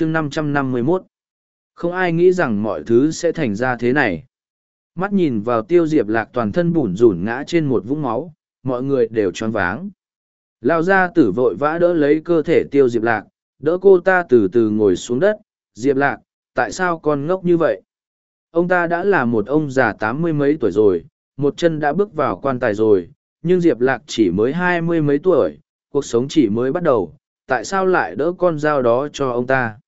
chương năm trăm năm mươi mốt. Không ai nghĩ rằng mọi thứ sẽ thành ra thế này. Mắt nhìn vào tiêu diệp lạc toàn thân bủn rủn ngã trên một vũng máu, mọi người đều choáng váng. Lao ra tử vội vã đỡ lấy cơ thể tiêu diệp lạc, đỡ cô ta từ từ ngồi xuống đất. Diệp lạc, tại sao con ngốc như vậy? Ông ta đã là một ông già tám mươi mấy tuổi rồi, một chân đã bước vào quan tài rồi, nhưng diệp lạc chỉ mới hai mươi mấy tuổi, cuộc sống chỉ mới bắt đầu. Tại sao lại đỡ con dao đó cho ông ta?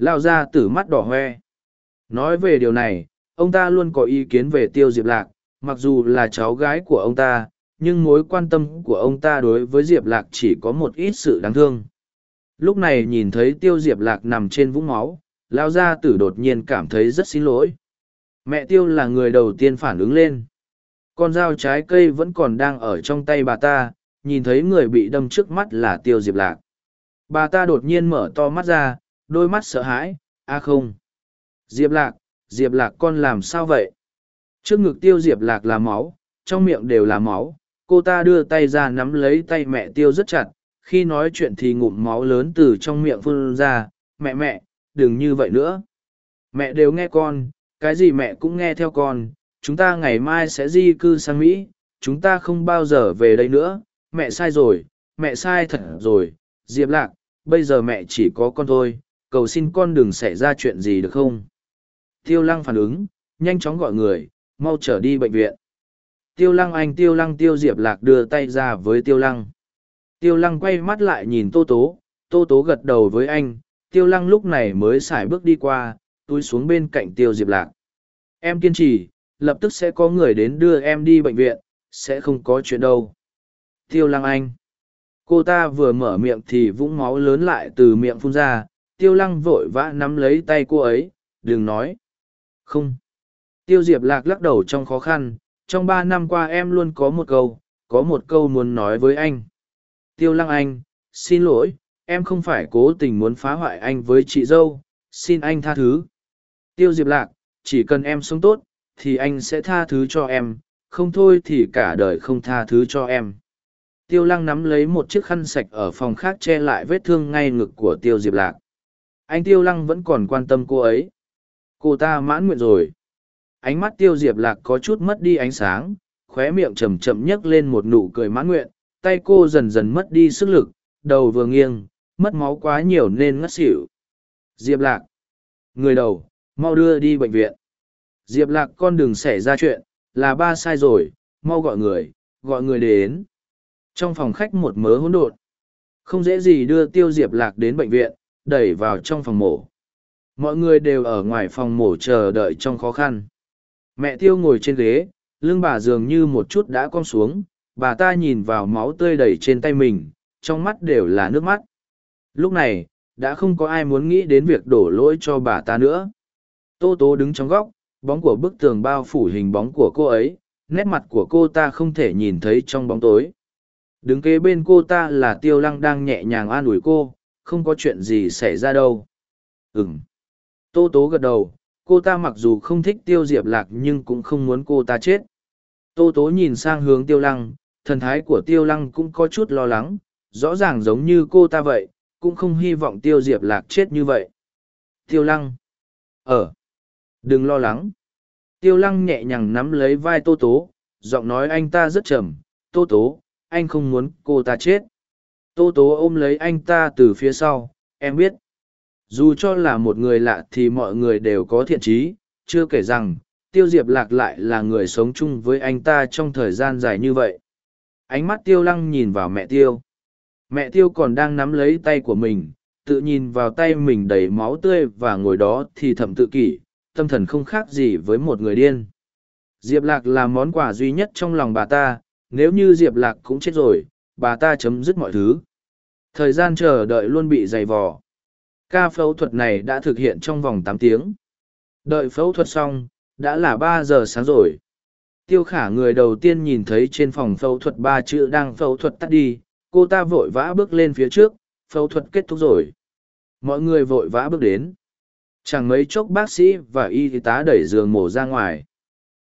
Lao ra tử mắt đỏ hoe. Nói về điều này, ông ta luôn có ý kiến về tiêu diệp lạc, mặc dù là cháu gái của ông ta, nhưng mối quan tâm của ông ta đối với diệp lạc chỉ có một ít sự đáng thương. Lúc này nhìn thấy tiêu diệp lạc nằm trên vũng máu, lao gia tử đột nhiên cảm thấy rất xin lỗi. Mẹ tiêu là người đầu tiên phản ứng lên. Con dao trái cây vẫn còn đang ở trong tay bà ta, nhìn thấy người bị đâm trước mắt là tiêu diệp lạc. Bà ta đột nhiên mở to mắt ra đôi mắt sợ hãi, a không, diệp lạc diệp lạc con làm sao vậy? Trước ngực tiêu diệp lạc là máu, trong miệng đều là máu. Cô ta đưa tay ra nắm lấy tay mẹ tiêu rất chặt, khi nói chuyện thì ngụm máu lớn từ trong miệng phun ra. Mẹ mẹ, đừng như vậy nữa. Mẹ đều nghe con, cái gì mẹ cũng nghe theo con. Chúng ta ngày mai sẽ di cư sang mỹ, chúng ta không bao giờ về đây nữa. Mẹ sai rồi, mẹ sai thật rồi. Diệp lạc, bây giờ mẹ chỉ có con thôi cầu xin con đừng xảy ra chuyện gì được không? Tiêu lăng phản ứng, nhanh chóng gọi người, mau trở đi bệnh viện. Tiêu lăng anh, tiêu lăng, tiêu diệp lạc đưa tay ra với tiêu lăng. Tiêu lăng quay mắt lại nhìn tô tố tô tố gật đầu với anh, tiêu lăng lúc này mới x bước đi qua, túi xuống bên cạnh tiêu diệp lạc. Em kiên trì, lập tức sẽ có người đến đưa em đi bệnh viện, sẽ không có chuyện đâu. Tiêu lăng anh, cô ta vừa mở miệng thì vũng máu lớn lại từ miệng phun ra tiêu lăng vội vã nắm lấy tay cô ấy, đừng nói. Không. Tiêu diệp lạc lắc đầu trong khó khăn, trong ba năm qua em luôn có một câu, có một câu muốn nói với anh. Tiêu lăng anh, xin lỗi, em không phải cố tình muốn phá hoại anh với chị dâu, xin anh tha thứ. Tiêu diệp lạc, chỉ cần em sống tốt, thì anh sẽ tha thứ cho em, không thôi thì cả đời không tha thứ cho em. Tiêu lăng nắm lấy một chiếc khăn sạch ở phòng khác che lại vết thương ngay ngực của tiêu diệp lạc anh tiêu lăng vẫn còn quan tâm cô ấy. Cô ta mãn nguyện rồi. Ánh mắt tiêu diệp lạc có chút mất đi ánh sáng, khóe miệng chầm chậm nhấc lên một nụ cười mãn nguyện, tay cô dần dần mất đi sức lực, đầu vừa nghiêng, mất máu quá nhiều nên ngất xỉu. Diệp lạc, người đầu, mau đưa đi bệnh viện. Diệp lạc, con đừng xảy ra chuyện, là ba sai rồi, mau gọi người gọi người đến. Trong phòng khách một mớ hỗn độn. Không dễ gì đưa tiêu diệp lạc đến bệnh viện đẩy vào trong phòng mổ. Mọi người đều ở ngoài phòng mổ chờ đợi trong khó khăn. Mẹ tiêu ngồi trên ghế, lưng bà dường như một chút đã cong xuống, bà ta nhìn vào máu tươi đầy trên tay mình, trong mắt đều là nước mắt. Lúc này, đã không có ai muốn nghĩ đến việc đổ lỗi cho bà ta nữa. Tô tố đứng trong góc, bóng của bức tường bao phủ hình bóng của cô ấy, nét mặt của cô ta không thể nhìn thấy trong bóng tối. Đứng kế bên cô ta là tiêu lăng đang nhẹ nhàng an ủi cô không có chuyện gì xảy ra đâu. Ừm. tô tố gật đầu, cô ta mặc dù không thích tiêu diệp lạc nhưng cũng không muốn cô ta chết. Tô tố nhìn sang hướng tiêu lăng, thần thái của tiêu lăng cũng có chút lo lắng, rõ ràng giống như cô ta vậy, cũng không hy vọng tiêu diệp lạc chết như vậy. Tiêu lăng. Ờ. Đừng lo lắng. Tiêu lăng nhẹ nhàng nắm lấy vai tô tố, giọng nói anh ta rất trầm. Tô tố, anh không muốn cô ta chết tô tố ôm lấy anh ta từ phía sau, em biết. Dù cho là một người lạ thì mọi người đều có thiện trí, chưa kể rằng, tiêu diệp lạc lại là người sống chung với anh ta trong thời gian dài như vậy. Ánh mắt tiêu lăng nhìn vào mẹ tiêu. Mẹ tiêu còn đang nắm lấy tay của mình, tự nhìn vào tay mình đầy máu tươi và ngồi đó thì thầm tự kỷ, tâm thần không khác gì với một người điên. Diệp lạc là món quà duy nhất trong lòng bà ta, nếu như diệp lạc cũng chết rồi, bà ta chấm dứt mọi thứ thời gian chờ đợi luôn bị dày vò. Ca phẫu thuật này đã thực hiện trong vòng tám tiếng. Đợi phẫu thuật xong, đã là ba giờ sáng rồi. Tiêu khả người đầu tiên nhìn thấy trên phòng phẫu thuật ba chữ đang phẫu thuật tắt đi, cô ta vội vã bước lên phía trước, phẫu thuật kết thúc rồi. Mọi người vội vã bước đến. Chẳng mấy chốc bác sĩ và y tá đẩy giường mổ ra ngoài.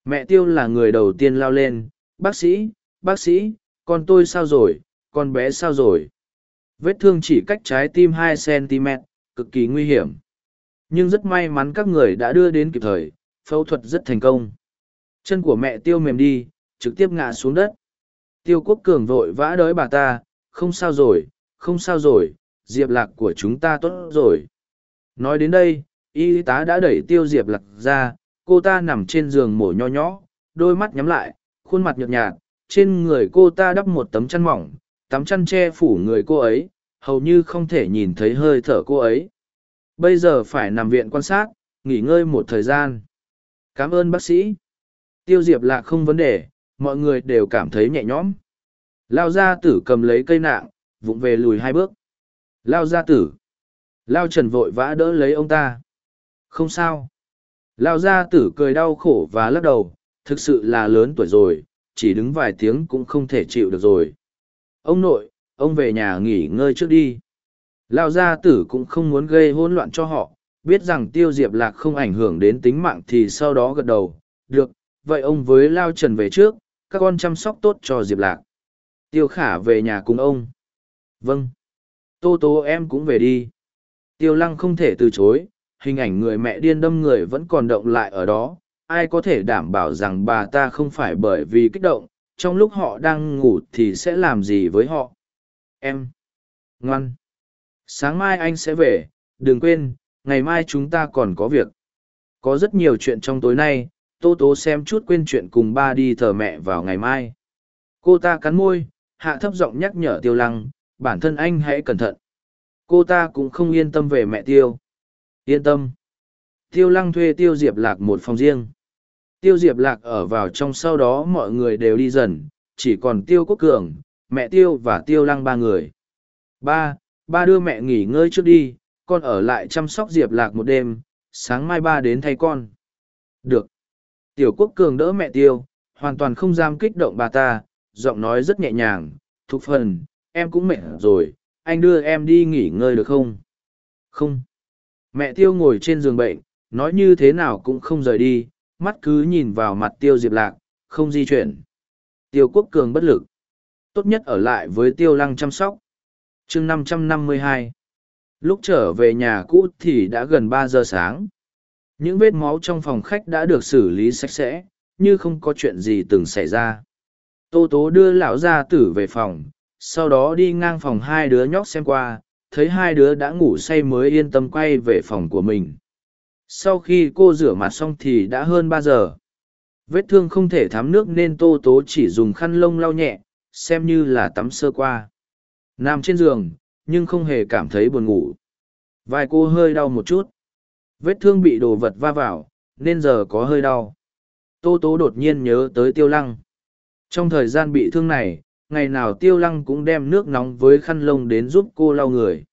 Mẹ tiêu là người đầu tiên lao lên, bác sĩ bác sĩ, con tôi sao rồi? Con bé sao rồi? Vết thương chỉ cách trái tim hai cm cực kỳ nguy hiểm. Nhưng rất may mắn các người đã đưa đến kịp thời, phẫu thuật rất thành công. Chân của mẹ tiêu mềm đi, trực tiếp ngã xuống đất. Tiêu quốc cường vội vã đới bà ta, không sao rồi, không sao rồi, diệp lạc của chúng ta tốt rồi. Nói đến đây, y tá đã đẩy tiêu diệp lạc ra, cô ta nằm trên giường mổ nho nhó, đôi mắt nhắm lại, khuôn mặt nhợt nhạt, trên người cô ta đắp một tấm chăn mỏng, tắm chăn che phủ người cô ấy, hầu như không thể nhìn thấy hơi thở cô ấy. Bây giờ phải nằm viện quan sát, nghỉ ngơi một thời gian. Cảm ơn bác sĩ. Tiêu diệp lạc không vấn đề, mọi người đều cảm thấy nhẹ nhõm. Lao gia tử cầm lấy cây nạng, vụng về lùi hai bước. Lao gia tử. Lao trần vội vã đỡ lấy ông ta. Không sao. Lao gia tử cười đau khổ và lắc đầu, thực sự là lớn tuổi rồi, chỉ đứng vài tiếng cũng không thể chịu được rồi. Ông nội, ông về nhà nghỉ ngơi trước đi. Lao gia tử cũng không muốn gây hỗn loạn cho họ, biết rằng tiêu diệp lạc không ảnh hưởng đến tính mạng thì sau đó gật đầu. Được, vậy ông với Lao Trần về trước, các con chăm sóc tốt cho diệp lạc. Tiêu khả về nhà cùng ông. Vâng. Tô tố em cũng về đi. Tiêu lăng không thể từ chối, hình ảnh người mẹ điên đâm người vẫn còn động lại ở đó. Ai có thể đảm bảo rằng bà ta không phải bởi vì kích động, trong lúc họ đang ngủ thì sẽ làm gì với họ. Em. Ngoan. Sáng mai anh sẽ về, đừng quên, ngày mai chúng ta còn có việc. Có rất nhiều chuyện trong tối nay, Tô Tố xem chút quên chuyện cùng ba đi thờ mẹ vào ngày mai. Cô ta cắn môi, hạ thấp giọng nhắc nhở Tiêu Lăng, bản thân anh hãy cẩn thận. Cô ta cũng không yên tâm về mẹ Tiêu. Yên tâm. Tiêu Lăng thuê Tiêu Diệp Lạc một phòng riêng. Tiêu Diệp Lạc ở vào trong sau đó mọi người đều đi dần, chỉ còn Tiêu Quốc Cường, mẹ Tiêu và Tiêu Lăng ba người. Ba, ba đưa mẹ nghỉ ngơi trước đi, con ở lại chăm sóc Diệp Lạc một đêm, sáng mai ba đến thay con. Được. Tiểu Quốc Cường đỡ mẹ Tiêu, hoàn toàn không dám kích động bà ta, giọng nói rất nhẹ nhàng, thục phần, em cũng mệt rồi, anh đưa em đi nghỉ ngơi được không? Không. Mẹ Tiêu ngồi trên giường bệnh, nói như thế nào cũng không rời đi, mắt cứ nhìn vào mặt tiêu diệp lạc, không di chuyển. Tiêu quốc cường bất lực. Tốt nhất ở lại với tiêu lăng chăm sóc. chương năm trăm năm mươi hai Lúc trở về nhà cũ thì đã gần ba giờ sáng. Những vết máu trong phòng khách đã được xử lý sạch sẽ, như không có chuyện gì từng xảy ra. Tô tố đưa lão gia tử về phòng, sau đó đi ngang phòng hai đứa nhóc xem qua, thấy hai đứa đã ngủ say mới yên tâm quay về phòng của mình sau khi cô rửa mặt xong thì đã hơn ba giờ. Vết thương không thể thám nước nên tô tố chỉ dùng khăn lông lau nhẹ, xem như là tắm sơ qua. Nằm trên giường, nhưng không hề cảm thấy buồn ngủ. Vai cô hơi đau một chút. Vết thương bị đồ vật va vào, nên giờ có hơi đau. Tô tố đột nhiên nhớ tới tiêu lăng. Trong thời gian bị thương này, ngày nào tiêu lăng cũng đem nước nóng với khăn lông đến giúp cô lau người.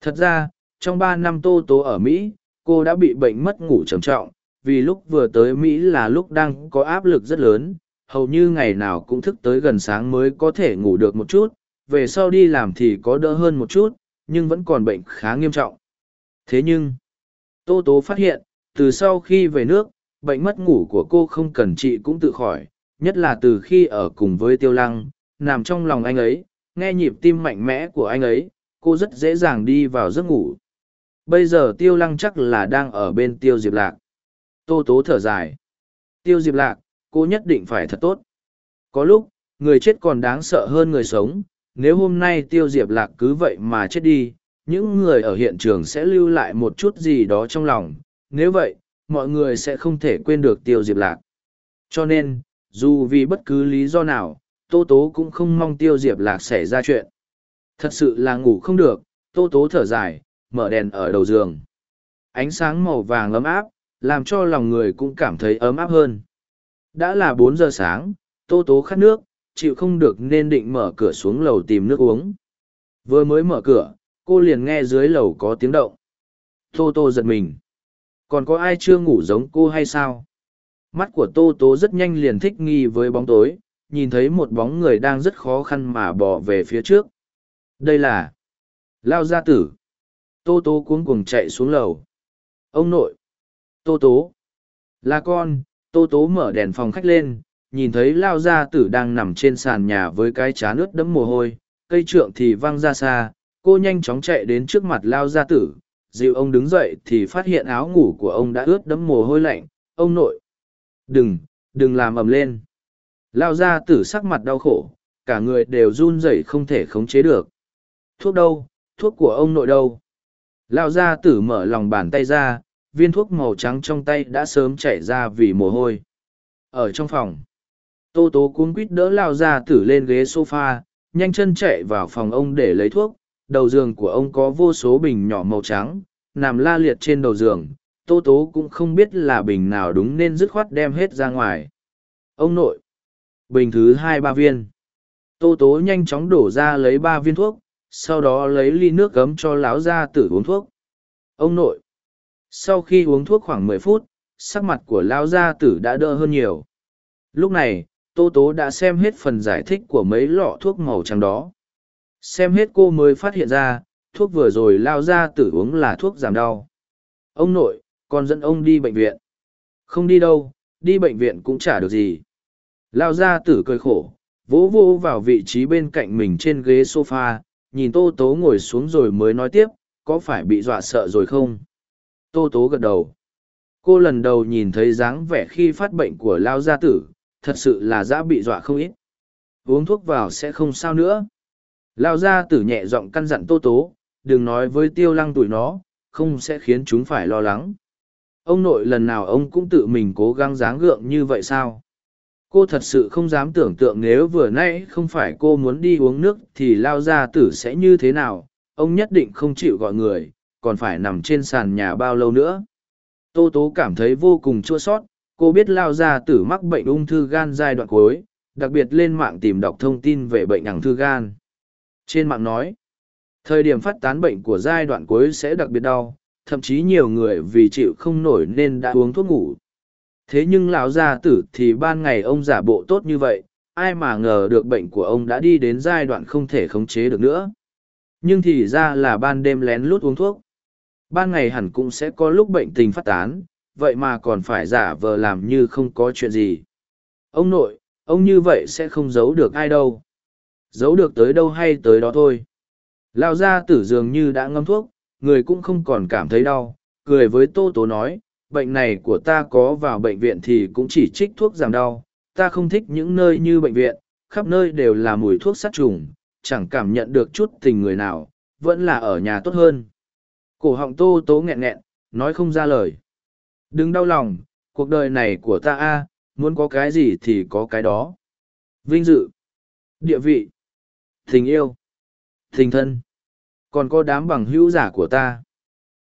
Thật ra, trong ba năm tô tố ở mỹ cô đã bị bệnh mất ngủ trầm trọng, vì lúc vừa tới mỹ là lúc đang có áp lực rất lớn, hầu như ngày nào cũng thức tới gần sáng mới có thể ngủ được một chút, về sau đi làm thì có đỡ hơn một chút, nhưng vẫn còn bệnh khá nghiêm trọng. Thế nhưng, tô tố phát hiện, từ sau khi về nước, bệnh mất ngủ của cô không cần trị cũng tự khỏi, nhất là từ khi ở cùng với tiêu lăng, nằm trong lòng anh ấy, nghe nhịp tim mạnh mẽ của anh ấy, cô rất dễ dàng đi vào giấc ngủ. Bây giờ tiêu lăng chắc là đang ở bên tiêu diệp lạc. Tô tố thở dài. Tiêu diệp lạc, cô nhất định phải thật tốt. Có lúc, người chết còn đáng sợ hơn người sống. Nếu hôm nay tiêu diệp lạc cứ vậy mà chết đi, những người ở hiện trường sẽ lưu lại một chút gì đó trong lòng. Nếu vậy, mọi người sẽ không thể quên được tiêu diệp lạc. Cho nên, dù vì bất cứ lý do nào, Tô Tố cũng không mong tiêu diệp lạc xảy ra chuyện. Thật sự là ngủ không được, Tô Tố thở dài, mở đèn ở đầu giường. Ánh sáng màu vàng ấm áp, làm cho lòng người cũng cảm thấy ấm áp hơn. Đã là bốn giờ sáng, tô tố khát nước, chịu không được nên định mở cửa xuống lầu tìm nước uống. Vừa mới mở cửa, cô liền nghe dưới lầu có tiếng động. Tô tô giật mình. Còn có ai chưa ngủ giống cô hay sao? Mắt của tô tố rất nhanh liền thích nghi với bóng tối, nhìn thấy một bóng người đang rất khó khăn mà bỏ về phía trước. Đây là Lao Gia Tử. Tô Tố cuống cuồng chạy xuống lầu. Ông nội! Tô Tố! Là con! Tô Tố mở đèn phòng khách lên, nhìn thấy Lao Gia Tử đang nằm trên sàn nhà với cái chán ướt đẫm mồ hôi, cây trượng thì văng ra xa. Cô nhanh chóng chạy đến trước mặt Lao Gia Tử, dịu ông đứng dậy thì phát hiện áo ngủ của ông đã ướt đẫm mồ hôi lạnh ông nội đừng đừng làm ầm lên lao Gia tử sắc mặt đau khổ cả người đều run rẩy không thể khống chế được thuốc đâu thuốc của ông nội đâu lao gia tử mở lòng bàn tay ra, viên thuốc màu trắng trong tay đã sớm chảy ra vì mồ hôi. Ở trong phòng, tô tố cuống quít đỡ lao gia tử lên ghế s o f a nhanh chân chạy vào phòng ông để lấy thuốc. Đầu giường của ông có vô số bình nhỏ màu trắng, nằm la liệt trên đầu giường. Tô tố cũng không biết là bình nào đúng nên dứt khoát đem hết ra ngoài. Ông nội, bình thứ hai ba viên. Tô tố nhanh chóng đổ ra lấy ba viên thuốc sau đó lấy ly nước cấm cho lão gia tử uống thuốc. Ông nội. Sau khi uống thuốc khoảng mười phút, sắc mặt của lão gia tử đã đỡ hơn nhiều. Lúc này, tô tố đã xem hết phần giải thích của mấy lọ thuốc màu trắng đó. Xem hết cô mới phát hiện ra, thuốc vừa rồi lao gia tử uống là thuốc giảm đau. Ông nội còn dẫn ông đi bệnh viện. Không đi đâu, đi bệnh viện cũng chả được gì. Lao gia tử cười khổ, vỗ vô vào vị trí bên cạnh mình trên ghế sofa nhìn tô tố ngồi xuống rồi mới nói tiếp, có phải bị dọa sợ rồi không? Tô tố gật đầu. Cô lần đầu nhìn thấy dáng vẻ khi phát bệnh của lao gia tử, thật sự là đã bị dọa không ít. Uống thuốc vào sẽ không sao nữa. Lao gia tử nhẹ giọng căn dặn tô tố, đừng nói với tiêu lăng tụi nó, không sẽ khiến chúng phải lo lắng. Ông nội lần nào ông cũng tự mình cố gắng dáng gượng như vậy sao? Cô thật sự không dám tưởng tượng nếu vừa nãy không phải cô muốn đi uống nước thì lao gia tử sẽ như thế nào. Ông nhất định không chịu gọi người, còn phải nằm trên sàn nhà bao lâu nữa? Tô tố cảm thấy vô cùng chua sót. Cô biết lao gia tử mắc bệnh ung thư gan giai đoạn cuối, đặc biệt lên mạng tìm đọc thông tin về bệnh ung thư gan. Trên mạng nói, thời điểm phát tán bệnh của giai đoạn cuối sẽ đặc biệt đau, thậm chí nhiều người vì chịu không nổi nên đã uống thuốc ngủ thế nhưng lão gia tử thì ban ngày ông giả bộ tốt như vậy, ai mà ngờ được bệnh của ông đã đi đến giai đoạn không thể khống chế được nữa. Nhưng thì ra là ban đêm lén lút uống thuốc. Ban ngày hẳn cũng sẽ có lúc bệnh tình phát tán, vậy mà còn phải giả vờ làm như không có chuyện gì. Ông nội, ông như vậy sẽ không giấu được ai đâu. Giấu được tới đâu hay tới đó thôi. Lao gia tử dường như đã ngâm thuốc, người cũng không còn cảm thấy đau, cười với tô tố nói bệnh này của ta có vào bệnh viện thì cũng chỉ trích thuốc giảm đau. Ta không thích những nơi như bệnh viện, khắp nơi đều là mùi thuốc sát trùng, chẳng cảm nhận được chút tình người nào, vẫn là ở nhà tốt hơn. Cổ họng tô tố nghẹn nghẹn, nói không ra lời. Đừng đau lòng, cuộc đời này của ta a, muốn có cái gì thì có cái đó. Vinh dự. Địa vị. Tình yêu. Tình thân. Còn có đám bằng hữu giả của ta.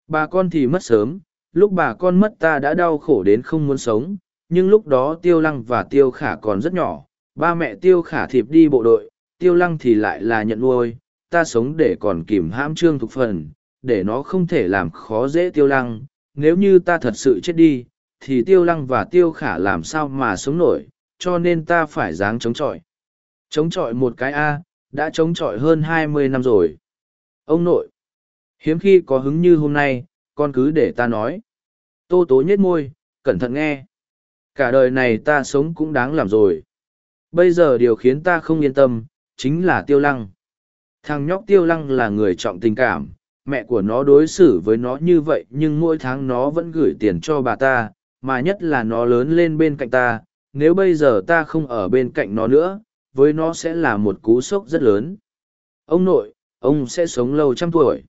Bà con thì mất sớm lúc bà con mất ta đã đau khổ đến không muốn sống, nhưng lúc đó tiêu lăng và tiêu khả còn rất nhỏ. Ba mẹ tiêu khả thiệp đi bộ đội, tiêu lăng thì lại là nhận nuôi. Ta sống để còn kìm hãm trương thục phần, để nó không thể làm khó dễ tiêu lăng. Nếu như ta thật sự chết đi, thì tiêu lăng và tiêu khả làm sao mà sống nổi, cho nên ta phải dáng chống chọi. Chống chọi một cái a, đã chống chọi hơn hai mươi năm rồi. Ông nội, hiếm khi có hứng như hôm nay con cứ để ta nói. Tô tố nhếch môi, cẩn thận nghe. Cả đời này ta sống cũng đáng làm rồi. Bây giờ điều khiến ta không yên tâm, chính là tiêu lăng. Thằng nhóc tiêu lăng là người trọng tình cảm. Mẹ của nó đối xử với nó như vậy, nhưng mỗi tháng nó vẫn gửi tiền cho bà ta, mà nhất là nó lớn lên bên cạnh ta. Nếu bây giờ ta không ở bên cạnh nó nữa, với nó sẽ là một cú sốc rất lớn. Ông nội, ông sẽ sống lâu trăm tuổi.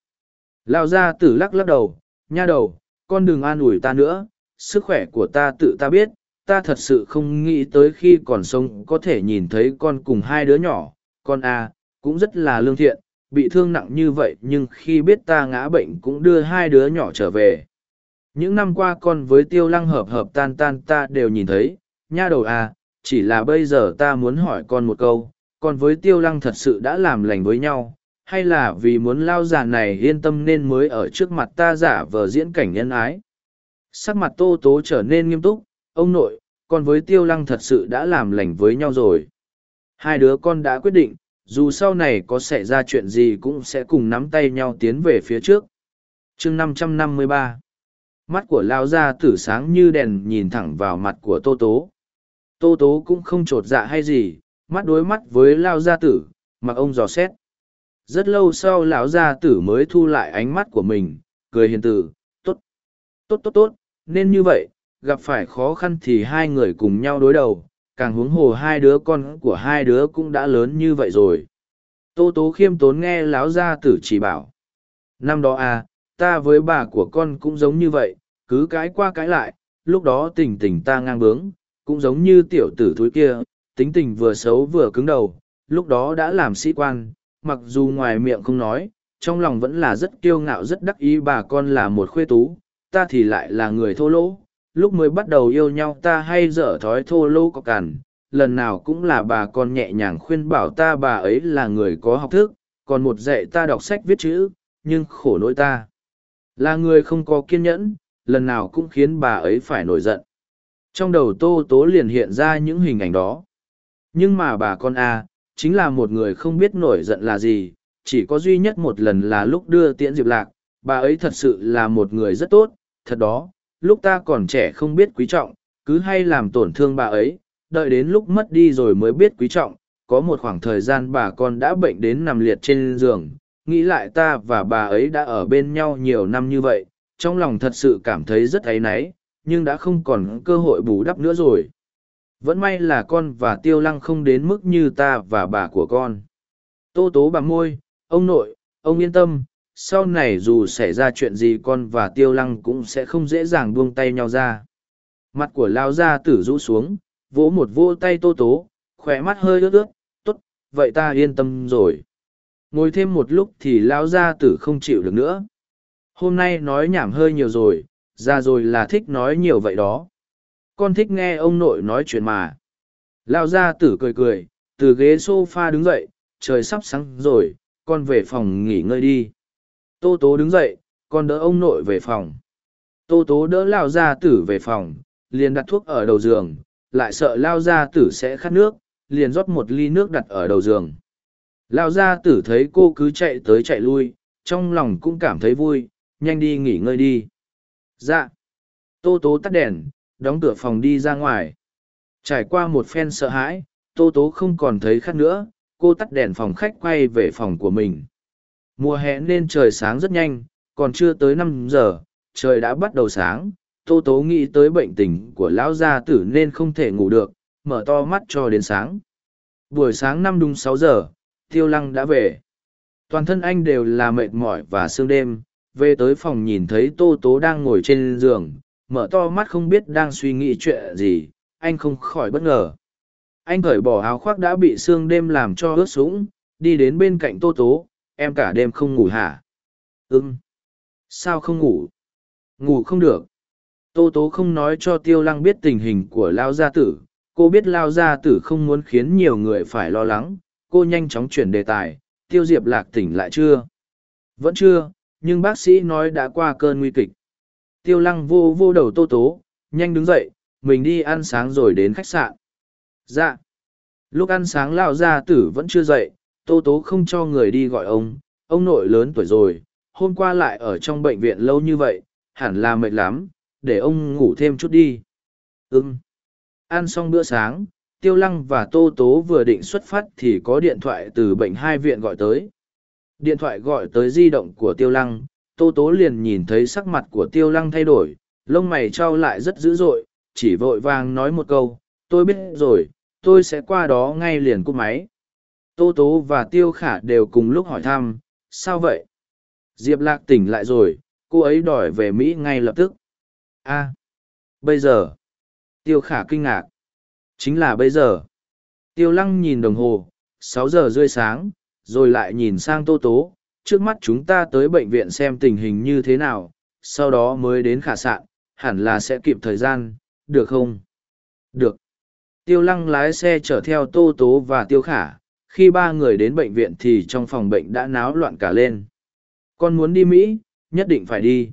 Lao ra tử lắc lắc đầu nha đầu con đừng an ủi ta nữa sức khỏe của ta tự ta biết ta thật sự không nghĩ tới khi còn sống có thể nhìn thấy con cùng hai đứa nhỏ con à, cũng rất là lương thiện bị thương nặng như vậy nhưng khi biết ta ngã bệnh cũng đưa hai đứa nhỏ trở về. Những năm qua con với tiêu lăng hợp hợp tan tan ta đều nhìn thấy nha đầu à, chỉ là bây giờ ta muốn hỏi con một câu con với tiêu lăng thật sự đã làm lành với nhau hay là vì muốn lao già này yên tâm nên mới ở trước mặt ta giả vờ diễn cảnh nhân ái? Sắc mặt tô tố trở nên nghiêm túc, ông nội, con với tiêu lăng thật sự đã làm lành với nhau rồi. Hai đứa con đã quyết định, dù sau này có xảy ra chuyện gì cũng sẽ cùng nắm tay nhau tiến về phía trước. Chương năm trăm năm mươi ba. Mắt của lao ra tử sáng như đèn nhìn thẳng vào mặt của tô tố. Tô tố cũng không t r ộ t dạ hay gì, mắt đối mắt với lao gia tử mặc ông dò xét rất lâu sau lão gia tử mới thu lại ánh mắt của mình cười hiền tử, tốt, tốt tốt tốt, nên như vậy, gặp phải khó khăn thì hai người cùng nhau đối đầu, càng huống hồ hai đứa con của hai đứa cũng đã lớn như vậy rồi. Tô tố khiêm tốn nghe lão gia tử chỉ bảo. Năm đó à, ta với bà của con cũng giống như vậy, cứ cãi qua cãi lại, lúc đó tình tình ta ngang bướng, cũng giống như tiểu tử thúi kia, tính tình vừa xấu vừa cứng đầu, lúc đó đã làm sĩ quan, mặc dù ngoài miệng không nói, trong lòng vẫn là rất kiêu ngạo rất đắc ý bà con là một khuê tú, ta thì lại là người thô lỗ, lúc mới bắt đầu yêu nhau ta hay dở thói thô lỗ có cằn, lần nào cũng là bà con nhẹ nhàng khuyên bảo ta bà ấy là người có học thức, còn một dạy ta đọc sách viết chữ, nhưng khổ nỗi ta. Là người không có kiên nhẫn, lần nào cũng khiến bà ấy phải nổi giận. Trong đầu tô tố liền hiện ra những hình ảnh đó. Nhưng mà bà con à chính là một người không biết nổi giận là gì, chỉ có duy nhất một lần là lúc đưa tiễn Diệp Lạc, bà ấy thật sự là một người rất tốt, thật đó, lúc ta còn trẻ không biết quý trọng, cứ hay làm tổn thương bà ấy, đợi đến lúc mất đi rồi mới biết quý trọng, có một khoảng thời gian bà con đã bệnh đến nằm liệt trên giường, nghĩ lại ta và bà ấy đã ở bên nhau nhiều năm như vậy, trong lòng thật sự cảm thấy rất áy náy, nhưng đã không còn cơ hội bù đắp nữa rồi. Vẫn may là con và tiêu lăng không đến mức như ta và bà của con. Tô tố bà môi, ông nội, ông yên tâm, sau này dù xảy ra chuyện gì con và tiêu lăng cũng sẽ không dễ dàng buông tay nhau ra. Mặt của lao gia tử rũ xuống, vỗ một vỗ tay tô tố, khỏe mắt hơi ướt ướt, tốt, vậy ta yên tâm rồi. Ngồi thêm một lúc thì lao gia tử không chịu được nữa. Hôm nay nói nhảm hơi nhiều rồi, ra rồi là thích nói nhiều vậy đó. Con thích nghe ông nội nói chuyện mà. Lao ra tử cười cười, từ ghế sofa đứng dậy, trời sắp sáng rồi, con về phòng nghỉ ngơi đi. Tô tố đứng dậy, con đỡ ông nội về phòng. Tô tố đỡ lao ra tử về phòng, liền đặt thuốc ở đầu giường, lại sợ lao ra tử sẽ khát nước, liền rót một ly nước đặt ở đầu giường. Lao ra tử thấy cô cứ chạy tới chạy lui, trong lòng cũng cảm thấy vui, nhanh đi nghỉ ngơi đi. Dạ. Tô tố tắt đèn, đóng cửa phòng đi ra ngoài. Trải qua một phen sợ hãi, tô tố không còn thấy khát nữa, cô tắt đèn phòng khách quay về phòng của mình. Mùa hè nên trời sáng rất nhanh, còn chưa tới năm giờ, trời đã bắt đầu sáng. Tô tố nghĩ tới bệnh tình của lão gia tử nên không thể ngủ được, mở to mắt cho đến sáng. Buổi sáng năm đúng sáu giờ, tiêu lăng đã về. Toàn thân anh đều là mệt mỏi và sương đêm, về tới phòng nhìn thấy tô tố đang ngồi trên giường, mở to mắt không biết đang suy nghĩ chuyện gì, anh không khỏi bất ngờ. Anh cởi bỏ áo khoác đã bị sương đêm làm cho ướt sũng, đi đến bên cạnh tô tố, em cả đêm không ngủ hả? Ừm. Sao không ngủ? Ngủ không được. Tô tố không nói cho tiêu lăng biết tình hình của Lao Gia Tử. Cô biết Lao Gia Tử không muốn khiến nhiều người phải lo lắng. Cô nhanh chóng chuyển đề tài. Tiêu Diệp lạc tỉnh lại chưa? Vẫn chưa, nhưng bác sĩ nói đã qua cơn nguy kịch. Tiêu lăng vô vô đầu tô tố, nhanh đứng dậy, mình đi ăn sáng rồi đến khách sạn. Dạ. Lúc ăn sáng lão Gia Tử vẫn chưa dậy, tô tố không cho người đi gọi ông ông nội lớn tuổi rồi hôm qua lại ở trong bệnh viện lâu như vậy hẳn là mệt lắm để ông ngủ thêm chút đi Ừm. ăn xong bữa sáng tiêu lăng và tô tố vừa định xuất phát thì có điện thoại từ bệnh hai viện gọi tới điện thoại gọi tới di động của tiêu lăng tô tố liền nhìn thấy sắc mặt của tiêu lăng thay đổi lông mày trao lại rất dữ dội chỉ vội vàng nói một câu tôi biết rồi tôi sẽ qua đó ngay liền cúp máy Tô Tố và Tiêu Khả đều cùng lúc hỏi thăm, sao vậy? Diệp Lạc tỉnh lại rồi, cô ấy đòi về Mỹ ngay lập tức. a bây giờ. Tiêu Khả kinh ngạc. Chính là bây giờ. Tiêu Lăng nhìn đồng hồ, sáu giờ rưỡi sáng, rồi lại nhìn sang Tô Tố. Trước mắt chúng ta tới bệnh viện xem tình hình như thế nào, sau đó mới đến khả sạn, hẳn là sẽ kịp thời gian, được không? Được. Tiêu Lăng lái xe chở theo Tô Tố và Tiêu Khả khi ba người đến bệnh viện thì trong phòng bệnh đã náo loạn cả lên con muốn đi mỹ nhất định phải đi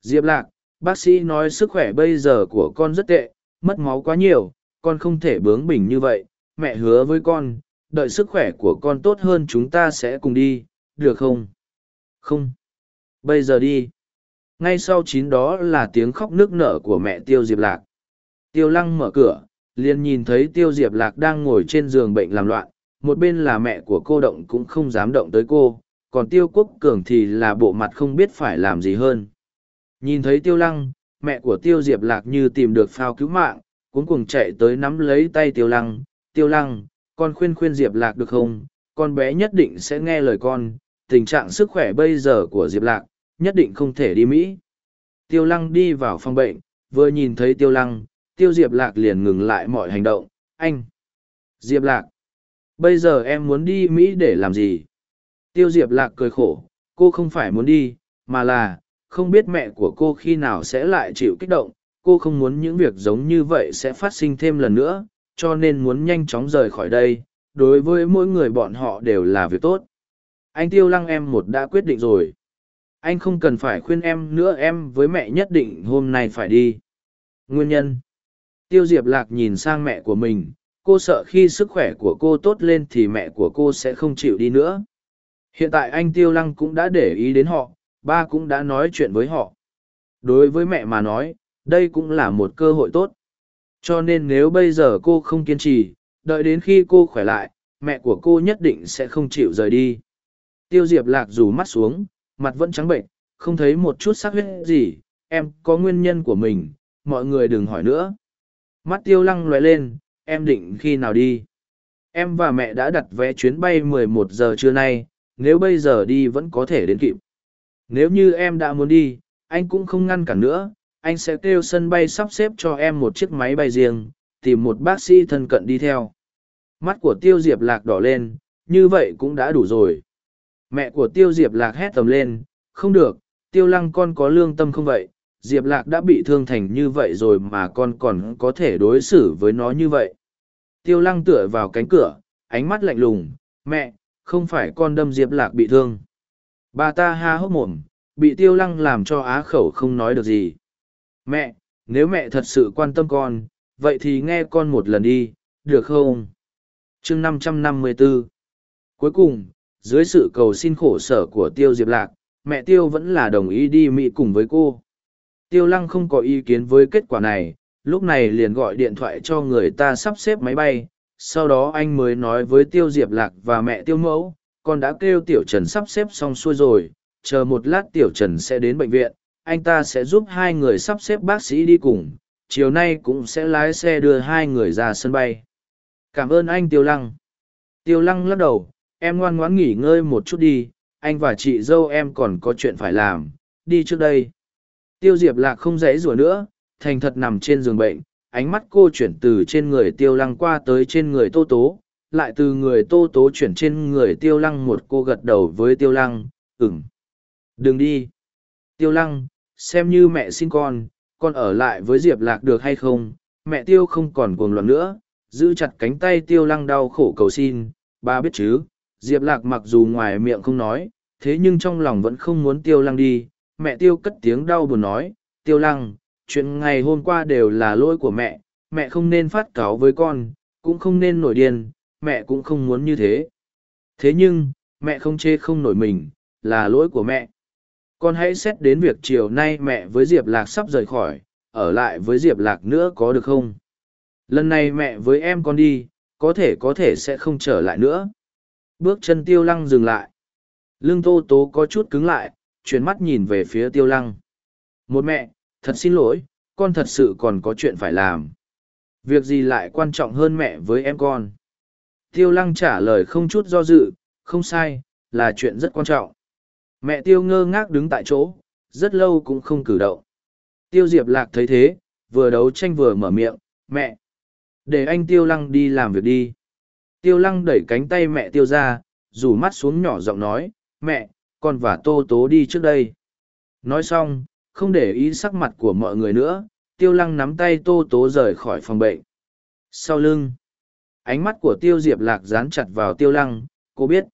diệp lạc bác sĩ nói sức khỏe bây giờ của con rất tệ mất máu quá nhiều con không thể bướng bỉnh như vậy mẹ hứa với con đợi sức khỏe của con tốt hơn chúng ta sẽ cùng đi được không không bây giờ đi ngay sau chín đó là tiếng khóc nước nở của mẹ tiêu diệp lạc tiêu lăng mở cửa liền nhìn thấy tiêu diệp lạc đang ngồi trên giường bệnh làm loạn một bên là mẹ của cô động cũng không dám động tới cô còn tiêu quốc cường thì là bộ mặt không biết phải làm gì hơn. Nhìn thấy tiêu lăng, mẹ của tiêu diệp lạc như tìm được phao cứu mạng, cuống cuồng chạy tới nắm lấy tay tiêu lăng. Tiêu lăng, con khuyên khuyên diệp lạc được không? Con bé nhất định sẽ nghe lời con, tình trạng sức khỏe bây giờ của diệp lạc, nhất định không thể đi Mỹ. Tiêu lăng đi vào phòng bệnh, vừa nhìn thấy tiêu lăng, tiêu diệp lạc liền ngừng lại mọi hành động. Anh! Diệp lạc! Bây giờ em muốn đi Mỹ để làm gì? Tiêu diệp lạc cười khổ, cô không phải muốn đi, mà là, không biết mẹ của cô khi nào sẽ lại chịu kích động, cô không muốn những việc giống như vậy sẽ phát sinh thêm lần nữa, cho nên muốn nhanh chóng rời khỏi đây, đối với mỗi người bọn họ đều là việc tốt. Anh tiêu lăng em một đã quyết định rồi. Anh không cần phải khuyên em nữa em với mẹ nhất định hôm nay phải đi. Nguyên nhân Tiêu Diệp Lạc nhìn sang mẹ của mình, cô sợ khi sức khỏe của cô tốt lên thì mẹ của cô sẽ không chịu đi nữa. Hiện tại anh Tiêu Lăng cũng đã để ý đến họ, ba cũng đã nói chuyện với họ. Đối với mẹ mà nói, đây cũng là một cơ hội tốt. Cho nên nếu bây giờ cô không kiên trì, đợi đến khi cô khỏe lại, mẹ của cô nhất định sẽ không chịu rời đi. Tiêu Diệp Lạc rủ mắt xuống, mặt vẫn trắng bệnh, không thấy một chút sắc huyết gì, em có nguyên nhân của mình, mọi người đừng hỏi nữa. Mắt tiêu lăng loại lên, em định khi nào đi? Em và mẹ đã đặt vé chuyến bay 11 giờ trưa nay, nếu bây giờ đi vẫn có thể đến kịp. Nếu như em đã muốn đi, anh cũng không ngăn cản nữa, anh sẽ kêu sân bay sắp xếp cho em một chiếc máy bay riêng, tìm một bác sĩ thân cận đi theo. Mắt của Tiêu Diệp Lạc đỏ lên, như vậy cũng đã đủ rồi. Mẹ của Tiêu Diệp Lạc hét tầm lên, không được, Tiêu Lăng con có lương tâm không vậy, Diệp Lạc đã bị thương thành như vậy rồi mà con còn có thể đối xử với nó như vậy. Tiêu Lăng tựa vào cánh cửa, ánh mắt lạnh lùng, mẹ, không phải con đâm Diệp Lạc bị thương. Bà ta ha hốc mồm, bị tiêu lăng làm cho á khẩu không nói được gì. Mẹ, nếu mẹ thật sự quan tâm con, vậy thì nghe con một lần đi, được không? chương năm trăm năm mươi 554 Cuối cùng, dưới sự cầu xin khổ sở của Tiêu Diệp Lạc, mẹ Tiêu vẫn là đồng ý đi Mỹ cùng với cô. Tiêu Lăng không có ý kiến với kết quả này, lúc này liền gọi điện thoại cho người ta sắp xếp máy bay, sau đó anh mới nói với Tiêu Diệp Lạc và mẹ Tiêu Mẫu, con đã kêu tiểu trần sắp xếp xong xuôi rồi chờ một lát tiểu trần sẽ đến bệnh viện anh ta sẽ giúp hai người sắp xếp bác sĩ đi cùng chiều nay cũng sẽ lái xe đưa hai người ra sân bay cảm ơn anh tiêu lăng tiêu lăng lắc đầu em ngoan ngoãn nghỉ ngơi một chút đi, anh và chị dâu em còn có chuyện phải làm, đi trước đây. Tiêu diệp lạc không dãy rủa nữa, thành thật nằm trên giường bệnh, ánh mắt cô chuyển từ trên người tiêu lăng qua tới trên người tô tố, lại từ người tô tố chuyển trên người tiêu lăng một cô gật đầu với tiêu lăng ừng đừng đi. Tiêu lăng, xem như mẹ xin con con ở lại với diệp lạc được hay không? Mẹ tiêu không còn cuồng loạn nữa, giữ chặt cánh tay tiêu lăng đau khổ cầu xin, ba biết chứ? Diệp lạc mặc dù ngoài miệng không nói thế nhưng trong lòng vẫn không muốn tiêu lăng đi mẹ tiêu cất tiếng đau buồn nói tiêu lăng chuyện ngày hôm qua đều là lỗi của mẹ mẹ không nên phát cáo với con cũng không nên nổi điên mẹ cũng không muốn như thế. Thế nhưng, mẹ không chê không nổi mình, là lỗi của mẹ. Con hãy xét đến việc chiều nay mẹ với Diệp Lạc sắp rời khỏi, ở lại với Diệp Lạc nữa có được không? Lần này mẹ với em con đi, có thể có thể sẽ không trở lại nữa. Bước chân tiêu lăng dừng lại. Lưng tô tố có chút cứng lại, chuyển mắt nhìn về phía tiêu lăng. Một mẹ, thật xin lỗi, con thật sự còn có chuyện phải làm. Việc gì lại quan trọng hơn mẹ với em con? Tiêu lăng trả lời không chút do dự, không sai, là chuyện rất quan trọng. Mẹ tiêu ngơ ngác đứng tại chỗ, rất lâu cũng không cử động. Tiêu diệp lạc thấy thế, vừa đấu tranh vừa mở miệng, mẹ. Để anh tiêu lăng đi làm việc đi. Tiêu lăng đẩy cánh tay mẹ tiêu ra, rủ mắt xuống nhỏ giọng nói, mẹ, con và tô tố đi trước đây. Nói xong, không để ý sắc mặt của mọi người nữa, tiêu lăng nắm tay tô tố rời khỏi phòng bệnh. Sau lưng, ánh mắt của tiêu diệp lạc dán chặt vào tiêu lăng cô biết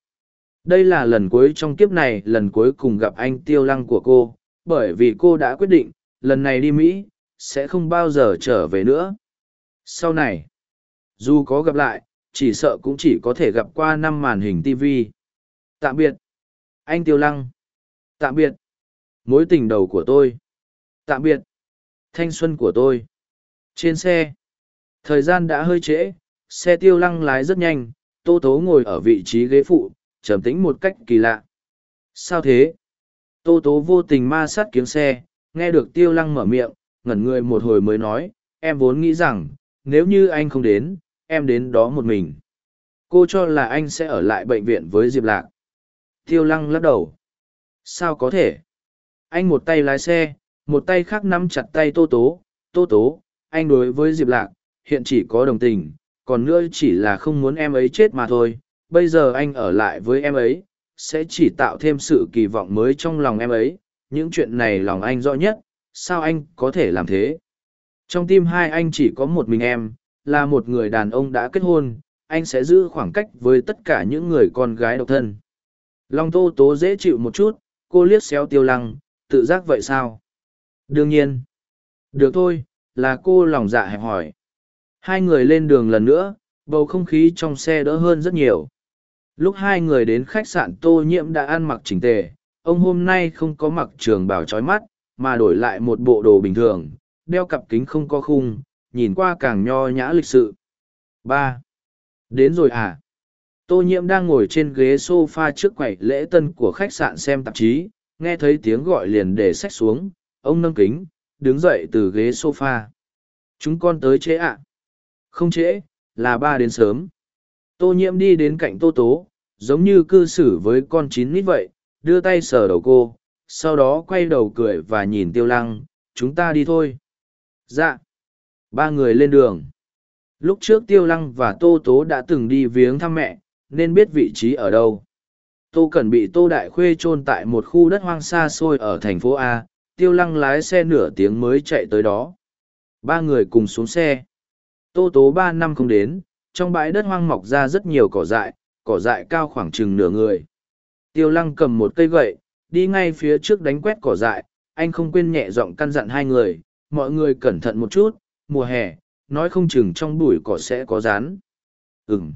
đây là lần cuối trong kiếp này lần cuối cùng gặp anh tiêu lăng của cô bởi vì cô đã quyết định lần này đi mỹ sẽ không bao giờ trở về nữa sau này dù có gặp lại chỉ sợ cũng chỉ có thể gặp qua năm màn hình tv tạm biệt. Anh tiêu lăng. Tạm biệt. Mối tình đầu của tôi. Tạm biệt. Thanh xuân của tôi. Trên xe. Thời gian đã hơi trễ. Xe tiêu lăng lái rất nhanh. Tô tố ngồi ở vị trí ghế phụ trầm tĩnh một cách kỳ lạ. Sao thế? Tô tố vô tình ma sát kiếng xe, nghe được tiêu lăng mở miệng, ngẩn người một hồi mới nói, em vốn nghĩ rằng, nếu như anh không đến, em đến đó một mình. Cô cho là anh sẽ ở lại bệnh viện với Diệp Lạc. Tiêu lăng lắc đầu. Sao có thể? Anh một tay lái xe, một tay khác nắm chặt tay Tô Tố. Tô Tố, anh đối với Diệp Lạc, hiện chỉ có đồng tình, còn nữa chỉ là không muốn em ấy chết mà thôi. Bây giờ anh ở lại với em ấy, sẽ chỉ tạo thêm sự kỳ vọng mới trong lòng em ấy. Những chuyện này lòng anh rõ nhất, sao anh có thể làm thế? Trong tim hai anh chỉ có một mình em, là một người đàn ông đã kết hôn, anh sẽ giữ khoảng cách với tất cả những người con gái độc thân. Long tô tố dễ chịu một chút, cô liếc xéo tiêu lăng, tự giác vậy sao? Đương nhiên. Được thôi, là cô lòng dạ hẹp hỏi. Hai người lên đường lần nữa, bầu không khí trong xe đỡ hơn rất nhiều. Lúc hai người đến khách sạn tô nhiễm đã ăn mặc chỉnh tề, ông hôm nay không có mặc trường bào trói mắt, mà đổi lại một bộ đồ bình thường, đeo cặp kính không có khung, nhìn qua càng nho nhã lịch sự. ba Đến rồi à? Tô nhiễm đang ngồi trên ghế sofa trước quầy lễ tân của khách sạn xem tạp chí, nghe thấy tiếng gọi liền để sách xuống, ông nâng kính, đứng dậy từ ghế sofa. Chúng con tới trễ ạ. Không trễ, là ba đến sớm. Tô nhiễm đi đến cạnh tô tố, giống như cư xử với con chín nít vậy, đưa tay sờ đầu cô, sau đó quay đầu cười và nhìn tiêu lăng, chúng ta đi thôi. Dạ. Ba người lên đường. Lúc trước Tiêu Lăng và Tô Tố đã từng đi viếng thăm mẹ, nên biết vị trí ở đâu. Tô Cẩn bị Tô Đại Khuê chôn tại một khu đất hoang xa xôi ở thành phố A, Tiêu Lăng lái xe nửa tiếng mới chạy tới đó. Ba người cùng xuống xe. Tô Tố ba năm không đến, trong bãi đất hoang mọc ra rất nhiều cỏ dại, cỏ dại cao khoảng chừng nửa người. Tiêu Lăng cầm một cây gậy, đi ngay phía trước đánh quét cỏ dại, anh không quên nhẹ giọng căn dặn hai người, mọi người cẩn thận một chút, mùa hè, nói không chừng trong bụi cỏ sẽ có rán. Ừm.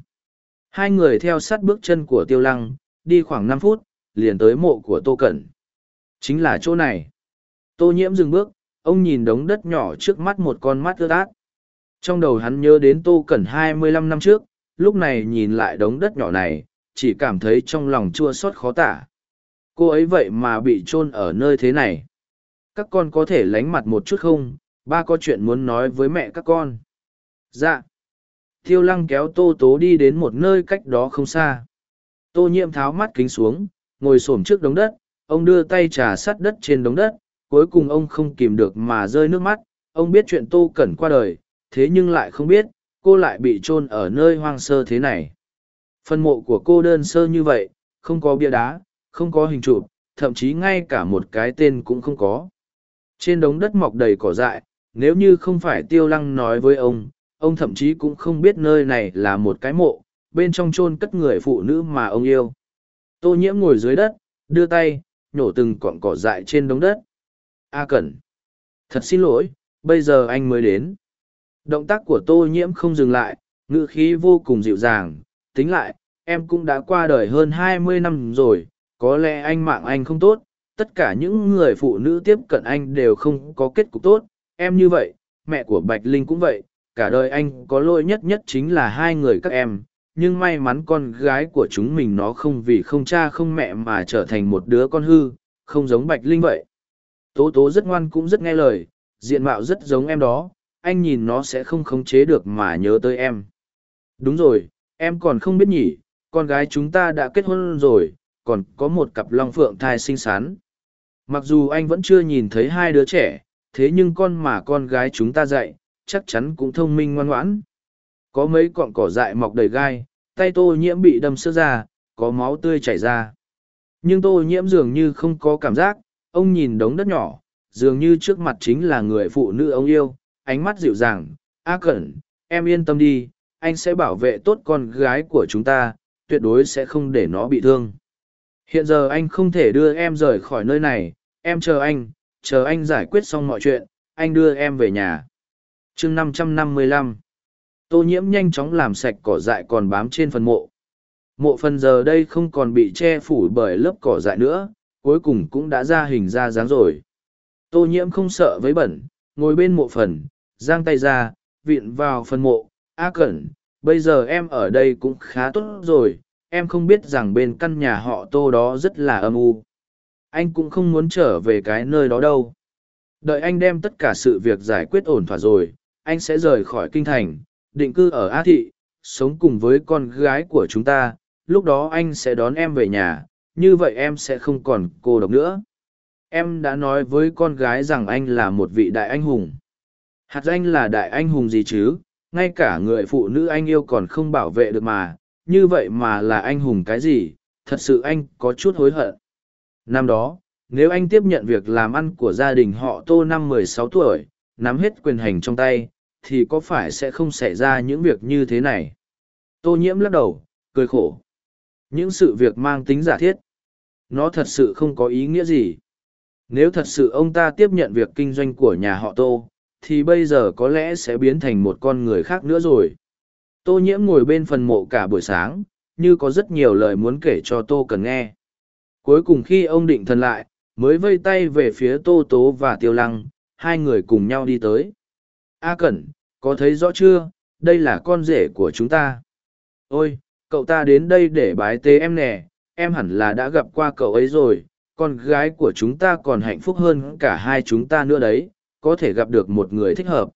Hai người theo sát bước chân của tiêu lăng, đi khoảng năm phút, liền tới mộ của Tô Cẩn. Chính là chỗ này. Tô nhiễm dừng bước, ông nhìn đống đất nhỏ trước mắt một con mắt ướt át. Trong đầu hắn nhớ đến Tô Cẩn hai mươi lăm năm trước, lúc này nhìn lại đống đất nhỏ này, chỉ cảm thấy trong lòng chua xót khó tả. Cô ấy vậy mà bị chôn ở nơi thế này. Các con có thể lánh mặt một chút không? Ba có chuyện muốn nói với mẹ các con. Dạ. Tiêu lăng kéo tô tố đi đến một nơi cách đó không xa. Tô nhiễm tháo mắt kính xuống, ngồi xổm trước đống đất, ông đưa tay trà sắt đất trên đống đất, cuối cùng ông không kìm được mà rơi nước mắt, ông biết chuyện tô cẩn qua đời, thế nhưng lại không biết, cô lại bị chôn ở nơi hoang sơ thế này. Phân mộ của cô đơn sơ như vậy, không có bia đá, không có hình chụp, thậm chí ngay cả một cái tên cũng không có. Trên đống đất mọc đầy cỏ dại, nếu như không phải tiêu lăng nói với ông, ông thậm chí cũng không biết nơi này là một cái mộ, bên trong chôn cất người phụ nữ mà ông yêu. Tô nhiễm ngồi dưới đất, đưa tay, nhổ từng cọng cỏ dại trên đống đất. A Cẩn. Thật xin lỗi, bây giờ anh mới đến. Động tác của tô nhiễm không dừng lại, ngữ khí vô cùng dịu dàng. Tính lại, em cũng đã qua đời hơn hai mươi năm rồi, có lẽ anh mạng anh không tốt, tất cả những người phụ nữ tiếp cận anh đều không có kết cục tốt. Em như vậy, mẹ của Bạch Linh cũng vậy, cả đời anh có lỗi nhất nhất chính là hai người các em nhưng may mắn con gái của chúng mình nó không vì không cha không mẹ mà trở thành một đứa con hư không giống bạch linh vậy. Tố tố rất ngoan cũng rất nghe lời diện mạo rất giống em đó anh nhìn nó sẽ không khống chế được mà nhớ tới em. Đúng rồi em còn không biết nhỉ con gái chúng ta đã kết hôn rồi còn có một cặp long phượng thai xinh xắn. Mặc dù anh vẫn chưa nhìn thấy hai đứa trẻ thế nhưng con mà con gái chúng ta dạy chắc chắn cũng thông minh ngoan ngoãn. Có mấy cọng cỏ dại mọc đầy gai, tay tô nhiễm bị đâm sữa ra, có máu tươi chảy ra. Nhưng tô nhiễm dường như không có cảm giác, ông nhìn đống đất nhỏ, dường như trước mặt chính là người phụ nữ ông yêu, ánh mắt dịu dàng, A Cẩn, em yên tâm đi, anh sẽ bảo vệ tốt con gái của chúng ta, tuyệt đối sẽ không để nó bị thương. Hiện giờ anh không thể đưa em rời khỏi nơi này, em chờ anh, chờ anh giải quyết xong mọi chuyện, anh đưa em về nhà. Chương năm trăm năm mươi lăm. Tô nhiễm nhanh chóng làm sạch cỏ dại còn bám trên phần mộ. Mộ phần giờ đây không còn bị che phủ bởi lớp cỏ dại nữa cuối cùng cũng đã ra hình ra dáng rồi. Tô nhiễm không sợ với bẩn ngồi bên mộ phần giang tay ra vịn vào phần mộ a cẩn bây giờ em ở đây cũng khá tốt rồi em không biết rằng bên căn nhà họ tô đó rất là âm u anh cũng không muốn trở về cái nơi đó đâu. Đợi anh đem tất cả sự việc giải quyết ổn thỏa rồi, anh sẽ rời khỏi kinh thành, định cư ở á thị, sống cùng với con gái của chúng ta, lúc đó anh sẽ đón em về nhà, như vậy em sẽ không còn cô độc nữa. Em đã nói với con gái rằng anh là một vị đại anh hùng. Hạt danh là đại anh hùng gì chứ? Ngay cả người phụ nữ anh yêu còn không bảo vệ được mà, như vậy mà là anh hùng cái gì? Thật sự anh có chút hối hận năm đó, nếu anh tiếp nhận việc làm ăn của gia đình họ tô năm mười sáu tuổi, nắm hết quyền hành trong tay, thì có phải sẽ không xảy ra những việc như thế này? Tô nhiễm lắc đầu, cười khổ. Những sự việc mang tính giả thiết, nó thật sự không có ý nghĩa gì. Nếu thật sự ông ta tiếp nhận việc kinh doanh của nhà họ tô, thì bây giờ có lẽ sẽ biến thành một con người khác nữa rồi. Tô nhiễm ngồi bên phần mộ cả buổi sáng, như có rất nhiều lời muốn kể cho tô cần nghe cuối cùng khi ông định thần lại, mới vây tay về phía tô tố và tiêu lăng, hai người cùng nhau đi tới. A cẩn, có thấy rõ chưa? Đây là con rể của chúng ta. Ôi, cậu ta đến đây để bái tế em nè. Em hẳn là đã gặp qua cậu ấy rồi. Con gái của chúng ta còn hạnh phúc hơn cả hai chúng ta nữa đấy. Có thể gặp được một người thích hợp.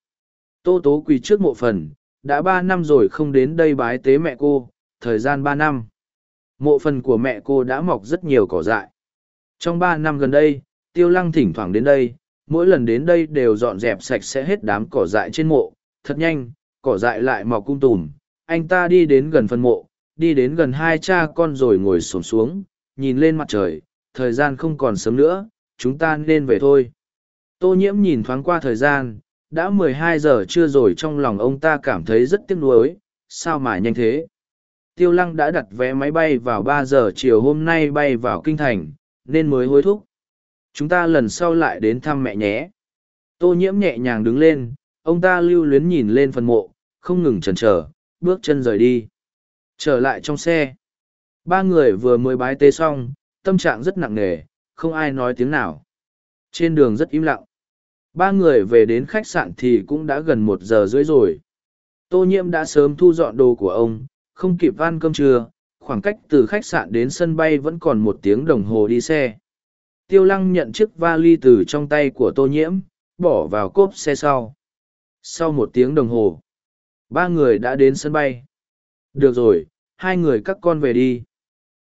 Tô tố quỳ trước mộ phần. Đã ba năm rồi không đến đây bái tế mẹ cô. Thời gian ba năm mộ phần của mẹ cô đã mọc rất nhiều cỏ dại. Trong ba năm gần đây, tiêu lăng thỉnh thoảng đến đây, mỗi lần đến đây đều dọn dẹp sạch sẽ hết đám cỏ dại trên mộ. Thật nhanh, cỏ dại lại mọc cung tùm. Anh ta đi đến gần phân mộ, đi đến gần hai cha con rồi ngồi xổm xuống, nhìn lên mặt trời. Thời gian không còn sớm nữa, chúng ta nên về thôi. Tô nhiễm nhìn thoáng qua thời gian, đã mười hai giờ trưa rồi trong lòng ông ta cảm thấy rất tiếc nuối. Sao mà nhanh thế? Tiêu lăng đã đặt vé máy bay vào ba giờ chiều hôm nay bay vào kinh thành, nên mới hối thúc. Chúng ta lần sau lại đến thăm mẹ nhé. Tô nhiễm nhẹ nhàng đứng lên, ông ta lưu luyến nhìn lên phần mộ, không ngừng chần chờ, bước chân rời đi. Trở lại trong xe. Ba người vừa mới bái tế xong, tâm trạng rất nặng nề, không ai nói tiếng nào. Trên đường rất im lặng. Ba người về đến khách sạn thì cũng đã gần một giờ rưỡi rồi. Tô nhiễm đã sớm thu dọn đồ của ông không kịp ăn cơm trưa, khoảng cách từ khách sạn đến sân bay vẫn còn một tiếng đồng hồ đi xe. Tiêu lăng nhận chiếc vali từ trong tay của tô nhiễm, bỏ vào cốp xe sau. Sau một tiếng đồng hồ, ba người đã đến sân bay. Được rồi, hai người các con về đi.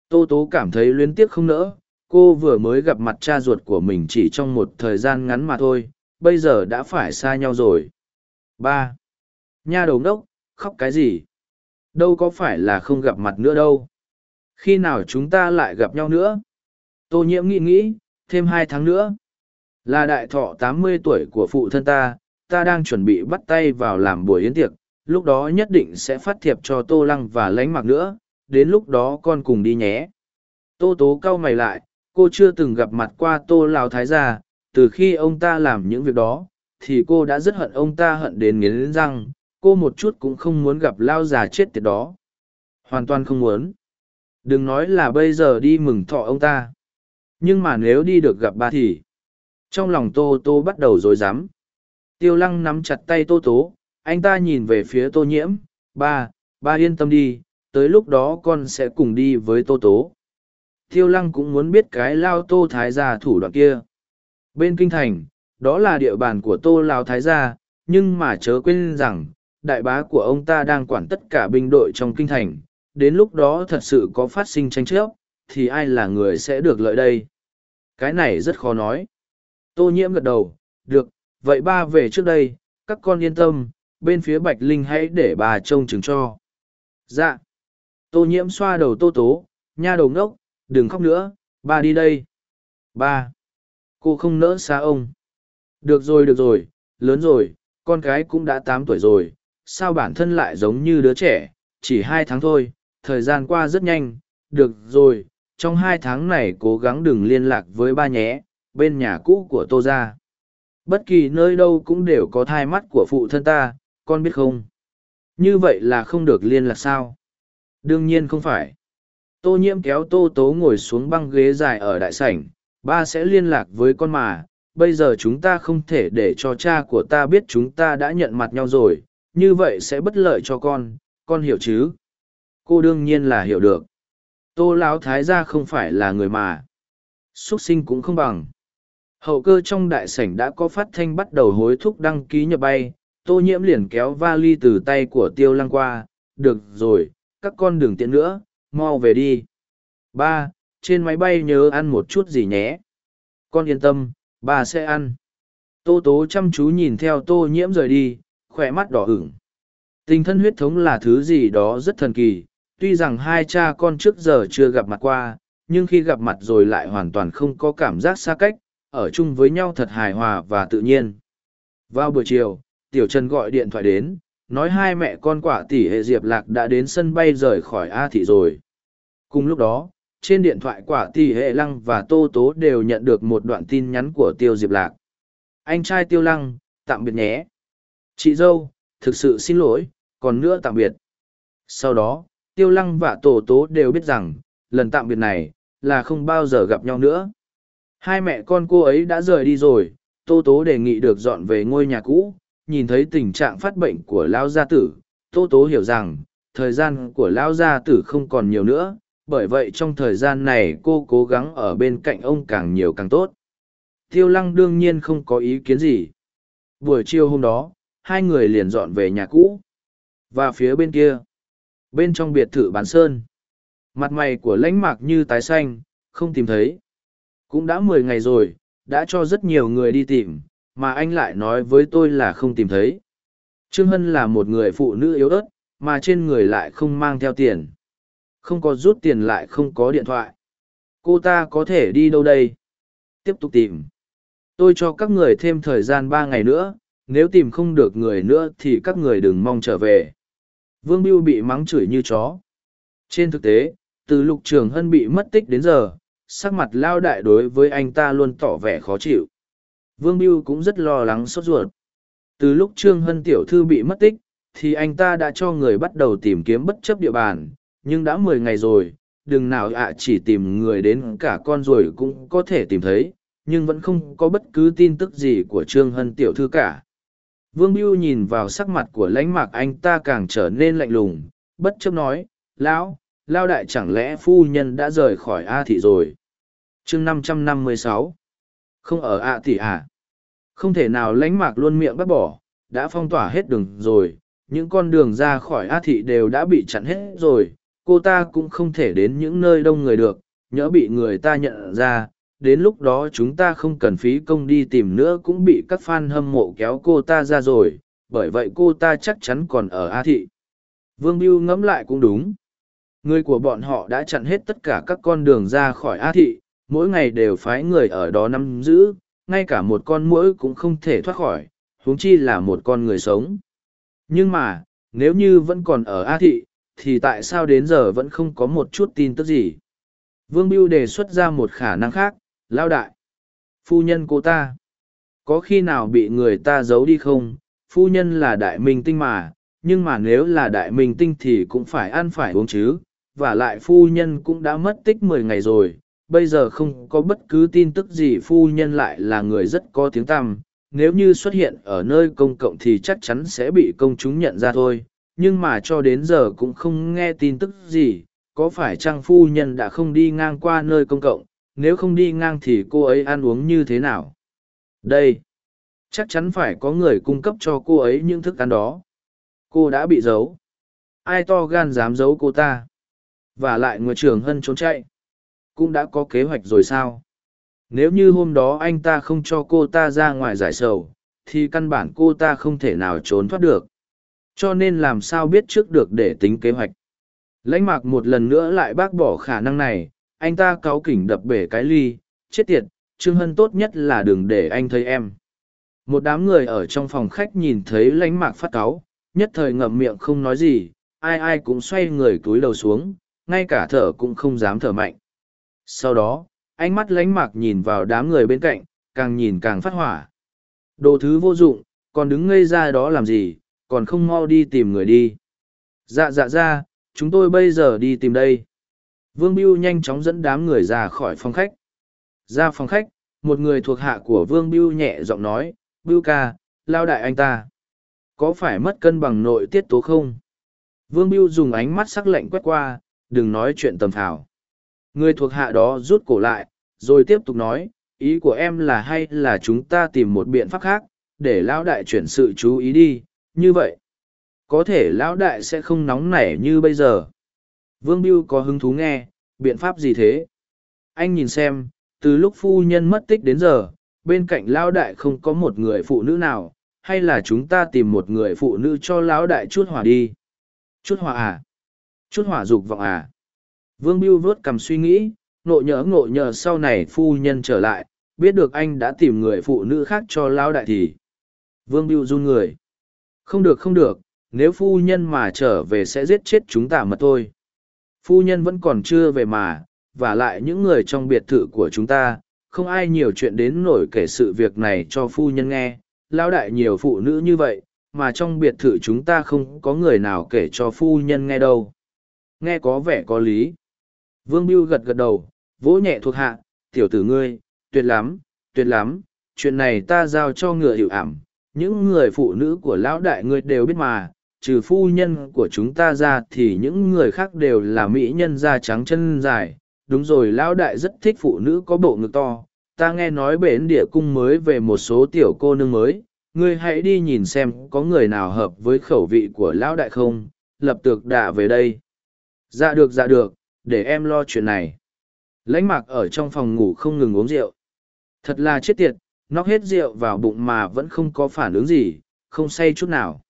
Tô tố cảm thấy luyến tiếc không nỡ, cô vừa mới gặp mặt cha ruột của mình chỉ trong một thời gian ngắn mà thôi, bây giờ đã phải xa nhau rồi. Ba. Nha đầu đốc, khóc cái gì? Đâu có phải là không gặp mặt nữa đâu. Khi nào chúng ta lại gặp nhau nữa? Tô nhiễm nghĩ nghĩ, thêm hai tháng nữa. Là đại thọ tám mươi tuổi của phụ thân ta ta đang chuẩn bị bắt tay vào làm buổi yến tiệc, lúc đó nhất định sẽ phát thiệp cho tô lăng và lánh mặc nữa, đến lúc đó con cùng đi nhé. Tô tố cau mày lại, cô chưa từng gặp mặt qua tô lào thái gia, từ khi ông ta làm những việc đó, thì cô đã rất hận ông ta hận đến nghiến răng cô một chút cũng không muốn gặp lao già chết tiệt đó. Hoàn toàn không muốn. Đừng nói là bây giờ đi mừng thọ ông ta. Nhưng mà nếu đi được gặp ba thì. Trong lòng tô tô bắt đầu rối rắm. Tiêu lăng nắm chặt tay tô tố. Anh ta nhìn về phía tô nhiễm. Ba ba yên tâm đi. Tới lúc đó con sẽ cùng đi với tô tố. Tiêu lăng cũng muốn biết cái lao tô thái gia thủ đoạn kia. Bên kinh thành, đó là địa bàn của tô lao thái gia, nhưng mà chớ quên rằng đại bá của ông ta đang quản tất cả binh đội trong kinh thành, đến lúc đó thật sự có phát sinh tranh chấp, thì ai là người sẽ được lợi đây? Cái này rất khó nói. Tô nhiễm gật đầu, được, vậy ba về trước đây, các con yên tâm, bên phía bạch linh hãy để bà trông chừng cho. Dạ. Tô nhiễm xoa đầu tô tố, nha đầu ngốc, đừng khóc nữa, ba đi đây. Ba. Cô không nỡ xa ông. Được rồi được rồi, lớn rồi, con cái cũng đã tám tuổi rồi sao bản thân lại giống như đứa trẻ, chỉ hai tháng thôi, thời gian qua rất nhanh, được rồi, trong hai tháng này cố gắng đừng liên lạc với ba nhé, bên nhà cũ của tô ra bất kỳ nơi đâu cũng đều có thai mắt của phụ thân ta, con biết không? Như vậy là không được liên lạc sao? Đương nhiên không phải. Tô nhiễm kéo tô tố ngồi xuống băng ghế dài ở đại sảnh, ba sẽ liên lạc với con mà, bây giờ chúng ta không thể để cho cha của ta biết chúng ta đã nhận mặt nhau rồi như vậy sẽ bất lợi cho con con hiểu chứ? Cô đương nhiên là hiểu được. Tô lão thái gia không phải là người mà. Xuất sinh cũng không bằng. Hậu cơ trong đại sảnh đã có phát thanh bắt đầu hối thúc đăng ký nhập bay. Tô nhiễm liền kéo vali từ tay của tiêu lăng qua. Được rồi, các con đừng tiện nữa, mau về đi. Ba, trên máy bay nhớ ăn một chút gì nhé. Con yên tâm bà sẽ ăn. Tô tố chăm chú nhìn theo tô nhiễm rời đi khỏe mắt đỏ ửng. Tình thân huyết thống là thứ gì đó rất thần kỳ, tuy rằng hai cha con trước giờ chưa gặp mặt qua, nhưng khi gặp mặt rồi lại hoàn toàn không có cảm giác xa cách, ở chung với nhau thật hài hòa và tự nhiên. Vào buổi chiều, tiểu trần gọi điện thoại đến, nói hai mẹ con quả tỷ hệ diệp lạc đã đến sân bay rời khỏi a thị rồi. Cùng lúc đó, trên điện thoại quả tỷ hệ lăng và tô tố đều nhận được một đoạn tin nhắn của tiêu diệp lạc. Anh trai tiêu lăng, tạm biệt nhé chị dâu, thực sự xin lỗi, còn nữa tạm biệt. Sau đó, tiêu lăng và tổ tố đều biết rằng, lần tạm biệt này là không bao giờ gặp nhau nữa. Hai mẹ con cô ấy đã rời đi rồi, tô tố đề nghị được dọn về ngôi nhà cũ. Nhìn thấy tình trạng phát bệnh của lão gia tử, tô tố hiểu rằng, thời gian của lão gia tử không còn nhiều nữa. Bởi vậy trong thời gian này cô cố gắng ở bên cạnh ông càng nhiều càng tốt. Tiêu lăng đương nhiên không có ý kiến gì. Buổi chiều hôm đó hai người liền dọn về nhà cũ. Và phía bên kia, bên trong biệt thự bán sơn. Mặt mày của lãnh mạc như tái xanh, không tìm thấy. Cũng đã mười ngày rồi, đã cho rất nhiều người đi tìm, mà anh lại nói với tôi là không tìm thấy. Trương hân là một người phụ nữ yếu ớt, mà trên người lại không mang theo tiền. Không có rút tiền lại không có điện thoại. Cô ta có thể đi đâu đây? Tiếp tục tìm. Tôi cho các người thêm thời gian ba ngày nữa nếu tìm không được người nữa thì các người đừng mong trở về. Vương biêu bị mắng chửi như chó. Trên thực tế, từ lục trường hân bị mất tích đến giờ, sắc mặt lao đại đối với anh ta luôn tỏ vẻ khó chịu. Vương biêu cũng rất lo lắng sốt ruột. Từ lúc trương hân tiểu thư bị mất tích, thì anh ta đã cho người bắt đầu tìm kiếm bất chấp địa bàn, nhưng đã mười ngày rồi, đừng nào ạ chỉ tìm người đến cả con ruồi cũng có thể tìm thấy, nhưng vẫn không có bất cứ tin tức gì của trương hân tiểu thư cả vương Biêu nhìn vào sắc mặt của lãnh mạc anh ta càng trở nên lạnh lùng, bất chấp nói, lão lao đại chẳng lẽ phu nhân đã rời khỏi a thị rồi? Chương năm trăm năm mươi sáu. Không ở a thị à? Không thể nào lãnh mạc luôn miệng bắt bỏ, đã phong tỏa hết đường rồi, những con đường ra khỏi a thị đều đã bị chặn hết rồi, cô ta cũng không thể đến những nơi đông người được, nhỡ bị người ta nhận ra đến lúc đó chúng ta không cần phí công đi tìm nữa cũng bị các fan hâm mộ kéo cô ta ra rồi, bởi vậy cô ta chắc chắn còn ở a thị. Vương mưu ngẫm lại cũng đúng. Người của bọn họ đã chặn hết tất cả các con đường ra khỏi a thị, mỗi ngày đều phái người ở đó nắm giữ, ngay cả một con mũi cũng không thể thoát khỏi, huống chi là một con người sống. Nhưng mà, nếu như vẫn còn ở a thị, thì tại sao đến giờ vẫn không có một chút tin tức gì? Vương mưu đề xuất ra một khả năng khác lao đại, phu nhân cô ta. Có khi nào bị người ta giấu đi không? Phu nhân là đại minh tinh mà, nhưng mà nếu là đại minh tinh thì cũng phải ăn phải uống chứ. Và lại phu nhân cũng đã mất tích mười ngày rồi. Bây giờ không có bất cứ tin tức gì, phu nhân lại là người rất có tiếng tăm. Nếu như xuất hiện ở nơi công cộng thì chắc chắn sẽ bị công chúng nhận ra thôi. Nhưng mà cho đến giờ cũng không nghe tin tức gì. Có phải chăng phu nhân đã không đi ngang qua nơi công cộng? Nếu không đi ngang thì cô ấy ăn uống như thế nào? Đây, chắc chắn phải có người cung cấp cho cô ấy những thức ăn đó. Cô đã bị giấu. Ai to gan dám giấu cô ta? Và lại người trưởng hân trốn chạy. Cũng đã có kế hoạch rồi sao? Nếu như hôm đó anh ta không cho cô ta ra ngoài giải sầu, thì căn bản cô ta không thể nào trốn thoát được. Cho nên làm sao biết trước được để tính kế hoạch? Lãnh mạc một lần nữa lại bác bỏ khả năng này anh ta cáu kỉnh đập bể cái ly, chết tiệt, trương hân tốt nhất là đừng để anh thấy em. Một đám người ở trong phòng khách nhìn thấy lãnh mạc phát cáu, nhất thời ngậm miệng không nói gì, ai ai cũng xoay người túi đầu xuống, ngay cả thở cũng không dám thở mạnh. Sau đó, ánh mắt lánh mạc nhìn vào đám người bên cạnh, càng nhìn càng phát hỏa. Đồ thứ vô dụng, còn đứng ngây ra đó làm gì, còn không mau đi tìm người đi. Dạ dạ ra chúng tôi bây giờ đi tìm đây vương biêu nhanh chóng dẫn đám người ra khỏi phòng khách ra phòng khách một người thuộc hạ của vương biêu nhẹ giọng nói biêu ca lao đại anh ta có phải mất cân bằng nội tiết tố không vương biêu dùng ánh mắt sắc lạnh quét qua đừng nói chuyện tầm thảo Người thuộc hạ đó rút cổ lại, rồi tiếp tục nói, ý của em là hay là chúng ta tìm một biện pháp khác, để lão đại chuyển sự chú ý đi, như vậy. Có thể lão đại sẽ không nóng nảy như bây giờ. Vương Biêu có hứng thú nghe, biện pháp gì thế? Anh nhìn xem, từ lúc phu nhân mất tích đến giờ, bên cạnh lão đại không có một người phụ nữ nào, hay là chúng ta tìm một người phụ nữ cho lão đại chút hỏa đi? Chút hỏa à? Chút hỏa dục vọng à? Vương Biêu vớt cầm suy nghĩ, nộ nhớ ngộ nhờ sau này phu nhân trở lại, biết được anh đã tìm người phụ nữ khác cho lão đại thì. Vương Biêu run người. Không được không được, nếu phu nhân mà trở về sẽ giết chết chúng ta mà thôi. Phu nhân vẫn còn chưa về mà, và lại những người trong biệt thự của chúng ta, không ai nhiều chuyện đến nổi kể sự việc này cho phu nhân nghe. Lão đại nhiều phụ nữ như vậy, mà trong biệt thự chúng ta không có người nào kể cho phu nhân nghe đâu. Nghe có vẻ có lý. Vương Biêu gật gật đầu, vỗ nhẹ thuộc hạ, tiểu tử ngươi, tuyệt lắm, tuyệt lắm, chuyện này ta giao cho ngựa hiệu ảm. Những người phụ nữ của lão đại ngươi đều biết mà, trừ phu nhân của chúng ta ra thì những người khác đều là mỹ nhân da trắng chân dài. Đúng rồi lão đại rất thích phụ nữ có bộ ngực to. Ta nghe nói bến địa cung mới về một số tiểu cô nương mới, ngươi hãy đi nhìn xem có người nào hợp với khẩu vị của lão đại không, lập tược đạ về đây. Dạ được dạ được, để em lo chuyện này. Lãnh mạc ở trong phòng ngủ không ngừng uống rượu. Thật là chết tiệt, nóc hết rượu vào bụng mà vẫn không có phản ứng gì, không say chút nào.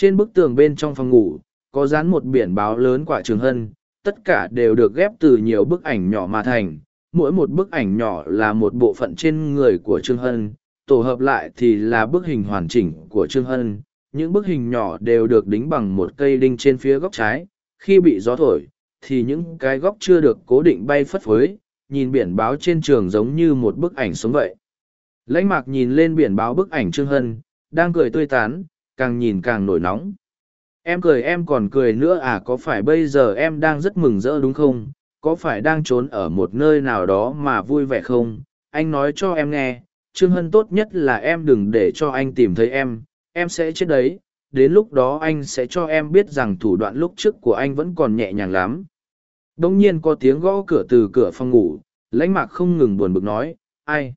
Trên bức tường bên trong phòng ngủ, có dán một biển báo lớn quả trường hân, tất cả đều được ghép từ nhiều bức ảnh nhỏ mà thành. Mỗi một bức ảnh nhỏ là một bộ phận trên người của Trương Hân, tổ hợp lại thì là bức hình hoàn chỉnh của Trương Hân. Những bức hình nhỏ đều được đính bằng một cây đinh trên phía góc trái, khi bị gió thổi, thì những cái góc chưa được cố định bay phất phới, nhìn biển báo trên trường giống như một bức ảnh sống vậy. Lãnh mạc nhìn lên biển báo bức ảnh Trương Hân, đang cười tươi tán, càng nhìn càng nổi nóng. Em cười em còn cười nữa à có phải bây giờ em đang rất mừng rỡ đúng không? Có phải đang trốn ở một nơi nào đó mà vui vẻ không? Anh nói cho em nghe, Trương Hân tốt nhất là em đừng để cho anh tìm thấy em, em sẽ chết đấy, đến lúc đó anh sẽ cho em biết rằng thủ đoạn lúc trước của anh vẫn còn nhẹ nhàng lắm. Đông nhiên có tiếng gõ cửa từ cửa phòng ngủ, lãnh mạc không ngừng buồn bực nói, ai?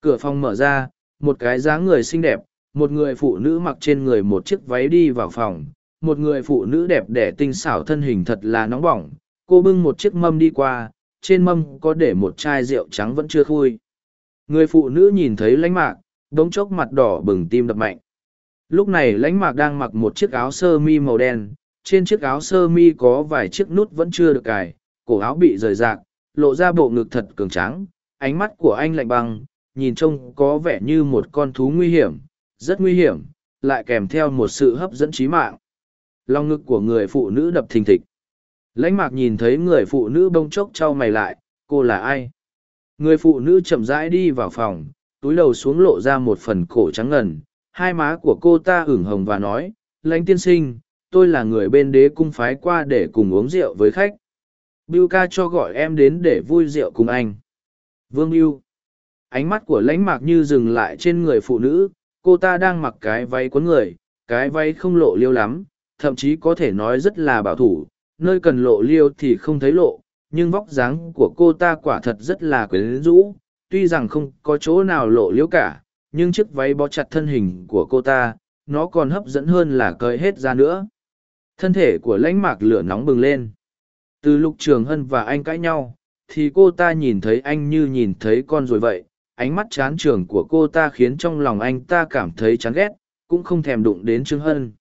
Cửa phòng mở ra, một cái dáng người xinh đẹp, một người phụ nữ mặc trên người một chiếc váy đi vào phòng, một người phụ nữ đẹp đẽ tinh xảo thân hình thật là nóng bỏng, cô bưng một chiếc mâm đi qua, trên mâm có để một chai rượu trắng vẫn chưa khui. Người phụ nữ nhìn thấy lãnh mạc, đống chốc mặt đỏ bừng tim đập mạnh. Lúc này lãnh mạc đang mặc một chiếc áo sơ mi màu đen, trên chiếc áo sơ mi có vài chiếc nút vẫn chưa được cài, cổ áo bị rời rạc, lộ ra bộ ngực thật cường tráng, ánh mắt của anh lạnh băng, nhìn trông có vẻ như một con thú nguy hiểm, rất nguy hiểm, lại kèm theo một sự hấp dẫn trí mạng. Lòng ngực của người phụ nữ đập thình thịch. Lãnh mạc nhìn thấy người phụ nữ bông chốc trao mày lại, cô là ai? Người phụ nữ chậm rãi đi vào phòng, túi đầu xuống lộ ra một phần cổ trắng ngần, hai má của cô ta ửng hồng và nói, lãnh tiên sinh, tôi là người bên đế cung phái qua để cùng uống rượu với khách. Biu ca cho gọi em đến để vui rượu cùng anh. Vương Bill. Ánh mắt của lãnh mạc như dừng lại trên người phụ nữ, cô ta đang mặc cái váy cuốn người, cái váy không lộ liêu lắm, thậm chí có thể nói rất là bảo thủ, nơi cần lộ liêu thì không thấy lộ, nhưng vóc dáng của cô ta quả thật rất là quyến rũ, tuy rằng không có chỗ nào lộ liêu cả, nhưng chiếc váy bó chặt thân hình của cô ta, nó còn hấp dẫn hơn là cởi hết ra nữa. Thân thể của lãnh mạc lửa nóng bừng lên. Từ lúc Trường Hân và anh cãi nhau, thì cô ta nhìn thấy anh như nhìn thấy con rồi vậy. Ánh mắt chán trường của cô ta khiến trong lòng anh ta cảm thấy chán ghét, cũng không thèm đụng đến Trương Hân.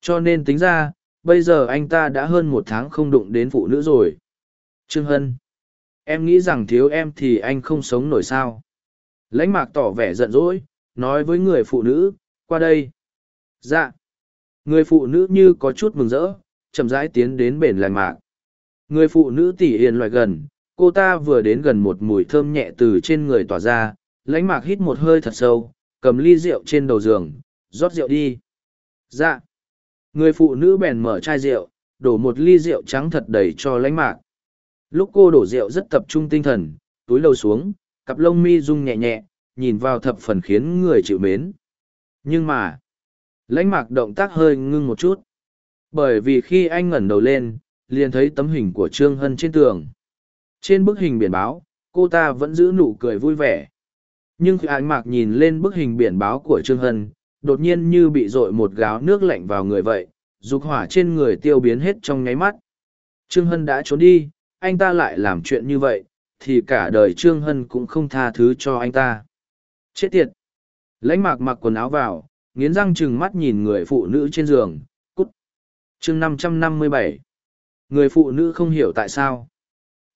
Cho nên tính ra, bây giờ anh ta đã hơn một tháng không đụng đến phụ nữ rồi. Trương Hân, em nghĩ rằng thiếu em thì anh không sống nổi sao. Lãnh mạc tỏ vẻ giận dỗi, nói với người phụ nữ, qua đây. Dạ. Người phụ nữ như có chút mừng rỡ, chậm rãi tiến đến bền lành mạc. Người phụ nữ tỉ hiền loại gần, cô ta vừa đến gần một mùi thơm nhẹ từ trên người tỏa ra, lãnh mạc hít một hơi thật sâu, cầm ly rượu trên đầu giường, rót rượu đi. Dạ. Người phụ nữ bèn mở chai rượu, đổ một ly rượu trắng thật đầy cho lãnh mạc. Lúc cô đổ rượu rất tập trung tinh thần, túi lầu xuống, cặp lông mi rung nhẹ nhẹ, nhìn vào thập phần khiến người chịu mến. Nhưng mà, lãnh mạc động tác hơi ngưng một chút. Bởi vì khi anh ngẩng đầu lên, liền thấy tấm hình của Trương Hân trên tường. Trên bức hình biển báo, cô ta vẫn giữ nụ cười vui vẻ. Nhưng khi ánh mạc nhìn lên bức hình biển báo của Trương Hân, đột nhiên như bị dội một gáo nước lạnh vào người vậy, dục hỏa trên người tiêu biến hết trong nháy mắt. Trương Hân đã trốn đi, anh ta lại làm chuyện như vậy, thì cả đời Trương Hân cũng không tha thứ cho anh ta. Chết tiệt! Lãnh mạc mặc quần áo vào, nghiến răng chừng mắt nhìn người phụ nữ trên giường, cút. chương năm trăm năm mươi bảy Người phụ nữ không hiểu tại sao.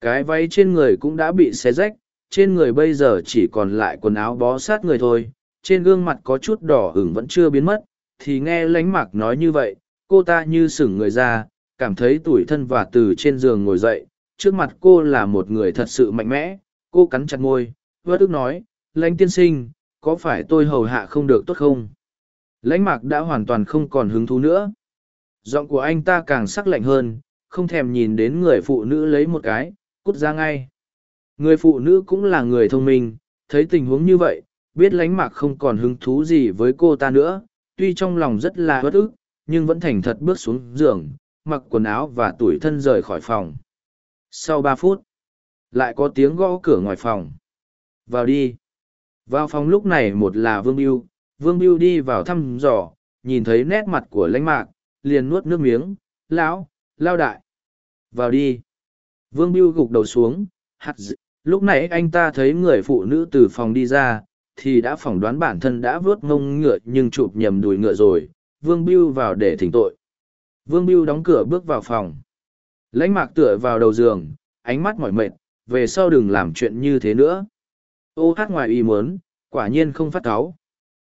Cái váy trên người cũng đã bị xé rách, trên người bây giờ chỉ còn lại quần áo bó sát người thôi, trên gương mặt có chút đỏ ửng vẫn chưa biến mất, thì nghe lánh mạc nói như vậy, cô ta như sửng người ra, cảm thấy tủi thân và từ trên giường ngồi dậy, trước mặt cô là một người thật sự mạnh mẽ, cô cắn chặt môi, vớt ức nói, lãnh tiên sinh, có phải tôi hầu hạ không được tốt không? Lãnh mạc đã hoàn toàn không còn hứng thú nữa. Giọng của anh ta càng sắc lạnh hơn, không thèm nhìn đến người phụ nữ lấy một cái, cút ra ngay. Người phụ nữ cũng là người thông minh, thấy tình huống như vậy, biết lánh mạc không còn hứng thú gì với cô ta nữa, tuy trong lòng rất là bất ức, nhưng vẫn thành thật bước xuống giường, mặc quần áo và tủi thân rời khỏi phòng. Sau ba phút, lại có tiếng gõ cửa ngoài phòng. Vào đi. Vào phòng lúc này một là Vương Biêu, Vương Biêu đi vào thăm dò, nhìn thấy nét mặt của lãnh mạc, liền nuốt nước miếng, lão, lao đại. Vào đi. Vương Biêu gục đầu xuống, hạt dị. lúc này anh ta thấy người phụ nữ từ phòng đi ra, thì đã phỏng đoán bản thân đã vớt ngông ngựa nhưng chụp nhầm đùi ngựa rồi, Vương Biêu vào để thỉnh tội. Vương Biêu đóng cửa bước vào phòng. Lãnh mạc tựa vào đầu giường, ánh mắt mỏi mệt, về sau đừng làm chuyện như thế nữa. Ô hát ngoài ý muốn, quả nhiên không phát cáu.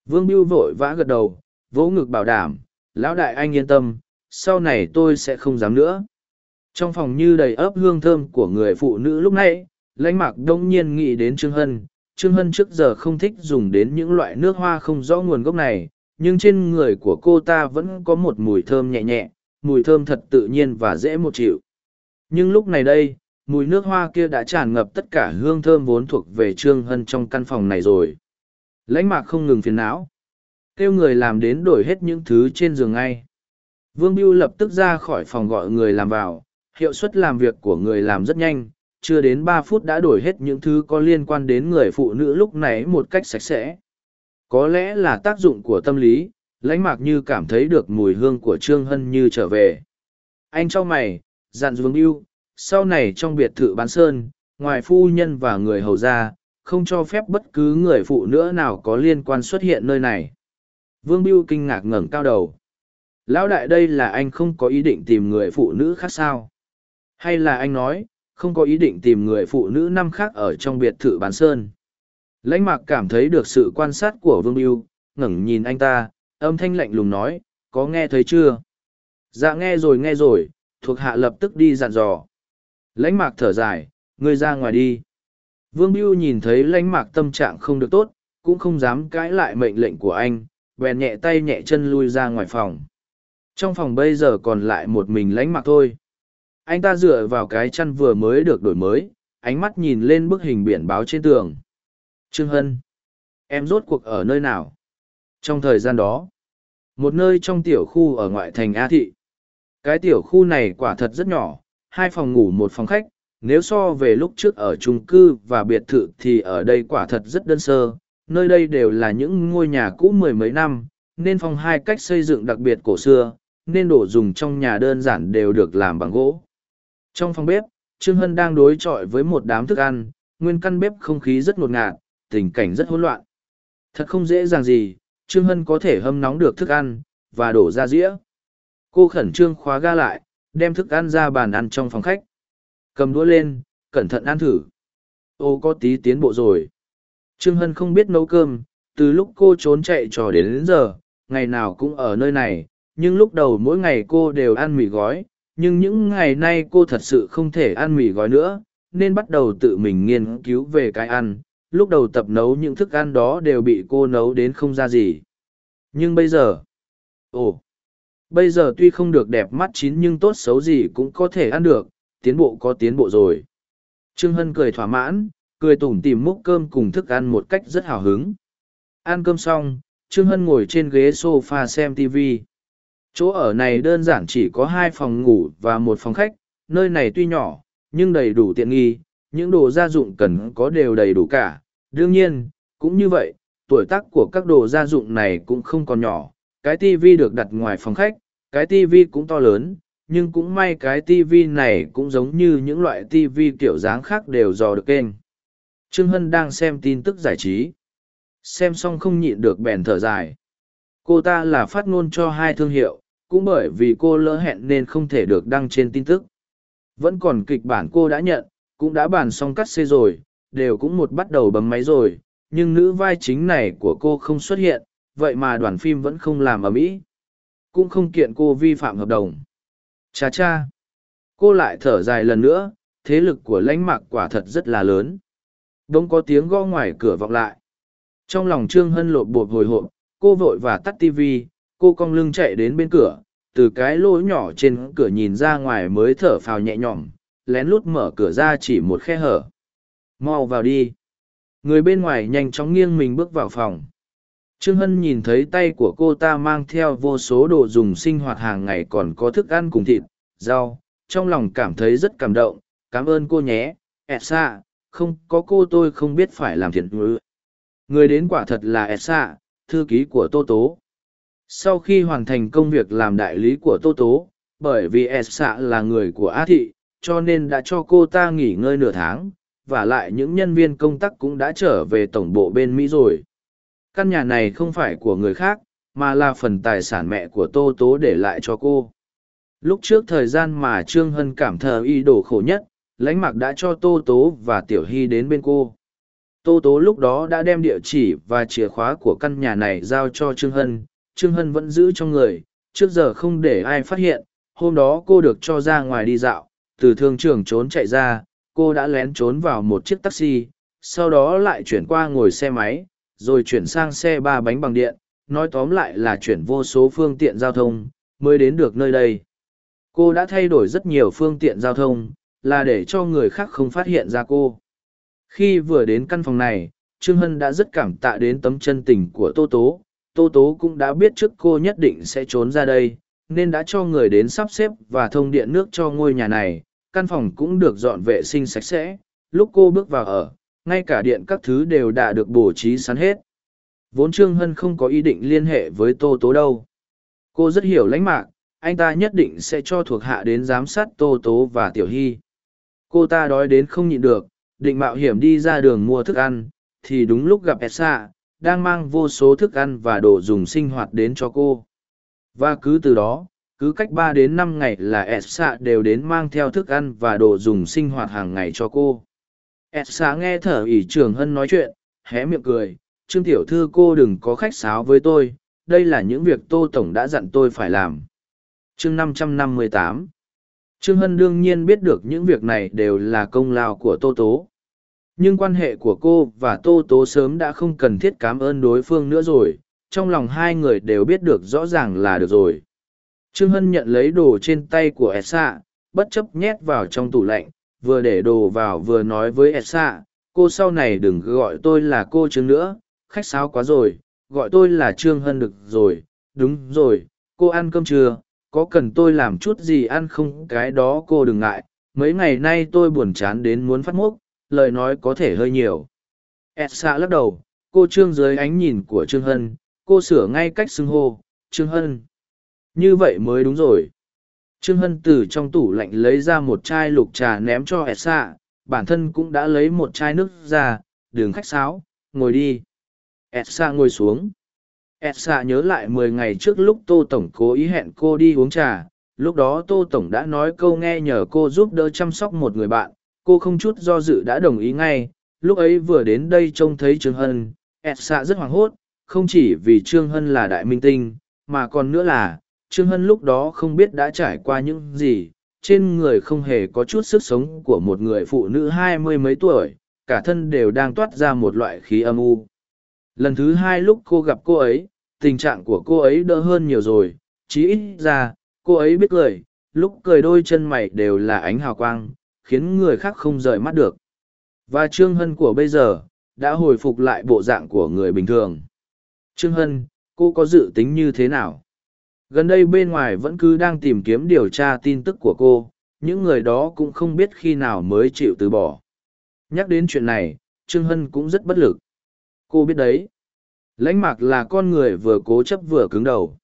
Vương Biêu vội vã gật đầu, vỗ ngực bảo đảm, lão đại anh yên tâm, sau này tôi sẽ không dám nữa. Trong phòng như đầy ấp hương thơm của người phụ nữ lúc nãy, lãnh mạc đông nhiên nghĩ đến Trương Hân. Trương Hân trước giờ không thích dùng đến những loại nước hoa không rõ nguồn gốc này, nhưng trên người của cô ta vẫn có một mùi thơm nhẹ nhẹ, mùi thơm thật tự nhiên và dễ một chịu. Nhưng lúc này đây, mùi nước hoa kia đã tràn ngập tất cả hương thơm vốn thuộc về Trương Hân trong căn phòng này rồi. Lãnh mạc không ngừng phiền não. Kêu người làm đến đổi hết những thứ trên giường ngay. Vương Biêu lập tức ra khỏi phòng gọi người làm vào, hiệu suất làm việc của người làm rất nhanh, chưa đến ba phút đã đổi hết những thứ có liên quan đến người phụ nữ lúc này một cách sạch sẽ. Có lẽ là tác dụng của tâm lý, lãnh mạc như cảm thấy được mùi hương của Trương Hân như trở về. Anh cho mày, dặn Vương yêu, sau này trong biệt thự bán sơn, ngoài phu nhân và người hầu gia không cho phép bất cứ người phụ nữ nào có liên quan xuất hiện nơi này. Vương Biêu kinh ngạc ngẩng cao đầu. Lão đại đây là anh không có ý định tìm người phụ nữ khác sao? Hay là anh nói, không có ý định tìm người phụ nữ năm khác ở trong biệt thự bán sơn? Lãnh mạc cảm thấy được sự quan sát của Vương Biêu, ngẩng nhìn anh ta, âm thanh lạnh lùng nói, có nghe thấy chưa? Dạ nghe rồi nghe rồi, thuộc hạ lập tức đi dặn dò. Lãnh mạc thở dài, ngươi ra ngoài đi. Vương Biêu nhìn thấy lãnh mạc tâm trạng không được tốt, cũng không dám cãi lại mệnh lệnh của anh, bèn nhẹ tay nhẹ chân lui ra ngoài phòng. Trong phòng bây giờ còn lại một mình lãnh mạc thôi. Anh ta dựa vào cái chăn vừa mới được đổi mới, ánh mắt nhìn lên bức hình biển báo trên tường. Trương Hân, em rốt cuộc ở nơi nào? Trong thời gian đó, một nơi trong tiểu khu ở ngoại thành A Thị. Cái tiểu khu này quả thật rất nhỏ, hai phòng ngủ một phòng khách, nếu so về lúc trước ở chung cư và biệt thự thì ở đây quả thật rất đơn sơ, nơi đây đều là những ngôi nhà cũ mười mấy năm, nên phòng hai cách xây dựng đặc biệt cổ xưa, nên đồ dùng trong nhà đơn giản đều được làm bằng gỗ. Trong phòng bếp, Trương Hân đang đối chọi với một đám thức ăn, nguyên căn bếp không khí rất ngột ngạt, tình cảnh rất hỗn loạn. Thật không dễ dàng gì, Trương Hân có thể hâm nóng được thức ăn, và đổ ra dĩa. Cô khẩn trương khóa ga lại, đem thức ăn ra bàn ăn trong phòng khách. Cầm đũa lên, cẩn thận ăn thử. Ô có tí tiến bộ rồi. Trương Hân không biết nấu cơm, từ lúc cô trốn chạy trò đến, đến giờ, ngày nào cũng ở nơi này, nhưng lúc đầu mỗi ngày cô đều ăn mì gói, nhưng những ngày nay cô thật sự không thể ăn mì gói nữa, nên bắt đầu tự mình nghiên cứu về cái ăn. Lúc đầu tập nấu những thức ăn đó đều bị cô nấu đến không ra gì. Nhưng bây giờ... Ồ! Bây giờ tuy không được đẹp mắt chín nhưng tốt xấu gì cũng có thể ăn được, tiến bộ có tiến bộ rồi. Trương Hân cười thỏa mãn, cười tủm tìm múc cơm cùng thức ăn một cách rất hào hứng. Ăn cơm xong, Trương Hân ngồi trên ghế sofa xem TV. Chỗ ở này đơn giản chỉ có hai phòng ngủ và một phòng khách, nơi này tuy nhỏ, nhưng đầy đủ tiện nghi, những đồ gia dụng cần có đều đầy đủ cả. Đương nhiên, cũng như vậy, tuổi tác của các đồ gia dụng này cũng không còn nhỏ. Cái tivi được đặt ngoài phòng khách, cái tivi cũng to lớn, nhưng cũng may cái tivi này cũng giống như những loại tivi kiểu dáng khác đều dò được kênh. Trương Hân đang xem tin tức giải trí. Xem xong không nhịn được bèn thở dài. Cô ta là phát ngôn cho hai thương hiệu, cũng bởi vì cô lỡ hẹn nên không thể được đăng trên tin tức. Vẫn còn kịch bản cô đã nhận, cũng đã bàn xong cắt xê rồi, đều cũng một bắt đầu bấm máy rồi, nhưng nữ vai chính này của cô không xuất hiện, vậy mà đoàn phim vẫn không làm ở mỹ. Cũng không kiện cô vi phạm hợp đồng. Cha cha. Cô lại thở dài lần nữa thế lực của lãnh mạc quả thật rất là lớn. Đ ỗ n g có tiếng gõ ngoài cửa vọng lại. Trong lòng trương hân lộp bột hồi hộp cô vội và tắt tv cô cong lưng chạy đến bên cửa từ cái lỗ nhỏ trên cửa nhìn ra ngoài mới thở phào nhẹ nhõm lén lút mở cửa ra chỉ một khe hở. Mau vào đi. Người bên ngoài nhanh chóng nghiêng mình bước vào phòng. Trương Hân nhìn thấy tay của cô ta mang theo vô số đồ dùng sinh hoạt hàng ngày còn có thức ăn cùng thịt, rau, trong lòng cảm thấy rất cảm động, cảm ơn cô nhé, Elsa, không có cô tôi không biết phải làm thiện ngữ. Người đến quả thật là Elsa, thư ký của Tô Tố. Sau khi hoàn thành công việc làm đại lý của Tô Tố, bởi vì Elsa là người của Á Thị, cho nên đã cho cô ta nghỉ ngơi nửa tháng, và lại những nhân viên công tác cũng đã trở về tổng bộ bên Mỹ rồi. Căn nhà này không phải của người khác mà là phần tài sản mẹ của tô tố để lại cho cô. Lúc trước thời gian mà trương hân cảm thờ y đồ khổ nhất lãnh mặc đã cho tô tố và tiểu hy đến bên cô tô tố lúc đó đã đem địa chỉ và chìa khóa của căn nhà này giao cho trương hân. Trương hân vẫn giữ trong người. Trước giờ không để ai phát hiện. Hôm đó cô được cho ra ngoài đi dạo. Từ thương trường trốn chạy ra cô đã lén trốn vào một chiếc taxi. Sau đó lại chuyển qua ngồi xe máy rồi chuyển sang xe ba bánh bằng điện, nói tóm lại là chuyển vô số phương tiện giao thông, mới đến được nơi đây. Cô đã thay đổi rất nhiều phương tiện giao thông, là để cho người khác không phát hiện ra cô. Khi vừa đến căn phòng này, Trương Hân đã rất cảm tạ đến tấm chân tình của Tô Tố. Tô Tố cũng đã biết trước cô nhất định sẽ trốn ra đây, nên đã cho người đến sắp xếp và thông điện nước cho ngôi nhà này. Căn phòng cũng được dọn vệ sinh sạch sẽ. Lúc cô bước vào ở, ngay cả điện các thứ đều đã được bổ trí sẵn hết vốn trương hân không có ý định liên hệ với tô tố đâu cô rất hiểu lãnh mạc anh ta nhất định sẽ cho thuộc hạ đến giám sát tô tố và tiểu hy cô ta đói đến không nhịn được định mạo hiểm đi ra đường mua thức ăn, thì đúng lúc gặp esa, đang mang vô số thức ăn và đồ dùng sinh hoạt đến cho cô. Và cứ từ đó, cứ cách ba đến năm ngày là esa đều đến mang theo thức ăn và đồ dùng sinh hoạt hàng ngày cho cô. Ẹt nghe thở ỷ trường hân nói chuyện, hé miệng cười, trương tiểu thư, cô đừng có khách sáo với tôi, đây là những việc tô tổng đã dặn tôi phải làm. Chương năm trăm năm mươi tám trương hân đương nhiên biết được những việc này đều là công lao của tô tố. Nhưng quan hệ của cô và tô tố sớm đã không cần thiết cảm ơn đối phương nữa rồi trong lòng hai người đều biết được rõ ràng là được rồi. Trương hân nhận lấy đồ trên tay của esa bất chấp nhét vào trong tủ lạnh vừa để đồ vào vừa nói với Elsa, cô sau này đừng gọi tôi là cô Trương nữa, khách sáo quá rồi, gọi tôi là Trương Hân được rồi, đúng rồi, cô ăn cơm chưa, có cần tôi làm chút gì ăn không cái đó cô đừng ngại, mấy ngày nay tôi buồn chán đến muốn phát mốc, lời nói có thể hơi nhiều. Elsa lắc đầu, cô Trương dưới ánh nhìn của Trương Hân, cô sửa ngay cách xưng hô, Trương Hân. Như vậy mới đúng rồi. Trương Hân từ trong tủ lạnh lấy ra một chai lục trà ném cho Elsa, bản thân cũng đã lấy một chai nước ra, đường khách sáo, ngồi đi. Elsa ngồi xuống. Elsa nhớ lại mười ngày trước lúc Tô Tổng cố ý hẹn cô đi uống trà, lúc đó Tô Tổng đã nói câu nghe nhờ cô giúp đỡ chăm sóc một người bạn, cô không chút do dự đã đồng ý ngay, lúc ấy vừa đến đây trông thấy Trương Hân, Elsa rất hoảng hốt, không chỉ vì Trương Hân là đại minh tinh, mà còn nữa là, Trương Hân lúc đó không biết đã trải qua những gì, trên người không hề có chút sức sống của một người phụ nữ hai mươi mấy tuổi, cả thân đều đang toát ra một loại khí âm u. Lần thứ hai lúc cô gặp cô ấy, tình trạng của cô ấy đỡ hơn nhiều rồi, chí ít ra, cô ấy biết cười, lúc cười đôi chân mày đều là ánh hào quang, khiến người khác không rời mắt được. Và Trương Hân của bây giờ, đã hồi phục lại bộ dạng của người bình thường. Trương Hân, cô có dự tính như thế nào? gần đây bên ngoài vẫn cứ đang tìm kiếm điều tra tin tức của cô những người đó cũng không biết khi nào mới chịu từ bỏ Nhắc đến chuyện này, Trương Hân cũng rất bất lực. Cô biết đấy. Lãnh mạc là con người vừa cố chấp vừa cứng đầu.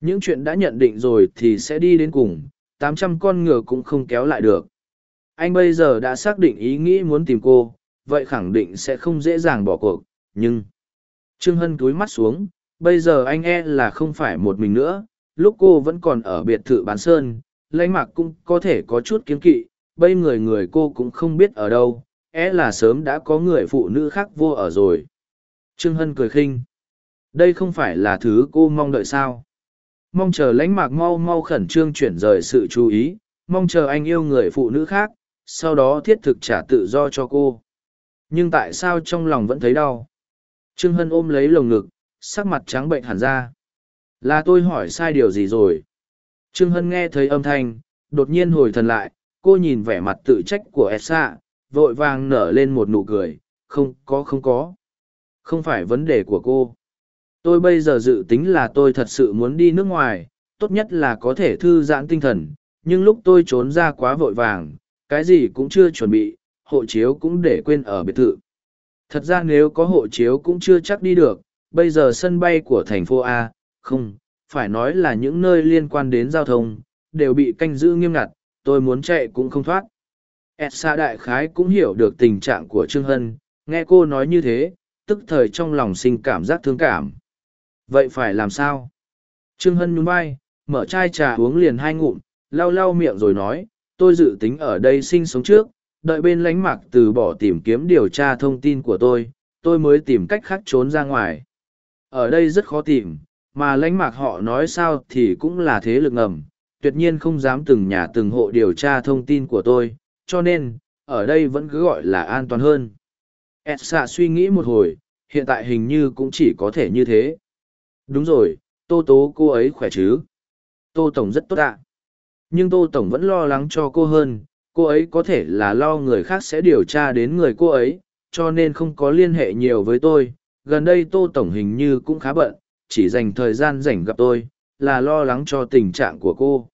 Những chuyện đã nhận định rồi thì sẽ đi đến cùng, tám trăm con ngựa cũng không kéo lại được. Anh bây giờ đã xác định ý nghĩ muốn tìm cô, vậy khẳng định sẽ không dễ dàng bỏ cuộc, nhưng... Trương Hân túi mắt xuống, bây giờ anh e là không phải một mình nữa, lúc cô vẫn còn ở biệt thự bán sơn, lãnh mạc cũng có thể có chút kiếm kỵ, bây người người cô cũng không biết ở đâu, é là sớm đã có người phụ nữ khác vô ở rồi. Trương Hân cười khinh. Đây không phải là thứ cô mong đợi sao. Mong chờ lãnh mạc mau mau khẩn trương chuyển rời sự chú ý, mong chờ anh yêu người phụ nữ khác, sau đó thiết thực trả tự do cho cô. Nhưng tại sao trong lòng vẫn thấy đau? Trương Hân ôm lấy lồng ngực, sắc mặt trắng bệnh hẳn ra. Là tôi hỏi sai điều gì rồi? Trương Hân nghe thấy âm thanh, đột nhiên hồi thần lại, cô nhìn vẻ mặt tự trách của Esa, vội vàng nở lên một nụ cười, không có không có. Không phải vấn đề của cô. Tôi bây giờ dự tính là tôi thật sự muốn đi nước ngoài, tốt nhất là có thể thư giãn tinh thần, nhưng lúc tôi trốn ra quá vội vàng, cái gì cũng chưa chuẩn bị, hộ chiếu cũng để quên ở biệt thự. Thật ra nếu có hộ chiếu cũng chưa chắc đi được, bây giờ sân bay của thành phố A, không, phải nói là những nơi liên quan đến giao thông, đều bị canh giữ nghiêm ngặt, tôi muốn chạy cũng không thoát. Edsa đại khái cũng hiểu được tình trạng của Trương Hân, nghe cô nói như thế, tức thời trong lòng sinh cảm giác thương cảm. Vậy phải làm sao? Trương Hân nhún vai, mở chai trà uống liền hai ngụm, lau lau miệng rồi nói, tôi dự tính ở đây sinh sống trước, đợi bên lánh mạc từ bỏ tìm kiếm điều tra thông tin của tôi, tôi mới tìm cách khác trốn ra ngoài. Ở đây rất khó tìm, mà lãnh mạc họ nói sao thì cũng là thế lực ngầm, tuyệt nhiên không dám từng nhà từng hộ điều tra thông tin của tôi, cho nên, ở đây vẫn cứ gọi là an toàn hơn. Edsa suy nghĩ một hồi, hiện tại hình như cũng chỉ có thể như thế. Đúng rồi, tô tố cô ấy khỏe chứ. Tô Tổng rất tốt ạ. Nhưng Tô Tổng vẫn lo lắng cho cô hơn, cô ấy có thể là lo người khác sẽ điều tra đến người cô ấy, cho nên không có liên hệ nhiều với tôi. Gần đây Tô Tổng hình như cũng khá bận, chỉ dành thời gian rảnh gặp tôi, là lo lắng cho tình trạng của cô.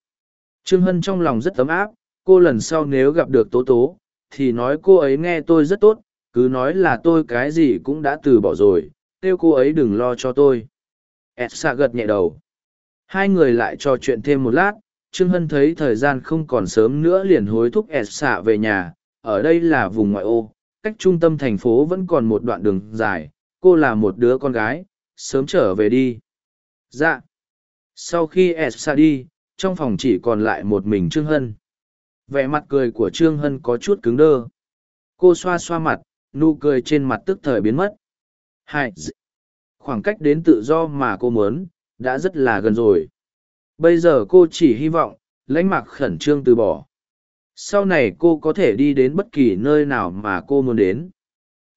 Trương Hân trong lòng rất ấm áp, cô lần sau nếu gặp được Tố Tố, thì nói cô ấy nghe tôi rất tốt, cứ nói là tôi cái gì cũng đã từ bỏ rồi, kêu cô ấy đừng lo cho tôi. Edsa gật nhẹ đầu. Hai người lại trò chuyện thêm một lát, Trương Hân thấy thời gian không còn sớm nữa liền hối thúc Edsa về nhà, ở đây là vùng ngoại ô, cách trung tâm thành phố vẫn còn một đoạn đường dài, cô là một đứa con gái, sớm trở về đi. Dạ. Sau khi Edsa đi, trong phòng chỉ còn lại một mình Trương Hân. Vẻ mặt cười của Trương Hân có chút cứng đơ. Cô xoa xoa mặt, nụ cười trên mặt tức thời biến mất. Hai, khoảng cách đến tự do mà cô muốn, đã rất là gần rồi. Bây giờ cô chỉ hy vọng, lãnh mạc khẩn trương từ bỏ. Sau này cô có thể đi đến bất kỳ nơi nào mà cô muốn đến.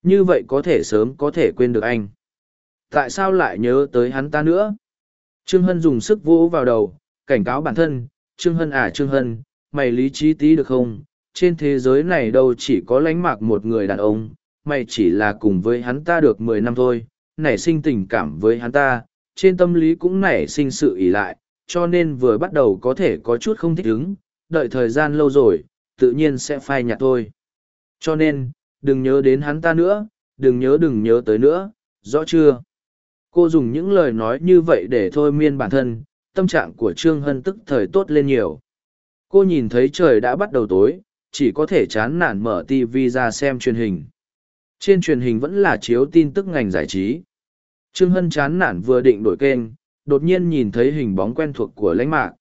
Như vậy có thể sớm có thể quên được anh. Tại sao lại nhớ tới hắn ta nữa? Trương Hân dùng sức vỗ vào đầu, cảnh cáo bản thân, Trương Hân à Trương Hân, mày lý trí tí được không? Trên thế giới này đâu chỉ có lánh mạc một người đàn ông, mày chỉ là cùng với hắn ta được mười năm thôi, nảy sinh tình cảm với hắn ta, trên tâm lý cũng nảy sinh sự ỉ lại, cho nên vừa bắt đầu có thể có chút không thích ứng, đợi thời gian lâu rồi, tự nhiên sẽ phai nhạt thôi. Cho nên, đừng nhớ đến hắn ta nữa, đừng nhớ đừng nhớ tới nữa, rõ chưa? Cô dùng những lời nói như vậy để thôi miên bản thân, tâm trạng của Trương Hân tức thời tốt lên nhiều. Cô nhìn thấy trời đã bắt đầu tối, chỉ có thể chán nản mở TV ra xem truyền hình. Trên truyền hình vẫn là chiếu tin tức ngành giải trí. Trương Hân chán nản vừa định đổi kênh, đột nhiên nhìn thấy hình bóng quen thuộc của lãnh mạc.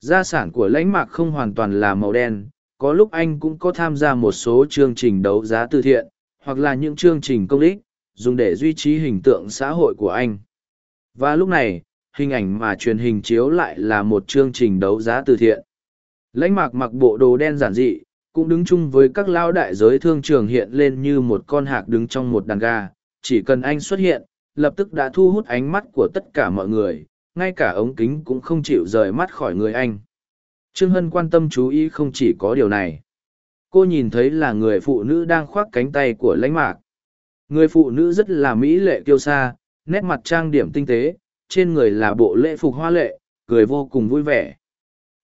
Gia sản của lãnh mạc không hoàn toàn là màu đen, có lúc anh cũng có tham gia một số chương trình đấu giá từ thiện, hoặc là những chương trình công ích, dùng để duy trì hình tượng xã hội của anh. Và lúc này, hình ảnh mà truyền hình chiếu lại là một chương trình đấu giá từ thiện. Lãnh mạc mặc bộ đồ đen giản dị, cũng đứng chung với các lao đại giới thương trường hiện lên như một con hạc đứng trong một đàn gà. Chỉ cần anh xuất hiện, lập tức đã thu hút ánh mắt của tất cả mọi người, ngay cả ống kính cũng không chịu rời mắt khỏi người anh. Trương Hân quan tâm chú ý không chỉ có điều này. Cô nhìn thấy là người phụ nữ đang khoác cánh tay của lãnh mạc. Người phụ nữ rất là mỹ lệ kiêu sa, nét mặt trang điểm tinh tế, trên người là bộ lễ phục hoa lệ, cười vô cùng vui vẻ.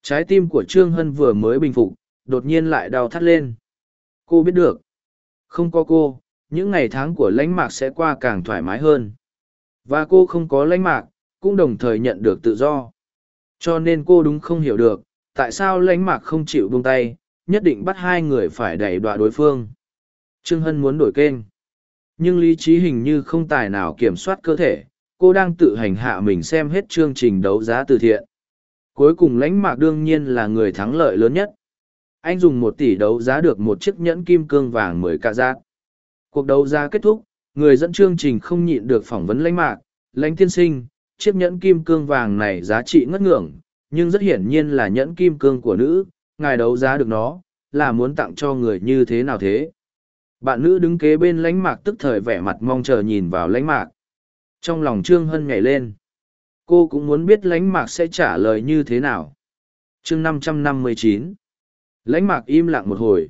Trái tim của Trương Hân vừa mới bình phục, đột nhiên lại đau thắt lên. Cô biết được. Không có cô, những ngày tháng của lãnh mạc sẽ qua càng thoải mái hơn. Và cô không có lãnh mạc, cũng đồng thời nhận được tự do. Cho nên cô đúng không hiểu được, tại sao lãnh mạc không chịu buông tay, nhất định bắt hai người phải đẩy đọa đối phương. Trương Hân muốn đổi kênh. Nhưng lý trí hình như không tài nào kiểm soát cơ thể, cô đang tự hành hạ mình xem hết chương trình đấu giá từ thiện. Cuối cùng lãnh mạc đương nhiên là người thắng lợi lớn nhất. Anh dùng một tỷ đấu giá được một chiếc nhẫn kim cương vàng mười cạ giác. Cuộc đấu giá kết thúc, người dẫn chương trình không nhịn được phỏng vấn lãnh mạc, lãnh tiên sinh, chiếc nhẫn kim cương vàng này giá trị ngất ngưỡng, nhưng rất hiển nhiên là nhẫn kim cương của nữ, ngài đấu giá được nó, là muốn tặng cho người như thế nào thế? Bạn nữ đứng kế bên lãnh mạc tức thời vẻ mặt mong chờ nhìn vào lãnh mạc. Trong lòng Trương Hân nhảy lên. Cô cũng muốn biết lãnh mạc sẽ trả lời như thế nào. chương năm trăm năm mươi chín Lãnh mạc im lặng một hồi.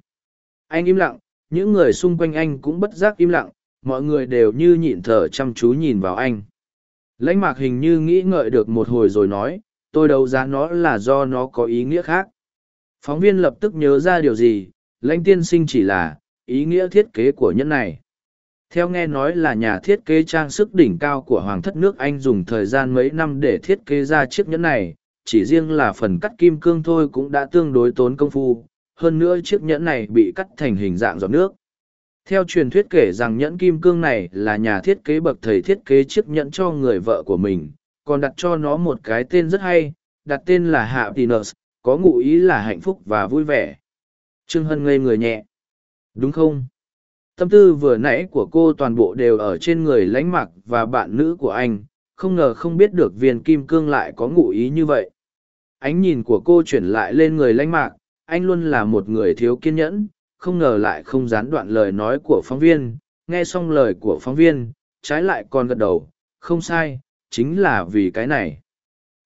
Anh im lặng, những người xung quanh anh cũng bất giác im lặng, mọi người đều như nhịn thở chăm chú nhìn vào anh. Lãnh mạc hình như nghĩ ngợi được một hồi rồi nói, tôi đấu giá nó là do nó có ý nghĩa khác. Phóng viên lập tức nhớ ra điều gì, lãnh tiên sinh chỉ là, ý nghĩa thiết kế của nhân này. Theo nghe nói là nhà thiết kế trang sức đỉnh cao của Hoàng thất nước Anh dùng thời gian mấy năm để thiết kế ra chiếc nhẫn này, chỉ riêng là phần cắt kim cương thôi cũng đã tương đối tốn công phu, hơn nữa chiếc nhẫn này bị cắt thành hình dạng giọt nước. Theo truyền thuyết kể rằng nhẫn kim cương này là nhà thiết kế bậc thầy thiết kế chiếc nhẫn cho người vợ của mình, còn đặt cho nó một cái tên rất hay, đặt tên là Happiness, có ngụ ý là hạnh phúc và vui vẻ. Trương Hân ngây người nhẹ. Đúng không? Tâm tư vừa nãy của cô toàn bộ đều ở trên người lánh mặc và bạn nữ của anh, không ngờ không biết được viên kim cương lại có ngụ ý như vậy. Ánh nhìn của cô chuyển lại lên người lãnh mạc, anh luôn là một người thiếu kiên nhẫn, không ngờ lại không gián đoạn lời nói của phóng viên, nghe xong lời của phóng viên, trái lại còn gật đầu, không sai, chính là vì cái này.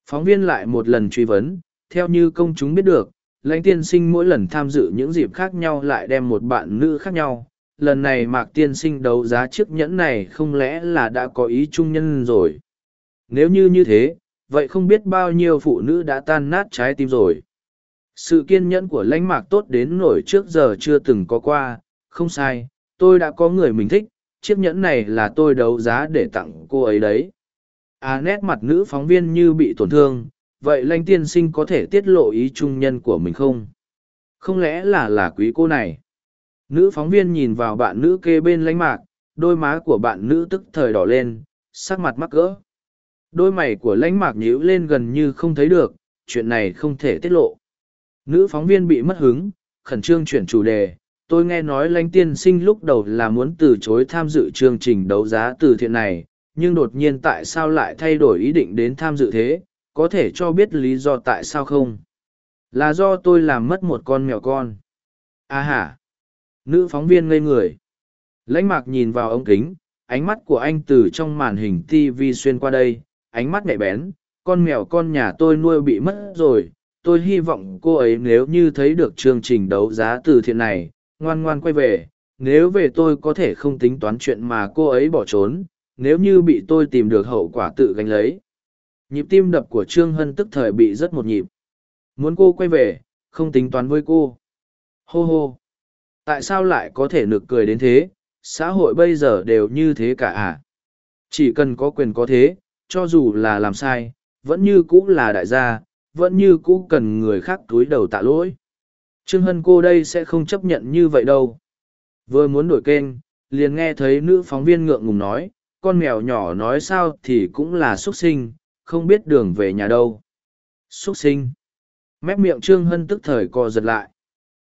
Phóng viên lại một lần truy vấn, theo như công chúng biết được, lãnh tiên sinh mỗi lần tham dự những dịp khác nhau lại đem một bạn nữ khác nhau. Lần này Mạc Tiên Sinh đấu giá chiếc nhẫn này không lẽ là đã có ý trung nhân rồi? Nếu như như thế, vậy không biết bao nhiêu phụ nữ đã tan nát trái tim rồi. Sự kiên nhẫn của lãnh mạc tốt đến nổi trước giờ chưa từng có qua, không sai, tôi đã có người mình thích, chiếc nhẫn này là tôi đấu giá để tặng cô ấy đấy. À nét mặt nữ phóng viên như bị tổn thương, vậy lãnh tiên sinh có thể tiết lộ ý trung nhân của mình không? Không lẽ là là quý cô này? Nữ phóng viên nhìn vào bạn nữ kê bên lãnh mạc, đôi má của bạn nữ tức thời đỏ lên, sắc mặt mắc cỡ. Đôi mày của lãnh mạc nhíu lên gần như không thấy được, chuyện này không thể tiết lộ. Nữ phóng viên bị mất hứng, khẩn trương chuyển chủ đề. Tôi nghe nói lãnh tiên sinh lúc đầu là muốn từ chối tham dự chương trình đấu giá từ thiện này, nhưng đột nhiên tại sao lại thay đổi ý định đến tham dự thế, có thể cho biết lý do tại sao không? Là do tôi làm mất một con mèo con. À hả? Nữ phóng viên ngây người. Lãnh mạc nhìn vào ống kính, ánh mắt của anh từ trong màn hình TV xuyên qua đây, ánh mắt nhạy bén, con mèo con nhà tôi nuôi bị mất rồi, tôi hy vọng cô ấy nếu như thấy được chương trình đấu giá từ thiện này ngoan ngoan quay về nếu về tôi có thể không tính toán chuyện mà cô ấy bỏ trốn nếu như bị tôi tìm được hậu quả tự gánh lấy. Nhịp tim đập của trương hân tức thời bị rất một nhịp. Muốn cô quay về không tính toán với cô. Hô hô. Tại sao lại có thể nực cười đến thế? Xã hội bây giờ đều như thế cả à? Chỉ cần có quyền có thế cho dù là làm sai vẫn như cũ là đại gia vẫn như cũ cần người khác túi đầu tạ lỗi. Trương Hân cô đây sẽ không chấp nhận như vậy đâu. Vừa muốn đổi kênh, liền nghe thấy nữ phóng viên ngượng ngùng nói, con mèo nhỏ nói sao thì cũng là xuất sinh, không biết đường về nhà đâu. Xuất sinh. Mép miệng Trương Hân tức thời co giật lại.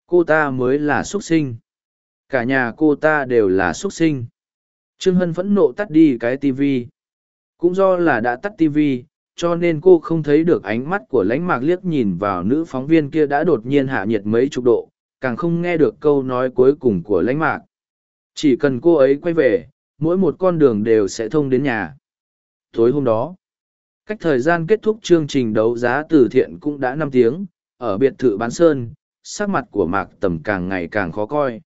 Cô ta mới là xuất sinh. Cả nhà cô ta đều là xuất sinh. Trương Hân phẫn nộ tắt đi cái tivi. Cũng do là đã tắt tivi, cho nên cô không thấy được ánh mắt của lãnh mạc liếc nhìn vào nữ phóng viên kia đã đột nhiên hạ nhiệt mấy chục độ càng không nghe được câu nói cuối cùng của lãnh mạc. Chỉ cần cô ấy quay về mỗi một con đường đều sẽ thông đến nhà. Tối hôm đó cách thời gian kết thúc chương trình đấu giá từ thiện cũng đã năm tiếng ở biệt thự bán sơn sắc mặt của mạc tầm càng ngày càng khó coi.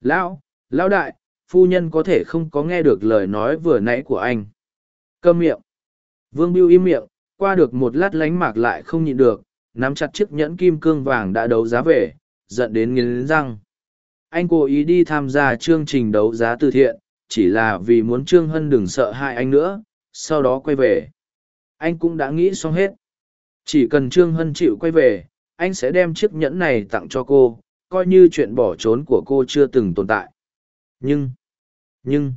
Lão lão đại phu nhân có thể không có nghe được lời nói vừa nãy của anh câm miệng. Vương Biêu im miệng, qua được một lát lánh mạc lại không nhịn được, nắm chặt chiếc nhẫn kim cương vàng đã đấu giá về, giận đến nghiến răng. anh cố ý đi tham gia chương trình đấu giá từ thiện chỉ là vì muốn trương hân đừng sợ hại anh nữa sau đó quay về. Anh cũng đã nghĩ xong hết. Chỉ cần trương hân chịu quay về anh sẽ đem chiếc nhẫn này tặng cho cô coi như chuyện bỏ trốn của cô chưa từng tồn tại. Nhưng nhưng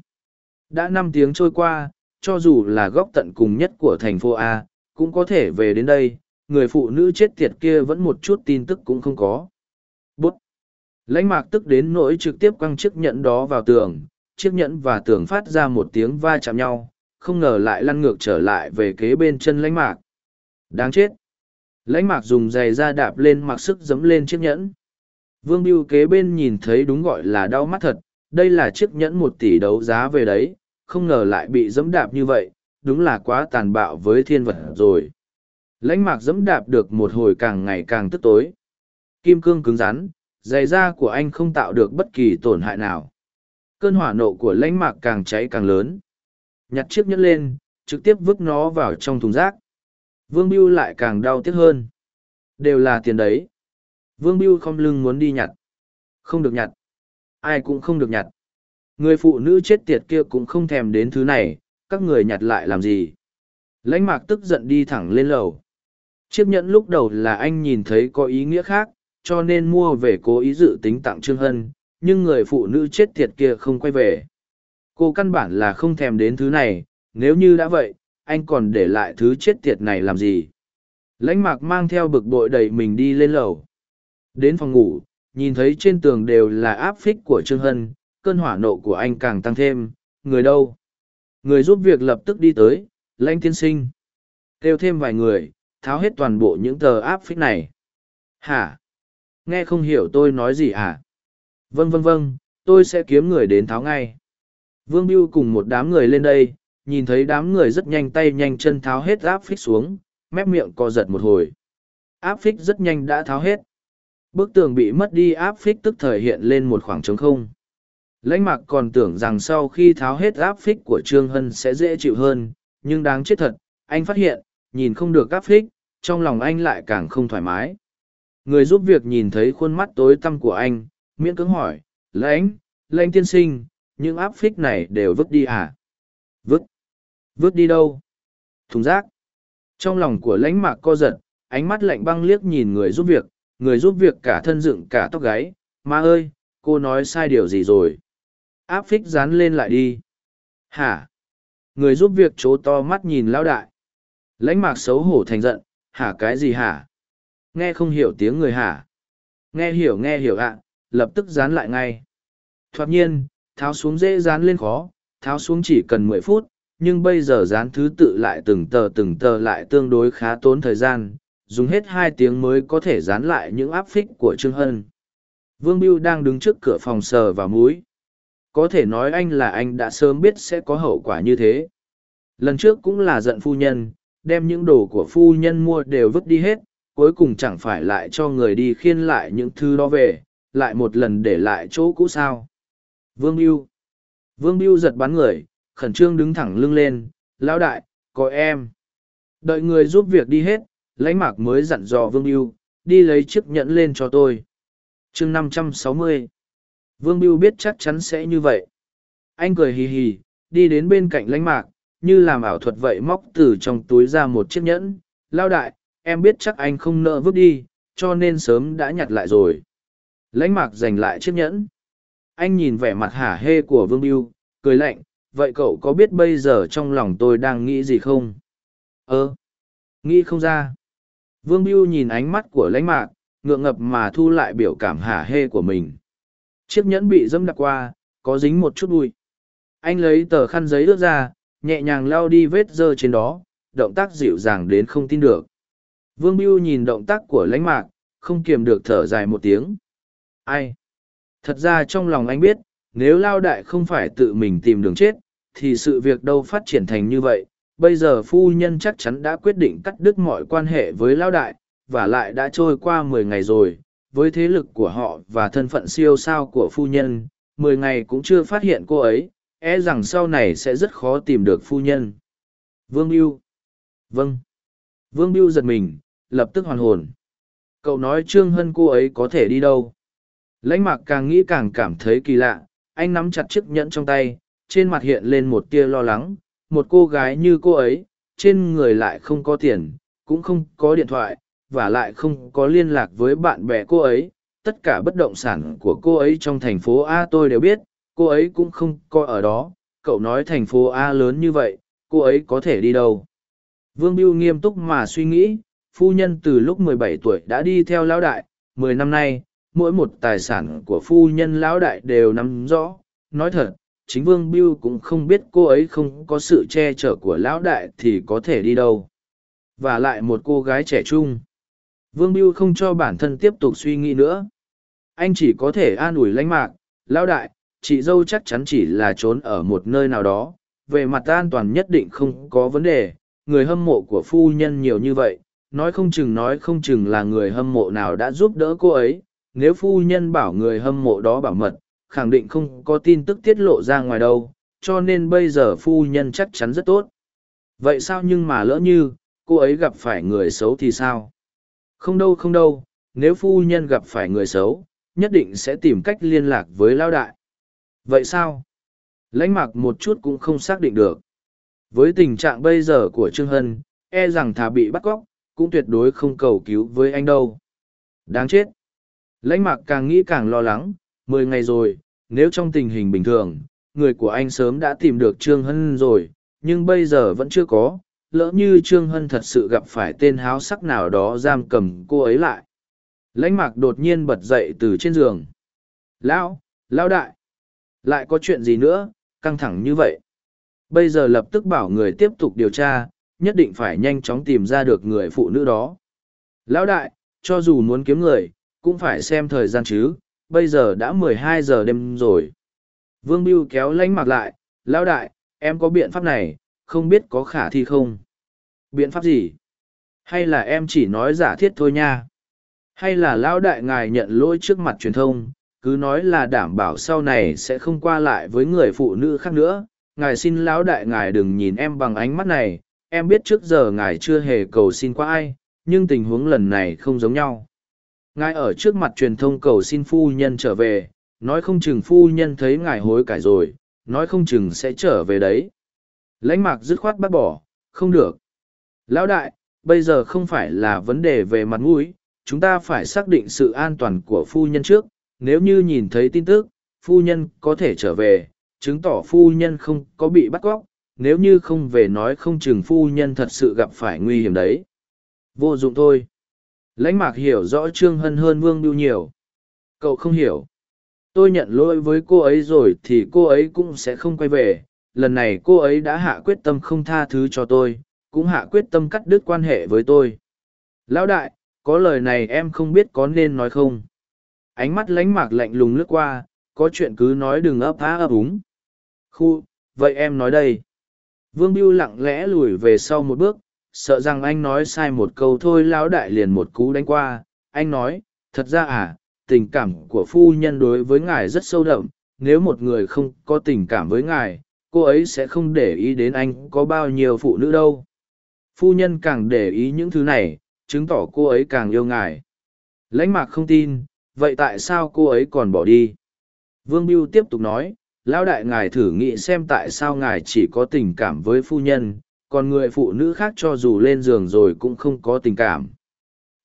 đã năm tiếng trôi qua cho dù là góc tận cùng nhất của thành phố a, cũng có thể về đến đây, người phụ nữ chết tiệt kia vẫn một chút tin tức cũng không có. Bút. Lãnh mạc tức đến nỗi trực tiếp quăng chiếc nhẫn đó vào tường, chiếc nhẫn và tường phát ra một tiếng va chạm nhau, không ngờ lại lăn ngược trở lại về kế bên chân lãnh mạc. Đáng chết. Lãnh mạc dùng giày da đạp lên mặc sức giấm lên chiếc nhẫn. Vương biêu kế bên nhìn thấy đúng gọi là đau mắt thật, đây là chiếc nhẫn một tỷ đấu giá về đấy không ngờ lại bị dẫm đạp như vậy, đúng là quá tàn bạo với thiên vật rồi. Lãnh mạc dẫm đạp được một hồi càng ngày càng tức tối. Kim cương cứng rắn, giày da của anh không tạo được bất kỳ tổn hại nào. Cơn hỏa nộ của lãnh mạc càng cháy càng lớn. Nhặt chiếc nhẫn lên, trực tiếp vứt nó vào trong thùng rác. Vương biêu lại càng đau tiếc hơn. Đều là tiền đấy. Vương biêu không lưng muốn đi nhặt. Không được nhặt. Ai cũng không được nhặt người phụ nữ chết tiệt kia cũng không thèm đến thứ này, các người nhặt lại làm gì? Lãnh mạc tức giận đi thẳng lên lầu. Chiếc nhẫn lúc đầu là anh nhìn thấy có ý nghĩa khác, cho nên mua về cố ý dự tính tặng trương hân, nhưng người phụ nữ chết tiệt kia không quay về. Cô căn bản là không thèm đến thứ này, nếu như đã vậy, anh còn để lại thứ chết tiệt này làm gì? Lãnh mạc mang theo bực bội đầy mình đi lên lầu. Đến phòng ngủ, nhìn thấy trên tường đều là áp phích của trương hân cơn hỏa nộ của anh càng tăng thêm. Người đâu? Người giúp việc lập tức đi tới, lãnh tiên sinh. Kêu thêm vài người, tháo hết toàn bộ những tờ áp phích này. Hả? Nghe không hiểu tôi nói gì hả? Vâng vâng vâng tôi sẽ kiếm người đến tháo ngay. Vương biêu cùng một đám người lên đây, nhìn thấy đám người rất nhanh tay nhanh chân tháo hết áp phích xuống, mép miệng co giật một hồi. Áp phích rất nhanh đã tháo hết. Bức tường bị mất đi, áp phích tức thời hiện lên một khoảng trống không lãnh mạc còn tưởng rằng sau khi tháo hết áp phích của trương hân sẽ dễ chịu hơn, nhưng đáng chết thật, anh phát hiện, nhìn không được áp phích, trong lòng anh lại càng không thoải mái. Người giúp việc nhìn thấy khuôn mắt tối tăm của anh, miễn cưỡng hỏi, lãnh lãnh tiên sinh, những áp phích này đều vứt đi à? Vứt vứt đi đâu? Thùng rác. Trong lòng của lãnh mạc co giật, ánh mắt lạnh băng liếc nhìn người giúp việc, người giúp việc cả thân dựng cả tóc gáy, ma ơi, cô nói sai điều gì rồi? Áp phích dán lên lại đi. Hả? Người giúp việc chố to mắt nhìn lão đại. Lãnh mạc xấu hổ thành giận. Hả cái gì hả? Nghe không hiểu tiếng người hả? Nghe hiểu nghe hiểu ạ. Lập tức dán lại ngay. Thoạt nhiên, tháo xuống dễ dán lên khó. Tháo xuống chỉ cần mười phút. Nhưng bây giờ dán thứ tự lại từng tờ từng tờ lại tương đối khá tốn thời gian. Dùng hết hai tiếng mới có thể dán lại những áp phích của trương hân. Vương biêu đang đứng trước cửa phòng sờ vào múi có thể nói anh là anh đã sớm biết sẽ có hậu quả như thế. Lần trước cũng là giận phu nhân, đem những đồ của phu nhân mua đều vứt đi hết, cuối cùng chẳng phải lại cho người đi khiên lại những thứ đó về, lại một lần để lại chỗ cũ sao. Vương mưu vương mưu giật bắn người, khẩn trương đứng thẳng lưng lên, lão đại, có em. Đợi người giúp việc đi hết, lãnh mạc mới dặn dò vương mưu đi lấy chiếc nhẫn lên cho tôi. Chương năm trăm sáu mươi vương biêu biết chắc chắn sẽ như vậy. Anh cười hì hì, đi đến bên cạnh lãnh mạc, như làm ảo thuật vậy móc từ trong túi ra một chiếc nhẫn. Lao đại, em biết chắc anh không nợ vứt đi, cho nên sớm đã nhặt lại rồi. Lãnh mạc giành lại chiếc nhẫn. Anh nhìn vẻ mặt hả hê của vương biêu cười lạnh, vậy cậu có biết bây giờ trong lòng tôi đang nghĩ gì không? Ơ, nghĩ không ra. Vương biêu nhìn ánh mắt của lãnh mạc, ngượng ngập mà thu lại biểu cảm hả hê của mình chiếc nhẫn bị dâm đạp qua, có dính một chút bụi. Anh lấy tờ khăn giấy ướt ra, nhẹ nhàng lao đi vết dơ trên đó, động tác dịu dàng đến không tin được. Vương biêu nhìn động tác của lãnh mạc, không kiềm được thở dài một tiếng. Ai? Thật ra trong lòng anh biết, nếu lao đại không phải tự mình tìm đường chết, thì sự việc đâu phát triển thành như vậy. Bây giờ phu nhân chắc chắn đã quyết định cắt đứt mọi quan hệ với lao đại, và lại đã trôi qua mười ngày rồi với thế lực của họ và thân phận siêu sao của phu nhân, mười ngày cũng chưa phát hiện cô ấy e rằng sau này sẽ rất khó tìm được phu nhân. Vương mưu vâng. Vương mưu giật mình, lập tức hoàn hồn. Cậu nói trương hân cô ấy có thể đi đâu? Lãnh mạc càng nghĩ càng cảm thấy kỳ lạ, anh nắm chặt chiếc nhẫn trong tay, trên mặt hiện lên một tia lo lắng. Một cô gái như cô ấy, trên người lại không có tiền, cũng không có điện thoại và lại không có liên lạc với bạn bè cô ấy. Tất cả bất động sản của cô ấy trong thành phố a tôi đều biết, cô ấy cũng không có ở đó. Cậu nói thành phố a lớn như vậy, cô ấy có thể đi đâu? Vương biêu nghiêm túc mà suy nghĩ, phu nhân từ lúc 17 tuổi đã đi theo lão đại. 10 năm nay, mỗi một tài sản của phu nhân lão đại đều nắm rõ. Nói thật, chính vương biêu cũng không biết cô ấy không có sự che chở của lão đại thì có thể đi đâu. Và lại một cô gái trẻ trung vương biêu không cho bản thân tiếp tục suy nghĩ nữa. Anh chỉ có thể an ủi lãnh mạc, lão đại, chị dâu chắc chắn chỉ là trốn ở một nơi nào đó, về mặt an toàn nhất định không có vấn đề. Người hâm mộ của phu nhân nhiều như vậy, nói không chừng nói không chừng là người hâm mộ nào đã giúp đỡ cô ấy. Nếu phu nhân bảo người hâm mộ đó bảo mật, khẳng định không có tin tức tiết lộ ra ngoài đâu, cho nên bây giờ phu nhân chắc chắn rất tốt. Vậy sao nhưng mà lỡ như cô ấy gặp phải người xấu thì sao? Không đâu không đâu, nếu phu nhân gặp phải người xấu, nhất định sẽ tìm cách liên lạc với lao đại. Vậy sao? Lãnh mặc một chút cũng không xác định được. Với tình trạng bây giờ của trương hân e rằng thà bị bắt cóc, cũng tuyệt đối không cầu cứu với anh đâu. Đáng chết. Lãnh mặc càng nghĩ càng lo lắng, mười ngày rồi, nếu trong tình hình bình thường, người của anh sớm đã tìm được trương hân rồi, nhưng bây giờ vẫn chưa có lỡ như trương hân thật sự gặp phải tên háo sắc nào đó giam cầm cô ấy lại. Lãnh mạc đột nhiên bật dậy từ trên giường. Lão lão đại, lại có chuyện gì nữa, căng thẳng như vậy? Bây giờ lập tức bảo người tiếp tục điều tra, nhất định phải nhanh chóng tìm ra được người phụ nữ đó. Lão đại, cho dù muốn kiếm người, cũng phải xem thời gian chứ, bây giờ đã mười hai giờ đêm rồi. Vương biêu kéo lánh mặt lại, lão đại, em có biện pháp này, không biết có khả thi không? Biện pháp gì? Hay là em chỉ nói giả thiết thôi nha? Hay là lão đại ngài nhận lỗi trước mặt truyền thông, cứ nói là đảm bảo sau này sẽ không qua lại với người phụ nữ khác nữa. Ngài xin lão đại ngài đừng nhìn em bằng ánh mắt này, em biết trước giờ ngài chưa hề cầu xin qua ai, nhưng tình huống lần này không giống nhau. Ngài ở trước mặt truyền thông cầu xin phu nhân trở về, nói không chừng phu nhân thấy ngài hối cải rồi, nói không chừng sẽ trở về đấy. Lãnh mạc dứt khoát bác bỏ, không được lão đại, bây giờ không phải là vấn đề về mặt mũi, chúng ta phải xác định sự an toàn của phu nhân trước. Nếu như nhìn thấy tin tức, phu nhân có thể trở về, chứng tỏ phu nhân không có bị bắt cóc. Nếu như không về nói không chừng phu nhân thật sự gặp phải nguy hiểm đấy. Vô dụng thôi. Lãnh mạc hiểu rõ trương hân hơn vương biêu nhiều. Cậu không hiểu. Tôi nhận lỗi với cô ấy rồi thì cô ấy cũng sẽ không quay về. Lần này cô ấy đã hạ quyết tâm không tha thứ cho tôi cũng hạ quyết tâm cắt đứt quan hệ với tôi. Lão đại, có lời này em không biết có nên nói không? Ánh mắt lánh mạc lạnh lùng lướt qua, có chuyện cứ nói đừng ấp á ấp úng. Khu, vậy em nói đây. Vương biêu lặng lẽ lùi về sau một bước, sợ rằng anh nói sai một câu thôi lão đại liền một cú đánh qua. Anh nói, thật ra à tình cảm của phu nhân đối với ngài rất sâu đậm, nếu một người không có tình cảm với ngài, cô ấy sẽ không để ý đến anh có bao nhiêu phụ nữ đâu phu nhân càng để ý những thứ này, chứng tỏ cô ấy càng yêu ngài. Lãnh mạc không tin, vậy tại sao cô ấy còn bỏ đi? Vương biêu tiếp tục nói, lão đại ngài thử nghĩ xem tại sao ngài chỉ có tình cảm với phu nhân, còn người phụ nữ khác cho dù lên giường rồi cũng không có tình cảm.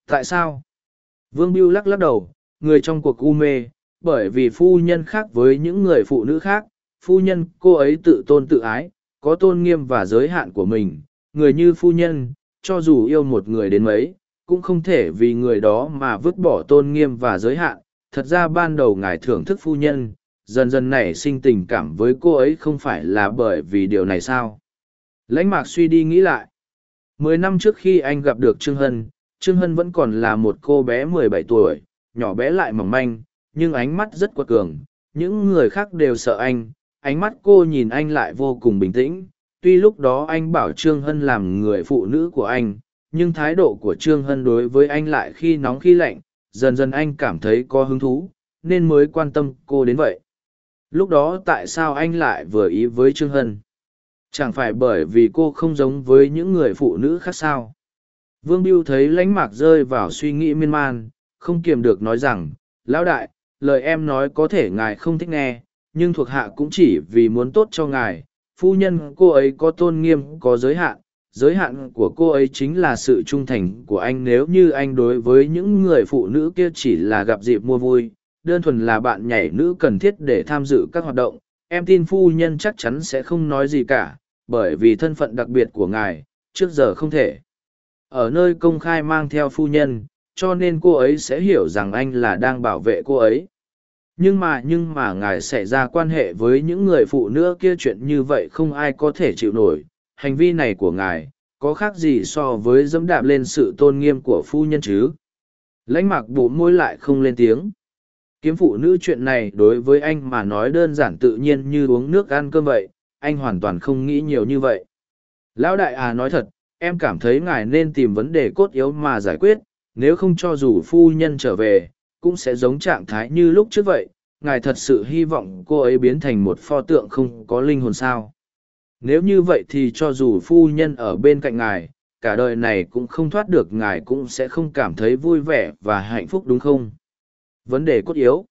Tại sao? Vương biêu lắc lắc đầu, người trong cuộc u mê, bởi vì phu nhân khác với những người phụ nữ khác, phu nhân cô ấy tự tôn tự ái, có tôn nghiêm và giới hạn của mình người như phu nhân, cho dù yêu một người đến mấy, cũng không thể vì người đó mà vứt bỏ tôn nghiêm và giới hạn. Thật ra ban đầu ngài thưởng thức phu nhân, dần dần nảy sinh tình cảm với cô ấy không phải là bởi vì điều này sao? Lãnh mạc suy đi nghĩ lại. Mười năm trước khi anh gặp được trương hân trương hân vẫn còn là một cô bé mười bảy tuổi, nhỏ bé lại mỏng manh, nhưng ánh mắt rất quật cường. Những người khác đều sợ anh, ánh mắt cô nhìn anh lại vô cùng bình tĩnh tuy lúc đó anh bảo trương hân làm người phụ nữ của anh nhưng thái độ của trương hân đối với anh lại khi nóng khi lạnh dần dần anh cảm thấy có hứng thú nên mới quan tâm cô đến vậy lúc đó tại sao anh lại vừa ý với trương hân chẳng phải bởi vì cô không giống với những người phụ nữ khác sao vương biêu thấy lánh mạc rơi vào suy nghĩ miên man không kiềm được nói rằng lão đại lời em nói có thể ngài không thích nghe, nhưng thuộc hạ cũng chỉ vì muốn tốt cho ngài. Phu nhân cô ấy có tôn nghiêm, có giới hạn. Giới hạn của cô ấy chính là sự trung thành của anh nếu như anh đối với những người phụ nữ kia chỉ là gặp dịp mua vui, đơn thuần là bạn nhảy nữ cần thiết để tham dự các hoạt động. Em tin phu nhân chắc chắn sẽ không nói gì cả, bởi vì thân phận đặc biệt của ngài, trước giờ không thể. Ở nơi công khai mang theo phu nhân, cho nên cô ấy sẽ hiểu rằng anh là đang bảo vệ cô ấy nhưng mà nhưng mà ngài xảy ra quan hệ với những người phụ nữ kia chuyện như vậy không ai có thể chịu nổi. Hành vi này của ngài có khác gì so với dẫm đạp lên sự tôn nghiêm của phu nhân chứ? Lãnh mặc bộ môi lại không lên tiếng. Kiếm phụ nữ chuyện này đối với anh mà nói đơn giản tự nhiên như uống nước ăn cơm vậy, anh hoàn toàn không nghĩ nhiều như vậy. Lão đại à nói thật, em cảm thấy ngài nên tìm vấn đề cốt yếu mà giải quyết, nếu không cho dù phu nhân trở về cũng sẽ giống trạng thái như lúc trước vậy, ngài thật sự hy vọng cô ấy biến thành một pho tượng không có linh hồn sao? Nếu như vậy thì cho dù phu nhân ở bên cạnh ngài, cả đời này cũng không thoát được ngài cũng sẽ không cảm thấy vui vẻ và hạnh phúc đúng không? Vấn đề cốt yếu.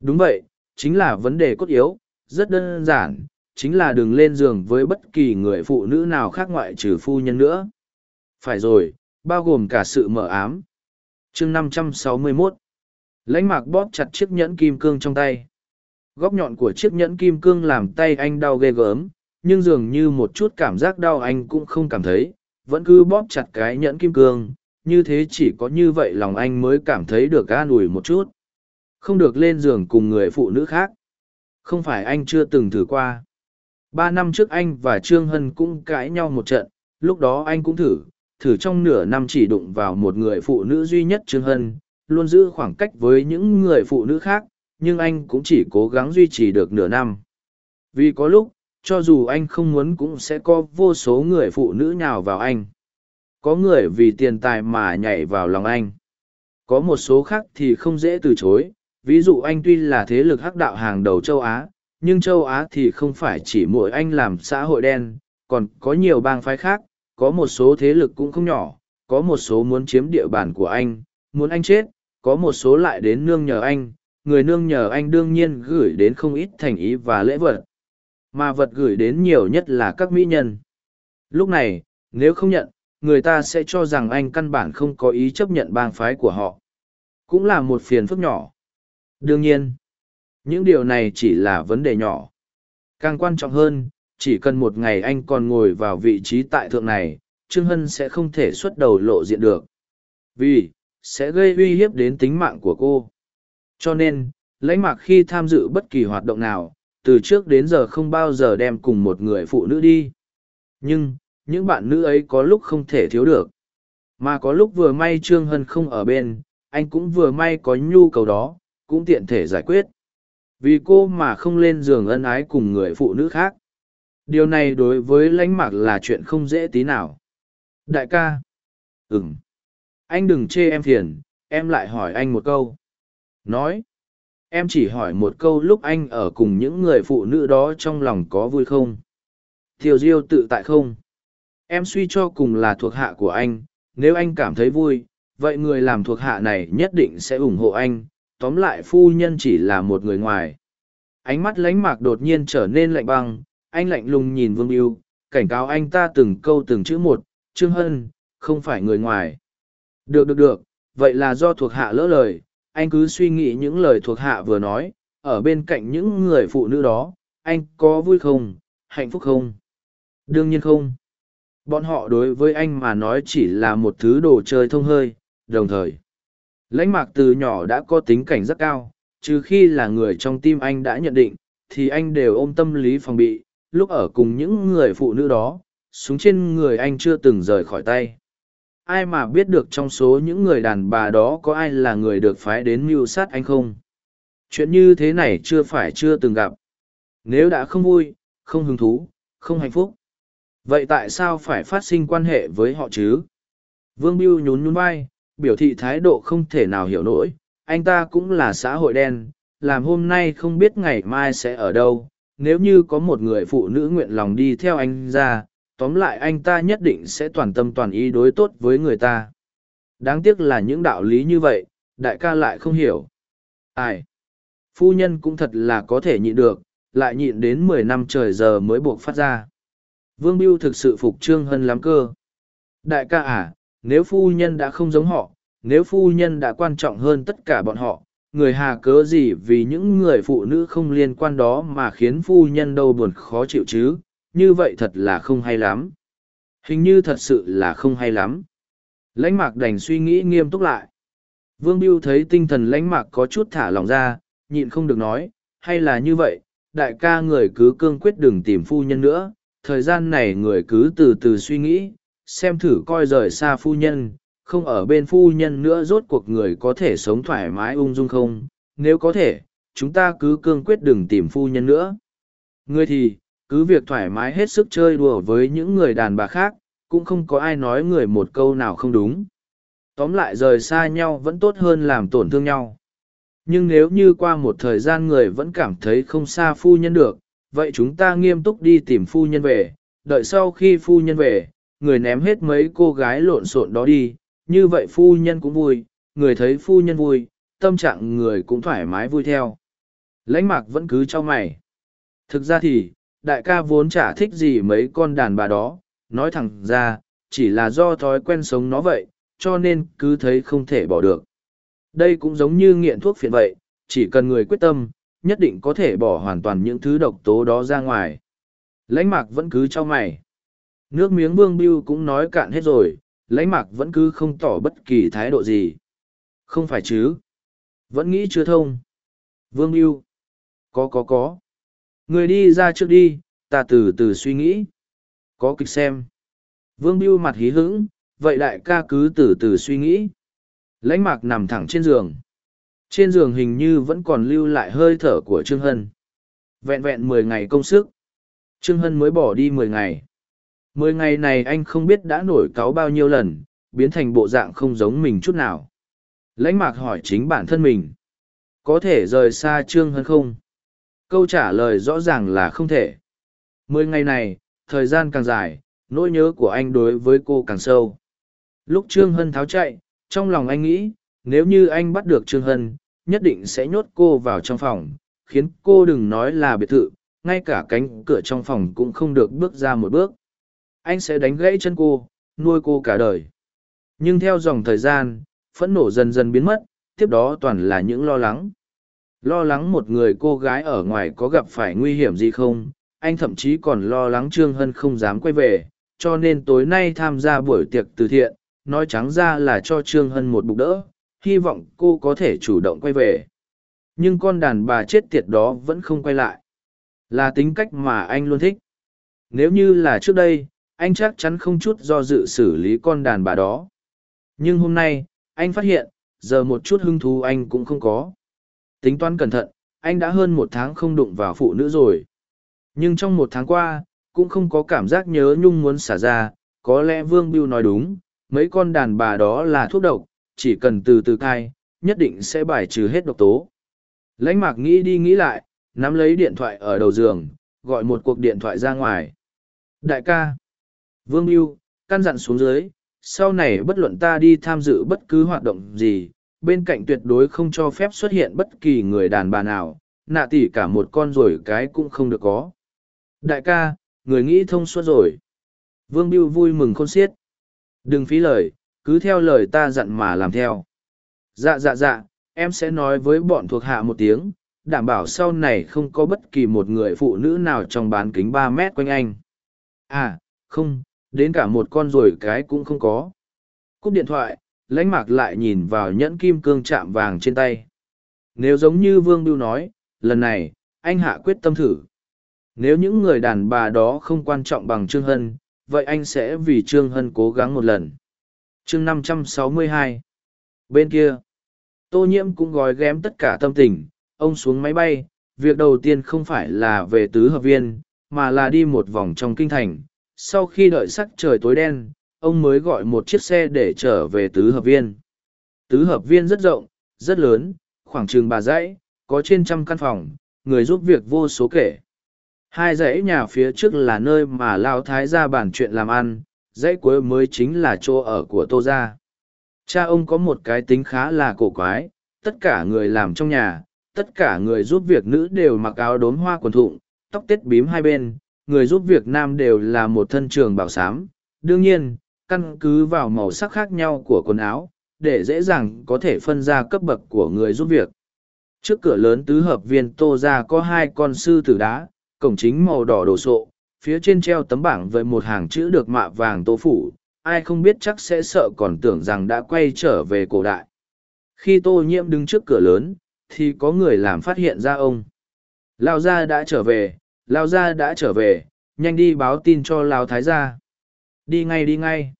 Đúng vậy, chính là vấn đề cốt yếu, rất đơn giản, chính là đừng lên giường với bất kỳ người phụ nữ nào khác ngoại trừ phu nhân nữa. Phải rồi, bao gồm cả sự mờ ám. Chương 561 lãnh mạc bóp chặt chiếc nhẫn kim cương trong tay. Góc nhọn của chiếc nhẫn kim cương làm tay anh đau ghê gớm, nhưng dường như một chút cảm giác đau anh cũng không cảm thấy, vẫn cứ bóp chặt cái nhẫn kim cương, như thế chỉ có như vậy lòng anh mới cảm thấy được an ủi một chút. Không được lên giường cùng người phụ nữ khác. Không phải anh chưa từng thử qua. Ba năm trước anh và trương hân cũng cãi nhau một trận, lúc đó anh cũng thử thử trong nửa năm chỉ đụng vào một người phụ nữ duy nhất trương hân luôn giữ khoảng cách với những người phụ nữ khác, nhưng anh cũng chỉ cố gắng duy trì được nửa năm. Vì có lúc, cho dù anh không muốn cũng sẽ có vô số người phụ nữ nhào vào anh. Có người vì tiền tài mà nhảy vào lòng anh. Có một số khác thì không dễ từ chối, ví dụ anh tuy là thế lực hắc đạo hàng đầu châu Á, nhưng châu Á thì không phải chỉ mỗi anh làm xã hội đen, còn có nhiều bang phái khác, có một số thế lực cũng không nhỏ, có một số muốn chiếm địa bàn của anh, muốn anh chết, có một số lại đến nương nhờ anh, người nương nhờ anh đương nhiên gửi đến không ít thành ý và lễ vật. Mà vật gửi đến nhiều nhất là các mỹ nhân. Lúc này, nếu không nhận, người ta sẽ cho rằng anh căn bản không có ý chấp nhận bang phái của họ. Cũng là một phiền phức nhỏ. Đương nhiên, những điều này chỉ là vấn đề nhỏ. Càng quan trọng hơn, chỉ cần một ngày anh còn ngồi vào vị trí tại thượng này, Trương Hân sẽ không thể xuất đầu lộ diện được. Vì, sẽ gây uy hiếp đến tính mạng của cô. Cho nên, lãnh mạc khi tham dự bất kỳ hoạt động nào, từ trước đến giờ không bao giờ đem cùng một người phụ nữ đi. Nhưng, những bạn nữ ấy có lúc không thể thiếu được. Mà có lúc vừa may trương hân không ở bên, anh cũng vừa may có nhu cầu đó, cũng tiện thể giải quyết. Vì cô mà không lên giường ân ái cùng người phụ nữ khác. Điều này đối với lãnh mạc là chuyện không dễ tí nào. Đại ca. Ừng anh đừng chê em phiền, em lại hỏi anh một câu. Nói, em chỉ hỏi một câu lúc anh ở cùng những người phụ nữ đó trong lòng có vui không? Thiều diêu tự tại không? Em suy cho cùng là thuộc hạ của anh, nếu anh cảm thấy vui, vậy người làm thuộc hạ này nhất định sẽ ủng hộ anh. Tóm lại phu nhân chỉ là một người ngoài. Ánh mắt lánh mạc đột nhiên trở nên lạnh băng, anh lạnh lùng nhìn vương yêu cảnh cáo anh ta từng câu từng chữ một, trương hân, không phải người ngoài được được được, vậy là do thuộc hạ lỡ lời, anh cứ suy nghĩ những lời thuộc hạ vừa nói, ở bên cạnh những người phụ nữ đó, anh có vui không, hạnh phúc không? Đương nhiên không. Bọn họ đối với anh mà nói chỉ là một thứ đồ chơi thông hơi, đồng thời. Lãnh mạc từ nhỏ đã có tính cảnh rất cao, trừ khi là người trong tim anh đã nhận định, thì anh đều ôm tâm lý phòng bị, lúc ở cùng những người phụ nữ đó, súng trên người anh chưa từng rời khỏi tay ai mà biết được trong số những người đàn bà đó có ai là người được phái đến mưu sát anh không? Chuyện như thế này chưa phải chưa từng gặp. Nếu đã không vui, không hứng thú, không hạnh phúc, vậy tại sao phải phát sinh quan hệ với họ chứ? Vương biêu nhún nhún vai, biểu thị thái độ không thể nào hiểu nổi, anh ta cũng là xã hội đen, làm hôm nay không biết ngày mai sẽ ở đâu, nếu như có một người phụ nữ nguyện lòng đi theo anh ra tóm lại anh ta nhất định sẽ toàn tâm toàn ý đối tốt với người ta. Đáng tiếc là những đạo lý như vậy, đại ca lại không hiểu. Ai? phu nhân cũng thật là có thể nhịn được, lại nhịn đến mười năm trời giờ mới buộc phát ra. Vương Biêu thực sự phục Trương Hân lắm cơ. Đại ca à, nếu phu nhân đã không giống họ, nếu phu nhân đã quan trọng hơn tất cả bọn họ, người hà cớ gì vì những người phụ nữ không liên quan đó mà khiến phu nhân đâu buồn khó chịu chứ, như vậy thật là không hay lắm. Hình như thật sự là không hay lắm. Lãnh mạc đành suy nghĩ nghiêm túc lại. Vương Biêu thấy tinh thần lãnh mạc có chút thả lòng ra, nhịn không được nói, hay là như vậy, đại ca người cứ cương quyết đừng tìm phu nhân nữa, thời gian này người cứ từ từ suy nghĩ, xem thử coi rời xa phu nhân, không ở bên phu nhân nữa rốt cuộc người có thể sống thoải mái ung dung không, nếu có thể, chúng ta cứ cương quyết đừng tìm phu nhân nữa. Người thì, cứ việc thoải mái hết sức chơi đùa với những người đàn bà khác, cũng không có ai nói người một câu nào không đúng. Tóm lại rời xa nhau vẫn tốt hơn làm tổn thương nhau. Nhưng nếu như qua một thời gian người vẫn cảm thấy không xa phu nhân được, vậy chúng ta nghiêm túc đi tìm phu nhân về, đợi sau khi phu nhân về, người ném hết mấy cô gái lộn xộn đó đi, như vậy phu nhân cũng vui, người thấy phu nhân vui, tâm trạng người cũng thoải mái vui theo. Lãnh mạc vẫn cứ cho mày. Thực ra thì, đại ca vốn chả thích gì mấy con đàn bà đó, nói thẳng ra, chỉ là do thói quen sống nó vậy, cho nên cứ thấy không thể bỏ được. Đây cũng giống như nghiện thuốc phiện vậy, chỉ cần người quyết tâm, nhất định có thể bỏ hoàn toàn những thứ độc tố đó ra ngoài. Lãnh mạc vẫn cứ cho mày. Nước miếng vương biêu cũng nói cạn hết rồi, lãnh mạc vẫn cứ không tỏ bất kỳ thái độ gì. Không phải chứ. Vẫn nghĩ chưa thông. Vương biêu. Có có có. Người đi ra trước đi, ta từ từ suy nghĩ. Có kịch xem. Vương biêu mặt hí hững, vậy đại ca cứ từ từ suy nghĩ. Lãnh mạc nằm thẳng trên giường. Trên giường hình như vẫn còn lưu lại hơi thở của Trương Hân. Vẹn vẹn mười ngày công sức. Trương Hân mới bỏ đi mười ngày. Mười ngày này anh không biết đã nổi cáo bao nhiêu lần, biến thành bộ dạng không giống mình chút nào. Lãnh mạc hỏi chính bản thân mình. Có thể rời xa Trương Hân không? Câu trả lời rõ ràng là không thể. Mười ngày này, thời gian càng dài, nỗi nhớ của anh đối với cô càng sâu. Lúc Trương Hân tháo chạy, trong lòng anh nghĩ, nếu như anh bắt được Trương Hân, nhất định sẽ nhốt cô vào trong phòng, khiến cô đừng nói là biệt thự, ngay cả cánh cửa trong phòng cũng không được bước ra một bước. Anh sẽ đánh gãy chân cô, nuôi cô cả đời. Nhưng theo dòng thời gian, phẫn nộ dần dần biến mất, tiếp đó toàn là những lo lắng. Lo lắng một người cô gái ở ngoài có gặp phải nguy hiểm gì không, anh thậm chí còn lo lắng Trương Hân không dám quay về, cho nên tối nay tham gia buổi tiệc từ thiện, nói trắng ra là cho Trương Hân một bục đỡ, hy vọng cô có thể chủ động quay về. Nhưng con đàn bà chết tiệt đó vẫn không quay lại. Là tính cách mà anh luôn thích. Nếu như là trước đây, anh chắc chắn không chút do dự xử lý con đàn bà đó. Nhưng hôm nay, anh phát hiện, giờ một chút hứng thú anh cũng không có. Tính toán cẩn thận, anh đã hơn một tháng không đụng vào phụ nữ rồi. Nhưng trong một tháng qua, cũng không có cảm giác nhớ nhung muốn xả ra, có lẽ Vương Biêu nói đúng, mấy con đàn bà đó là thuốc độc, chỉ cần từ từ cai, nhất định sẽ bài trừ hết độc tố. Lãnh mạc nghĩ đi nghĩ lại, nắm lấy điện thoại ở đầu giường, gọi một cuộc điện thoại ra ngoài. Đại ca, Vương Biêu, căn dặn xuống dưới, sau này bất luận ta đi tham dự bất cứ hoạt động gì, bên cạnh tuyệt đối không cho phép xuất hiện bất kỳ người đàn bà nào, nạ tỉ cả một con rồi cái cũng không được có. Đại ca, người nghĩ thông suốt rồi. Vương Biêu vui mừng khôn xiết. Đừng phí lời, cứ theo lời ta dặn mà làm theo. Dạ dạ dạ, em sẽ nói với bọn thuộc hạ một tiếng, đảm bảo sau này không có bất kỳ một người phụ nữ nào trong bán kính ba mét quanh anh. À, không, đến cả một con rồi cái cũng không có. Cúp điện thoại, lãnh mạc lại nhìn vào nhẫn kim cương chạm vàng trên tay. Nếu giống như Vương Biêu nói, lần này, anh hạ quyết tâm thử. Nếu những người đàn bà đó không quan trọng bằng Trương Hân, vậy anh sẽ vì Trương Hân cố gắng một lần. chương 562 Bên kia, Tô Nhiễm cũng gói ghém tất cả tâm tình, ông xuống máy bay, việc đầu tiên không phải là về tứ hợp viên, mà là đi một vòng trong kinh thành. Sau khi đợi sắc trời tối đen, ông mới gọi một chiếc xe để trở về tứ hợp viên. Tứ hợp viên rất rộng, rất lớn, khoảng chừng bà dãy, có trên trăm căn phòng, người giúp việc vô số kể. Hai dãy nhà phía trước là nơi mà Lao Thái ra bàn chuyện làm ăn, dãy cuối mới chính là chỗ ở của Tô Gia. Cha ông có một cái tính khá là cổ quái, tất cả người làm trong nhà, tất cả người giúp việc nữ đều mặc áo đốm hoa quần thụng, tóc tết bím hai bên, người giúp việc nam đều là một thân trường bảo sám. Đương nhiên, căn cứ vào màu sắc khác nhau của quần áo, để dễ dàng có thể phân ra cấp bậc của người giúp việc. Trước cửa lớn tứ hợp viên tô ra có hai con sư tử đá, cổng chính màu đỏ đồ sộ, phía trên treo tấm bảng với một hàng chữ được mạ vàng tô phủ, ai không biết chắc sẽ sợ còn tưởng rằng đã quay trở về cổ đại. Khi tô nhiễm đứng trước cửa lớn, thì có người làm phát hiện ra ông. Lao gia đã trở về, Lao gia đã trở về, nhanh đi báo tin cho Lao Thái gia. Đi ngay đi ngay.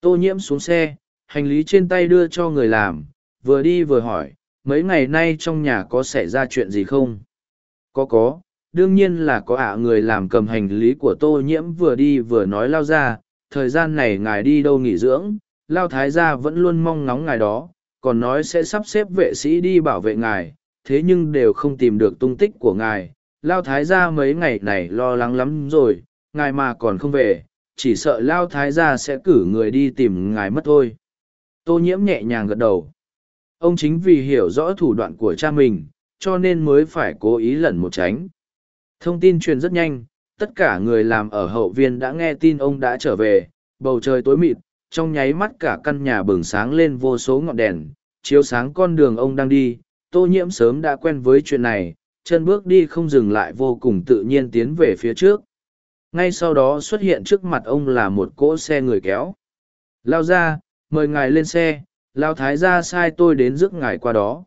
Tô nhiễm xuống xe, hành lý trên tay đưa cho người làm, vừa đi vừa hỏi, mấy ngày nay trong nhà có xảy ra chuyện gì không? Có có, đương nhiên là có ạ người làm cầm hành lý của tô nhiễm vừa đi vừa nói lao ra, thời gian này ngài đi đâu nghỉ dưỡng, lao thái gia vẫn luôn mong ngóng ngài đó, còn nói sẽ sắp xếp vệ sĩ đi bảo vệ ngài, thế nhưng đều không tìm được tung tích của ngài. Lao thái gia mấy ngày này lo lắng lắm rồi, ngài mà còn không về, chỉ sợ Lao thái gia sẽ cử người đi tìm ngài mất thôi. Tô nhiễm nhẹ nhàng gật đầu. Ông chính vì hiểu rõ thủ đoạn của cha mình, cho nên mới phải cố ý lẩn một tránh. Thông tin truyền rất nhanh, tất cả người làm ở hậu viên đã nghe tin ông đã trở về, bầu trời tối mịt, trong nháy mắt cả căn nhà bừng sáng lên vô số ngọn đèn, chiếu sáng con đường ông đang đi. Tô nhiễm sớm đã quen với chuyện này, chân bước đi không dừng lại vô cùng tự nhiên tiến về phía trước. Ngay sau đó xuất hiện trước mặt ông là một cỗ xe người kéo. Lao ra, mời ngài lên xe, Lao thái gia sai tôi đến rước ngài qua đó.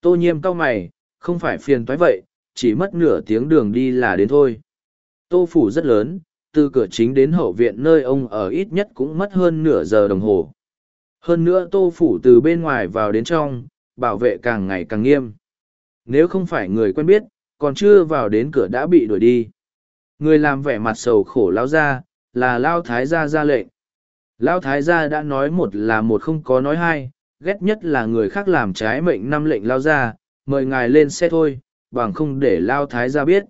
Tô nhiêm cau mày, không phải phiền toái vậy, chỉ mất nửa tiếng đường đi là đến thôi. Tô phủ rất lớn, từ cửa chính đến hậu viện nơi ông ở ít nhất cũng mất hơn nửa giờ đồng hồ. Hơn nữa tô phủ từ bên ngoài vào đến trong, bảo vệ càng ngày càng nghiêm. Nếu không phải người quen biết, còn chưa vào đến cửa đã bị đuổi đi. Người làm vẻ mặt sầu khổ lao ra, là lao thái gia ra lệnh. Lao thái gia đã nói một là một không có nói hai, ghét nhất là người khác làm trái mệnh năm lệnh lao ra, mời ngài lên xe thôi, bằng không để lao thái gia biết.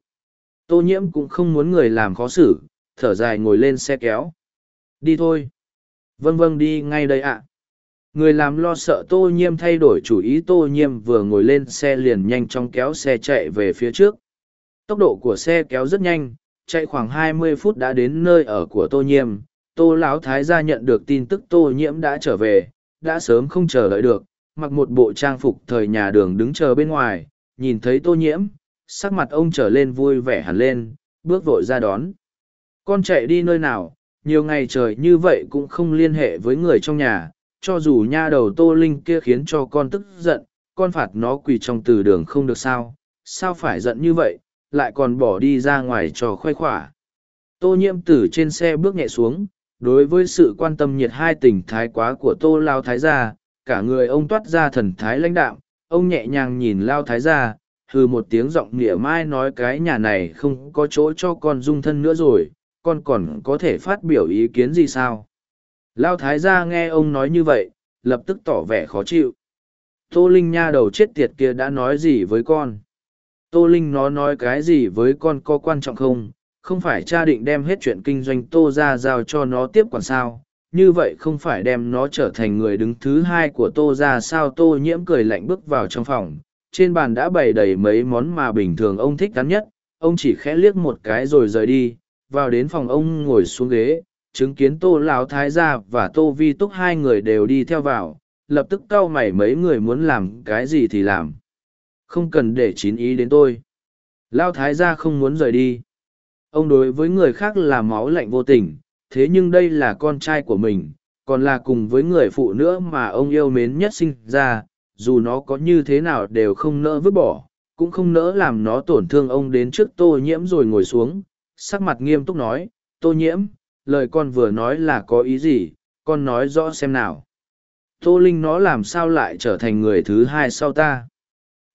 Tô nhiễm cũng không muốn người làm khó xử, thở dài ngồi lên xe kéo. Đi thôi. Vâng vâng đi ngay đây ạ. Người làm lo sợ tô nhiễm thay đổi chủ ý tô nhiễm vừa ngồi lên xe liền nhanh chóng kéo xe chạy về phía trước. Tốc độ của xe kéo rất nhanh, chạy khoảng 20 phút đã đến nơi ở của tô nhiễm. Tô Lão Thái gia nhận được tin tức tô nhiễm đã trở về, đã sớm không chờ đợi được, mặc một bộ trang phục thời nhà đường đứng chờ bên ngoài, nhìn thấy tô nhiễm, sắc mặt ông trở lên vui vẻ hẳn lên, bước vội ra đón. Con chạy đi nơi nào, nhiều ngày trời như vậy cũng không liên hệ với người trong nhà, cho dù nha đầu tô linh kia khiến cho con tức giận, con phạt nó quỳ trong từ đường không được sao, sao phải giận như vậy, lại còn bỏ đi ra ngoài cho khoe khỏa. Tô nhiễm tử trên xe bước nhẹ xuống, đối với sự quan tâm nhiệt hai tình thái quá của tô lao thái gia, cả người ông toát ra thần thái lãnh đạm. ông nhẹ nhàng nhìn lao thái gia, hừ một tiếng giọng nghĩa mai nói cái nhà này không có chỗ cho con dung thân nữa rồi, con còn có thể phát biểu ý kiến gì sao? Lao thái gia nghe ông nói như vậy, lập tức tỏ vẻ khó chịu. Tô Linh nha đầu chết tiệt kia đã nói gì với con? Tô Linh nó nói cái gì với con có quan trọng không? Không phải cha định đem hết chuyện kinh doanh Tô ra giao cho nó tiếp quản sao? Như vậy không phải đem nó trở thành người đứng thứ hai của Tô ra sao? Tô nhiễm cười lạnh bước vào trong phòng, trên bàn đã bày đầy mấy món mà bình thường ông thích cắn nhất ông chỉ khẽ liếc một cái rồi rời đi vào đến phòng ông ngồi xuống ghế chứng kiến tô lão thái gia và tô vi túc hai người đều đi theo vào lập tức cau mày mấy người muốn làm cái gì thì làm không cần để chín ý đến tôi lao thái gia không muốn rời đi ông đối với người khác là máu lạnh vô tình thế nhưng đây là con trai của mình còn là cùng với người phụ nữ mà ông yêu mến nhất sinh ra dù nó có như thế nào đều không nỡ vứt bỏ, cũng không nỡ làm nó tổn thương ông đến trước tô nhiễm rồi ngồi xuống, sắc mặt nghiêm túc nói, tô nhiễm, lời con vừa nói là có ý gì, con nói rõ xem nào. Tô Linh nó làm sao lại trở thành người thứ hai sau ta?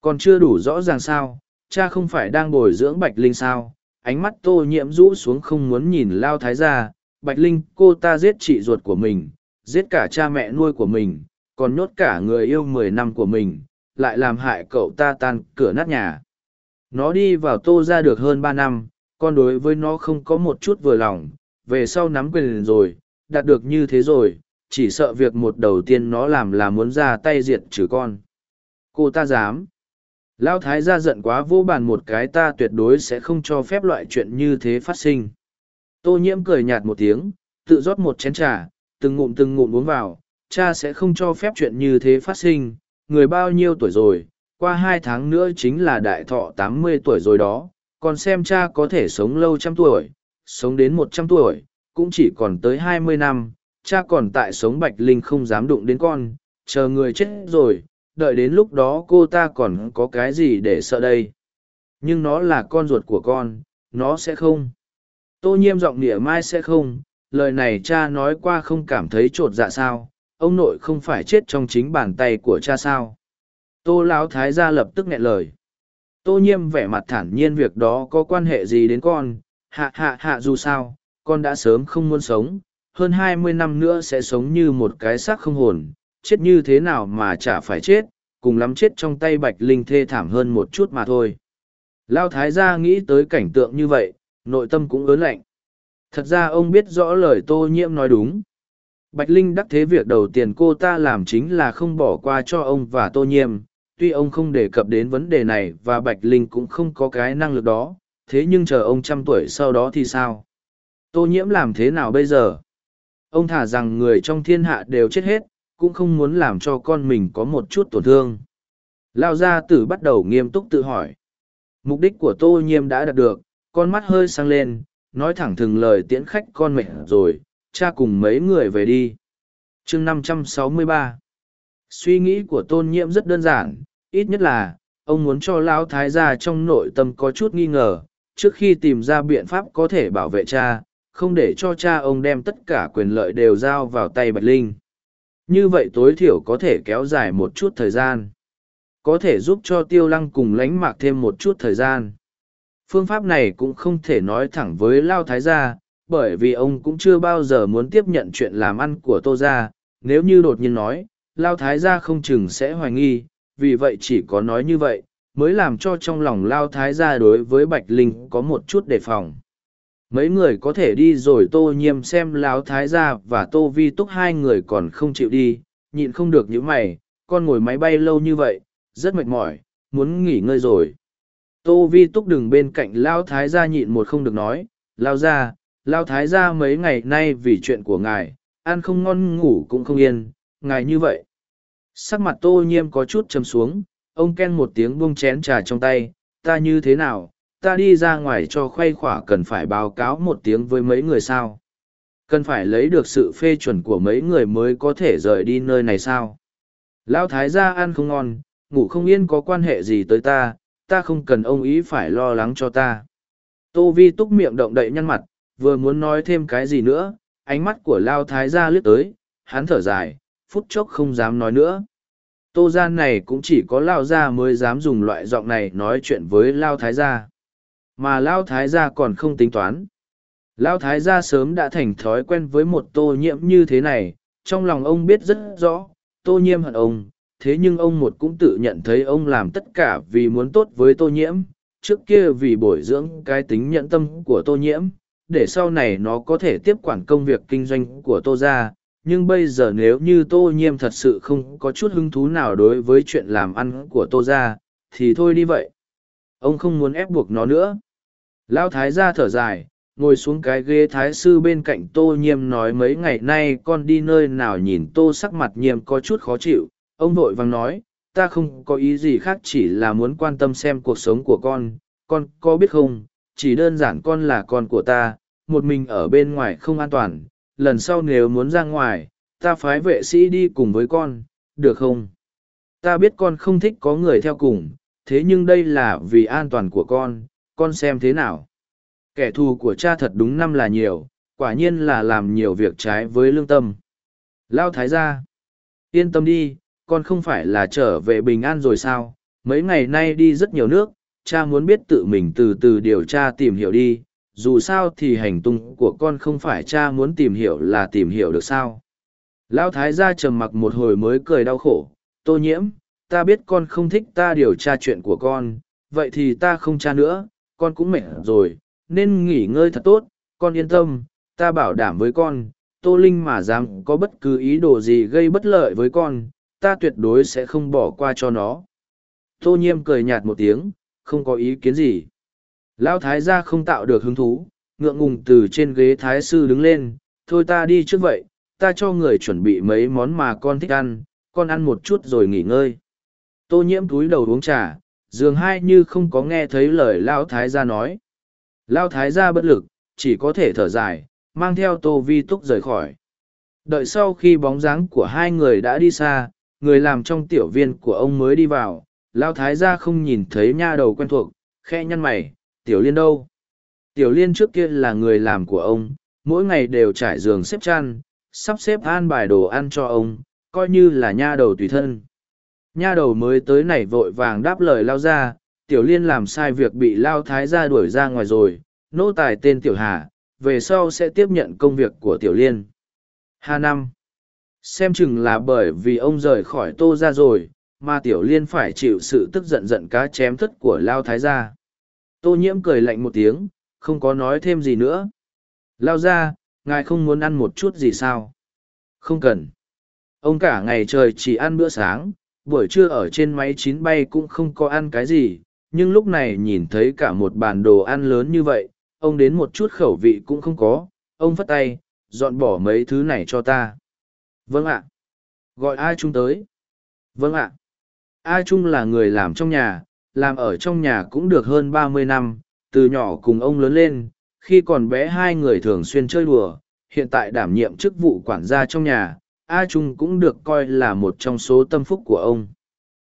Còn chưa đủ rõ ràng sao, cha không phải đang bồi dưỡng Bạch Linh sao? Ánh mắt tô nhiễm rũ xuống không muốn nhìn lao thái gia, Bạch Linh cô ta giết chị ruột của mình, giết cả cha mẹ nuôi của mình, còn nhốt cả người yêu mười năm của mình, lại làm hại cậu ta tan cửa nát nhà. Nó đi vào tô ra được hơn ba năm, con đối với nó không có một chút vừa lòng, về sau nắm quyền rồi, đạt được như thế rồi, chỉ sợ việc một đầu tiên nó làm là muốn ra tay diệt trừ con. Cô ta dám. Lão thái gia giận quá vô bàn một cái ta tuyệt đối sẽ không cho phép loại chuyện như thế phát sinh. Tô nhiễm cười nhạt một tiếng, tự rót một chén trà, từng ngụm từng ngụm uống vào, cha sẽ không cho phép chuyện như thế phát sinh, người bao nhiêu tuổi rồi, qua hai tháng nữa chính là đại thọ tám mươi tuổi rồi đó, còn xem cha có thể sống lâu trăm tuổi, sống đến một trăm tuổi, cũng chỉ còn tới hai mươi năm, cha còn tại sống bạch linh không dám đụng đến con, chờ người chết rồi, đợi đến lúc đó cô ta còn có cái gì để sợ đây. Nhưng nó là con ruột của con, nó sẽ không. Tô nhiêm giọng nịa mai sẽ không, lời này cha nói qua không cảm thấy trột dạ sao, ông nội không phải chết trong chính bàn tay của cha sao. Tô Lão thái gia lập tức nghẹn lời. Tô nhiêm vẻ mặt thản nhiên việc đó có quan hệ gì đến con, hạ hạ hạ dù sao, con đã sớm không muốn sống, hơn hai mươi năm nữa sẽ sống như một cái xác không hồn, chết như thế nào mà chả phải chết, cùng lắm chết trong tay bạch linh thê thảm hơn một chút mà thôi. Lao thái gia nghĩ tới cảnh tượng như vậy, nội tâm cũng ớn lạnh. Thật ra ông biết rõ lời tô nhiễm nói đúng. Bạch Linh đắc thế việc đầu tiên cô ta làm chính là không bỏ qua cho ông và tô nhiễm. Tuy ông không đề cập đến vấn đề này và Bạch Linh cũng không có cái năng lực đó, thế nhưng chờ ông trăm tuổi sau đó thì sao? Tô nhiễm làm thế nào bây giờ? Ông thả rằng người trong thiên hạ đều chết hết, cũng không muốn làm cho con mình có một chút tổn thương. Lao gia tử bắt đầu nghiêm túc tự hỏi. Mục đích của tô nhiêm đã đạt được, con mắt hơi sang lên, nói thẳng thừng lời tiễn khách con mẹ rồi, cha cùng mấy người về đi. chương 563 Suy nghĩ của tôn nhiễm rất đơn giản, ít nhất là, ông muốn cho Lão Thái gia trong nội tâm có chút nghi ngờ, trước khi tìm ra biện pháp có thể bảo vệ cha, không để cho cha ông đem tất cả quyền lợi đều giao vào tay Bạch Linh. Như vậy tối thiểu có thể kéo dài một chút thời gian. Có thể giúp cho tiêu lăng cùng lánh mạc thêm một chút thời gian. Phương pháp này cũng không thể nói thẳng với lao thái gia, bởi vì ông cũng chưa bao giờ muốn tiếp nhận chuyện làm ăn của tô gia. Nếu như đột nhiên nói, lao thái gia không chừng sẽ hoài nghi, vì vậy chỉ có nói như vậy, mới làm cho trong lòng lao thái gia đối với bạch linh có một chút đề phòng mấy người có thể đi rồi tô nhiêm xem láo thái gia và tô vi túc hai người còn không chịu đi nhịn không được những mày con ngồi máy bay lâu như vậy rất mệt mỏi muốn nghỉ ngơi rồi Tô Vi Túc đừng bên cạnh Lao Thái gia nhịn một không được nói, Lao ra, Lao Thái gia mấy ngày nay vì chuyện của ngài, ăn không ngon ngủ cũng không yên, ngài như vậy. Sắc mặt Tô Nhiêm có chút chầm xuống, ông ken một tiếng buông chén trà trong tay, ta như thế nào, ta đi ra ngoài cho khoay khỏa cần phải báo cáo một tiếng với mấy người sao. Cần phải lấy được sự phê chuẩn của mấy người mới có thể rời đi nơi này sao. Lão Thái gia ăn không ngon, ngủ không yên có quan hệ gì tới ta, ta không cần ông ý phải lo lắng cho ta. Tô Vi túc miệng động đậy nhăn mặt, vừa muốn nói thêm cái gì nữa, ánh mắt của Lao Thái gia lướt tới, hắn thở dài, phút chốc không dám nói nữa. Tô gian này cũng chỉ có Lao gia mới dám dùng loại giọng này nói chuyện với Lao Thái gia. Mà Lao Thái gia còn không tính toán. Lao Thái gia sớm đã thành thói quen với một tô nhiễm như thế này, trong lòng ông biết rất rõ, tô nhiễm hận ông, thế nhưng ông một cũng tự nhận thấy ông làm tất cả vì muốn tốt với tô nhiễm, trước kia vì bồi dưỡng cái tính nhận tâm của tô nhiễm, để sau này nó có thể tiếp quản công việc kinh doanh của tô gia. Nhưng bây giờ nếu như tô nhiễm thật sự không có chút hứng thú nào đối với chuyện làm ăn của tô gia, thì thôi đi vậy. Ông không muốn ép buộc nó nữa. Lão thái gia thở dài, ngồi xuống cái ghế thái sư bên cạnh tô nhiêm nói mấy ngày nay con đi nơi nào nhìn tô sắc mặt nhiêm có chút khó chịu, ông vội vàng nói ta không có ý gì khác chỉ là muốn quan tâm xem cuộc sống của con con có biết không chỉ đơn giản con là con của ta một mình ở bên ngoài không an toàn lần sau nếu muốn ra ngoài ta phái vệ sĩ đi cùng với con được không? Ta biết con không thích có người theo cùng thế nhưng đây là vì an toàn của con con xem thế nào. Kẻ thù của cha thật đúng năm là nhiều, quả nhiên là làm nhiều việc trái với lương tâm. Lao thái gia, yên tâm đi, con không phải là trở về bình an rồi sao? Mấy ngày nay đi rất nhiều nước, cha muốn biết tự mình từ từ điều tra tìm hiểu đi. Dù sao thì hành tung của con không phải cha muốn tìm hiểu là tìm hiểu được sao? Lão thái gia trầm mặc một hồi mới cười đau khổ. Tô nhiễm, ta biết con không thích ta điều tra chuyện của con, vậy thì ta không tra nữa con cũng mệt rồi, nên nghỉ ngơi thật tốt, con yên tâm, ta bảo đảm với con, tô linh mà dám có bất cứ ý đồ gì gây bất lợi với con, ta tuyệt đối sẽ không bỏ qua cho nó. tô nhiêm cười nhạt một tiếng, không có ý kiến gì lão thái gia không tạo được hứng thú, ngượng ngùng từ trên ghế thái sư đứng lên, thôi ta đi trước vậy, ta cho người chuẩn bị mấy món mà con thích ăn, con ăn một chút rồi nghỉ ngơi tô nhiễm túi đầu uống trà dường hai như không có nghe thấy lời lão thái gia nói. Lão thái gia bất lực, chỉ có thể thở dài, mang theo tô vi túc rời khỏi. Đợi sau khi bóng dáng của hai người đã đi xa, người làm trong tiểu viên của ông mới đi vào lão thái gia không nhìn thấy nha đầu quen thuộc khe nhăn mày, tiểu liên đâu? Tiểu liên trước kia là người làm của ông, mỗi ngày đều trải giường xếp chăn, sắp xếp an bài đồ ăn cho ông, coi như là nha đầu tùy thân nha đầu mới tới này vội vàng đáp lời lao ra, tiểu liên làm sai việc bị lao thái gia đuổi ra ngoài rồi, nô tài tên tiểu hà, về sau sẽ tiếp nhận công việc của tiểu liên. Hà năm xem chừng là bởi vì ông rời khỏi tô ra rồi, mà tiểu liên phải chịu sự tức giận giận cá chém thất của lao thái gia. Tô nhiễm cười lạnh một tiếng, không có nói thêm gì nữa. Lao ra, ngài không muốn ăn một chút gì sao? Không cần. Ông cả ngày trời chỉ ăn bữa sáng buổi trưa ở trên máy chín bay cũng không có ăn cái gì, nhưng lúc này nhìn thấy cả một bàn đồ ăn lớn như vậy, ông đến một chút khẩu vị cũng không có, ông phất tay, dọn bỏ mấy thứ này cho ta. Vâng ạ. Gọi a trung tới. Vâng ạ. A trung là người làm trong nhà, làm ở trong nhà cũng được hơn ba mươi năm, từ nhỏ cùng ông lớn lên, khi còn bé hai người thường xuyên chơi đùa, hiện tại đảm nhiệm chức vụ quản gia trong nhà a trung cũng được coi là một trong số tâm phúc của ông.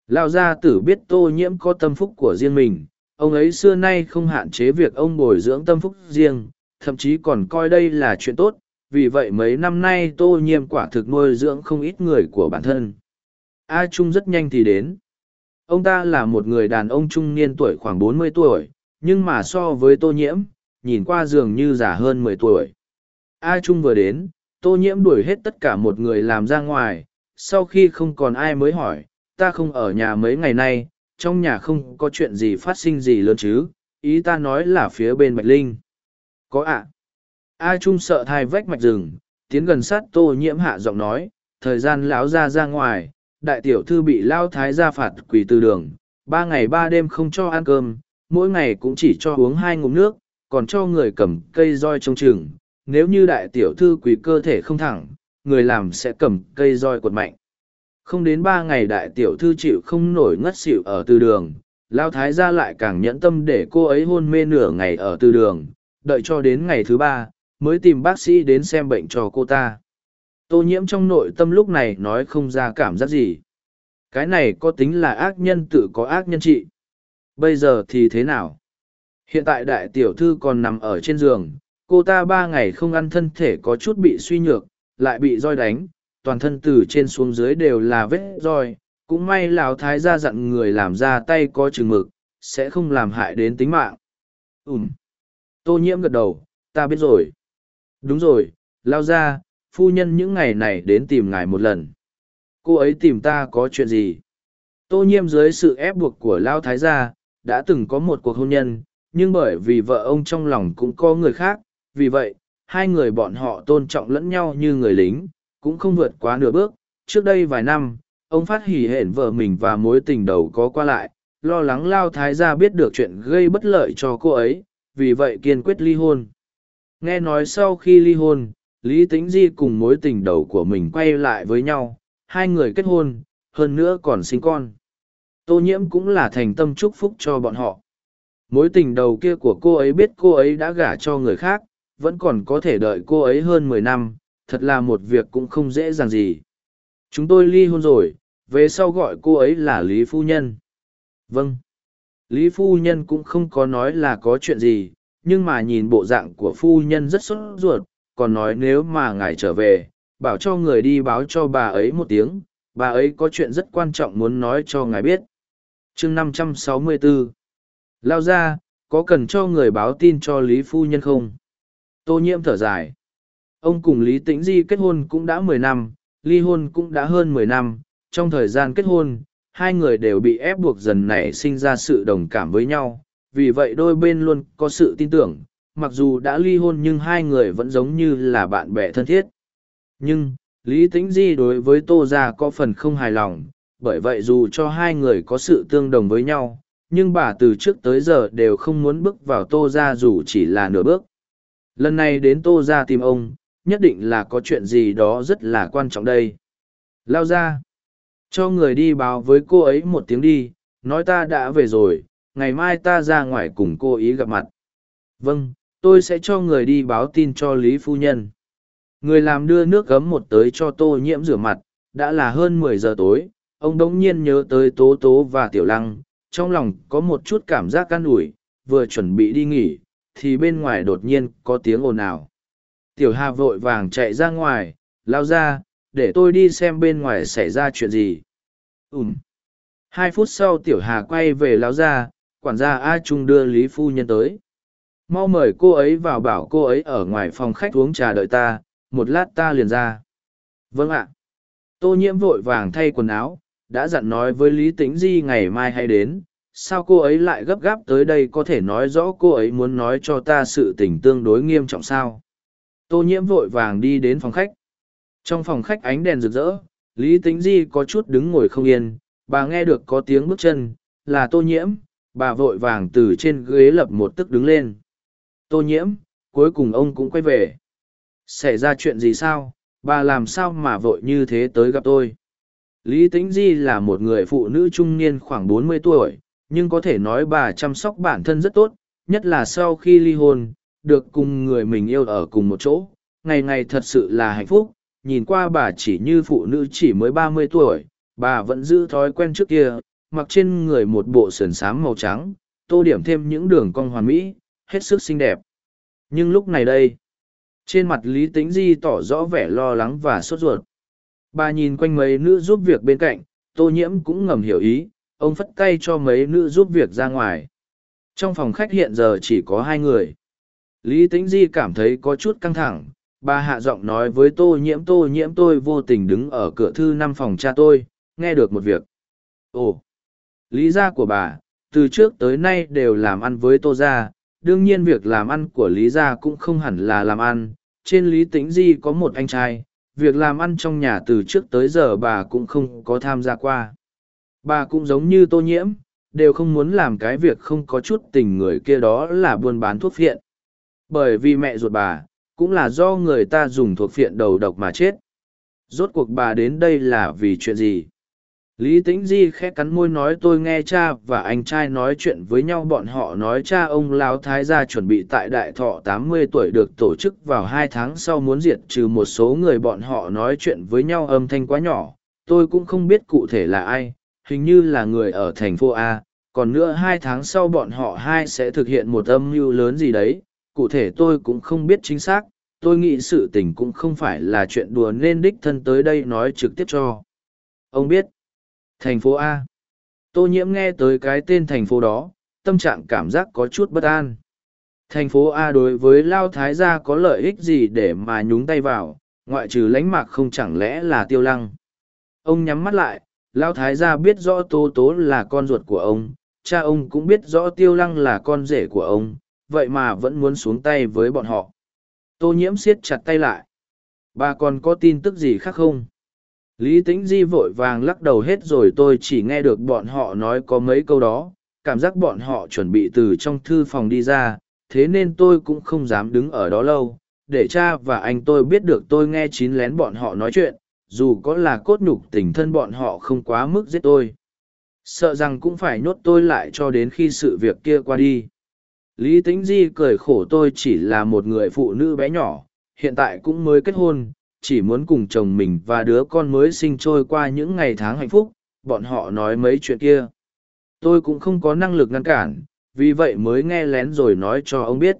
Lao gia tử biết tô nhiễm có tâm phúc của riêng mình, ông ấy xưa nay không hạn chế việc ông bồi dưỡng tâm phúc riêng, thậm chí còn coi đây là chuyện tốt, vì vậy mấy năm nay tô nhiễm quả thực nuôi dưỡng không ít người của bản thân. A trung rất nhanh thì đến. Ông ta là một người đàn ông trung niên tuổi khoảng bốn mươi tuổi, nhưng mà so với tô nhiễm, nhìn qua dường như già hơn mười tuổi. A trung vừa đến tô nhiễm đuổi hết tất cả một người làm ra ngoài, sau khi không còn ai mới hỏi, ta không ở nhà mấy ngày nay, trong nhà không có chuyện gì phát sinh gì lớn chứ, ý ta nói là phía bên bạch linh. Có ạ. A trung sợ thai vách mạch rừng, tiến gần sát tô nhiễm hạ giọng nói, thời gian lão ra ra ngoài, đại tiểu thư bị lao thái gia phạt quỳ từ đường, ba ngày ba đêm không cho ăn cơm, mỗi ngày cũng chỉ cho uống hai ngụm nước, còn cho người cầm cây roi trông chừng nếu như đại tiểu thư quỳ cơ thể không thẳng, người làm sẽ cầm cây roi quật mạnh. Không đến ba ngày đại tiểu thư chịu không nổi ngất xỉu ở từ đường, lao thái gia lại càng nhẫn tâm để cô ấy hôn mê nửa ngày ở từ đường, đợi cho đến ngày thứ ba, mới tìm bác sĩ đến xem bệnh cho cô ta. Tô nhiễm trong nội tâm lúc này nói không ra cảm giác gì. Cái này có tính là ác nhân tự có ác nhân trị. Bây giờ thì thế nào? Hiện tại đại tiểu thư còn nằm ở trên giường cô ta ba ngày không ăn thân thể có chút bị suy nhược, lại bị roi đánh, toàn thân từ trên xuống dưới đều là vết roi. Cũng may lão thái gia dặn người làm ra tay có chừng mực, sẽ không làm hại đến tính mạng. Ùm tô nhiễm gật đầu, ta biết rồi. Đúng rồi lao ra phu nhân những ngày này đến tìm ngài một lần. Cô ấy tìm ta có chuyện gì? Tô nhiễm dưới sự ép buộc của lao thái gia, đã từng có một cuộc hôn nhân, nhưng bởi vì vợ ông trong lòng cũng có người khác vì vậy, hai người bọn họ tôn trọng lẫn nhau như người lính, cũng không vượt quá nửa bước. Trước đây vài năm, ông phát hỉ hển vợ mình và mối tình đầu có qua lại, lo lắng lao thái gia biết được chuyện gây bất lợi cho cô ấy, vì vậy kiên quyết ly hôn. Nghe nói sau khi ly hôn, lý tính di cùng mối tình đầu của mình quay lại với nhau, hai người kết hôn, hơn nữa còn sinh con. Tô nhiễm cũng là thành tâm chúc phúc cho bọn họ. Mối tình đầu kia của cô ấy biết cô ấy đã gả cho người khác vẫn còn có thể đợi cô ấy hơn mười năm, thật là một việc cũng không dễ dàng gì. Chúng tôi ly hôn rồi, về sau gọi cô ấy là lý phu nhân. Vâng. Lý phu nhân cũng không có nói là có chuyện gì, nhưng mà nhìn bộ dạng của phu nhân rất sốt ruột, còn nói nếu mà ngài trở về, bảo cho người đi báo cho bà ấy một tiếng, bà ấy có chuyện rất quan trọng muốn nói cho ngài biết. Chương năm trăm sáu mươi bốn lao ra, có cần cho người báo tin cho lý phu nhân không? Tô nhiễm thở dài. Ông cùng lý tĩnh di kết hôn cũng đã mười năm ly hôn cũng đã hơn mười năm. Trong thời gian kết hôn hai người đều bị ép buộc dần nảy sinh ra sự đồng cảm với nhau. Vì vậy đôi bên luôn có sự tin tưởng mặc dù đã ly hôn nhưng hai người vẫn giống như là bạn bè thân thiết. Nhưng lý tĩnh di đối với tô gia có phần không hài lòng bởi vậy dù cho hai người có sự tương đồng với nhau, nhưng bà từ trước tới giờ đều không muốn bước vào tô Gia dù chỉ là nửa bước. Lần này đến tô ra tìm ông, nhất định là có chuyện gì đó rất là quan trọng đây. Lao ra, cho người đi báo với cô ấy một tiếng đi, nói ta đã về rồi, ngày mai ta ra ngoài cùng cô ý gặp mặt. Vâng, tôi sẽ cho người đi báo tin cho Lý Phu Nhân. Người làm đưa nước gấm một tới cho tô nhiễm rửa mặt, đã là hơn mười giờ tối, ông đống nhiên nhớ tới tố tố và tiểu lăng, trong lòng có một chút cảm giác can ủi, vừa chuẩn bị đi nghỉ, thì bên ngoài đột nhiên có tiếng ồn ào. Tiểu Hà vội vàng chạy ra ngoài, lao ra, để tôi đi xem bên ngoài xảy ra chuyện gì. Ừm. Hai phút sau Tiểu Hà quay về lao ra, quản gia A Trung đưa Lý Phu Nhân tới. Mau mời cô ấy vào bảo cô ấy ở ngoài phòng khách uống trà đợi ta, một lát ta liền ra. Vâng ạ. Tô nhiễm vội vàng thay quần áo, đã dặn nói với Lý Tĩnh Di ngày mai hay đến, sao cô ấy lại gấp gáp tới đây có thể nói rõ cô ấy muốn nói cho ta sự tình tương đối nghiêm trọng sao. Tô nhiễm vội vàng đi đến phòng khách. Trong phòng khách ánh đèn rực rỡ, Lý Tĩnh Di có chút đứng ngồi không yên, bà nghe được có tiếng bước chân, là tô nhiễm, bà vội vàng từ trên ghế lập một tức đứng lên. Tô nhiễm, cuối cùng ông cũng quay về. Xảy ra chuyện gì sao, bà làm sao mà vội như thế tới gặp tôi? Lý Tĩnh Di là một người phụ nữ trung niên khoảng bốn mươi tuổi, nhưng có thể nói bà chăm sóc bản thân rất tốt, nhất là sau khi ly hôn, được cùng người mình yêu ở cùng một chỗ, ngày ngày thật sự là hạnh phúc, nhìn qua bà chỉ như phụ nữ chỉ mới ba mươi tuổi, bà vẫn giữ thói quen trước kia, mặc trên người một bộ sườn xám màu trắng, tô điểm thêm những đường cong hoàn mỹ, hết sức xinh đẹp. Nhưng lúc này đây, trên mặt Lý Tĩnh Di tỏ rõ vẻ lo lắng và sốt ruột. Bà nhìn quanh mấy nữ giúp việc bên cạnh, tô nhiễm cũng ngầm hiểu ý, ông phất tay cho mấy nữ giúp việc ra ngoài. Trong phòng khách hiện giờ chỉ có hai người. Lý Tĩnh Di cảm thấy có chút căng thẳng, bà hạ giọng nói với tô nhiễm tô nhiễm tôi vô tình đứng ở cửa thư năm phòng cha tôi, nghe được một việc. Ồ, lý gia của bà, từ trước tới nay đều làm ăn với tô gia, đương nhiên việc làm ăn của lý gia cũng không hẳn là làm ăn. Trên Lý Tĩnh Di có một anh trai, việc làm ăn trong nhà từ trước tới giờ bà cũng không có tham gia qua. Bà cũng giống như tô nhiễm, đều không muốn làm cái việc không có chút tình người kia đó là buôn bán thuốc phiện. Bởi vì mẹ ruột bà, cũng là do người ta dùng thuốc phiện đầu độc mà chết. Rốt cuộc bà đến đây là vì chuyện gì? Lý Tĩnh Di khẽ cắn môi nói tôi nghe cha và anh trai nói chuyện với nhau bọn họ nói cha ông Lão Thái gia chuẩn bị tại đại thọ tám mươi tuổi được tổ chức vào hai tháng sau muốn diệt trừ một số người bọn họ nói chuyện với nhau âm thanh quá nhỏ. Tôi cũng không biết cụ thể là ai, hình như là người ở thành phố A, còn nữa hai tháng sau bọn họ hai sẽ thực hiện một âm mưu lớn gì đấy, cụ thể tôi cũng không biết chính xác, tôi nghĩ sự tình cũng không phải là chuyện đùa nên đích thân tới đây nói trực tiếp cho. Ông biết, thành phố A. Tô nhiễm nghe tới cái tên thành phố đó, tâm trạng cảm giác có chút bất an. Thành phố A đối với Lao Thái gia có lợi ích gì để mà nhúng tay vào, ngoại trừ lánh mạc không chẳng lẽ là tiêu lăng. Ông nhắm mắt lại, Lao Thái gia biết rõ Tô Tố là con ruột của ông, cha ông cũng biết rõ Tiêu Lăng là con rể của ông, vậy mà vẫn muốn xuống tay với bọn họ. Tô nhiễm siết chặt tay lại. Bà còn có tin tức gì khác không? Lý Tĩnh Di vội vàng lắc đầu hết rồi tôi chỉ nghe được bọn họ nói có mấy câu đó, cảm giác bọn họ chuẩn bị từ trong thư phòng đi ra, thế nên tôi cũng không dám đứng ở đó lâu, để cha và anh tôi biết được tôi nghe chín lén bọn họ nói chuyện, dù có là cốt nhục tình thân bọn họ không quá mức giết tôi. Sợ rằng cũng phải nhốt tôi lại cho đến khi sự việc kia qua đi. Lý Tĩnh Di cười khổ tôi chỉ là một người phụ nữ bé nhỏ, hiện tại cũng mới kết hôn, chỉ muốn cùng chồng mình và đứa con mới sinh trôi qua những ngày tháng hạnh phúc, bọn họ nói mấy chuyện kia. Tôi cũng không có năng lực ngăn cản, vì vậy mới nghe lén rồi nói cho ông biết.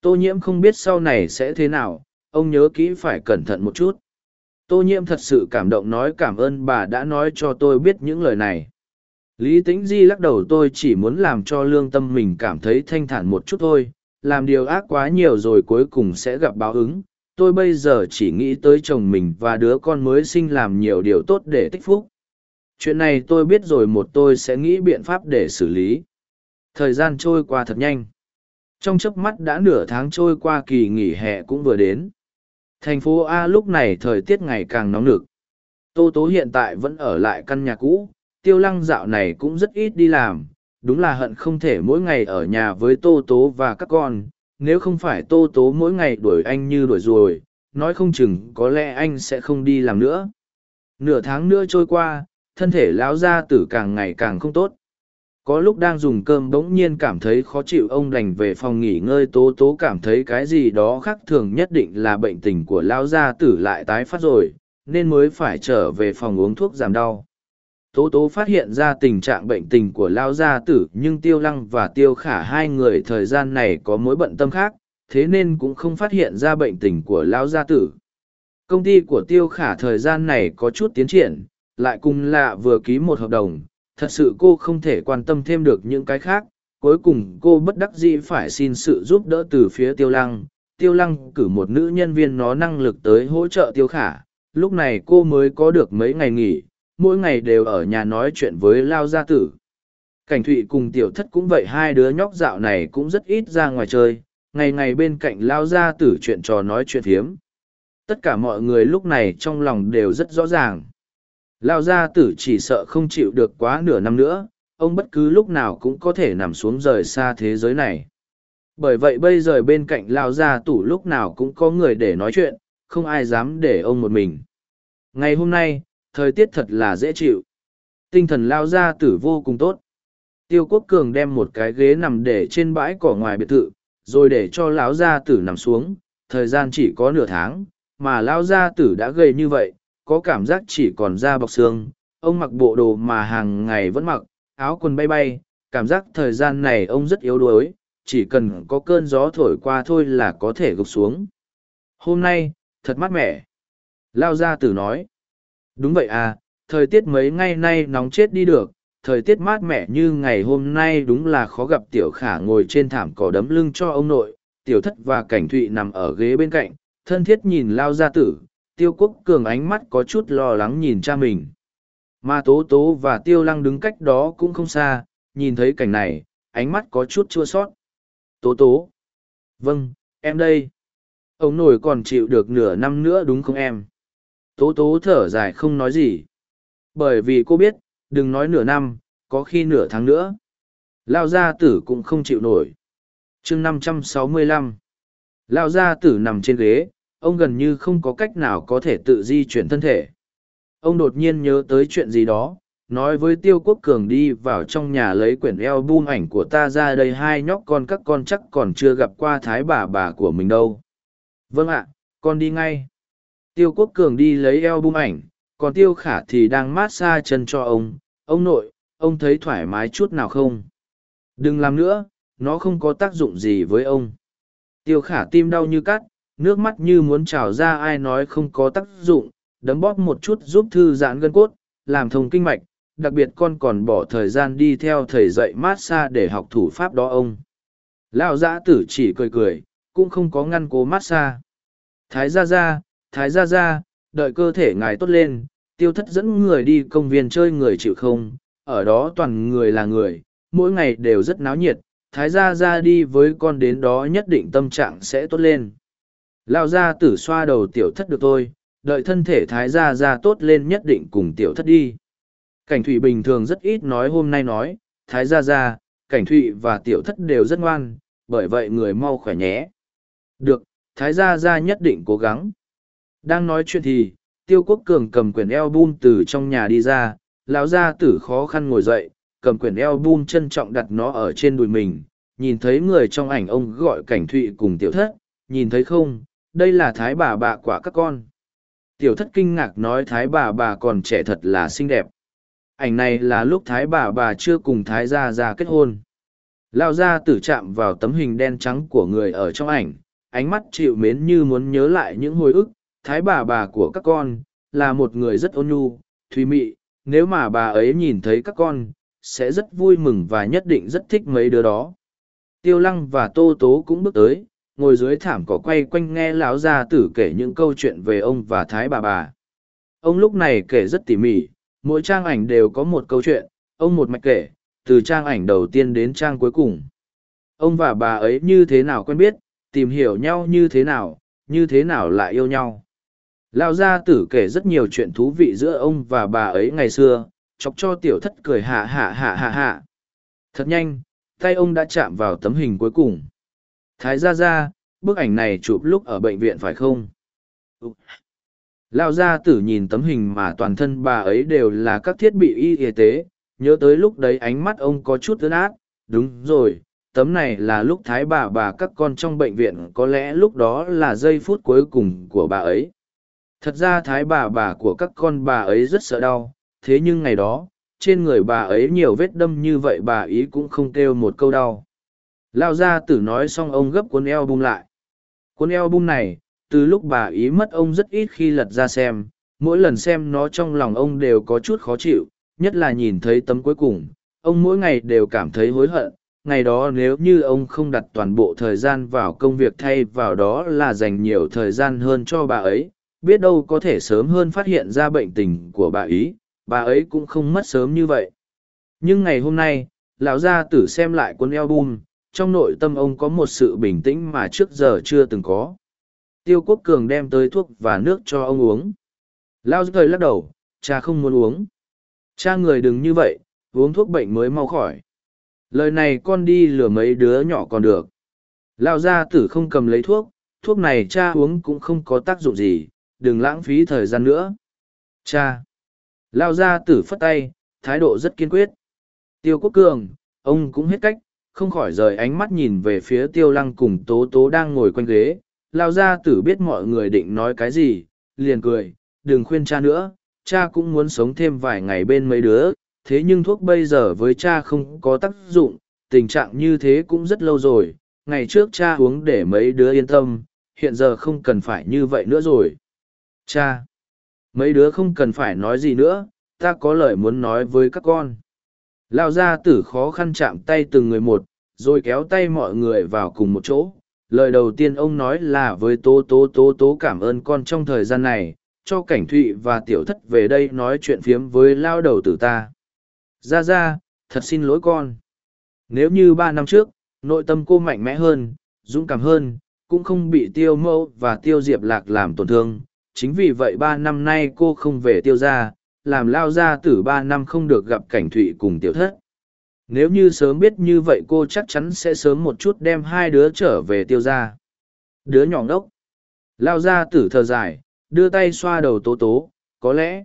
Tô nhiễm không biết sau này sẽ thế nào, ông nhớ kỹ phải cẩn thận một chút. Tô nhiễm thật sự cảm động nói cảm ơn bà đã nói cho tôi biết những lời này. Lý Tĩnh Di lắc đầu tôi chỉ muốn làm cho lương tâm mình cảm thấy thanh thản một chút thôi, làm điều ác quá nhiều rồi cuối cùng sẽ gặp báo ứng. Tôi bây giờ chỉ nghĩ tới chồng mình và đứa con mới sinh làm nhiều điều tốt để tích phúc. Chuyện này tôi biết rồi một tôi sẽ nghĩ biện pháp để xử lý. Thời gian trôi qua thật nhanh. Trong chớp mắt đã nửa tháng trôi qua kỳ nghỉ hè cũng vừa đến. Thành phố A lúc này thời tiết ngày càng nóng nực. Tô Tố hiện tại vẫn ở lại căn nhà cũ, tiêu lăng dạo này cũng rất ít đi làm, đúng là hận không thể mỗi ngày ở nhà với Tô Tố và các con, nếu không phải Tô Tố mỗi ngày đuổi anh như đuổi ruồi, nói không chừng có lẽ anh sẽ không đi làm nữa. Nửa tháng nữa trôi qua, thân thể lão gia tử càng ngày càng không tốt. Có lúc đang dùng cơm bỗng nhiên cảm thấy khó chịu ông đành về phòng nghỉ ngơi tố tố cảm thấy cái gì đó khác thường nhất định là bệnh tình của lão gia tử lại tái phát rồi, nên mới phải trở về phòng uống thuốc giảm đau. Tố tố phát hiện ra tình trạng bệnh tình của lão gia tử nhưng tiêu lăng và tiêu khả hai người thời gian này có mối bận tâm khác, thế nên cũng không phát hiện ra bệnh tình của lão gia tử. Công ty của tiêu khả thời gian này có chút tiến triển, lại cùng lạ vừa ký một hợp đồng, thật sự cô không thể quan tâm thêm được những cái khác, cuối cùng cô bất đắc dĩ phải xin sự giúp đỡ từ phía tiêu lăng. Tiêu lăng cử một nữ nhân viên nó năng lực tới hỗ trợ tiêu khả, lúc này cô mới có được mấy ngày nghỉ, mỗi ngày đều ở nhà nói chuyện với Lao Gia Tử. Cảnh Thụy cùng tiểu thất cũng vậy hai đứa nhóc dạo này cũng rất ít ra ngoài chơi, ngày ngày bên cạnh Lao Gia Tử chuyện trò nói chuyện hiếm Tất cả mọi người lúc này trong lòng đều rất rõ ràng. Lao gia tử chỉ sợ không chịu được quá nửa năm nữa, ông bất cứ lúc nào cũng có thể nằm xuống rời xa thế giới này. Bởi vậy bây giờ bên cạnh Lao gia tủ lúc nào cũng có người để nói chuyện, không ai dám để ông một mình. Ngày hôm nay, thời tiết thật là dễ chịu. Tinh thần Lao gia tử vô cùng tốt. Tiêu Quốc Cường đem một cái ghế nằm để trên bãi cỏ ngoài biệt thự, rồi để cho lão gia tử nằm xuống, thời gian chỉ có nửa tháng, mà lão gia tử đã gầy như vậy, có cảm giác chỉ còn da bọc xương, ông mặc bộ đồ mà hàng ngày vẫn mặc, áo quần bay bay, cảm giác thời gian này ông rất yếu đuối, chỉ cần có cơn gió thổi qua thôi là có thể gục xuống. Hôm nay, thật mát mẻ. Lao gia tử nói. Đúng vậy à, thời tiết mấy ngày nay nóng chết đi được, thời tiết mát mẻ như ngày hôm nay đúng là khó gặp tiểu khả ngồi trên thảm cỏ đấm lưng cho ông nội, tiểu thất và cảnh thụy nằm ở ghế bên cạnh, thân thiết nhìn Lao gia tử, tiêu quốc cường ánh mắt có chút lo lắng nhìn cha mình. Mà tố tố và tiêu lăng đứng cách đó cũng không xa, nhìn thấy cảnh này, ánh mắt có chút chua sót. Tố tố. Vâng em đây. Ông nổi còn chịu được nửa năm nữa đúng không em? Tố tố thở dài không nói gì. Bởi vì cô biết, đừng nói nửa năm, có khi nửa tháng nữa. Lao gia tử cũng không chịu nổi. Chương năm trăm sáu mươi lăm. Lao gia tử nằm trên ghế ông gần như không có cách nào có thể tự di chuyển thân thể. Ông đột nhiên nhớ tới chuyện gì đó, nói với Tiêu Quốc Cường đi vào trong nhà lấy quyển eo album ảnh của ta ra đây hai nhóc con các con chắc còn chưa gặp qua thái bà bà của mình đâu. Vâng ạ, con đi ngay. Tiêu Quốc Cường đi lấy eo album ảnh, còn Tiêu Khả thì đang mát xa chân cho ông. Ông nội, ông thấy thoải mái chút nào không? Đừng làm nữa, nó không có tác dụng gì với ông. Tiêu Khả tim đau như cắt, nước mắt như muốn trào ra ai nói không có tác dụng, đấm bóp một chút giúp thư giãn gân cốt, làm thông kinh mạch, đặc biệt con còn bỏ thời gian đi theo thầy dạy massage để học thủ pháp đó ông. Lão giã tử chỉ cười cười, cũng không có ngăn cố massage. Thái gia gia, thái gia gia, đợi cơ thể ngài tốt lên, tiêu thất dẫn người đi công viên chơi người chịu không, ở đó toàn người là người, mỗi ngày đều rất náo nhiệt, thái gia gia đi với con đến đó nhất định tâm trạng sẽ tốt lên. Lao ra tử xoa đầu tiểu thất được thôi, đợi thân thể thái gia ra tốt lên nhất định cùng tiểu thất đi. Cảnh thủy bình thường rất ít nói hôm nay nói, thái gia ra, cảnh thụy và tiểu thất đều rất ngoan, bởi vậy người mau khỏe nhé. Được, thái gia ra nhất định cố gắng. Đang nói chuyện thì, tiêu quốc cường cầm quyển eo bun từ trong nhà đi ra, lão gia tử khó khăn ngồi dậy, cầm quyển eo bun trân trọng đặt nó ở trên đùi mình, nhìn thấy người trong ảnh ông gọi cảnh thụy cùng tiểu thất, nhìn thấy không, đây là thái bà bà quả các con. Tiểu thất kinh ngạc nói thái bà bà còn trẻ thật là xinh đẹp. Ảnh này là lúc thái bà bà chưa cùng thái gia ra kết hôn. Lao ra tử chạm vào tấm hình đen trắng của người ở trong ảnh, ánh mắt chịu mến như muốn nhớ lại những hồi ức. Thái bà bà của các con là một người rất ôn nhu, thùy mị. Nếu mà bà ấy nhìn thấy các con, sẽ rất vui mừng và nhất định rất thích mấy đứa đó. Tiêu lăng và tô tố cũng bước tới ngồi dưới thảm cỏ quay quanh nghe lão gia tử kể những câu chuyện về ông và thái bà bà ông lúc này kể rất tỉ mỉ mỗi trang ảnh đều có một câu chuyện ông một mạch kể từ trang ảnh đầu tiên đến trang cuối cùng ông và bà ấy như thế nào quen biết tìm hiểu nhau như thế nào như thế nào lại yêu nhau Lão gia tử kể rất nhiều chuyện thú vị giữa ông và bà ấy ngày xưa, chọc cho tiểu thất cười hạ hạ hạ hạ hạ. Thật nhanh, tay ông đã chạm vào tấm hình cuối cùng. Thái gia gia, bức ảnh này chụp lúc ở bệnh viện phải không? Lão gia tử nhìn tấm hình mà toàn thân bà ấy đều là các thiết bị y y tế, nhớ tới lúc đấy ánh mắt ông có chút ướt át, đúng rồi, tấm này là lúc thái bà bà các con trong bệnh viện có lẽ lúc đó là giây phút cuối cùng của bà ấy. Thật ra thái bà bà của các con bà ấy rất sợ đau thế nhưng ngày đó trên người bà ấy nhiều vết đâm như vậy bà ấy cũng không kêu một câu đau lao ra tử nói xong ông gấp cuốn eo bung lại. Cuốn eo bung này, từ lúc bà ý mất ông rất ít khi lật ra xem, mỗi lần xem nó trong lòng ông đều có chút khó chịu, nhất là nhìn thấy tấm cuối cùng, ông mỗi ngày đều cảm thấy hối hận, ngày đó nếu như ông không đặt toàn bộ thời gian vào công việc thay vào đó là dành nhiều thời gian hơn cho bà ấy, biết đâu có thể sớm hơn phát hiện ra bệnh tình của bà ấy bà ấy cũng không mất sớm như vậy. Nhưng ngày hôm nay, lão gia tử xem lại cuốn album trong nội tâm ông có một sự bình tĩnh mà trước giờ chưa từng có. Tiêu quốc cường đem tới thuốc và nước cho ông uống. Lao thời lắc đầu, cha không muốn uống. Cha người đừng như vậy, uống thuốc bệnh mới mau khỏi. Lời này con đi lừa mấy đứa nhỏ còn được. Lao gia tử không cầm lấy thuốc thuốc này cha uống cũng không có tác dụng gì, đừng lãng phí thời gian nữa. Cha. Lao gia tử phất tay, thái độ rất kiên quyết. Tiêu quốc cường, ông cũng hết cách không khỏi rời ánh mắt nhìn về phía tiêu lăng cùng tố tố đang ngồi quanh ghế lao gia tử biết mọi người định nói cái gì liền cười đừng khuyên cha nữa cha cũng muốn sống thêm vài ngày bên mấy đứa thế nhưng thuốc bây giờ với cha không có tác dụng, tình trạng như thế cũng rất lâu rồi, ngày trước cha uống để mấy đứa yên tâm, hiện giờ không cần phải như vậy nữa rồi. Cha! Mấy đứa không cần phải nói gì nữa, ta có lời muốn nói với các con. Lao gia tử khó khăn chạm tay từng người một, rồi kéo tay mọi người vào cùng một chỗ. Lời đầu tiên ông nói là với tố tố tố tố cảm ơn con trong thời gian này, cho cảnh thụy và tiểu thất về đây nói chuyện phiếm với lao đầu tử ta. Ra ra, thật xin lỗi con. Nếu như ba năm trước, nội tâm cô mạnh mẽ hơn, dũng cảm hơn, cũng không bị tiêu mâu và tiêu diệp lạc làm tổn thương. Chính vì vậy ba năm nay cô không về tiêu ra, làm lao ra từ ba năm không được gặp cảnh thụy cùng tiểu thất. Nếu như sớm biết như vậy cô chắc chắn sẽ sớm một chút đem hai đứa trở về tiêu ra. Đứa nhỏ ngốc. Lao ra tử thờ dài, đưa tay xoa đầu tố tố, có lẽ.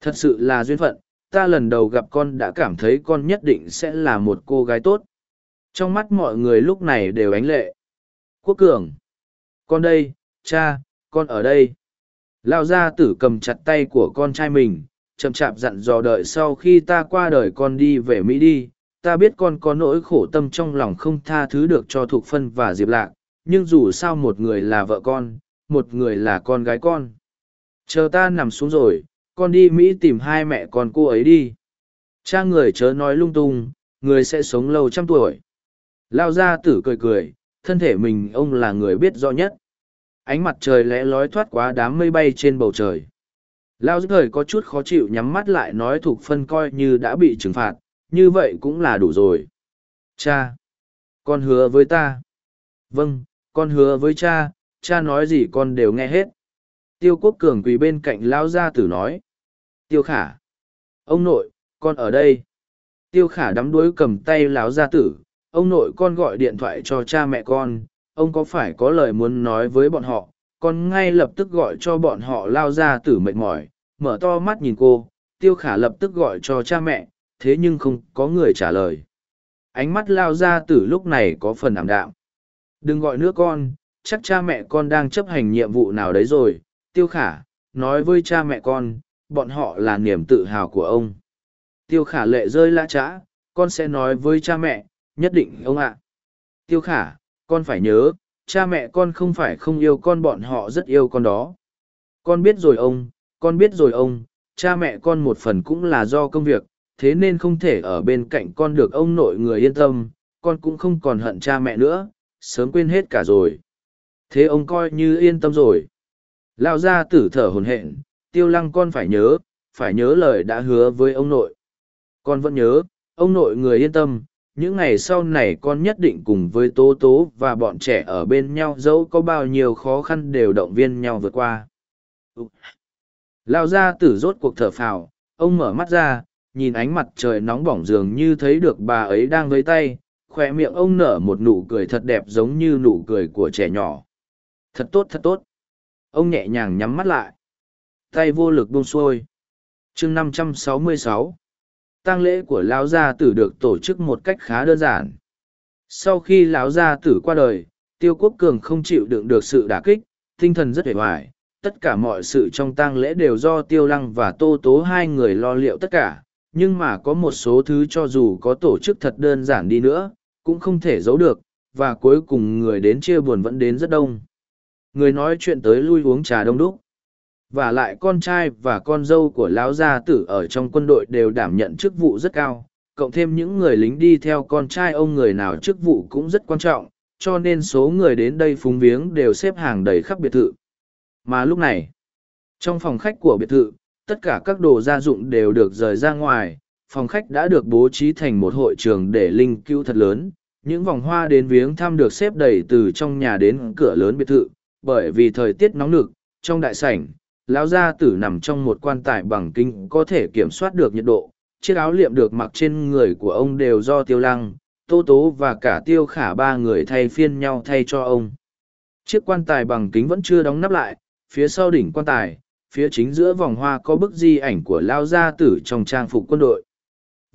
Thật sự là duyên phận, ta lần đầu gặp con đã cảm thấy con nhất định sẽ là một cô gái tốt trong mắt mọi người lúc này đều ánh lệ quốc cường con đây cha con ở đây lao gia tử cầm chặt tay của con trai mình chậm chạp dặn dò đợi sau khi ta qua đời con đi về mỹ đi ta biết con có nỗi khổ tâm trong lòng không tha thứ được cho thục phân và diệp lạc nhưng dù sao một người là vợ con một người là con gái con chờ ta nằm xuống rồi con đi Mỹ tìm hai mẹ con cô ấy đi. Cha người chớ nói lung tung, người sẽ sống lâu trăm tuổi. Lao ra tử cười cười, thân thể mình ông là người biết rõ nhất. Ánh mặt trời lẽ lói thoát quá đám mây bay trên bầu trời. Lao thời có chút khó chịu nhắm mắt lại nói thuộc phân coi như đã bị trừng phạt, như vậy cũng là đủ rồi. Cha! Con hứa với ta. Vâng, con hứa với cha, cha nói gì con đều nghe hết. Tiêu quốc cường quỳ bên cạnh Lao gia tử nói. Tiêu khả. Ông nội, con ở đây. Tiêu khả đắm đuối cầm tay Lão gia tử. Ông nội con gọi điện thoại cho cha mẹ con. Ông có phải có lời muốn nói với bọn họ? Con ngay lập tức gọi cho bọn họ lao ra tử mệt mỏi. Mở to mắt nhìn cô. Tiêu khả lập tức gọi cho cha mẹ. Thế nhưng không có người trả lời. Ánh mắt lao ra tử lúc này có phần ảm đạm. Đừng gọi nữa con, chắc cha mẹ con đang chấp hành nhiệm vụ nào đấy rồi. Tiêu khả, nói với cha mẹ con, bọn họ là niềm tự hào của ông. Tiêu khả lệ rơi lã trã, con sẽ nói với cha mẹ, nhất định ông ạ. Tiêu khả, con phải nhớ, cha mẹ con không phải không yêu con bọn họ rất yêu con đó. Con biết rồi ông, con biết rồi ông, cha mẹ con một phần cũng là do công việc, thế nên không thể ở bên cạnh con được ông nội người yên tâm, con cũng không còn hận cha mẹ nữa, sớm quên hết cả rồi. Thế ông coi như yên tâm rồi. Lao ra tử thở hồn hện, tiêu lăng con phải nhớ, phải nhớ lời đã hứa với ông nội. Con vẫn nhớ, ông nội người yên tâm, những ngày sau này con nhất định cùng với tố tố và bọn trẻ ở bên nhau dẫu có bao nhiêu khó khăn đều động viên nhau vượt qua. Ừ. Lao ra tử rốt cuộc thở phào, ông mở mắt ra, nhìn ánh mặt trời nóng bỏng dường như thấy được bà ấy đang với tay, khoe miệng ông nở một nụ cười thật đẹp giống như nụ cười của trẻ nhỏ. Thật tốt thật tốt. Ông nhẹ nhàng nhắm mắt lại. Tay vô lực buông xuôi. chương 566 tang lễ của lão gia tử được tổ chức một cách khá đơn giản. Sau khi lão gia tử qua đời, tiêu quốc cường không chịu đựng được sự đả kích, tinh thần rất hề hoài tất cả mọi sự trong tang lễ đều do tiêu lăng và tô tố hai người lo liệu tất cả. Nhưng mà có một số thứ cho dù có tổ chức thật đơn giản đi nữa, cũng không thể giấu được, và cuối cùng người đến chia buồn vẫn đến rất đông. Người nói chuyện tới lui uống trà đông đúc và lại con trai và con dâu của lão gia tử ở trong quân đội đều đảm nhận chức vụ rất cao, cộng thêm những người lính đi theo con trai ông người nào chức vụ cũng rất quan trọng, cho nên số người đến đây phúng viếng đều xếp hàng đầy khắp biệt thự. Mà lúc này, trong phòng khách của biệt thự, tất cả các đồ gia dụng đều được rời ra ngoài, phòng khách đã được bố trí thành một hội trường để linh cứu thật lớn, những vòng hoa đến viếng thăm được xếp đầy từ trong nhà đến cửa lớn biệt thự, bởi vì thời tiết nóng nực, trong đại sảnh lão gia tử nằm trong một quan tài bằng kính có thể kiểm soát được nhiệt độ, chiếc áo liệm được mặc trên người của ông đều do tiêu lăng, tô tố và cả tiêu khả ba người thay phiên nhau thay cho ông. Chiếc quan tài bằng kính vẫn chưa đóng nắp lại, phía sau đỉnh quan tài, phía chính giữa vòng hoa có bức di ảnh của lao gia tử trong trang phục quân đội.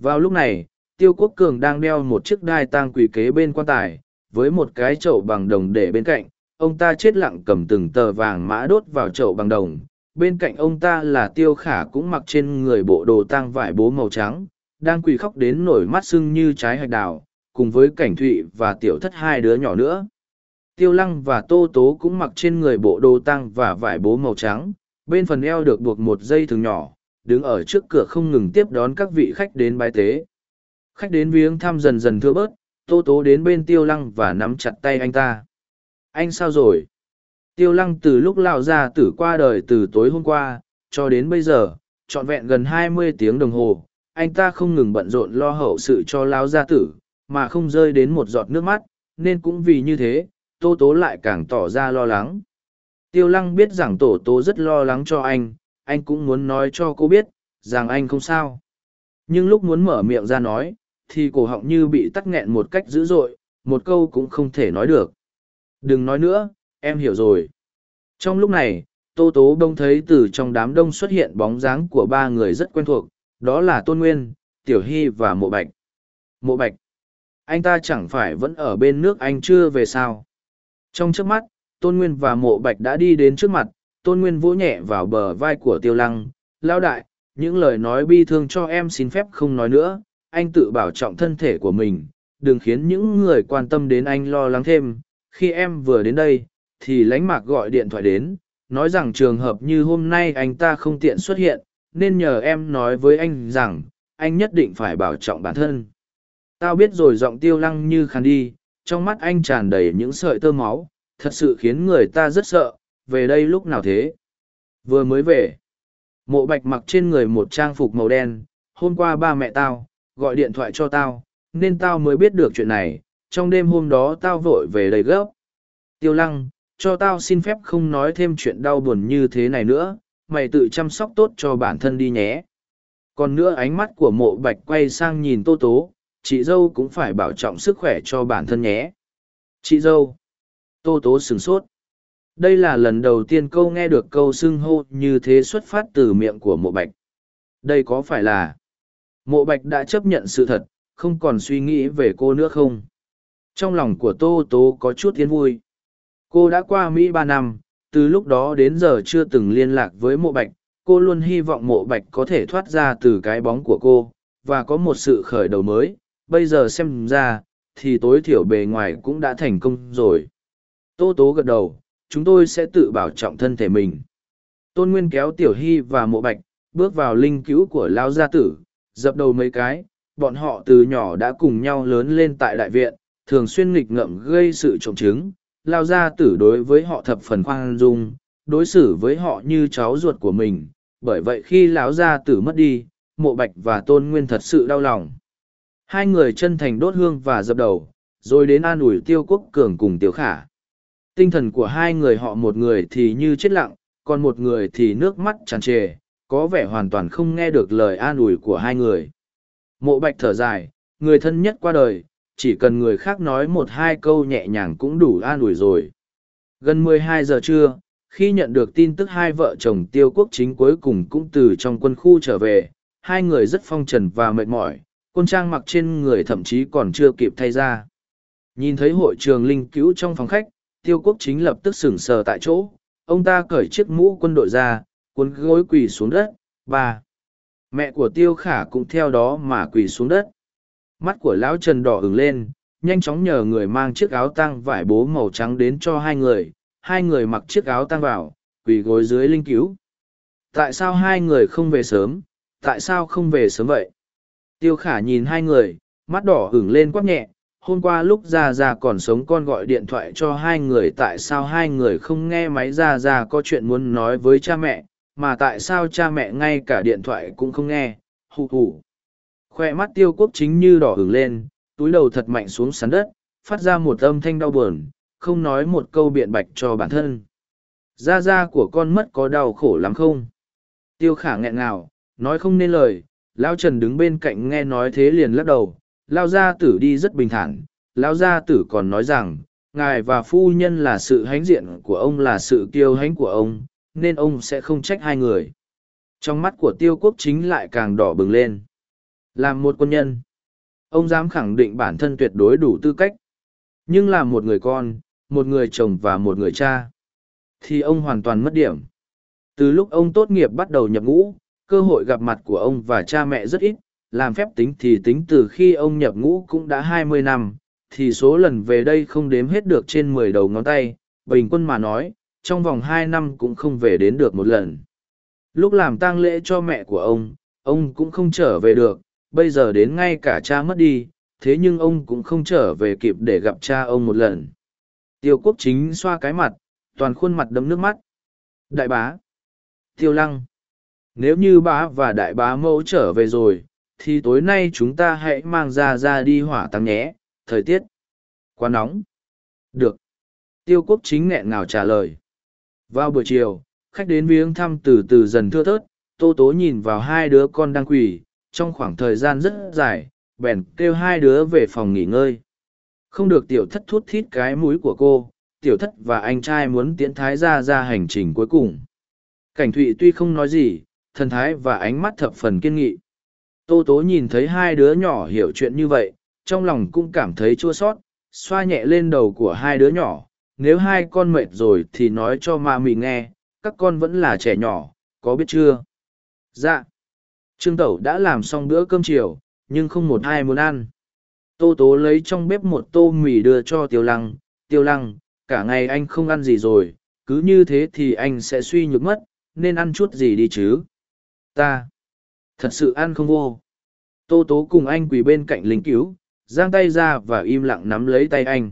Vào lúc này, tiêu quốc cường đang đeo một chiếc đai tang quỳ kế bên quan tài, với một cái chậu bằng đồng để bên cạnh, ông ta chết lặng cầm từng tờ vàng mã đốt vào chậu bằng đồng bên cạnh ông ta là tiêu khả cũng mặc trên người bộ đồ tang vải bố màu trắng, đang quỳ khóc đến nổi mắt sưng như trái hạch đào, cùng với cảnh thụy và tiểu thất hai đứa nhỏ nữa. Tiêu lăng và tô tố cũng mặc trên người bộ đồ tang và vải bố màu trắng, bên phần eo được buộc một dây thừng nhỏ, đứng ở trước cửa không ngừng tiếp đón các vị khách đến bái tế. Khách đến viếng thăm dần dần thưa bớt, tô tố đến bên tiêu lăng và nắm chặt tay anh ta. Anh sao rồi? Tiêu lăng từ lúc lão gia tử qua đời từ tối hôm qua, cho đến bây giờ, trọn vẹn gần hai mươi tiếng đồng hồ, anh ta không ngừng bận rộn lo hậu sự cho lão gia tử, mà không rơi đến một giọt nước mắt, nên cũng vì như thế, Tô Tố lại càng tỏ ra lo lắng. Tiêu lăng biết rằng Tổ Tố rất lo lắng cho anh, anh cũng muốn nói cho cô biết, rằng anh không sao. Nhưng lúc muốn mở miệng ra nói, thì cổ họng như bị tắc nghẹn một cách dữ dội, một câu cũng không thể nói được. Đừng nói nữa, em hiểu rồi. Trong lúc này, tô tố đông thấy từ trong đám đông xuất hiện bóng dáng của ba người rất quen thuộc, đó là tôn nguyên, tiểu hy và mộ bạch. Mộ bạch, anh ta chẳng phải vẫn ở bên nước anh chưa về sao? Trong trước mắt, tôn nguyên và mộ bạch đã đi đến trước mặt, tôn nguyên vỗ nhẹ vào bờ vai của tiêu lăng. Lao đại, những lời nói bi thương cho em xin phép không nói nữa. Anh tự bảo trọng thân thể của mình, đừng khiến những người quan tâm đến anh lo lắng thêm. Khi em vừa đến đây thì lánh mạc gọi điện thoại đến, nói rằng trường hợp như hôm nay anh ta không tiện xuất hiện, nên nhờ em nói với anh rằng, anh nhất định phải bảo trọng bản thân. Tao biết rồi giọng tiêu lăng như khàn đi, trong mắt anh tràn đầy những sợi tơ máu, thật sự khiến người ta rất sợ, về đây lúc nào thế? Vừa mới về, mộ bạch mặc trên người một trang phục màu đen, hôm qua ba mẹ tao, gọi điện thoại cho tao, nên tao mới biết được chuyện này, trong đêm hôm đó tao vội về đầy gấp. Tiêu lăng cho tao xin phép không nói thêm chuyện đau buồn như thế này nữa, mày tự chăm sóc tốt cho bản thân đi nhé. Còn nữa ánh mắt của mộ bạch quay sang nhìn tô tố, chị dâu cũng phải bảo trọng sức khỏe cho bản thân nhé. Chị dâu, tô tố sửng sốt. Đây là lần đầu tiên câu nghe được câu xưng hô như thế xuất phát từ miệng của mộ bạch. Đây có phải là mộ bạch đã chấp nhận sự thật, không còn suy nghĩ về cô nữa không? Trong lòng của tô tố có chút tiến vui cô đã qua mỹ ba năm, từ lúc đó đến giờ chưa từng liên lạc với mộ bạch, cô luôn hy vọng mộ bạch có thể thoát ra từ cái bóng của cô, và có một sự khởi đầu mới. Bây giờ xem ra, thì tối thiểu bề ngoài cũng đã thành công rồi. Tô tố gật đầu, chúng tôi sẽ tự bảo trọng thân thể mình. Tôn nguyên kéo tiểu hy và mộ bạch, bước vào linh cứu của lao gia tử, dập đầu mấy cái. Bọn họ từ nhỏ đã cùng nhau lớn lên tại đại viện, thường xuyên nghịch ngợm gây sự trộm chứng lao gia tử đối với họ thập phần khoan dung đối xử với họ như cháu ruột của mình bởi vậy khi lão gia tử mất đi mộ bạch và tôn nguyên thật sự đau lòng hai người chân thành đốt hương và dập đầu rồi đến an ủi tiêu quốc cường cùng tiêu khả tinh thần của hai người họ một người thì như chết lặng còn một người thì nước mắt tràn trề, có vẻ hoàn toàn không nghe được lời an ủi của hai người. Mộ bạch thở dài, người thân nhất qua đời, chỉ cần người khác nói một hai câu nhẹ nhàng cũng đủ an ủi rồi. Gần mười hai giờ trưa, khi nhận được tin tức hai vợ chồng tiêu quốc chính cuối cùng cũng từ trong quân khu trở về, hai người rất phong trần và mệt mỏi, quân trang mặc trên người thậm chí còn chưa kịp thay ra. Nhìn thấy hội trường linh cứu trong phòng khách, tiêu quốc chính lập tức sửng sờ tại chỗ, ông ta cởi chiếc mũ quân đội ra, cuốn gối quỳ xuống đất, ba. Mẹ của tiêu khả cũng theo đó mà quỳ xuống đất. Mắt của lão Trần đỏ ửng lên, nhanh chóng nhờ người mang chiếc áo tang vải bố màu trắng đến cho hai người, hai người mặc chiếc áo tang vào, quỳ gối dưới linh cứu. Tại sao hai người không về sớm, tại sao không về sớm vậy? Tiêu khả nhìn hai người, mắt đỏ ửng lên quắc nhẹ, hôm qua lúc ra ra còn sống con gọi điện thoại cho hai người tại sao hai người không nghe máy ra ra có chuyện muốn nói với cha mẹ mà tại sao cha mẹ ngay cả điện thoại cũng không nghe hù hù khoe mắt tiêu quốc chính như đỏ hửng lên, túi đầu thật mạnh xuống sàn đất, phát ra một âm thanh đau buồn, không nói một câu biện bạch cho bản thân. Da da của con mất có đau khổ lắm không? Tiêu khả nghẹn ngào, nói không nên lời lao trần đứng bên cạnh nghe nói thế liền lắc đầu. Lao gia tử đi rất bình thản lao gia tử còn nói rằng, ngài và phu nhân là sự hãnh diện của ông là sự kiêu hãnh của ông, nên ông sẽ không trách hai người. Trong mắt của tiêu quốc chính lại càng đỏ bừng lên làm một quân nhân. Ông dám khẳng định bản thân tuyệt đối đủ tư cách. Nhưng là một người con một người chồng và một người cha thì ông hoàn toàn mất điểm. Từ lúc ông tốt nghiệp bắt đầu nhập ngũ cơ hội gặp mặt của ông và cha mẹ rất ít. Làm phép tính thì tính từ khi ông nhập ngũ cũng đã hai mươi năm, thì số lần về đây không đếm hết được trên mười đầu ngón tay, bình quân mà nói, trong vòng hai năm cũng không về đến được một lần. Lúc làm tang lễ cho mẹ của ông, ông cũng không trở về được, bây giờ đến ngay cả cha mất đi, thế nhưng ông cũng không trở về kịp để gặp cha ông một lần. Tiêu quốc chính xoa cái mặt, toàn khuôn mặt đấm nước mắt. Đại bá. Tiêu lăng. Nếu như bá và đại bá mẫu trở về rồi, thì tối nay chúng ta hãy mang ra ra đi hỏa tăng nhé thời tiết quá nóng được tiêu quốc chính nghẹn ngào trả lời vào buổi chiều khách đến viếng thăm từ từ dần thưa thớt tô tố nhìn vào hai đứa con đang quỳ trong khoảng thời gian rất dài bèn kêu hai đứa về phòng nghỉ ngơi không được tiểu thất thút thít cái mũi của cô tiểu thất và anh trai muốn tiễn thái ra ra hành trình cuối cùng cảnh thụy tuy không nói gì thần thái và ánh mắt thập phần kiên nghị Tô tố nhìn thấy hai đứa nhỏ hiểu chuyện như vậy, trong lòng cũng cảm thấy chua sót, xoa nhẹ lên đầu của hai đứa nhỏ. Nếu hai con mệt rồi thì nói cho ma mì nghe, các con vẫn là trẻ nhỏ, có biết chưa? Dạ. Trương Tẩu đã làm xong bữa cơm chiều, nhưng không một ai muốn ăn. Tô tố lấy trong bếp một tô mì đưa cho Tiêu Lăng. Tiêu Lăng, cả ngày anh không ăn gì rồi, cứ như thế thì anh sẽ suy nhược mất, nên ăn chút gì đi chứ? Ta. Thật sự ăn không vô. Tô tố cùng anh quỳ bên cạnh lính cứu, giang tay ra và im lặng nắm lấy tay anh.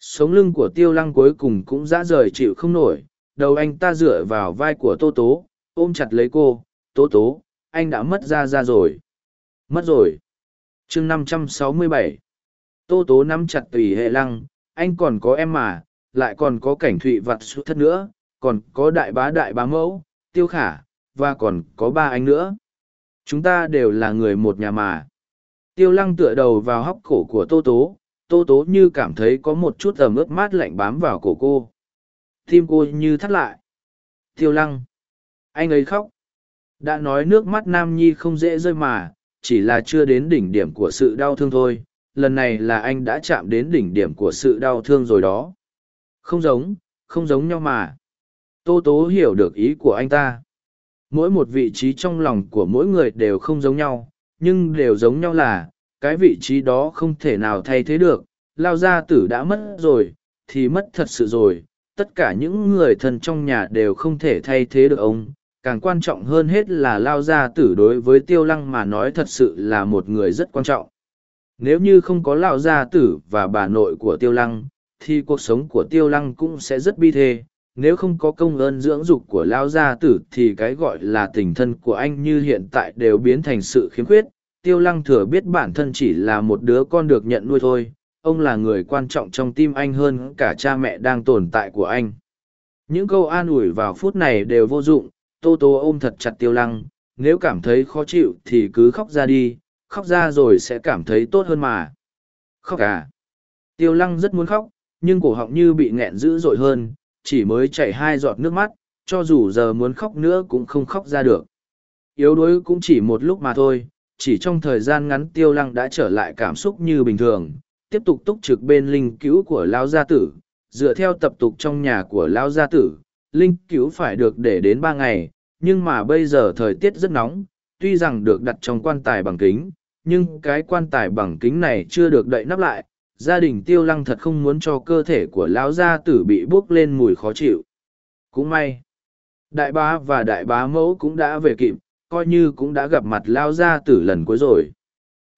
Sống lưng của tiêu lăng cuối cùng cũng dã rời chịu không nổi, đầu anh ta dựa vào vai của tô tố, ôm chặt lấy cô, tố tố, anh đã mất ra ra rồi. Mất rồi. chương năm trăm sáu mươi bảy Tô tố nắm chặt tùy hệ lăng, anh còn có em mà, lại còn có cảnh thụy vặt xuất thất nữa, còn có đại bá đại bá mẫu, tiêu khả, và còn có ba anh nữa. Chúng ta đều là người một nhà mà. Tiêu lăng tựa đầu vào hóc cổ của Tô Tố, Tô Tố như cảm thấy có một chút ẩm ướt mát lạnh bám vào cổ cô. Tim cô như thắt lại. Tiêu lăng. Anh ấy khóc. Đã nói nước mắt Nam Nhi không dễ rơi mà, chỉ là chưa đến đỉnh điểm của sự đau thương thôi. Lần này là anh đã chạm đến đỉnh điểm của sự đau thương rồi đó. Không giống, không giống nhau mà. Tô Tố hiểu được ý của anh ta mỗi một vị trí trong lòng của mỗi người đều không giống nhau nhưng đều giống nhau là cái vị trí đó không thể nào thay thế được lao gia tử đã mất rồi thì mất thật sự rồi tất cả những người thân trong nhà đều không thể thay thế được ông càng quan trọng hơn hết là lao gia tử đối với tiêu lăng mà nói thật sự là một người rất quan trọng. Nếu như không có lao gia tử và bà nội của tiêu lăng, thì cuộc sống của tiêu lăng cũng sẽ rất bi thê. Nếu không có công ơn dưỡng dục của lao gia tử thì cái gọi là tình thân của anh như hiện tại đều biến thành sự khiếm khuyết. Tiêu lăng thừa biết bản thân chỉ là một đứa con được nhận nuôi thôi. Ông là người quan trọng trong tim anh hơn cả cha mẹ đang tồn tại của anh. Những câu an ủi vào phút này đều vô dụng tô tô ôm thật chặt tiêu lăng, nếu cảm thấy khó chịu thì cứ khóc ra đi, khóc ra rồi sẽ cảm thấy tốt hơn mà. Khóc à? Tiêu lăng rất muốn khóc, nhưng cổ họng như bị nghẹn dữ dội hơn, chỉ mới chảy hai giọt nước mắt, cho dù giờ muốn khóc nữa cũng không khóc ra được. Yếu đuối cũng chỉ một lúc mà thôi, chỉ trong thời gian ngắn tiêu lăng đã trở lại cảm xúc như bình thường, tiếp tục túc trực bên linh cứu của Lão gia tử, dựa theo tập tục trong nhà của Lão gia tử linh cứu phải được để đến ba ngày, nhưng mà bây giờ thời tiết rất nóng, tuy rằng được đặt trong quan tài bằng kính, nhưng cái quan tài bằng kính này chưa được đậy nắp lại, gia đình tiêu lăng thật không muốn cho cơ thể của lão gia tử bị bốc lên mùi khó chịu. Cũng may, đại bá và đại bá mẫu cũng đã về kịp, coi như cũng đã gặp mặt lao gia tử lần cuối rồi.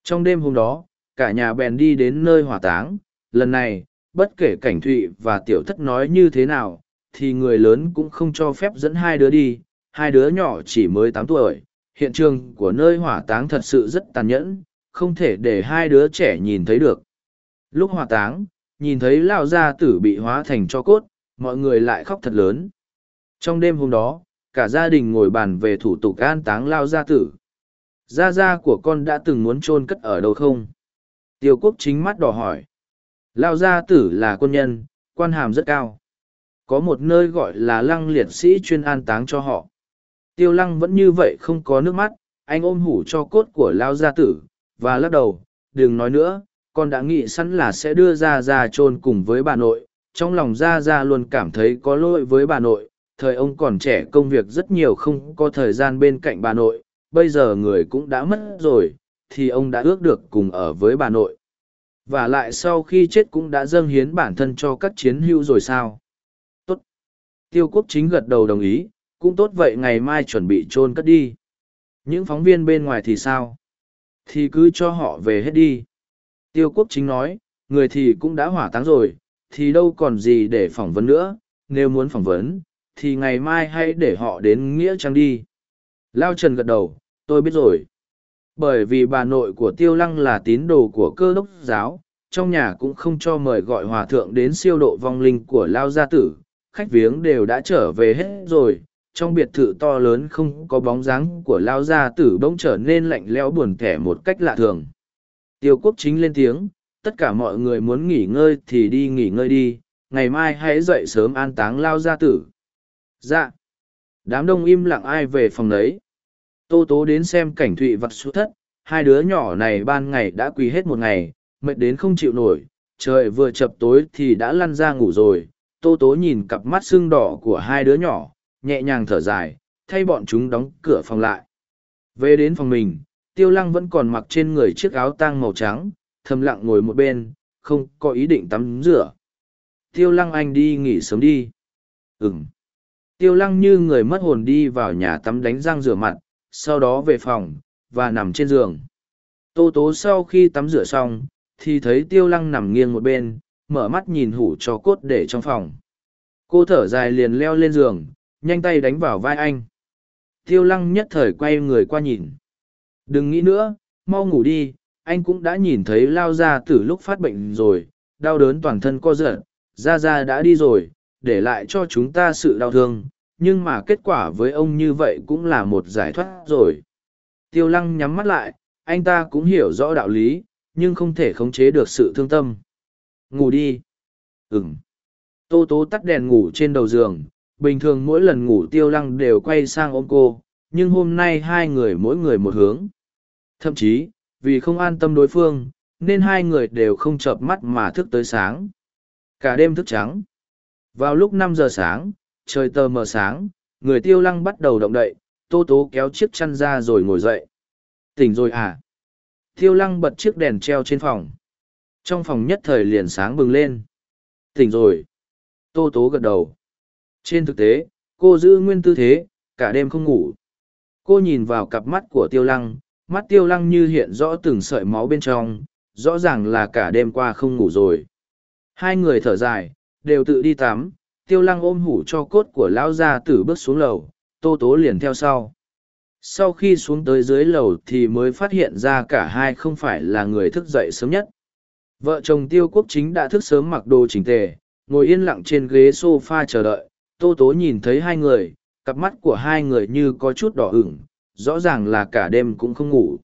Trong đêm hôm đó, cả nhà bèn đi đến nơi hỏa táng. Lần này, bất kể cảnh thụy và tiểu thất nói như thế nào thì người lớn cũng không cho phép dẫn hai đứa đi, hai đứa nhỏ chỉ mới tám tuổi, hiện trường của nơi hỏa táng thật sự rất tàn nhẫn, không thể để hai đứa trẻ nhìn thấy được. Lúc hỏa táng, nhìn thấy lao gia tử bị hóa thành cho cốt, mọi người lại khóc thật lớn. Trong đêm hôm đó, cả gia đình ngồi bàn về thủ tục an táng lao gia tử. Gia gia của con đã từng muốn chôn cất ở đâu không? Tiêu quốc chính mắt đỏ hỏi. Lao gia tử là quân nhân, quan hàm rất cao có một nơi gọi là lăng liệt sĩ chuyên an táng cho họ. Tiêu lăng vẫn như vậy không có nước mắt, anh ôm hủ cho cốt của lao gia tử, và lắc đầu, đừng nói nữa, con đã nghĩ sẵn là sẽ đưa ra ra chôn cùng với bà nội, trong lòng ra ra luôn cảm thấy có lỗi với bà nội, thời ông còn trẻ công việc rất nhiều không có thời gian bên cạnh bà nội, bây giờ người cũng đã mất rồi, thì ông đã ước được cùng ở với bà nội. Và lại sau khi chết cũng đã dâng hiến bản thân cho các chiến hữu rồi sao? Tiêu quốc chính gật đầu đồng ý, cũng tốt vậy ngày mai chuẩn bị chôn cất đi. Những phóng viên bên ngoài thì sao? Thì cứ cho họ về hết đi. Tiêu quốc chính nói, người thì cũng đã hỏa táng rồi, thì đâu còn gì để phỏng vấn nữa, nếu muốn phỏng vấn, thì ngày mai hãy để họ đến nghĩa trang đi. Lao trần gật đầu, tôi biết rồi. Bởi vì bà nội của tiêu lăng là tín đồ của cơ đốc giáo, trong nhà cũng không cho mời gọi hòa thượng đến siêu độ vong linh của lao gia tử khách viếng đều đã trở về hết rồi, trong biệt thự to lớn không có bóng dáng của lao gia tử bỗng trở nên lạnh lẽo buồn thẻ một cách lạ thường. Tiêu quốc chính lên tiếng, tất cả mọi người muốn nghỉ ngơi thì đi nghỉ ngơi đi, ngày mai hãy dậy sớm an táng lao gia tử. Dạ. Đám đông im lặng ai về phòng đấy tô tố đến xem cảnh thụy vặt xuất thất, hai đứa nhỏ này ban ngày đã quỳ hết một ngày, mệt đến không chịu nổi, trời vừa chập tối thì đã lăn ra ngủ rồi tô tố nhìn cặp mắt sưng đỏ của hai đứa nhỏ, nhẹ nhàng thở dài, thay bọn chúng đóng cửa phòng lại. Về đến phòng mình, tiêu lăng vẫn còn mặc trên người chiếc áo tang màu trắng, thầm lặng ngồi một bên, không có ý định tắm rửa. Tiêu lăng anh đi nghỉ sớm đi. Ừm. tiêu lăng như người mất hồn đi vào nhà tắm đánh răng rửa mặt, sau đó về phòng, và nằm trên giường. Tô tố sau khi tắm rửa xong, thì thấy tiêu lăng nằm nghiêng một bên mở mắt nhìn hủ cho cốt để trong phòng. Cô thở dài liền leo lên giường, nhanh tay đánh vào vai anh. Tiêu lăng nhất thời quay người qua nhìn. Đừng nghĩ nữa, mau ngủ đi, anh cũng đã nhìn thấy lao ra từ lúc phát bệnh rồi, đau đớn toàn thân co giật ra ra đã đi rồi, để lại cho chúng ta sự đau thương, nhưng mà kết quả với ông như vậy cũng là một giải thoát rồi. Tiêu lăng nhắm mắt lại, anh ta cũng hiểu rõ đạo lý, nhưng không thể khống chế được sự thương tâm ngủ đi. Ừng tô tố tắt đèn ngủ trên đầu giường, bình thường mỗi lần ngủ tiêu lăng đều quay sang ôm cô, nhưng hôm nay hai người mỗi người một hướng. Thậm chí, vì không an tâm đối phương, nên hai người đều không chợp mắt mà thức tới sáng. Cả đêm thức trắng. Vào lúc năm giờ sáng, trời tờ mờ sáng, người tiêu lăng bắt đầu động đậy, tô tố kéo chiếc chăn ra rồi ngồi dậy. Tỉnh rồi à? Tiêu lăng bật chiếc đèn treo trên phòng trong phòng nhất thời liền sáng bừng lên. Tỉnh rồi. Tô tố gật đầu. Trên thực tế, cô giữ nguyên tư thế, cả đêm không ngủ. Cô nhìn vào cặp mắt của tiêu lăng, mắt tiêu lăng như hiện rõ từng sợi máu bên trong, rõ ràng là cả đêm qua không ngủ rồi. Hai người thở dài, đều tự đi tắm, tiêu lăng ôm hủ cho cốt của lão gia tử bước xuống lầu, tô tố liền theo sau. Sau khi xuống tới dưới lầu thì mới phát hiện ra cả hai không phải là người thức dậy sớm nhất vợ chồng tiêu quốc chính đã thức sớm mặc đồ chỉnh tề, ngồi yên lặng trên ghế sofa chờ đợi. Tô tố nhìn thấy hai người, cặp mắt của hai người như có chút đỏ ửng, rõ ràng là cả đêm cũng không ngủ.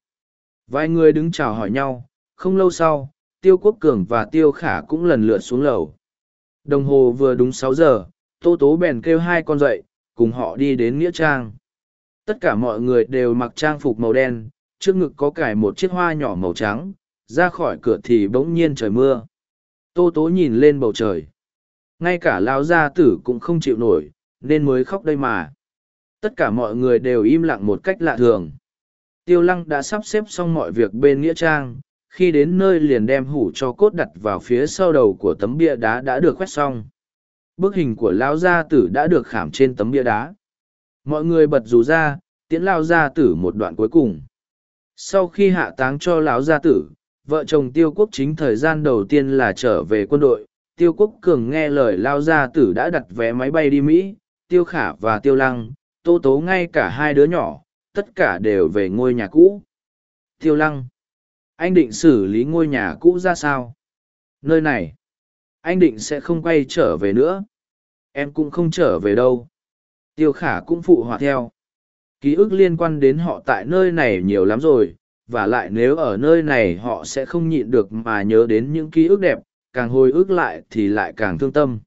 Vài người đứng chào hỏi nhau, không lâu sau, tiêu quốc cường và tiêu khả cũng lần lượt xuống lầu. Đồng hồ vừa đúng sáu giờ, tô tố bèn kêu hai con dậy, cùng họ đi đến nghĩa trang. Tất cả mọi người đều mặc trang phục màu đen, trước ngực có cài một chiếc hoa nhỏ màu trắng ra khỏi cửa thì bỗng nhiên trời mưa. Tô tố nhìn lên bầu trời. Ngay cả lão gia tử cũng không chịu nổi, nên mới khóc đây mà. Tất cả mọi người đều im lặng một cách lạ thường. Tiêu lăng đã sắp xếp xong mọi việc bên nghĩa trang, khi đến nơi liền đem hủ cho cốt đặt vào phía sau đầu của tấm bia đá đã được quét xong. Bức hình của lão gia tử đã được khảm trên tấm bia đá. Mọi người bật rủ ra, tiễn lao gia tử một đoạn cuối cùng. Sau khi hạ táng cho lão gia tử vợ chồng tiêu quốc chính thời gian đầu tiên là trở về quân đội. Tiêu quốc cường nghe lời lao gia tử đã đặt vé máy bay đi mỹ, tiêu khả và tiêu lăng, tô tố ngay cả hai đứa nhỏ, tất cả đều về ngôi nhà cũ. Tiêu lăng, anh định xử lý ngôi nhà cũ ra sao? Nơi này, anh định sẽ không quay trở về nữa. Em cũng không trở về đâu. Tiêu khả cũng phụ họa theo. Ký ức liên quan đến họ tại nơi này nhiều lắm rồi và lại nếu ở nơi này họ sẽ không nhịn được mà nhớ đến những ký ức đẹp càng hồi ức lại thì lại càng thương tâm.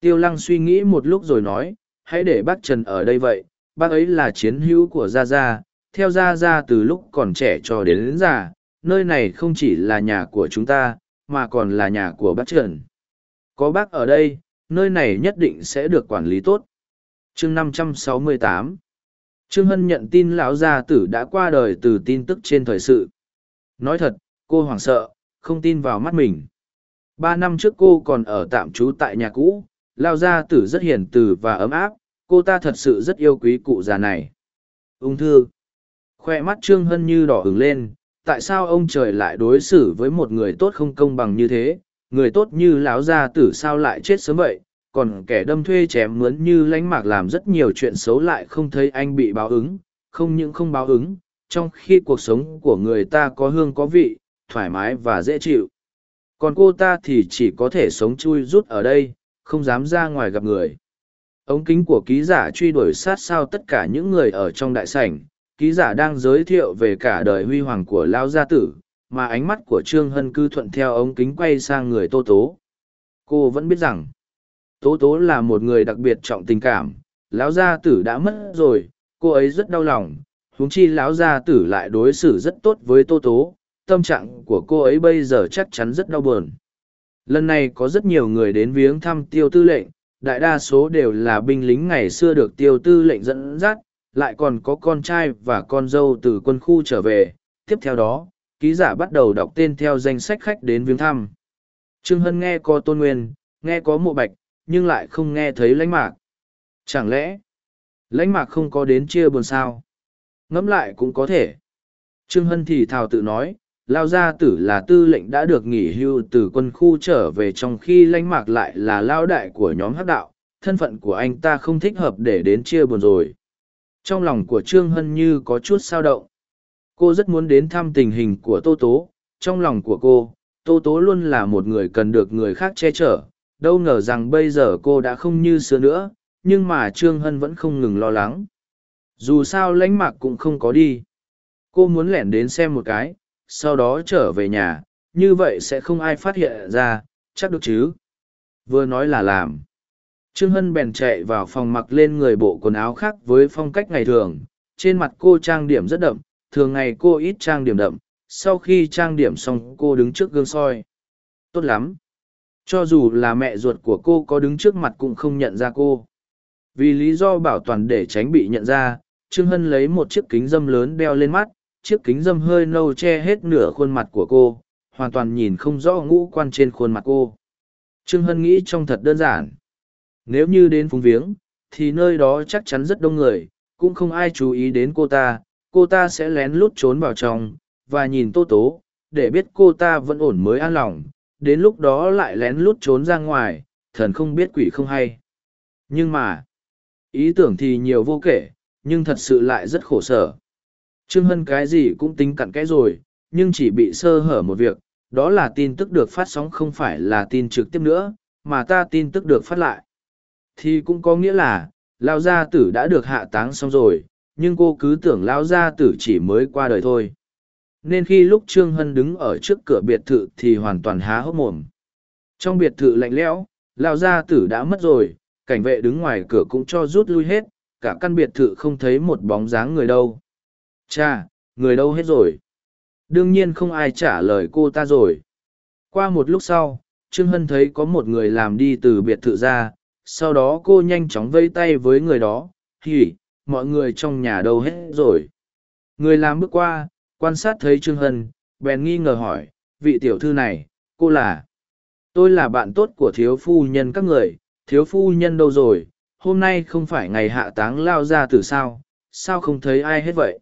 Tiêu lăng suy nghĩ một lúc rồi nói hãy để bác trần ở đây vậy bác ấy là chiến hữu của gia gia theo gia gia từ lúc còn trẻ cho đến, đến già nơi này không chỉ là nhà của chúng ta mà còn là nhà của bác trần. Có bác ở đây nơi này nhất định sẽ được quản lý tốt. Chương 568 trương hân nhận tin lão gia tử đã qua đời từ tin tức trên thời sự. Nói thật, cô hoảng sợ, không tin vào mắt mình. Ba năm trước cô còn ở tạm trú tại nhà cũ lao gia tử rất hiền từ và ấm áp, cô ta thật sự rất yêu quý cụ già này. Ung thư. Khoe mắt trương hân như đỏ hứng lên, tại sao ông trời lại đối xử với một người tốt không công bằng như thế? Người tốt như lão gia tử sao lại chết sớm vậy? Còn kẻ đâm thuê chém mướn như lánh mạc làm rất nhiều chuyện xấu lại không thấy anh bị báo ứng, không những không báo ứng, trong khi cuộc sống của người ta có hương có vị, thoải mái và dễ chịu. Còn cô ta thì chỉ có thể sống chui rút ở đây, không dám ra ngoài gặp người. Ống kính của ký giả truy đuổi sát sao tất cả những người ở trong đại sảnh, ký giả đang giới thiệu về cả đời huy hoàng của lao gia tử, mà ánh mắt của trương hân cư thuận theo ống kính quay sang người tô tố. Cô vẫn biết rằng tố tố là một người đặc biệt trọng tình cảm. Lão gia tử đã mất rồi, cô ấy rất đau lòng. Huống chi lão gia tử lại đối xử rất tốt với tô tố. Tâm trạng của cô ấy bây giờ chắc chắn rất đau buồn. Lần này có rất nhiều người đến viếng thăm tiêu tư lệnh. Đại đa số đều là binh lính ngày xưa được tiêu tư lệnh dẫn dắt. Lại còn có con trai và con dâu từ quân khu trở về. Tiếp theo đó, ký giả bắt đầu đọc tên theo danh sách khách đến viếng thăm. Trương hân nghe có tôn nguyên, nghe có mộ bạch nhưng lại không nghe thấy lãnh mạc. Chẳng lẽ, lãnh mạc không có đến chia buồn sao? Ngẫm lại cũng có thể. Trương hân thì thào tự nói, lao gia tử là tư lệnh đã được nghỉ hưu từ quân khu trở về trong khi lãnh mạc lại là lao đại của nhóm hắc đạo, thân phận của anh ta không thích hợp để đến chia buồn rồi. Trong lòng của trương hân như có chút sao động. Cô rất muốn đến thăm tình hình của tô tố, trong lòng của cô, tô tố luôn là một người cần được người khác che chở đâu ngờ rằng bây giờ cô đã không như xưa nữa, nhưng mà trương hân vẫn không ngừng lo lắng. Dù sao lãnh mạc cũng không có đi. Cô muốn lẻn đến xem một cái, sau đó trở về nhà, như vậy sẽ không ai phát hiện ra, chắc được chứ? Vừa nói là làm. Trương hân bèn chạy vào phòng mặc lên người bộ quần áo khác với phong cách ngày thường. Trên mặt cô trang điểm rất đậm, thường ngày cô ít trang điểm đậm, sau khi trang điểm xong cô đứng trước gương soi. Tốt lắm cho dù là mẹ ruột của cô có đứng trước mặt cũng không nhận ra cô. Vì lý do bảo toàn để tránh bị nhận ra, trương hân lấy một chiếc kính dâm lớn đeo lên mắt, chiếc kính dâm hơi nâu che hết nửa khuôn mặt của cô, hoàn toàn nhìn không rõ ngũ quan trên khuôn mặt cô. Trương hân nghĩ trông thật đơn giản. Nếu như đến phúng viếng, thì nơi đó chắc chắn rất đông người, cũng không ai chú ý đến cô ta cô ta sẽ lén lút trốn vào trong, và nhìn tô tố, để biết cô ta vẫn ổn mới an lòng đến lúc đó lại lén lút trốn ra ngoài, thần không biết quỷ không hay. Nhưng mà, ý tưởng thì nhiều vô kể, nhưng thật sự lại rất khổ sở. Trương hân cái gì cũng tính cặn kẽ rồi, nhưng chỉ bị sơ hở một việc, đó là tin tức được phát sóng không phải là tin trực tiếp nữa, mà ta tin tức được phát lại. Thì cũng có nghĩa là, lao gia tử đã được hạ táng xong rồi, nhưng cô cứ tưởng lao gia tử chỉ mới qua đời thôi nên khi lúc trương hân đứng ở trước cửa biệt thự thì hoàn toàn há hốc mồm. Trong biệt thự lạnh lẽo lao gia tử đã mất rồi, cảnh vệ đứng ngoài cửa cũng cho rút lui hết, cả căn biệt thự không thấy một bóng dáng người đâu. Cha người đâu hết rồi? Đương nhiên không ai trả lời cô ta rồi. Qua một lúc sau, trương hân thấy có một người làm đi từ biệt thự ra, sau đó cô nhanh chóng vây tay với người đó, hỉ, mọi người trong nhà đâu hết rồi? Người làm bước qua quan sát thấy trương hân, bèn nghi ngờ hỏi, vị tiểu thư này, cô là? Tôi là bạn tốt của thiếu phu nhân các người, thiếu phu nhân đâu rồi? Hôm nay không phải ngày hạ táng lao gia tử sao? Sao không thấy ai hết vậy?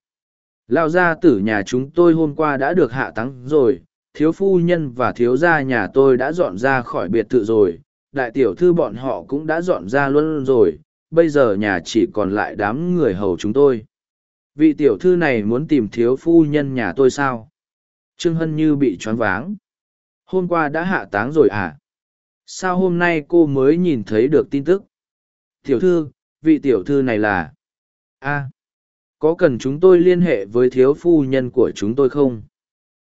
Lao gia tử nhà chúng tôi hôm qua đã được hạ táng rồi, thiếu phu nhân và thiếu gia nhà tôi đã dọn ra khỏi biệt thự rồi, đại tiểu thư bọn họ cũng đã dọn ra luôn rồi, bây giờ nhà chỉ còn lại đám người hầu chúng tôi vị tiểu thư này muốn tìm thiếu phu nhân nhà tôi sao? Trương hân như bị choáng váng. Hôm qua đã hạ táng rồi à? Sao hôm nay cô mới nhìn thấy được tin tức? Tiểu thư, vị tiểu thư này là? A có cần chúng tôi liên hệ với thiếu phu nhân của chúng tôi không?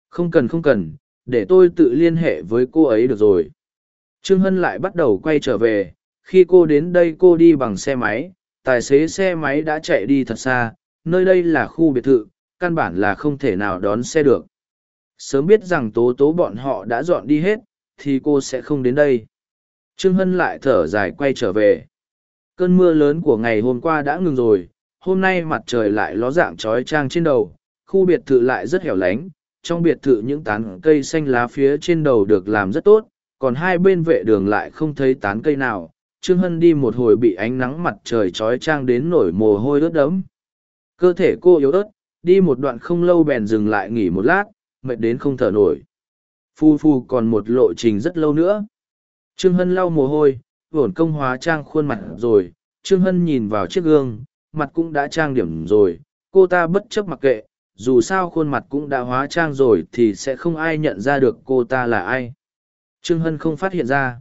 Không cần không cần, để tôi tự liên hệ với cô ấy được rồi. Trương hân lại bắt đầu quay trở về. Khi cô đến đây cô đi bằng xe máy. Tài xế xe máy đã chạy đi thật xa nơi đây là khu biệt thự, căn bản là không thể nào đón xe được. Sớm biết rằng tố tố bọn họ đã dọn đi hết, thì cô sẽ không đến đây. Trương hân lại thở dài quay trở về. Cơn mưa lớn của ngày hôm qua đã ngừng rồi, hôm nay mặt trời lại ló dạng trói trang trên đầu, khu biệt thự lại rất hẻo lánh, trong biệt thự những tán cây xanh lá phía trên đầu được làm rất tốt, còn hai bên vệ đường lại không thấy tán cây nào. Trương hân đi một hồi bị ánh nắng mặt trời trói trang đến nổi mồ hôi ướt đẫm cơ thể cô yếu ớt, đi một đoạn không lâu bèn dừng lại nghỉ một lát, mệt đến không thở nổi. Phu phu còn một lộ trình rất lâu nữa. Trương hân lau mồ hôi vổn công hóa trang khuôn mặt rồi. Trương hân nhìn vào chiếc gương, mặt cũng đã trang điểm rồi. Cô ta bất chấp mặc kệ, dù sao khuôn mặt cũng đã hóa trang rồi thì sẽ không ai nhận ra được cô ta là ai. Trương hân không phát hiện ra.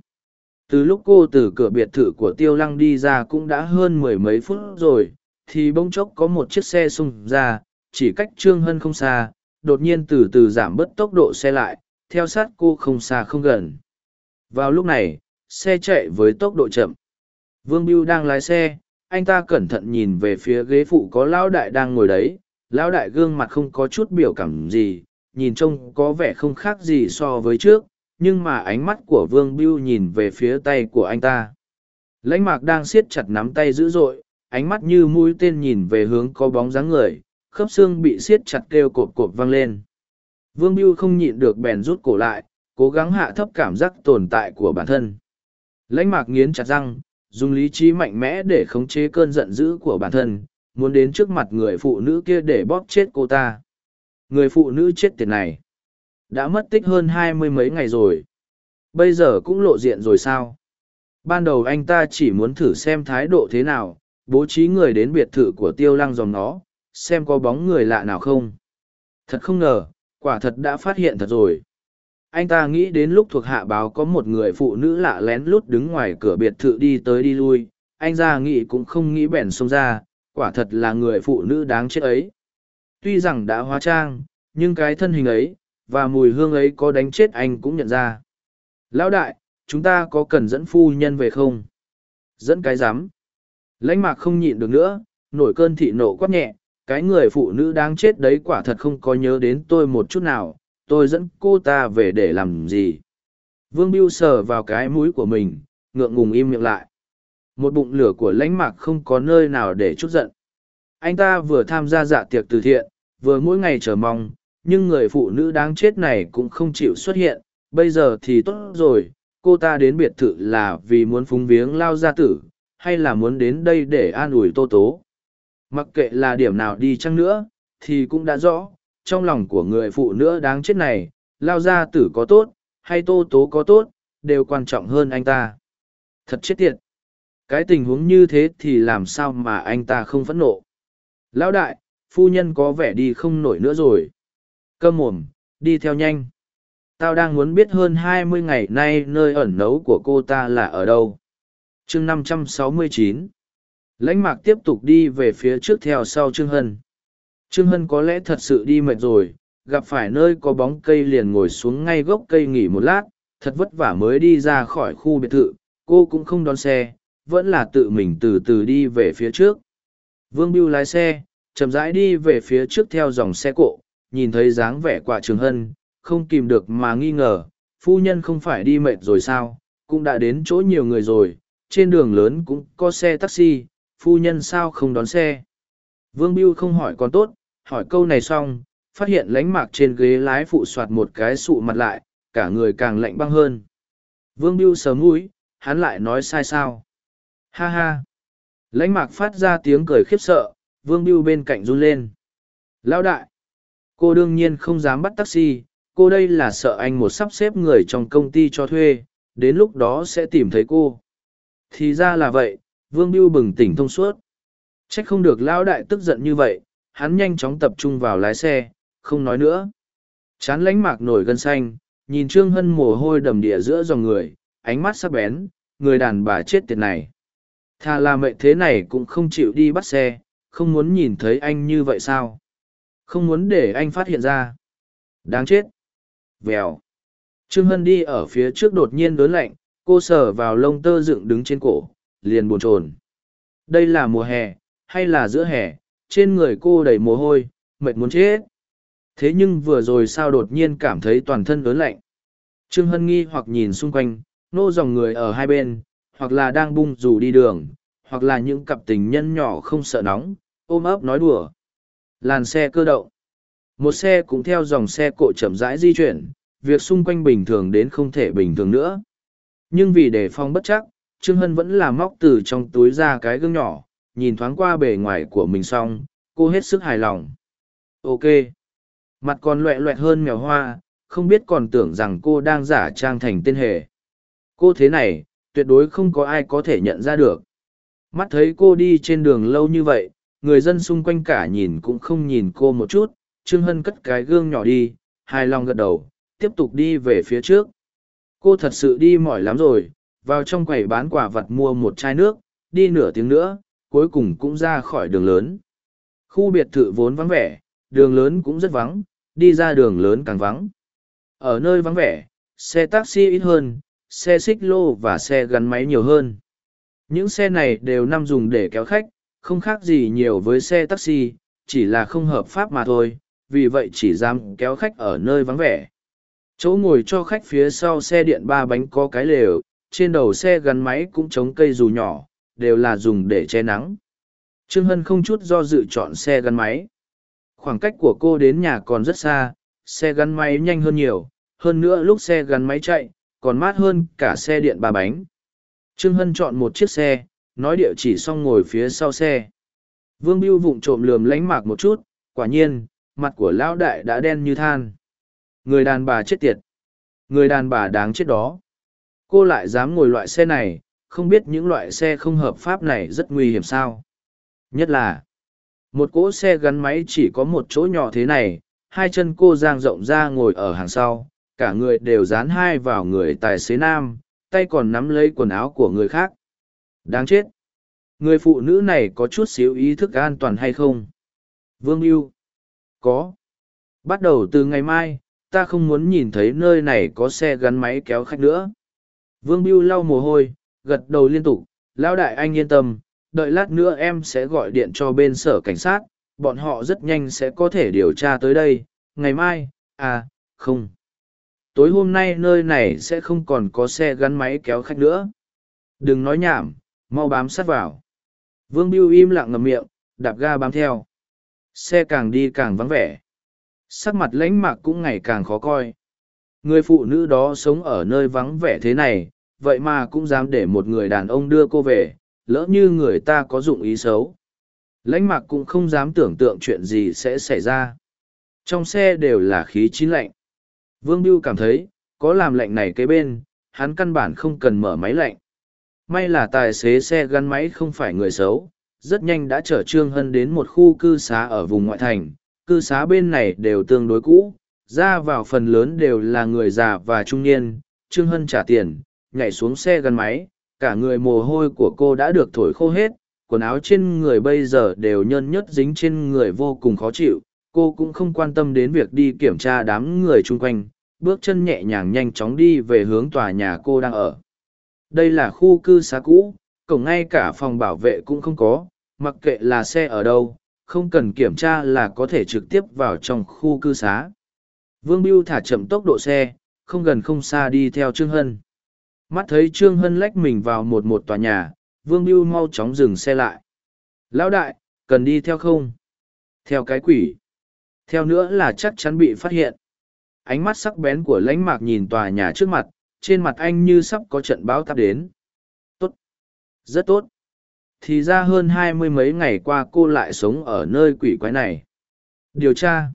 Từ lúc cô từ cửa biệt thự của tiêu lăng đi ra cũng đã hơn mười mấy phút rồi thì bỗng chốc có một chiếc xe xung ra, chỉ cách trương hân không xa, đột nhiên từ từ giảm bớt tốc độ xe lại, theo sát cô không xa không gần. Vào lúc này, xe chạy với tốc độ chậm. Vương biêu đang lái xe, anh ta cẩn thận nhìn về phía ghế phụ có lão đại đang ngồi đấy. Lão đại gương mặt không có chút biểu cảm gì, nhìn trông có vẻ không khác gì so với trước, nhưng mà ánh mắt của vương biêu nhìn về phía tay của anh ta. Lãnh mạc đang siết chặt nắm tay dữ dội ánh mắt như mũi tên nhìn về hướng có bóng dáng người, khớp xương bị siết chặt kêu cộp cộp vang lên. Vương biêu không nhịn được bèn rút cổ lại, cố gắng hạ thấp cảm giác tồn tại của bản thân. Lãnh mạc nghiến chặt răng, dùng lý trí mạnh mẽ để khống chế cơn giận dữ của bản thân, muốn đến trước mặt người phụ nữ kia để bóp chết cô ta. Người phụ nữ chết tiệt này, đã mất tích hơn hai mươi mấy ngày rồi. Bây giờ cũng lộ diện rồi sao? Ban đầu anh ta chỉ muốn thử xem thái độ thế nào bố trí người đến biệt thự của tiêu lăng dòng nó, xem có bóng người lạ nào không. Thật không ngờ, quả thật đã phát hiện thật rồi. Anh ta nghĩ đến lúc thuộc hạ báo có một người phụ nữ lạ lén lút đứng ngoài cửa biệt thự đi tới đi lui, anh ra nghĩ cũng không nghĩ bèn xông ra, quả thật là người phụ nữ đáng chết ấy. Tuy rằng đã hóa trang, nhưng cái thân hình ấy và mùi hương ấy có đánh chết anh cũng nhận ra. Lão đại, chúng ta có cần dẫn phu nhân về không? Dẫn cái rắm lãnh mạc không nhịn được nữa, nổi cơn thị nộ quát nhẹ, cái người phụ nữ đáng chết đấy quả thật không có nhớ đến tôi một chút nào, tôi dẫn cô ta về để làm gì? Vương biêu sờ vào cái mũi của mình, ngượng ngùng im miệng lại. Một bụng lửa của lãnh mạc không có nơi nào để chút giận. Anh ta vừa tham gia dạ tiệc từ thiện, vừa mỗi ngày chờ mong, nhưng người phụ nữ đáng chết này cũng không chịu xuất hiện. Bây giờ thì tốt rồi, cô ta đến biệt thự là vì muốn phúng viếng lao gia tử hay là muốn đến đây để an ủi tô tố? Mặc kệ là điểm nào đi chăng nữa, thì cũng đã rõ, trong lòng của người phụ nữ đáng chết này, lao gia tử có tốt, hay tô tố có tốt, đều quan trọng hơn anh ta. Thật chết tiệt. Cái tình huống như thế thì làm sao mà anh ta không phẫn nộ? Lão đại, phu nhân có vẻ đi không nổi nữa rồi. Cơm mồm, đi theo nhanh. Tao đang muốn biết hơn hai mươi ngày nay nơi ẩn nấu của cô ta là ở đâu chương năm trăm sáu mươi chín. Lãnh mạc tiếp tục đi về phía trước theo sau trương hân. Trương hân có lẽ thật sự đi mệt rồi, gặp phải nơi có bóng cây liền ngồi xuống ngay gốc cây nghỉ một lát, thật vất vả mới đi ra khỏi khu biệt thự, cô cũng không đón xe, vẫn là tự mình từ từ đi về phía trước. Vương biêu lái xe, chậm rãi đi về phía trước theo dòng xe cộ, nhìn thấy dáng vẻ quả trường hân, không kìm được mà nghi ngờ, phu nhân không phải đi mệt rồi sao, cũng đã đến chỗ nhiều người rồi trên đường lớn cũng có xe taxi, phu nhân sao không đón xe? Vương biêu không hỏi còn tốt, hỏi câu này xong, phát hiện lánh mạc trên ghế lái phụ soạt một cái sụ mặt lại, cả người càng lạnh băng hơn. Vương biêu sớm mũi, hắn lại nói sai sao? Ha ha! Lãnh mạc phát ra tiếng cười khiếp sợ, vương biêu bên cạnh run lên. Lão đại! Cô đương nhiên không dám bắt taxi, cô đây là sợ anh một sắp xếp người trong công ty cho thuê, đến lúc đó sẽ tìm thấy cô thì ra là vậy, vương biêu bừng tỉnh thông suốt. C h ắ c không được lão đại tức giận như vậy, hắn nhanh chóng tập trung vào lái xe, không nói nữa. Chán lánh mạc nổi gân xanh, nhìn trương hân mồ hôi đầm địa giữa dòng người, ánh mắt sắc bén, người đàn bà chết tiệt này. Thà là mệnh thế này cũng không chịu đi bắt xe, không muốn nhìn thấy anh như vậy sao? Không muốn để anh phát hiện ra. Đáng chết. Vèo. Trương hân đi ở phía trước đột nhiên đớn lạnh cô sờ vào lông tơ dựng đứng trên cổ, liền buồn chồn. Đây là mùa hè, hay là giữa hè? Trên người cô đầy mồ hôi, mệt muốn chết. Thế nhưng vừa rồi sao đột nhiên cảm thấy toàn thân ớn lạnh? Trương hân nghi hoặc nhìn xung quanh, nô dòng người ở hai bên, hoặc là đang bung dù đi đường, hoặc là những cặp tình nhân nhỏ không sợ nóng, ôm ấp nói đùa. Làn xe cơ động. Một xe cũng theo dòng xe cộ chậm rãi di chuyển, việc xung quanh bình thường đến không thể bình thường nữa nhưng vì đề phòng bất chắc, trương hân vẫn là móc từ trong túi ra cái gương nhỏ, nhìn thoáng qua bề ngoài của mình xong, cô hết sức hài lòng. Ok. Mặt còn loẹ loẹt hơn mèo hoa, không biết còn tưởng rằng cô đang giả trang thành tên hề. Cô thế này, tuyệt đối không có ai có thể nhận ra được. Mắt thấy cô đi trên đường lâu như vậy, người dân xung quanh cả nhìn cũng không nhìn cô một chút, trương hân cất cái gương nhỏ đi, hài lòng gật đầu, tiếp tục đi về phía trước cô thật sự đi mỏi lắm rồi, vào trong quầy bán quả vặt mua một chai nước, đi nửa tiếng nữa, cuối cùng cũng ra khỏi đường lớn. Khu biệt thự vốn vắng vẻ, đường lớn cũng rất vắng, đi ra đường lớn càng vắng. Ở nơi vắng vẻ, xe taxi ít hơn, xe xích lô và xe gắn máy nhiều hơn. Những xe này đều nằm dùng để kéo khách, không khác gì nhiều với xe taxi, chỉ là không hợp pháp mà thôi, vì vậy chỉ dám kéo khách ở nơi vắng vẻ chỗ ngồi cho khách phía sau xe điện ba bánh có cái lều, trên đầu xe gắn máy cũng chống cây dù nhỏ, đều là dùng để che nắng. Trương hân không chút do dự chọn xe gắn máy. Khoảng cách của cô đến nhà còn rất xa, xe gắn máy nhanh hơn nhiều, hơn nữa lúc xe gắn máy chạy, còn mát hơn cả xe điện ba bánh. Trương hân chọn một chiếc xe, nói địa chỉ xong ngồi phía sau xe. Vương biêu vụng trộm lườm lánh mạc một chút, quả nhiên, mặt của lão đại đã đen như than người đàn bà chết tiệt. Người đàn bà đáng chết đó. Cô lại dám ngồi loại xe này, không biết những loại xe không hợp pháp này rất nguy hiểm sao. Nhất là, một cỗ xe gắn máy chỉ có một chỗ nhỏ thế này, hai chân cô giang rộng ra ngồi ở hàng sau, cả người đều dán hai vào người tài xế nam, tay còn nắm lấy quần áo của người khác. Đáng chết. Người phụ nữ này có chút xíu ý thức an toàn hay không? Vương mưu có. Bắt đầu từ ngày mai ta không muốn nhìn thấy nơi này có xe gắn máy kéo khách nữa. Vương Biêu lau mồ hôi, gật đầu liên tục, lão đại anh yên tâm, đợi lát nữa em sẽ gọi điện cho bên sở cảnh sát, bọn họ rất nhanh sẽ có thể điều tra tới đây. Ngày mai à không. Tối hôm nay nơi này sẽ không còn có xe gắn máy kéo khách nữa. Đừng nói nhảm, mau bám sát vào. Vương biêu im lặng ngầm miệng, đạp ga bám theo. Xe càng đi càng vắng vẻ sắc mặt lãnh mạc cũng ngày càng khó coi. Người phụ nữ đó sống ở nơi vắng vẻ thế này, vậy mà cũng dám để một người đàn ông đưa cô về, lỡ như người ta có dụng ý xấu. Lãnh mạc cũng không dám tưởng tượng chuyện gì sẽ xảy ra. Trong xe đều là khí chín lạnh. Vương biêu cảm thấy, có làm lạnh này kế bên, hắn căn bản không cần mở máy lạnh. May là tài xế xe gắn máy không phải người xấu, rất nhanh đã chở trương hân đến một khu cư xá ở vùng ngoại thành cư xá bên này đều tương đối cũ, ra vào phần lớn đều là người già và trung niên. Trương hân trả tiền, nhảy xuống xe gắn máy, cả người mồ hôi của cô đã được thổi khô hết, quần áo trên người bây giờ đều nhơn nhớt dính trên người vô cùng khó chịu. Cô cũng không quan tâm đến việc đi kiểm tra đám người chung quanh, bước chân nhẹ nhàng nhanh chóng đi về hướng tòa nhà cô đang ở. Đây là khu cư xá cũ, cổng ngay cả phòng bảo vệ cũng không có, mặc kệ là xe ở đâu không cần kiểm tra là có thể trực tiếp vào trong khu cư xá. Vương biêu thả chậm tốc độ xe, không gần không xa đi theo trương hân. Mắt thấy trương hân lách mình vào một một tòa nhà, vương biêu mau chóng dừng xe lại. Lão đại, cần đi theo không? Theo cái quỷ. Theo nữa là chắc chắn bị phát hiện. Ánh mắt sắc bén của lãnh mạc nhìn tòa nhà trước mặt, trên mặt anh như sắp có trận bão tắp đến. Tốt, rất tốt thì ra hơn hai mươi mấy ngày qua cô lại sống ở nơi quỷ quái này. Điều tra.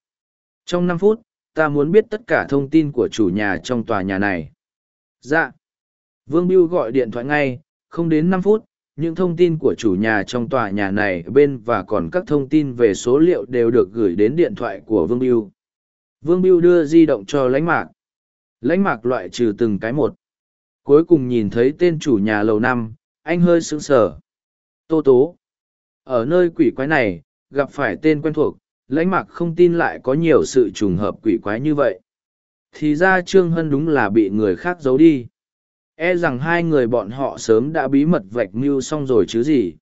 Trong năm phút, ta muốn biết tất cả thông tin của chủ nhà trong tòa nhà này. Dạ. Vương biêu gọi điện thoại ngay, không đến năm phút, những thông tin của chủ nhà trong tòa nhà này bên và còn các thông tin về số liệu đều được gửi đến điện thoại của vương biêu vương biêu đưa di động cho lãnh mạc. Lãnh mạc loại trừ từng cái một. Cuối cùng nhìn thấy tên chủ nhà lầu năm, anh hơi sững sờ tô tố. Ở nơi quỷ quái này, gặp phải tên quen thuộc, lãnh mạc không tin lại có nhiều sự trùng hợp quỷ quái như vậy. Thì ra trương hân đúng là bị người khác giấu đi. E rằng hai người bọn họ sớm đã bí mật vạch mưu xong rồi chứ gì.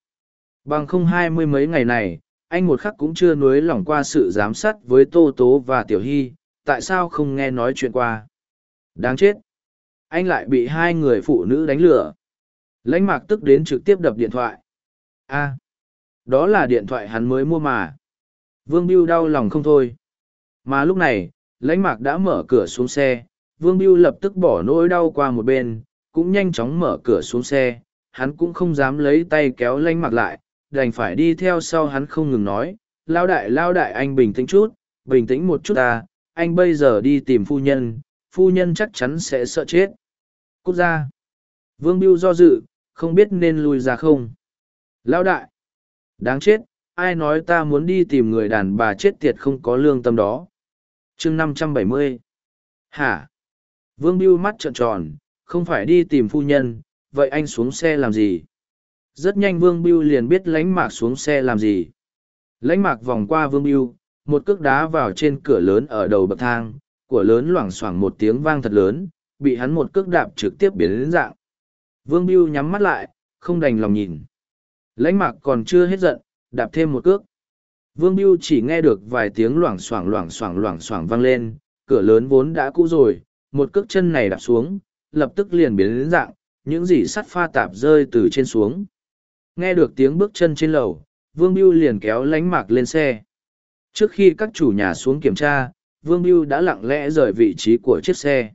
Bằng không hai mươi mấy ngày này, anh một khắc cũng chưa nuối lỏng qua sự giám sát với tô tố và tiểu hy, tại sao không nghe nói chuyện qua? Đáng chết! Anh lại bị hai người phụ nữ đánh lừa lãnh mạc tức đến trực tiếp đập điện thoại a. Đó là điện thoại hắn mới mua mà. Vương biêu đau lòng không thôi. Mà lúc này, lãnh mạc đã mở cửa xuống xe. Vương biêu lập tức bỏ nỗi đau qua một bên, cũng nhanh chóng mở cửa xuống xe. Hắn cũng không dám lấy tay kéo lãnh mạc lại, đành phải đi theo sau hắn không ngừng nói lao đại lao đại, anh bình tĩnh chút, bình tĩnh một chút ta, anh bây giờ đi tìm phu nhân phu nhân chắc chắn sẽ sợ chết. Cút ra. Vương biêu do dự, không biết nên lui ra không lão đại. Đáng chết, ai nói ta muốn đi tìm người đàn bà chết tiệt không có lương tâm đó? Chương năm trăm bảy mươi. Hả? Vương biêu mắt trợn tròn, không phải đi tìm phu nhân, vậy anh xuống xe làm gì? Rất nhanh vương biêu liền biết lánh mạc xuống xe làm gì. Lánh mạc vòng qua vương biêu một cước đá vào trên cửa lớn ở đầu bậc thang, của lớn loảng xoảng một tiếng vang thật lớn, bị hắn một cước đạp trực tiếp biến đến dạng. Vương biêu nhắm mắt lại, không đành lòng nhìn lãnh mạc còn chưa hết giận, đạp thêm một cước. Vương biêu chỉ nghe được vài tiếng loảng xoảng loảng xoảng loảng xoảng vang lên, cửa lớn vốn đã cũ rồi, một cước chân này đạp xuống, lập tức liền biến đến dạng, những gì sắt pha tạp rơi từ trên xuống. Nghe được tiếng bước chân trên lầu, vương biêu liền kéo lánh mạc lên xe. Trước khi các chủ nhà xuống kiểm tra, vương biêu đã lặng lẽ rời vị trí của chiếc xe.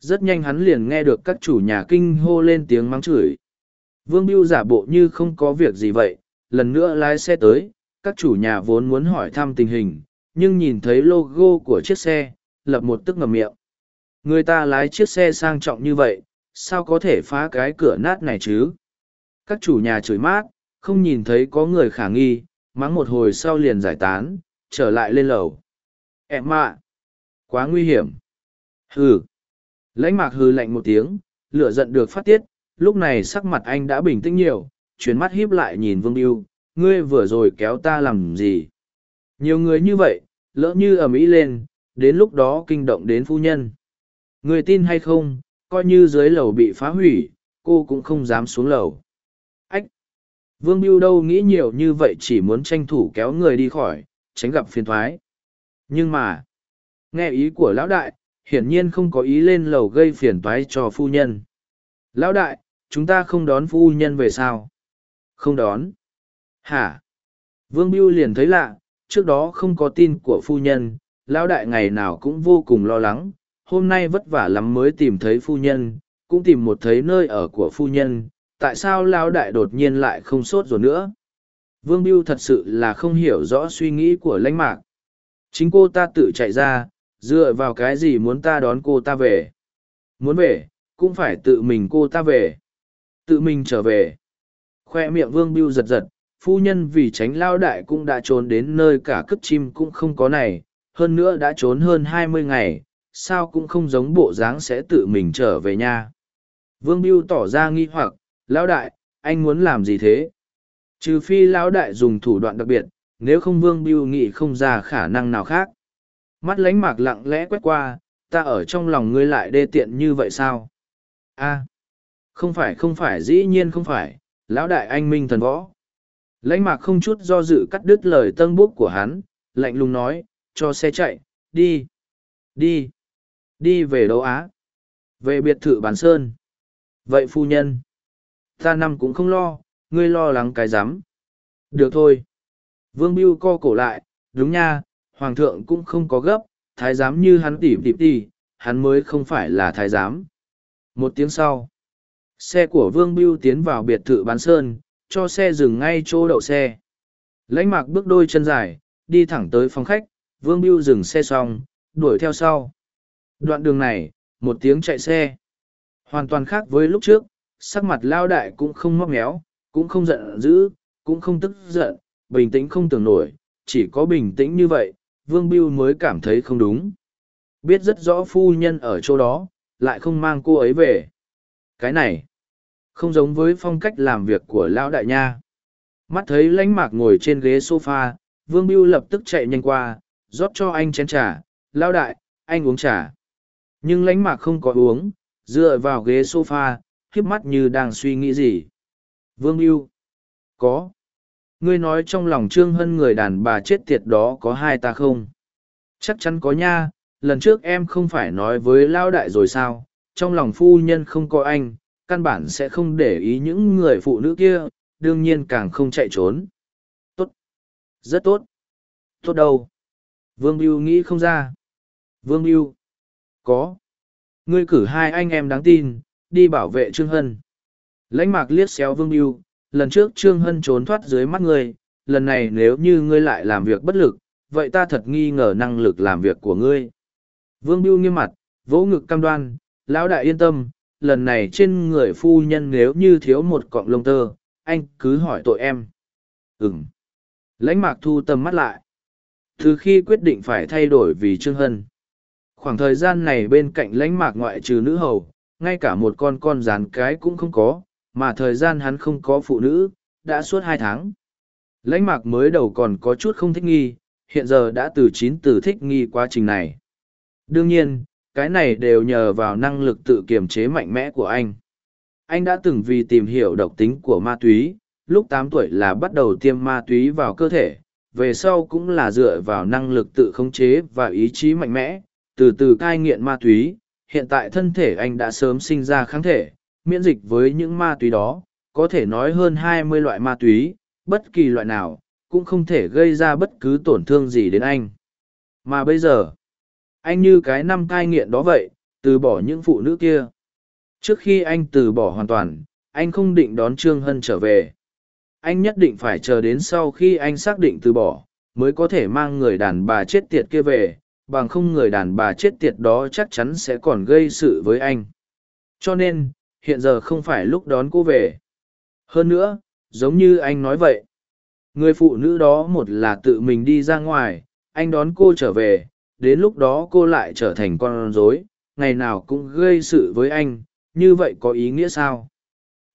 Rất nhanh hắn liền nghe được các chủ nhà kinh hô lên tiếng mắng chửi vương biêu giả bộ như không có việc gì vậy, lần nữa lái xe tới, các chủ nhà vốn muốn hỏi thăm tình hình, nhưng nhìn thấy logo của chiếc xe, lập một tức ngầm miệng. Người ta lái chiếc xe sang trọng như vậy, sao có thể phá cái cửa nát này chứ? Các chủ nhà chửi mát, không nhìn thấy có người khả nghi, mắng một hồi sau liền giải tán, trở lại lên lầu. Em ạ quá nguy hiểm. Hừ. Lãnh mạc hừ lạnh một tiếng, lửa giận được phát tiết lúc này sắc mặt anh đã bình tĩnh nhiều chuyến mắt híp lại nhìn vương biêu ngươi vừa rồi kéo ta làm gì? Nhiều người như vậy, lỡ như ầm ĩ lên, đến lúc đó kinh động đến phu nhân. Người tin hay không, coi như dưới lầu bị phá hủy, cô cũng không dám xuống lầu. Ách! Vương biêu đâu nghĩ nhiều như vậy chỉ muốn tranh thủ kéo người đi khỏi, tránh gặp phiền thoái. Nhưng mà, nghe ý của lão đại, hiển nhiên không có ý lên lầu gây phiền toái cho phu nhân. Lão đại chúng ta không đón phu nhân về sao? Không đón. Hả? Vương biêu liền thấy lạ, trước đó không có tin của phu nhân, lão đại ngày nào cũng vô cùng lo lắng, hôm nay vất vả lắm mới tìm thấy phu nhân, cũng tìm một thấy nơi ở của phu nhân, tại sao lão đại đột nhiên lại không sốt rồi nữa? Vương biêu thật sự là không hiểu rõ suy nghĩ của lãnh mạc. Chính cô ta tự chạy ra, dựa vào cái gì muốn ta đón cô ta về? Muốn về, cũng phải tự mình cô ta về tự mình trở về khoe miệng vương biêu giật giật phu nhân vì tránh lao đại cũng đã trốn đến nơi cả cất chim cũng không có này hơn nữa đã trốn hơn hai mươi ngày sao cũng không giống bộ dáng sẽ tự mình trở về nha vương biêu tỏ ra nghi hoặc Lão đại, anh muốn làm gì thế? Trừ phi lão đại dùng thủ đoạn đặc biệt, nếu không Vương Biêu nghĩ không ra khả năng nào khác. Mắt lánh mạc lặng lẽ quét qua, ta ở trong lòng ngươi lại đê tiện như vậy sao? a không phải không phải dĩ nhiên không phải, lão đại anh minh thần võ. Lãnh mạc không chút do dự cắt đứt lời tân bốc của hắn, lạnh lùng nói, cho xe chạy, đi, đi, đi về đâu Á, về biệt thự Bàn sơn. Vậy phu nhân, ta năm cũng không lo, ngươi lo lắng cái rắm Được thôi. Vương Biêu co cổ lại, đúng nha, hoàng thượng cũng không có gấp, thái giám như hắn tỉ tỉ tỉ, hắn mới không phải là thái giám. Một tiếng sau, xe của Vương Biêu tiến vào biệt thự bán sơn, cho xe dừng ngay chỗ đậu xe. Lãnh mạc bước đôi chân dài, đi thẳng tới phòng khách, Vương Biêu dừng xe xong, đuổi theo sau. Đoạn đường này, một tiếng chạy xe. Hoàn toàn khác với lúc trước, sắc mặt lao đại cũng không móc méo, cũng không giận dữ, cũng không tức giận, bình tĩnh không tưởng nổi, chỉ có bình tĩnh như vậy, Vương Biêu mới cảm thấy không đúng. Biết rất rõ phu nhân ở chỗ đó, lại không mang cô ấy về. Cái này, không giống với phong cách làm việc của lão đại nha. Mắt thấy lãnh mạc ngồi trên ghế sofa, Vương Biêu lập tức chạy nhanh qua, rót cho anh chén trà. Lão đại, anh uống trà. Nhưng lãnh mạc không có uống, dựa vào ghế sofa, híp mắt như đang suy nghĩ gì. Vương Biêu, có. Ngươi nói trong lòng Trương Hân người đàn bà chết tiệt đó có hai ta không? Chắc chắn có nha, lần trước em không phải nói với lão Đại rồi sao, trong lòng phu nhân không có anh, căn bản sẽ không để ý những người phụ nữ kia, đương nhiên càng không chạy trốn. Tốt. Rất tốt. Tốt đâu? Vương Biêu nghĩ không ra. Vương Biêu. Có. Ngươi cử hai anh em đáng tin, đi bảo vệ Trương Hân. Lãnh mạc liếc xéo Vương Biêu, lần trước Trương Hân trốn thoát dưới mắt ngươi, lần này nếu như ngươi lại làm việc bất lực, vậy ta thật nghi ngờ năng lực làm việc của ngươi. Vương Biêu nghiêm mặt, vỗ ngực cam đoan, lão đại yên tâm, lần này trên người phu nhân nếu như thiếu một cọng lông tơ, anh cứ hỏi tội em. Ừm. Lãnh mạc thu tầm mắt lại. Từ khi quyết định phải thay đổi vì Trương Hân. Khoảng thời gian này bên cạnh lãnh mạc ngoại trừ nữ hầu, ngay cả một con con rán cái cũng không có, mà thời gian hắn không có phụ nữ, đã suốt hai tháng. Lãnh mạc mới đầu còn có chút không thích nghi, hiện giờ đã từ chín từ thích nghi quá trình này. Đương nhiên, cái này đều nhờ vào năng lực tự kiềm chế mạnh mẽ của anh. Anh đã từng vì tìm hiểu độc tính của ma túy, lúc tám tuổi là bắt đầu tiêm ma túy vào cơ thể, về sau cũng là dựa vào năng lực tự khống chế và ý chí mạnh mẽ, từ từ cai nghiện ma túy, hiện tại thân thể anh đã sớm sinh ra kháng thể, miễn dịch với những ma túy đó, có thể nói hơn hai mươi loại ma túy, bất kỳ loại nào, cũng không thể gây ra bất cứ tổn thương gì đến anh. Mà bây giờ, anh như cái năm cai nghiện đó vậy, từ bỏ những phụ nữ kia. Trước khi anh từ bỏ hoàn toàn, anh không định đón Trương Hân trở về. Anh nhất định phải chờ đến sau khi anh xác định từ bỏ, mới có thể mang người đàn bà chết tiệt kia về, bằng không người đàn bà chết tiệt đó chắc chắn sẽ còn gây sự với anh. Cho nên, hiện giờ không phải lúc đón cô về. Hơn nữa, giống như anh nói vậy, người phụ nữ đó một là tự mình đi ra ngoài, anh đón cô trở về, đến lúc đó cô lại trở thành con rối, ngày nào cũng gây sự với anh, như vậy có ý nghĩa sao?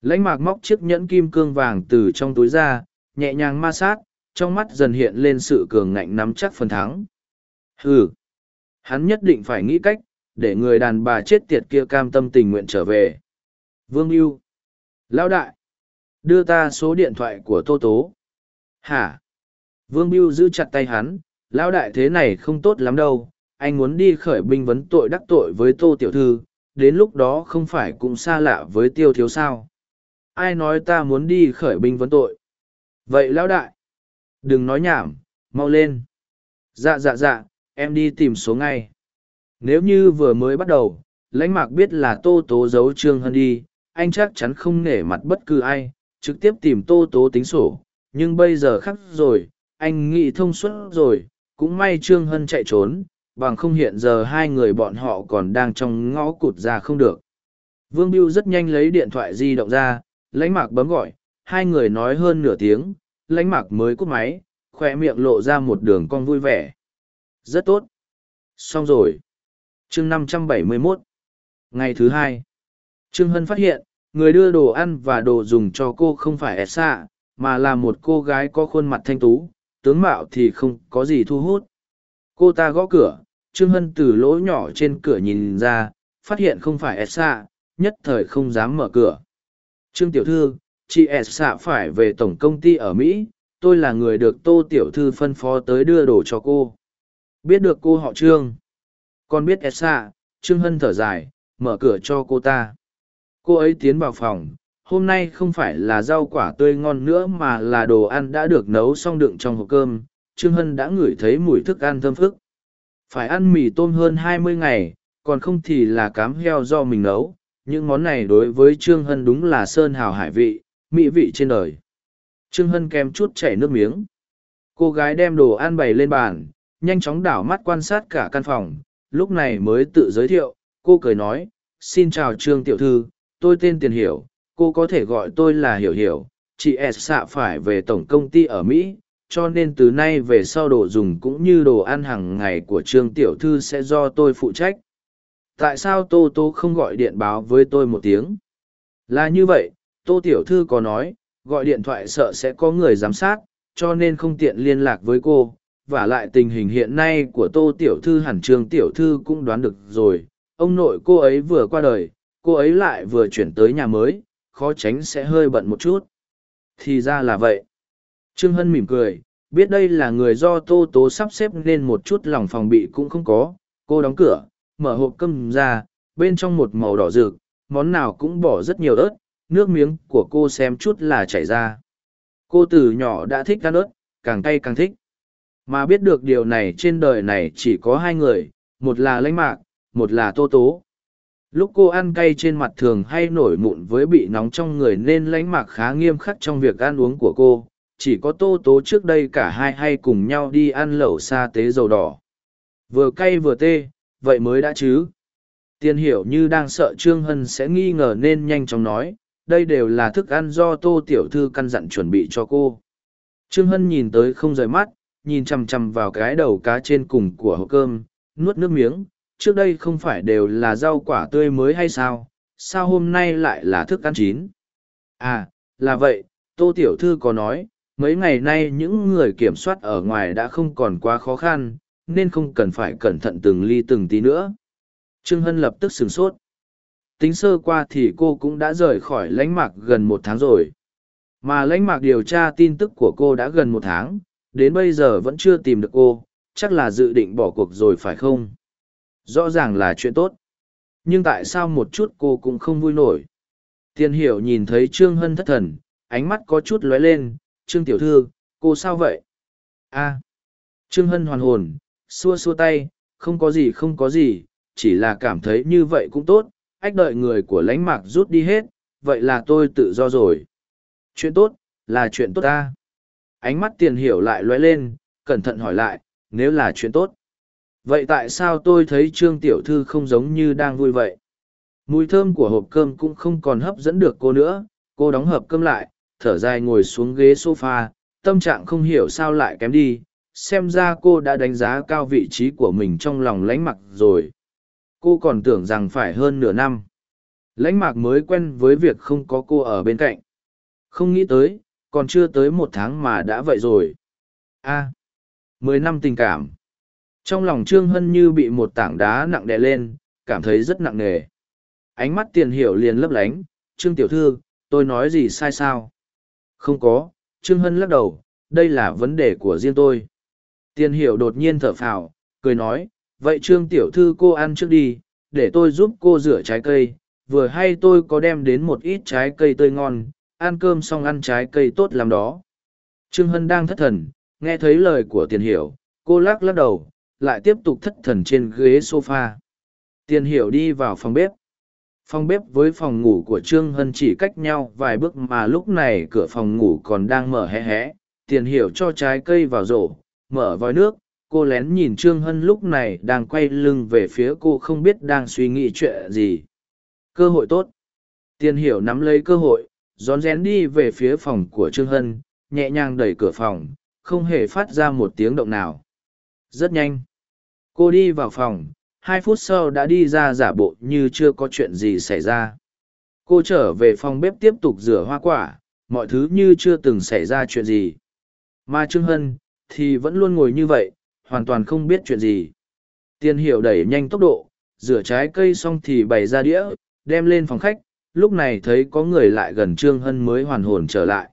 Lãnh mạc móc chiếc nhẫn kim cương vàng từ trong túi ra, nhẹ nhàng ma sát, trong mắt dần hiện lên sự cường ngạnh nắm chắc phần thắng. Hừ! Hắn nhất định phải nghĩ cách, để người đàn bà chết tiệt kia cam tâm tình nguyện trở về. Vương mưu Lão đại! Đưa ta số điện thoại của Tô Tố. Hả? Vương mưu giữ chặt tay hắn, lão đại thế này không tốt lắm đâu, anh muốn đi khởi binh vấn tội đắc tội với Tô Tiểu Thư, đến lúc đó không phải cũng xa lạ với tiêu thiếu sao. Ai nói ta muốn đi khởi binh vấn tội? Vậy lão đại! Đừng nói nhảm, mau lên! Dạ dạ dạ, em đi tìm số ngay. Nếu như vừa mới bắt đầu, lãnh mạc biết là tô tố giấu trương hân đi, anh chắc chắn không nể mặt bất cứ ai, trực tiếp tìm tô tố tính sổ. Nhưng bây giờ khắc rồi, anh nghĩ thông suốt rồi, cũng may trương hân chạy trốn, bằng không hiện giờ hai người bọn họ còn đang trong ngõ cụt ra không được. Vương Biêu rất nhanh lấy điện thoại di động ra, lãnh mạc bấm gọi, hai người nói hơn nửa tiếng, lãnh mạc mới cúp máy, khoe miệng lộ ra một đường cong vui vẻ. Rất tốt. Xong rồi. chương 571. Ngày thứ hai. Trương Hân phát hiện, người đưa đồ ăn và đồ dùng cho cô không phải ed xạ mà là một cô gái có khuôn mặt thanh tú tướng mạo thì không có gì thu hút. Cô ta gõ cửa trương hân từ lỗ nhỏ trên cửa nhìn ra phát hiện không phải Esa, nhất thời không dám mở cửa. Trương tiểu thư chị Esa phải về tổng công ty ở mỹ tôi là người được tô tiểu thư phân phó tới đưa đồ cho cô. Biết được cô họ trương. Còn biết Esa, trương hân thở dài mở cửa cho cô ta. Cô ấy tiến vào phòng hôm nay không phải là rau quả tươi ngon nữa mà là đồ ăn đã được nấu xong đựng trong hộp cơm, trương hân đã ngửi thấy mùi thức ăn thơm phức. Phải ăn mì tôm hơn hai mươi ngày, còn không thì là cám heo do mình nấu. Những món này đối với trương hân đúng là sơn hào hải vị, mỹ vị trên đời. Trương hân kèm chút chảy nước miếng. Cô gái đem đồ ăn bày lên bàn, nhanh chóng đảo mắt quan sát cả căn phòng. Lúc này mới tự giới thiệu, cô cười nói, xin chào trương tiểu thư, tôi tên tiền hiểu cô có thể gọi tôi là hiểu hiểu, chị s xạ phải về tổng công ty ở mỹ, cho nên từ nay về sau đồ dùng cũng như đồ ăn hàng ngày của trương tiểu thư sẽ do tôi phụ trách. Tại sao tô tô không gọi điện báo với tôi một tiếng? Là như vậy, tô tiểu thư có nói, gọi điện thoại sợ sẽ có người giám sát, cho nên không tiện liên lạc với cô. Và lại tình hình hiện nay của tô tiểu thư hẳn trương tiểu thư cũng đoán được rồi. Ông nội cô ấy vừa qua đời, cô ấy lại vừa chuyển tới nhà mới khó tránh sẽ hơi bận một chút. Thì ra là vậy. Trương hân mỉm cười, biết đây là người do tô tố sắp xếp nên một chút lòng phòng bị cũng không có. Cô đóng cửa, mở hộp cơm ra, bên trong một màu đỏ rực, món nào cũng bỏ rất nhiều ớt, nước miếng của cô xem chút là chảy ra. Cô từ nhỏ đã thích ăn ớt, càng cay càng thích. Mà biết được điều này trên đời này chỉ có hai người, một là lãnh mạc, một là tô tố lúc cô ăn cay trên mặt thường hay nổi mụn với bị nóng trong người nên lãnh mạc khá nghiêm khắc trong việc ăn uống của cô, chỉ có tô tố trước đây cả hai hay cùng nhau đi ăn lẩu sa tế dầu đỏ. Vừa cay vừa tê, vậy mới đã chứ? Tiên hiểu như đang sợ trương hân sẽ nghi ngờ nên nhanh chóng nói, đây đều là thức ăn do tô tiểu thư căn dặn chuẩn bị cho cô. Trương hân nhìn tới không rời mắt, nhìn chằm chằm vào cái đầu cá trên cùng của hộp cơm, nuốt nước miếng trước đây không phải đều là rau quả tươi mới hay sao sao hôm nay lại là thức ăn chín? À là vậy, tô tiểu thư có nói, mấy ngày nay những người kiểm soát ở ngoài đã không còn quá khó khăn, nên không cần phải cẩn thận từng ly từng tí nữa. Trương hân lập tức sửng sốt. Tính sơ qua thì cô cũng đã rời khỏi lãnh mạc gần một tháng rồi. Mà lãnh mạc điều tra tin tức của cô đã gần một tháng, đến bây giờ vẫn chưa tìm được cô, chắc là dự định bỏ cuộc rồi phải không? Rõ ràng là chuyện tốt. Nhưng tại sao một chút cô cũng không vui nổi? Tiền hiểu nhìn thấy trương hân thất thần, ánh mắt có chút lóe lên. Trương tiểu thư, cô sao vậy? A. Trương hân hoàn hồn, xua xua tay, không có gì, không có gì, chỉ là cảm thấy như vậy cũng tốt. Ách đợi người của lãnh mạc rút đi hết, vậy là tôi tự do rồi. Chuyện tốt, là chuyện tốt ta. Ánh mắt tiền hiểu lại lóe lên, cẩn thận hỏi lại, nếu là chuyện tốt? Vậy tại sao tôi thấy trương tiểu thư không giống như đang vui vậy? Mùi thơm của hộp cơm cũng không còn hấp dẫn được cô nữa. Cô đóng hộp cơm lại, thở dài ngồi xuống ghế s o f a tâm trạng không hiểu sao lại kém đi. Xem ra cô đã đánh giá cao vị trí của mình trong lòng lánh mặc rồi. Cô còn tưởng rằng phải hơn nửa năm. Lãnh mạc mới quen với việc không có cô ở bên cạnh. Không nghĩ tới, còn chưa tới một tháng mà đã vậy rồi. A, mười năm tình cảm trong lòng trương hân như bị một tảng đá nặng đè lên, cảm thấy rất nặng nề. Ánh mắt tiền hiểu liền lấp lánh, trương tiểu thư, tôi nói gì sai sao? Không có, trương hân lắc đầu, đây là vấn đề của riêng tôi. Tiền hiểu đột nhiên thở phào, cười nói, vậy trương tiểu thư cô ăn trước đi, để tôi giúp cô rửa trái cây, vừa hay tôi có đem đến một ít trái cây tươi ngon, ăn cơm xong ăn trái cây tốt lắm đó. Trương hân đang thất thần, nghe thấy lời của tiền hiểu, cô lắc lắc đầu lại tiếp tục thất thần trên ghế sofa. Tiền hiểu đi vào phòng bếp. Phòng bếp với phòng ngủ của trương hân chỉ cách nhau vài bước mà lúc này cửa phòng ngủ còn đang mở hé hé. Tiền hiểu cho trái cây vào rổ, mở vòi nước. Cô lén nhìn trương hân lúc này đang quay lưng về phía cô không biết đang suy nghĩ chuyện gì. Cơ hội tốt. Tiền hiểu nắm lấy cơ hội, rón rén đi về phía phòng của trương hân, nhẹ nhàng đẩy cửa phòng, không hề phát ra một tiếng động nào. Rất nhanh cô đi vào phòng, hai phút sau đã đi ra giả bộ như chưa có chuyện gì xảy ra. Cô trở về phòng bếp tiếp tục rửa hoa quả, mọi thứ như chưa từng xảy ra chuyện gì. Mà trương hân thì vẫn luôn ngồi như vậy, hoàn toàn không biết chuyện gì. Tiền hiểu đẩy nhanh tốc độ, rửa trái cây xong thì bày ra đĩa, đem lên phòng khách, lúc này thấy có người lại gần trương hân mới hoàn hồn trở lại.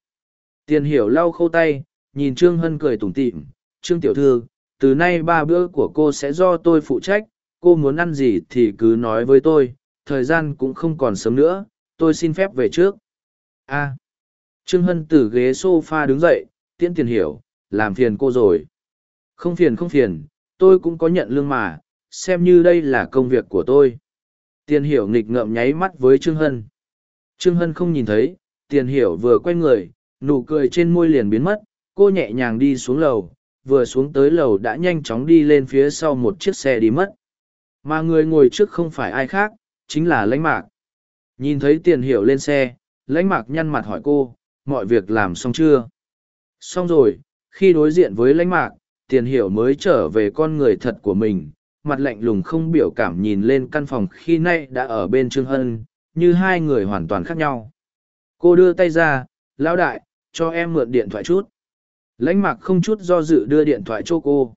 Tiền hiểu lau khâu tay, nhìn trương hân cười tủm tỉm, trương tiểu thư từ nay ba bữa của cô sẽ do tôi phụ trách, cô muốn ăn gì thì cứ nói với tôi, thời gian cũng không còn sớm nữa, tôi xin phép về trước. A. Trương hân từ ghế s o f a đứng dậy, tiễn tiền hiểu, làm phiền cô rồi. Không phiền không phiền, tôi cũng có nhận lương mà, xem như đây là công việc của tôi. Tiền hiểu nghịch ngợm nháy mắt với trương hân. Trương hân không nhìn thấy, tiền hiểu vừa quay người, nụ cười trên môi liền biến mất, cô nhẹ nhàng đi xuống lầu vừa xuống tới lầu đã nhanh chóng đi lên phía sau một chiếc xe đi mất. Mà người ngồi trước không phải ai khác, chính là lãnh mạc. Nhìn thấy tiền hiểu lên xe, lãnh mạc nhăn mặt hỏi cô, mọi việc làm xong chưa? Xong rồi, khi đối diện với lãnh mạc, tiền hiểu mới trở về con người thật của mình, mặt lạnh lùng không biểu cảm nhìn lên căn phòng khi nay đã ở bên trương hân, như hai người hoàn toàn khác nhau. Cô đưa tay ra, lão đại, cho em mượn điện thoại chút lãnh mạc không chút do dự đưa điện thoại cho cô.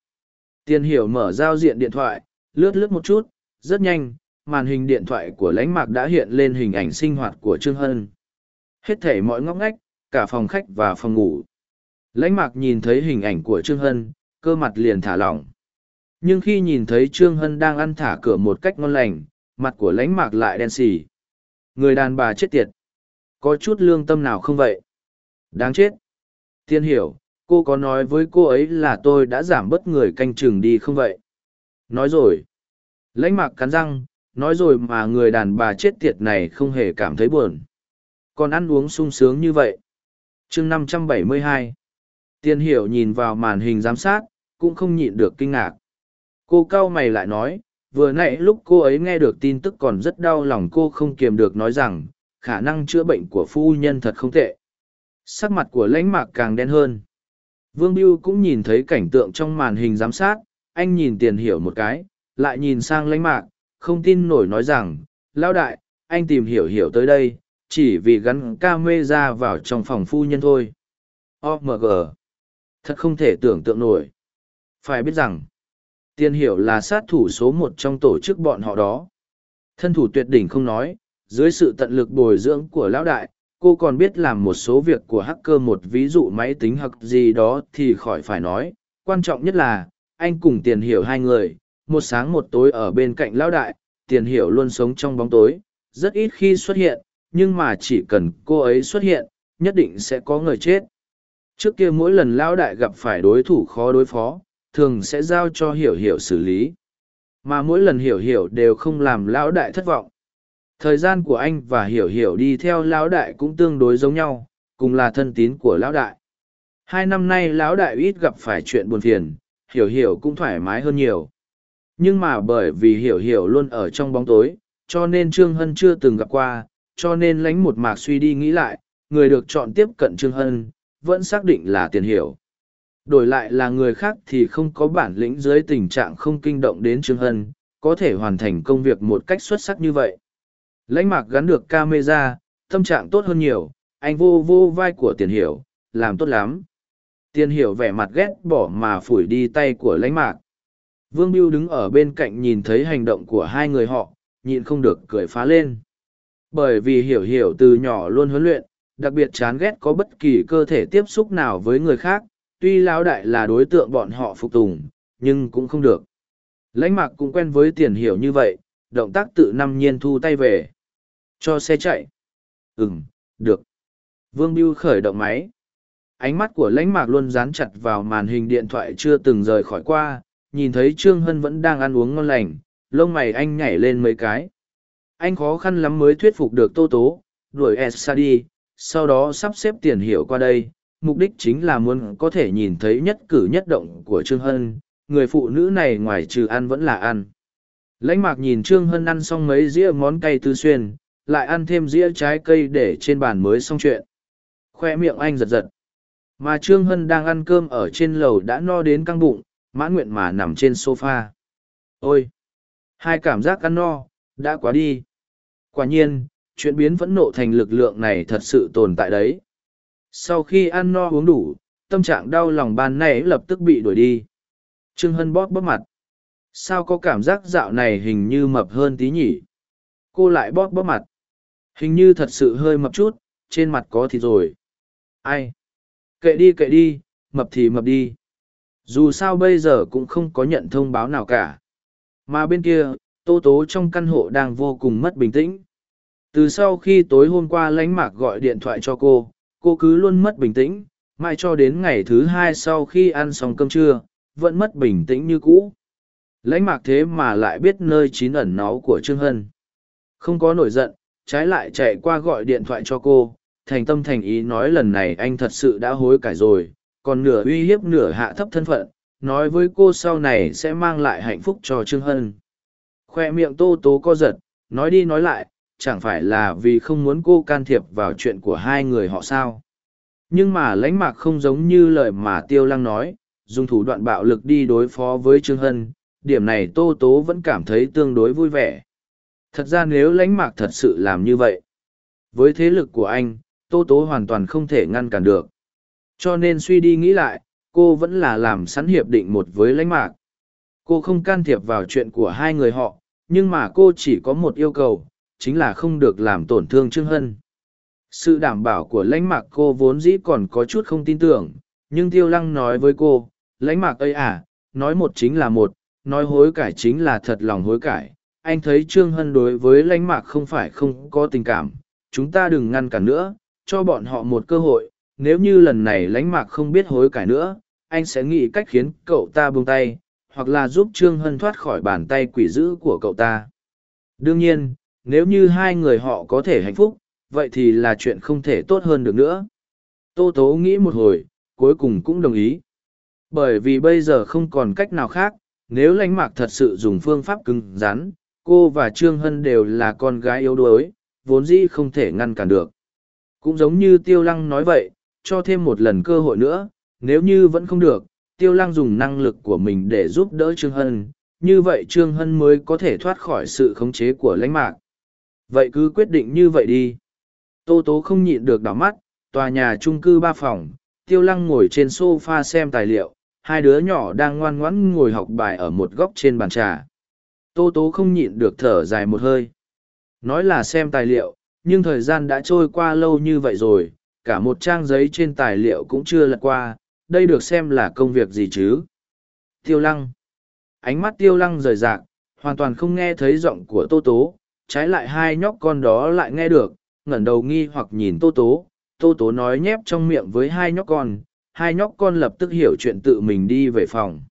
Tiền hiểu mở giao diện điện thoại, lướt lướt một chút, rất nhanh, màn hình điện thoại của lãnh mạc đã hiện lên hình ảnh sinh hoạt của trương hân. Hết thể mọi ngóc ngách, cả phòng khách và phòng ngủ. Lãnh mạc nhìn thấy hình ảnh của trương hân, cơ mặt liền thả lỏng. Nhưng khi nhìn thấy trương hân đang ăn thả cửa một cách ngon lành, mặt của lãnh mạc lại đen xì. Người đàn bà chết tiệt. Có chút lương tâm nào không vậy? Đáng chết. Tiên hiểu cô có nói với cô ấy là tôi đã giảm bớt người canh chừng đi không vậy? Nói rồi. Lãnh mạc cắn răng, nói rồi mà người đàn bà chết tiệt này không hề cảm thấy buồn. Còn ăn uống sung sướng như vậy. Chương năm trăm bảy mươi hai. Tiên hiểu nhìn vào màn hình giám sát, cũng không nhịn được kinh ngạc. Cô cau mày lại nói, vừa nãy lúc cô ấy nghe được tin tức còn rất đau lòng cô không kiềm được nói rằng, khả năng chữa bệnh của phu nhân thật không tệ. Sắc mặt của lãnh mạc càng đen hơn vương biêu cũng nhìn thấy cảnh tượng trong màn hình giám sát, anh nhìn tiền hiểu một cái, lại nhìn sang lãnh mạc, không tin nổi nói rằng, lão đại, anh tìm hiểu hiểu tới đây, chỉ vì gắn ca mê ra vào trong phòng phu nhân thôi. Omg thật không thể tưởng tượng nổi. Phải biết rằng, tiền hiểu là sát thủ số một trong tổ chức bọn họ đó. Thân thủ tuyệt đỉnh không nói, dưới sự tận lực bồi dưỡng của lão đại cô còn biết làm một số việc của hacker một ví dụ máy tính hoặc gì đó thì khỏi phải nói. Quan trọng nhất là, anh cùng tiền hiểu hai người. Một sáng một tối ở bên cạnh lão đại, tiền hiểu luôn sống trong bóng tối. Rất ít khi xuất hiện, nhưng mà chỉ cần cô ấy xuất hiện, nhất định sẽ có người chết. Trước kia mỗi lần lão đại gặp phải đối thủ khó đối phó, thường sẽ giao cho hiểu hiểu xử lý. Mà mỗi lần hiểu hiểu đều không làm lão đại thất vọng thời gian của anh và hiểu hiểu đi theo lão đại cũng tương đối giống nhau, cùng là thân tín của lão đại. Hai năm nay lão đại ít gặp phải chuyện buồn phiền, hiểu hiểu cũng thoải mái hơn nhiều. Nhưng mà bởi vì hiểu hiểu luôn ở trong bóng tối, cho nên trương hân chưa từng gặp qua, cho nên lánh một mạc suy đi nghĩ lại, người được chọn tiếp cận trương hân, vẫn xác định là tiền hiểu. Đổi lại là người khác thì không có bản lĩnh dưới tình trạng không kinh động đến trương hân, có thể hoàn thành công việc một cách xuất sắc như vậy lãnh mạc gắn được camera, tâm trạng tốt hơn nhiều. Anh vô vô vai của tiền hiểu, làm tốt lắm. Tiền hiểu vẻ mặt ghét bỏ mà phủi đi tay của lãnh mạc. Vương Biêu đứng ở bên cạnh nhìn thấy hành động của hai người họ, nhịn không được cười phá lên. Bởi vì hiểu hiểu từ nhỏ luôn huấn luyện, đặc biệt chán ghét có bất kỳ cơ thể tiếp xúc nào với người khác, tuy lão đại là đối tượng bọn họ phục tùng, nhưng cũng không được. Lãnh mạc cũng quen với tiền hiểu như vậy, động tác tự năm nhiên thu tay về cho xe chạy. Ừng được. Vương biêu khởi động máy. Ánh mắt của lãnh mạc luôn dán chặt vào màn hình điện thoại chưa từng rời khỏi qua, nhìn thấy trương hân vẫn đang ăn uống ngon lành, lông mày anh nhảy lên mấy cái. Anh khó khăn lắm mới thuyết phục được tô tố, đuổi esa đi, sau đó sắp xếp tiền hiểu qua đây. Mục đích chính là muốn có thể nhìn thấy nhất cử nhất động của trương hân, người phụ nữ này ngoài trừ ăn vẫn là ăn. Lãnh mạc nhìn trương hân ăn xong mấy dĩa món cay tư xuyên lại ăn thêm dĩa trái cây để trên bàn mới xong chuyện khoe miệng anh giật giật mà trương hân đang ăn cơm ở trên lầu đã no đến căng bụng mãn nguyện mà nằm trên sofa ôi hai cảm giác ăn no đã quá đi quả nhiên chuyện biến phẫn nộ thành lực lượng này thật sự tồn tại đấy. Sau khi ăn no uống đủ, tâm trạng đau lòng ban nay lập tức bị đuổi đi. Trương Hân bóp bóp mặt. Sao có cảm giác dạo này hình như mập hơn tí nhỉ? Cô lại bóp bóp mặt. Hình như thật sự hơi mập chút, trên mặt có thịt rồi. Ai? Kệ đi kệ đi, mập thì mập đi. Dù sao bây giờ cũng không có nhận thông báo nào cả. Mà bên kia, Tô Tố trong căn hộ đang vô cùng mất bình tĩnh. Từ sau khi tối hôm qua lánh mạc gọi điện thoại cho cô, cô cứ luôn mất bình tĩnh, mãi cho đến ngày thứ hai sau khi ăn xong cơm trưa, vẫn mất bình tĩnh như cũ. Lãnh mạc thế mà lại biết nơi chín ẩn náu của Trương Hân. Không có nổi giận, trái lại chạy qua gọi điện thoại cho cô, thành tâm thành ý nói lần này anh thật sự đã hối cải rồi, còn nửa uy hiếp nửa hạ thấp thân phận, nói với cô sau này sẽ mang lại hạnh phúc cho Trương Hân. Khoe miệng tô tố co giật, nói đi nói lại, chẳng phải là vì không muốn cô can thiệp vào chuyện của hai người họ sao. Nhưng mà lãnh mạc không giống như lời mà Tiêu Lăng nói, dùng thủ đoạn bạo lực đi đối phó với Trương Hân, điểm này Tô Tố vẫn cảm thấy tương đối vui vẻ. Thật ra nếu lãnh mạc thật sự làm như vậy, với thế lực của anh, Tô Tố hoàn toàn không thể ngăn cản được. Cho nên suy đi nghĩ lại, cô vẫn là làm sẵn hiệp định một với lãnh mạc. Cô không can thiệp vào chuyện của hai người họ, nhưng mà cô chỉ có một yêu cầu, chính là không được làm tổn thương Trương Hân. Sự đảm bảo của lãnh mạc cô vốn dĩ còn có chút không tin tưởng, nhưng Tiêu Lăng nói với cô, lãnh mạc ấy à, nói một chính là một, nói hối cải chính là thật lòng hối cải. Anh thấy Trương Hân đối với lãnh mạc không phải không có tình cảm, chúng ta đừng ngăn cản nữa, cho bọn họ một cơ hội, nếu như lần này lãnh mạc không biết hối cải nữa, anh sẽ nghĩ cách khiến cậu ta buông tay, hoặc là giúp Trương Hân thoát khỏi bàn tay quỷ dữ của cậu ta. Đương nhiên, nếu như hai người họ có thể hạnh phúc, vậy thì là chuyện không thể tốt hơn được nữa. Tô Tố nghĩ một hồi, cuối cùng cũng đồng ý. Bởi vì bây giờ không còn cách nào khác, nếu lãnh mạc thật sự dùng phương pháp cứng rắn, cô và Trương Hân đều là con gái yếu đuối, vốn dĩ không thể ngăn cản được. Cũng giống như Tiêu Lăng nói vậy, cho thêm một lần cơ hội nữa, nếu như vẫn không được, Tiêu Lăng dùng năng lực của mình để giúp đỡ Trương Hân, như vậy Trương Hân mới có thể thoát khỏi sự khống chế của lãnh mạc. Vậy cứ quyết định như vậy đi. Tô Tố không nhịn được đỏ mắt, tòa nhà chung cư ba phòng, Tiêu Lăng ngồi trên sofa xem tài liệu, hai đứa nhỏ đang ngoan ngoãn ngồi học bài ở một góc trên bàn trà. Tô Tố không nhịn được thở dài một hơi. Nói là xem tài liệu, nhưng thời gian đã trôi qua lâu như vậy rồi, cả một trang giấy trên tài liệu cũng chưa lật qua, đây được xem là công việc gì chứ. Tiêu Lăng Ánh mắt Tiêu Lăng rời rạc, hoàn toàn không nghe thấy giọng của Tô Tố, trái lại hai nhóc con đó lại nghe được, ngẩng đầu nghi hoặc nhìn Tô Tố. Tô Tố nói nhép trong miệng với hai nhóc con, hai nhóc con lập tức hiểu chuyện tự mình đi về phòng.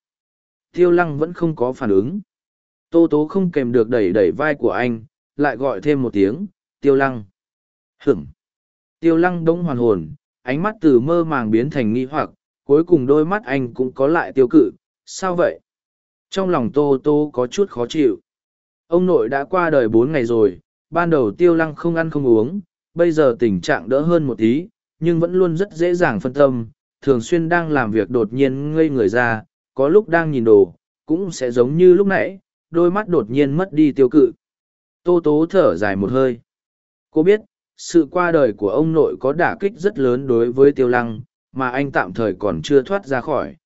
Tiêu lăng vẫn không có phản ứng. Tô tố không kèm được đẩy đẩy vai của anh, lại gọi thêm một tiếng, tiêu lăng. Hửng. Tiêu lăng đông hoàn hồn, ánh mắt từ mơ màng biến thành nghi hoặc, cuối cùng đôi mắt anh cũng có lại tiêu cự. Sao vậy? Trong lòng tô tô có chút khó chịu. Ông nội đã qua đời bốn ngày rồi, ban đầu tiêu lăng không ăn không uống, bây giờ tình trạng đỡ hơn một tí, nhưng vẫn luôn rất dễ dàng phân tâm, thường xuyên đang làm việc đột nhiên ngây người ra, có lúc đang nhìn đồ, cũng sẽ giống như lúc nãy, đôi mắt đột nhiên mất đi tiêu cự. Tô tố thở dài một hơi. Cô biết, sự qua đời của ông nội có đả kích rất lớn đối với tiêu lăng, mà anh tạm thời còn chưa thoát ra khỏi.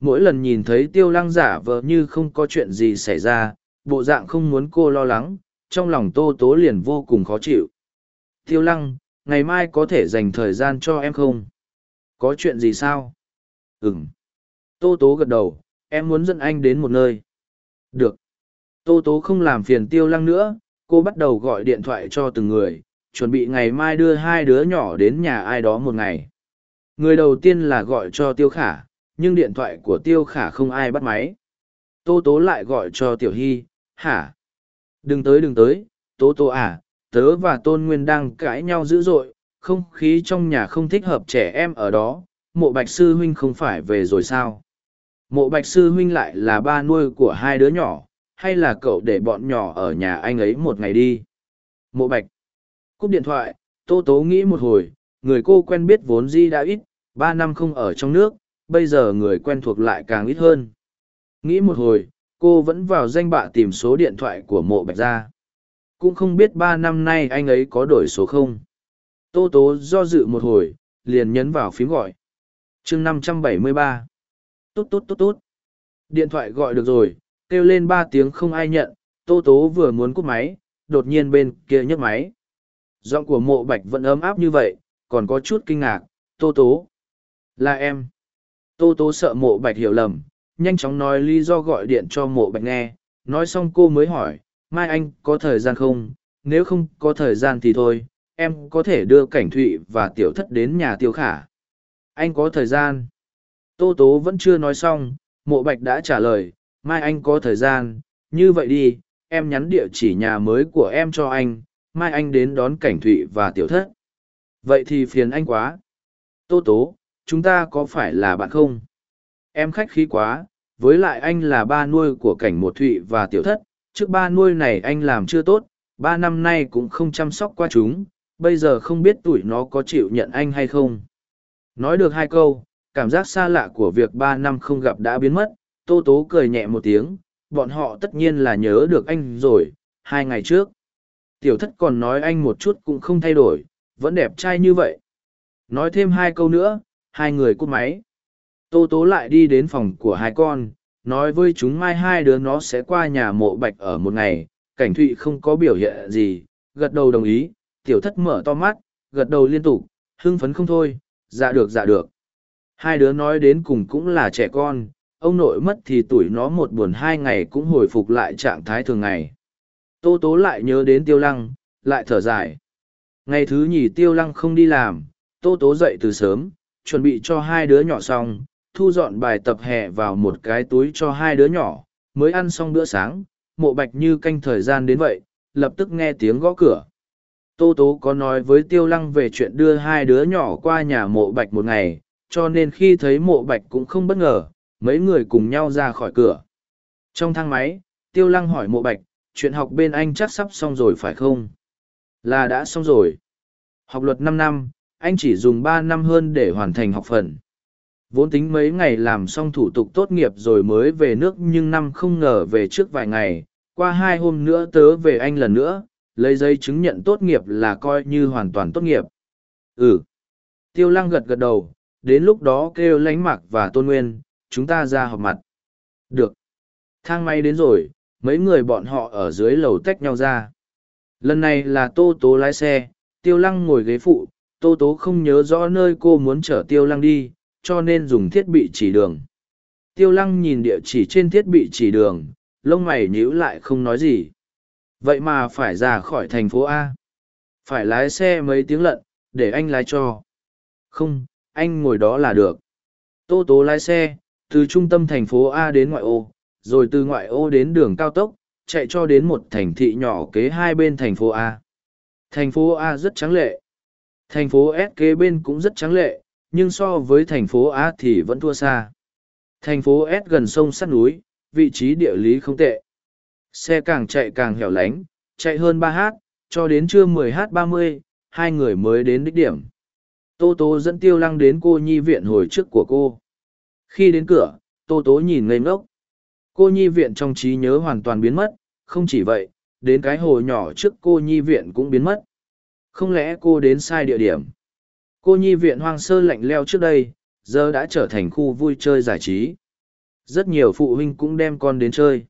Mỗi lần nhìn thấy tiêu lăng giả vờ như không có chuyện gì xảy ra, bộ dạng không muốn cô lo lắng, trong lòng tô tố liền vô cùng khó chịu. Tiêu lăng, ngày mai có thể dành thời gian cho em không? có chuyện gì sao Ừm, tô tố gật đầu em muốn dẫn anh đến một nơi được tô tố không làm phiền tiêu lăng nữa cô bắt đầu gọi điện thoại cho từng người chuẩn bị ngày mai đưa hai đứa nhỏ đến nhà ai đó một ngày. Người đầu tiên là gọi cho tiêu khả nhưng điện thoại của tiêu khả không ai bắt máy. Tô tố lại gọi cho tiểu hy hả? Đừng tới đừng tới. Tố tố à tớ và tôn nguyên đang cãi nhau dữ dội không khí trong nhà không thích hợp trẻ em ở đó, mộ bạch sư huynh không phải về rồi sao? Mộ bạch sư huynh lại là ba nuôi của hai đứa nhỏ, hay là cậu để bọn nhỏ ở nhà anh ấy một ngày đi? Mộ bạch. Cúp điện thoại, Tô Tố nghĩ một hồi, người cô quen biết vốn di đã ít, ba năm không ở trong nước, bây giờ người quen thuộc lại càng ít hơn. Nghĩ một hồi, cô vẫn vào danh bạ tìm số điện thoại của mộ bạch ra. cũng không biết ba năm nay anh ấy có đổi số không tô tố do dự một hồi liền nhấn vào phím gọi chương năm trăm bảy mươi ba tốt tốt tốt tốt điện thoại gọi được rồi kêu lên ba tiếng không ai nhận, tô tố vừa muốn cúp máy, đột nhiên bên kia nhấc máy. Giọng của mộ bạch vẫn ấm áp như vậy, còn có chút kinh ngạc, tô tố. Là em. Tô tố sợ mộ bạch hiểu lầm, nhanh chóng nói lý do gọi điện cho mộ bạch nghe. Nói xong cô mới hỏi, mai anh có thời gian không? Nếu không có thời gian thì thôi, em có thể đưa cảnh thụy và tiểu thất đến nhà tiêu khả. Anh có thời gian. Tô tố vẫn chưa nói xong, mộ bạch đã trả lời mai anh có thời gian, như vậy đi, em nhắn địa chỉ nhà mới của em cho anh, mai anh đến đón cảnh thụy và tiểu thất. Vậy thì phiền anh quá. Tô tố, chúng ta có phải là bạn không? Em khách khí quá, với lại anh là ba nuôi của cảnh một thụy và tiểu thất, trước ba nuôi này anh làm chưa tốt, ba năm nay cũng không chăm sóc qua chúng, bây giờ không biết tuổi nó có chịu nhận anh hay không. Nói được hai câu, cảm giác xa lạ của việc ba năm không gặp đã biến mất tô tố cười nhẹ một tiếng, bọn họ tất nhiên là nhớ được anh rồi, hai ngày trước. Tiểu thất còn nói anh một chút cũng không thay đổi, vẫn đẹp trai như vậy. Nói thêm hai câu nữa, hai người cút máy. Tô tố lại đi đến phòng của hai con, nói với chúng mai hai đứa nó sẽ qua nhà mộ bạch ở một ngày, cảnh thụy không có biểu hiện gì, gật đầu đồng ý, tiểu thất mở to mắt, gật đầu liên tục, hưng phấn không thôi dạ được dạ được. Hai đứa nói đến cùng cũng là trẻ con ông nội mất thì tuổi nó một buồn hai ngày cũng hồi phục lại trạng thái thường ngày. Tô tố lại nhớ đến tiêu lăng, lại thở dài. Ngày thứ nhì tiêu lăng không đi làm, tô tố dậy từ sớm, chuẩn bị cho hai đứa nhỏ xong, thu dọn bài tập hè vào một cái túi cho hai đứa nhỏ, mới ăn xong bữa sáng, mộ bạch như canh thời gian đến vậy, lập tức nghe tiếng gõ cửa. Tô tố có nói với tiêu lăng về chuyện đưa hai đứa nhỏ qua nhà mộ bạch một ngày, cho nên khi thấy mộ bạch cũng không bất ngờ mấy người cùng nhau ra khỏi cửa. Trong thang máy, tiêu lăng hỏi mộ bạch, chuyện học bên anh chắc sắp xong rồi phải không? Là đã xong rồi. Học luật năm năm, anh chỉ dùng ba năm hơn để hoàn thành học phần. Vốn tính mấy ngày làm xong thủ tục tốt nghiệp rồi mới về nước nhưng năm không ngờ về trước vài ngày, qua hai hôm nữa tớ về anh lần nữa, lấy giấy chứng nhận tốt nghiệp là coi như hoàn toàn tốt nghiệp. Ừ. Tiêu lăng gật gật đầu, đến lúc đó kêu lánh mặc và tôn nguyên chúng ta ra họp mặt. Được. Thang máy đến rồi, mấy người bọn họ ở dưới lầu tách nhau ra. Lần này là tô tố lái xe, tiêu lăng ngồi ghế phụ, tô tố không nhớ rõ nơi cô muốn chở tiêu lăng đi, cho nên dùng thiết bị chỉ đường. Tiêu lăng nhìn địa chỉ trên thiết bị chỉ đường, lông mày nhíu lại không nói gì. Vậy mà phải ra khỏi thành phố a. Phải lái xe mấy tiếng lận, để anh lái cho. Không, anh ngồi đó là được. Tô tố lái xe từ trung tâm thành phố a đến ngoại ô, rồi từ ngoại ô đến đường cao tốc, chạy cho đến một thành thị nhỏ kế hai bên thành phố a. Thành phố a rất trắng lệ. Thành phố s kế bên cũng rất trắng lệ, nhưng so với thành phố a thì vẫn thua xa. Thành phố s gần sông sắt núi, vị trí địa lý không tệ. Xe càng chạy càng hẻo lánh, chạy hơn ba h cho đến trưa 10 h 30 hai người mới đến đích điểm. Tô Tô dẫn tiêu lăng đến cô nhi viện hồi trước của cô khi đến cửa, tô tố nhìn ngây ngốc. Cô nhi viện trong trí nhớ hoàn toàn biến mất, không chỉ vậy, đến cái hồ nhỏ trước cô nhi viện cũng biến mất. Không lẽ cô đến sai địa điểm? Cô nhi viện hoang sơ lạnh leo trước đây, giờ đã trở thành khu vui chơi giải trí. Rất nhiều phụ huynh cũng đem con đến chơi.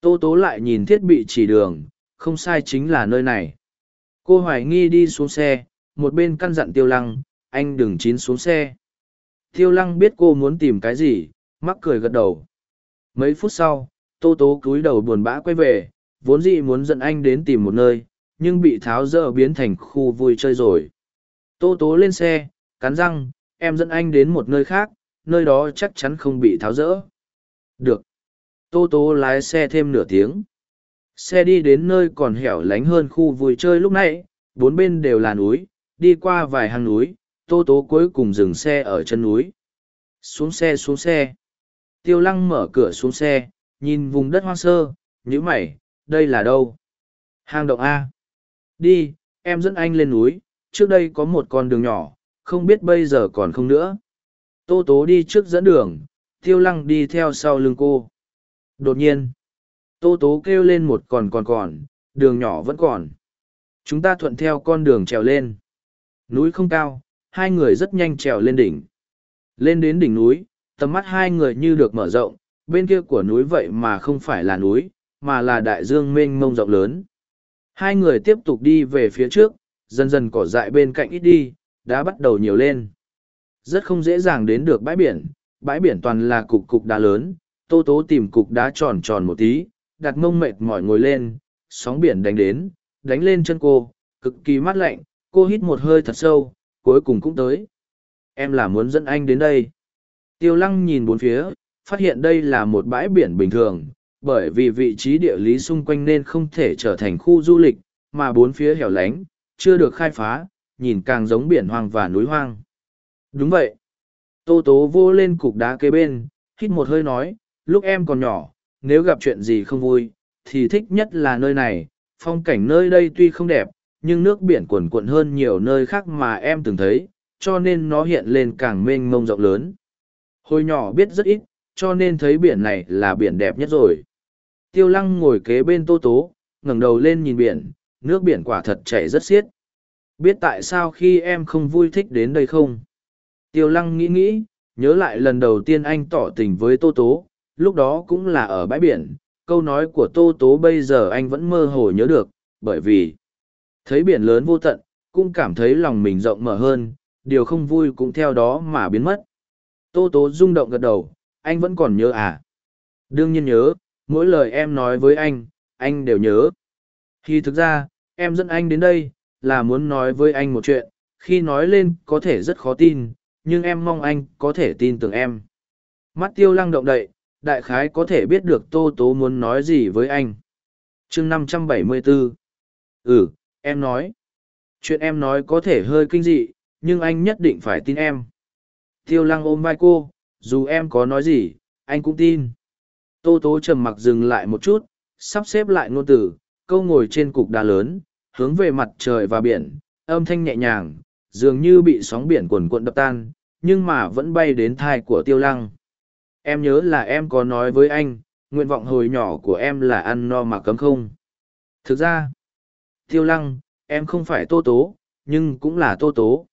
Tô tố lại nhìn thiết bị chỉ đường, không sai chính là nơi này. Cô hoài nghi đi xuống xe, một bên căn dặn tiêu lăng, anh đừng chín xuống xe tiêu lăng biết cô muốn tìm cái gì, mắc cười gật đầu. Mấy phút sau, tô tố cúi đầu buồn bã quay về, vốn dĩ muốn dẫn anh đến tìm một nơi, nhưng bị tháo dỡ biến thành khu vui chơi rồi. Tô tố lên xe, cắn răng, em dẫn anh đến một nơi khác, nơi đó chắc chắn không bị tháo rỡ được. Tô tố lái xe thêm nửa tiếng. Xe đi đến nơi còn hẻo lánh hơn khu vui chơi lúc nãy, bốn bên đều là núi, đi qua vài hang núi tô tố cuối cùng dừng xe ở chân núi. Xuống xe xuống xe. Tiêu lăng mở cửa xuống xe nhìn vùng đất hoang sơ nhữ mày đây là đâu? Hang động a. Đi em dẫn anh lên núi trước đây có một con đường nhỏ không biết bây giờ còn không nữa. Tô tố đi trước dẫn đường tiêu lăng đi theo sau lưng cô. Đột nhiên tô tố kêu lên một còn còn còn đường nhỏ vẫn còn. Chúng ta thuận theo con đường trèo lên. Núi không cao, hai người rất nhanh trèo lên đỉnh. Lên đến đỉnh núi, tầm mắt hai người như được mở rộng, bên kia của núi vậy mà không phải là núi, mà là đại dương mênh mông rộng lớn. Hai người tiếp tục đi về phía trước, dần dần cỏ dại bên cạnh ít đi, đã bắt đầu nhiều lên. Rất không dễ dàng đến được bãi biển, bãi biển toàn là cục cục đá lớn, tô tố tìm cục đá tròn tròn một tí, đặt mông mệt mỏi ngồi lên, sóng biển đánh đến, đánh lên chân cô, cực kỳ mát lạnh, cô hít một hơi thật sâu, cuối cùng cũng tới. Em là muốn dẫn anh đến đây. Tiêu lăng nhìn bốn phía, phát hiện đây là một bãi biển bình thường, bởi vì vị trí địa lý xung quanh nên không thể trở thành khu du lịch, mà bốn phía hẻo lánh, chưa được khai phá, nhìn càng giống biển hoang và núi hoang. Đúng vậy. Tô tố vô lên cục đá kế bên, hít một hơi nói, lúc em còn nhỏ, nếu gặp chuyện gì không vui, thì thích nhất là nơi này, phong cảnh nơi đây tuy không đẹp, nhưng nước biển cuồn cuộn hơn nhiều nơi khác mà em từng thấy, cho nên nó hiện lên càng mênh mông rộng lớn. Hồi nhỏ biết rất ít, cho nên thấy biển này là biển đẹp nhất rồi. Tiêu lăng ngồi kế bên tô tố, ngẩng đầu lên nhìn biển, nước biển quả thật chảy rất xiết. Biết tại sao khi em không vui thích đến đây không? Tiêu lăng nghĩ nghĩ, nhớ lại lần đầu tiên anh tỏ tình với tô tố, lúc đó cũng là ở bãi biển. Câu nói của tô tố bây giờ anh vẫn mơ hồ nhớ được, bởi vì thấy biển lớn vô tận, cũng cảm thấy lòng mình rộng mở hơn, điều không vui cũng theo đó mà biến mất. Tô tố rung động gật đầu, anh vẫn còn nhớ à? Đương nhiên nhớ, mỗi lời em nói với anh, anh đều nhớ. Khi thực ra, em dẫn anh đến đây, là muốn nói với anh một chuyện, khi nói lên có thể rất khó tin, nhưng em mong anh có thể tin tưởng em. Mắt tiêu lăng động đậy, đại khái có thể biết được tô tố muốn nói gì với anh. chương 574 Ừ, em nói. Chuyện em nói có thể hơi kinh dị, nhưng anh nhất định phải tin em. Tiêu lăng ôm vai cô, dù em có nói gì, anh cũng tin. Tô tố trầm mặc dừng lại một chút, sắp xếp lại ngôn từ, câu ngồi trên cục đá lớn, hướng về mặt trời và biển, âm thanh nhẹ nhàng, dường như bị sóng biển cuồn cuộn đập tan, nhưng mà vẫn bay đến thai của tiêu lăng. Em nhớ là em có nói với anh, nguyện vọng hồi nhỏ của em là ăn no mà cấm không. Thực ra, tiêu lăng, em không phải tô tố, nhưng cũng là tô tố.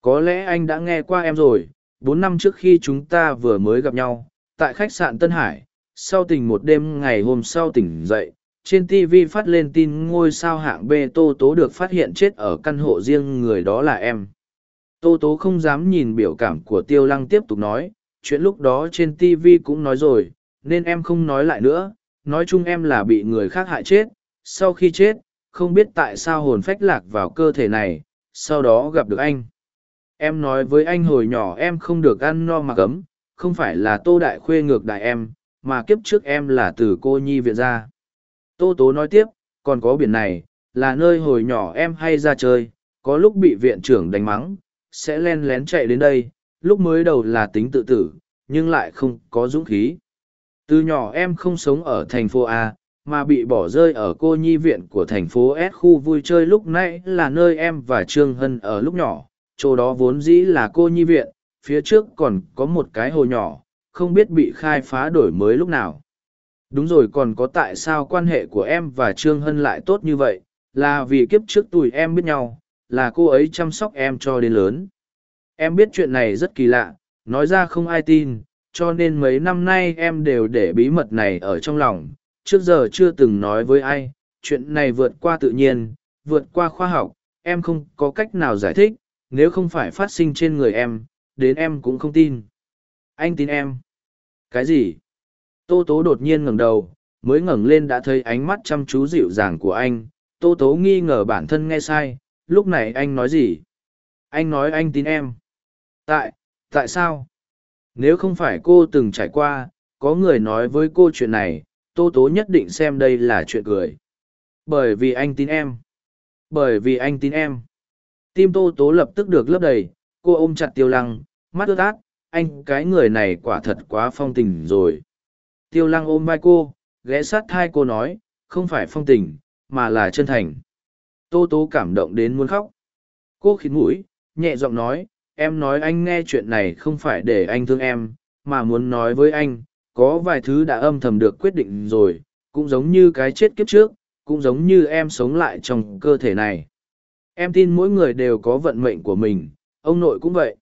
Có lẽ anh đã nghe qua em rồi, bốn năm trước khi chúng ta vừa mới gặp nhau, tại khách sạn Tân Hải, sau tình một đêm ngày hôm sau tỉnh dậy, trên tv phát lên tin ngôi sao hạng b tô tố được phát hiện chết ở căn hộ riêng người đó là em tô tố không dám nhìn biểu cảm của tiêu lăng tiếp tục nói chuyện lúc đó trên tv cũng nói rồi nên em không nói lại nữa nói chung em là bị người khác hại chết sau khi chết không biết tại sao hồn phách lạc vào cơ thể này sau đó gặp được anh em nói với anh hồi nhỏ em không được ăn no mà cấm không phải là tô đại khuê ngược đại em mà kiếp trước em là từ cô nhi viện ra Tô Tố nói tiếp, còn có biển này, là nơi hồi nhỏ em hay ra chơi, có lúc bị viện trưởng đánh mắng, sẽ len lén chạy đến đây, lúc mới đầu là tính tự tử, nhưng lại không có dũng khí. Từ nhỏ em không sống ở thành phố A, mà bị bỏ rơi ở cô nhi viện của thành phố S khu vui chơi lúc nãy là nơi em và Trương Hân ở lúc nhỏ, chỗ đó vốn dĩ là cô nhi viện, phía trước còn có một cái hồ nhỏ, không biết bị khai phá đổi mới lúc nào. Đúng rồi còn có tại sao quan hệ của em và trương hân lại tốt như vậy? Là vì kiếp trước tụi em biết nhau là cô ấy chăm sóc em cho đến lớn. Em biết chuyện này rất kỳ lạ nói ra không ai tin cho nên mấy năm nay em đều để bí mật này ở trong lòng trước giờ chưa từng nói với ai chuyện này vượt qua tự nhiên vượt qua khoa học em không có cách nào giải thích nếu không phải phát sinh trên người em đến em cũng không tin anh tin em cái gì Tô Tố đột nhiên ngẩng đầu, mới ngẩng lên đã thấy ánh mắt chăm chú dịu dàng của anh. Tô Tố nghi ngờ bản thân nghe sai, lúc này anh nói gì? Anh nói anh tin em. Tại, tại sao? Nếu không phải cô từng trải qua, có người nói với cô chuyện này, Tô Tố nhất định xem đây là chuyện cười. Bởi vì anh tin em. Bởi vì anh tin em. Tim Tô Tố lập tức được lấp đầy, cô ôm chặt tiêu lăng, mắt ướt át, anh cái người này quả thật quá phong tình rồi. Tiêu lăng ôm vai cô, ghé sát thai cô nói, không phải phong tình, mà là chân thành. Tô tố cảm động đến muốn khóc. Cô khít mũi, nhẹ giọng nói, em nói anh nghe chuyện này không phải để anh thương em, mà muốn nói với anh, có vài thứ đã âm thầm được quyết định rồi, cũng giống như cái chết kiếp trước, cũng giống như em sống lại trong cơ thể này. Em tin mỗi người đều có vận mệnh của mình, ông nội cũng vậy.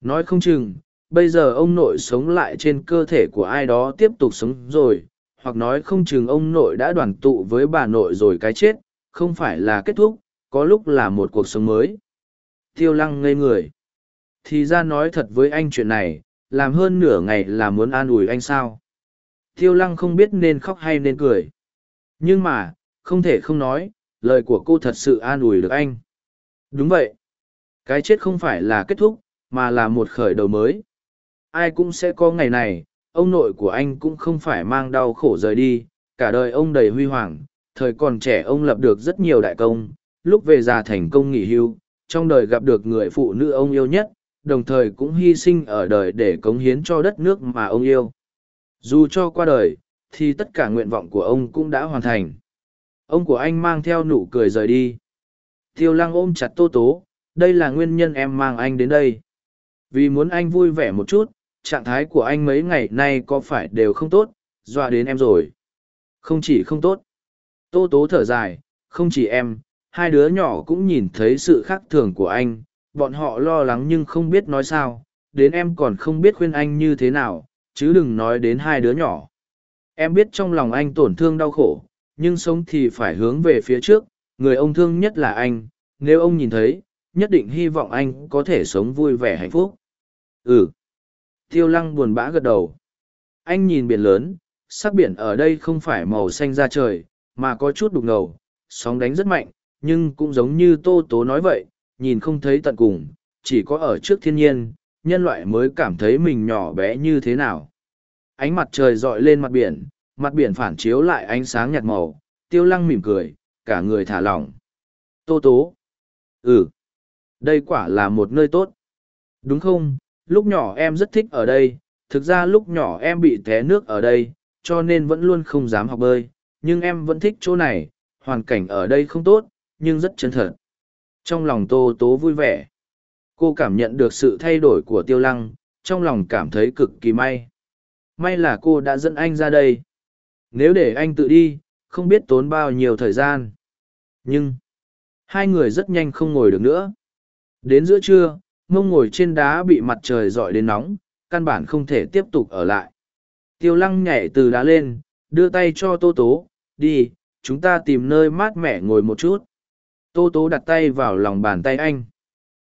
Nói không chừng, bây giờ ông nội sống lại trên cơ thể của ai đó tiếp tục sống rồi, hoặc nói không chừng ông nội đã đoàn tụ với bà nội rồi cái chết, không phải là kết thúc, có lúc là một cuộc sống mới. Tiêu lăng ngây người. Thì ra nói thật với anh chuyện này, làm hơn nửa ngày là muốn an ủi anh sao. Tiêu lăng không biết nên khóc hay nên cười. Nhưng mà, không thể không nói, lời của cô thật sự an ủi được anh. Đúng vậy. Cái chết không phải là kết thúc, mà là một khởi đầu mới. Ai cũng sẽ có ngày này, ông nội của anh cũng không phải mang đau khổ rời đi, cả đời ông đầy huy hoàng, thời còn trẻ ông lập được rất nhiều đại công, lúc về già thành công nghỉ hưu, trong đời gặp được người phụ nữ ông yêu nhất, đồng thời cũng hy sinh ở đời để cống hiến cho đất nước mà ông yêu. Dù cho qua đời, thì tất cả nguyện vọng của ông cũng đã hoàn thành. Ông của anh mang theo nụ cười rời đi. Tiêu lăng ôm chặt tô tố, đây là nguyên nhân em mang anh đến đây. Vì muốn anh vui vẻ một chút, trạng thái của anh mấy ngày nay có phải đều không tốt, dọa đến em rồi. Không chỉ không tốt. Tô tố thở dài, không chỉ em, hai đứa nhỏ cũng nhìn thấy sự khác thường của anh, bọn họ lo lắng nhưng không biết nói sao, đến em còn không biết khuyên anh như thế nào, chứ đừng nói đến hai đứa nhỏ. Em biết trong lòng anh tổn thương đau khổ, nhưng sống thì phải hướng về phía trước, người ông thương nhất là anh, nếu ông nhìn thấy, nhất định hy vọng anh có thể sống vui vẻ hạnh phúc. Ừ. Tiêu lăng buồn bã gật đầu. Anh nhìn biển lớn, sắc biển ở đây không phải màu xanh da trời, mà có chút đục ngầu, sóng đánh rất mạnh, nhưng cũng giống như Tô Tố nói vậy, nhìn không thấy tận cùng, chỉ có ở trước thiên nhiên, nhân loại mới cảm thấy mình nhỏ bé như thế nào. Ánh mặt trời dọi lên mặt biển, mặt biển phản chiếu lại ánh sáng nhạt màu, tiêu lăng mỉm cười, cả người thả lỏng. Tô Tố. Ừ. Đây quả là một nơi tốt. Đúng không, lúc nhỏ em rất thích ở đây, thực ra lúc nhỏ em bị té nước ở đây, cho nên vẫn luôn không dám học bơi, nhưng em vẫn thích chỗ này, hoàn cảnh ở đây không tốt, nhưng rất chân thật. Trong lòng Tô Tố vui vẻ. Cô cảm nhận được sự thay đổi của Tiêu Lăng, trong lòng cảm thấy cực kỳ may. May là cô đã dẫn anh ra đây. Nếu để anh tự đi, không biết tốn bao nhiêu thời gian. Nhưng, hai người rất nhanh không ngồi được nữa. Đến giữa trưa, mông ngồi trên đá bị mặt trời dọi đến nóng, căn bản không thể tiếp tục ở lại. Tiêu lăng nhảy từ đá lên, đưa tay cho tô tố, đi, chúng ta tìm nơi mát mẻ ngồi một chút. Tô tố đặt tay vào lòng bàn tay anh.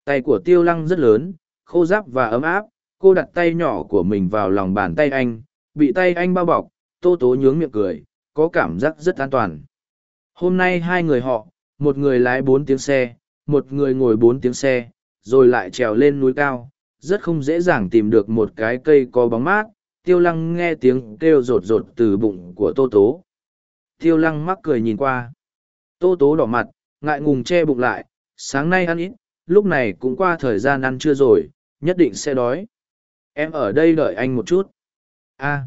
Tay của tiêu lăng rất lớn, khô ráp và ấm áp, cô đặt tay nhỏ của mình vào lòng bàn tay anh, bị tay anh bao bọc, tô tố nhướng miệng cười, có cảm giác rất an toàn. Hôm nay hai người họ, một người lái bốn tiếng xe, một người ngồi bốn tiếng xe, rồi lại trèo lên núi cao, rất không dễ dàng tìm được một cái cây có bóng mát. Tiêu lăng nghe tiếng kêu rột rột từ bụng của tô tố. Tiêu lăng mắc cười nhìn qua. Tô tố đỏ mặt, ngại ngùng che bụng lại, sáng nay ăn ít, lúc này cũng qua thời gian ăn trưa rồi, nhất định sẽ đói. Em ở đây đợi anh một chút. a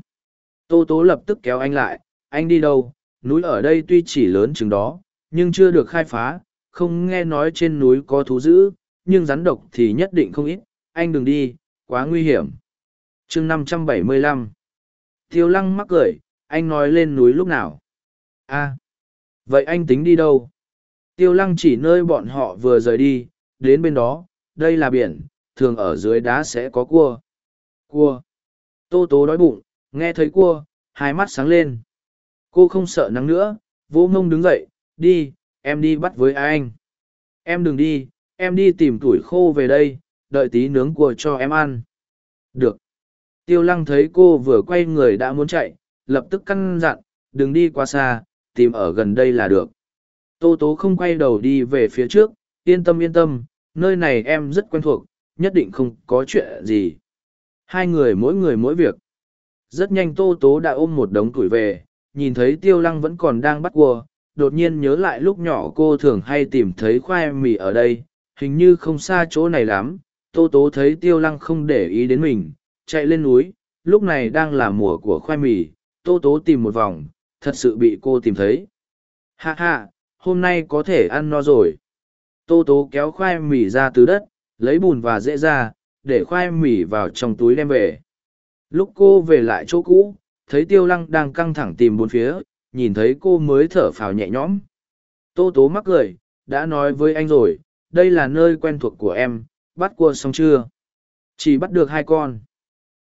Tô tố lập tức kéo anh lại, anh đi đâu, núi ở đây tuy chỉ lớn chừng đó, nhưng chưa được khai phá, không nghe nói trên núi có thú dữ, nhưng rắn độc thì nhất định không ít, anh đừng đi, quá nguy hiểm. chương 575 Tiêu lăng mắc cười, anh nói lên núi lúc nào? a vậy anh tính đi đâu? Tiêu lăng chỉ nơi bọn họ vừa rời đi, đến bên đó, đây là biển, thường ở dưới đá sẽ có cua. Cua. Tô tố đói bụng, nghe thấy cua, hai mắt sáng lên. Cô không sợ nắng nữa, vô ngông đứng dậy, đi, em đi bắt với anh. Em đừng đi, em đi tìm tuổi khô về đây, đợi tí nướng cua cho em ăn. Được. Tiêu lăng thấy cô vừa quay người đã muốn chạy, lập tức căn dặn, đừng đi quá xa, tìm ở gần đây là được. Tô tố không quay đầu đi về phía trước, yên tâm yên tâm, nơi này em rất quen thuộc, nhất định không có chuyện gì. Hai người mỗi người mỗi việc. Rất nhanh tô tố đã ôm một đống tuổi về, nhìn thấy tiêu lăng vẫn còn đang bắt cua, đột nhiên nhớ lại lúc nhỏ cô thường hay tìm thấy khoai mì ở đây, hình như không xa chỗ này lắm. Tô tố thấy tiêu lăng không để ý đến mình, chạy lên núi, lúc này đang là mùa của khoai mì, tô tố tìm một vòng, thật sự bị cô tìm thấy. Ha ha, hôm nay có thể ăn no rồi. Tô tố kéo khoai mì ra từ đất, lấy bùn và dễ ra, để khoai mì vào trong túi đem về. Lúc cô về lại chỗ cũ, thấy tiêu lăng đang căng thẳng tìm bốn phía, nhìn thấy cô mới thở phào nhẹ nhõm tô tố mắc cười đã nói với anh rồi đây là nơi quen thuộc của em bắt cua xong chưa chỉ bắt được hai con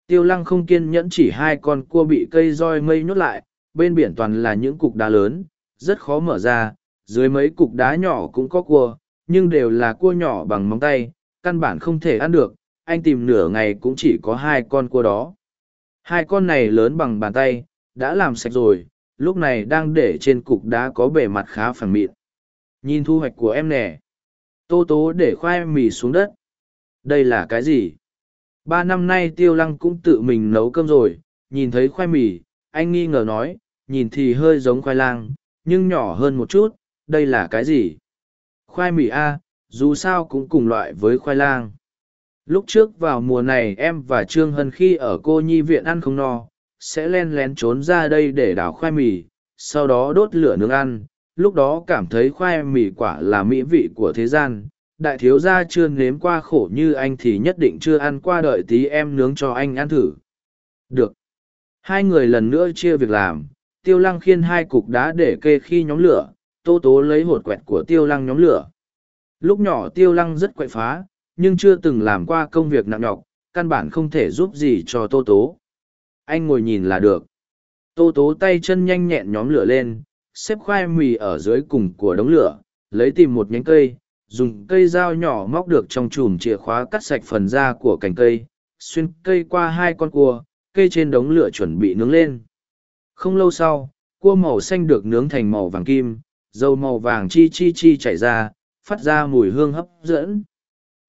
tiêu lăng không kiên nhẫn chỉ hai con cua bị cây roi mây nhốt lại bên biển toàn là những cục đá lớn rất khó mở ra dưới mấy cục đá nhỏ cũng có cua, nhưng đều là cua nhỏ bằng móng tay, căn bản không thể ăn được, anh tìm nửa ngày cũng chỉ có hai con cua đó. Hai con này lớn bằng bàn tay, đã làm sạch rồi, lúc này đang để trên cục đá có bề mặt khá phẳng mịn. Nhìn thu hoạch của em nè. Tô tố để khoai mì xuống đất. Đây là cái gì? Ba năm nay tiêu lăng cũng tự mình nấu cơm rồi, nhìn thấy khoai mì, anh nghi ngờ nói, nhìn thì hơi giống khoai lang, nhưng nhỏ hơn một chút đây là cái gì? Khoai mì a, dù sao cũng cùng loại với khoai lang. Lúc trước vào mùa này em và trương hân khi ở cô nhi viện ăn không no, sẽ len lén trốn ra đây để đảo khoai mì, sau đó đốt lửa nướng ăn. Lúc đó cảm thấy khoai mì quả là mỹ vị của thế gian. Đại thiếu gia chưa nếm qua khổ như anh thì nhất định chưa ăn qua đợi tí em nướng cho anh ăn thử. Được. Hai người lần nữa chia việc làm. Tiêu lăng khiên hai cục đá để kê khi nhóm lửa tô tố lấy hột quẹt của tiêu lăng nhóm lửa. Lúc nhỏ tiêu lăng rất quậy phá, nhưng chưa từng làm qua công việc nặng nhọc, căn bản không thể giúp gì cho tô tố. Anh ngồi nhìn là được. Tô tố tay chân nhanh nhẹn nhóm lửa lên, xếp khoai mì ở dưới cùng của đống lửa, lấy tìm một nhánh cây, dùng cây dao nhỏ móc được trong chùm chìa khóa cắt sạch phần da của cành cây, xuyên cây qua hai con cua, cây trên đống lửa chuẩn bị nướng lên. Không lâu sau, cua màu xanh được nướng thành màu vàng kim dầu màu vàng chi chi chi chảy ra, phát ra mùi hương hấp dẫn.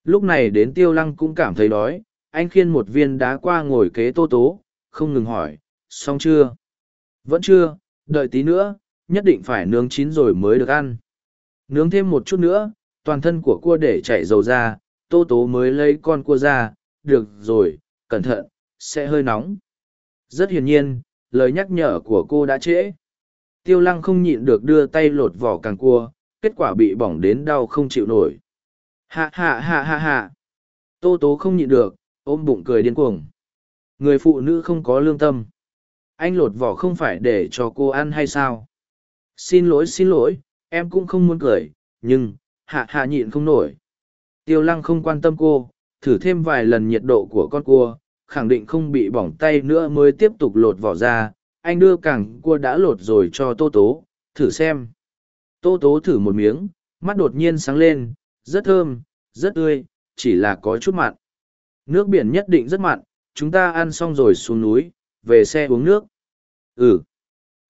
Lúc này đến tiêu lăng cũng cảm thấy đói, anh khiên một viên đá qua ngồi kế tô tố, không ngừng hỏi, xong chưa? Vẫn chưa, đợi tí nữa, nhất định phải nướng chín rồi mới được ăn. Nướng thêm một chút nữa, toàn thân của cua để chảy dầu ra, tô tố mới lấy con cua ra, được rồi, cẩn thận, sẽ hơi nóng. Rất hiển nhiên, lời nhắc nhở của cô đã trễ tiêu lăng không nhịn được đưa tay lột vỏ càng cua, kết quả bị bỏng đến đau không chịu nổi. Hạ hạ hạ hạ hạ tô tố không nhịn được, ôm bụng cười điên cuồng. Người phụ nữ không có lương tâm. Anh lột vỏ không phải để cho cô ăn hay sao? Xin lỗi xin lỗi, em cũng không muốn cười, nhưng, hạ hạ nhịn không nổi. Tiêu lăng không quan tâm cô, thử thêm vài lần nhiệt độ của con cua, khẳng định không bị bỏng tay nữa mới tiếp tục lột vỏ ra anh đưa cẳng cua đã lột rồi cho tô tố, thử xem. Tô tố thử một miếng, mắt đột nhiên sáng lên, rất thơm, rất tươi, chỉ là có chút mặn. Nước biển nhất định rất mặn, chúng ta ăn xong rồi xuống núi, về xe uống nước. Ừ.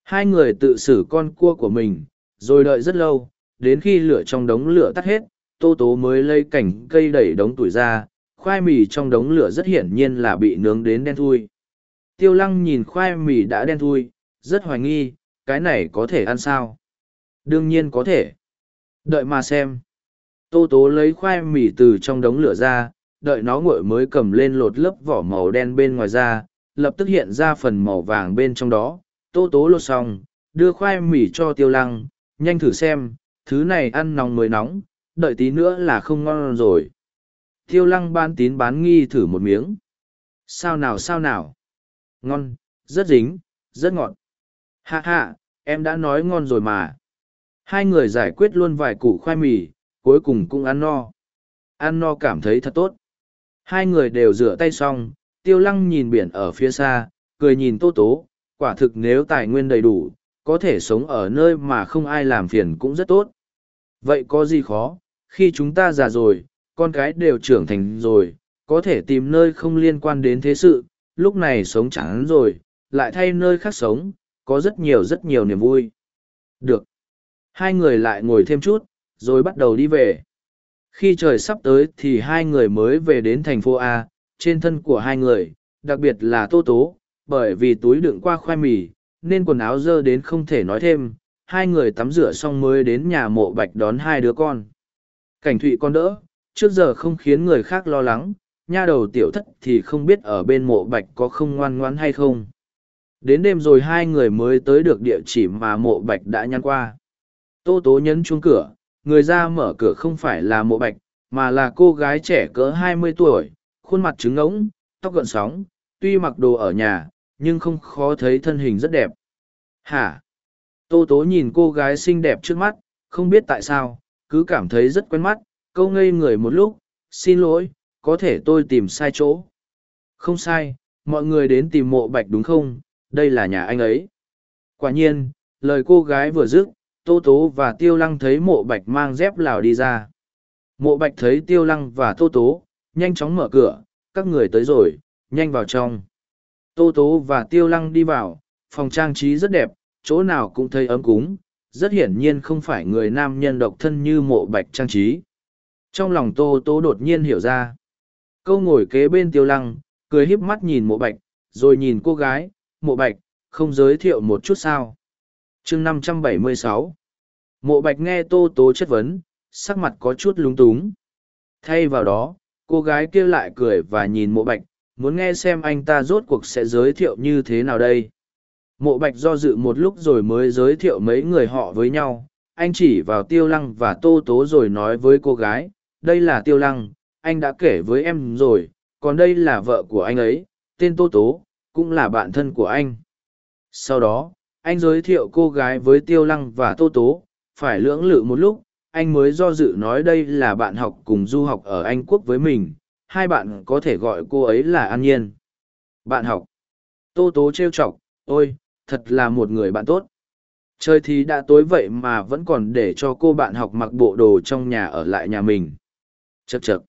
Hai người tự xử con cua của mình, rồi đợi rất lâu, đến khi lửa trong đống lửa tắt hết, tô tố mới lấy cảnh cây đẩy đống tuổi ra, khoai mì trong đống lửa rất hiển nhiên là bị nướng đến đen thui tiêu lăng nhìn khoai mì đã đen thui, rất hoài nghi, cái này có thể ăn sao? Đương nhiên có thể. Đợi mà xem. Tô tố lấy khoai mì từ trong đống lửa ra, đợi nó nguội mới cầm lên lột lớp vỏ màu đen bên ngoài ra, lập tức hiện ra phần màu vàng bên trong đó. Tô tố lột xong, đưa khoai mì cho tiêu lăng, nhanh thử xem, thứ này ăn nóng mới nóng, đợi tí nữa là không ngon rồi. Tiêu lăng ban tín bán nghi thử một miếng. Sao nào sao nào? Ngon, rất dính, rất ngọt. Hạ hạ em đã nói ngon rồi mà. Hai người giải quyết luôn vài củ khoai mì, cuối cùng cũng ăn no. Ăn no cảm thấy thật tốt. Hai người đều rửa tay xong, tiêu lăng nhìn biển ở phía xa, cười nhìn tô tố, quả thực nếu tài nguyên đầy đủ, có thể sống ở nơi mà không ai làm phiền cũng rất tốt. Vậy có gì khó, khi chúng ta già rồi, con cái đều trưởng thành rồi, có thể tìm nơi không liên quan đến thế sự lúc này sống chẳng rồi, lại thay nơi khác sống, có rất nhiều rất nhiều niềm vui. Được. Hai người lại ngồi thêm chút, rồi bắt đầu đi về. Khi trời sắp tới thì hai người mới về đến thành phố a, trên thân của hai người, đặc biệt là tô tố, bởi vì túi đựng qua khoai mì, nên quần áo dơ đến không thể nói thêm, hai người tắm rửa xong mới đến nhà mộ bạch đón hai đứa con. Cảnh thụy con đỡ, trước giờ không khiến người khác lo lắng nha đầu tiểu thất thì không biết ở bên mộ bạch có không ngoan ngoãn hay không. Đến đêm rồi hai người mới tới được địa chỉ mà mộ bạch đã nhăn qua. Tô tố nhấn chuông cửa người ra mở cửa không phải là mộ bạch mà là cô gái trẻ cỡ hai mươi tuổi khuôn mặt trứng ngỗng tóc gọn sóng tuy mặc đồ ở nhà nhưng không khó thấy thân hình rất đẹp. Hả? Tô tố nhìn cô gái xinh đẹp trước mắt, không biết tại sao, cứ cảm thấy rất quen mắt, câu ngây người một lúc, xin lỗi, có thể tôi tìm sai chỗ. Không sai, mọi người đến tìm mộ bạch đúng không, đây là nhà anh ấy. Quả nhiên, lời cô gái vừa dứt, Tô Tố và Tiêu Lăng thấy mộ bạch mang dép lào đi ra. Mộ bạch thấy Tiêu Lăng và Tô Tố, nhanh chóng mở cửa, các người tới rồi, nhanh vào trong. Tô Tố và Tiêu Lăng đi vào, phòng trang trí rất đẹp, chỗ nào cũng thấy ấm cúng, rất hiển nhiên không phải người nam nhân độc thân như mộ bạch trang trí. Trong lòng Tô Tố đột nhiên hiểu ra. Câu ngồi kế bên Tiêu Lăng, cười híp mắt nhìn mộ bạch, rồi nhìn cô gái, mộ bạch, không giới thiệu một chút sao. chương năm trăm bảy mươi sáu Mộ bạch nghe Tô Tố chất vấn, sắc mặt có chút lúng túng. Thay vào đó, cô gái kia lại cười và nhìn mộ bạch, muốn nghe xem anh ta rốt cuộc sẽ giới thiệu như thế nào đây. Mộ bạch do dự một lúc rồi mới giới thiệu mấy người họ với nhau. Anh chỉ vào tiêu lăng và tô tố rồi nói với cô gái, đây là tiêu lăng, anh đã kể với em rồi, còn đây là vợ của anh ấy, tên tô tố, cũng là bạn thân của anh. Sau đó, anh giới thiệu cô gái với tiêu lăng và tô tố, phải lưỡng lự một lúc, anh mới do dự nói đây là bạn học cùng du học ở Anh Quốc với mình, hai bạn có thể gọi cô ấy là An Nhiên. Bạn học. Tô tố trêu chọc, ôi, thật là một người bạn tốt. Trời thì đã tối vậy mà vẫn còn để cho cô bạn học mặc bộ đồ trong nhà ở lại nhà mình. chật chật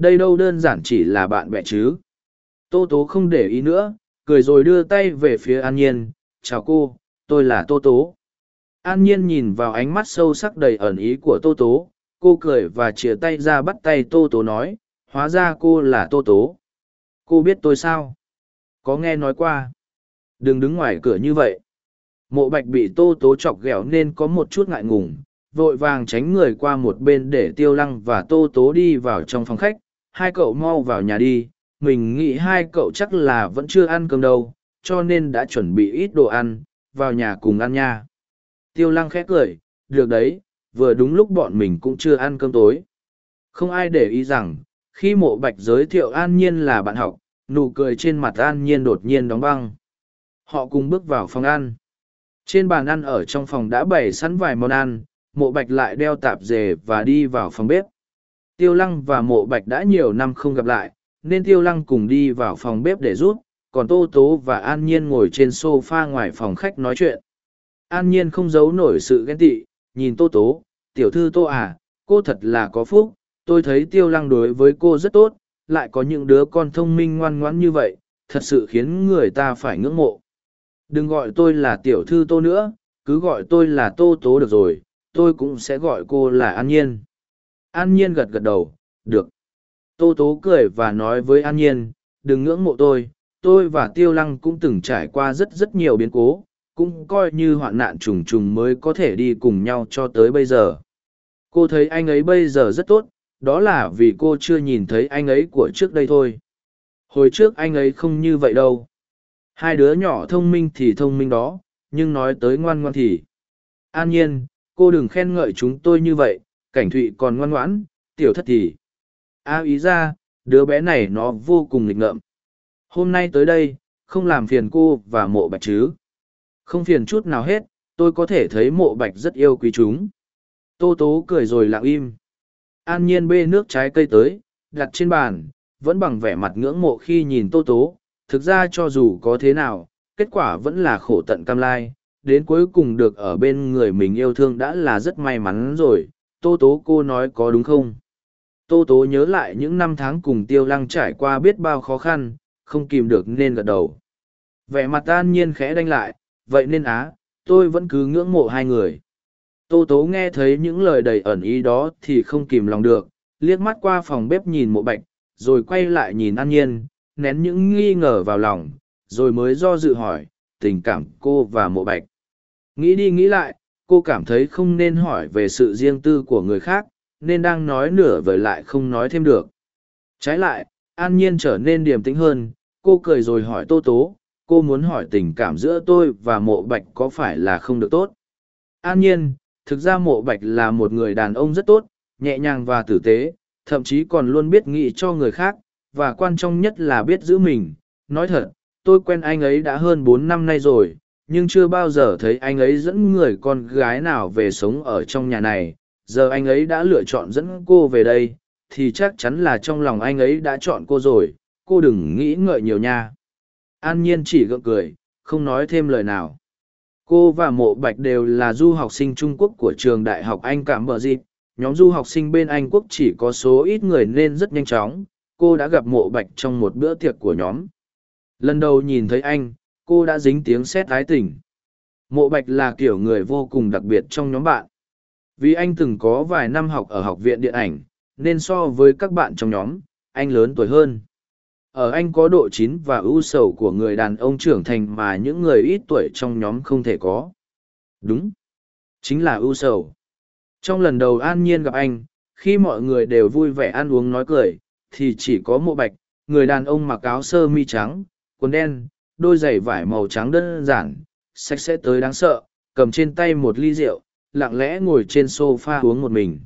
đây đâu đơn giản chỉ là bạn bè chứ. Tô Tố không để ý nữa, cười rồi đưa tay về phía An Nhiên. Chào cô, tôi là Tô Tố. An Nhiên nhìn vào ánh mắt sâu sắc đầy ẩn ý của Tô Tố. Cô cười và chìa tay ra bắt tay Tô Tố nói, hóa ra cô là Tô Tố. Cô biết tôi sao? Có nghe nói qua. Đừng đứng ngoài cửa như vậy. Mộ bạch bị tô tố chọc ghẹo nên có một chút ngại ngùng, vội vàng tránh người qua một bên để tiêu lăng và tô tố đi vào trong phòng khách. Hai cậu mau vào nhà đi, mình nghĩ hai cậu chắc là vẫn chưa ăn cơm đâu, cho nên đã chuẩn bị ít đồ ăn, vào nhà cùng ăn nha. Tiêu lăng khẽ cười, được đấy, vừa đúng lúc bọn mình cũng chưa ăn cơm tối. Không ai để ý rằng, khi mộ bạch giới thiệu an nhiên là bạn học, nụ cười trên mặt an nhiên đột nhiên đóng băng họ cùng bước vào phòng ăn trên bàn ăn ở trong phòng đã bày sẵn vài món ăn mộ bạch lại đeo tạp dề và đi vào phòng bếp tiêu lăng và mộ bạch đã nhiều năm không gặp lại, nên tiêu lăng cùng đi vào phòng bếp để rút còn tô tố và an nhiên ngồi trên sofa ngoài phòng khách nói chuyện. An nhiên không giấu nổi sự ghen tị, nhìn tô tố, tiểu thư tô à cô thật là có phúc, tôi thấy tiêu lăng đối với cô rất tốt, lại có những đứa con thông minh ngoan ngoãn như vậy, thật sự khiến người ta phải ngưỡng mộ. Đừng gọi tôi là tiểu thư tô nữa, cứ gọi tôi là tô tố được rồi, tôi cũng sẽ gọi cô là an nhiên an nhiên gật gật đầu được. Tô tố cười và nói với an nhiên đừng ngưỡng mộ tôi tôi và tiêu lăng cũng từng trải qua rất rất nhiều biến cố cũng coi như hoạn nạn trùng trùng mới có thể đi cùng nhau cho tới bây giờ. Cô thấy anh ấy bây giờ rất tốt đó là vì cô chưa nhìn thấy anh ấy của trước đây thôi. Hồi trước anh ấy không như vậy đâu. Hai đứa nhỏ thông minh thì thông minh đó, nhưng nói tới ngoan ngoan thì. An nhiên, cô đừng khen ngợi chúng tôi như vậy, cảnh thụy còn ngoan ngoãn, tiểu thất thì. A ý ra, đứa bé này nó vô cùng nghịch ngợm. Hôm nay tới đây, không làm phiền cô và mộ bạch chứ. Không phiền chút nào hết, tôi có thể thấy mộ bạch rất yêu quý chúng. Tô tố cười rồi lặng im. An nhiên bê nước trái cây tới, đặt trên bàn, vẫn bằng vẻ mặt ngưỡng mộ khi nhìn tô tố, thực ra cho dù có thế nào, kết quả vẫn là khổ tận cam lai, đến cuối cùng được ở bên người mình yêu thương đã là rất may mắn rồi, Tô Tố cô nói có đúng không? Tô Tố nhớ lại những năm tháng cùng Tiêu Lăng trải qua biết bao khó khăn, không kìm được nên gật đầu. Vẻ mặt an nhiên khẽ đanh lại, vậy nên á, tôi vẫn cứ ngưỡng mộ hai người. Tô Tố nghe thấy những lời đầy ẩn ý đó thì không kìm lòng được, liếc mắt qua phòng bếp nhìn mộ bạch, rồi quay lại nhìn an nhiên, nén những nghi ngờ vào lòng, rồi mới do dự hỏi, tình cảm cô và mộ bạch. Nghĩ đi nghĩ lại, cô cảm thấy không nên hỏi về sự riêng tư của người khác, nên đang nói nửa vời lại không nói thêm được. Trái lại, an nhiên trở nên điềm tĩnh hơn, cô cười rồi hỏi tô tố, cô muốn hỏi tình cảm giữa tôi và mộ bạch có phải là không được tốt. An nhiên, thực ra mộ bạch là một người đàn ông rất tốt, nhẹ nhàng và tử tế, thậm chí còn luôn biết nghĩ cho người khác, và quan trọng nhất là biết giữ mình. Nói thật, tôi quen anh ấy đã hơn bốn năm nay rồi, nhưng chưa bao giờ thấy anh ấy dẫn người con gái nào về sống ở trong nhà này. Giờ anh ấy đã lựa chọn dẫn cô về đây, thì chắc chắn là trong lòng anh ấy đã chọn cô rồi. Cô đừng nghĩ ngợi nhiều nha. An nhiên chỉ gượng cười, không nói thêm lời nào. Cô và mộ bạch đều là du học sinh trung quốc của trường đại học anh cảm bờ dịp. Nhóm du học sinh bên anh quốc chỉ có số ít người nên rất nhanh chóng. Cô đã gặp mộ bạch trong một bữa tiệc của nhóm. Lần đầu nhìn thấy anh cô đã dính tiếng xét thái tình. Mộ bạch là kiểu người vô cùng đặc biệt trong nhóm bạn. Vì anh từng có vài năm học ở học viện điện ảnh, nên so với các bạn trong nhóm, anh lớn tuổi hơn. Ở anh có độ chín và ưu sầu của người đàn ông trưởng thành mà những người ít tuổi trong nhóm không thể có. Đúng. Chính là ưu sầu. Trong lần đầu an nhiên gặp anh, khi mọi người đều vui vẻ ăn uống nói cười, thì chỉ có mộ bạch, người đàn ông mặc áo sơ mi trắng, quần đen đôi giày vải màu trắng đơn giản, sạch sẽ tới đáng sợ, cầm trên tay một ly rượu, lặng lẽ ngồi trên sofa uống một mình.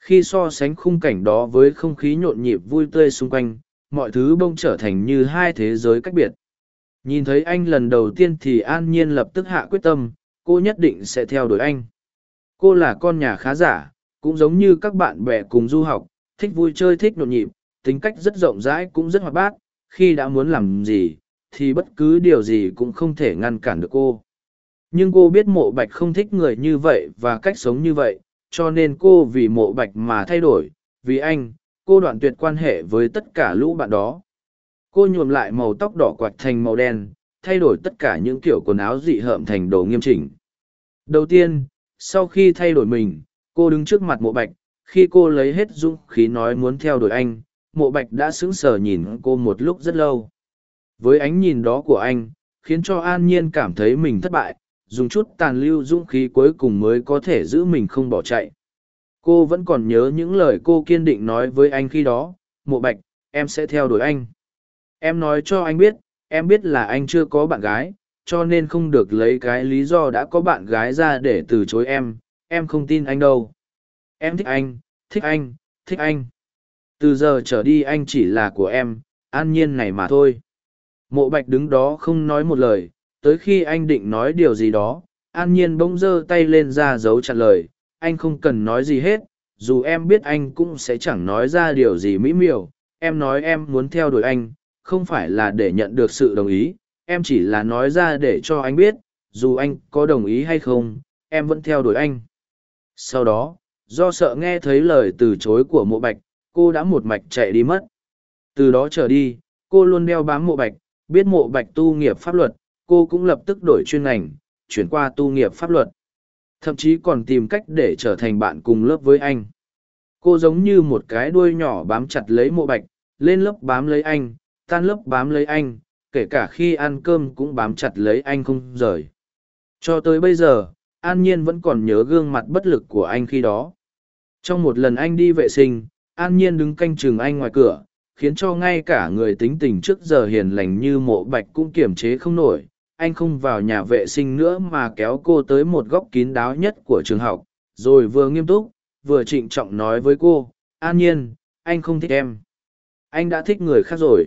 Khi so sánh khung cảnh đó với không khí nhộn nhịp vui tươi xung quanh, mọi thứ bông trở thành như hai thế giới cách biệt. Nhìn thấy anh lần đầu tiên thì an nhiên lập tức hạ quyết tâm, cô nhất định sẽ theo đuổi anh. Cô là con nhà khá giả, cũng giống như các bạn bè cùng du học, thích vui chơi thích nhộn nhịp, tính cách rất rộng rãi cũng rất hoạt bát, khi đã muốn làm gì thì bất cứ điều gì cũng không thể ngăn cản được cô. Nhưng cô biết mộ bạch không thích người như vậy và cách sống như vậy, cho nên cô vì mộ bạch mà thay đổi, vì anh, cô đoạn tuyệt quan hệ với tất cả lũ bạn đó. Cô nhuộm lại màu tóc đỏ quạch thành màu đen, thay đổi tất cả những kiểu quần áo dị hợm thành đồ nghiêm chỉnh. Đầu tiên, sau khi thay đổi mình, cô đứng trước mặt mộ bạch, khi cô lấy hết dũng khí nói muốn theo đuổi anh, mộ bạch đã sững sờ nhìn cô một lúc rất lâu với ánh nhìn đó của anh, khiến cho an nhiên cảm thấy mình thất bại, dùng chút tàn lưu dũng khí cuối cùng mới có thể giữ mình không bỏ chạy. Cô vẫn còn nhớ những lời cô kiên định nói với anh khi đó, mộ bạch, em sẽ theo đuổi anh. Em nói cho anh biết, em biết là anh chưa có bạn gái, cho nên không được lấy cái lý do đã có bạn gái ra để từ chối em em không tin anh đâu. Em thích anh thích anh thích anh. Từ giờ trở đi anh chỉ là của em, an nhiên này mà thôi mộ bạch đứng đó không nói một lời, tới khi anh định nói điều gì đó, an nhiên bỗng giơ tay lên ra dấu chặt lời, anh không cần nói gì hết, dù em biết anh cũng sẽ chẳng nói ra điều gì mỹ miều, em nói em muốn theo đuổi anh, không phải là để nhận được sự đồng ý, em chỉ là nói ra để cho anh biết, dù anh có đồng ý hay không, em vẫn theo đuổi anh. Sau đó, do sợ nghe thấy lời từ chối của mộ bạch, cô đã một mạch chạy đi mất. Từ đó trở đi, cô luôn đeo bám mộ bạch biết mộ bạch tu nghiệp pháp luật, cô cũng lập tức đổi chuyên ngành, chuyển qua tu nghiệp pháp luật. Thậm chí còn tìm cách để trở thành bạn cùng lớp với anh. Cô giống như một cái đuôi nhỏ bám chặt lấy mộ bạch, lên lớp bám lấy anh, tan lớp bám lấy anh, kể cả khi ăn cơm cũng bám chặt lấy anh không rời. Cho tới bây giờ, an nhiên vẫn còn nhớ gương mặt bất lực của anh khi đó. Trong một lần anh đi vệ sinh, an nhiên đứng canh chừng anh ngoài cửa khiến cho ngay cả người tính tình trước giờ hiền lành như mộ bạch cũng kiềm chế không nổi. Anh không vào nhà vệ sinh nữa mà kéo cô tới một góc kín đáo nhất của trường học, rồi vừa nghiêm túc, vừa trịnh trọng nói với cô, an nhiên, anh không thích em. Anh đã thích người khác rồi.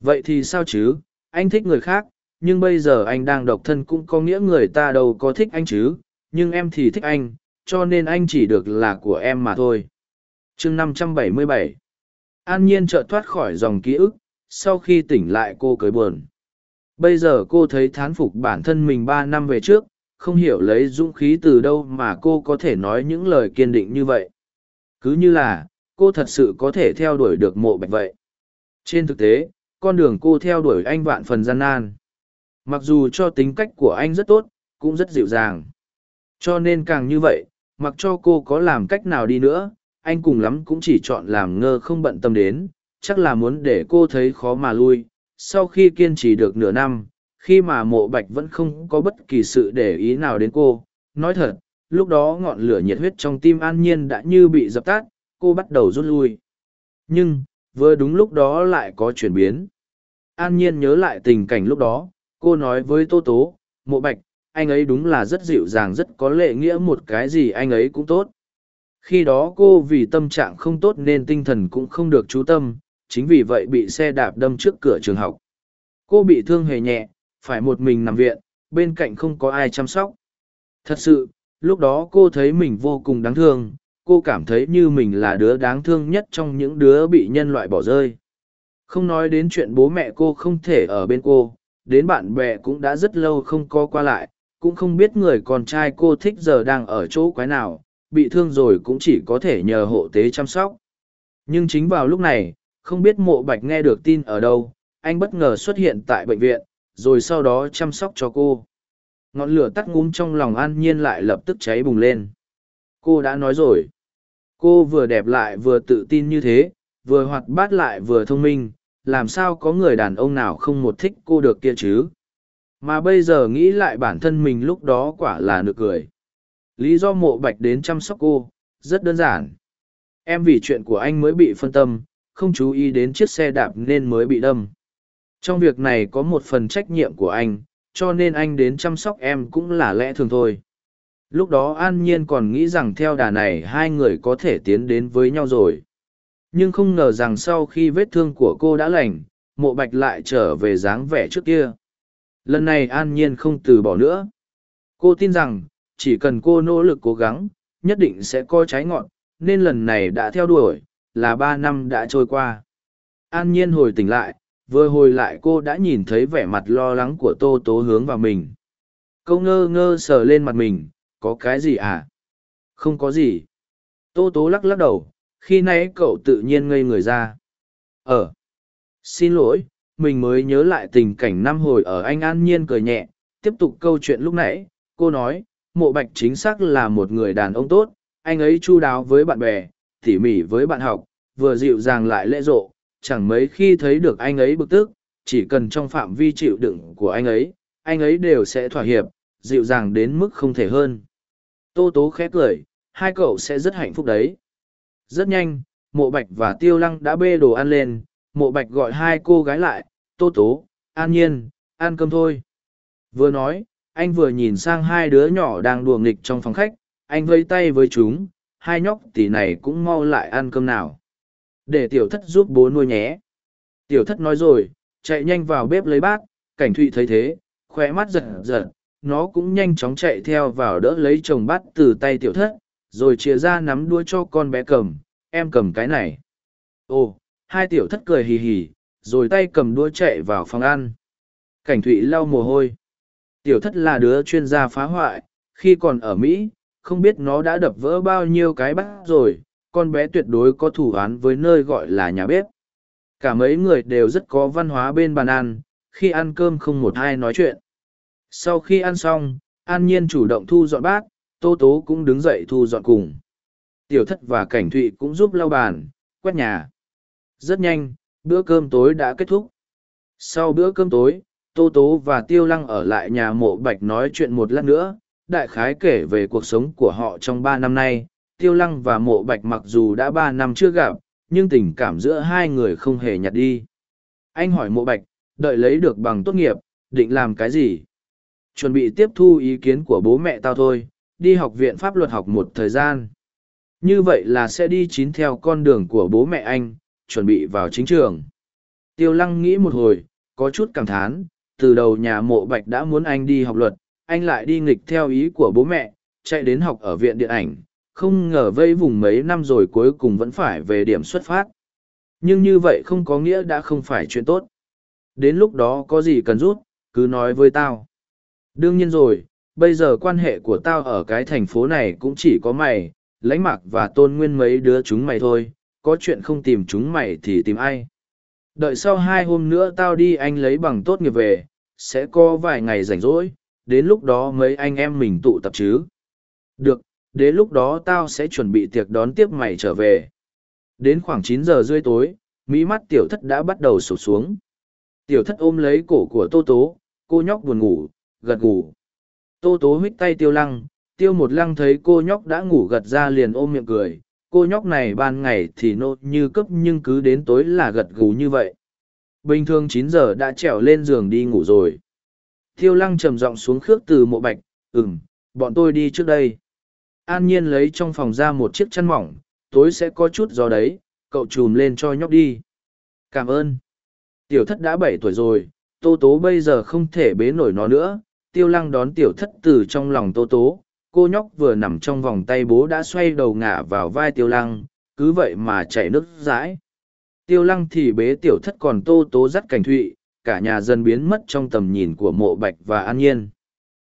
Vậy thì sao chứ? Anh thích người khác, nhưng bây giờ anh đang độc thân cũng có nghĩa người ta đâu có thích anh chứ, nhưng em thì thích anh, cho nên anh chỉ được là của em mà thôi. Chương 577 an nhiên chợt thoát khỏi dòng ký ức, sau khi tỉnh lại cô cười buồn. Bây giờ cô thấy thán phục bản thân mình ba năm về trước, không hiểu lấy dũng khí từ đâu mà cô có thể nói những lời kiên định như vậy. Cứ như là, cô thật sự có thể theo đuổi được mộ bạch vậy. Trên thực tế, con đường cô theo đuổi anh vạn phần gian nan. Mặc dù cho tính cách của anh rất tốt, cũng rất dịu dàng. Cho nên càng như vậy, mặc cho cô có làm cách nào đi nữa anh cùng lắm cũng chỉ chọn làm ngơ không bận tâm đến, chắc là muốn để cô thấy khó mà lui. Sau khi kiên trì được nửa năm, khi mà mộ bạch vẫn không có bất kỳ sự để ý nào đến cô, nói thật, lúc đó ngọn lửa nhiệt huyết trong tim an nhiên đã như bị dập tắt, cô bắt đầu rút lui. Nhưng, vừa đúng lúc đó lại có chuyển biến. An nhiên nhớ lại tình cảnh lúc đó, cô nói với tô tố, mộ bạch, anh ấy đúng là rất dịu dàng, rất có lệ nghĩa, một cái gì anh ấy cũng tốt khi đó cô vì tâm trạng không tốt nên tinh thần cũng không được chú tâm chính vì vậy bị xe đạp đâm trước cửa trường học cô bị thương hề nhẹ phải một mình nằm viện bên cạnh không có ai chăm sóc. Thật sự, lúc đó cô thấy mình vô cùng đáng thương, cô cảm thấy như mình là đứa đáng thương nhất trong những đứa bị nhân loại bỏ rơi. Không nói đến chuyện bố mẹ cô không thể ở bên cô, đến bạn bè cũng đã rất lâu không có qua lại, cũng không biết người con trai cô thích giờ đang ở chỗ quái nào, bị thương rồi cũng chỉ có thể nhờ hộ tế chăm sóc. Nhưng chính vào lúc này, không biết mộ bạch nghe được tin ở đâu, anh bất ngờ xuất hiện tại bệnh viện, rồi sau đó chăm sóc cho cô. Ngọn lửa tắt ngúm trong lòng an nhiên lại lập tức cháy bùng lên. Cô đã nói rồi. Cô vừa đẹp lại vừa tự tin như thế, vừa hoạt bát lại vừa thông minh, làm sao có người đàn ông nào không một thích cô được kia chứ mà bây giờ nghĩ lại bản thân mình lúc đó quả là nực cười lý do mộ bạch đến chăm sóc cô, rất đơn giản. Em vì chuyện của anh mới bị phân tâm, không chú ý đến chiếc xe đạp nên mới bị đâm. Trong việc này có một phần trách nhiệm của anh, cho nên anh đến chăm sóc em cũng là lẽ thường thôi. Lúc đó an nhiên còn nghĩ rằng theo đà này hai người có thể tiến đến với nhau rồi. Nhưng không ngờ rằng sau khi vết thương của cô đã lành, mộ bạch lại trở về dáng vẻ trước kia. Lần này an nhiên không từ bỏ nữa. Cô tin rằng chỉ cần cô nỗ lực cố gắng, nhất định sẽ coi trái ngọn, nên lần này đã theo đuổi, là ba năm đã trôi qua. An nhiên hồi tỉnh lại, vừa hồi lại cô đã nhìn thấy vẻ mặt lo lắng của tô tố hướng vào mình. Câu ngơ ngơ sờ lên mặt mình, có cái gì à? Không có gì. Tô tố lắc lắc đầu, khi nãy cậu tự nhiên ngây người ra. Ờ. Xin lỗi, mình mới nhớ lại tình cảnh năm hồi ở anh an nhiên cười nhẹ, tiếp tục câu chuyện lúc nãy, cô nói mộ bạch chính xác là một người đàn ông tốt anh ấy chu đáo với bạn bè tỉ mỉ với bạn học vừa dịu dàng lại lễ rộ chẳng mấy khi thấy được anh ấy bực tức chỉ cần trong phạm vi chịu đựng của anh ấy anh ấy đều sẽ thỏa hiệp dịu dàng đến mức không thể hơn tô tố khẽ cười hai cậu sẽ rất hạnh phúc đấy rất nhanh, mộ bạch và tiêu lăng đã bê đồ ăn lên, mộ bạch gọi hai cô gái lại, tô tố, an nhiên, ăn cơm thôi. Vừa nói, anh vừa nhìn sang hai đứa nhỏ đang đùa nghịch trong phòng khách, anh vây tay với chúng, hai nhóc tỷ này cũng mau lại ăn cơm nào. Để tiểu thất giúp bố nuôi nhé. Tiểu thất nói rồi, chạy nhanh vào bếp lấy bát, cảnh thụy thấy thế, khoe mắt giật giật, nó cũng nhanh chóng chạy theo vào đỡ lấy chồng bát từ tay tiểu thất, rồi chia ra nắm đuôi cho con bé cầm, em cầm cái này. Ồ, hai tiểu thất cười hì hì, rồi tay cầm đuôi chạy vào phòng ăn. Cảnh thụy lau mồ hôi. Tiểu thất là đứa chuyên gia phá hoại, khi còn ở Mỹ, không biết nó đã đập vỡ bao nhiêu cái bát rồi, con bé tuyệt đối có thủ án với nơi gọi là nhà bếp. Cả mấy người đều rất có văn hóa bên bàn ăn, khi ăn cơm không một ai nói chuyện. Sau khi ăn xong, An Nhiên chủ động thu dọn bát, Tô Tố cũng đứng dậy thu dọn cùng. Tiểu thất và cảnh thụy cũng giúp lau bàn, quét nhà. Rất nhanh, bữa cơm tối đã kết thúc. Sau bữa cơm tối, Tô Tố và Tiêu Lăng ở lại nhà mộ bạch nói chuyện một lát nữa, đại khái kể về cuộc sống của họ trong ba năm nay. Tiêu Lăng và mộ bạch mặc dù đã ba năm chưa gặp, nhưng tình cảm giữa hai người không hề nhạt đi. Anh hỏi mộ bạch, đợi lấy được bằng tốt nghiệp, định làm cái gì? Chuẩn bị tiếp thu ý kiến của bố mẹ tao thôi, đi học viện pháp luật học một thời gian. Như vậy là sẽ đi chín theo con đường của bố mẹ anh, chuẩn bị vào chính trường. Tiêu lăng nghĩ một hồi, có chút cảm thán, từ đầu nhà mộ bạch đã muốn anh đi học luật, anh lại đi nghịch theo ý của bố mẹ, chạy đến học ở viện điện ảnh, không ngờ vây vùng mấy năm rồi cuối cùng vẫn phải về điểm xuất phát. Nhưng như vậy không có nghĩa đã không phải chuyện tốt. Đến lúc đó có gì cần rút, cứ nói với tao. Đương nhiên rồi, bây giờ quan hệ của tao ở cái thành phố này cũng chỉ có mày, lãnh mặc và tôn nguyên mấy đứa chúng mày thôi, có chuyện không tìm chúng mày thì tìm ai. Đợi sau hai hôm nữa tao đi anh lấy bằng tốt nghiệp về, sẽ có vài ngày rảnh rỗi, đến lúc đó mấy anh em mình tụ tập chứ. Được, đến lúc đó tao sẽ chuẩn bị tiệc đón tiếp mày trở về. Đến khoảng chín giờ rưỡi tối, mỹ mắt tiểu thất đã bắt đầu sụp xuống. Tiểu thất ôm lấy cổ của Tô Tố, cô nhóc buồn ngủ, gật ngủ. Tô tố huých tay tiêu lăng, tiêu một lăng thấy cô nhóc đã ngủ gật ra liền ôm miệng cười. Cô nhóc này ban ngày thì nô như cấp nhưng cứ đến tối là gật gù như vậy. Bình thường chín giờ đã trèo lên giường đi ngủ rồi. Tiêu lăng trầm giọng xuống khước từ mộ bạch, ừm, bọn tôi đi trước đây. An nhiên lấy trong phòng ra một chiếc chăn mỏng, tối sẽ có chút gió đấy, cậu trùm lên cho nhóc đi. Cảm ơn. Tiểu thất đã bảy tuổi rồi, tô tố bây giờ không thể bế nổi nó nữa, tiêu lăng đón tiểu thất từ trong lòng tô tố, cô nhóc vừa nằm trong vòng tay bố đã xoay đầu ngả vào vai tiêu lăng, cứ vậy mà chảy nước rãi. Tiêu lăng thì bế tiểu thất còn tô tố dắt cảnh thụy, cả nhà dần biến mất trong tầm nhìn của mộ bạch và an nhiên.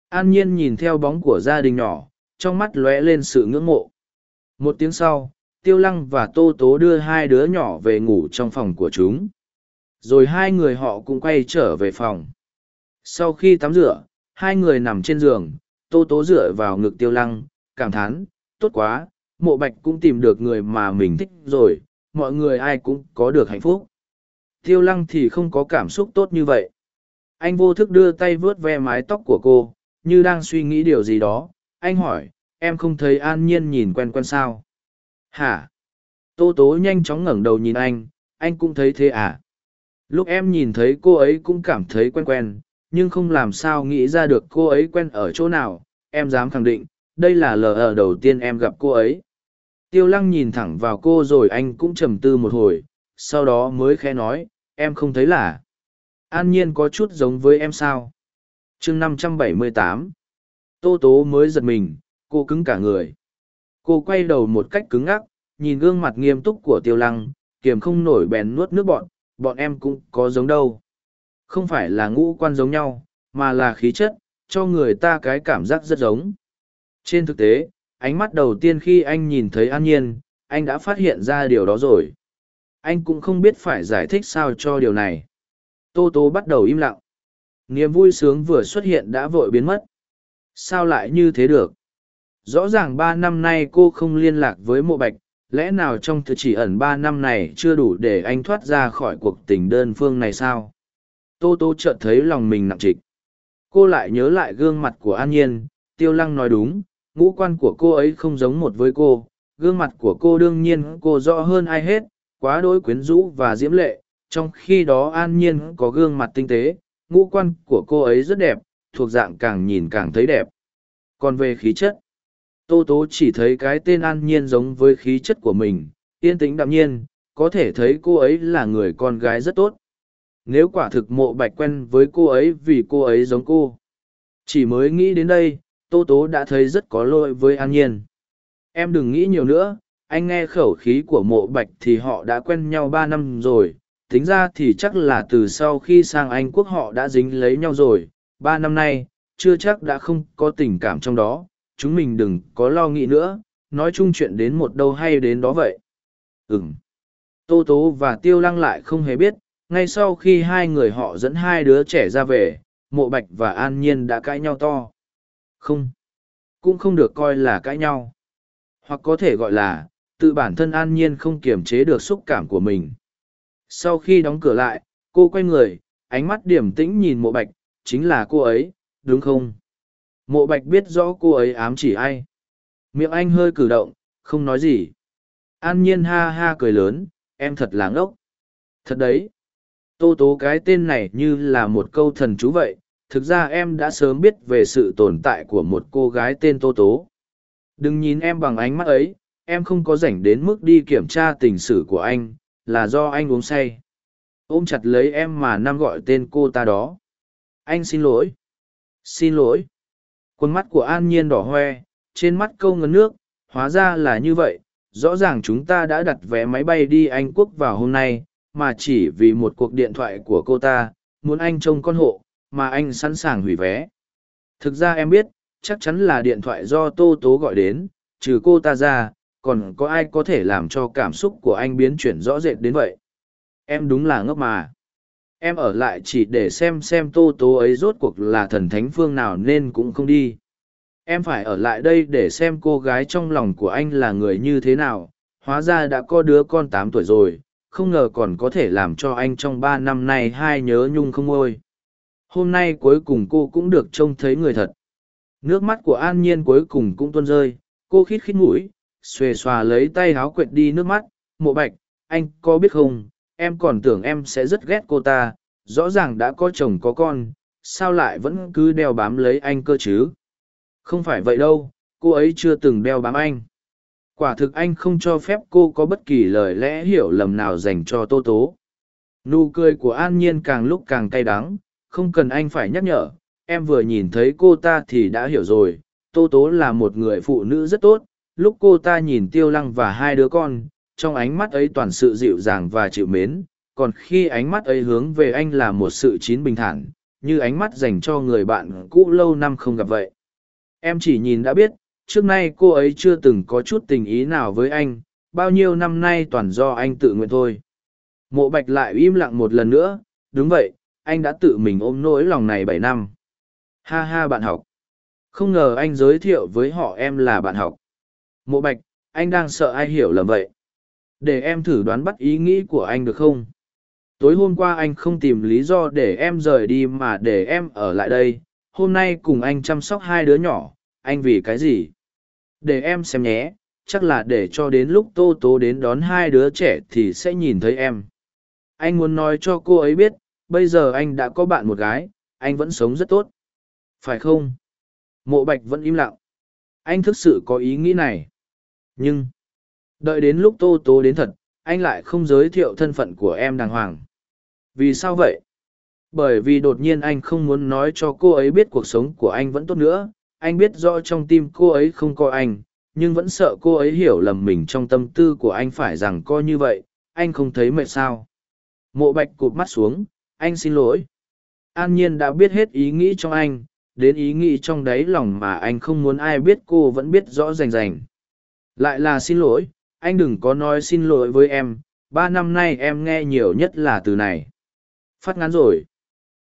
An nhiên nhìn theo bóng của gia đình nhỏ, trong mắt lóe lên sự ngưỡng mộ. Một tiếng sau, tiêu lăng và tô tố đưa hai đứa nhỏ về ngủ trong phòng của chúng. Rồi hai người họ cũng quay trở về phòng. Sau khi tắm rửa, hai người nằm trên giường, tô tố dựa vào ngực tiêu lăng, cảm thán, tốt quá, mộ bạch cũng tìm được người mà mình thích rồi, mọi người ai cũng có được hạnh phúc. Tiêu lăng thì không có cảm xúc tốt như vậy. Anh vô thức đưa tay vướt ve mái tóc của cô, như đang suy nghĩ điều gì đó. Anh hỏi, em không thấy an nhiên nhìn quen quen sao? Hả? Tô tố nhanh chóng ngẩng đầu nhìn anh, anh cũng thấy thế à? Lúc em nhìn thấy cô ấy cũng cảm thấy quen quen, nhưng không làm sao nghĩ ra được cô ấy quen ở chỗ nào. Em dám khẳng định, đây là lờ ở đầu tiên em gặp cô ấy. Tiêu lăng nhìn thẳng vào cô rồi anh cũng trầm tư một hồi, sau đó mới khẽ nói, em không thấy là. An nhiên có chút giống với em sao? chương năm trăm bảy mươi tám Tô tố mới giật mình, cô cứng cả người. Cô quay đầu một cách cứng ngắc, nhìn gương mặt nghiêm túc của tiêu lăng, kiềm không nổi bèn nuốt nước bọn, bọn em cũng có giống đâu. Không phải là ngũ quan giống nhau, mà là khí chất, cho người ta cái cảm giác rất giống. Trên thực tế, ánh mắt đầu tiên khi anh nhìn thấy an nhiên, anh đã phát hiện ra điều đó rồi. Anh cũng không biết phải giải thích sao cho điều này. Tô Tô bắt đầu im lặng. Niềm vui sướng vừa xuất hiện đã vội biến mất. Sao lại như thế được? Rõ ràng ba năm nay cô không liên lạc với mộ bạch, lẽ nào trong thời chỉ ẩn ba năm này chưa đủ để anh thoát ra khỏi cuộc tình đơn phương này sao? Tô Tô chợt thấy lòng mình nặng trịch. Cô lại nhớ lại gương mặt của An Nhiên, Tiêu Lăng nói đúng, ngũ quan của cô ấy không giống một với cô, gương mặt của cô đương nhiên cô rõ hơn ai hết, quá đỗi quyến rũ và diễm lệ, trong khi đó An Nhiên có gương mặt tinh tế, ngũ quan của cô ấy rất đẹp, thuộc dạng càng nhìn càng thấy đẹp. Còn về khí chất, Tô Tố chỉ thấy cái tên An Nhiên giống với khí chất của mình, yên tĩnh đạm nhiên, có thể thấy cô ấy là người con gái rất tốt. Nếu quả thực mộ bạch quen với cô ấy vì cô ấy giống cô. Chỉ mới nghĩ đến đây, Tô Tố đã thấy rất có lỗi với An Nhiên. Em đừng nghĩ nhiều nữa, anh nghe khẩu khí của mộ bạch thì họ đã quen nhau ba năm rồi, tính ra thì chắc là từ sau khi sang Anh quốc họ đã dính lấy nhau rồi, ba năm nay, chưa chắc đã không có tình cảm trong đó, chúng mình đừng có lo nghĩ nữa, nói chung chuyện đến một đâu hay đến đó vậy. Ừm. Tô Tố và Tiêu Lăng lại không hề biết, ngay sau khi hai người họ dẫn hai đứa trẻ ra về, Mộ Bạch và An Nhiên đã cãi nhau to. Không. Cũng không được coi là cãi nhau. Hoặc có thể gọi là, tự bản thân An Nhiên không kiềm chế được xúc cảm của mình. Sau khi đóng cửa lại, cô quay người, ánh mắt điềm tĩnh nhìn Mộ Bạch, chính là cô ấy, đúng không? Mộ Bạch biết rõ cô ấy ám chỉ ai. Miệng anh hơi cử động, không nói gì. An Nhiên ha ha cười lớn, em thật là ngốc. Thật đấy. Tô tố cái tên này như là một câu thần chú vậy, thực ra em đã sớm biết về sự tồn tại của một cô gái tên Tô tố. Đừng nhìn em bằng ánh mắt ấy, em không có rảnh đến mức đi kiểm tra tình sử của anh, là do anh uống say. Ôm chặt lấy em mà nam gọi tên cô ta đó. Anh xin lỗi. Xin lỗi. Quân mắt của An Nhiên đỏ hoe, trên mắt câu ngấn nước, hóa ra là như vậy. Rõ ràng chúng ta đã đặt vé máy bay đi Anh Quốc vào hôm nay, mà chỉ vì một cuộc điện thoại của cô ta, muốn anh trông con hộ, mà anh sẵn sàng hủy vé. Thực ra em biết, chắc chắn là điện thoại do Tô Tố gọi đến, trừ cô ta ra, còn có ai có thể làm cho cảm xúc của anh biến chuyển rõ rệt đến vậy. Em đúng là ngốc mà. Em ở lại chỉ để xem xem Tô Tố ấy rốt cuộc là thần thánh phương nào nên cũng không đi. Em phải ở lại đây để xem cô gái trong lòng của anh là người như thế nào, hóa ra đã có đứa con tám tuổi rồi, không ngờ còn có thể làm cho anh trong ba năm nay hai nhớ nhung không ôi hôm nay cuối cùng cô cũng được trông thấy người thật. Nước mắt của an nhiên cuối cùng cũng tuôn rơi, cô khít khít mũi, xuề xòa lấy tay háo quệt đi nước mắt, mộ bạch, anh có biết không, em còn tưởng em sẽ rất ghét cô ta, rõ ràng đã có chồng có con, sao lại vẫn cứ đeo bám lấy anh cơ chứ? Không phải vậy đâu, cô ấy chưa từng đeo bám anh. Quả thực anh không cho phép cô có bất kỳ lời lẽ hiểu lầm nào dành cho tô tố. Nụ cười của an nhiên càng lúc càng cay đắng không cần anh phải nhắc nhở, em vừa nhìn thấy cô ta thì đã hiểu rồi, tô tố là một người phụ nữ rất tốt, lúc cô ta nhìn tiêu lăng và hai đứa con, trong ánh mắt ấy toàn sự dịu dàng và chịu mến, còn khi ánh mắt ấy hướng về anh là một sự chín bình thản, như ánh mắt dành cho người bạn cũ lâu năm không gặp vậy. Em chỉ nhìn đã biết, trước nay cô ấy chưa từng có chút tình ý nào với anh, bao nhiêu năm nay toàn do anh tự nguyện thôi. Mộ bạch lại im lặng một lần nữa, đúng vậy anh đã tự mình ôm nỗi lòng này bảy năm. Ha ha bạn học. Không ngờ anh giới thiệu với họ em là bạn học. Mộ bạch, anh đang sợ ai hiểu lầm vậy? Để em thử đoán bắt ý nghĩ của anh được không? Tối hôm qua anh không tìm lý do để em rời đi mà để em ở lại đây. Hôm nay cùng anh chăm sóc hai đứa nhỏ. Anh vì cái gì? Để em xem nhé. Chắc là để cho đến lúc tô tố đến đón hai đứa trẻ thì sẽ nhìn thấy em. Anh muốn nói cho cô ấy biết bây giờ anh đã có bạn một gái, anh vẫn sống rất tốt. Phải không? Mộ bạch vẫn im lặng. Anh thực sự có ý nghĩ này. Nhưng, đợi đến lúc tô tố đến thật, anh lại không giới thiệu thân phận của em đàng hoàng. Vì sao vậy? Bởi vì đột nhiên anh không muốn nói cho cô ấy biết cuộc sống của anh vẫn tốt nữa. Anh biết rõ trong tim cô ấy không có anh, nhưng vẫn sợ cô ấy hiểu lầm mình trong tâm tư của anh phải rằng coi như vậy. Anh không thấy mệt sao? Mộ bạch cụp mắt xuống anh xin lỗi. An nhiên đã biết hết ý nghĩ trong anh, đến ý nghĩ trong đáy lòng mà anh không muốn ai biết cô vẫn biết rõ rành rành. Lại là xin lỗi, anh đừng có nói xin lỗi với em, ba năm nay em nghe nhiều nhất là từ này. Phát ngắn rồi.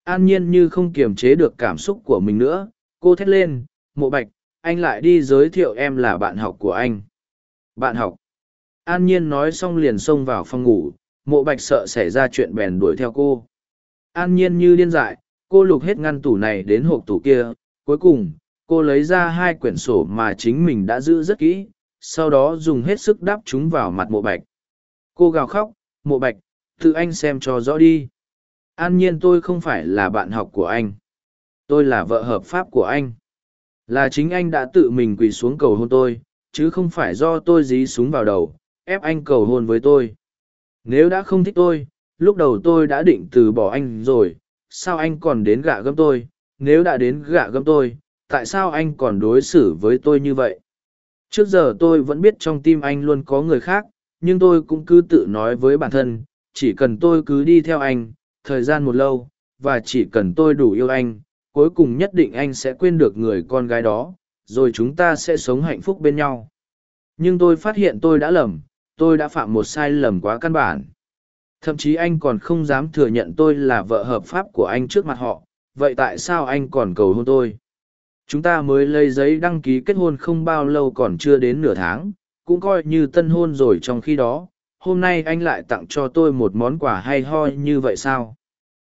An nhiên như không kiềm chế được cảm xúc của mình nữa, cô thét lên, mộ bạch, anh lại đi giới thiệu em là bạn học của anh. Bạn học? An nhiên nói xong liền xông vào phòng ngủ, mộ bạch sợ xảy ra chuyện bèn đuổi theo cô an nhiên như điên dại, cô lục hết ngăn tủ này đến hộp tủ kia. Cuối cùng, cô lấy ra hai quyển sổ mà chính mình đã giữ rất kỹ, sau đó dùng hết sức đắp chúng vào mặt mộ bạch. Cô gào khóc, mộ bạch, tự anh xem cho rõ đi. An nhiên tôi không phải là bạn học của anh. Tôi là vợ hợp pháp của anh. Là chính anh đã tự mình quỳ xuống cầu hôn tôi, chứ không phải do tôi dí súng vào đầu, ép anh cầu hôn với tôi. Nếu đã không thích tôi lúc đầu tôi đã định từ bỏ anh rồi, sao anh còn đến gạ gẫm tôi? Nếu đã đến gạ gẫm tôi, tại sao anh còn đối xử với tôi như vậy? Trước giờ tôi vẫn biết trong tim anh luôn có người khác, nhưng tôi cũng cứ tự nói với bản thân, chỉ cần tôi cứ đi theo anh, thời gian một lâu, và chỉ cần tôi đủ yêu anh, cuối cùng nhất định anh sẽ quên được người con gái đó, rồi chúng ta sẽ sống hạnh phúc bên nhau. Nhưng tôi phát hiện tôi đã lầm, tôi đã phạm một sai lầm quá căn bản thậm chí anh còn không dám thừa nhận tôi là vợ hợp pháp của anh trước mặt họ. Vậy tại sao anh còn cầu hôn tôi? Chúng ta mới lấy giấy đăng ký kết hôn không bao lâu còn chưa đến nửa tháng, cũng coi như tân hôn rồi trong khi đó. Hôm nay anh lại tặng cho tôi một món quà hay ho như vậy sao?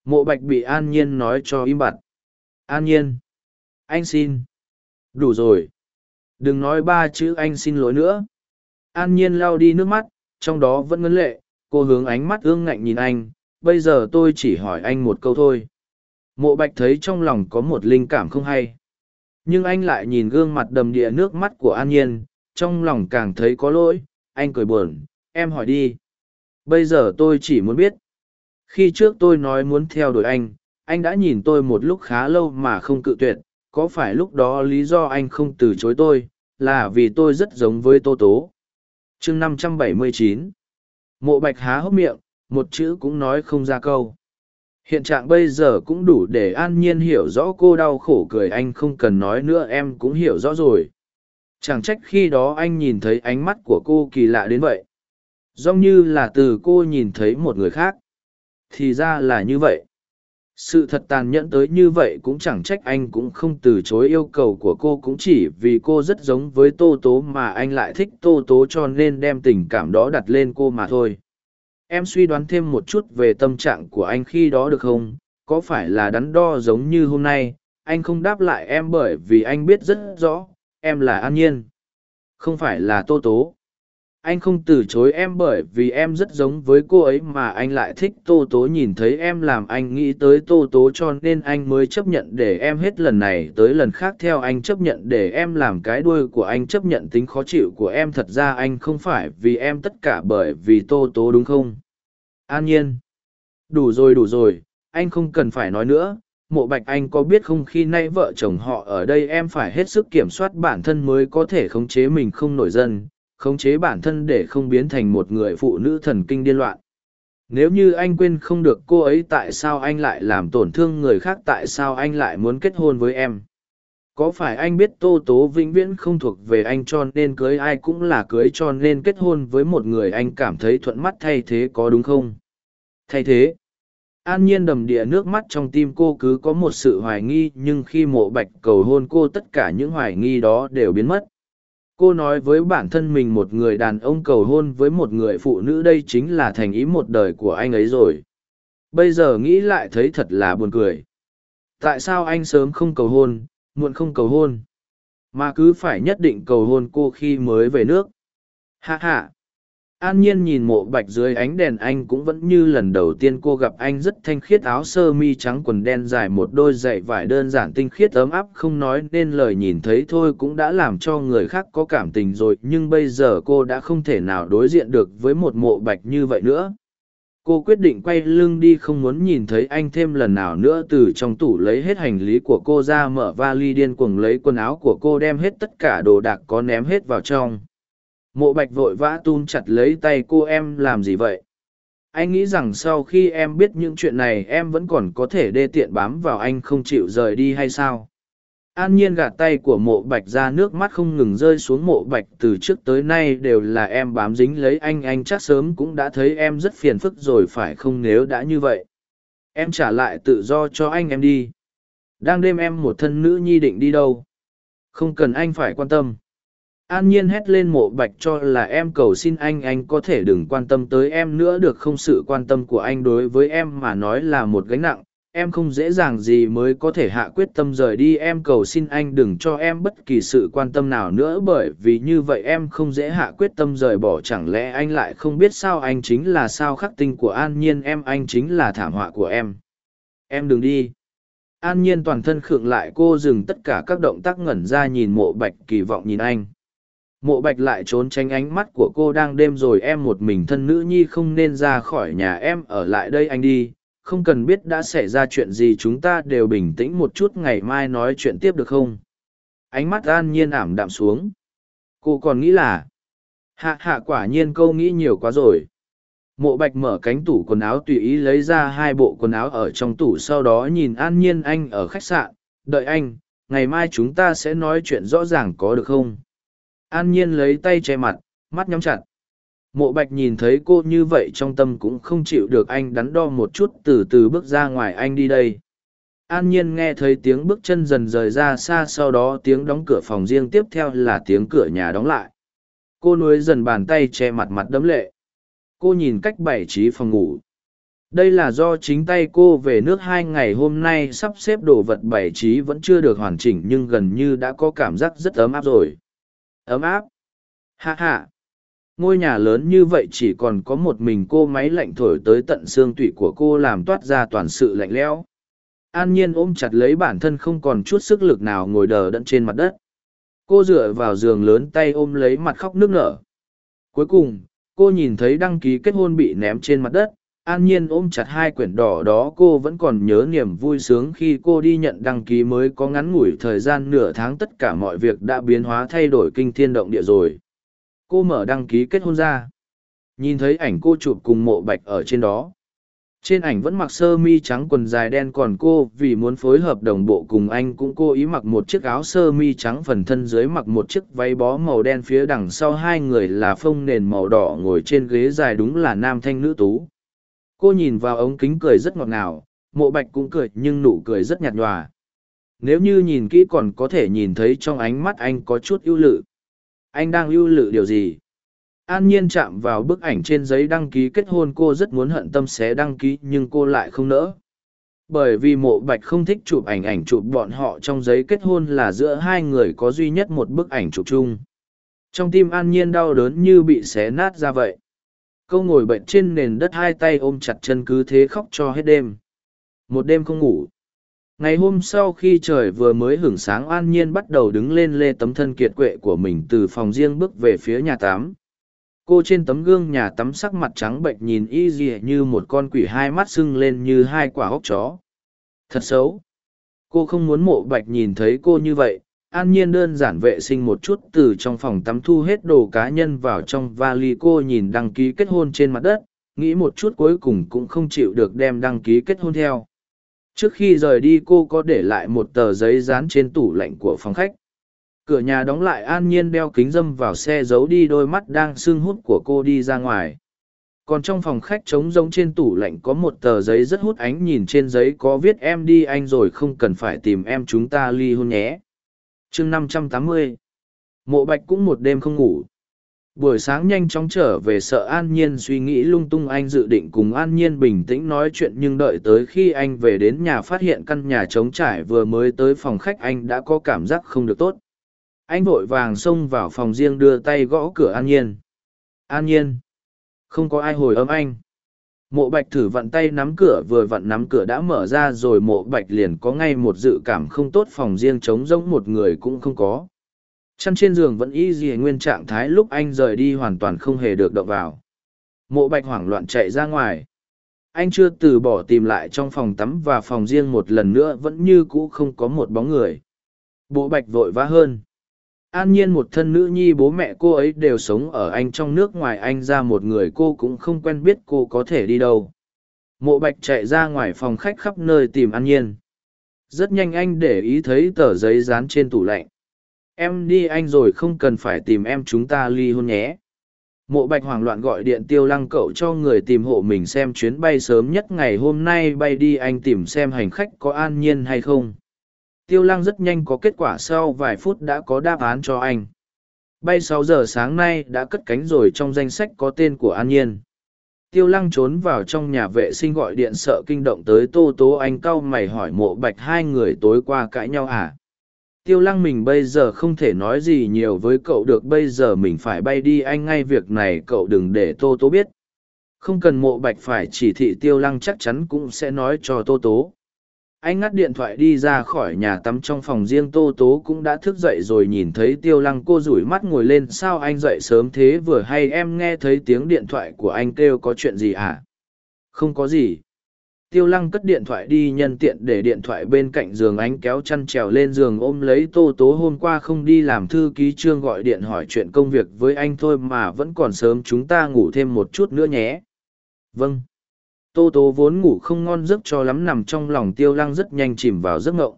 Mộ bạch bị an nhiên nói cho im bặt. An nhiên, anh xin. Đủ rồi. Đừng nói ba chữ anh xin lỗi nữa. An nhiên lau đi nước mắt, trong đó vẫn ngấn lệ cô hướng ánh mắt ương ngạnh nhìn anh, bây giờ tôi chỉ hỏi anh một câu thôi. Mộ bạch thấy trong lòng có một linh cảm không hay. Nhưng anh lại nhìn gương mặt đầm địa nước mắt của an nhiên, trong lòng càng thấy có lỗi, anh cười buồn, em hỏi đi. Bây giờ tôi chỉ muốn biết, khi trước tôi nói muốn theo đuổi anh anh đã nhìn tôi một lúc khá lâu mà không cự tuyệt, có phải lúc đó lý do anh không từ chối tôi là vì tôi rất giống với tô tố? Chương 579 mộ bạch há hốc miệng, một chữ cũng nói không ra câu. Hiện trạng bây giờ cũng đủ để an nhiên hiểu rõ cô đau khổ cười anh không cần nói nữa, em cũng hiểu rõ rồi. Chẳng trách khi đó anh nhìn thấy ánh mắt của cô kỳ lạ đến vậy. Giống như là từ cô nhìn thấy một người khác. Thì ra là như vậy sự thật tàn nhẫn tới như vậy cũng chẳng trách anh cũng không từ chối yêu cầu của cô cũng chỉ vì cô rất giống với tô tố mà anh lại thích tô tố cho nên đem tình cảm đó đặt lên cô mà thôi. Em suy đoán thêm một chút về tâm trạng của anh khi đó được không? Có phải là đắn đo giống như hôm nay? Anh không đáp lại em bởi vì anh biết rất rõ, em là an nhiên. Không phải là tô tố anh không từ chối em bởi vì em rất giống với cô ấy mà anh lại thích tô tố nhìn thấy em làm anh nghĩ tới tô tố cho nên anh mới chấp nhận để em hết lần này tới lần khác theo anh chấp nhận để em làm cái đuôi của anh chấp nhận tính khó chịu của em. Thật ra anh không phải vì em tất cả bởi vì tô tố đúng không? An nhiên. Đủ rồi đủ rồi. Anh không cần phải nói nữa. Mộ bạch anh có biết không khi nay vợ chồng họ ở đây em phải hết sức kiểm soát bản thân mới có thể khống chế mình không nổi dân khống chế bản thân để không biến thành một người phụ nữ thần kinh điên loạn. Nếu như anh quên không được cô ấy, tại sao anh lại làm tổn thương người khác? Tại sao anh lại muốn kết hôn với em? Có phải anh biết tô tố vĩnh viễn không thuộc về anh cho nên cưới ai cũng là cưới cho nên kết hôn với một người anh cảm thấy thuận mắt thay thế có đúng không? Thay thế. An nhiên đầm địa nước mắt trong tim cô cứ có một sự hoài nghi nhưng khi mộ bạch cầu hôn cô tất cả những hoài nghi đó đều biến mất cô nói với bản thân mình một người đàn ông cầu hôn với một người phụ nữ đây chính là thành ý một đời của anh ấy rồi. Bây giờ nghĩ lại thấy thật là buồn cười. Tại sao anh sớm không cầu hôn, muộn không cầu hôn? Mà cứ phải nhất định cầu hôn cô khi mới về nước. Hạ hạ an nhiên nhìn mộ bạch dưới ánh đèn anh cũng vẫn như lần đầu tiên cô gặp anh rất thanh khiết áo sơ mi trắng quần đen dài một đôi giày vải đơn giản tinh khiết ấm áp, không nói nên lời nhìn thấy thôi cũng đã làm cho người khác có cảm tình rồi, nhưng bây giờ cô đã không thể nào đối diện được với một mộ bạch như vậy nữa. Cô quyết định quay lưng đi, không muốn nhìn thấy anh thêm lần nào nữa, từ trong tủ lấy hết hành lý của cô ra, mở vali điên cuồng lấy quần áo của cô, đem hết tất cả đồ đạc có ném hết vào trong mộ bạch vội vã tun chặt lấy tay cô em, làm gì vậy? Anh nghĩ rằng sau khi em biết những chuyện này, em vẫn còn có thể đê tiện bám vào anh không chịu rời đi hay sao? An nhiên gạt tay của mộ bạch ra, nước mắt không ngừng rơi xuống mộ bạch. Từ trước tới nay đều là em bám dính lấy anh anh chắc sớm cũng đã thấy em rất phiền phức rồi, phải không? Nếu đã như vậy, em trả lại tự do cho anh em đi. Đang đêm em một thân nữ nhi định đi đâu? Không cần anh phải quan tâm an nhiên hét lên mộ bạch cho là em cầu xin anh anh có thể đừng quan tâm tới em nữa được không? Sự quan tâm của anh đối với em mà nói là một gánh nặng. Em không dễ dàng gì mới có thể hạ quyết tâm rời đi. Em cầu xin anh đừng cho em bất kỳ sự quan tâm nào nữa, bởi vì như vậy em không dễ hạ quyết tâm rời bỏ. Chẳng lẽ anh lại không biết sao anh chính là sao khắc tinh của an nhiên? Em, anh chính là thảm họa của em. Em đừng đi. An nhiên toàn thân khựng lại, cô dừng tất cả các động tác ngẩn ra nhìn mộ bạch, kỳ vọng nhìn anh mộ bạch lại trốn tránh ánh mắt của cô đang đêm rồi em một mình thân nữ nhi không nên ra khỏi nhà em ở lại đây anh đi. Không cần biết đã xảy ra chuyện gì chúng ta đều bình tĩnh một chút ngày mai nói chuyện tiếp được không? Ánh mắt an nhiên ảm đạm xuống. Cô còn nghĩ là, hạ hạ quả nhiên câu nghĩ nhiều quá rồi. Mộ bạch mở cánh tủ quần áo tùy ý lấy ra hai bộ quần áo ở trong tủ sau đó nhìn an nhiên anh ở khách sạn. Đợi anh, ngày mai chúng ta sẽ nói chuyện rõ ràng có được không? An nhiên lấy tay che mặt, mắt nhắm chặt. Mộ bạch nhìn thấy cô như vậy trong tâm cũng không chịu được anh đắn đo một chút từ từ bước ra ngoài anh đi đây. An nhiên nghe thấy tiếng bước chân dần rời ra xa sau đó tiếng đóng cửa phòng riêng tiếp theo là tiếng cửa nhà đóng lại. Cô nuối dần bàn tay che mặt mặt đấm lệ. Cô nhìn cách bày trí phòng ngủ. Đây là do chính tay cô về nước hai ngày hôm nay sắp xếp đồ vật bày trí vẫn chưa được hoàn chỉnh nhưng gần như đã có cảm giác rất ấm áp rồi ấm áp. Hạ hạ ngôi nhà lớn như vậy chỉ còn có một mình cô máy lạnh thổi tới tận xương tủy của cô làm toát ra toàn sự lạnh lẽo. An nhiên ôm chặt lấy bản thân không còn chút sức lực nào ngồi đờ đẫn trên mặt đất. Cô dựa vào giường lớn tay ôm lấy mặt khóc nước nở. Cuối cùng, cô nhìn thấy đăng ký kết hôn bị ném trên mặt đất an nhiên ôm chặt hai quyển đỏ đó, cô vẫn còn nhớ niềm vui sướng khi cô đi nhận đăng ký mới có ngắn ngủi thời gian nửa tháng, tất cả mọi việc đã biến hóa thay đổi kinh thiên động địa rồi. Cô mở đăng ký kết hôn ra. Nhìn thấy ảnh cô chụp cùng mộ bạch ở trên đó. Trên ảnh vẫn mặc sơ mi trắng, quần dài đen, còn cô vì muốn phối hợp đồng bộ cùng anh cũng cố ý mặc một chiếc áo sơ mi trắng, phần thân dưới mặc một chiếc váy bó màu đen, phía đằng sau hai người là phông nền màu đỏ ngồi trên ghế dài, đúng là nam thanh nữ tú cô nhìn vào ống kính cười rất ngọt ngào, mộ bạch cũng cười nhưng nụ cười rất nhạt nhòa. Nếu như nhìn kỹ còn có thể nhìn thấy trong ánh mắt anh có chút ưu lự. Anh đang ưu lự điều gì? An nhiên chạm vào bức ảnh trên giấy đăng ký kết hôn cô rất muốn hận tâm xé đăng ký nhưng cô lại không nỡ. Bởi vì mộ bạch không thích chụp ảnh ảnh chụp bọn họ trong giấy kết hôn là giữa hai người có duy nhất một bức ảnh chụp chung. Trong tim an nhiên đau đớn như bị xé nát ra vậy câu ngồi bệnh trên nền đất hai tay ôm chặt chân cứ thế khóc cho hết đêm. Một đêm không ngủ. Ngày hôm sau khi trời vừa mới hưởng sáng an nhiên bắt đầu đứng lên lê tấm thân kiệt quệ của mình từ phòng riêng bước về phía nhà tắm. Cô trên tấm gương nhà tắm sắc mặt trắng bệnh nhìn y dì như một con quỷ hai mắt sưng lên như hai quả hốc chó. Thật xấu. Cô không muốn mộ bạch nhìn thấy cô như vậy, an nhiên đơn giản vệ sinh một chút từ trong phòng tắm thu hết đồ cá nhân vào trong vali cô nhìn đăng ký kết hôn trên mặt đất, nghĩ một chút cuối cùng cũng không chịu được đem đăng ký kết hôn theo. Trước khi rời đi cô có để lại một tờ giấy dán trên tủ lạnh của phòng khách. Cửa nhà đóng lại an nhiên đeo kính dâm vào xe giấu đi đôi mắt đang sưng hút của cô đi ra ngoài. Còn trong phòng khách trống rỗng trên tủ lạnh có một tờ giấy rất hút ánh nhìn trên giấy có viết em đi anh rồi không cần phải tìm em, chúng ta ly hôn nhé chương năm trăm tám mươi. Mộ bạch cũng một đêm không ngủ. Buổi sáng nhanh chóng trở về sợ an nhiên suy nghĩ lung tung anh dự định cùng an nhiên bình tĩnh nói chuyện nhưng đợi tới khi anh về đến nhà phát hiện căn nhà trống trải vừa mới tới phòng khách anh đã có cảm giác không được tốt. Anh vội vàng xông vào phòng riêng đưa tay gõ cửa an nhiên. An nhiên, không có ai hồi âm anh mộ bạch thử vặn tay nắm cửa, vừa vặn nắm cửa đã mở ra rồi, mộ bạch liền có ngay một dự cảm không tốt, phòng riêng trống rỗng một người cũng không có. Chăn trên giường vẫn y gì nguyên trạng thái lúc anh rời đi hoàn toàn không hề được động vào. Mộ bạch hoảng loạn chạy ra ngoài. Anh chưa từ bỏ tìm lại trong phòng tắm và phòng riêng một lần nữa, vẫn như cũ không có một bóng người. Bộ bạch vội vã hơn an nhiên một thân nữ nhi bố mẹ cô ấy đều sống ở anh trong nước ngoài, anh ra một người cô cũng không quen biết cô có thể đi đâu. Mộ bạch chạy ra ngoài phòng khách khắp nơi tìm an nhiên. Rất nhanh anh để ý thấy tờ giấy dán trên tủ lạnh. Em đi anh rồi không cần phải tìm em, chúng ta ly hôn nhé. Mộ bạch hoảng loạn gọi điện tiêu lăng cậu cho người tìm hộ mình xem chuyến bay sớm nhất ngày hôm nay, bay đi anh tìm xem hành khách có an nhiên hay không tiêu lăng rất nhanh có kết quả sau vài phút đã có đáp án cho anh. Bay sáu giờ sáng nay đã cất cánh rồi trong danh sách có tên của an nhiên. Tiêu lăng trốn vào trong nhà vệ sinh gọi điện sợ kinh động tới tô tố anh cau mày hỏi mộ bạch hai người tối qua cãi nhau à? Tiêu lăng mình bây giờ không thể nói gì nhiều với cậu được, bây giờ mình phải bay đi, anh ngay việc này cậu đừng để tô tố biết. Không cần mộ bạch phải chỉ thị, tiêu lăng chắc chắn cũng sẽ nói cho tô tố anh ngắt điện thoại đi ra khỏi nhà tắm trong phòng riêng tô tố cũng đã thức dậy rồi nhìn thấy tiêu lăng cô rủi mắt ngồi lên. Sao anh dậy sớm thế? Vừa hay em nghe thấy tiếng điện thoại của anh kêu có chuyện gì à? không có gì. Tiêu lăng cất điện thoại đi, nhân tiện để điện thoại bên cạnh giường anh kéo chăn trèo lên giường ôm lấy tô tố. Hôm qua không đi làm thư ký trương gọi điện hỏi chuyện công việc với anh thôi mà vẫn còn sớm chúng ta ngủ thêm một chút nữa nhé. Vâng tô tố vốn ngủ không ngon giấc cho lắm nằm trong lòng tiêu lăng rất nhanh chìm vào giấc ngộng.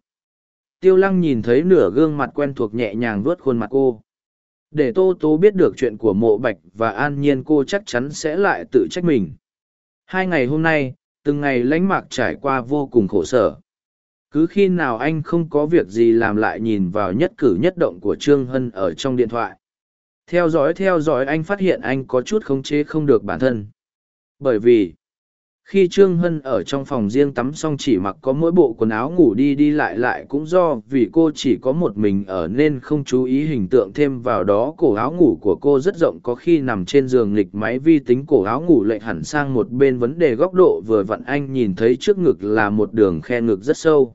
Tiêu lăng nhìn thấy nửa gương mặt quen thuộc nhẹ nhàng vuốt khuôn mặt cô. Để tô tố biết được chuyện của mộ bạch và an nhiên cô chắc chắn sẽ lại tự trách mình. Hai ngày hôm nay, từng ngày lánh mạc trải qua vô cùng khổ sở. Cứ khi nào anh không có việc gì làm lại nhìn vào nhất cử nhất động của trương hân ở trong điện thoại. Theo dõi theo dõi, anh phát hiện anh có chút khống chế không được bản thân. Bởi vì khi trương hân ở trong phòng riêng tắm xong chỉ mặc có mỗi bộ quần áo ngủ đi đi lại lại cũng do vì cô chỉ có một mình ở nên không chú ý hình tượng thêm vào đó cổ áo ngủ của cô rất rộng có khi nằm trên giường nghịch máy vi tính cổ áo ngủ lệch hẳn sang một bên vấn đề góc độ vừa vặn anh nhìn thấy trước ngực là một đường khe ngực rất sâu.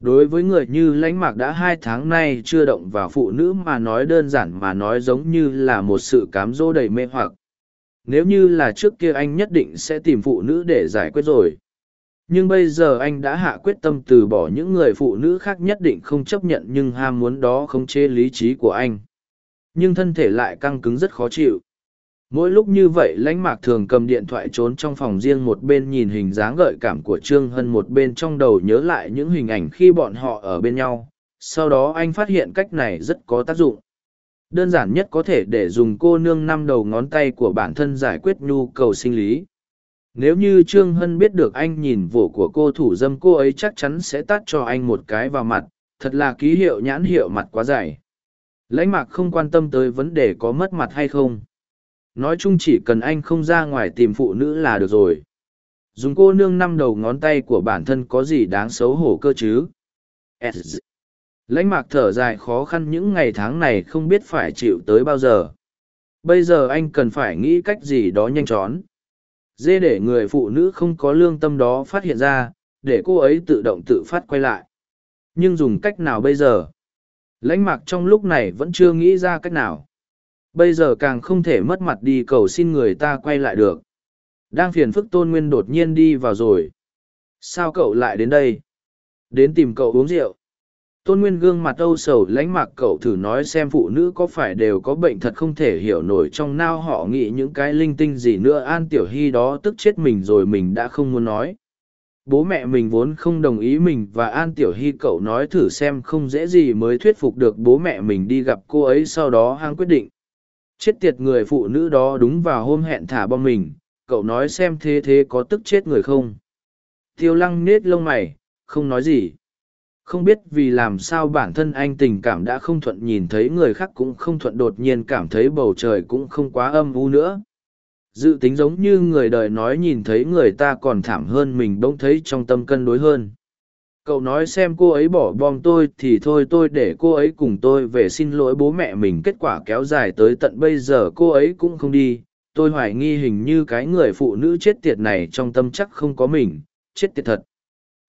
Đối với người như lãnh mạc đã hai tháng nay chưa động vào phụ nữ mà nói đơn giản mà nói giống như là một sự cám dỗ đầy mê hoặc nếu như là trước kia anh nhất định sẽ tìm phụ nữ để giải quyết rồi. Nhưng bây giờ anh đã hạ quyết tâm từ bỏ những người phụ nữ khác nhất định không chấp nhận nhưng ham muốn đó không chê lý trí của anh. Nhưng thân thể lại căng cứng rất khó chịu. Mỗi lúc như vậy lãnh mạc thường cầm điện thoại trốn trong phòng riêng một bên nhìn hình dáng gợi cảm của trương hân một bên trong đầu nhớ lại những hình ảnh khi bọn họ ở bên nhau. Sau đó anh phát hiện cách này rất có tác dụng đơn giản nhất có thể để dùng cô nương năm đầu ngón tay của bản thân giải quyết nhu cầu sinh lý. Nếu như trương hân biết được anh nhìn vỗ của cô thủ dâm, cô ấy chắc chắn sẽ tát cho anh một cái vào mặt, thật là ký hiệu nhãn hiệu mặt quá dày. Lãnh mạc không quan tâm tới vấn đề có mất mặt hay không. Nói chung chỉ cần anh không ra ngoài tìm phụ nữ là được rồi. Dùng cô nương năm đầu ngón tay của bản thân có gì đáng xấu hổ cơ chứ? Lãnh mạc thở dài khó khăn những ngày tháng này không biết phải chịu tới bao giờ. Bây giờ anh cần phải nghĩ cách gì đó nhanh chóng. Dê để người phụ nữ không có lương tâm đó phát hiện ra, để cô ấy tự động tự phát quay lại. Nhưng dùng cách nào bây giờ? Lãnh mạc trong lúc này vẫn chưa nghĩ ra cách nào. Bây giờ càng không thể mất mặt đi cầu xin người ta quay lại được. Đang phiền phức tôn nguyên đột nhiên đi vào rồi. Sao cậu lại đến đây? Đến tìm cậu uống rượu. Tôn Nguyên gương mặt âu sầu lánh mạc cậu thử nói xem phụ nữ có phải đều có bệnh thật không thể hiểu nổi trong nao họ nghĩ những cái linh tinh gì nữa An Tiểu Hy đó tức chết mình rồi mình đã không muốn nói. Bố mẹ mình vốn không đồng ý mình và An Tiểu Hy cậu nói thử xem không dễ gì mới thuyết phục được bố mẹ mình đi gặp cô ấy sau đó hang quyết định. Chết tiệt người phụ nữ đó đúng vào hôm hẹn thả bom mình, cậu nói xem thế thế có tức chết người không. Tiêu lăng nết lông mày, không nói gì không biết vì làm sao bản thân anh tình cảm đã không thuận nhìn thấy người khác cũng không thuận đột nhiên cảm thấy bầu trời cũng không quá âm u nữa. Dự tính giống như người đời nói nhìn thấy người ta còn thảm hơn mình bỗng thấy trong tâm cân đối hơn. Cậu nói xem cô ấy bỏ bom tôi thì thôi, tôi để cô ấy cùng tôi về xin lỗi bố mẹ mình. Kết quả kéo dài tới tận bây giờ cô ấy cũng không đi. Tôi hoài nghi hình như cái người phụ nữ chết tiệt này trong tâm chắc không có mình. Chết tiệt thật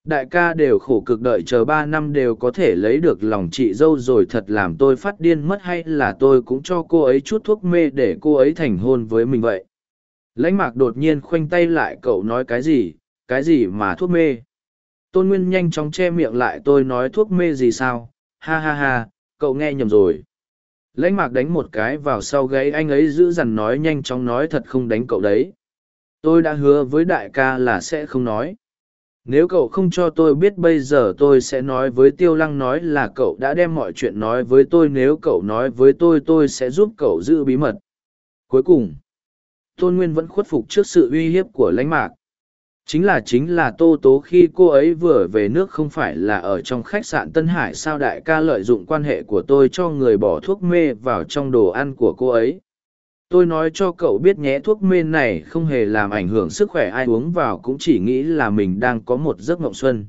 đại ca đều khổ cực đợi chờ ba năm đều có thể lấy được lòng chị dâu rồi thật làm tôi phát điên mất hay là tôi cũng cho cô ấy chút thuốc mê để cô ấy thành hôn với mình vậy? Lãnh mạc đột nhiên khoanh tay lại cậu nói cái gì? Cái gì mà thuốc mê? Tôn nguyên nhanh chóng che miệng lại tôi nói thuốc mê gì sao? Ha ha ha, cậu nghe nhầm rồi. Lãnh mạc đánh một cái vào sau gáy anh ấy giữ dằn nói nhanh chóng nói thật không đánh cậu đấy. Tôi đã hứa với đại ca là sẽ không nói nếu cậu không cho tôi biết bây giờ tôi sẽ nói với tiêu lăng nói là cậu đã đem mọi chuyện nói với tôi, nếu cậu nói với tôi tôi sẽ giúp cậu giữ bí mật. Cuối cùng, tôn nguyên vẫn khuất phục trước sự uy hiếp của lãnh mạc. Chính là chính là tô tố khi cô ấy vừa về nước không phải là ở trong khách sạn tân hải sao đại ca lợi dụng quan hệ của tôi cho người bỏ thuốc mê vào trong đồ ăn của cô ấy tôi nói cho cậu biết nhé, thuốc mê này không hề làm ảnh hưởng sức khỏe ai uống vào, cũng chỉ nghĩ là mình đang có một giấc mộng xuân.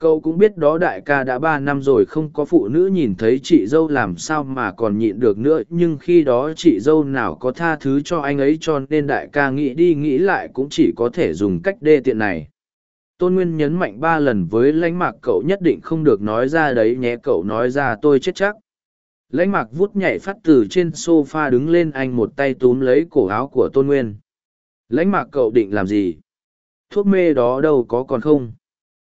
Cậu cũng biết đó đại ca đã ba năm rồi, không có phụ nữ nhìn thấy chị dâu làm sao mà còn nhịn được nữa. Nhưng khi đó chị dâu nào có tha thứ cho anh ấy, cho nên đại ca nghĩ đi nghĩ lại cũng chỉ có thể dùng cách đê tiện này. Tôn nguyên nhấn mạnh ba lần với lãnh mạc, cậu nhất định không được nói ra đấy nhé, cậu nói ra tôi chết chắc lãnh mạc vút nhảy phát từ trên s o f a đứng lên anh một tay túm lấy cổ áo của tôn nguyên. Lãnh mạc cậu định làm gì? Thuốc mê đó đâu có còn không?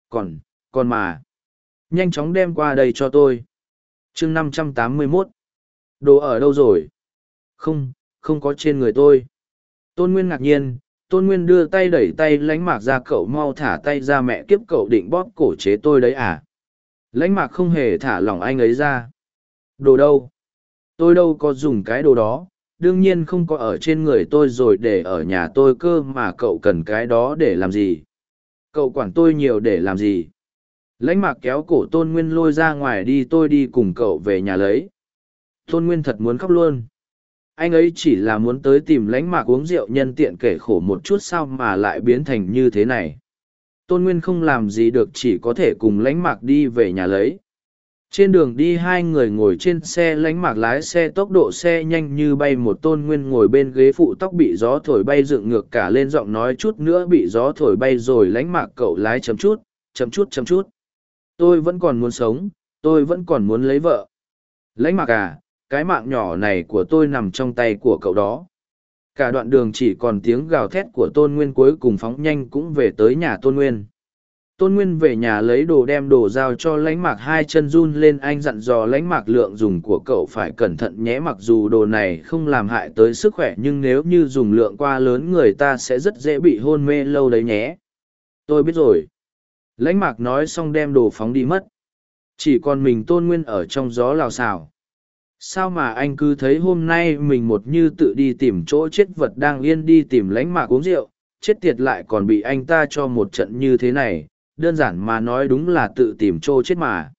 Còn còn mà. Nhanh chóng đem qua đây cho tôi. Chương năm trăm tám mươi mốt. Đồ ở đâu rồi? Không không có trên người tôi. Tôn nguyên ngạc nhiên. Tôn nguyên đưa tay đẩy tay lánh mạc ra cậu mau thả tay ra mẹ kiếp cậu định bóp cổ chế tôi đấy à? Lãnh mạc không hề thả lỏng anh ấy ra. Đồ đâu? Tôi đâu có dùng cái đồ đó, đương nhiên không có ở trên người tôi rồi để ở nhà tôi cơ mà cậu cần cái đó để làm gì? Cậu quản tôi nhiều để làm gì? Lãnh mạc kéo cổ Tôn Nguyên lôi ra ngoài đi tôi đi cùng cậu về nhà lấy. Tôn Nguyên thật muốn khóc luôn. Anh ấy chỉ là muốn tới tìm lãnh mạc uống rượu nhân tiện kể khổ một chút sao mà lại biến thành như thế này. Tôn Nguyên không làm gì được chỉ có thể cùng lãnh mạc đi về nhà lấy trên đường đi hai người ngồi trên xe lánh mạc lái xe tốc độ xe nhanh như bay một tôn nguyên ngồi bên ghế phụ tóc bị gió thổi bay dựng ngược cả lên giọng nói chút nữa bị gió thổi bay rồi lánh mạc cậu lái chấm chút chấm chút chấm chút. Tôi vẫn còn muốn sống, tôi vẫn còn muốn lấy vợ. Lánh mạc à cái mạng nhỏ này của tôi nằm trong tay của cậu đó. Cả đoạn đường chỉ còn tiếng gào thét của tôn nguyên cuối cùng phóng nhanh cũng về tới nhà tôn nguyên tôn nguyên về nhà lấy đồ đem đồ giao cho lãnh mạc hai chân run lên, anh dặn dò lãnh mạc lượng dùng của cậu phải cẩn thận nhé, mặc dù đồ này không làm hại tới sức khỏe, nhưng nếu như dùng lượng qua lớn, người ta sẽ rất dễ bị hôn mê lâu đấy nhé. Tôi biết rồi. Lãnh mạc nói xong đem đồ phóng đi mất. Chỉ còn mình tôn nguyên ở trong gió lào xào. Sao mà anh cứ thấy hôm nay mình một như tự đi tìm chỗ chết vật đang yên đi tìm lãnh mạc uống rượu, chết tiệt lại còn bị anh ta cho một trận như thế này đơn giản mà nói đúng là tự tìm trô chết mà.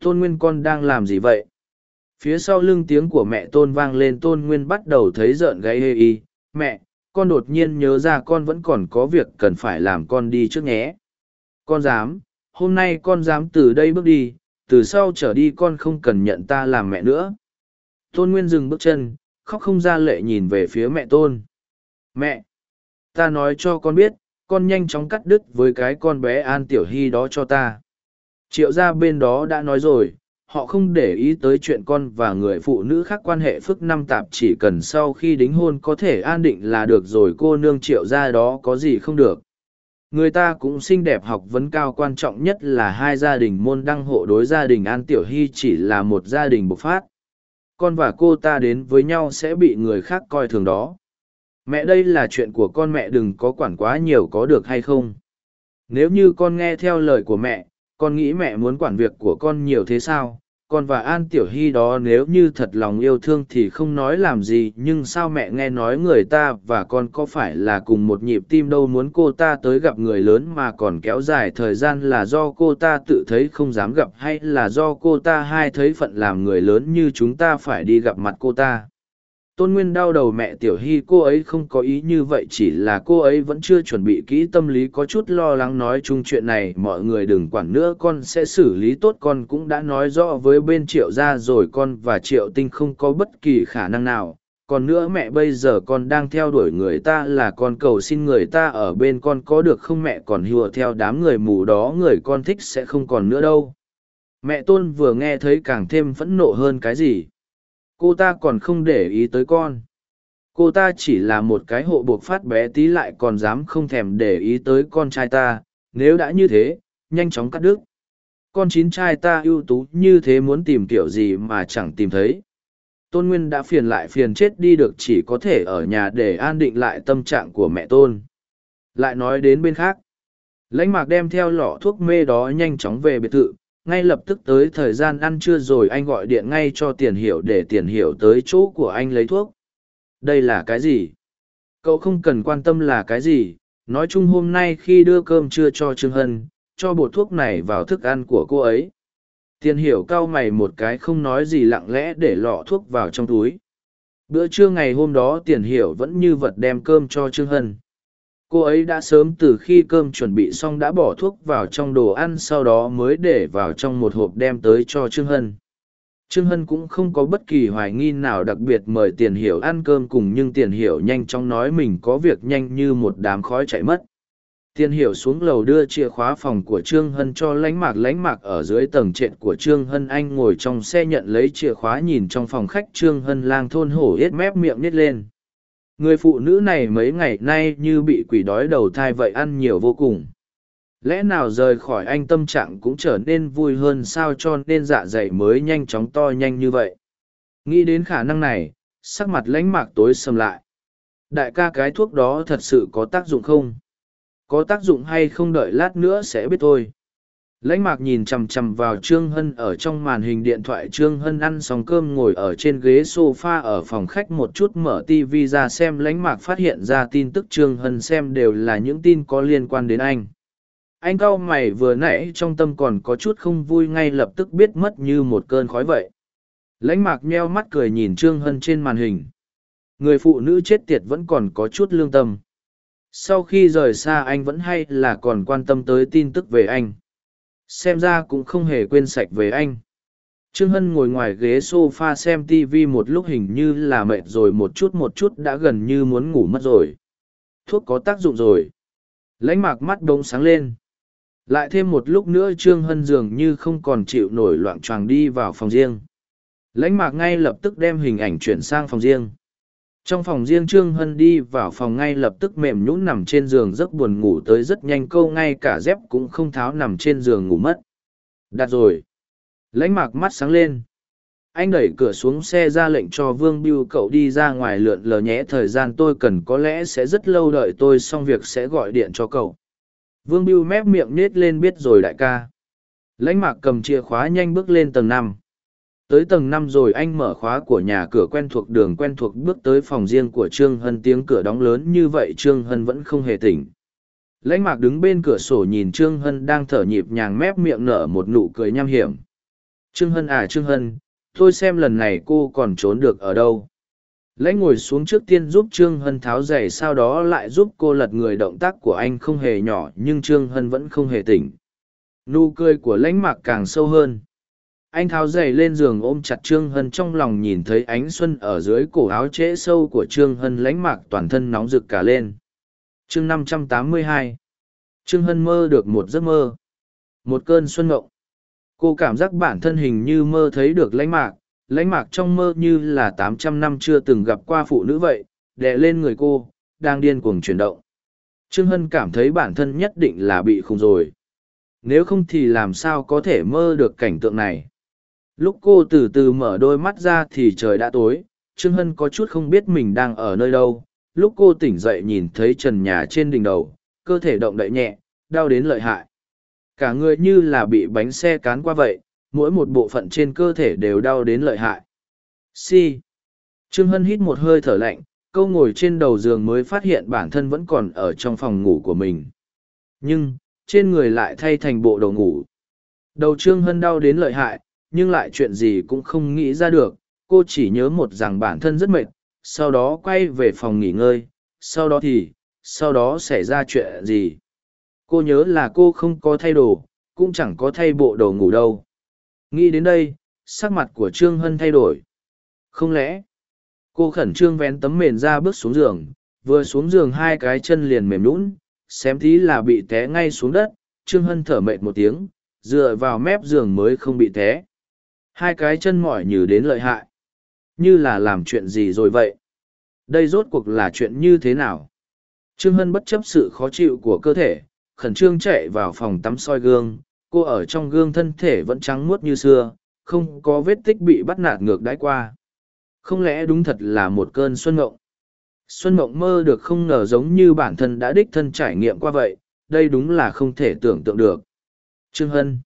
Tôn Nguyên con đang làm gì vậy? Phía sau lưng tiếng của mẹ Tôn vang lên Tôn Nguyên bắt đầu thấy rợn gáy hê y. Mẹ, con đột nhiên nhớ ra con vẫn còn có việc cần phải làm con đi trước nhé. Con dám, hôm nay con dám từ đây bước đi, từ sau trở đi con không cần nhận ta làm mẹ nữa. Tôn Nguyên dừng bước chân, khóc không ra lệ nhìn về phía mẹ Tôn. Mẹ, ta nói cho con biết, con nhanh chóng cắt đứt với cái con bé an tiểu hy đó cho ta triệu gia bên đó đã nói rồi, họ không để ý tới chuyện con và người phụ nữ khác quan hệ phức năm tạp chỉ cần sau khi đính hôn có thể an định là được rồi cô nương triệu gia đó có gì không được Người ta cũng xinh đẹp học vấn cao quan trọng nhất là hai gia đình môn đăng hộ đối gia đình An Tiểu Hy chỉ là một gia đình bộc phát. Con và cô ta đến với nhau sẽ bị người khác coi thường đó. Mẹ đây là chuyện của con mẹ đừng có quản quá nhiều có được hay không. Nếu như con nghe theo lời của mẹ, con nghĩ mẹ muốn quản việc của con nhiều thế sao? con và An Tiểu Hy đó nếu như thật lòng yêu thương thì không nói làm gì nhưng sao mẹ nghe nói người ta và con có phải là cùng một nhịp tim đâu muốn cô ta tới gặp người lớn mà còn kéo dài thời gian là do cô ta tự thấy không dám gặp hay là do cô ta hai thấy phận làm người lớn như chúng ta phải đi gặp mặt cô ta tôn nguyên đau đầu mẹ tiểu hy, cô ấy không có ý như vậy, chỉ là cô ấy vẫn chưa chuẩn bị kỹ tâm lý, có chút lo lắng nói chung chuyện này, mọi người đừng quản nữa, con sẽ xử lý tốt, con cũng đã nói rõ với bên triệu gia rồi, con và triệu tinh không có bất kỳ khả năng nào. Còn nữa mẹ bây giờ con đang theo đuổi người ta là con cầu xin người ta ở bên con có được không mẹ, còn hùa theo đám người mù đó, người con thích sẽ không còn nữa đâu. Mẹ tôn vừa nghe thấy càng thêm phẫn nộ hơn cái gì cô ta còn không để ý tới con. Cô ta chỉ là một cái hộ buộc phát bé tí lại còn dám không thèm để ý tới con trai ta. Nếu đã như thế, nhanh chóng cắt đứt. Con chín trai ta ưu tú như thế muốn tìm kiểu gì mà chẳng tìm thấy. Tôn nguyên đã phiền lại phiền chết đi được chỉ có thể ở nhà để an định lại tâm trạng của mẹ tôn. Lại nói đến bên khác. Lãnh mạc đem theo lọ thuốc mê đó nhanh chóng về biệt thự ngay lập tức tới thời gian ăn trưa rồi anh gọi điện ngay cho tiền hiểu để tiền hiểu tới chỗ của anh lấy thuốc. Đây là cái gì? Cậu không cần quan tâm là cái gì. Nói chung hôm nay khi đưa cơm trưa cho trương hân, cho bột thuốc này vào thức ăn của cô ấy. Tiền hiểu cau mày một cái không nói gì lặng lẽ để lọ thuốc vào trong túi. Bữa trưa ngày hôm đó tiền hiểu vẫn như vật đem cơm cho trương hân cô ấy đã sớm từ khi cơm chuẩn bị xong đã bỏ thuốc vào trong đồ ăn, sau đó mới để vào trong một hộp đem tới cho trương hân. Trương hân cũng không có bất kỳ hoài nghi nào đặc biệt mời tiền hiểu ăn cơm cùng, nhưng tiền hiểu nhanh chóng nói mình có việc nhanh như một đám khói chạy mất. Tiền hiểu xuống lầu đưa chìa khóa phòng của trương hân cho lánh mạc. Lánh mạc ở dưới tầng trệt của trương hân, anh ngồi trong xe nhận lấy chìa khóa nhìn trong phòng khách. Trương hân lang thôn hổ yết mép miệng nít lên. Người phụ nữ này mấy ngày nay như bị quỷ đói đầu thai vậy ăn nhiều vô cùng. Lẽ nào rời khỏi anh tâm trạng cũng trở nên vui hơn sao cho nên dạ dày mới nhanh chóng to nhanh như vậy. Nghĩ đến khả năng này, sắc mặt lãnh mạc tối sầm lại. Đại ca cái thuốc đó thật sự có tác dụng không? Có tác dụng hay không đợi lát nữa sẽ biết thôi lãnh mạc nhìn chằm chằm vào trương hân ở trong màn hình điện thoại. Trương hân ăn xong cơm ngồi ở trên ghế s o f a ở phòng khách một chút mở tv ra xem. Lãnh mạc phát hiện ra tin tức trương hân xem đều là những tin có liên quan đến anh. Anh cau mày vừa nãy trong tâm còn có chút không vui ngay lập tức biết mất như một cơn khói vậy. Lãnh mạc nheo mắt cười nhìn trương hân trên màn hình. Người phụ nữ chết tiệt vẫn còn có chút lương tâm. Sau khi rời xa anh vẫn hay là còn quan tâm tới tin tức về anh xem ra cũng không hề quên sạch về anh. Trương hân ngồi ngoài ghế s o f a xem tv một lúc hình như là mệt rồi, một chút một chút đã gần như muốn ngủ mất rồi. Thuốc có tác dụng rồi. Lãnh mạc mắt đ ố n g sáng lên. Lại thêm một lúc nữa trương hân dường như không còn chịu nổi loạn choàng đi vào phòng riêng. Lãnh mạc ngay lập tức đem hình ảnh chuyển sang phòng riêng trong phòng riêng trương hân đi vào phòng ngay lập tức mềm nhũn nằm trên giường giấc buồn ngủ tới rất nhanh, câu ngay cả dép cũng không tháo nằm trên giường ngủ mất. Đặt rồi. Lãnh mạc mắt sáng lên. Anh đẩy cửa xuống xe ra lệnh cho vương biêu cậu đi ra ngoài lượn lờ nhé, thời gian tôi cần có lẽ sẽ rất lâu đợi tôi, xong việc sẽ gọi điện cho cậu. Vương biêu mép miệng nết lên, biết rồi đại ca. Lãnh mạc cầm chìa khóa nhanh bước lên tầng năm tới tầng năm rồi anh mở khóa của nhà cửa quen thuộc đường quen thuộc bước tới phòng riêng của trương hân. Tiếng cửa đóng lớn như vậy trương hân vẫn không hề tỉnh. Lãnh mạc đứng bên cửa sổ nhìn trương hân đang thở nhịp nhàng mép miệng nở một nụ cười nham hiểm. Trương hân à trương hân, tôi xem lần này cô còn trốn được ở đâu? Lãnh ngồi xuống trước tiên giúp trương hân tháo giày, sau đó lại giúp cô lật người động tác của anh không hề nhỏ, nhưng trương hân vẫn không hề tỉnh. Nụ cười của lãnh mạc càng sâu hơn anh tháo giày lên giường ôm chặt trương hân trong lòng nhìn thấy ánh xuân ở dưới cổ áo trễ sâu của trương hân lánh mạc toàn thân nóng rực cả lên. Chương năm trăm tám mươi hai. Trương hân mơ được một giấc mơ. Một cơn xuân ngộng. Cô cảm giác bản thân hình như mơ thấy được lãnh mạc. Lãnh mạc trong mơ như là tám trăm năm chưa từng gặp qua phụ nữ vậy, đè lên người cô, đang điên cuồng chuyển động. Trương Hân cảm thấy bản thân nhất định là bị khùng rồi. Nếu không thì làm sao có thể mơ được cảnh tượng này. Lúc cô từ từ mở đôi mắt ra thì trời đã tối, Trương Hân có chút không biết mình đang ở nơi đâu. Lúc cô tỉnh dậy nhìn thấy trần nhà trên đỉnh đầu, cơ thể động đậy nhẹ, đau đến lợi hại. Cả người như là bị bánh xe cán qua vậy, mỗi một bộ phận trên cơ thể đều đau đến lợi hại. Si. Trương Hân hít một hơi thở lạnh, câu ngồi trên đầu giường mới phát hiện bản thân vẫn còn ở trong phòng ngủ của mình. Nhưng, trên người lại thay thành bộ đầu ngủ. Đầu Trương Hân đau đến lợi hại, nhưng lại chuyện gì cũng không nghĩ ra được, cô chỉ nhớ một rằng bản thân rất mệt, sau đó quay về phòng nghỉ ngơi, sau đó thì, sau đó xảy ra chuyện gì. Cô nhớ là cô không có thay đồ, cũng chẳng có thay bộ đồ ngủ đâu. Nghĩ đến đây, sắc mặt của Trương Hân thay đổi. Không lẽ, cô khẩn trương vén tấm mền ra bước xuống giường, vừa xuống giường hai cái chân liền mềm lún, xém tí là bị té ngay xuống đất, Trương Hân thở mệt một tiếng, dựa vào mép giường mới không bị té. Hai cái chân mỏi như đến lợi hại. Như là làm chuyện gì rồi vậy? Đây rốt cuộc là chuyện như thế nào? Trương Hân bất chấp sự khó chịu của cơ thể, khẩn trương chạy vào phòng tắm soi gương, cô ở trong gương thân thể vẫn trắng muốt như xưa, không có vết tích bị bắt nạt ngược đáy qua. Không lẽ đúng thật là một cơn xuân mộng? Xuân mộng mơ được không ngờ giống như bản thân đã đích thân trải nghiệm qua vậy, đây đúng là không thể tưởng tượng được. Trương Hân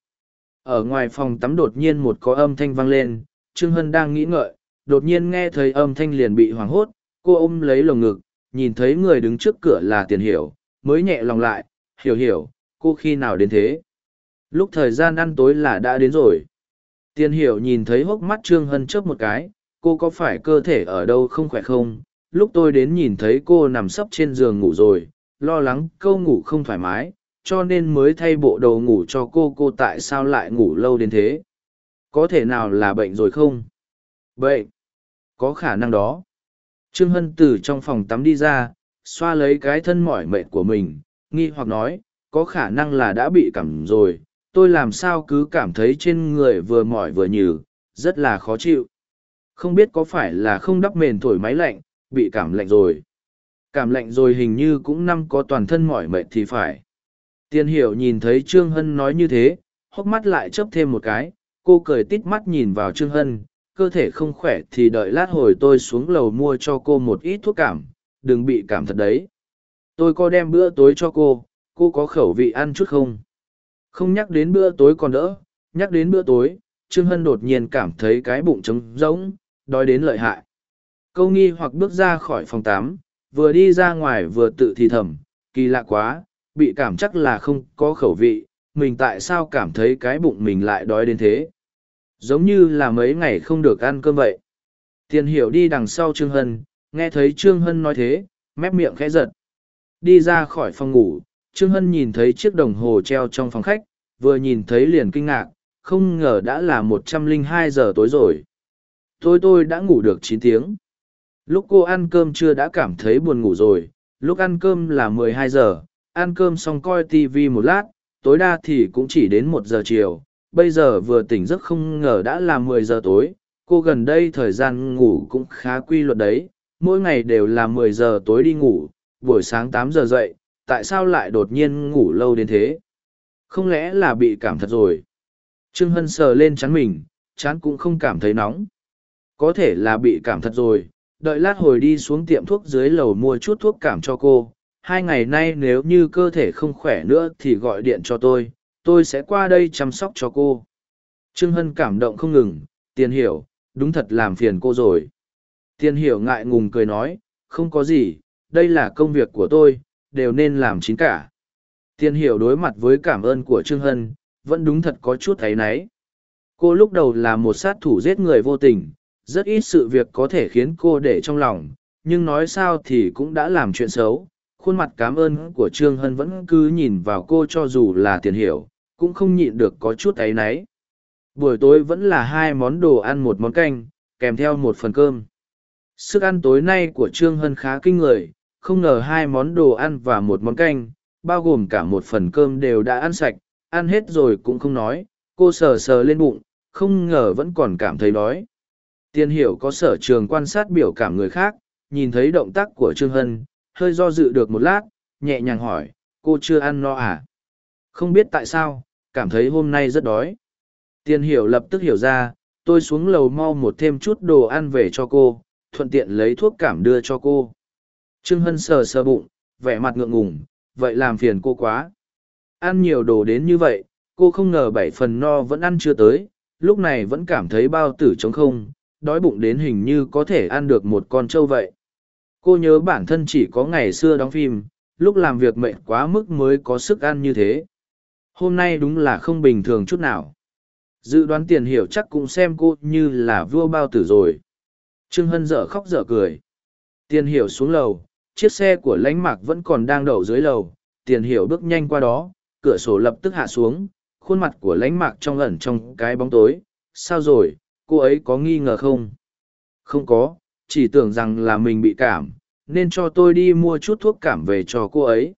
ở ngoài phòng tắm đột nhiên một có âm thanh vang lên, Trương Hân đang nghĩ ngợi, đột nhiên nghe thấy âm thanh liền bị hoảng hốt, cô ôm lấy lồng ngực, nhìn thấy người đứng trước cửa là tiền hiểu, mới nhẹ lòng lại, hiểu hiểu, cô khi nào đến thế? Lúc thời gian ăn tối là đã đến rồi. Tiền hiểu nhìn thấy hốc mắt Trương Hân chớp một cái, cô có phải cơ thể ở đâu không khỏe không? Lúc tôi đến nhìn thấy cô nằm sấp trên giường ngủ rồi, lo lắng câu ngủ không thoải mái, cho nên mới thay bộ đồ ngủ cho cô cô tại sao lại ngủ lâu đến thế? Có thể nào là bệnh rồi không? Bệnh? Có khả năng đó. Trương Hân từ trong phòng tắm đi ra, xoa lấy cái thân mỏi mệt của mình, nghi hoặc nói, có khả năng là đã bị cảm rồi, tôi làm sao cứ cảm thấy trên người vừa mỏi vừa nhừ, rất là khó chịu. Không biết có phải là không đắp mền thổi máy lạnh, bị cảm lạnh rồi. Cảm lạnh rồi hình như cũng năm có toàn thân mỏi mệt thì phải. Tiên hiểu nhìn thấy Trương Hân nói như thế, hốc mắt lại chấp thêm một cái, cô cười tít mắt nhìn vào Trương Hân, cơ thể không khỏe thì đợi lát hồi tôi xuống lầu mua cho cô một ít thuốc cảm, đừng bị cảm thật đấy. Tôi có đem bữa tối cho cô, cô có khẩu vị ăn chút không? Không nhắc đến bữa tối còn đỡ, nhắc đến bữa tối, Trương Hân đột nhiên cảm thấy cái bụng trống rỗng, đói đến lợi hại. Câu nghi hoặc bước ra khỏi phòng tám, vừa đi ra ngoài vừa tự thì thầm, kỳ lạ quá, bị cảm chắc là không có khẩu vị, mình tại sao cảm thấy cái bụng mình lại đói đến thế? Giống như là mấy ngày không được ăn cơm vậy. Tiền hiểu đi đằng sau Trương Hân, nghe thấy Trương Hân nói thế, mép miệng khẽ giật. Đi ra khỏi phòng ngủ, Trương Hân nhìn thấy chiếc đồng hồ treo trong phòng khách, vừa nhìn thấy liền kinh ngạc, không ngờ đã là một trăm linh hai giờ tối rồi. Tôi tôi đã ngủ được chín tiếng. Lúc cô ăn cơm chưa đã cảm thấy buồn ngủ rồi, lúc ăn cơm là mười hai giờ, ăn cơm xong coi TV một lát, tối đa thì cũng chỉ đến một giờ chiều. Bây giờ vừa tỉnh giấc không ngờ đã là mười giờ tối, cô gần đây thời gian ngủ cũng khá quy luật đấy, mỗi ngày đều là mười giờ tối đi ngủ, buổi sáng tám giờ dậy, tại sao lại đột nhiên ngủ lâu đến thế? Không lẽ là bị cảm thật rồi? Trương Hân sờ lên chán mình, chán cũng không cảm thấy nóng. Có thể là bị cảm thật rồi, đợi lát hồi đi xuống tiệm thuốc dưới lầu mua chút thuốc cảm cho cô. Hai ngày nay nếu như cơ thể không khỏe nữa thì gọi điện cho tôi, tôi sẽ qua đây chăm sóc cho cô. Trương Hân cảm động không ngừng, tiền hiểu, đúng thật làm phiền cô rồi. Tiền hiểu ngại ngùng cười nói, không có gì, đây là công việc của tôi, đều nên làm chính cả. Tiên hiểu đối mặt với cảm ơn của Trương Hân, vẫn đúng thật có chút thấy náy. Cô lúc đầu là một sát thủ giết người vô tình, rất ít sự việc có thể khiến cô để trong lòng, nhưng nói sao thì cũng đã làm chuyện xấu. Khuôn mặt cảm ơn của Trương Hân vẫn cứ nhìn vào cô cho dù là tiền hiểu, cũng không nhịn được có chút ấy náy. Buổi tối vẫn là hai món đồ ăn một món canh, kèm theo một phần cơm. Sức ăn tối nay của Trương Hân khá kinh người, không ngờ hai món đồ ăn và một món canh, bao gồm cả một phần cơm đều đã ăn sạch, ăn hết rồi cũng không nói, cô sờ sờ lên bụng, không ngờ vẫn còn cảm thấy đói. Tiên hiểu có sở trường quan sát biểu cảm người khác, nhìn thấy động tác của Trương Hân, hơi do dự được một lát, nhẹ nhàng hỏi, cô chưa ăn no à? Không biết tại sao, cảm thấy hôm nay rất đói. Tiền hiểu lập tức hiểu ra, tôi xuống lầu mau một thêm chút đồ ăn về cho cô, thuận tiện lấy thuốc cảm đưa cho cô. Trương Hân sờ sờ bụng, vẻ mặt ngượng ngùng, vậy làm phiền cô quá. Ăn nhiều đồ đến như vậy, cô không ngờ bảy phần no vẫn ăn chưa tới, lúc này vẫn cảm thấy bao tử trống không, đói bụng đến hình như có thể ăn được một con trâu vậy. Cô nhớ bản thân chỉ có ngày xưa đóng phim, lúc làm việc mệt quá mức mới có sức ăn như thế. Hôm nay đúng là không bình thường chút nào. Dự đoán tiền hiểu chắc cũng xem cô như là vua bao tử rồi. Trương Hân dở khóc dở cười. Tiền hiểu xuống lầu, chiếc xe của lánh mạc vẫn còn đang đậu dưới lầu. Tiền hiểu bước nhanh qua đó, cửa sổ lập tức hạ xuống, khuôn mặt của lánh mạc trong ẩn trong cái bóng tối. Sao rồi, cô ấy có nghi ngờ không? Không có, chỉ tưởng rằng là mình bị cảm, nên cho tôi đi mua chút thuốc cảm về cho cô ấy.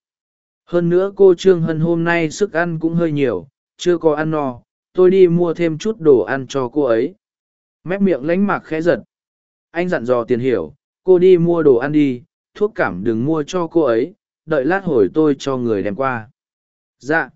Hơn nữa cô Trương Hân hôm nay sức ăn cũng hơi nhiều, chưa có ăn no, tôi đi mua thêm chút đồ ăn cho cô ấy. Mép miệng lánh mạc khẽ giật. Anh dặn dò tiền hiểu, cô đi mua đồ ăn đi, thuốc cảm đừng mua cho cô ấy, đợi lát hồi tôi cho người đem qua. Dạ.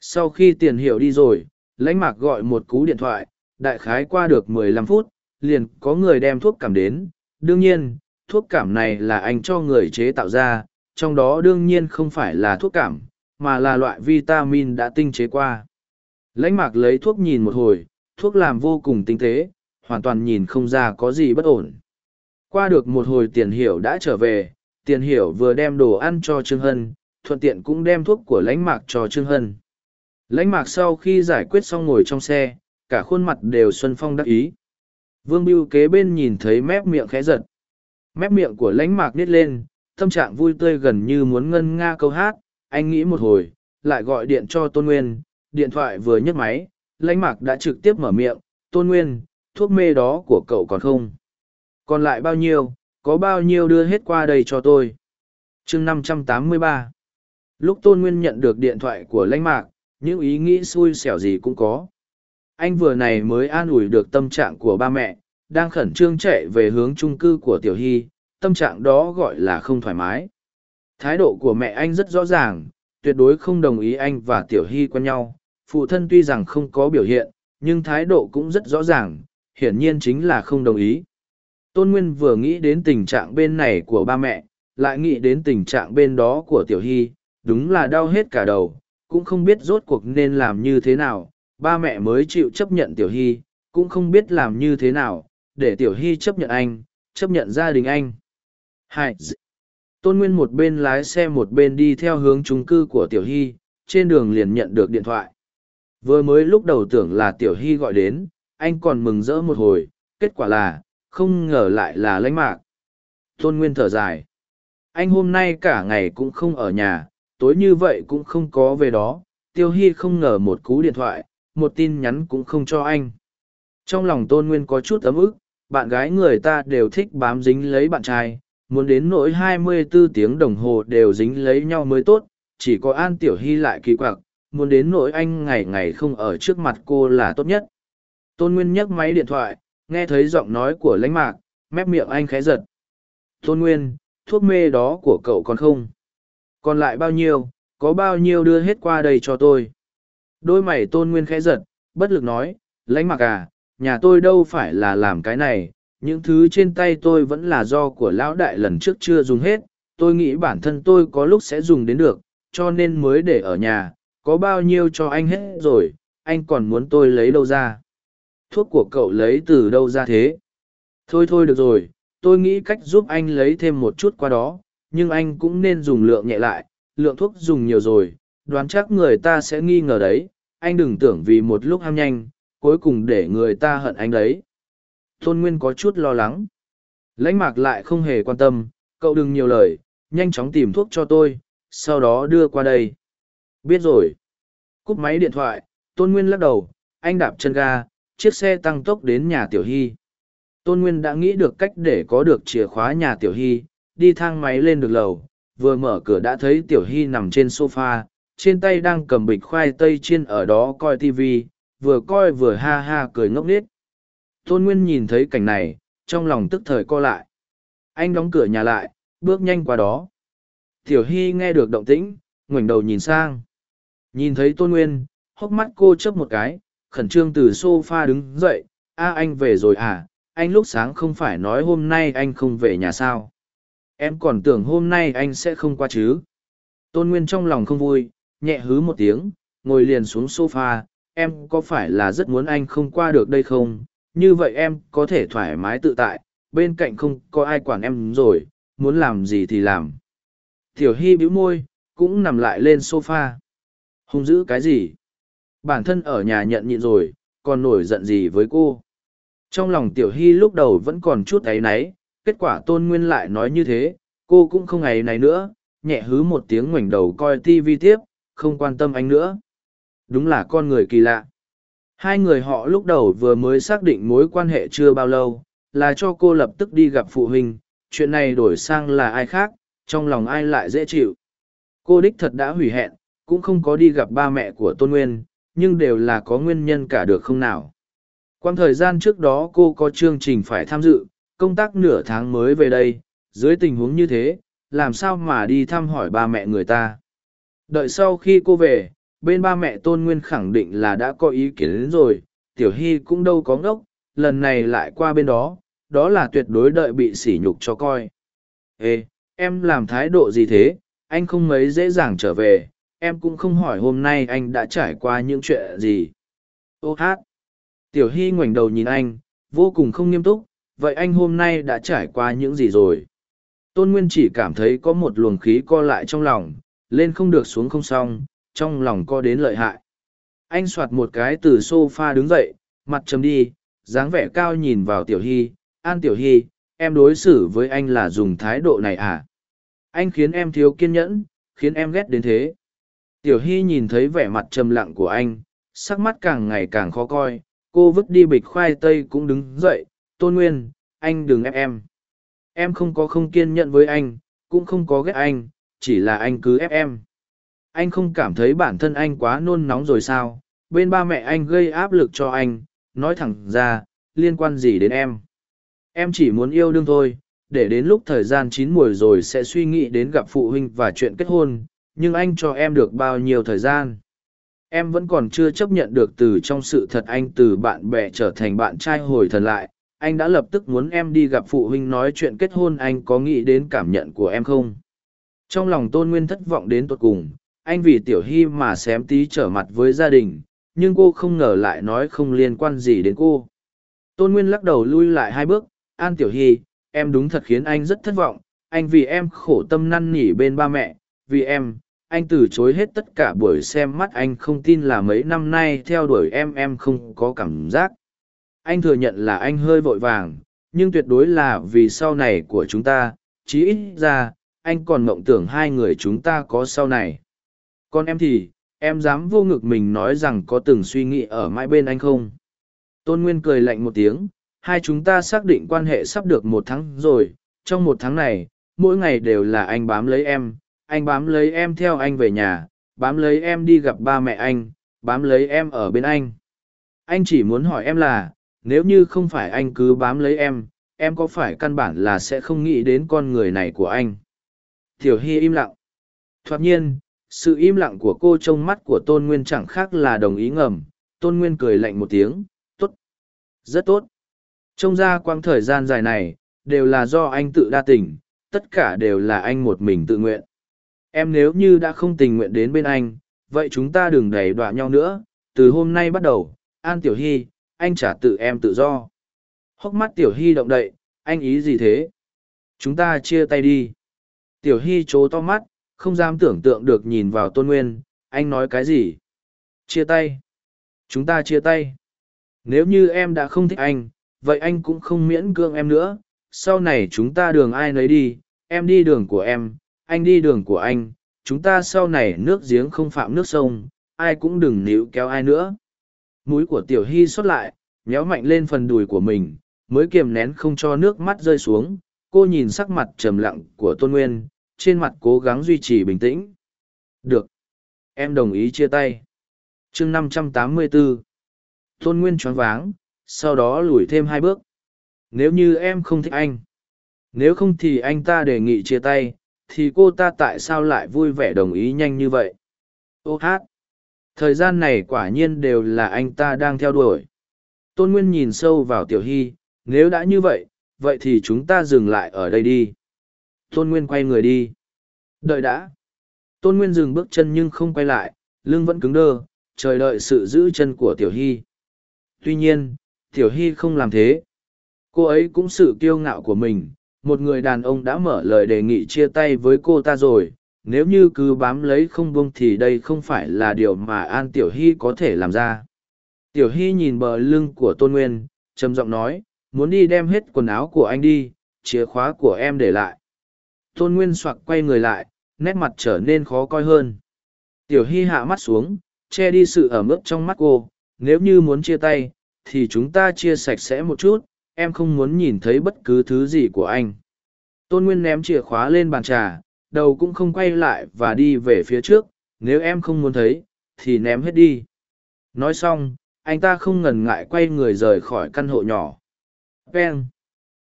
Sau khi tiền hiểu đi rồi, lãnh mạc gọi một cú điện thoại, đại khái qua được mười lăm phút, liền có người đem thuốc cảm đến. Đương nhiên, thuốc cảm này là anh cho người chế tạo ra, trong đó đương nhiên không phải là thuốc cảm, mà là loại vitamin đã tinh chế qua. Lãnh mạc lấy thuốc nhìn một hồi, thuốc làm vô cùng tinh tế, hoàn toàn nhìn không ra có gì bất ổn. Qua được một hồi tiền hiểu đã trở về, tiền hiểu vừa đem đồ ăn cho Trương Hân, thuận tiện cũng đem thuốc của lãnh mạc cho Trương Hân. Lãnh mạc sau khi giải quyết xong ngồi trong xe, cả khuôn mặt đều xuân phong đắc ý. Vương Biêu kế bên nhìn thấy mép miệng khẽ giật. Mép miệng của lãnh mạc nít lên, tâm trạng vui tươi gần như muốn ngân nga câu hát, anh nghĩ một hồi, lại gọi điện cho Tôn Nguyên, điện thoại vừa nhấc máy, lãnh mạc đã trực tiếp mở miệng, Tôn Nguyên, thuốc mê đó của cậu còn không? Còn lại bao nhiêu, có bao nhiêu đưa hết qua đây cho tôi? chương năm trăm tám mươi ba Lúc Tôn Nguyên nhận được điện thoại của lãnh mạc, những ý nghĩ xui xẻo gì cũng có. Anh vừa này mới an ủi được tâm trạng của ba mẹ, đang khẩn trương chạy về hướng trung cư của Tiểu Hy, tâm trạng đó gọi là không thoải mái. Thái độ của mẹ anh rất rõ ràng, tuyệt đối không đồng ý anh và Tiểu Hy quen nhau. Phụ thân tuy rằng không có biểu hiện, nhưng thái độ cũng rất rõ ràng, hiển nhiên chính là không đồng ý. Tôn Nguyên vừa nghĩ đến tình trạng bên này của ba mẹ, lại nghĩ đến tình trạng bên đó của Tiểu Hy, đúng là đau hết cả đầu, cũng không biết rốt cuộc nên làm như thế nào, ba mẹ mới chịu chấp nhận Tiểu Hy, cũng không biết làm như thế nào, để Tiểu Hy chấp nhận anh, chấp nhận gia đình anh. Hai. Tôn Nguyên một bên lái xe một bên đi theo hướng trung cư của Tiểu Hy, trên đường liền nhận được điện thoại. Vừa mới lúc đầu tưởng là Tiểu Hy gọi đến, anh còn mừng rỡ một hồi, kết quả là, không ngờ lại là lãnh mạc. Tôn Nguyên thở dài. Anh hôm nay cả ngày cũng không ở nhà, tối như vậy cũng không có về đó, Tiêu Hy không ngờ một cú điện thoại, một tin nhắn cũng không cho anh. Trong lòng Tôn Nguyên có chút ấm ức, bạn gái người ta đều thích bám dính lấy bạn trai, muốn đến nỗi 24 tiếng đồng hồ đều dính lấy nhau mới tốt, chỉ có An Tiểu Hy lại kỳ quặc, muốn đến nỗi anh ngày ngày không ở trước mặt cô là tốt nhất. Tôn Nguyên nhấc máy điện thoại, nghe thấy giọng nói của lãnh mạc, mép miệng anh khẽ giật. Tôn Nguyên, thuốc mê đó của cậu còn không? Còn lại bao nhiêu, có bao nhiêu đưa hết qua đây cho tôi? Đôi mày Tôn Nguyên khẽ giật, bất lực nói, lãnh mặc à, nhà tôi đâu phải là làm cái này, những thứ trên tay tôi vẫn là do của lão đại lần trước chưa dùng hết, tôi nghĩ bản thân tôi có lúc sẽ dùng đến được, cho nên mới để ở nhà, có bao nhiêu cho anh hết rồi, anh còn muốn tôi lấy đâu ra. Thuốc của cậu lấy từ đâu ra thế? Thôi thôi được rồi, tôi nghĩ cách giúp anh lấy thêm một chút qua đó, nhưng anh cũng nên dùng lượng nhẹ lại, lượng thuốc dùng nhiều rồi, đoán chắc người ta sẽ nghi ngờ đấy, anh đừng tưởng vì một lúc ham nhanh, cuối cùng để người ta hận anh đấy. Tôn Nguyên có chút lo lắng. Lãnh mạc lại không hề quan tâm, cậu đừng nhiều lời, nhanh chóng tìm thuốc cho tôi, sau đó đưa qua đây. Biết rồi. Cúp máy điện thoại, Tôn Nguyên lắc đầu, anh đạp chân ga, chiếc xe tăng tốc đến nhà Tiểu Hy. Tôn Nguyên đã nghĩ được cách để có được chìa khóa nhà Tiểu Hy, đi thang máy lên được lầu, vừa mở cửa đã thấy Tiểu Hy nằm trên sofa, trên tay đang cầm bịch khoai tây chiên ở đó coi TV, vừa coi vừa ha ha cười ngốc nghếch. Tôn Nguyên nhìn thấy cảnh này, trong lòng tức thời co lại. Anh đóng cửa nhà lại, bước nhanh qua đó. Tiểu Hy nghe được động tĩnh, ngoảnh đầu nhìn sang. Nhìn thấy Tôn Nguyên, hốc mắt cô chớp một cái, khẩn trương từ sofa đứng dậy, a anh về rồi à, anh lúc sáng không phải nói hôm nay anh không về nhà sao. Em còn tưởng hôm nay anh sẽ không qua chứ. Tôn Nguyên trong lòng không vui, nhẹ hứ một tiếng, ngồi liền xuống sofa, em có phải là rất muốn anh không qua được đây không? Như vậy em có thể thoải mái tự tại, bên cạnh không có ai quản em rồi, muốn làm gì thì làm. Tiểu Hy bĩu môi, cũng nằm lại lên sofa. Hung dữ cái gì? Bản thân ở nhà nhận nhịn rồi, còn nổi giận gì với cô? Trong lòng Tiểu Hy lúc đầu vẫn còn chút ấy náy, kết quả Tôn Nguyên lại nói như thế, cô cũng không ấy náy nữa, nhẹ hứ một tiếng ngoảnh đầu coi TV tiếp, không quan tâm anh nữa. Đúng là con người kỳ lạ. Hai người họ lúc đầu vừa mới xác định mối quan hệ chưa bao lâu, là cho cô lập tức đi gặp phụ huynh, chuyện này đổi sang là ai khác, trong lòng ai lại dễ chịu. Cô đích thật đã hủy hẹn, cũng không có đi gặp ba mẹ của Tôn Nguyên, nhưng đều là có nguyên nhân cả được không nào. Quang thời gian trước đó cô có chương trình phải tham dự, công tác nửa tháng mới về đây, dưới tình huống như thế, làm sao mà đi thăm hỏi ba mẹ người ta. Đợi sau khi cô về, bên ba mẹ Tôn Nguyên khẳng định là đã có ý kiến đến rồi, Tiểu Hy cũng đâu có ngốc, lần này lại qua bên đó, đó là tuyệt đối đợi bị sỉ nhục cho coi. Ê, em làm thái độ gì thế, anh không mấy dễ dàng trở về, em cũng không hỏi hôm nay anh đã trải qua những chuyện gì. Ô hát! Tiểu Hy ngoảnh đầu nhìn anh, vô cùng không nghiêm túc, vậy anh hôm nay đã trải qua những gì rồi? Tôn Nguyên chỉ cảm thấy có một luồng khí co lại trong lòng, lên không được xuống không xong, trong lòng co đến lợi hại. Anh soạt một cái từ sofa đứng dậy, mặt chấm đi, dáng vẻ cao nhìn vào Tiểu Hy, An Tiểu Hy, em đối xử với anh là dùng thái độ này à? Anh khiến em thiếu kiên nhẫn, khiến em ghét đến thế. Tiểu Hy nhìn thấy vẻ mặt trầm lặng của anh, sắc mắt càng ngày càng khó coi, cô vứt đi bịch khoai tây cũng đứng dậy, Tôn Nguyên, anh đừng ép em. Em không có không kiên nhẫn với anh, cũng không có ghét anh, chỉ là anh cứ ép em. Anh không cảm thấy bản thân anh quá nôn nóng rồi sao, bên ba mẹ anh gây áp lực cho anh, nói thẳng ra, liên quan gì đến em. Em chỉ muốn yêu đương thôi, để đến lúc thời gian chín muồi rồi sẽ suy nghĩ đến gặp phụ huynh và chuyện kết hôn, nhưng anh cho em được bao nhiêu thời gian em vẫn còn chưa chấp nhận được từ trong sự thật anh từ bạn bè trở thành bạn trai hồi thần lại anh đã lập tức muốn em đi gặp phụ huynh nói chuyện kết hôn anh có nghĩ đến cảm nhận của em không trong lòng tôn nguyên thất vọng đến tuột cùng, anh vì tiểu hy mà xém tí trở mặt với gia đình, nhưng cô không ngờ lại nói không liên quan gì đến cô. Tôn nguyên lắc đầu lui lại hai bước, an tiểu hy, em đúng thật khiến anh rất thất vọng, anh vì em khổ tâm năn nỉ bên ba mẹ, vì em, anh từ chối hết tất cả buổi xem mắt anh không tin là mấy năm nay theo đuổi em em không có cảm giác. Anh thừa nhận là anh hơi vội vàng, nhưng tuyệt đối là vì sau này của chúng ta, chí ít ra anh còn mộng tưởng hai người chúng ta có sau này. Còn em thì, em dám vô ngực mình nói rằng có từng suy nghĩ ở mãi bên anh không? Tôn nguyên cười lạnh một tiếng, hai chúng ta xác định quan hệ sắp được một tháng rồi, trong một tháng này, mỗi ngày đều là anh bám lấy em, anh bám lấy em theo anh về nhà, bám lấy em đi gặp ba mẹ anh, bám lấy em ở bên anh. Anh chỉ muốn hỏi em là, nếu như không phải anh cứ bám lấy em em có phải căn bản là sẽ không nghĩ đến con người này của anh? Tiểu hy im lặng thoạt nhiên sự im lặng của cô trong mắt của tôn nguyên chẳng khác là đồng ý ngầm tôn nguyên cười lạnh một tiếng t ố t rất tốt trông ra quãng thời gian dài này đều là do anh tự đa tình tất cả đều là anh một mình tự nguyện Em nếu như đã không tình nguyện đến bên anh, vậy chúng ta đừng đẩy đọa nhau nữa, từ hôm nay bắt đầu, An Tiểu Hy, anh trả tự em tự do. Hốc mắt Tiểu Hy động đậy, anh ý gì thế? Chúng ta chia tay đi. Tiểu Hy chố to mắt, không dám tưởng tượng được nhìn vào Tôn Nguyên, anh nói cái gì? Chia tay. Chúng ta chia tay. Nếu như em đã không thích anh, vậy anh cũng không miễn cưỡng em nữa. Sau này chúng ta đường ai nấy đi, em đi đường của em, anh đi đường của anh chúng ta sau này nước giếng không phạm nước sông ai cũng đừng níu kéo ai nữa múi của tiểu hy xuất lại méo mạnh lên phần đùi của mình mới kiềm nén không cho nước mắt rơi xuống cô nhìn sắc mặt trầm lặng của tôn nguyên trên mặt cố gắng duy trì bình tĩnh. Được. Em đồng ý chia tay. Chương năm trăm tám mươi bốn tôn nguyên choáng váng, sau đó lùi thêm hai bước. Nếu như em không thích anh, nếu không thì anh ta đề nghị chia tay, thì cô ta tại sao lại vui vẻ đồng ý nhanh như vậy? Ô hát. Thời gian này quả nhiên đều là anh ta đang theo đuổi. Tôn nguyên nhìn sâu vào tiểu hy, nếu đã như vậy vậy thì chúng ta dừng lại ở đây đi tôn nguyên quay người đi. Đợi đã. Tôn nguyên dừng bước chân nhưng không quay lại, lưng vẫn cứng đơ, chờ đợi sự giữ chân của tiểu hy. Tuy nhiên, tiểu hy không làm thế. Cô ấy cũng sự kiêu ngạo của mình. Một người đàn ông đã mở lời đề nghị chia tay với cô ta rồi. Nếu như cứ bám lấy không buông thì đây không phải là điều mà an tiểu hy có thể làm ra. Tiểu hy nhìn bờ lưng của tôn nguyên, trầm giọng nói, muốn đi đem hết quần áo của anh đi, chìa khóa của em để lại tôn nguyên soạc quay người lại, nét mặt trở nên khó coi hơn. Tiểu hy hạ mắt xuống, che đi sự ẩm ướt trong mắt cô, nếu như muốn chia tay, thì chúng ta chia sạch sẽ một chút, em không muốn nhìn thấy bất cứ thứ gì của anh. Tôn nguyên ném chìa khóa lên bàn trà, đầu cũng không quay lại và đi về phía trước, nếu em không muốn thấy, thì ném hết đi. Nói xong, anh ta không ngần ngại quay người rời khỏi căn hộ nhỏ. Peng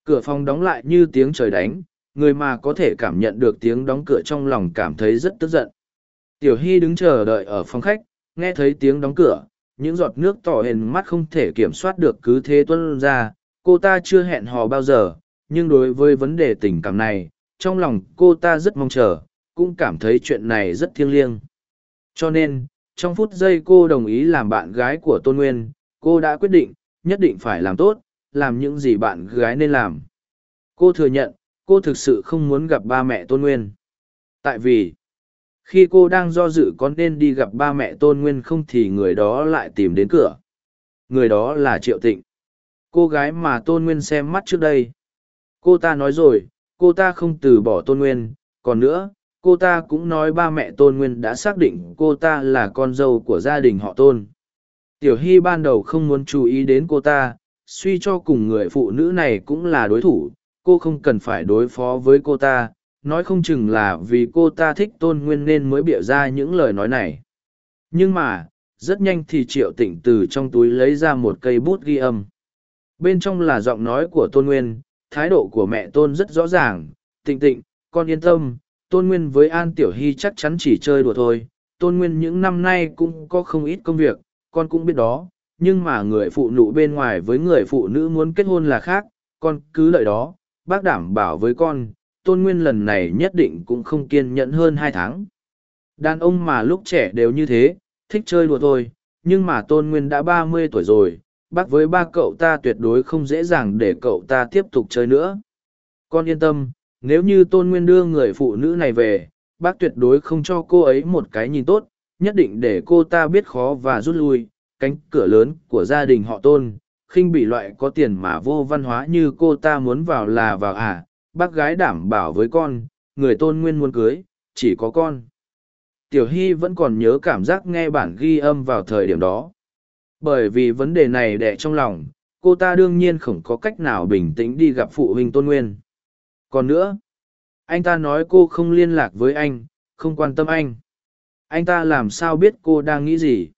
cửa phòng đóng lại như tiếng trời đánh người mà có thể cảm nhận được tiếng đóng cửa trong lòng cảm thấy rất tức giận. Tiểu hy đứng chờ đợi ở phòng khách, nghe thấy tiếng đóng cửa, những giọt nước tỏ hền mắt không thể kiểm soát được cứ thế tuân ra, cô ta chưa hẹn hò bao giờ, nhưng đối với vấn đề tình cảm này, trong lòng cô ta rất mong chờ, cũng cảm thấy chuyện này rất thiêng liêng. Cho nên, trong phút giây cô đồng ý làm bạn gái của tôn nguyên, cô đã quyết định, nhất định phải làm tốt, làm những gì bạn gái nên làm. Cô thừa nhận cô thực sự không muốn gặp ba mẹ tôn nguyên. Tại vì, khi cô đang do dự có nên đi gặp ba mẹ tôn nguyên không thì người đó lại tìm đến cửa. Người đó là triệu tịnh. Cô gái mà tôn nguyên xem mắt trước đây. Cô ta nói rồi, cô ta không từ bỏ tôn nguyên. Còn nữa, cô ta cũng nói ba mẹ tôn nguyên đã xác định cô ta là con dâu của gia đình họ tôn. Tiểu hy ban đầu không muốn chú ý đến cô ta, suy cho cùng người phụ nữ này cũng là đối thủ cô không cần phải đối phó với cô ta, nói không chừng là vì cô ta thích tôn nguyên nên mới bịa ra những lời nói này. Nhưng mà, rất nhanh thì triệu tịnh từ trong túi lấy ra một cây bút ghi âm. Bên trong là giọng nói của tôn nguyên, thái độ của mẹ tôn rất rõ ràng, tịnh tịnh, con yên tâm, tôn nguyên với an tiểu hy chắc chắn chỉ chơi đùa thôi. Tôn nguyên những năm nay cũng có không ít công việc, con cũng biết đó. Nhưng mà người phụ nữ bên ngoài với người phụ nữ muốn kết hôn là khác, con cứ lợi đó bác đảm bảo với con, tôn nguyên lần này nhất định cũng không kiên nhẫn hơn hai tháng. Đàn ông mà lúc trẻ đều như thế, thích chơi đùa thôi, nhưng mà tôn nguyên đã ba mươi tuổi rồi, bác với ba cậu ta tuyệt đối không dễ dàng để cậu ta tiếp tục chơi nữa. Con yên tâm, nếu như tôn nguyên đưa người phụ nữ này về, bác tuyệt đối không cho cô ấy một cái nhìn tốt, nhất định để cô ta biết khó và rút lui, cánh cửa lớn của gia đình họ tôn khinh bị loại có tiền mà vô văn hóa như cô ta muốn vào là vào à bác gái đảm bảo với con, người tôn nguyên muốn cưới, chỉ có con. Tiểu hy vẫn còn nhớ cảm giác nghe bản ghi âm vào thời điểm đó. Bởi vì vấn đề này đẻ trong lòng, cô ta đương nhiên không có cách nào bình tĩnh đi gặp phụ huynh tôn nguyên. Còn nữa, anh ta nói cô không liên lạc với anh, không quan tâm anh. Anh ta làm sao biết cô đang nghĩ gì?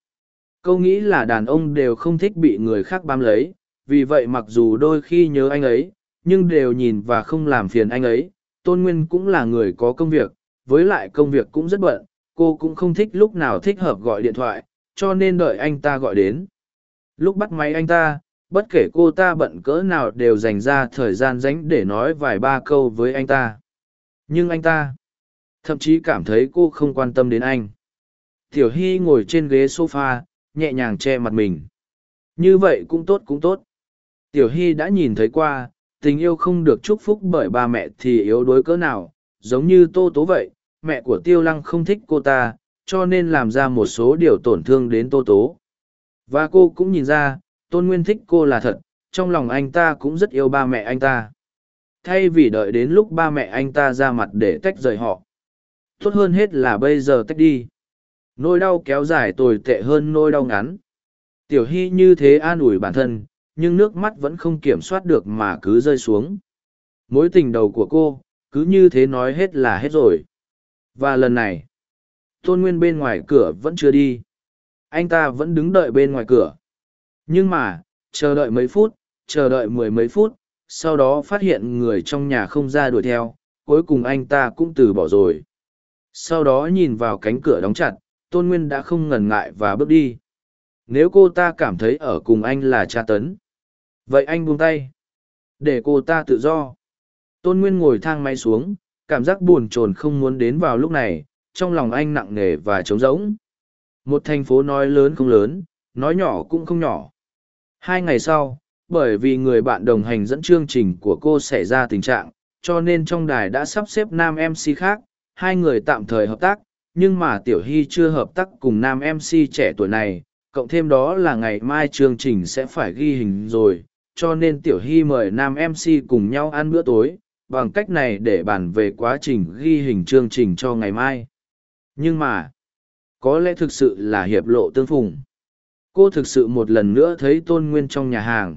Câu nghĩ là đàn ông đều không thích bị người khác bám lấy, vì vậy mặc dù đôi khi nhớ anh ấy, nhưng đều nhìn và không làm phiền anh ấy. Tôn nguyên cũng là người có công việc, với lại công việc cũng rất bận, cô cũng không thích lúc nào thích hợp gọi điện thoại, cho nên đợi anh ta gọi đến. Lúc bắt máy anh ta, bất kể cô ta bận cỡ nào đều dành ra thời gian dánh để nói vài ba câu với anh ta. Nhưng anh ta, thậm chí cảm thấy cô không quan tâm đến anh. Tiểu hy ngồi trên ghế sofa nhẹ nhàng che mặt mình. Như vậy cũng tốt cũng tốt. Tiểu hy đã nhìn thấy qua, tình yêu không được chúc phúc bởi ba mẹ thì yếu đuối cỡ nào, giống như tô tố vậy, mẹ của tiêu lăng không thích cô ta, cho nên làm ra một số điều tổn thương đến tô tố. Và cô cũng nhìn ra, tôn nguyên thích cô là thật, trong lòng anh ta cũng rất yêu ba mẹ anh ta. Thay vì đợi đến lúc ba mẹ anh ta ra mặt để tách rời họ. Tốt hơn hết là bây giờ tách đi nỗi đau kéo dài tồi tệ hơn nỗi đau ngắn. Tiểu hy như thế an ủi bản thân, nhưng nước mắt vẫn không kiểm soát được mà cứ rơi xuống. Mối tình đầu của cô, cứ như thế nói hết là hết rồi. Và lần này, tôn nguyên bên ngoài cửa vẫn chưa đi. Anh ta vẫn đứng đợi bên ngoài cửa. Nhưng mà, chờ đợi mấy phút, chờ đợi mười mấy phút, sau đó phát hiện người trong nhà không ra đuổi theo, cuối cùng anh ta cũng từ bỏ rồi. Sau đó nhìn vào cánh cửa đóng chặt tôn nguyên đã không ngần ngại và bước đi. Nếu cô ta cảm thấy ở cùng anh là tra tấn, vậy anh buông tay. Để cô ta tự do. Tôn nguyên ngồi thang máy xuống, cảm giác buồn chồn không muốn đến vào lúc này, trong lòng anh nặng nề và trống rỗng. Một thành phố nói lớn không lớn, nói nhỏ cũng không nhỏ. Hai ngày sau, bởi vì người bạn đồng hành dẫn chương trình của cô xảy ra tình trạng, cho nên trong đài đã sắp xếp nam mc khác, hai người tạm thời hợp tác nhưng mà tiểu hy chưa hợp tác cùng nam mc trẻ tuổi này, cộng thêm đó là ngày mai chương trình sẽ phải ghi hình rồi, cho nên tiểu hy mời nam mc cùng nhau ăn bữa tối, bằng cách này để bàn về quá trình ghi hình chương trình cho ngày mai. Nhưng mà, có lẽ thực sự là hiệp lộ tương phùng. Cô thực sự một lần nữa thấy tôn nguyên trong nhà hàng.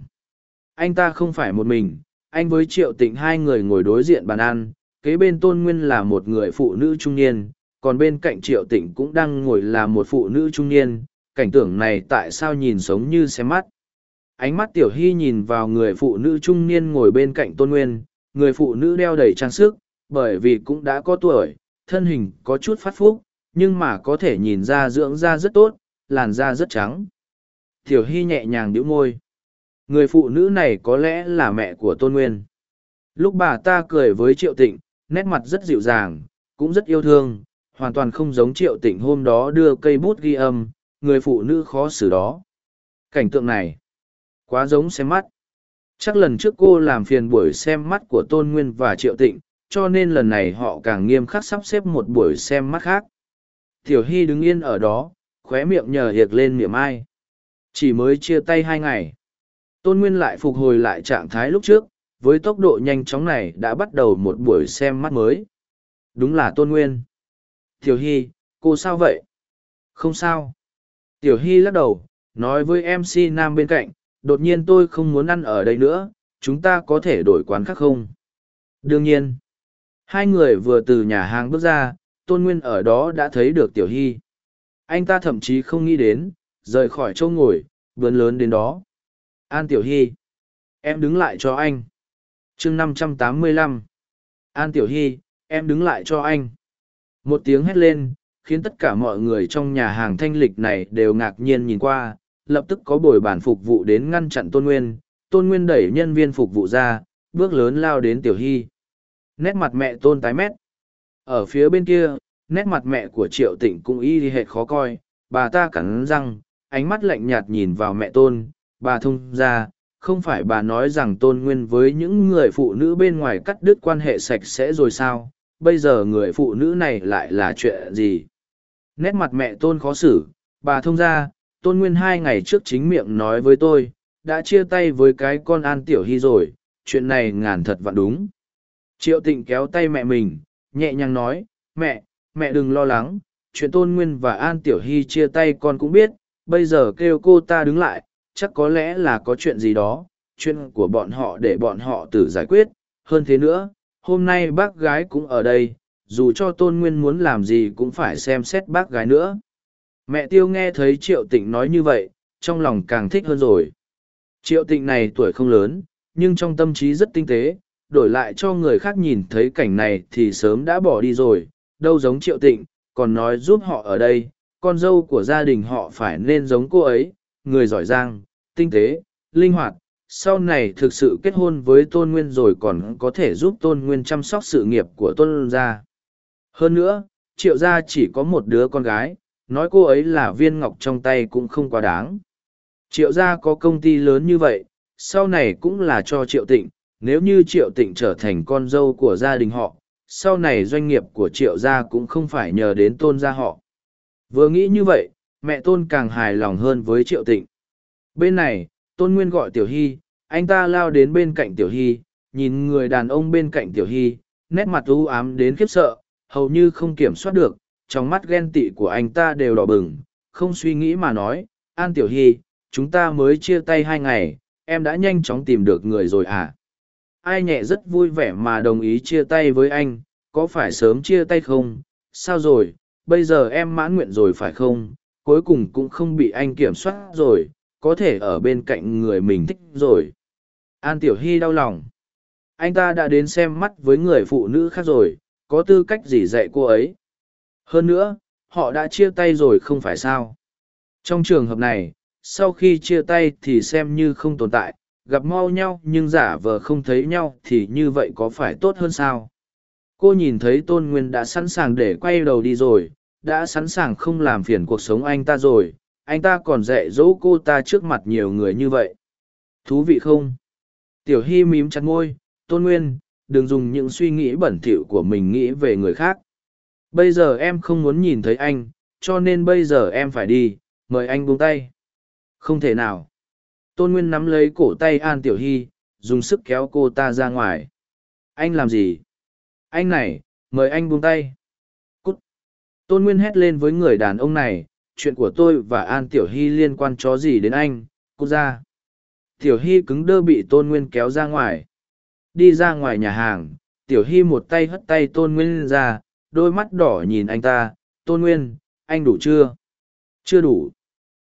Anh ta không phải một mình, anh với triệu tịnh hai người ngồi đối diện bàn ăn, kế bên tôn nguyên là một người phụ nữ trung niên còn bên cạnh triệu tịnh cũng đang ngồi là một phụ nữ trung niên, cảnh tượng này tại sao nhìn sống như xem mắt. Ánh mắt tiểu hy nhìn vào người phụ nữ trung niên ngồi bên cạnh tôn nguyên, người phụ nữ đeo đầy trang sức, bởi vì cũng đã có tuổi, thân hình có chút phát phúc, nhưng mà có thể nhìn ra dưỡng da rất tốt, làn da rất trắng. Tiểu hy nhẹ nhàng đĩu môi. Người phụ nữ này có lẽ là mẹ của tôn nguyên. Lúc bà ta cười với triệu tịnh, nét mặt rất dịu dàng, cũng rất yêu thương hoàn toàn không giống triệu tịnh hôm đó đưa cây bút ghi âm, người phụ nữ khó xử đó. Cảnh tượng này, quá giống xem mắt. Chắc lần trước cô làm phiền buổi xem mắt của tôn nguyên và triệu tịnh, cho nên lần này họ càng nghiêm khắc sắp xếp một buổi xem mắt khác. Tiểu hy đứng yên ở đó, khóe miệng nhờ hiệt lên miệng ai. Chỉ mới chia tay hai ngày. Tôn nguyên lại phục hồi lại trạng thái lúc trước, với tốc độ nhanh chóng này đã bắt đầu một buổi xem mắt mới. Đúng là tôn nguyên tiểu hy, cô sao vậy? Không sao. Tiểu hy lắc đầu, nói với mc nam bên cạnh, đột nhiên tôi không muốn ăn ở đây nữa, chúng ta có thể đổi quán khác không? Đương nhiên. Hai người vừa từ nhà hàng bước ra, tôn nguyên ở đó đã thấy được tiểu hy. Anh ta thậm chí không nghĩ đến, rời khỏi chỗ ngồi, vươn lớn đến đó. An tiểu hy. Em đứng lại cho anh. Chương năm trăm tám mươi lăm. An tiểu hy, em đứng lại cho anh một tiếng hét lên, khiến tất cả mọi người trong nhà hàng thanh lịch này đều ngạc nhiên nhìn qua, lập tức có bồi bản phục vụ đến ngăn chặn tôn nguyên. Tôn nguyên đẩy nhân viên phục vụ ra, bước lớn lao đến tiểu hy. Nét mặt mẹ tôn tái mét. Ở phía bên kia, nét mặt mẹ của triệu tịnh cũng y hệt khó coi. Bà ta cắn răng, ánh mắt lạnh nhạt nhìn vào mẹ tôn. Bà thông ra, không phải bà nói rằng tôn nguyên với những người phụ nữ bên ngoài cắt đứt quan hệ sạch sẽ rồi sao? Bây giờ người phụ nữ này lại là chuyện gì? Nét mặt mẹ tôn khó xử. Bà thông ra, tôn nguyên hai ngày trước chính miệng nói với tôi, đã chia tay với cái con an tiểu hy rồi, chuyện này ngàn thật vặn đúng. Triệu tịnh kéo tay mẹ mình, nhẹ nhàng nói, mẹ mẹ đừng lo lắng, chuyện tôn nguyên và an tiểu hy chia tay con cũng biết, bây giờ kêu cô ta đứng lại, chắc có lẽ là có chuyện gì đó, chuyện của bọn họ để bọn họ tự giải quyết, hơn thế nữa hôm nay bác gái cũng ở đây, dù cho tôn nguyên muốn làm gì cũng phải xem xét bác gái nữa. Mẹ tiêu nghe thấy triệu tịnh nói như vậy, trong lòng càng thích hơn rồi. Triệu tịnh này tuổi không lớn, nhưng trong tâm trí rất tinh tế, đổi lại cho người khác nhìn thấy cảnh này thì sớm đã bỏ đi rồi. Đâu giống triệu tịnh, còn nói giúp họ ở đây, con dâu của gia đình họ phải nên giống cô ấy. Người giỏi giang, tinh tế, linh hoạt sau này thực sự kết hôn với tôn nguyên rồi còn có thể giúp tôn nguyên chăm sóc sự nghiệp của tôn gia. Hơn nữa, triệu gia chỉ có một đứa con gái, nói cô ấy là viên ngọc trong tay cũng không quá đáng. Triệu gia có công ty lớn như vậy, sau này cũng là cho triệu tịnh, nếu như triệu tịnh trở thành con dâu của gia đình họ, sau này doanh nghiệp của triệu gia cũng không phải nhờ đến tôn gia họ. Vừa nghĩ như vậy, mẹ tôn càng hài lòng hơn với triệu tịnh. Bên này tôn nguyên gọi tiểu hy, anh ta lao đến bên cạnh tiểu hy, nhìn người đàn ông bên cạnh tiểu hy, nét mặt u ám đến khiếp sợ, hầu như không kiểm soát được, trong mắt ghen tị của anh ta đều đỏ bừng, không suy nghĩ mà nói, an tiểu hy, chúng ta mới chia tay hai ngày, em đã nhanh chóng tìm được người rồi à? Ai nhẹ rất vui vẻ mà đồng ý chia tay với anh, có phải sớm chia tay không? Sao rồi? Bây giờ em mãn nguyện rồi phải không? Cuối cùng cũng không bị anh kiểm soát rồi có thể ở bên cạnh người mình thích rồi. An tiểu hy đau lòng. Anh ta đã đến xem mắt với người phụ nữ khác rồi, có tư cách gì dạy cô ấy? Hơn nữa, họ đã chia tay rồi không phải sao? Trong trường hợp này, sau khi chia tay thì xem như không tồn tại, gặp mau nhau nhưng giả vờ không thấy nhau thì như vậy có phải tốt hơn sao? Cô nhìn thấy tôn nguyên đã sẵn sàng để quay đầu đi rồi, đã sẵn sàng không làm phiền cuộc sống anh ta rồi anh ta còn dạy dỗ cô ta trước mặt nhiều người như vậy. Thú vị không? Tiểu hy mím chặt ngôi tôn nguyên, đừng dùng những suy nghĩ bẩn thỉu của mình nghĩ về người khác. Bây giờ em không muốn nhìn thấy anh, cho nên bây giờ em phải đi, mời anh buông tay. Không thể nào. Tôn nguyên nắm lấy cổ tay an tiểu hy, dùng sức kéo cô ta ra ngoài. Anh làm gì? Anh này, mời anh buông tay. Cút. Tôn nguyên hét lên với người đàn ông này chuyện của tôi và an tiểu hy liên quan chó gì đến anh, cô ra. Tiểu hy cứng đơ bị tôn nguyên kéo ra ngoài. Đi ra ngoài nhà hàng, tiểu hy một tay hất tay tôn nguyên ra, đôi mắt đỏ nhìn anh ta. Tôn nguyên, anh đủ chưa? Chưa đủ.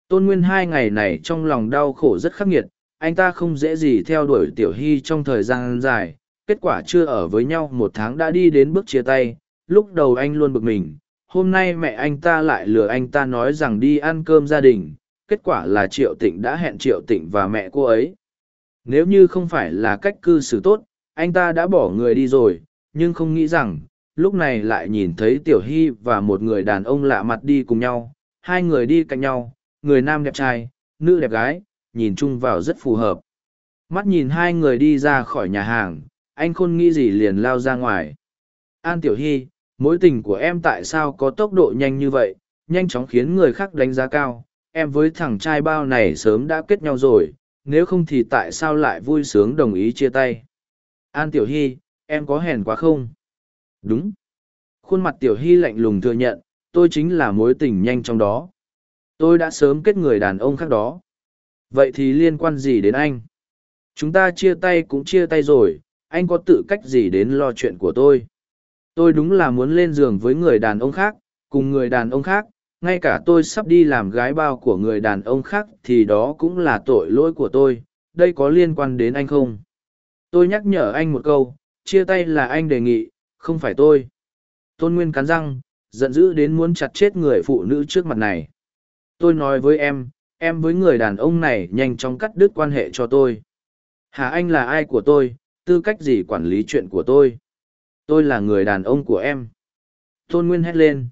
Tôn nguyên hai ngày này trong lòng đau khổ rất khắc nghiệt. Anh ta không dễ gì theo đuổi tiểu hy trong thời gian dài. Kết quả chưa ở với nhau một tháng đã đi đến bước chia tay. Lúc đầu anh luôn bực mình hôm nay mẹ anh ta lại lừa anh ta nói rằng đi ăn cơm gia đình, kết quả là triệu tịnh đã hẹn triệu tịnh và mẹ cô ấy. Nếu như không phải là cách cư xử tốt, anh ta đã bỏ người đi rồi, nhưng không nghĩ rằng, lúc này lại nhìn thấy tiểu hy và một người đàn ông lạ mặt đi cùng nhau. Hai người đi cạnh nhau, người nam đẹp trai, nữ đẹp gái, nhìn chung vào rất phù hợp. Mắt nhìn hai người đi ra khỏi nhà hàng, anh khôn nghĩ gì liền lao ra ngoài. An tiểu hy mối tình của em tại sao có tốc độ nhanh như vậy, nhanh chóng khiến người khác đánh giá cao. Em với thằng trai bao này sớm đã kết nhau rồi, nếu không thì tại sao lại vui sướng đồng ý chia tay? An tiểu hy, em có hèn quá không? Đúng. Khuôn mặt tiểu hy lạnh lùng thừa nhận, tôi chính là mối tình nhanh trong đó. Tôi đã sớm kết người đàn ông khác đó. Vậy thì liên quan gì đến anh? Chúng ta chia tay cũng chia tay rồi, anh có tự cách gì đến lo chuyện của tôi? Tôi đúng là muốn lên giường với người đàn ông khác, cùng người đàn ông khác, ngay cả tôi sắp đi làm gái bao của người đàn ông khác thì đó cũng là tội lỗi của tôi, đây có liên quan đến anh không? Tôi nhắc nhở anh một câu, chia tay là anh đề nghị, không phải tôi. Tôn nguyên cắn răng, giận dữ đến muốn chặt chết người phụ nữ trước mặt này. Tôi nói với em em với người đàn ông này nhanh chóng cắt đứt quan hệ cho tôi. Hà anh là ai của tôi? Tư cách gì quản lý chuyện của tôi? Tôi là người đàn ông của em. Tôn nguyên hét lên.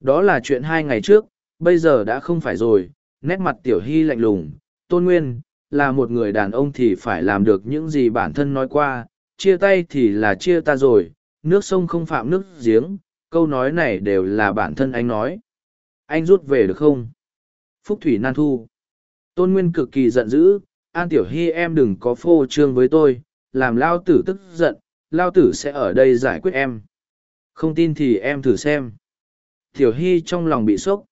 Đó là chuyện hai ngày trước, bây giờ đã không phải rồi, nét mặt tiểu hy lạnh lùng. Tôn nguyên, là một người đàn ông thì phải làm được những gì bản thân nói qua, chia tay thì là chia ta rồi, nước sông không phạm nước giếng, câu nói này đều là bản thân anh nói. Anh rút về được không? Phúc thủy nan thu. Tôn nguyên cực kỳ giận dữ, an tiểu hy, em đừng có phô trương với tôi, làm lao tử tức giận lao tử sẽ ở đây giải quyết em. Không tin thì em thử xem. Tiểu hy trong lòng bị sốc.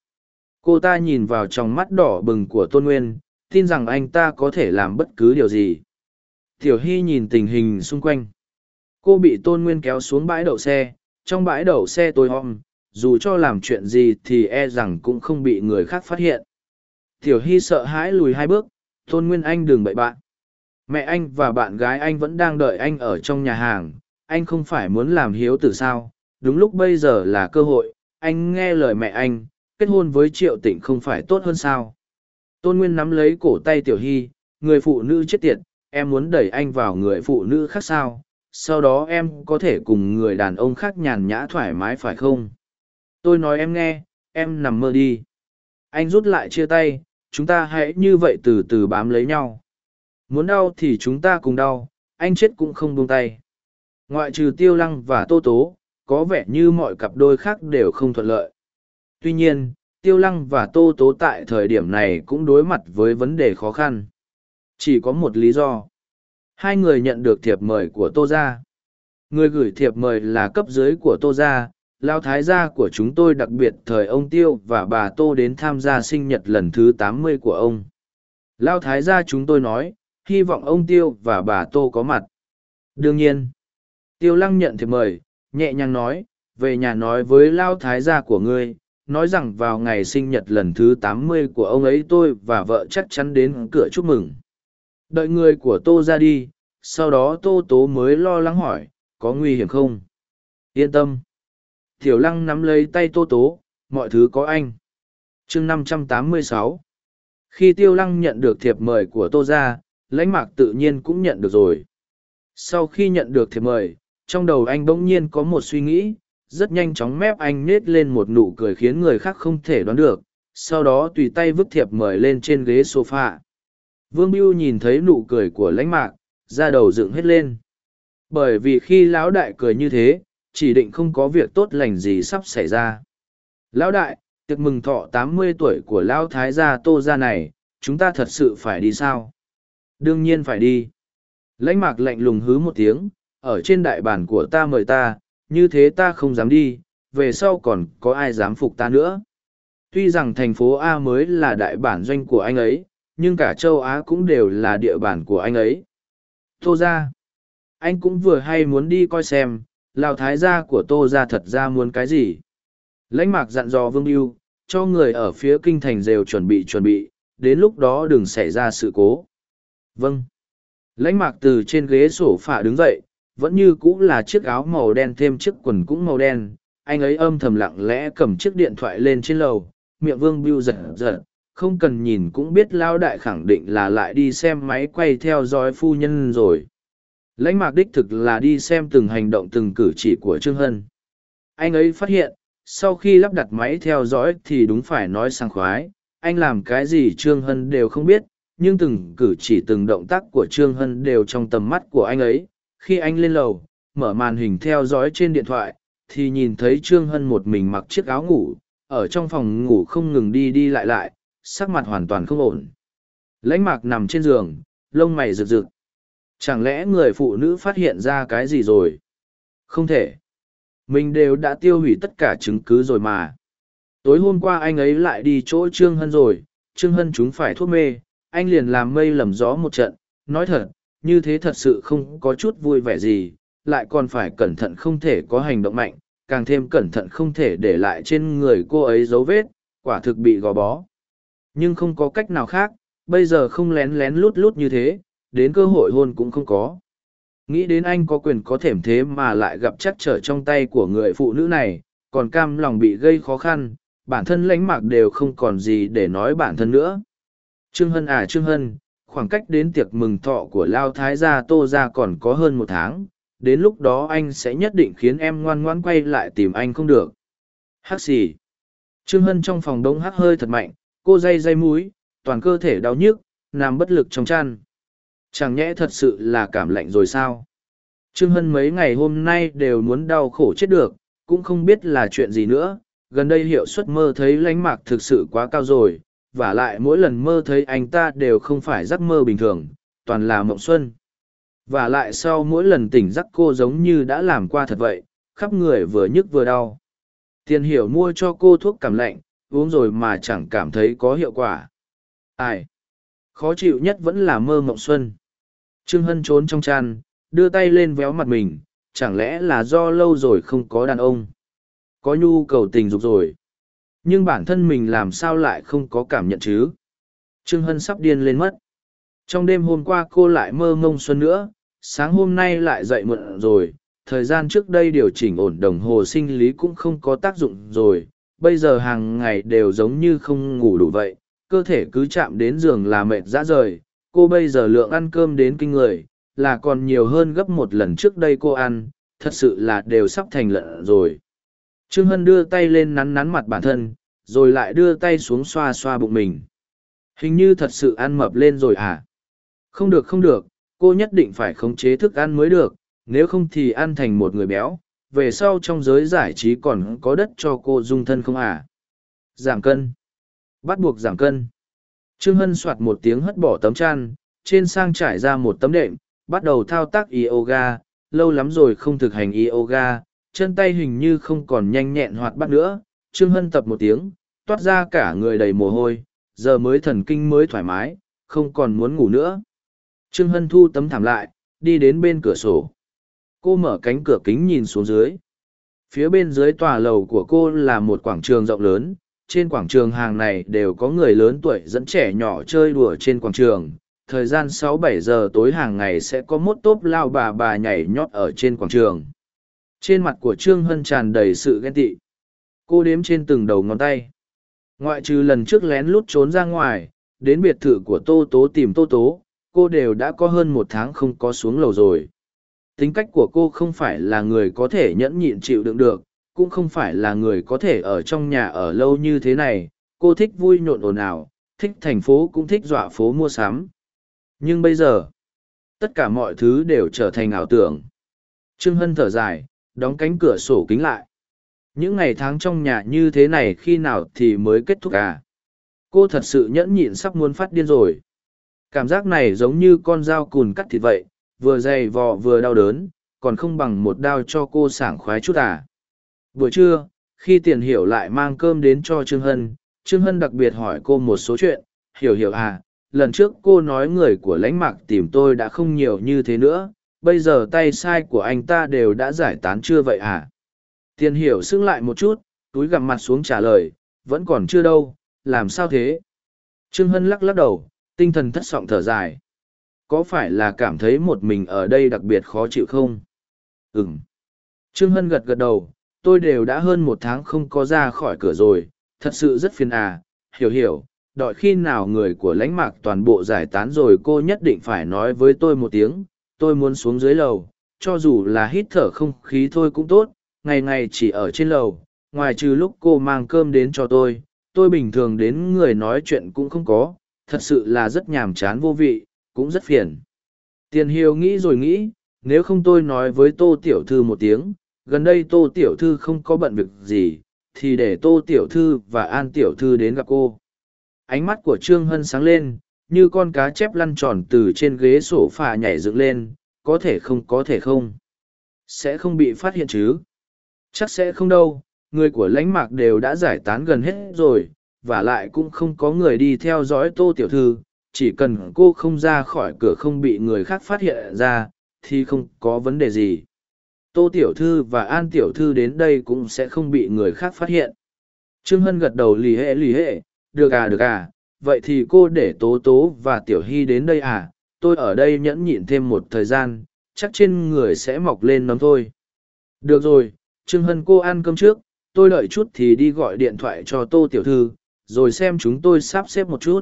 Cô ta nhìn vào trong mắt đỏ bừng của tôn nguyên tin rằng anh ta có thể làm bất cứ điều gì. Tiểu hy nhìn tình hình xung quanh. Cô bị tôn nguyên kéo xuống bãi đậu xe trong bãi đậu xe tôi hôm, dù cho làm chuyện gì thì e rằng cũng không bị người khác phát hiện. Tiểu hy sợ hãi lùi hai bước tôn nguyên anh đừng bậy bạn mẹ anh và bạn gái anh vẫn đang đợi anh ở trong nhà hàng, anh không phải muốn làm hiếu tử sao? Đúng lúc bây giờ là cơ hội, anh nghe lời mẹ anh, kết hôn với triệu tịnh không phải tốt hơn sao? Tôn nguyên nắm lấy cổ tay tiểu hy, người phụ nữ chết tiệt, em muốn đẩy anh vào người phụ nữ khác sao? Sau đó em có thể cùng người đàn ông khác nhàn nhã thoải mái phải không? Tôi nói em nghe, em nằm mơ đi. Anh rút lại chia tay, chúng ta hãy như vậy từ từ bám lấy nhau muốn đau thì chúng ta cùng đau, anh chết cũng không buông tay. Ngoại trừ tiêu lăng và tô tố, có vẻ như mọi cặp đôi khác đều không thuận lợi. Tuy nhiên, tiêu lăng và tô tố tại thời điểm này cũng đối mặt với vấn đề khó khăn. Chỉ có một lý do. Hai người nhận được thiệp mời của tô gia. Người gửi thiệp mời là cấp dưới của tô gia lao thái gia của chúng tôi đặc biệt thời ông tiêu và bà tô đến tham gia sinh nhật lần thứ tám mươi của ông. Lao thái gia chúng tôi nói hy vọng ông tiêu và bà tô có mặt. Đương nhiên, tiêu lăng nhận thiệp mời, nhẹ nhàng nói, về nhà nói với lao thái gia của ngươi, nói rằng vào ngày sinh nhật lần thứ tám mươi của ông ấy tôi và vợ chắc chắn đến cửa chúc mừng. Đợi người của tô ra đi, sau đó tô tố mới lo lắng hỏi, có nguy hiểm không? Yên tâm. Tiểu lăng nắm lấy tay tô tố, mọi thứ có anh. Chương năm trăm tám mươi sáu. Khi tiêu lăng nhận được thiệp mời của tô ra lãnh mạc tự nhiên cũng nhận được rồi. Sau khi nhận được thiệp mời, trong đầu anh bỗng nhiên có một suy nghĩ, rất nhanh chóng mép anh nết lên một nụ cười khiến người khác không thể đoán được, sau đó tùy tay vứt thiệp mời lên trên ghế sofa. Vương Biêu nhìn thấy nụ cười của lãnh mạc ra đầu dựng hết lên. Bởi vì khi lão đại cười như thế, chỉ định không có việc tốt lành gì sắp xảy ra. Lão đại, tiệc mừng thọ tám mươi tuổi của lão thái gia tô gia này, chúng ta thật sự phải đi sao? Đương nhiên phải đi. Lãnh mạc lạnh lùng hứ một tiếng, ở trên đại bản của ta mời ta, như thế ta không dám đi, về sau còn có ai dám phục ta nữa. Tuy rằng thành phố a mới là đại bản doanh của anh ấy, nhưng cả châu á cũng đều là địa bản của anh ấy. Tô ra anh cũng vừa hay muốn đi coi xem lào thái gia của tô ra thật ra muốn cái gì? Lãnh mạc dặn dò vương mưu cho người ở phía kinh thành rều chuẩn bị chuẩn bị, đến lúc đó đừng xảy ra sự cố vâng. Lãnh mạc từ trên ghế sổ phả đứng dậy, vẫn như cũng là chiếc áo màu đen thêm chiếc quần cũng màu đen. Anh ấy âm thầm lặng lẽ cầm chiếc điện thoại lên trên lầu, miệng vương bưu giật giật, không cần nhìn cũng biết lao đại khẳng định là lại đi xem máy quay theo dõi phu nhân rồi. Lãnh mạc đích thực là đi xem từng hành động từng cử chỉ của trương hân. Anh ấy phát hiện, sau khi lắp đặt máy theo dõi thì đúng phải nói sảng khoái, anh làm cái gì trương hân đều không biết nhưng từng cử chỉ từng động tác của trương hân đều trong tầm mắt của anh ấy. Khi anh lên lầu, mở màn hình theo dõi trên điện thoại, thì nhìn thấy trương hân một mình mặc chiếc áo ngủ, ở trong phòng ngủ không ngừng đi đi lại lại, sắc mặt hoàn toàn không ổn. Lãnh mạc nằm trên giường, lông mày rực rực. Chẳng lẽ người phụ nữ phát hiện ra cái gì rồi? Không thể. Mình đều đã tiêu hủy tất cả chứng cứ rồi mà. Tối hôm qua anh ấy lại đi chỗ trương hân rồi, trương hân chúng phải thuốc mê anh liền làm mây lầm gió một trận, nói thật, như thế thật sự không có chút vui vẻ gì, lại còn phải cẩn thận không thể có hành động mạnh, càng thêm cẩn thận không thể để lại trên người cô ấy dấu vết, quả thực bị gò bó. Nhưng không có cách nào khác, bây giờ không lén lén lút lút như thế, đến cơ hội hôn cũng không có. Nghĩ đến anh có quyền có thềm thế mà lại gặp chắc trở trong tay của người phụ nữ này, còn cam lòng bị gây khó khăn, bản thân lãnh mạc đều không còn gì để nói bản thân nữa trương hân à trương hân, khoảng cách đến tiệc mừng thọ của lao thái gia tô ra còn có hơn một tháng, đến lúc đó anh sẽ nhất định khiến em ngoan ngoan quay lại tìm anh không được. Hắc xì. Trương hân trong phòng đông hắc hơi thật mạnh, cô dây dây múi toàn cơ thể đau nhức, nằm bất lực trong chăn. Chẳng nhẽ thật sự là cảm lạnh rồi sao? Trương hân mấy ngày hôm nay đều muốn đau khổ chết được, cũng không biết là chuyện gì nữa, gần đây hiệu suất mơ thấy lánh mạc thực sự quá cao rồi và lại mỗi lần mơ thấy anh ta đều không phải giấc mơ bình thường, toàn là mộng xuân. Và lại sau mỗi lần tỉnh giấc cô giống như đã làm qua thật vậy, khắp người vừa nhức vừa đau. Tiền hiểu mua cho cô thuốc cảm lạnh, uống rồi mà chẳng cảm thấy có hiệu quả. Ai? Khó chịu nhất vẫn là mơ mộng xuân. Trương hân trốn trong chăn, đưa tay lên véo mặt mình, chẳng lẽ là do lâu rồi không có đàn ông? Có nhu cầu tình dục rồi nhưng bản thân mình làm sao lại không có cảm nhận chứ? Trương hân sắp điên lên mất. Trong đêm hôm qua cô lại mơ mông xuân nữa, sáng hôm nay lại dậy muộn rồi. Thời gian trước đây điều chỉnh ổn đồng hồ sinh lý cũng không có tác dụng rồi. Bây giờ hàng ngày đều giống như không ngủ đủ vậy. Cơ thể cứ chạm đến giường là mệt rã rời. Cô bây giờ lượng ăn cơm đến kinh người, là còn nhiều hơn gấp một lần trước đây cô ăn. Thật sự là đều sắp thành lợn rồi trương hân đưa tay lên nắn nắn mặt bản thân, rồi lại đưa tay xuống xoa xoa bụng mình. Hình như thật sự ăn mập lên rồi à? Không được không được, cô nhất định phải khống chế thức ăn mới được, nếu không thì ăn thành một người béo, về sau trong giới giải trí còn có đất cho cô dung thân không à? Giảm cân. Bắt buộc giảm cân. Trương hân soạt một tiếng hất bỏ tấm chăn, trên sang trải ra một tấm đệm, bắt đầu thao tác yoga, lâu lắm rồi không thực hành yoga chân tay hình như không còn nhanh nhẹn hoạt bắt nữa, trương hân tập một tiếng, toát ra cả người đầy mồ hôi, giờ mới thần kinh mới thoải mái, không còn muốn ngủ nữa. Trương hân thu tấm thảm lại, đi đến bên cửa sổ. Cô mở cánh cửa kính nhìn xuống dưới. Phía bên dưới tòa lầu của cô là một quảng trường rộng lớn, trên quảng trường hàng này đều có người lớn tuổi dẫn trẻ nhỏ chơi đùa trên quảng trường. Thời gian sáu bảy giờ tối hàng ngày sẽ có một tốp lao bà bà nhảy nhót ở trên quảng trường trên mặt của trương hân tràn đầy sự ghen tị. Cô đếm trên từng đầu ngón tay. Ngoại trừ lần trước lén lút trốn ra ngoài, đến biệt thự của tô tố tìm tô tố, cô đều đã có hơn một tháng không có xuống lầu rồi. Tính cách của cô không phải là người có thể nhẫn nhịn chịu đựng được, cũng không phải là người có thể ở trong nhà ở lâu như thế này. Cô thích vui nhộn ồn ào, thích thành phố cũng thích dọa phố mua sắm. Nhưng bây giờ, tất cả mọi thứ đều trở thành ảo tưởng. Trương hân thở dài đóng cánh cửa sổ kính lại. Những ngày tháng trong nhà như thế này khi nào thì mới kết thúc à? Cô thật sự nhẫn nhịn sắp muốn phát điên rồi. Cảm giác này giống như con dao cùn cắt thịt vậy, vừa dày vò vừa đau đớn, còn không bằng một đao cho cô sảng khoái chút à? Buổi trưa, khi tiền hiểu lại mang cơm đến cho trương hân trương hân đặc biệt hỏi cô một số chuyện. Hiểu hiểu à lần trước cô nói người của lãnh mạc tìm tôi đã không nhiều như thế nữa bây giờ tay sai của anh ta đều đã giải tán chưa vậy à tiền hiểu xưng lại một chút, túi gặm mặt xuống trả lời, vẫn còn chưa đâu, làm sao thế? Trương hân lắc lắc đầu, tinh thần thất vọng thở dài. Có phải là cảm thấy một mình ở đây đặc biệt khó chịu không? Ừm. trương hân gật gật đầu, tôi đều đã hơn một tháng không có ra khỏi cửa rồi, thật sự rất phiền à hiểu hiểu, đợi khi nào người của lãnh mạc toàn bộ giải tán rồi cô nhất định phải nói với tôi một tiếng tôi muốn xuống dưới lầu, cho dù là hít thở không khí thôi cũng tốt, ngày ngày chỉ ở trên lầu, ngoài trừ lúc cô mang cơm đến cho tôi tôi bình thường đến người nói chuyện cũng không có, thật sự là rất nhàm chán vô vị, cũng rất phiền. Tiền hiếu nghĩ rồi nghĩ, nếu không tôi nói với tô tiểu thư một tiếng, gần đây tô tiểu thư không có bận việc gì, thì để tô tiểu thư và an tiểu thư đến gặp cô. Ánh mắt của trương hân sáng lên như con cá chép lăn tròn từ trên ghế sổ phà nhảy dựng lên, có thể không, có thể không? Sẽ không bị phát hiện chứ? Chắc sẽ không đâu, người của lãnh mạc đều đã giải tán gần hết rồi, và lại cũng không có người đi theo dõi tô tiểu thư, chỉ cần cô không ra khỏi cửa không bị người khác phát hiện ra, thì không có vấn đề gì. Tô tiểu thư và an tiểu thư đến đây cũng sẽ không bị người khác phát hiện. Trương hân gật đầu lì hệ lì hệ được à được à vậy thì cô để tố tố và tiểu hy đến đây à? Tôi ở đây nhẫn nhịn thêm một thời gian, chắc trên người sẽ mọc lên nấm thôi. Được rồi, trương hân cô ăn cơm trước, tôi đợi chút thì đi gọi điện thoại cho tô tiểu thư, rồi xem chúng tôi sắp xếp một chút.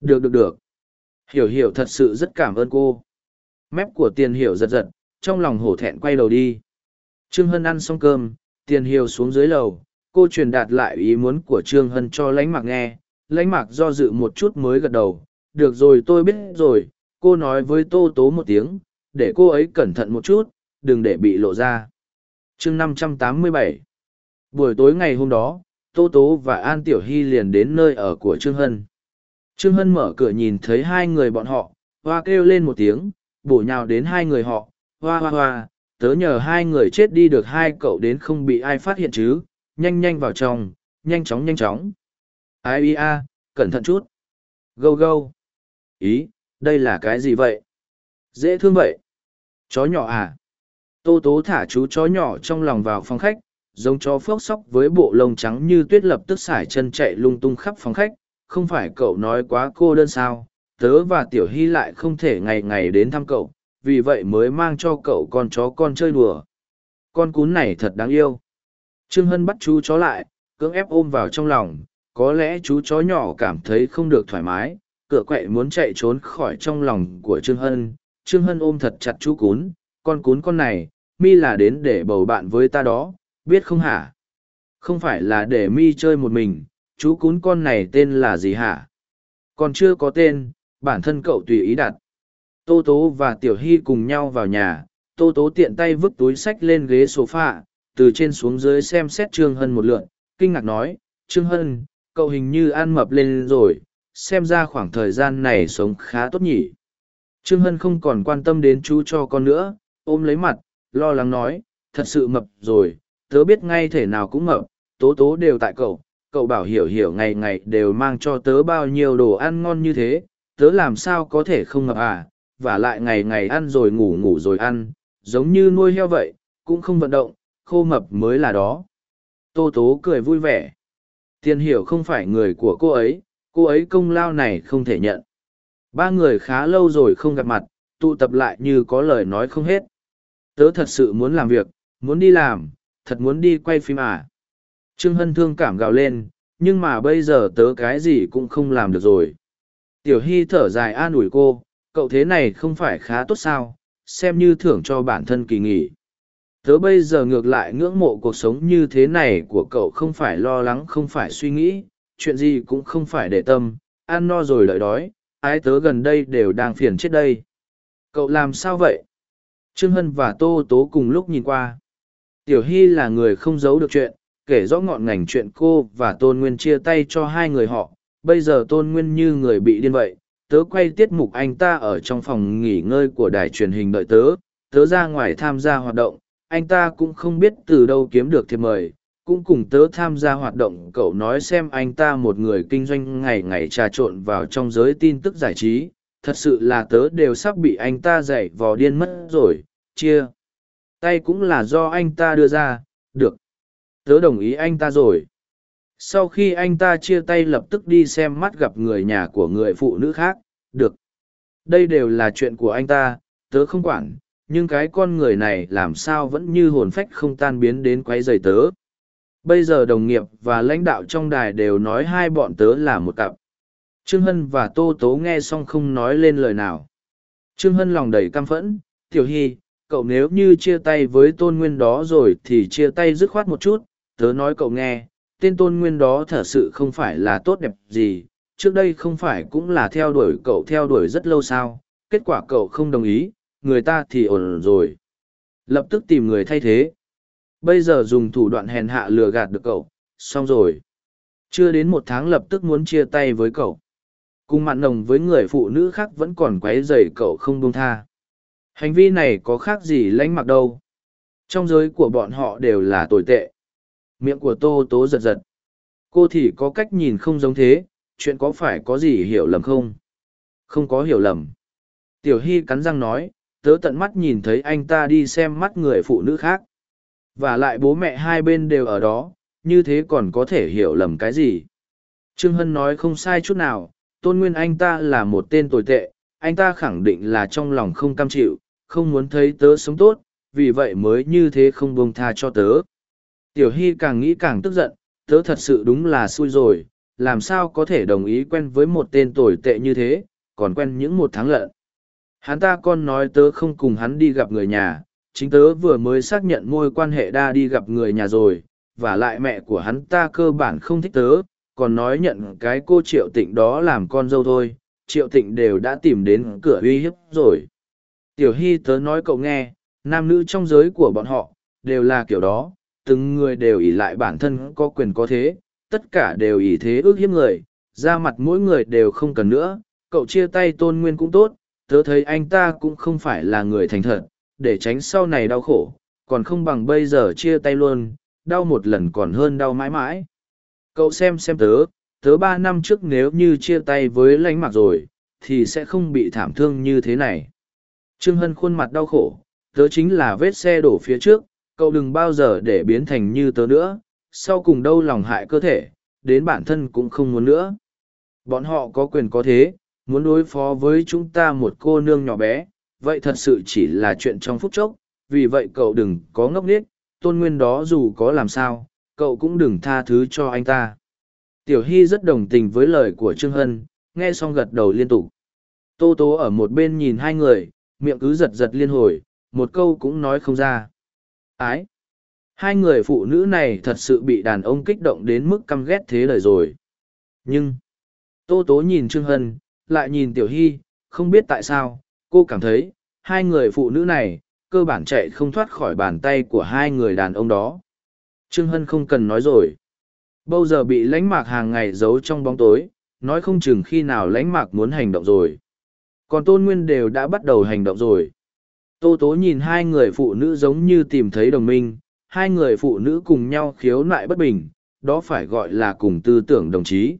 Được được được. Hiểu hiểu, thật sự rất cảm ơn cô. Mép của tiền hiểu giật giật, trong lòng hổ thẹn quay đầu đi. Trương hân ăn xong cơm, tiền hiểu xuống dưới lầu, cô truyền đạt lại ý muốn của trương hân cho lãnh mặc nghe lãnh mạc do dự một chút mới gật đầu. Được rồi, tôi biết rồi. Cô nói với tô tố một tiếng. Để cô ấy cẩn thận một chút. Đừng để bị lộ ra. Chương năm trăm tám mươi bảy. Buổi tối ngày hôm đó, tô tố và an tiểu hy liền đến nơi ở của trương hân. Trương hân mở cửa nhìn thấy hai người bọn họ. Hoa kêu lên một tiếng. Bổ nhào đến hai người họ. Hoa hoa hoa. Tớ nhờ hai người chết đi được hai cậu đến không bị ai phát hiện chứ. Nhanh nhanh vào trong. Nhanh chóng nhanh chóng ai ia cẩn thận chút. Gâu gâu. Ý, đây là cái gì vậy? Dễ thương vậy. Chó nhỏ à? Tô tố thả chú chó nhỏ trong lòng vào phòng khách, giống chó phốc sóc với bộ lông trắng như tuyết lập tức xải chân chạy lung tung khắp phòng khách. Không phải cậu nói quá cô đơn sao? Tớ và tiểu hy lại không thể ngày ngày đến thăm cậu, vì vậy mới mang cho cậu con chó con chơi đùa. Con cún này thật đáng yêu. Trương hân bắt chú chó lại, cưỡng ép ôm vào trong lòng có lẽ chú chó nhỏ cảm thấy không được thoải mái, cửa quậy muốn chạy trốn khỏi trong lòng của trương hân. Trương hân ôm thật chặt chú cún, con cún, con này, mi là đến để bầu bạn với ta đó, biết không hả? Không phải là để mi chơi một mình, chú cún, con này tên là gì hả? Còn chưa có tên, bản thân cậu tùy ý đặt. Tô tố và tiểu hy cùng nhau vào nhà, tô tố tiện tay vứt túi sách lên ghế sofa, từ trên xuống dưới xem xét trương hân một lượn kinh ngạc nói, trương hân cậu hình như ăn mập lên rồi, xem ra khoảng thời gian này sống khá tốt nhỉ. Trương hân không còn quan tâm đến chú cho con nữa, ôm lấy mặt, lo lắng nói, thật sự mập rồi, tớ biết ngay thể nào cũng mập, tố tố đều tại cậu cậu bảo hiểu hiểu ngày ngày đều mang cho tớ bao nhiêu đồ ăn ngon như thế, tớ làm sao có thể không mập à và lại ngày ngày ăn rồi ngủ ngủ rồi ăn, giống như nuôi heo vậy, cũng không vận động, khô mập mới là đó. Tô tố cười vui vẻ tiền hiểu không phải người của cô ấy cô ấy công lao này không thể nhận Ba người khá lâu rồi không gặp mặt, tụ tập lại như có lời nói không hết. Tớ thật sự muốn làm việc, muốn đi làm, thật muốn đi quay phim à. Trương Hân thương cảm gào lên, nhưng mà bây giờ tớ cái gì cũng không làm được rồi. Tiểu Hy thở dài an ủi cô, cậu thế này không phải khá tốt sao, xem như thưởng cho bản thân kỳ nghỉ. Tớ bây giờ ngược lại ngưỡng mộ cuộc sống như thế này của cậu không phải lo lắng không phải suy nghĩ, chuyện gì cũng không phải để tâm, ăn no rồi lợi đói, ai tớ gần đây đều đang phiền chết đây. Cậu làm sao vậy? Trương Hân và Tô Tố cùng lúc nhìn qua. Tiểu Hy là người không giấu được chuyện, kể rõ ngọn ngành chuyện cô và Tôn Nguyên chia tay cho hai người họ. Bây giờ Tôn Nguyên như người bị điên vậy, tớ quay tiết mục anh ta ở trong phòng nghỉ ngơi của đài truyền hình đợi tớ, tớ ra ngoài tham gia hoạt động, anh ta cũng không biết từ đâu kiếm được thiệp mời, cũng cùng tớ tham gia hoạt động cậu nói xem anh ta một người kinh doanh ngày ngày trà trộn vào trong giới tin tức giải trí, thật sự là tớ đều sắp bị anh ta dạy vò điên mất rồi, chia. Tay cũng là do anh ta đưa ra, được. Tớ đồng ý anh ta rồi. Sau khi anh ta chia tay lập tức đi xem mắt gặp người nhà của người phụ nữ khác, được. Đây đều là chuyện của anh ta, tớ không quản, nhưng cái con người này làm sao vẫn như hồn phách không tan biến đến quấy giày tớ. Bây giờ đồng nghiệp và lãnh đạo trong đài đều nói hai bọn tớ là một cặp. Trương Hân và Tô Tố nghe xong không nói lên lời nào. Trương Hân lòng đầy căm phẫn, Tiểu Hy, cậu nếu như chia tay với tôn nguyên đó rồi thì chia tay dứt khoát một chút, tớ nói cậu nghe, tên tôn nguyên đó thật sự không phải là tốt đẹp gì, trước đây không phải cũng là theo đuổi cậu theo đuổi rất lâu sao, kết quả cậu không đồng ý, người ta thì ổn rồi. Lập tức tìm người thay thế. Bây giờ dùng thủ đoạn hèn hạ lừa gạt được cậu, xong rồi. Chưa đến một tháng lập tức muốn chia tay với cậu. Cùng mặn nồng với người phụ nữ khác vẫn còn quấy rầy cậu không buông tha. Hành vi này có khác gì lãnh mặc đâu. Trong giới của bọn họ đều là tồi tệ. Miệng của Tô Tố giật giật. Cô thì có cách nhìn không giống thế, chuyện có phải có gì hiểu lầm không? Không có hiểu lầm. Tiểu Hy cắn răng nói, tớ tận mắt nhìn thấy anh ta đi xem mắt người phụ nữ khác. Và lại bố mẹ hai bên đều ở đó, như thế còn có thể hiểu lầm cái gì. Trương Hân nói không sai chút nào, tôn nguyên anh ta là một tên tồi tệ, anh ta khẳng định là trong lòng không cam chịu, không muốn thấy tớ sống tốt, vì vậy mới như thế không buông tha cho tớ. Tiểu Hy càng nghĩ càng tức giận, tớ thật sự đúng là xui rồi, làm sao có thể đồng ý quen với một tên tồi tệ như thế, còn quen những một tháng lợn. Hắn ta con nói tớ không cùng hắn đi gặp người nhà, chính tớ vừa mới xác nhận môi quan hệ đa đi gặp người nhà rồi, và lại mẹ của hắn ta cơ bản không thích tớ, còn nói nhận cái cô triệu tịnh đó làm con dâu thôi, triệu tịnh đều đã tìm đến cửa uy hiếp rồi. Tiểu Hy tớ nói cậu nghe, nam nữ trong giới của bọn họ, đều là kiểu đó, từng người đều ỷ lại bản thân có quyền có thế, tất cả đều ỷ thế ước hiếp người, ra mặt mỗi người đều không cần nữa, cậu chia tay tôn nguyên cũng tốt, tớ thấy anh ta cũng không phải là người thành thật, để tránh sau này đau khổ, còn không bằng bây giờ chia tay luôn, đau một lần còn hơn đau mãi mãi. Cậu xem xem tớ, tớ ba năm trước nếu như chia tay với lãnh mặc rồi, thì sẽ không bị thảm thương như thế này. Trương Hân khuôn mặt đau khổ, tớ chính là vết xe đổ phía trước, cậu đừng bao giờ để biến thành như tớ nữa, sau cùng đâu lòng hại cơ thể, đến bản thân cũng không muốn nữa. Bọn họ có quyền có thế, muốn đối phó với chúng ta một cô nương nhỏ bé, vậy thật sự chỉ là chuyện trong phút chốc, vì vậy cậu đừng có ngốc nghếch, tôn nguyên đó dù có làm sao, cậu cũng đừng tha thứ cho anh ta. Tiểu Hy rất đồng tình với lời của Trương Hân, nghe xong gật đầu liên tục. Tô Tố ở một bên nhìn hai người, miệng cứ giật giật liên hồi, một câu cũng nói không ra. Ái! Hai người phụ nữ này thật sự bị đàn ông kích động đến mức căm ghét thế lời rồi. Nhưng, Tô Tố nhìn Trương Hân, lại nhìn Tiểu Hy, không biết tại sao, cô cảm thấy, hai người phụ nữ này, cơ bản chạy không thoát khỏi bàn tay của hai người đàn ông đó. Trương Hân không cần nói rồi. Bao giờ bị lãnh mạc hàng ngày giấu trong bóng tối, nói không chừng khi nào lãnh mạc muốn hành động rồi. Còn Tôn Nguyên đều đã bắt đầu hành động rồi. Tô Tố nhìn hai người phụ nữ giống như tìm thấy đồng minh, hai người phụ nữ cùng nhau khiếu nại bất bình, đó phải gọi là cùng tư tưởng đồng chí.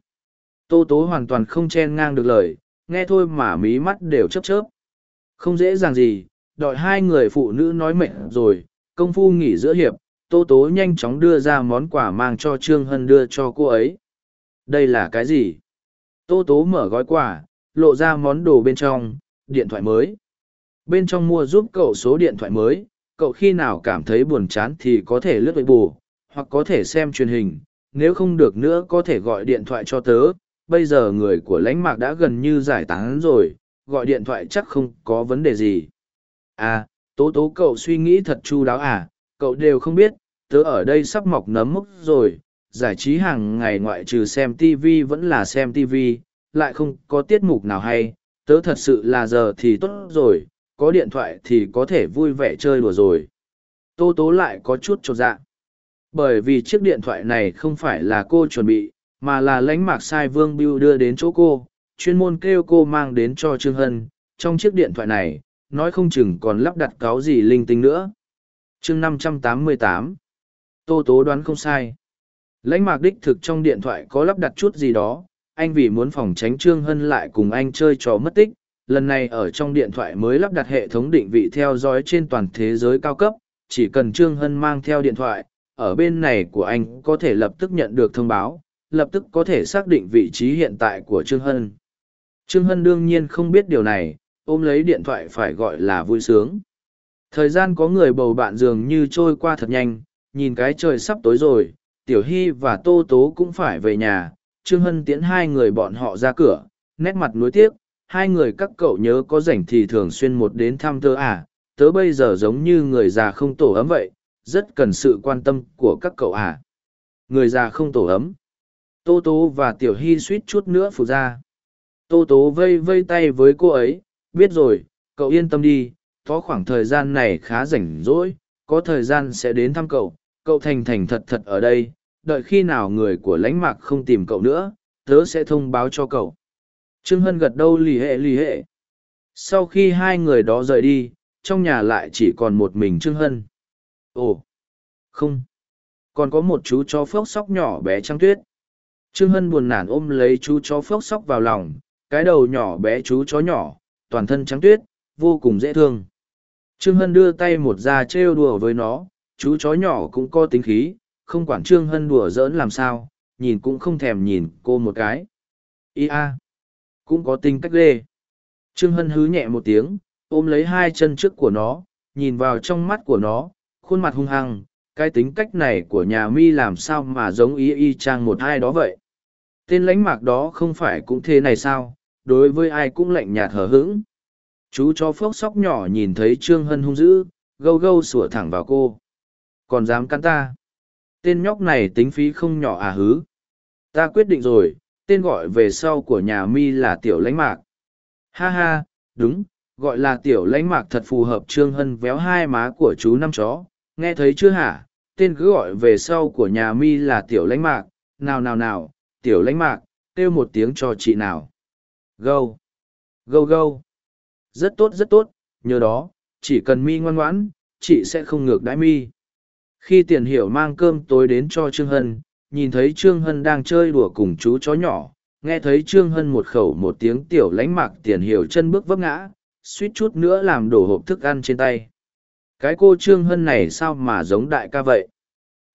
Tô Tố hoàn toàn không chen ngang được lời, nghe thôi mà mí mắt đều chớp chớp. Không dễ dàng gì, đợi hai người phụ nữ nói mệt rồi, công phu nghỉ giữa hiệp, Tô Tố nhanh chóng đưa ra món quà mang cho Trương Hân đưa cho cô ấy. Đây là cái gì? Tô Tố mở gói quà, lộ ra món đồ bên trong, điện thoại mới. Bên trong mua giúp cậu số điện thoại mới, cậu khi nào cảm thấy buồn chán thì có thể lướt bù, hoặc có thể xem truyền hình, nếu không được nữa có thể gọi điện thoại cho tớ. Bây giờ người của lãnh mạc đã gần như giải tán rồi, gọi điện thoại chắc không có vấn đề gì. À, tố tố cậu suy nghĩ thật chu đáo à, cậu đều không biết, tớ ở đây sắp mọc nấm mốc rồi, giải trí hàng ngày ngoại trừ xem TV vẫn là xem TV, lại không có tiết mục nào hay, tớ thật sự là giờ thì tốt rồi, có điện thoại thì có thể vui vẻ chơi đùa rồi. tố tố lại có chút trột dạ. Bởi vì chiếc điện thoại này không phải là cô chuẩn bị, mà là lãnh mạc sai vương bưu đưa đến chỗ cô, chuyên môn kêu cô mang đến cho Trương Hân. Trong chiếc điện thoại này, nói không chừng còn lắp đặt cáo gì linh tinh nữa. chương năm trăm tám mươi tám Tô Tố đoán không sai. Lãnh mạc đích thực trong điện thoại có lắp đặt chút gì đó, anh vì muốn phòng tránh Trương Hân lại cùng anh chơi trò mất tích, lần này ở trong điện thoại mới lắp đặt hệ thống định vị theo dõi trên toàn thế giới cao cấp, chỉ cần Trương Hân mang theo điện thoại, ở bên này của anh có thể lập tức nhận được thông báo, lập tức có thể xác định vị trí hiện tại của Trương Hân. Trương Hân đương nhiên không biết điều này, ôm lấy điện thoại phải gọi là vui sướng. Thời gian có người bầu bạn dường như trôi qua thật nhanh, nhìn cái trời sắp tối rồi, Tiểu Hy và Tô Tố cũng phải về nhà, Trương Hân tiễn hai người bọn họ ra cửa, nét mặt nuối tiếc, hai người các cậu nhớ có rảnh thì thường xuyên một đến thăm tớ à, tớ bây giờ giống như người già không tổ ấm vậy, rất cần sự quan tâm của các cậu à. Người già không tổ ấm. Tô Tố và Tiểu Hy suýt chút nữa phụ ra. Tô Tố vây vây tay với cô ấy, biết rồi, cậu yên tâm đi, có khoảng thời gian này khá rảnh rỗi, có thời gian sẽ đến thăm cậu, cậu thành thành thật thật ở đây, đợi khi nào người của lãnh mạc không tìm cậu nữa, tớ sẽ thông báo cho cậu. Trương Hân gật đâu lì hệ lì hệ. Sau khi hai người đó rời đi, trong nhà lại chỉ còn một mình Trương Hân. Ồ, không. Còn có một chú chó phốc sóc nhỏ bé trăng tuyết. Trương Hân buồn nản ôm lấy chú chó phốc sóc vào lòng, cái đầu nhỏ bé chú chó nhỏ, toàn thân trắng tuyết, vô cùng dễ thương. Trương Hân đưa tay một ra trêu đùa với nó, chú chó nhỏ cũng có tính khí, không quản Trương Hân đùa giỡn làm sao, nhìn cũng không thèm nhìn cô một cái. Ý a, cũng có tính cách ghê. Trương Hân hứ nhẹ một tiếng, ôm lấy hai chân trước của nó, nhìn vào trong mắt của nó, khuôn mặt hung hăng, cái tính cách này của nhà mi làm sao mà giống y y chang một hai đó vậy. Tên lãnh mạc đó không phải cũng thế này sao, đối với ai cũng lạnh nhạt hờ hững. Chú cho phốc sóc nhỏ nhìn thấy Trương Hân hung dữ, gâu gâu sủa thẳng vào cô. Còn dám cắn ta. Tên nhóc này tính phí không nhỏ à hứ. Ta quyết định rồi, tên gọi về sau của nhà mi là Tiểu lãnh mạc. Ha ha, đúng, gọi là Tiểu lãnh mạc thật phù hợp Trương Hân véo hai má của chú năm chó. Nghe thấy chưa hả? Tên cứ gọi về sau của nhà mi là Tiểu lãnh mạc. Nào nào nào, Tiểu lãnh mạc, kêu một tiếng cho chị nào. Gâu. Gâu gâu. Rất tốt rất tốt, nhờ đó, chỉ cần mi ngoan ngoãn, chị sẽ không ngược đãi mi. Khi tiền hiểu mang cơm tối đến cho Trương Hân, nhìn thấy Trương Hân đang chơi đùa cùng chú chó nhỏ, nghe thấy Trương Hân một khẩu một tiếng tiểu lánh mạc tiền hiểu chân bước vấp ngã, suýt chút nữa làm đổ hộp thức ăn trên tay. Cái cô Trương Hân này sao mà giống đại ca vậy?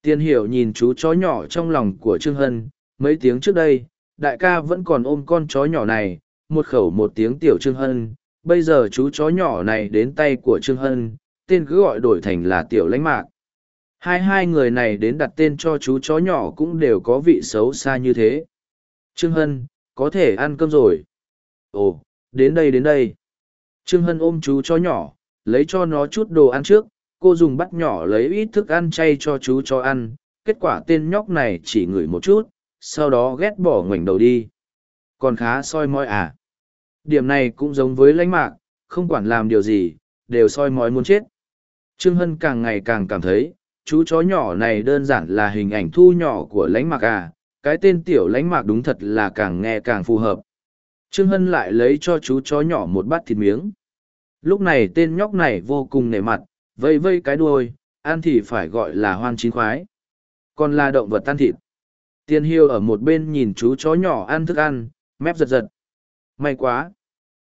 Tiền hiểu nhìn chú chó nhỏ trong lòng của Trương Hân, mấy tiếng trước đây, đại ca vẫn còn ôm con chó nhỏ này, một khẩu một tiếng tiểu Trương Hân, bây giờ chú chó nhỏ này đến tay của Trương Hân, tên cứ gọi đổi thành là tiểu lãnh mạc. Hai hai người này đến đặt tên cho chú chó nhỏ cũng đều có vị xấu xa như thế. Trương Hân, có thể ăn cơm rồi. Ồ, đến đây đến đây. Trương Hân ôm chú chó nhỏ, lấy cho nó chút đồ ăn trước, cô dùng bắt nhỏ lấy ít thức ăn chay cho chú chó ăn, kết quả tên nhóc này chỉ ngửi một chút, sau đó ghét bỏ ngoảnh đầu đi. Còn khá soi mói à. Điểm này cũng giống với lãnh mạc, không quản làm điều gì, đều soi mói muốn chết. Trương Hân càng ngày càng cảm thấy, chú chó nhỏ này đơn giản là hình ảnh thu nhỏ của lãnh mạc à, cái tên tiểu lãnh mạc đúng thật là càng nghe càng phù hợp. Trương Hân lại lấy cho chú chó nhỏ một bát thịt miếng. Lúc này tên nhóc này vô cùng nể mặt, vây vây cái đuôi, ăn thì phải gọi là hoan chín khoái. Còn là động vật tan thịt. Tiên hiêu ở một bên nhìn chú chó nhỏ ăn thức ăn, mép giật giật. May quá!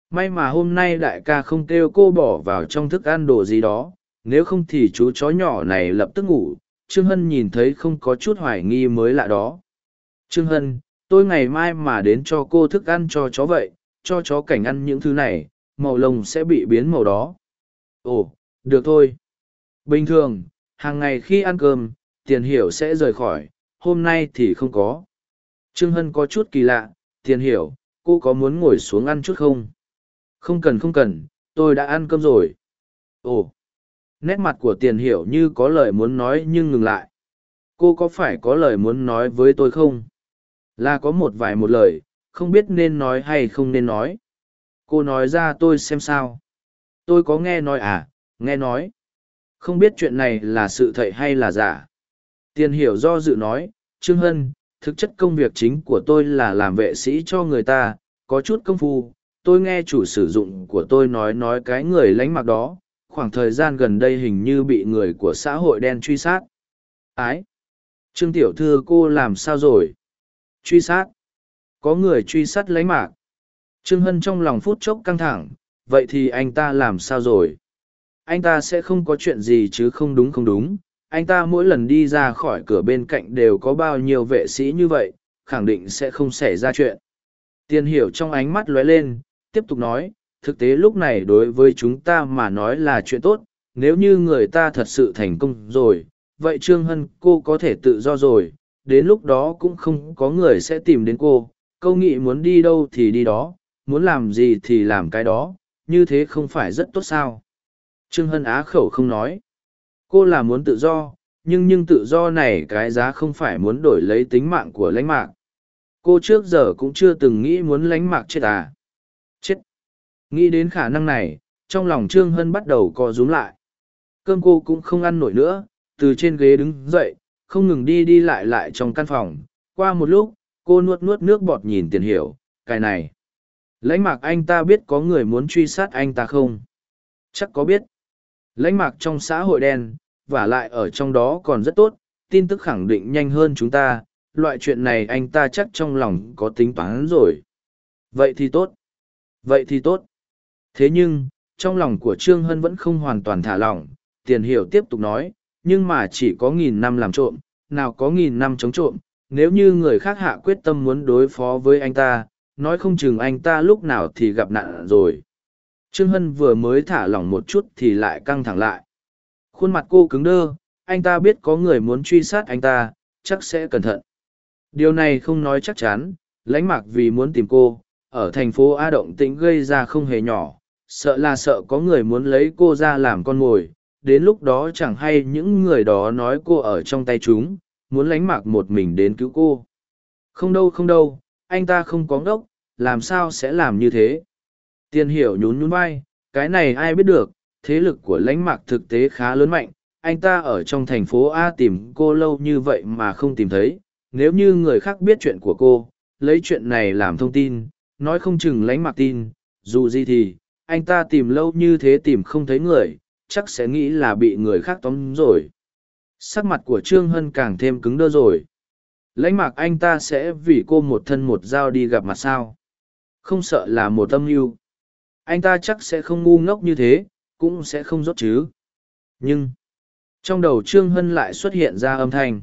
May mà hôm nay đại ca không kêu cô bỏ vào trong thức ăn đồ gì đó, nếu không thì chú chó nhỏ này lập tức ngủ. Trương Hân nhìn thấy không có chút hoài nghi mới lạ đó. Trương Hân, tôi ngày mai mà đến cho cô thức ăn cho chó vậy, cho chó cảnh ăn những thứ này, màu lông sẽ bị biến màu đó. Ồ, được thôi. Bình thường, hàng ngày khi ăn cơm, tiền hiểu sẽ rời khỏi, hôm nay thì không có. Trương Hân có chút kỳ lạ, tiền hiểu, cô có muốn ngồi xuống ăn chút không? Không cần không cần, tôi đã ăn cơm rồi. Ồ, nét mặt của tiền hiểu như có lời muốn nói nhưng ngừng lại. Cô có phải có lời muốn nói với tôi không? Là có một vài một lời, không biết nên nói hay không nên nói. Cô nói ra tôi xem sao. Tôi có nghe nói à, nghe nói. Không biết chuyện này là sự thật hay là giả. Tiền hiểu do dự nói, Trương Hân, thực chất công việc chính của tôi là làm vệ sĩ cho người ta, có chút công phu. Tôi nghe chủ sử dụng của tôi nói nói cái người lánh mặc đó, khoảng thời gian gần đây hình như bị người của xã hội đen truy sát. Ái! Trương Tiểu Thư cô làm sao rồi? Truy sát? Có người truy sát lánh mạc. Trương Hân trong lòng phút chốc căng thẳng, vậy thì anh ta làm sao rồi? Anh ta sẽ không có chuyện gì chứ không đúng không đúng. Anh ta mỗi lần đi ra khỏi cửa bên cạnh đều có bao nhiêu vệ sĩ như vậy, khẳng định sẽ không xảy ra chuyện. Tiên hiểu trong ánh mắt lóe lên, tiếp tục nói, thực tế lúc này đối với chúng ta mà nói là chuyện tốt, nếu như người ta thật sự thành công rồi, vậy Trương Hân cô có thể tự do rồi, đến lúc đó cũng không có người sẽ tìm đến cô, câu nghị muốn đi đâu thì đi đó, muốn làm gì thì làm cái đó, như thế không phải rất tốt sao. Trương Hân á khẩu không nói. Cô là muốn tự do, nhưng nhưng tự do này cái giá không phải muốn đổi lấy tính mạng của lãnh mạc. Cô trước giờ cũng chưa từng nghĩ muốn lãnh mạc chết à. Chết. Nghĩ đến khả năng này, trong lòng Trương Hân bắt đầu co rúm lại. Cơm cô cũng không ăn nổi nữa, từ trên ghế đứng dậy, không ngừng đi đi lại lại trong căn phòng. Qua một lúc, cô nuốt nuốt nước bọt nhìn tiền hiểu, cái này. Lãnh mạc anh ta biết có người muốn truy sát anh ta không? Chắc có biết. Lãnh mạc trong xã hội đen, và lại ở trong đó còn rất tốt, tin tức khẳng định nhanh hơn chúng ta, loại chuyện này anh ta chắc trong lòng có tính toán rồi. Vậy thì tốt. Vậy thì tốt. Thế nhưng, trong lòng của Trương Hân vẫn không hoàn toàn thả lỏng, tiền hiểu tiếp tục nói, nhưng mà chỉ có nghìn năm làm trộm, nào có nghìn năm chống trộm, nếu như người khác hạ quyết tâm muốn đối phó với anh ta, nói không chừng anh ta lúc nào thì gặp nạn rồi. Trương Hân vừa mới thả lỏng một chút thì lại căng thẳng lại. Khuôn mặt cô cứng đơ, anh ta biết có người muốn truy sát anh ta, chắc sẽ cẩn thận. Điều này không nói chắc chắn, Lánh mạc vì muốn tìm cô, ở thành phố A Động Tĩnh gây ra không hề nhỏ, sợ là sợ có người muốn lấy cô ra làm con mồi, đến lúc đó chẳng hay những người đó nói cô ở trong tay chúng, muốn lánh mạc một mình đến cứu cô. Không đâu không đâu, anh ta không có ngốc, làm sao sẽ làm như thế? Tiên hiểu nhún nhún vai, cái này ai biết được, thế lực của lãnh mạc thực tế khá lớn mạnh, anh ta ở trong thành phố A tìm cô lâu như vậy mà không tìm thấy, nếu như người khác biết chuyện của cô, lấy chuyện này làm thông tin, nói không chừng lãnh mạc tin, dù gì thì, anh ta tìm lâu như thế tìm không thấy người, chắc sẽ nghĩ là bị người khác tóm rồi. Sắc mặt của Trương Hân càng thêm cứng đơ rồi. Lãnh mạc anh ta sẽ vì cô một thân một dao đi gặp mặt sao. Không sợ là một tâm mưu. Anh ta chắc sẽ không ngu ngốc như thế, cũng sẽ không rốt chứ. Nhưng, trong đầu Trương Hân lại xuất hiện ra âm thanh.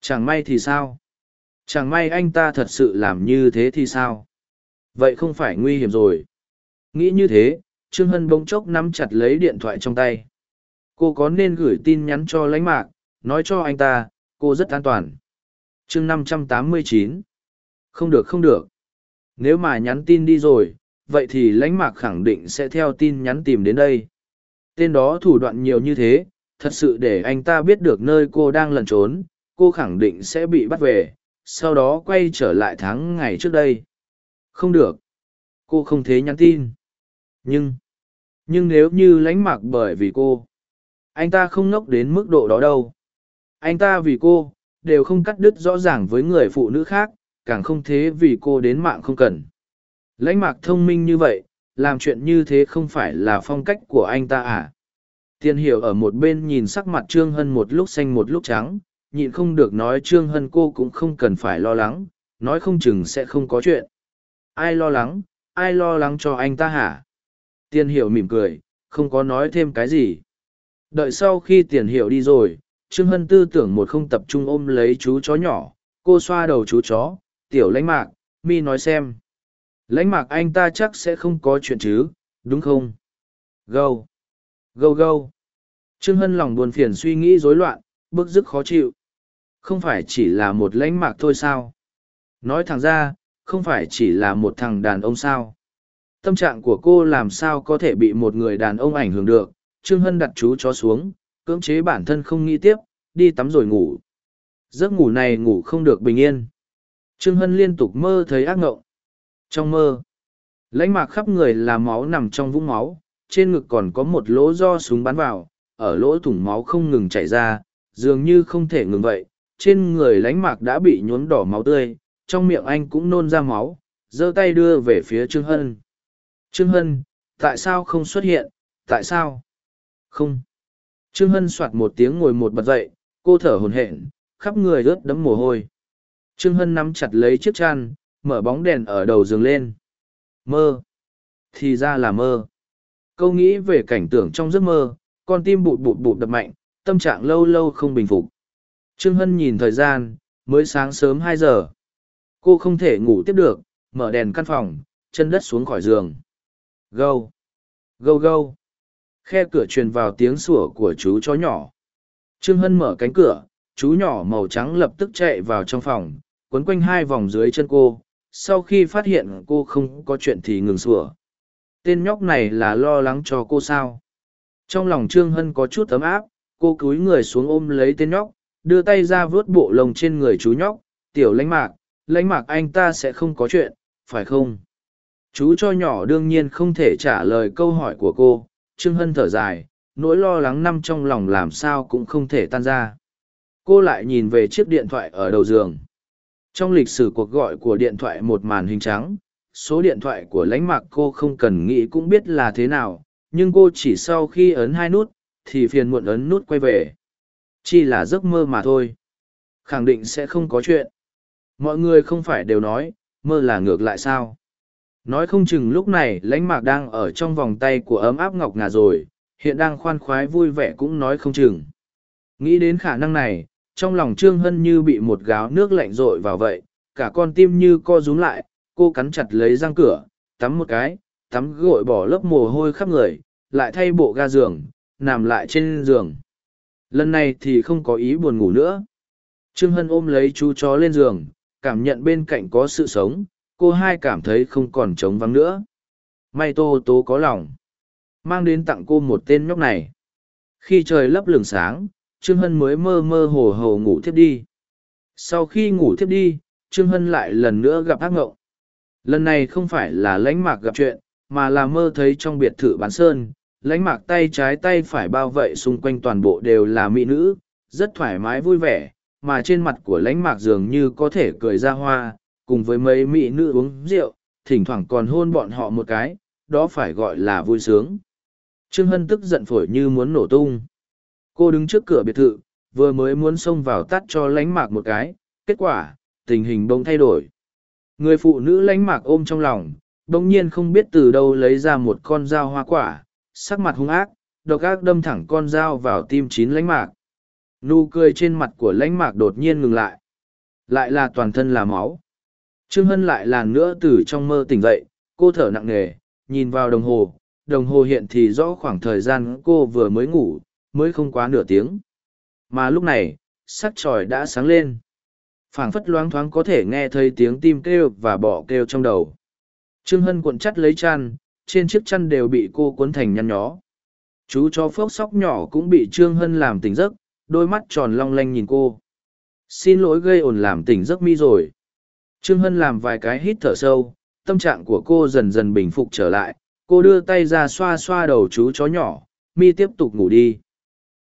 Chẳng may thì sao? Chẳng may anh ta thật sự làm như thế thì sao? Vậy không phải nguy hiểm rồi. Nghĩ như thế, Trương Hân bỗng chốc nắm chặt lấy điện thoại trong tay. Cô có nên gửi tin nhắn cho lãnh mạc, nói cho anh ta, cô rất an toàn. chương năm trăm tám mươi chín Không được không được. Nếu mà nhắn tin đi rồi, vậy thì lãnh mạc khẳng định sẽ theo tin nhắn tìm đến đây. Tên đó thủ đoạn nhiều như thế, thật sự để anh ta biết được nơi cô đang lẩn trốn, cô khẳng định sẽ bị bắt về, sau đó quay trở lại tháng ngày trước đây. Không được. Cô không thế nhắn tin nhưng nhưng nếu như lánh mặc bởi vì cô anh ta không ngốc đến mức độ đó đâu anh ta vì cô đều không cắt đứt rõ ràng với người phụ nữ khác càng không thế vì cô đến mạng không cần lãnh mạc thông minh như vậy làm chuyện như thế không phải là phong cách của anh ta à tiên hiểu ở một bên nhìn sắc mặt trương hân một lúc xanh một lúc trắng nhịn không được nói trương hân cô cũng không cần phải lo lắng nói không chừng sẽ không có chuyện ai lo lắng ai lo lắng cho anh ta hả Tiền hiểu mỉm cười, không có nói thêm cái gì. Đợi sau khi tiền hiểu đi rồi, Trương Hân tư tưởng một không tập trung ôm lấy chú chó nhỏ, cô xoa đầu chú chó, tiểu lãnh mạc, mi nói xem lãnh mạc anh ta chắc sẽ không có chuyện chứ, đúng không? Gâu. Gâu gâu. Trương hân lòng buồn phiền suy nghĩ rối loạn, bức dứt khó chịu. Không phải chỉ là một lãnh mạc thôi sao? Nói thẳng ra, không phải chỉ là một thằng đàn ông sao? Tâm trạng của cô làm sao có thể bị một người đàn ông ảnh hưởng được? Trương hân đặt chú chó xuống, cưỡng chế bản thân không nghĩ tiếp, đi tắm rồi ngủ. Giấc ngủ này ngủ không được bình yên. Trương hân liên tục mơ thấy ác ngộng trong mơ. Lãnh mạc khắp người là máu nằm trong vũng máu, trên ngực còn có một lỗ do súng bắn vào, ở lỗ thủng máu không ngừng chảy ra, dường như không thể ngừng vậy. Trên người lãnh mạc đã bị nhuốm đỏ máu tươi, trong miệng anh cũng nôn ra máu, giơ tay đưa về phía trương hân. Trương hân, tại sao không xuất hiện? Tại sao? Không. Trương hân soạt một tiếng ngồi một bật dậy, cô thở hồn hển, khắp người ướt đẫm mồ hôi. Trương hân nắm chặt lấy chiếc chăn mở bóng đèn ở đầu giường lên. Mơ. Thì ra là mơ. Câu nghĩ về cảnh tượng trong giấc mơ, con tim bụt bụt bụt đập mạnh, tâm trạng lâu lâu không bình phục. Trương hân nhìn thời gian, mới sáng sớm hai giờ. Cô không thể ngủ tiếp được, mở đèn căn phòng, chân đất xuống khỏi giường. Gâu. Gâu gâu. Khe cửa truyền vào tiếng sủa của chú chó nhỏ. Trương hân mở cánh cửa, chú nhỏ màu trắng lập tức chạy vào trong phòng, quấn quanh hai vòng dưới chân cô sau khi phát hiện cô không có chuyện thì ngừng sủa. Tên nhóc này là lo lắng cho cô sao? Trong lòng trương hân có chút ấm áp, cô cúi người xuống ôm lấy tên nhóc, đưa tay ra vớt bộ lồng trên người chú nhóc. Tiểu lãnh mạc lãnh mạc, anh ta sẽ không có chuyện, phải không? Chú cho nhỏ đương nhiên không thể trả lời câu hỏi của cô. Trương hân thở dài, nỗi lo lắng năm trong lòng làm sao cũng không thể tan ra. Cô lại nhìn về chiếc điện thoại ở đầu giường trong lịch sử cuộc gọi của điện thoại một màn hình trắng, số điện thoại của lãnh mạc cô không cần nghĩ cũng biết là thế nào, nhưng cô chỉ sau khi ấn hai nút, thì phiền muộn ấn nút quay về. Chi là giấc mơ mà thôi. Khẳng định sẽ không có chuyện. Mọi người không phải đều nói, mơ là ngược lại sao? Nói không chừng lúc này lãnh mạc đang ở trong vòng tay của ấm áp ngọc ngà rồi, hiện đang khoan khoái vui vẻ cũng nói không chừng. Nghĩ đến khả năng này trong lòng trương hân như bị một gáo nước lạnh r ộ i vào vậy, cả con tim như co rúm lại, cô cắn chặt lấy răng cửa, tắm một cái, tắm gội bỏ lớp mồ hôi khắp người, lại thay bộ ga giường, nằm lại trên giường. Lần này thì không có ý buồn ngủ nữa. Trương hân ôm lấy chú chó lên giường, cảm nhận bên cạnh có sự sống, cô hai cảm thấy không còn trống vắng nữa. May tô tố có lòng, mang đến tặng cô một tên nhóc này. Khi trời lấp lửng sáng trương hân mới mơ mơ hồ hồ ngủ thiếp đi. Sau khi ngủ thiếp đi, trương hân lại lần nữa gặp ác ngộng. Lần này không phải là lãnh mạc gặp chuyện, mà là mơ thấy trong biệt thự bán sơn, lãnh mạc tay trái tay phải bao vây xung quanh toàn bộ đều là mỹ nữ, rất thoải mái vui vẻ, mà trên mặt của lãnh mạc dường như có thể cười ra hoa, cùng với mấy mỹ nữ uống rượu, thỉnh thoảng còn hôn bọn họ một cái, đó phải gọi là vui sướng. Trương hân tức giận phổi như muốn nổ tung cô đứng trước cửa biệt thự, vừa mới muốn xông vào tắt cho lánh mạc một cái, kết quả, tình hình bông thay đổi. Người phụ nữ lánh mạc ôm trong lòng, bỗng nhiên không biết từ đâu lấy ra một con dao hoa quả, sắc mặt hung ác, độc ác đâm thẳng con dao vào tim chín lánh mạc. Nụ cười trên mặt của lánh mạc đột nhiên ngừng lại. Lại là toàn thân là máu. Trương hân lại làn nữa từ trong mơ tỉnh dậy, cô thở nặng nề, nhìn vào đồng hồ. Đồng hồ hiện thì rõ khoảng thời gian cô vừa mới ngủ mới không quá nửa tiếng. Mà lúc này, sắc tròi đã sáng lên. Phảng phất loáng thoáng có thể nghe thấy tiếng tim kêu và bỏ kêu trong đầu. Trương hân cuộn chắt lấy chăn, trên chiếc chăn đều bị cô cuốn thành nhăn nhó. Chú chó phốc sóc nhỏ cũng bị trương hân làm tỉnh giấc, đôi mắt tròn long lanh nhìn cô. Xin lỗi gây ồn làm tỉnh giấc mi rồi. Trương hân làm vài cái hít thở sâu, tâm trạng của cô dần dần bình phục trở lại. Cô đưa tay ra xoa xoa đầu chú chó nhỏ, mi tiếp tục ngủ đi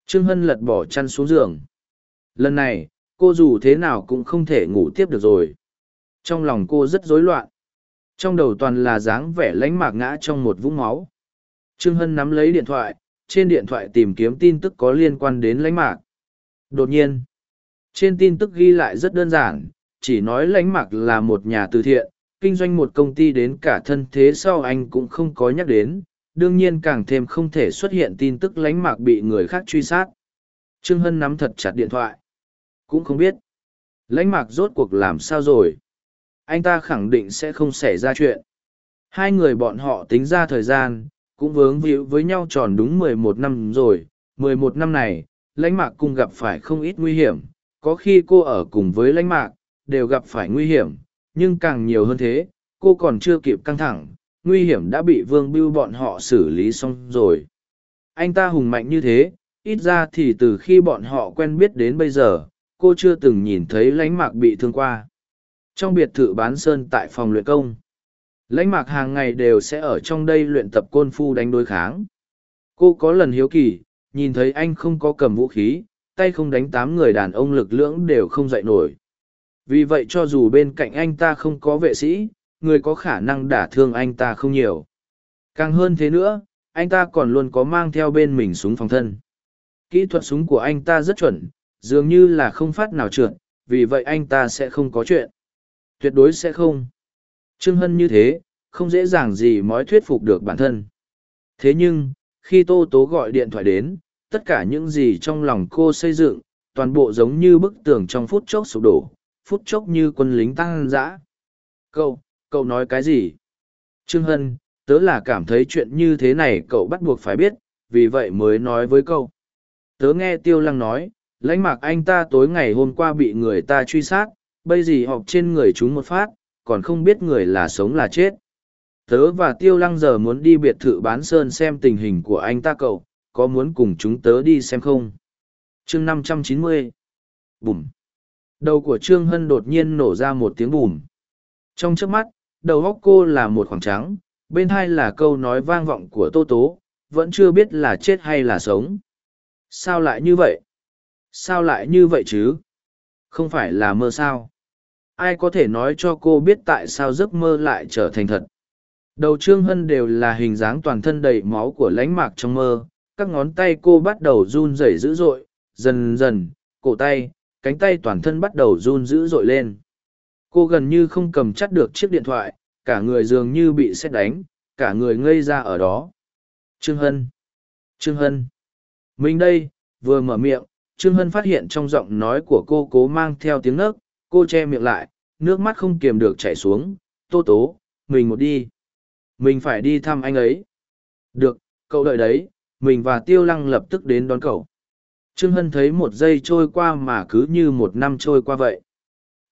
trương hân lật bỏ chăn xuống giường. Lần này, cô dù thế nào cũng không thể ngủ tiếp được rồi. Trong lòng cô rất rối loạn. Trong đầu toàn là dáng vẻ lánh mạc ngã trong một vũng máu. Trương hân nắm lấy điện thoại, trên điện thoại tìm kiếm tin tức có liên quan đến lánh mạc. Đột nhiên, trên tin tức ghi lại rất đơn giản, chỉ nói lánh mạc là một nhà từ thiện, kinh doanh một công ty đến cả thân thế sau anh cũng không có nhắc đến đương nhiên càng thêm không thể xuất hiện tin tức lánh mạc bị người khác truy sát. Trương hân nắm thật chặt điện thoại. Cũng không biết. Lánh mạc rốt cuộc làm sao rồi? Anh ta khẳng định sẽ không xảy ra chuyện. Hai người bọn họ tính ra thời gian, cũng vướng víu với nhau tròn đúng mười một năm rồi. Mười một năm này, lãnh mạc cùng gặp phải không ít nguy hiểm, có khi cô ở cùng với lãnh mạc, đều gặp phải nguy hiểm, nhưng càng nhiều hơn thế, cô còn chưa kịp căng thẳng, nguy hiểm đã bị vương bưu bọn họ xử lý xong rồi. Anh ta hùng mạnh như thế, ít ra thì từ khi bọn họ quen biết đến bây giờ, cô chưa từng nhìn thấy lãnh mạc bị thương qua. Trong biệt thự bán sơn tại phòng luyện công, lãnh mạc hàng ngày đều sẽ ở trong đây luyện tập côn phu đánh đối kháng. Cô có lần hiếu kỳ, nhìn thấy anh không có cầm vũ khí, tay không đánh tám người đàn ông lực lưỡng đều không dậy nổi. Vì vậy cho dù bên cạnh anh ta không có vệ sĩ, người có khả năng đả thương anh ta không nhiều. Càng hơn thế nữa, anh ta còn luôn có mang theo bên mình súng phòng thân. Kỹ thuật súng của anh ta rất chuẩn, dường như là không phát nào trượt, vì vậy anh ta sẽ không có chuyện. Tuyệt đối sẽ không. Trương Hân như thế, không dễ dàng gì mói thuyết phục được bản thân. Thế nhưng, khi Tô Tố gọi điện thoại đến, tất cả những gì trong lòng cô xây dựng, toàn bộ giống như bức tường trong phút chốc sụp đổ, phút chốc như quân lính tăng dã. Cậu, cậu nói cái gì? Trương Hân, tớ là cảm thấy chuyện như thế này cậu bắt buộc phải biết, vì vậy mới nói với cậu. Tớ nghe Tiêu Lăng nói, lãnh mạc anh ta tối ngày hôm qua bị người ta truy sát, bây giờ họp trên người chúng một phát, còn không biết người là sống là chết. Tớ và Tiêu Lăng giờ muốn đi biệt thự bán sơn xem tình hình của anh ta cậu, có muốn cùng chúng tớ đi xem không? chương năm trăm chín mươi Bùm! Đầu của Trương Hân đột nhiên nổ ra một tiếng bùm. Trong trước mắt, đầu góc cô là một khoảng trắng, bên hai là câu nói vang vọng của Tô Tố, vẫn chưa biết là chết hay là sống. Sao lại như vậy? Sao lại như vậy chứ? Không phải là mơ sao? Ai có thể nói cho cô biết tại sao giấc mơ lại trở thành thật? Đầu Trương Hân đều là hình dáng toàn thân đầy máu của lánh mạc trong mơ, các ngón tay cô bắt đầu run rẩy dữ dội, dần dần, cổ tay, cánh tay toàn thân bắt đầu run dữ dội lên. Cô gần như không cầm chắc được chiếc điện thoại, cả người dường như bị xét đánh, cả người ngây ra ở đó. Trương Hân! Trương Hân! Mình đây, vừa mở miệng, Trương Hân phát hiện trong giọng nói của cô cố mang theo tiếng nấc, cô che miệng lại, nước mắt không kiềm được chảy xuống, tô tố, mình một đi. Mình phải đi thăm anh ấy. Được, cậu đợi đấy, mình và Tiêu Lăng lập tức đến đón cậu. Trương Hân thấy một giây trôi qua mà cứ như một năm trôi qua vậy.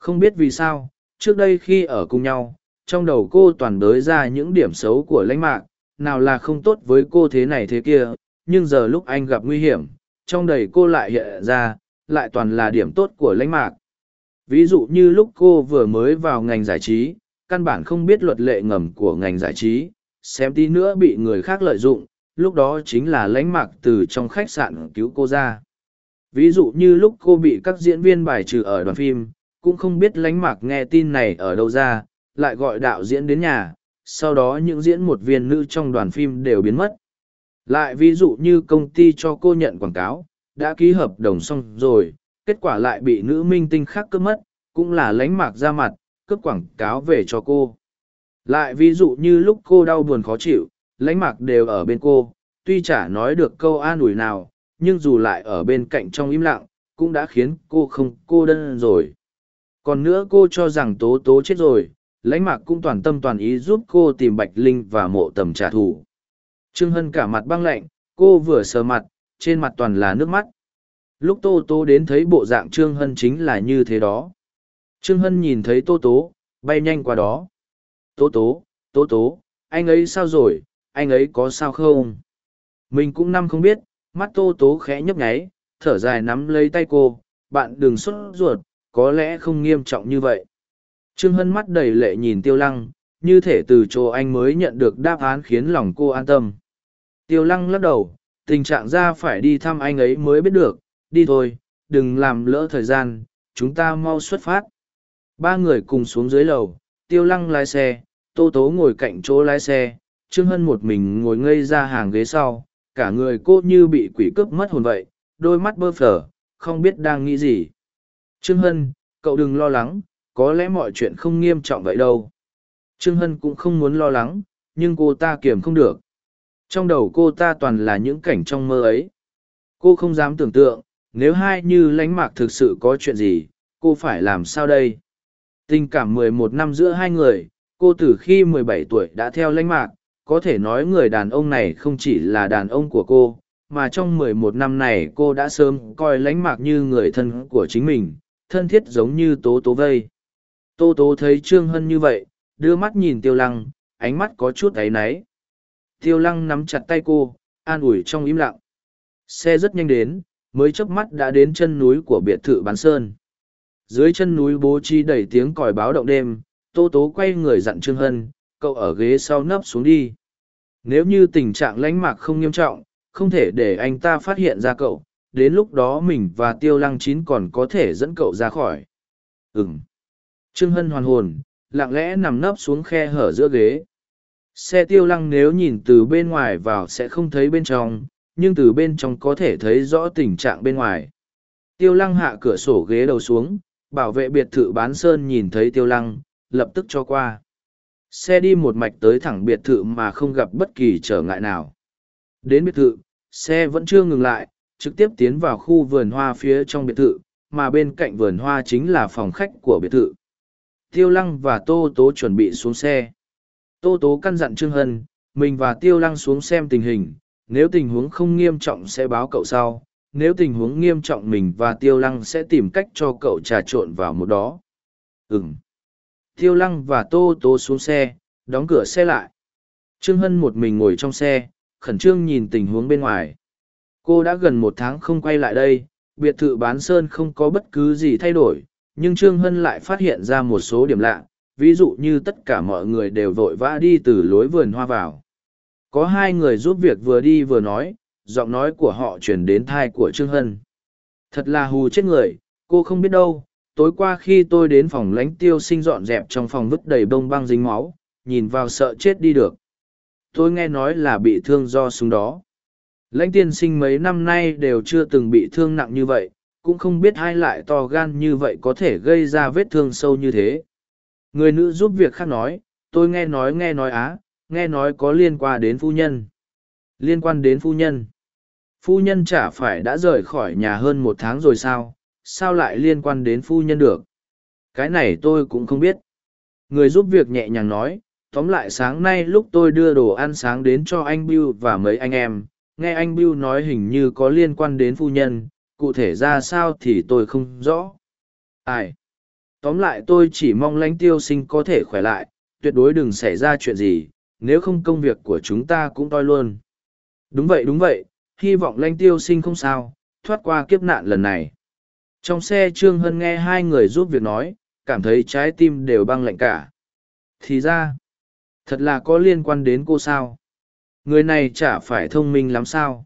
Không biết vì sao, trước đây khi ở cùng nhau, trong đầu cô toàn đới ra những điểm xấu của lãnh mạc, nào là không tốt với cô thế này thế kia, nhưng giờ lúc anh gặp nguy hiểm, trong đầy cô lại hiện ra, lại toàn là điểm tốt của lãnh mạc. Ví dụ như lúc cô vừa mới vào ngành giải trí, căn bản không biết luật lệ ngầm của ngành giải trí, xem tí nữa bị người khác lợi dụng, lúc đó chính là lãnh mạc từ trong khách sạn cứu cô ra. Ví dụ như lúc cô bị các diễn viên bài trừ ở đoàn phim, cũng không biết lãnh mạc nghe tin này ở đâu ra, lại gọi đạo diễn đến nhà, sau đó những diễn một viên nữ trong đoàn phim đều biến mất. Lại ví dụ như công ty cho cô nhận quảng cáo, đã ký hợp đồng xong rồi, kết quả lại bị nữ minh tinh khác cướp mất, cũng là lánh mạc ra mặt, cướp quảng cáo về cho cô. Lại ví dụ như lúc cô đau buồn khó chịu, lánh mạc đều ở bên cô, tuy chả nói được câu an ủi nào, nhưng dù lại ở bên cạnh trong im lặng, cũng đã khiến cô không cô đơn rồi. Còn nữa cô cho rằng tố tố chết rồi, lãnh mạc cũng toàn tâm toàn ý giúp cô tìm bạch linh và mộ tầm trả thù. Trương hân cả mặt băng lạnh cô vừa sờ mặt trên mặt toàn là nước mắt. Lúc tô tô đến thấy bộ dạng trương hân chính là như thế đó. Trương hân nhìn thấy tô tố bay nhanh qua đó. Tố tố tố tố anh ấy sao rồi anh ấy có sao không? Mình cũng năm không biết mắt tô tố khẽ nhấp nháy thở dài nắm lấy tay cô bạn đừng sốt ruột có lẽ không nghiêm trọng như vậy Trương Hân mắt đầy lệ nhìn Tiêu Lăng, như thể từ chỗ anh mới nhận được đáp án khiến lòng cô an tâm. Tiêu Lăng lắc đầu, tình trạng ra phải đi thăm anh ấy mới biết được, đi thôi, đừng làm lỡ thời gian, chúng ta mau xuất phát. Ba người cùng xuống dưới lầu, Tiêu Lăng lái xe, Tô Tố ngồi cạnh chỗ lái xe, Trương Hân một mình ngồi ngây ra hàng ghế sau, cả người cô như bị quỷ cướp mất hồn vậy, đôi mắt bơ phở, không biết đang nghĩ gì. Trương Hân, cậu đừng lo lắng, có lẽ mọi chuyện không nghiêm trọng vậy đâu. Trương hân cũng không muốn lo lắng nhưng cô ta kiềm không được. Trong đầu cô ta toàn là những cảnh trong mơ ấy. Cô không dám tưởng tượng nếu hai như lánh mạc thực sự có chuyện gì cô phải làm sao đây? Tình cảm mười một năm giữa hai người cô từ khi 17 tuổi đã theo lãnh mạc, có thể nói người đàn ông này không chỉ là đàn ông của cô, mà trong 11 năm này cô đã sớm coi lãnh mạc như người thân của chính mình, thân thiết giống như tố tố vây. Tô tố thấy Trương Hân như vậy, đưa mắt nhìn tiêu lăng, ánh mắt có chút áy náy. Tiêu lăng nắm chặt tay cô, an ủi trong im lặng. Xe rất nhanh đến, mới chớp mắt đã đến chân núi của biệt thự bán sơn. Dưới chân núi bố trí đẩy tiếng còi báo động đêm, Tô Tố quay người dặn Trương Hân, cậu ở ghế sau nấp xuống đi. Nếu như tình trạng lãnh mạc không nghiêm trọng, không thể để anh ta phát hiện ra cậu, đến lúc đó mình và Tiêu Lăng Chín còn có thể dẫn cậu ra khỏi. Ừm. Trương Hân hoàn hồn, lặng lẽ nằm nấp xuống khe hở giữa ghế. Xe tiêu lăng nếu nhìn từ bên ngoài vào sẽ không thấy bên trong, nhưng từ bên trong có thể thấy rõ tình trạng bên ngoài. Tiêu lăng hạ cửa sổ ghế đầu xuống, bảo vệ biệt thự bán sơn nhìn thấy tiêu lăng, lập tức cho qua. Xe đi một mạch tới thẳng biệt thự mà không gặp bất kỳ trở ngại nào. Đến biệt thự, xe vẫn chưa ngừng lại, trực tiếp tiến vào khu vườn hoa phía trong biệt thự, mà bên cạnh vườn hoa chính là phòng khách của biệt thự. Tiêu lăng và Tô Tố chuẩn bị xuống xe. Tô Tố căn dặn Trương Hân, mình và Tiêu lăng xuống xem tình hình, nếu tình huống không nghiêm trọng sẽ báo cậu sau, nếu tình huống nghiêm trọng mình và Tiêu lăng sẽ tìm cách cho cậu trà trộn vào một đó. Ừm. Tiêu lăng và Tô Tố xuống xe, đóng cửa xe lại. Trương Hân một mình ngồi trong xe, khẩn trương nhìn tình huống bên ngoài. Cô đã gần một tháng không quay lại đây, biệt thự bán sơn không có bất cứ gì thay đổi, nhưng Trương Hân lại phát hiện ra một số điểm lạ, ví dụ như tất cả mọi người đều vội vã đi từ lối vườn hoa vào. Có hai người giúp việc vừa đi vừa nói, giọng nói của họ chuyển đến thai của Trương Hân. Thật là hù chết người, cô không biết đâu, tối qua khi tôi đến phòng lánh tiêu sinh dọn dẹp trong phòng vứt đầy bông băng dính máu, nhìn vào sợ chết đi được. Tôi nghe nói là bị thương do súng đó. Lãnh tiên sinh mấy năm nay đều chưa từng bị thương nặng như vậy, cũng không biết ai lại to gan như vậy có thể gây ra vết thương sâu như thế. Người nữ giúp việc khác nói, tôi nghe nói nghe nói á, nghe nói có liên quan đến phu nhân. Liên quan đến phu nhân. Phu nhân chả phải đã rời khỏi nhà hơn một tháng rồi sao, sao lại liên quan đến phu nhân được? Cái này tôi cũng không biết. Người giúp việc nhẹ nhàng nói, tóm lại sáng nay lúc tôi đưa đồ ăn sáng đến cho anh Bill và mấy anh em, nghe anh Bill nói hình như có liên quan đến phu nhân, cụ thể ra sao thì tôi không rõ. Ai? Tóm lại tôi chỉ mong lãnh tiêu sinh có thể khỏe lại, tuyệt đối đừng xảy ra chuyện gì, nếu không công việc của chúng ta cũng toi luôn. Đúng vậy đúng vậy, hy vọng lãnh tiêu sinh không sao, thoát qua kiếp nạn lần này. Trong xe Trương Hân nghe hai người giúp việc nói, cảm thấy trái tim đều băng lạnh cả. Thì ra, thật là có liên quan đến cô sao. Người này chả phải thông minh lắm sao.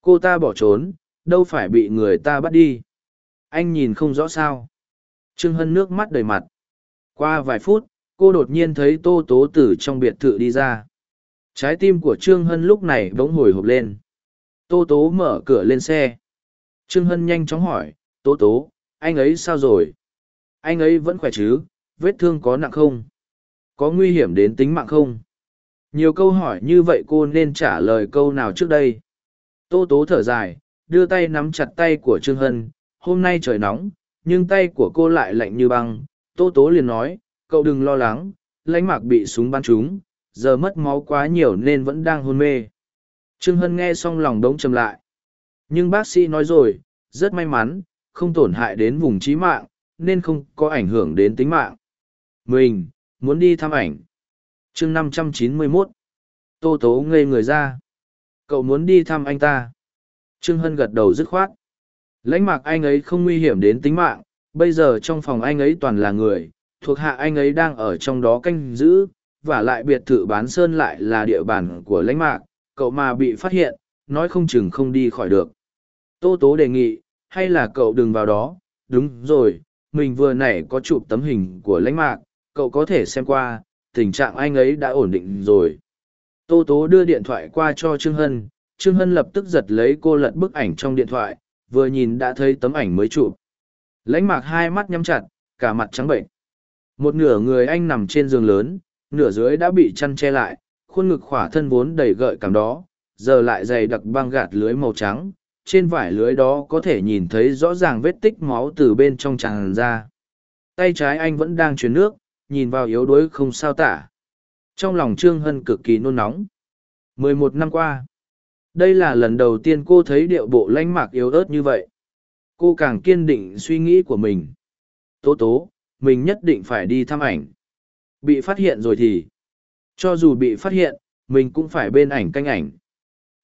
Cô ta bỏ trốn, đâu phải bị người ta bắt đi. Anh nhìn không rõ sao. Trương Hân nước mắt đầy mặt. Qua vài phút, cô đột nhiên thấy Tô Tố Tử trong biệt thự đi ra. Trái tim của Trương Hân lúc này bỗng hồi hộp lên. Tô Tố mở cửa lên xe. Trương Hân nhanh chóng hỏi, Tố Tố, anh ấy sao rồi? Anh ấy vẫn khỏe chứ, vết thương có nặng không? Có nguy hiểm đến tính mạng không? Nhiều câu hỏi như vậy cô nên trả lời câu nào trước đây? Tô Tố thở dài, đưa tay nắm chặt tay của Trương Hân, hôm nay trời nóng, nhưng tay của cô lại lạnh như băng. Tô Tố liền nói, cậu đừng lo lắng, lãnh mạc bị súng bắn trúng, giờ mất máu quá nhiều nên vẫn đang hôn mê. Trương Hân nghe xong lòng đống trầm lại. Nhưng bác sĩ nói rồi, rất may mắn, không tổn hại đến vùng trí mạng, nên không có ảnh hưởng đến tính mạng. Mình, muốn đi thăm ảnh chương 591. Tô Tố ngây người ra. Cậu muốn đi thăm anh ta. Trương Hân gật đầu dứt khoát. Lãnh mạc anh ấy không nguy hiểm đến tính mạng, bây giờ trong phòng anh ấy toàn là người, thuộc hạ anh ấy đang ở trong đó canh giữ, và lại biệt thự bán sơn lại là địa bàn của lãnh mạc, cậu mà bị phát hiện, nói không chừng không đi khỏi được. Tô Tố đề nghị, hay là cậu đừng vào đó, đúng rồi, mình vừa nãy có chụp tấm hình của lãnh mạc, cậu có thể xem qua, tình trạng anh ấy đã ổn định rồi. Tô Tố đưa điện thoại qua cho Trương Hân, Trương Hân lập tức giật lấy cô lật bức ảnh trong điện thoại, vừa nhìn đã thấy tấm ảnh mới chụp. Lãnh mạc hai mắt nhắm chặt, cả mặt trắng bệnh. Một nửa người anh nằm trên giường lớn, nửa dưới đã bị chăn che lại, khuôn ngực khỏa thân vốn đầy gợi cảm đó, giờ lại dày đặc băng gạt lưới màu trắng. Trên vải lưới đó có thể nhìn thấy rõ ràng vết tích máu từ bên trong tràn ra. Tay trái anh vẫn đang chuyển nước, nhìn vào yếu đuối không sao tả. Trong lòng Trương Hân cực kỳ nôn nóng. mười một năm qua, đây là lần đầu tiên cô thấy điệu bộ lanh mạc yếu ớt như vậy. Cô càng kiên định suy nghĩ của mình. Tố tố, mình nhất định phải đi thăm ảnh. Bị phát hiện rồi thì, cho dù bị phát hiện, mình cũng phải bên ảnh canh ảnh.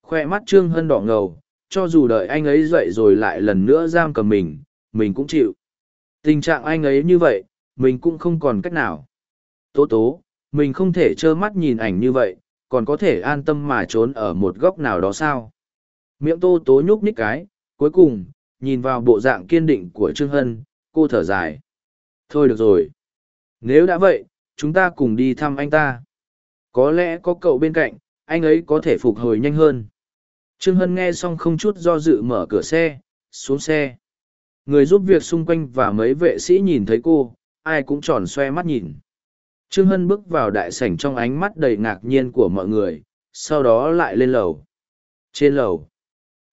Khoe mắt Trương Hân đỏ ngầu, cho dù đợi anh ấy dậy rồi lại lần nữa giam cầm mình, mình cũng chịu. Tình trạng anh ấy như vậy, mình cũng không còn cách nào. Tố tố, mình không thể trơ mắt nhìn ảnh như vậy, còn có thể an tâm mà trốn ở một góc nào đó sao. Miệng tô tố nhúc nhích cái, cuối cùng, nhìn vào bộ dạng kiên định của Trương Hân, cô thở dài. Thôi được rồi. Nếu đã vậy, chúng ta cùng đi thăm anh ta. Có lẽ có cậu bên cạnh, anh ấy có thể phục hồi nhanh hơn. Trương Hân nghe xong không chút do dự mở cửa xe, xuống xe. Người giúp việc xung quanh và mấy vệ sĩ nhìn thấy cô, ai cũng tròn xoe mắt nhìn. Trương Hân bước vào đại sảnh trong ánh mắt đầy ngạc nhiên của mọi người, sau đó lại lên lầu. Trên lầu,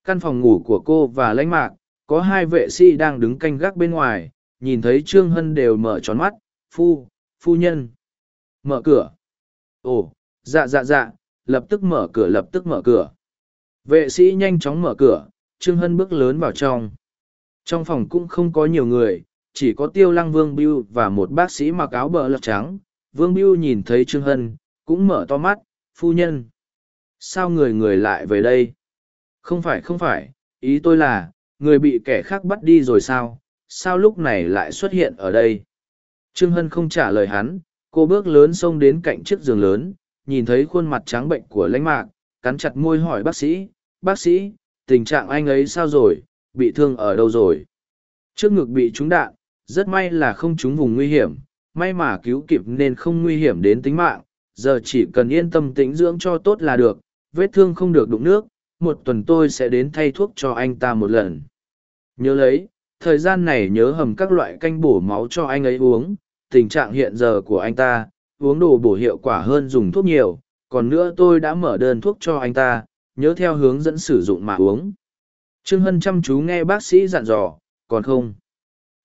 căn phòng ngủ của cô và lãnh mạc, có hai vệ sĩ đang đứng canh gác bên ngoài, nhìn thấy Trương Hân đều mở tròn mắt, phu, phu nhân. Mở cửa. Ồ, dạ dạ dạ, lập tức mở cửa lập tức mở cửa. Vệ sĩ nhanh chóng mở cửa, Trương Hân bước lớn vào trong. Trong phòng cũng không có nhiều người, chỉ có tiêu lăng Vương Biêu và một bác sĩ mặc áo bờ lật trắng. Vương Biêu nhìn thấy Trương Hân, cũng mở to mắt, phu nhân. Sao người người lại về đây? Không phải không phải, ý tôi là, người bị kẻ khác bắt đi rồi sao? Sao lúc này lại xuất hiện ở đây? Trương Hân không trả lời hắn, cô bước lớn xông đến cạnh chiếc giường lớn, nhìn thấy khuôn mặt trắng bệnh của lãnh mạc, cắn chặt môi hỏi bác sĩ, bác sĩ, tình trạng anh ấy sao rồi, bị thương ở đâu rồi? Trước ngực bị trúng đạn, rất may là không trúng vùng nguy hiểm, may mà cứu kịp nên không nguy hiểm đến tính mạng, giờ chỉ cần yên tâm tĩnh dưỡng cho tốt là được, vết thương không được đụng nước, một tuần tôi sẽ đến thay thuốc cho anh ta một lần. Nhớ lấy, thời gian này nhớ hầm các loại canh bổ máu cho anh ấy uống, tình trạng hiện giờ của anh ta, uống đồ bổ hiệu quả hơn dùng thuốc nhiều, còn nữa tôi đã mở đơn thuốc cho anh ta, nhớ theo hướng dẫn sử dụng mà uống. Trương Hân chăm chú nghe bác sĩ dặn dò, còn không.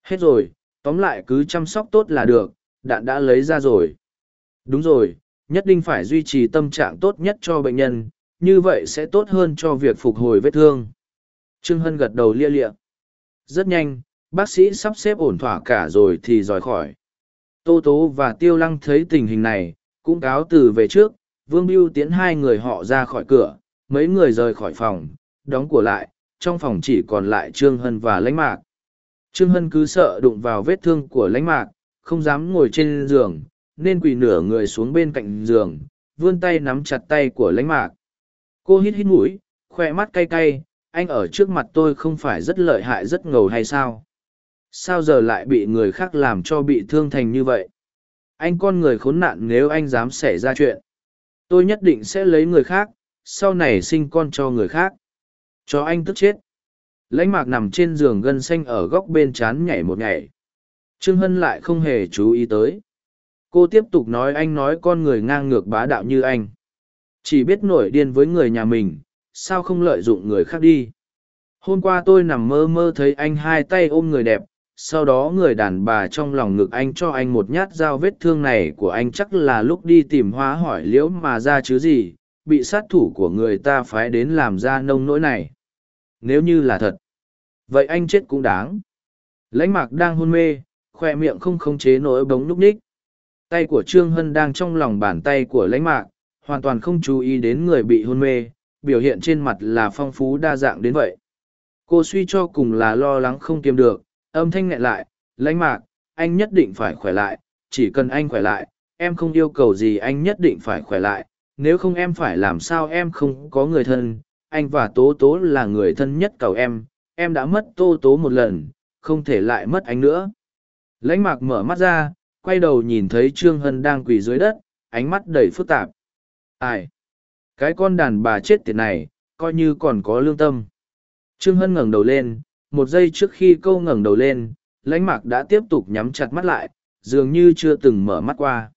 Hết rồi, tóm lại cứ chăm sóc tốt là được, đạn đã lấy ra rồi. Đúng rồi, nhất định phải duy trì tâm trạng tốt nhất cho bệnh nhân, như vậy sẽ tốt hơn cho việc phục hồi vết thương. Trương Hân gật đầu lia lịa. Rất nhanh, bác sĩ sắp xếp ổn thỏa cả rồi thì rời khỏi. Tô Tố và Tiêu Lăng thấy tình hình này, cũng cáo từ về trước, Vương Biêu tiến hai người họ ra khỏi cửa, mấy người rời khỏi phòng, đóng cửa lại, trong phòng chỉ còn lại Trương Hân và lãnh mạc. Trương Hân cứ sợ đụng vào vết thương của lãnh mạc, không dám ngồi trên giường, nên quỳ nửa người xuống bên cạnh giường, vươn tay nắm chặt tay của lãnh mạc. Cô hít hít mũi, khoe mắt cay cay, anh ở trước mặt tôi không phải rất lợi hại rất ngầu hay sao? Sao giờ lại bị người khác làm cho bị thương thành như vậy? Anh con người khốn nạn nếu anh dám xảy ra chuyện. Tôi nhất định sẽ lấy người khác, sau này sinh con cho người khác. Cho anh tức chết. Lãnh mạc nằm trên giường gân xanh ở góc bên chán nhảy một nhảy. Trương Hân lại không hề chú ý tới. Cô tiếp tục nói anh nói con người ngang ngược bá đạo như anh. Chỉ biết nổi điên với người nhà mình, sao không lợi dụng người khác đi. Hôm qua tôi nằm mơ mơ thấy anh hai tay ôm người đẹp, sau đó người đàn bà trong lòng ngực anh cho anh một nhát dao vết thương này của anh chắc là lúc đi tìm hóa hỏi liễu mà ra chứ gì, bị sát thủ của người ta phái đến làm ra nông nỗi này. Nếu như là thật, vậy anh chết cũng đáng. Lãnh mạc đang hôn mê, khoe miệng không khống chế nỗi bóng núp ních. Tay của Trương Hân đang trong lòng bàn tay của lãnh mạc, hoàn toàn không chú ý đến người bị hôn mê, biểu hiện trên mặt là phong phú đa dạng đến vậy. Cô suy cho cùng là lo lắng không kiềm được, âm thanh nghẹn lại, lãnh mạc, anh nhất định phải khỏe lại, chỉ cần anh khỏe lại, em không yêu cầu gì anh nhất định phải khỏe lại, nếu không em phải làm sao em không có người thân, anh và Tố Tố là người thân nhất cầu em, em đã mất Tô Tố một lần, không thể lại mất anh nữa. Lãnh mạc mở mắt ra, quay đầu nhìn thấy Trương Hân đang quỳ dưới đất, ánh mắt đầy phức tạp. Ai? Cái con đàn bà chết tiệt này, coi như còn có lương tâm. Trương Hân ngẩng đầu lên, một giây trước khi câu ngẩng đầu lên, lãnh mạc đã tiếp tục nhắm chặt mắt lại, dường như chưa từng mở mắt qua.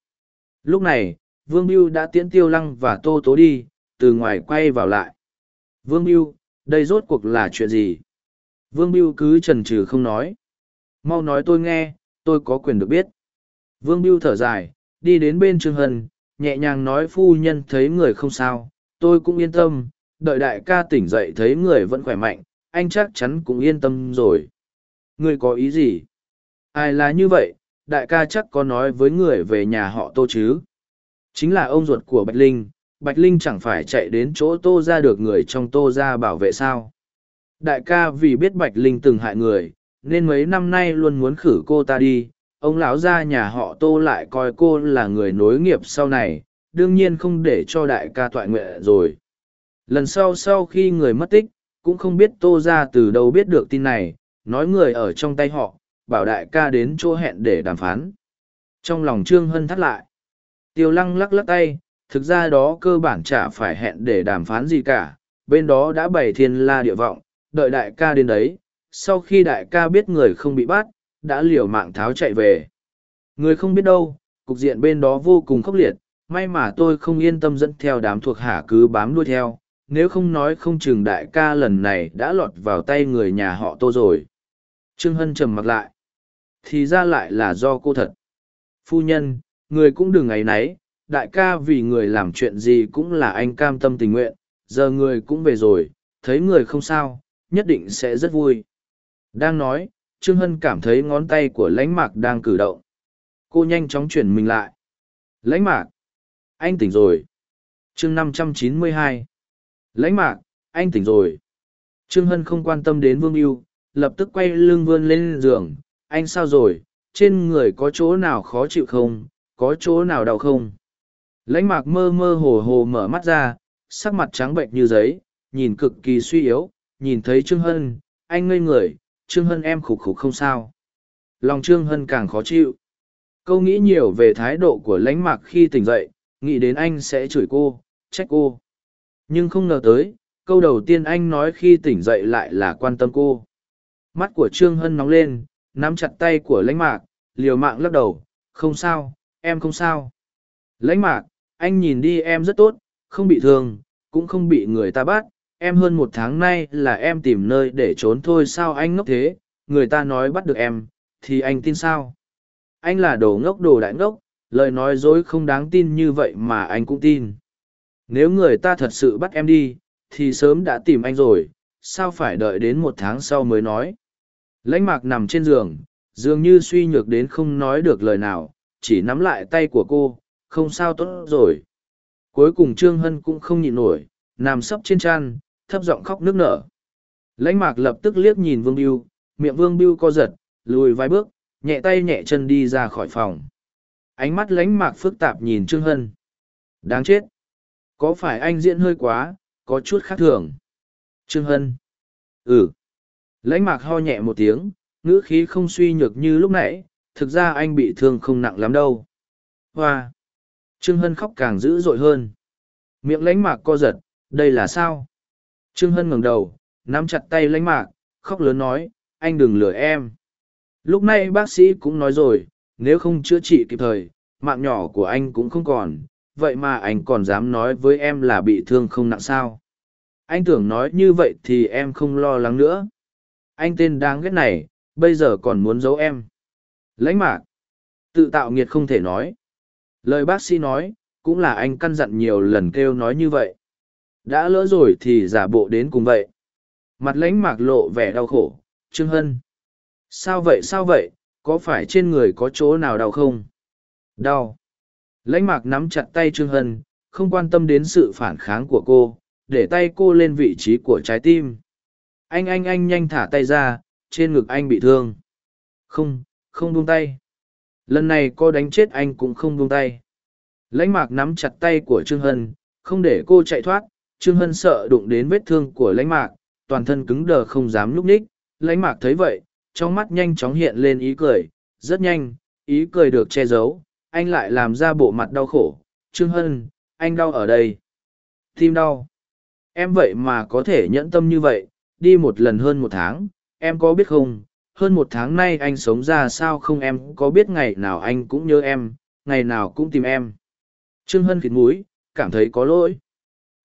Lúc này, Vương Biêu đã tiễn Tiêu Lăng và Tô Tố đi, từ ngoài quay vào lại. Vương Biêu, đây rốt cuộc là chuyện gì? Vương Biêu cứ chần chừ không nói. Mau nói tôi nghe, tôi có quyền được biết. Vương Biêu thở dài, đi đến bên Trương Hân, nhẹ nhàng nói phu nhân thấy người không sao, tôi cũng yên tâm, đợi đại ca tỉnh dậy thấy người vẫn khỏe mạnh, anh chắc chắn cũng yên tâm rồi. Người có ý gì? Ai là như vậy, đại ca chắc có nói với người về nhà họ tô chứ? Chính là ông ruột của Bạch Linh, Bạch Linh chẳng phải chạy đến chỗ tô ra được người trong tô ra bảo vệ sao? Đại ca vì biết Bạch Linh từng hại người, nên mấy năm nay luôn muốn khử cô ta đi, ông lão gia nhà họ tô lại coi cô là người nối nghiệp sau này đương nhiên không để cho đại ca toại nguyện rồi. Lần sau sau khi người mất tích cũng không biết tô ra từ đâu biết được tin này nói người ở trong tay họ bảo đại ca đến chỗ hẹn để đàm phán. Trong lòng trương hân thắt lại. Tiêu lăng lắc lắc tay thực ra đó cơ bản chả phải hẹn để đàm phán gì cả bên đó đã bày thiên la địa vọng đợi đại ca đến đấy sau khi đại ca biết người không bị bắt đã liều mạng tháo chạy về. Người không biết đâu, cục diện bên đó vô cùng khốc liệt, may mà tôi không yên tâm dẫn theo đám thuộc hạ cứ bám đuôi theo, nếu không nói không chừng đại ca lần này đã lọt vào tay người nhà họ tô rồi. Trương Hân trầm mặt lại. Thì ra lại là do cô thật. Phu nhân, người cũng đừng ấy nấy, đại ca vì người làm chuyện gì cũng là anh cam tâm tình nguyện, giờ người cũng về rồi, thấy người không sao, nhất định sẽ rất vui. Đang nói, Trương Hân cảm thấy ngón tay của lãnh mạc đang cử động. Cô nhanh chóng chuyển mình lại. Lãnh mạc! Anh tỉnh rồi. chương năm trăm chín mươi hai. Lãnh mạc, anh tỉnh rồi. Trương Hân không quan tâm đến Vương Yêu, lập tức quay lưng vươn lên giường. Anh sao rồi? Trên người có chỗ nào khó chịu không? Có chỗ nào đau không? Lãnh mạc mơ mơ hồ hồ mở mắt ra, sắc mặt trắng bệnh như giấy, nhìn cực kỳ suy yếu, nhìn thấy Trương Hân, anh ngây người, Trương Hân em khục khục không sao. Lòng Trương Hân càng khó chịu. Câu nghĩ nhiều về thái độ của lãnh mạc khi tỉnh dậy, nghĩ đến anh sẽ chửi cô, trách cô. Nhưng không ngờ tới, câu đầu tiên anh nói khi tỉnh dậy lại là quan tâm cô. Mắt của Trương Hân nóng lên, nắm chặt tay của lãnh mạc, liều mạng lắc đầu, không sao, em không sao. Lãnh mạc, anh nhìn đi em rất tốt, không bị thương, cũng không bị người ta bắt, em hơn một tháng nay là em tìm nơi để trốn thôi sao anh ngốc thế? Người ta nói bắt được em, thì anh tin sao? Anh là đồ ngốc đồ đại ngốc, lời nói dối không đáng tin như vậy mà anh cũng tin. Nếu người ta thật sự bắt em đi, thì sớm đã tìm anh rồi, sao phải đợi đến một tháng sau mới nói? Lãnh mạc nằm trên giường, dường như suy nhược đến không nói được lời nào, chỉ nắm lại tay của cô, không sao tốt rồi. Cuối cùng trương hân cũng không nhịn nổi, nằm sấp trên chăn thấp giọng khóc nước nở. Lãnh mạc lập tức liếc nhìn Vương Biêu, miệng Vương Biêu co giật, lùi vài bước, nhẹ tay nhẹ chân đi ra khỏi phòng. Ánh mắt lãnh mạc phức tạp nhìn Trương Hân. Đáng chết. Có phải anh diễn hơi quá, có chút khác thường. Trương Hân. Ừ. Lãnh mạc ho nhẹ một tiếng, ngữ khí không suy nhược như lúc nãy, thực ra anh bị thương không nặng lắm đâu. Hoa. Trương Hân khóc càng dữ dội hơn. Miệng lãnh mạc co giật, đây là sao? Trương Hân ngẩng đầu, nắm chặt tay lãnh mạc, khóc lớn nói, anh đừng lừa em. Lúc này bác sĩ cũng nói rồi, nếu không chữa trị kịp thời, mạng nhỏ của anh cũng không còn, vậy mà anh còn dám nói với em là bị thương không nặng sao. Anh tưởng nói như vậy thì em không lo lắng nữa. Anh tên đáng ghét này, bây giờ còn muốn giấu em. Lãnh mạc. Tự tạo nghiệt không thể nói. Lời bác sĩ nói, cũng là anh căn dặn nhiều lần kêu nói như vậy đã lỡ rồi thì giả bộ đến cùng vậy. Mặt lãnh mạc lộ vẻ đau khổ, trương hân. Sao vậy sao vậy, có phải trên người có chỗ nào đau không? Đau. Lãnh mạc nắm chặt tay trương hân, không quan tâm đến sự phản kháng của cô, để tay cô lên vị trí của trái tim. Anh anh anh nhanh thả tay ra, trên ngực anh bị thương. Không không buông tay. Lần này cô đánh chết anh cũng không buông tay. Lãnh mạc nắm chặt tay của trương hân, không để cô chạy thoát Trương Hân sợ đụng đến vết thương của lãnh mạc, toàn thân cứng đờ không dám nhúc nhích. Lãnh mạc thấy vậy, trong mắt nhanh chóng hiện lên ý cười, rất nhanh, ý cười được che giấu, anh lại làm ra bộ mặt đau khổ. Trương Hân, anh đau ở đây. Tim đau. Em vậy mà có thể nhẫn tâm như vậy, đi một lần hơn một tháng, em có biết không, hơn một tháng nay anh sống ra sao không em có biết ngày nào anh cũng nhớ em, ngày nào cũng tìm em. Trương Hân khịt mũi, cảm thấy có lỗi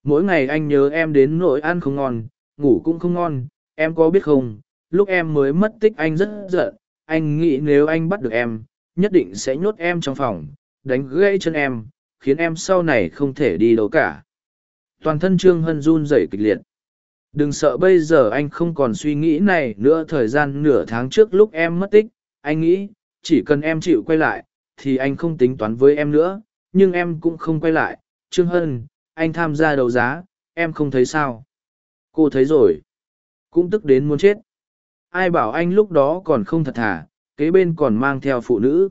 mỗi ngày anh nhớ em đến nỗi ăn không ngon ngủ cũng không ngon em có biết không lúc em mới mất tích anh rất giận anh nghĩ nếu anh bắt được em nhất định sẽ nhốt em trong phòng, đánh gãy chân em, khiến em sau này không thể đi đâu cả. Toàn thân Trương Hân run rẩy kịch liệt. Đừng sợ bây giờ anh không còn suy nghĩ này nữa thời gian nửa tháng trước lúc em mất tích, anh nghĩ, chỉ cần em chịu quay lại, thì anh không tính toán với em nữa, nhưng em cũng không quay lại. Trương Hân, anh tham gia đấu giá, em không thấy sao. Cô thấy rồi. Cũng tức đến muốn chết. Ai bảo anh lúc đó còn không thật thà, kế bên còn mang theo phụ nữ.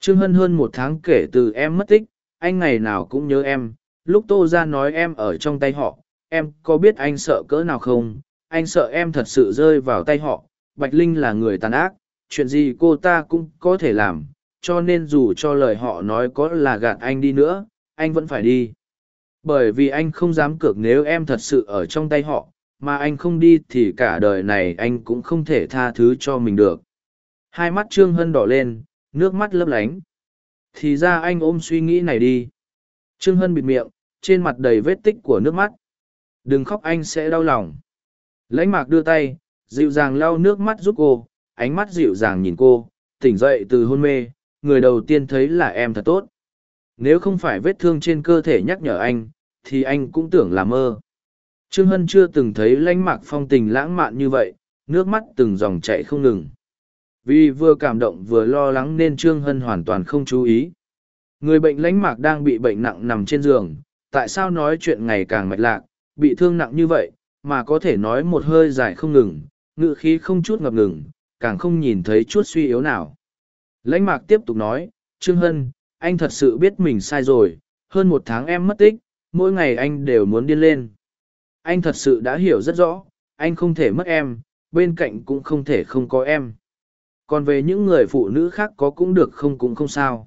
Trương Hân hơn một tháng kể từ em mất tích, anh ngày nào cũng nhớ em. Lúc Tô ra nói em ở trong tay họ, em có biết anh sợ cỡ nào không? Anh sợ em thật sự rơi vào tay họ. Bạch Linh là người tàn ác, chuyện gì cô ta cũng có thể làm, cho nên dù cho lời họ nói có là gạt anh đi nữa, anh vẫn phải đi. Bởi vì anh không dám cược nếu em thật sự ở trong tay họ, mà anh không đi thì cả đời này anh cũng không thể tha thứ cho mình được. Hai mắt Trương Hân đỏ lên, nước mắt lấp lánh. Thì ra anh ôm suy nghĩ này đi. Trương Hân bịt miệng, trên mặt đầy vết tích của nước mắt. Đừng khóc anh sẽ đau lòng. Lãnh mạc đưa tay, dịu dàng lau nước mắt giúp cô, ánh mắt dịu dàng nhìn cô, tỉnh dậy từ hôn mê, người đầu tiên thấy là em thật tốt. Nếu không phải vết thương trên cơ thể nhắc nhở anh, thì anh cũng tưởng là mơ. Trương Hân chưa từng thấy lãnh mạc phong tình lãng mạn như vậy, nước mắt từng dòng chạy không ngừng. Vì vừa cảm động vừa lo lắng nên Trương Hân hoàn toàn không chú ý. Người bệnh lãnh mạc đang bị bệnh nặng nằm trên giường, tại sao nói chuyện ngày càng mạch lạc, bị thương nặng như vậy, mà có thể nói một hơi dài không ngừng, ngự khí không chút ngập ngừng, càng không nhìn thấy chút suy yếu nào. Lãnh mạc tiếp tục nói, Trương Hân, anh thật sự biết mình sai rồi, hơn một tháng em mất tích, mỗi ngày anh đều muốn điên lên. Anh thật sự đã hiểu rất rõ, anh không thể mất em, bên cạnh cũng không thể không có em. Còn về những người phụ nữ khác có cũng được không cũng không sao.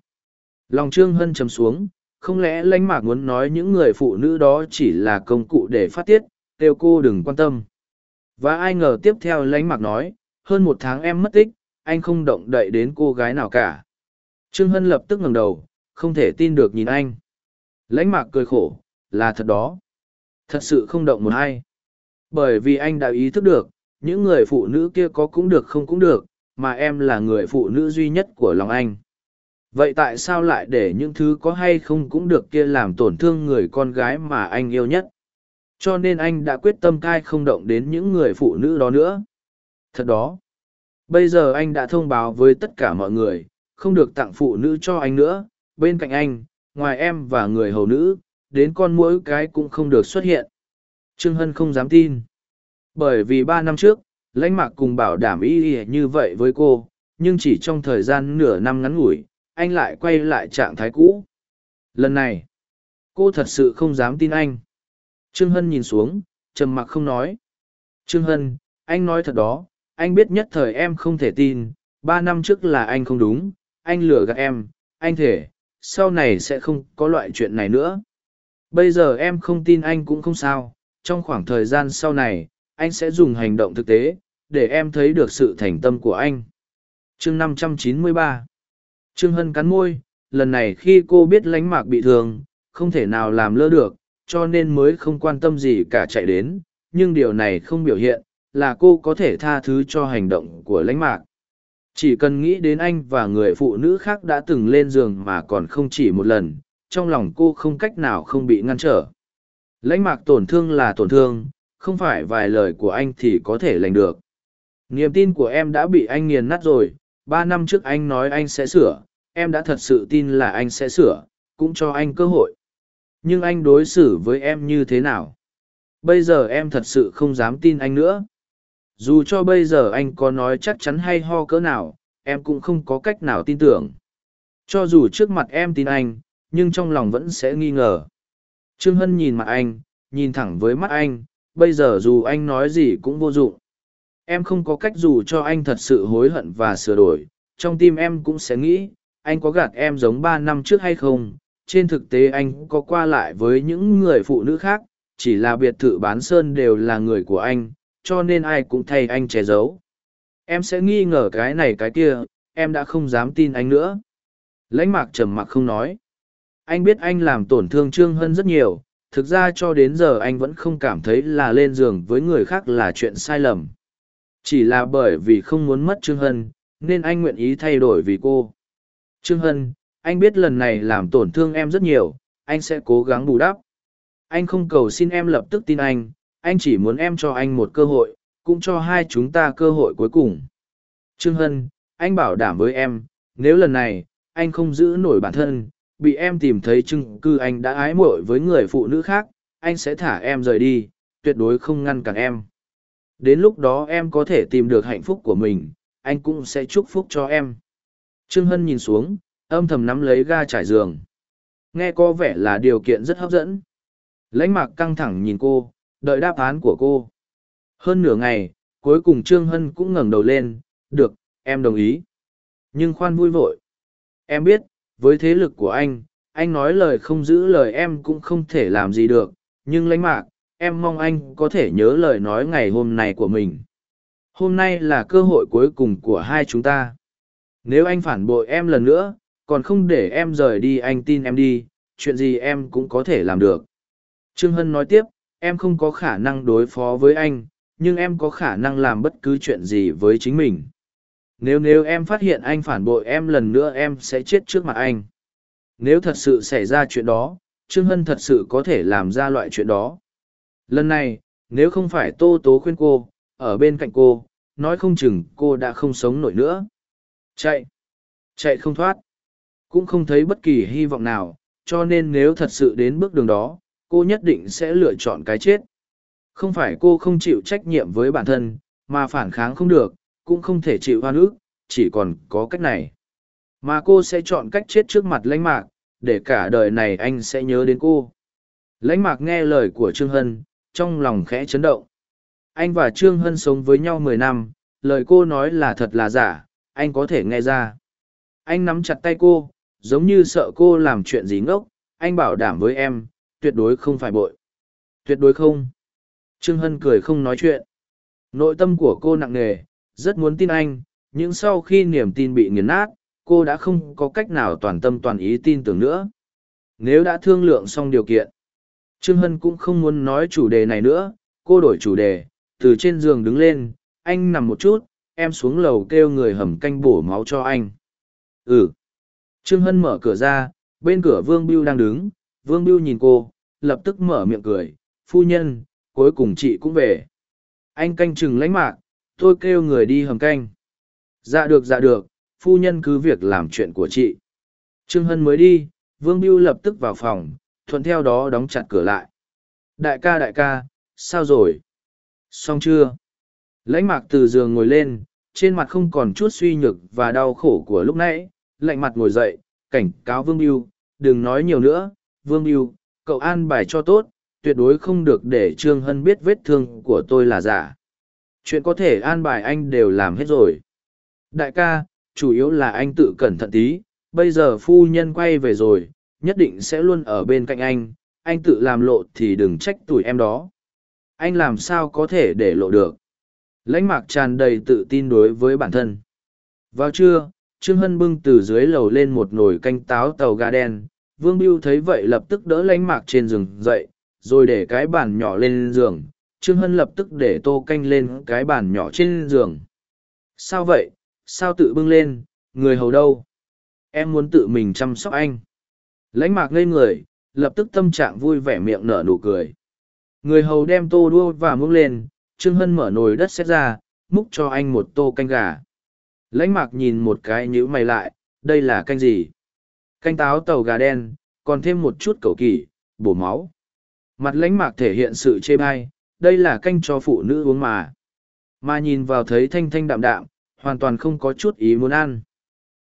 Lòng Trương Hân trầm xuống, không lẽ lãnh mạc muốn nói những người phụ nữ đó chỉ là công cụ để phát tiết, kêu cô đừng quan tâm. Và ai ngờ tiếp theo lãnh mạc nói, hơn một tháng em mất tích, anh không động đậy đến cô gái nào cả. Trương Hân lập tức ngẩng đầu, không thể tin được nhìn anh. Lãnh mạc cười khổ, là thật đó. Thật sự không động một ai. Bởi vì anh đã ý thức được, những người phụ nữ kia có cũng được không cũng được, mà em là người phụ nữ duy nhất của lòng anh. Vậy tại sao lại để những thứ có hay không cũng được kia làm tổn thương người con gái mà anh yêu nhất? Cho nên anh đã quyết tâm cai không động đến những người phụ nữ đó nữa. Thật đó. Bây giờ anh đã thông báo với tất cả mọi người, không được tặng phụ nữ cho anh nữa. Bên cạnh anh, ngoài em và người hầu nữ, đến con mỗi cái cũng không được xuất hiện. Trương Hân không dám tin. Bởi vì ba năm trước, lãnh mạc cùng bảo đảm y y như vậy với cô, nhưng chỉ trong thời gian nửa năm ngắn ngủi, anh lại quay lại trạng thái cũ. Lần này, cô thật sự không dám tin anh. Trương Hân nhìn xuống, trầm mặc không nói. Trương Hân, anh nói thật đó, anh biết nhất thời em không thể tin, ba năm trước là anh không đúng, anh lừa gạt em, anh thể, sau này sẽ không có loại chuyện này nữa. Bây giờ em không tin anh cũng không sao, trong khoảng thời gian sau này, anh sẽ dùng hành động thực tế, để em thấy được sự thành tâm của anh. chương 593 Trương Hân cắn môi, lần này khi cô biết lánh mạc bị thương, không thể nào làm lơ được, cho nên mới không quan tâm gì cả chạy đến, nhưng điều này không biểu hiện, là cô có thể tha thứ cho hành động của lãnh mạc. Chỉ cần nghĩ đến anh và người phụ nữ khác đã từng lên giường mà còn không chỉ một lần, trong lòng cô không cách nào không bị ngăn trở. Lãnh mạc tổn thương là tổn thương, không phải vài lời của anh thì có thể lành được. Niềm tin của em đã bị anh nghiền nát rồi, ba năm trước anh nói anh sẽ sửa, em đã thật sự tin là anh sẽ sửa, cũng cho anh cơ hội. Nhưng anh đối xử với em như thế nào? Bây giờ em thật sự không dám tin anh nữa. Dù cho bây giờ anh có nói chắc chắn hay ho cỡ nào, em cũng không có cách nào tin tưởng. Cho dù trước mặt em tin anh, nhưng trong lòng vẫn sẽ nghi ngờ. Trương Hân nhìn mặt anh, nhìn thẳng với mắt anh, bây giờ dù anh nói gì cũng vô dụng. Em không có cách dù cho anh thật sự hối hận và sửa đổi, trong tim em cũng sẽ nghĩ, anh có gạt em giống ba năm trước hay không. Trên thực tế anh có qua lại với những người phụ nữ khác, chỉ là biệt thự bán sơn đều là người của anh, cho nên ai cũng thay anh che giấu. Em sẽ nghi ngờ cái này cái kia, em đã không dám tin anh nữa. Lãnh mạc trầm mặc không nói. Anh biết anh làm tổn thương Trương Hân rất nhiều, thực ra cho đến giờ anh vẫn không cảm thấy là lên giường với người khác là chuyện sai lầm. Chỉ là bởi vì không muốn mất Trương Hân, nên anh nguyện ý thay đổi vì cô. Trương Hân, anh biết lần này làm tổn thương em rất nhiều, anh sẽ cố gắng bù đắp. Anh không cầu xin em lập tức tin anh, anh chỉ muốn em cho anh một cơ hội, cũng cho hai chúng ta cơ hội cuối cùng. Trương Hân, anh bảo đảm với em, nếu lần này, anh không giữ nổi bản thân, bị em tìm thấy chứng cư anh đã ái muội với người phụ nữ khác, anh sẽ thả em rời đi, tuyệt đối không ngăn cản em. Đến lúc đó em có thể tìm được hạnh phúc của mình, anh cũng sẽ chúc phúc cho em. Trương Hân nhìn xuống, âm thầm nắm lấy ga trải giường. Nghe có vẻ là điều kiện rất hấp dẫn. Lãnh mạc căng thẳng nhìn cô, đợi đáp án của cô. Hơn nửa ngày, cuối cùng Trương Hân cũng ngẩng đầu lên, được, em đồng ý. Nhưng khoan vui vội. Em biết, với thế lực của anh, anh nói lời không giữ lời em cũng không thể làm gì được, nhưng lãnh mạc, em mong anh có thể nhớ lời nói ngày hôm nay của mình. Hôm nay là cơ hội cuối cùng của hai chúng ta. Nếu anh phản bội em lần nữa, còn không để em rời đi anh tin em đi, chuyện gì em cũng có thể làm được. Trương Hân nói tiếp, em không có khả năng đối phó với anh, nhưng em có khả năng làm bất cứ chuyện gì với chính mình. Nếu nếu em phát hiện anh phản bội em lần nữa em sẽ chết trước mặt anh. Nếu thật sự xảy ra chuyện đó, Trương Hân thật sự có thể làm ra loại chuyện đó. Lần này, nếu không phải Tô Tố khuyên cô, ở bên cạnh cô, nói không chừng cô đã không sống nổi nữa. Chạy! Chạy không thoát! Cũng không thấy bất kỳ hy vọng nào, cho nên nếu thật sự đến bước đường đó, cô nhất định sẽ lựa chọn cái chết. Không phải cô không chịu trách nhiệm với bản thân, mà phản kháng không được, cũng không thể chịu hoan ức, chỉ còn có cách này. Mà cô sẽ chọn cách chết trước mặt lãnh mạc, để cả đời này anh sẽ nhớ đến cô. Lãnh mạc nghe lời của Trương Hân, trong lòng khẽ chấn động. Anh và Trương Hân sống với nhau mười năm, lời cô nói là thật là giả, anh có thể nghe ra. Anh nắm chặt tay cô, giống như sợ cô làm chuyện gì ngốc, anh bảo đảm với em, tuyệt đối không phải bội. Tuyệt đối không. Trương Hân cười không nói chuyện. Nội tâm của cô nặng nề, rất muốn tin anh, nhưng sau khi niềm tin bị nghiền nát, cô đã không có cách nào toàn tâm toàn ý tin tưởng nữa. Nếu đã thương lượng xong điều kiện, Trương Hân cũng không muốn nói chủ đề này nữa, cô đổi chủ đề, từ trên giường đứng lên, anh nằm một chút, em xuống lầu kêu người hầm canh bổ máu cho anh. Ừ. Trương Hân mở cửa ra, bên cửa Vương Biêu đang đứng, Vương Biêu nhìn cô, lập tức mở miệng cười, phu nhân, cuối cùng chị cũng về. Anh canh chừng lánh mạc, tôi kêu người đi hầm canh. Dạ được dạ được, phu nhân cứ việc làm chuyện của chị. Trương Hân mới đi, Vương Biêu lập tức vào phòng, thuận theo đó đóng chặt cửa lại. Đại ca đại ca, sao rồi? Xong chưa? Lãnh mạc từ giường ngồi lên, trên mặt không còn chút suy nhược và đau khổ của lúc nãy, lạnh mặt ngồi dậy, cảnh cáo Vương Biêu, đừng nói nhiều nữa, Vương Biêu, cậu an bài cho tốt, tuyệt đối không được để Trương Hân biết vết thương của tôi là giả. Chuyện có thể an bài anh đều làm hết rồi. Đại ca, chủ yếu là anh tự cẩn thận tí, bây giờ phu nhân quay về rồi, nhất định sẽ luôn ở bên cạnh anh, anh tự làm lộ thì đừng trách tuổi em đó. Anh làm sao có thể để lộ được. Lãnh mạc tràn đầy tự tin đối với bản thân. Vào trưa, Trương Hân bưng từ dưới lầu lên một nồi canh táo tàu gà đen. Vương Biêu thấy vậy lập tức đỡ lãnh mạc trên giường dậy, rồi để cái bàn nhỏ lên giường. Trương Hân lập tức để tô canh lên cái bàn nhỏ trên giường. Sao vậy? Sao tự bưng lên? Người hầu đâu? Em muốn tự mình chăm sóc anh. Lãnh mạc ngây người, lập tức tâm trạng vui vẻ miệng nở nụ cười. Người hầu đem tô đua và múc lên, Trương Hân mở nồi đất xét ra, múc cho anh một tô canh gà. Lãnh mạc nhìn một cái nhữ mày lại, đây là canh gì? Canh táo tàu gà đen, còn thêm một chút cầu kỳ, bổ máu. Mặt lãnh mạc thể hiện sự chê bai, đây là canh cho phụ nữ uống mà. Mà nhìn vào thấy thanh thanh đạm đạm, hoàn toàn không có chút ý muốn ăn.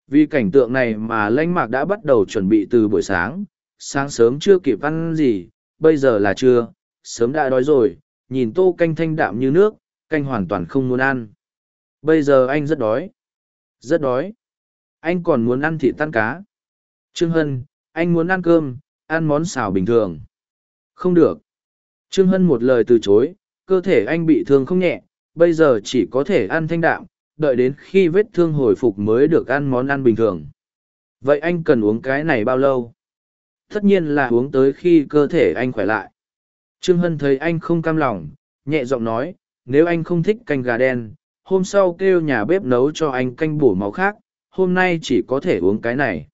Vì cảnh tượng này mà lãnh mạc đã bắt đầu chuẩn bị từ buổi sáng, sáng sớm chưa kịp ăn gì, bây giờ là trưa, sớm đã đói rồi, nhìn tô canh thanh đạm như nước, canh hoàn toàn không muốn ăn. Bây giờ anh rất đói. Rất đói. Anh còn muốn ăn thịt tan cá. Trương Hân, anh muốn ăn cơm, ăn món xào bình thường. Không được. Trương Hân một lời từ chối, cơ thể anh bị thương không nhẹ, bây giờ chỉ có thể ăn thanh đạm, đợi đến khi vết thương hồi phục mới được ăn món ăn bình thường. Vậy anh cần uống cái này bao lâu? Tất nhiên là uống tới khi cơ thể anh khỏe lại. Trương Hân thấy anh không cam lòng, nhẹ giọng nói, nếu anh không thích canh gà đen, hôm sau kêu nhà bếp nấu cho anh canh bổ máu khác, hôm nay chỉ có thể uống cái này.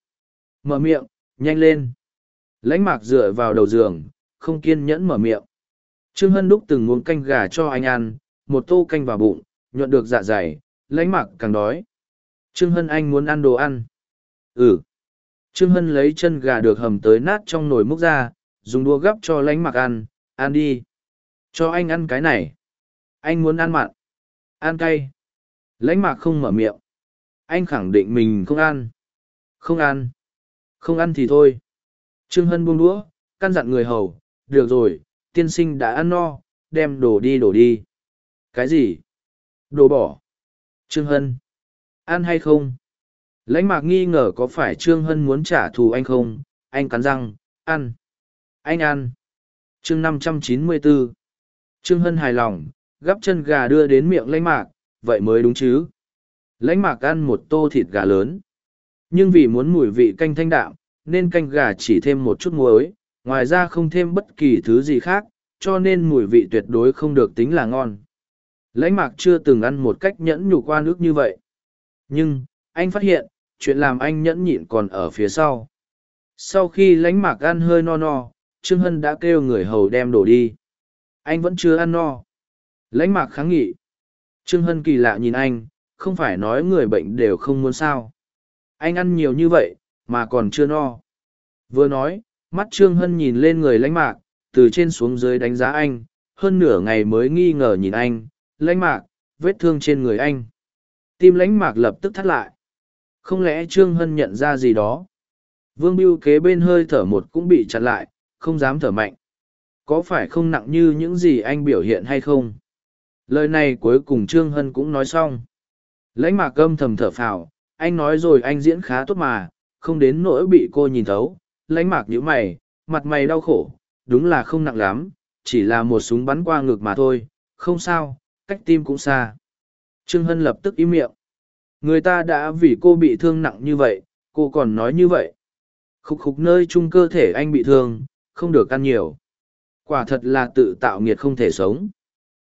Mở miệng, nhanh lên. Lãnh mạc dựa vào đầu giường, không kiên nhẫn mở miệng. Trương Hân Đúc từng muỗng canh gà cho anh ăn, một tô canh vào bụng, nhuận được dạ dày, lãnh mạc càng đói. Trương Hân Anh muốn ăn đồ ăn. Ừ. Trương Hân lấy chân gà được hầm tới nát trong nồi múc ra, dùng đũa gắp cho lãnh mạc ăn, ăn đi. Cho anh ăn cái này. Anh muốn ăn mặn. Ăn cay. Lãnh mạc không mở miệng. Anh khẳng định mình không ăn. Không ăn. Không ăn thì thôi. Trương Hân buông đũa, căn dặn người hầu. Được rồi, tiên sinh đã ăn no, đem đồ đi đổ đi. Cái gì? Đồ bỏ. Trương Hân. Ăn hay không? Lãnh mạc nghi ngờ có phải Trương Hân muốn trả thù anh không? Anh cắn răng, ăn. Anh ăn. chương năm trăm chín mươi bốn Trương Hân hài lòng, gắp chân gà đưa đến miệng lãnh mạc, vậy mới đúng chứ. Lãnh mạc ăn một tô thịt gà lớn. Nhưng vì muốn mùi vị canh thanh đạm, nên canh gà chỉ thêm một chút muối, ngoài ra không thêm bất kỳ thứ gì khác, cho nên mùi vị tuyệt đối không được tính là ngon. Lãnh mạc chưa từng ăn một cách nhẫn nhục qua nước như vậy. Nhưng, anh phát hiện, chuyện làm anh nhẫn nhịn còn ở phía sau. Sau khi lãnh mạc ăn hơi no no, Trương Hân đã kêu người hầu đem đổ đi. Anh vẫn chưa ăn no. Lãnh mạc kháng nghị. Trương Hân kỳ lạ nhìn anh, không phải nói người bệnh đều không muốn sao. Anh ăn nhiều như vậy, mà còn chưa no. Vừa nói, mắt Trương Hân nhìn lên người lãnh mạc, từ trên xuống dưới đánh giá anh, hơn nửa ngày mới nghi ngờ nhìn anh, lãnh mạc, vết thương trên người anh. Tim lãnh mạc lập tức thắt lại. Không lẽ Trương Hân nhận ra gì đó? Vương Biêu kế bên hơi thở một cũng bị chặn lại, không dám thở mạnh. Có phải không nặng như những gì anh biểu hiện hay không? Lời này cuối cùng Trương Hân cũng nói xong. Lãnh mạc âm thầm thở phào, anh nói rồi anh diễn khá tốt mà, không đến nỗi bị cô nhìn thấu. Lãnh mạc nhíu mày, mặt mày đau khổ, đúng là không nặng lắm, chỉ là một súng bắn qua ngực mà thôi, không sao, cách tim cũng xa. Trương Hân lập tức im miệng. Người ta đã vì cô bị thương nặng như vậy, cô còn nói như vậy. Khúc khúc nơi chung cơ thể anh bị thương, không được ăn nhiều. Quả thật là tự tạo nghiệt không thể sống.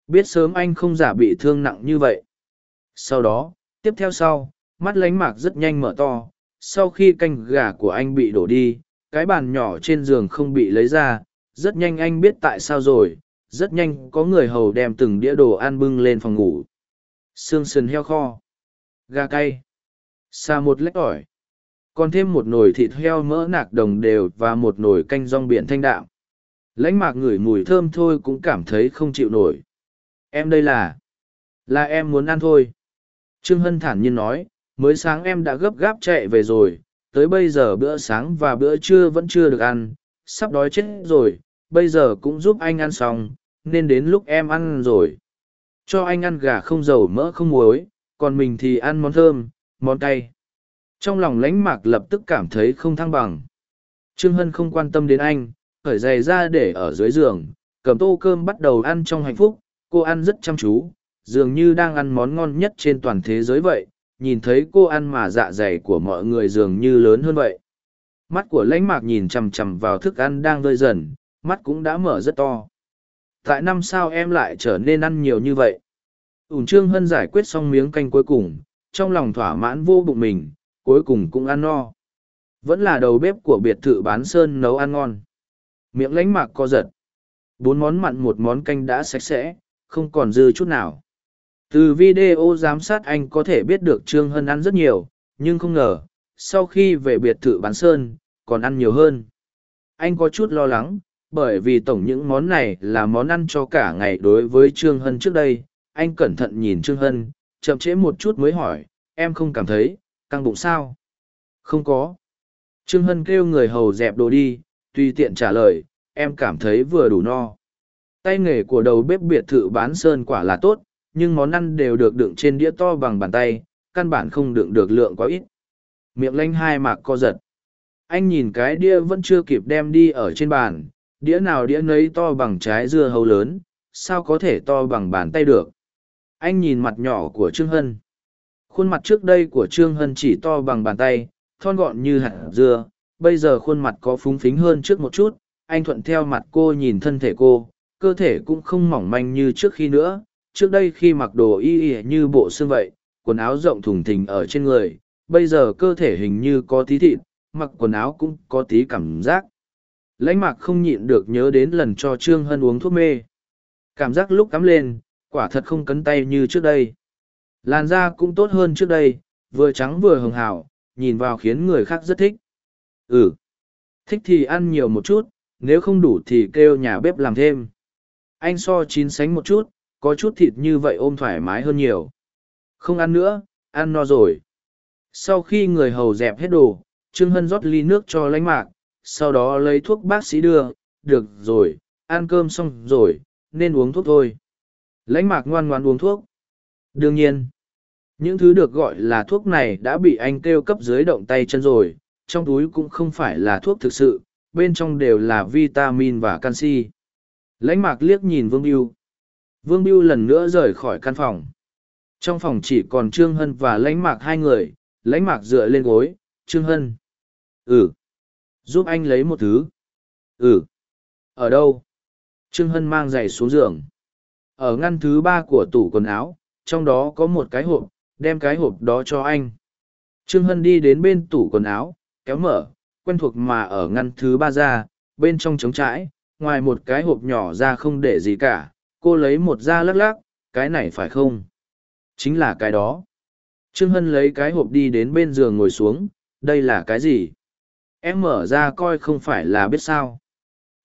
Biết sớm anh không giả bị thương nặng như vậy. Sau đó, tiếp theo sau, mắt lánh mạc rất nhanh mở to. Sau khi canh gà của anh bị đổ đi, cái bàn nhỏ trên giường không bị lấy ra, rất nhanh anh biết tại sao rồi, rất nhanh có người hầu đem từng đĩa đồ ăn bưng lên phòng ngủ. Sương sườn heo kho, gà cay, xà một lách ỏi, còn thêm một nồi thịt heo mỡ nạc đồng đều và một nồi canh rong biển thanh đạm. Lãnh mạc ngửi mùi thơm thôi cũng cảm thấy không chịu nổi. Em đây là... Là em muốn ăn thôi. Trương Hân thản nhiên nói, mới sáng em đã gấp gáp chạy về rồi, tới bây giờ bữa sáng và bữa trưa vẫn chưa được ăn, sắp đói chết rồi, bây giờ cũng giúp anh ăn xong, nên đến lúc em ăn rồi. Cho anh ăn gà không dầu mỡ không muối, còn mình thì ăn món thơm, món cay. Trong lòng lãnh mạc lập tức cảm thấy không thăng bằng. Trương Hân không quan tâm đến anh, khởi giày ra để ở dưới giường, cầm tô cơm bắt đầu ăn trong hạnh phúc, cô ăn rất chăm chú, dường như đang ăn món ngon nhất trên toàn thế giới vậy, nhìn thấy cô ăn mà dạ dày của mọi người dường như lớn hơn vậy. Mắt của lãnh mạc nhìn chằm chằm vào thức ăn đang rơi dần, mắt cũng đã mở rất to. Tại năm sao em lại trở nên ăn nhiều như vậy? Ủn Trương Hân giải quyết xong miếng canh cuối cùng, trong lòng thỏa mãn vô bụng mình, cuối cùng cũng ăn no. Vẫn là đầu bếp của biệt thự bán sơn nấu ăn ngon. Miệng lánh mạc co giật. Bốn món mặn một món canh đã sạch sẽ, không còn dư chút nào. Từ video giám sát anh có thể biết được Trương Hân ăn rất nhiều, nhưng không ngờ, sau khi về biệt thự bán sơn, còn ăn nhiều hơn. Anh có chút lo lắng, bởi vì tổng những món này là món ăn cho cả ngày đối với Trương Hân trước đây. Anh cẩn thận nhìn Trương Hân, chậm trễ một chút mới hỏi, em không cảm thấy, căng bụng sao? Không có. Trương Hân kêu người hầu dẹp đồ đi, tùy tiện trả lời, em cảm thấy vừa đủ no. Tay nghề của đầu bếp biệt thự bán sơn quả là tốt, nhưng món ăn đều được đựng trên đĩa to bằng bàn tay, căn bản không đựng được lượng quá ít. Miệng lanh hai mạc co giật. Anh nhìn cái đĩa vẫn chưa kịp đem đi ở trên bàn, đĩa nào đĩa nấy to bằng trái dưa hấu lớn, sao có thể to bằng bàn tay được. Anh nhìn mặt nhỏ của Trương Hân. Khuôn mặt trước đây của Trương Hân chỉ to bằng bàn tay, thon gọn như hạt dưa, bây giờ khuôn mặt có phúng phính hơn trước một chút, anh thuận theo mặt cô nhìn thân thể cô, cơ thể cũng không mỏng manh như trước khi nữa, trước đây khi mặc đồ y y như bộ xương vậy, quần áo rộng thùng thình ở trên người, bây giờ cơ thể hình như có tí thịt, mặc quần áo cũng có tí cảm giác. Lãnh mạc không nhịn được nhớ đến lần cho Trương Hân uống thuốc mê. Cảm giác lúc cắm lên, quả thật không cấn tay như trước đây. Làn da cũng tốt hơn trước đây, vừa trắng vừa hồng hào, nhìn vào khiến người khác rất thích. Ừ, thích thì ăn nhiều một chút, nếu không đủ thì kêu nhà bếp làm thêm. Anh so chín sánh một chút, có chút thịt như vậy ôm thoải mái hơn nhiều. Không ăn nữa, ăn no rồi. Sau khi người hầu dẹp hết đồ, Trương Hân rót ly nước cho lãnh mạc, sau đó lấy thuốc bác sĩ đưa, được rồi, ăn cơm xong rồi, nên uống thuốc thôi. Lãnh mạc ngoan ngoan uống thuốc. Đương nhiên, những thứ được gọi là thuốc này đã bị anh kêu cấp dưới động tay chân rồi, trong túi cũng không phải là thuốc thực sự, bên trong đều là vitamin và canxi. Lãnh mạc liếc nhìn Vương Biêu. Vương Biêu lần nữa rời khỏi căn phòng. Trong phòng chỉ còn Trương Hân và lãnh mạc hai người, lãnh mạc dựa lên gối, Trương Hân. Ừ. Giúp anh lấy một thứ. Ừ. Ở đâu? Trương Hân mang giày xuống giường. Ở ngăn thứ ba của tủ quần áo, trong đó có một cái hộp, đem cái hộp đó cho anh. Trương Hân đi đến bên tủ quần áo, kéo mở, quen thuộc mà ở ngăn thứ ba ra, bên trong trống trãi, ngoài một cái hộp nhỏ ra không để gì cả, cô lấy một da lắc lắc, cái này phải không? Chính là cái đó. Trương Hân lấy cái hộp đi đến bên giường ngồi xuống, đây là cái gì? Em mở ra coi không phải là biết sao.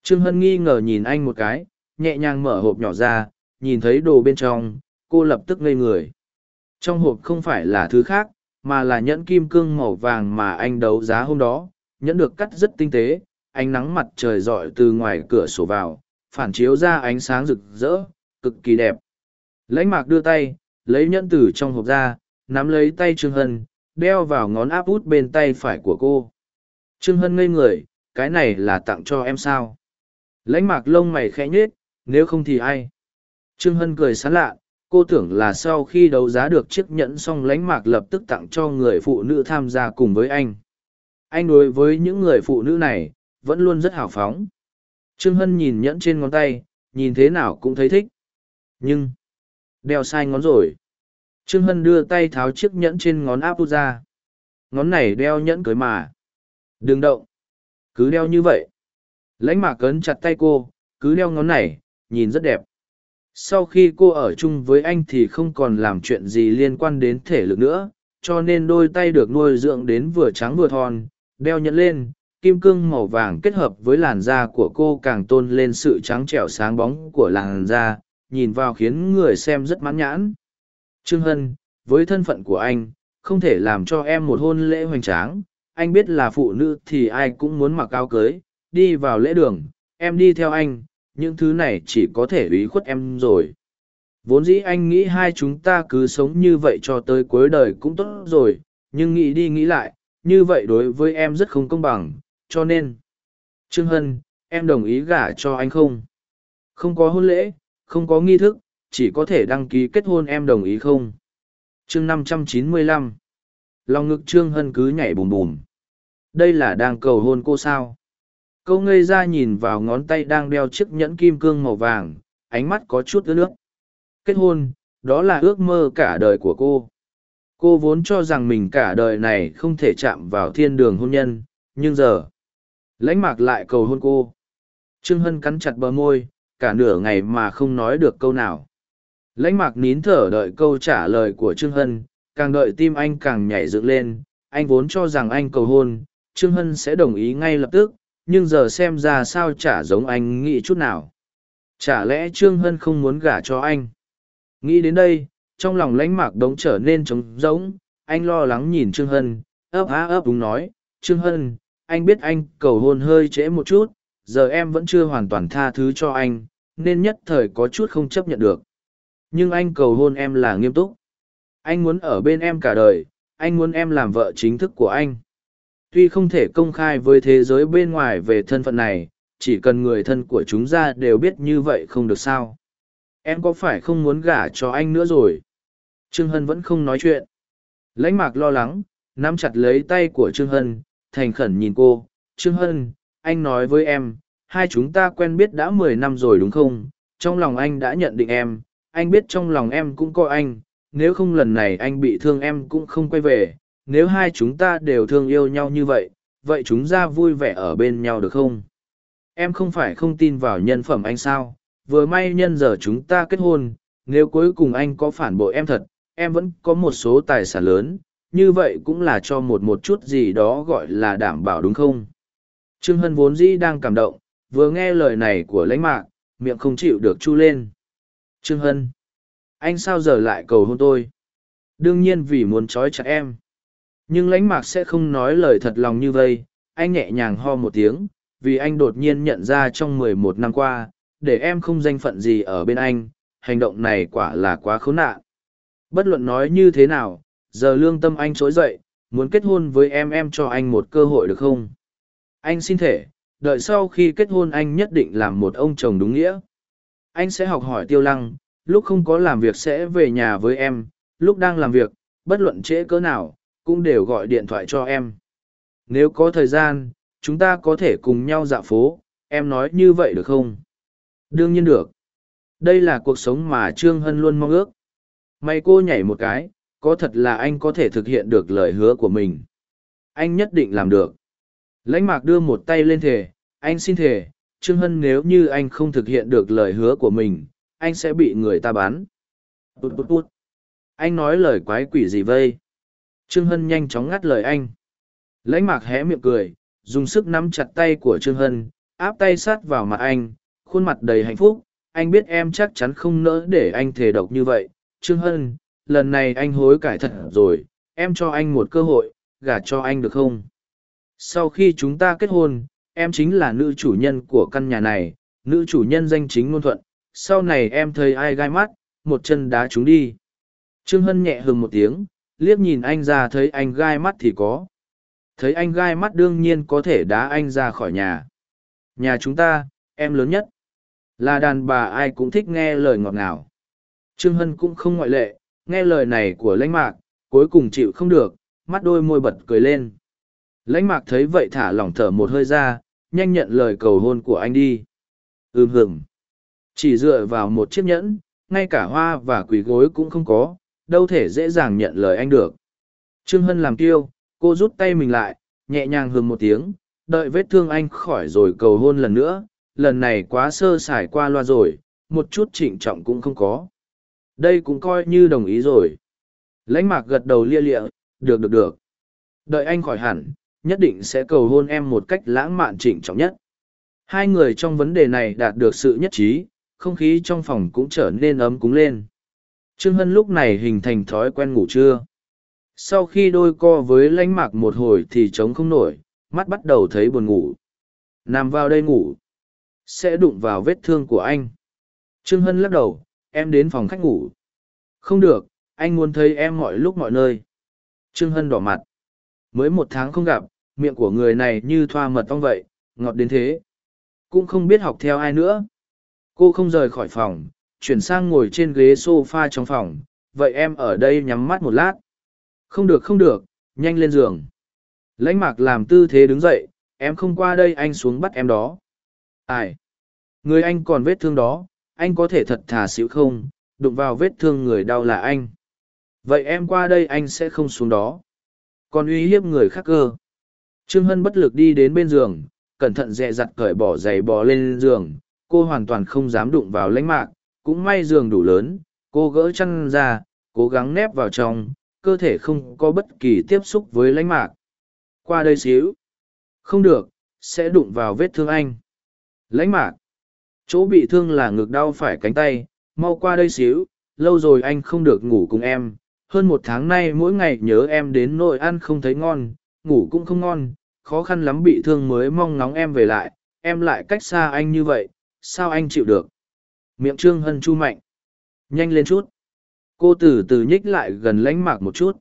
Trương Hân nghi ngờ nhìn anh một cái, nhẹ nhàng mở hộp nhỏ ra, nhìn thấy đồ bên trong, cô lập tức ngây người. Trong hộp không phải là thứ khác, mà là nhẫn kim cương màu vàng mà anh đấu giá hôm đó, nhẫn được cắt rất tinh tế, ánh nắng mặt trời rọi từ ngoài cửa sổ vào, phản chiếu ra ánh sáng rực rỡ, cực kỳ đẹp. Lãnh mạc đưa tay, lấy nhẫn từ trong hộp ra, nắm lấy tay Trương Hân, đeo vào ngón áp út bên tay phải của cô. Trương Hân ngây người, cái này là tặng cho em sao? Lãnh mạc lông mày khẽ nhết, nếu không thì ai? Trương Hân cười sán lạ, cô tưởng là sau khi đấu giá được chiếc nhẫn xong lãnh mạc lập tức tặng cho người phụ nữ tham gia cùng với anh. Anh đối với những người phụ nữ này, vẫn luôn rất hào phóng. Trương Hân nhìn nhẫn trên ngón tay, nhìn thế nào cũng thấy thích. Nhưng, đeo sai ngón rồi. Trương Hân đưa tay tháo chiếc nhẫn trên ngón áp ra. Ngón này đeo nhẫn cưới mà. Đừng động. Cứ đeo như vậy. Lãnh mạc cấn chặt tay cô, cứ đeo ngón này, nhìn rất đẹp. Sau khi cô ở chung với anh thì không còn làm chuyện gì liên quan đến thể lực nữa, cho nên đôi tay được nuôi dưỡng đến vừa trắng vừa thon, đeo nhẫn lên, kim cương màu vàng kết hợp với làn da của cô càng tôn lên sự trắng trẻo sáng bóng của làn da, nhìn vào khiến người xem rất mãn nhãn. Trương Hân, với thân phận của anh, không thể làm cho em một hôn lễ hoành tráng, anh biết là phụ nữ thì ai cũng muốn mặc áo cưới, đi vào lễ đường, em đi theo anh, những thứ này chỉ có thể ủy khuất em rồi. Vốn dĩ anh nghĩ hai chúng ta cứ sống như vậy cho tới cuối đời cũng tốt rồi, nhưng nghĩ đi nghĩ lại, như vậy đối với em rất không công bằng, cho nên. Trương Hân, em đồng ý gả cho anh không? Không có hôn lễ, không có nghi thức, chỉ có thể đăng ký kết hôn em đồng ý không? chương năm trăm chín mươi lăm Lòng ngực Trương Hân cứ nhảy bùm bùm. Đây là đang cầu hôn cô sao? Câu ngây ra nhìn vào ngón tay đang đeo chiếc nhẫn kim cương màu vàng, ánh mắt có chút ướt nước. Kết hôn, đó là ước mơ cả đời của cô. Cô vốn cho rằng mình cả đời này không thể chạm vào thiên đường hôn nhân, nhưng giờ, lãnh mạc lại cầu hôn cô. Trương Hân cắn chặt bờ môi, cả nửa ngày mà không nói được câu nào. Lãnh mạc nín thở đợi câu trả lời của Trương Hân, càng đợi tim anh càng nhảy dựng lên, anh vốn cho rằng anh cầu hôn, Trương Hân sẽ đồng ý ngay lập tức, nhưng giờ xem ra sao chả giống anh nghĩ chút nào. Chả lẽ Trương Hân không muốn gả cho anh? Nghĩ đến đây, trong lòng lãnh mạc đống trở nên trống rỗng, anh lo lắng nhìn Trương Hân, ấp á ấp đúng nói, Trương Hân, anh biết anh cầu hôn hơi trễ một chút, giờ em vẫn chưa hoàn toàn tha thứ cho anh, nên nhất thời có chút không chấp nhận được. Nhưng anh cầu hôn em là nghiêm túc. Anh muốn ở bên em cả đời, anh muốn em làm vợ chính thức của anh. Tuy không thể công khai với thế giới bên ngoài về thân phận này, chỉ cần người thân của chúng ra đều biết như vậy không được sao. Em có phải không muốn gả cho anh nữa rồi? Trương Hân vẫn không nói chuyện. Lãnh mạc lo lắng, nắm chặt lấy tay của Trương Hân, thành khẩn nhìn cô. Trương Hân, anh nói với em, hai chúng ta quen biết đã mười năm rồi đúng không? Trong lòng anh đã nhận định em, anh biết trong lòng em cũng có anh, nếu không lần này anh bị thương em cũng không quay về, nếu hai chúng ta đều thương yêu nhau như vậy, vậy chúng ta vui vẻ ở bên nhau được không? Em không phải không tin vào nhân phẩm anh sao, vừa may nhân giờ chúng ta kết hôn, nếu cuối cùng anh có phản bội em thật, em vẫn có một số tài sản lớn, như vậy cũng là cho một một chút gì đó gọi là đảm bảo đúng không? Trương Hân vốn dĩ đang cảm động, vừa nghe lời này của lãnh mạc, miệng không chịu được chu lên. Trương Hân, anh sao giờ lại cầu hôn tôi? Đương nhiên vì muốn trói chặt em. Nhưng lãnh mạc sẽ không nói lời thật lòng như vây, anh nhẹ nhàng ho một tiếng, vì anh đột nhiên nhận ra trong mười một năm qua, để em không danh phận gì ở bên anh, hành động này quả là quá khốn nạn. Bất luận nói như thế nào, giờ lương tâm anh trỗi dậy, muốn kết hôn với em em cho anh một cơ hội được không? Anh xin thể, đợi sau khi kết hôn anh nhất định làm một ông chồng đúng nghĩa. Anh sẽ học hỏi tiêu lăng, lúc không có làm việc sẽ về nhà với em, lúc đang làm việc, bất luận trễ cỡ nào, cũng đều gọi điện thoại cho em. Nếu có thời gian, chúng ta có thể cùng nhau dạo phố, em nói như vậy được không? Đương nhiên được. Đây là cuộc sống mà Trương Hân luôn mong ước. May cô nhảy một cái, có thật là anh có thể thực hiện được lời hứa của mình. Anh nhất định làm được. Lãnh mạc đưa một tay lên thề, anh xin thề, Trương Hân nếu như anh không thực hiện được lời hứa của mình, anh sẽ bị người ta bắn. Bút bút bút. Anh nói lời quái quỷ gì vây? Trương Hân nhanh chóng ngắt lời anh. Lãnh mạc hé miệng cười, dùng sức nắm chặt tay của Trương Hân, áp tay sát vào mặt anh, khuôn mặt đầy hạnh phúc. Anh biết em chắc chắn không nỡ để anh thề độc như vậy. Trương Hân, lần này anh hối cải thật rồi, em cho anh một cơ hội, gả cho anh được không? Sau khi chúng ta kết hôn, em chính là nữ chủ nhân của căn nhà này, nữ chủ nhân danh chính ngôn thuận. Sau này em thấy ai gai mắt, một chân đá chúng đi. Trương Hân nhẹ hừng một tiếng, liếc nhìn anh ra thấy anh gai mắt thì có. Thấy anh gai mắt đương nhiên có thể đá anh ra khỏi nhà. Nhà chúng ta, em lớn nhất. Là đàn bà ai cũng thích nghe lời ngọt ngào. Trương Hân cũng không ngoại lệ, nghe lời này của lãnh mạc, cuối cùng chịu không được, mắt đôi môi bật cười lên. Lãnh mạc thấy vậy thả lỏng thở một hơi ra, nhanh nhận lời cầu hôn của anh đi. Ừm hừng. Chỉ dựa vào một chiếc nhẫn, ngay cả hoa và quỷ gối cũng không có, đâu thể dễ dàng nhận lời anh được. Trương Hân làm tiêu, cô rút tay mình lại, nhẹ nhàng hừng một tiếng, đợi vết thương anh khỏi rồi cầu hôn lần nữa, lần này quá sơ sài qua loa rồi, một chút trịnh trọng cũng không có. Đây cũng coi như đồng ý rồi. Lãnh mạc gật đầu lia lịa, được được được. Đợi anh khỏi hẳn, nhất định sẽ cầu hôn em một cách lãng mạn trịnh trọng nhất. Hai người trong vấn đề này đạt được sự nhất trí, không khí trong phòng cũng trở nên ấm cúng lên. Trương Hân lúc này hình thành thói quen ngủ trưa. Sau khi đôi co với lánh mạc một hồi thì trống không nổi, mắt bắt đầu thấy buồn ngủ. Nằm vào đây ngủ. Sẽ đụng vào vết thương của anh. Trương Hân lắc đầu, em đến phòng khách ngủ. Không được, anh muốn thấy em mọi lúc mọi nơi. Trương Hân đỏ mặt. Mới một tháng không gặp, miệng của người này như thoa mật ong vậy, ngọt đến thế. Cũng không biết học theo ai nữa. Cô không rời khỏi phòng, chuyển sang ngồi trên ghế sofa trong phòng vậy em ở đây nhắm mắt một lát không được không được nhanh lên giường lãnh mạc làm tư thế đứng dậy em không qua đây anh xuống bắt em đó ai người anh còn vết thương đó anh có thể thật thà xíu không đụng vào vết thương người đau là anh vậy em qua đây anh sẽ không xuống đó còn uy hiếp người khác cơ trương hân bất lực đi đến bên giường cẩn thận dẹ dặt cởi bỏ giày bò lên giường cô hoàn toàn không dám đụng vào lãnh mạc cũng may giường đủ lớn, cô gỡ chăn ra, cố gắng nép vào trong, cơ thể không có bất kỳ tiếp xúc với lãnh mạc. Qua đây xíu. Không được, sẽ đụng vào vết thương anh. Lãnh mạc. Chỗ bị thương là ngực đau phải cánh tay, mau qua đây xíu, lâu rồi anh không được ngủ cùng em. Hơn một tháng nay mỗi ngày nhớ em đến nỗi ăn không thấy ngon, ngủ cũng không ngon, khó khăn lắm bị thương mới mong ngóng em về lại, em lại cách xa anh như vậy, sao anh chịu được? miệng trương hân chu mạnh. Nhanh lên chút. Cô từ từ nhích lại gần lãnh mạc một chút.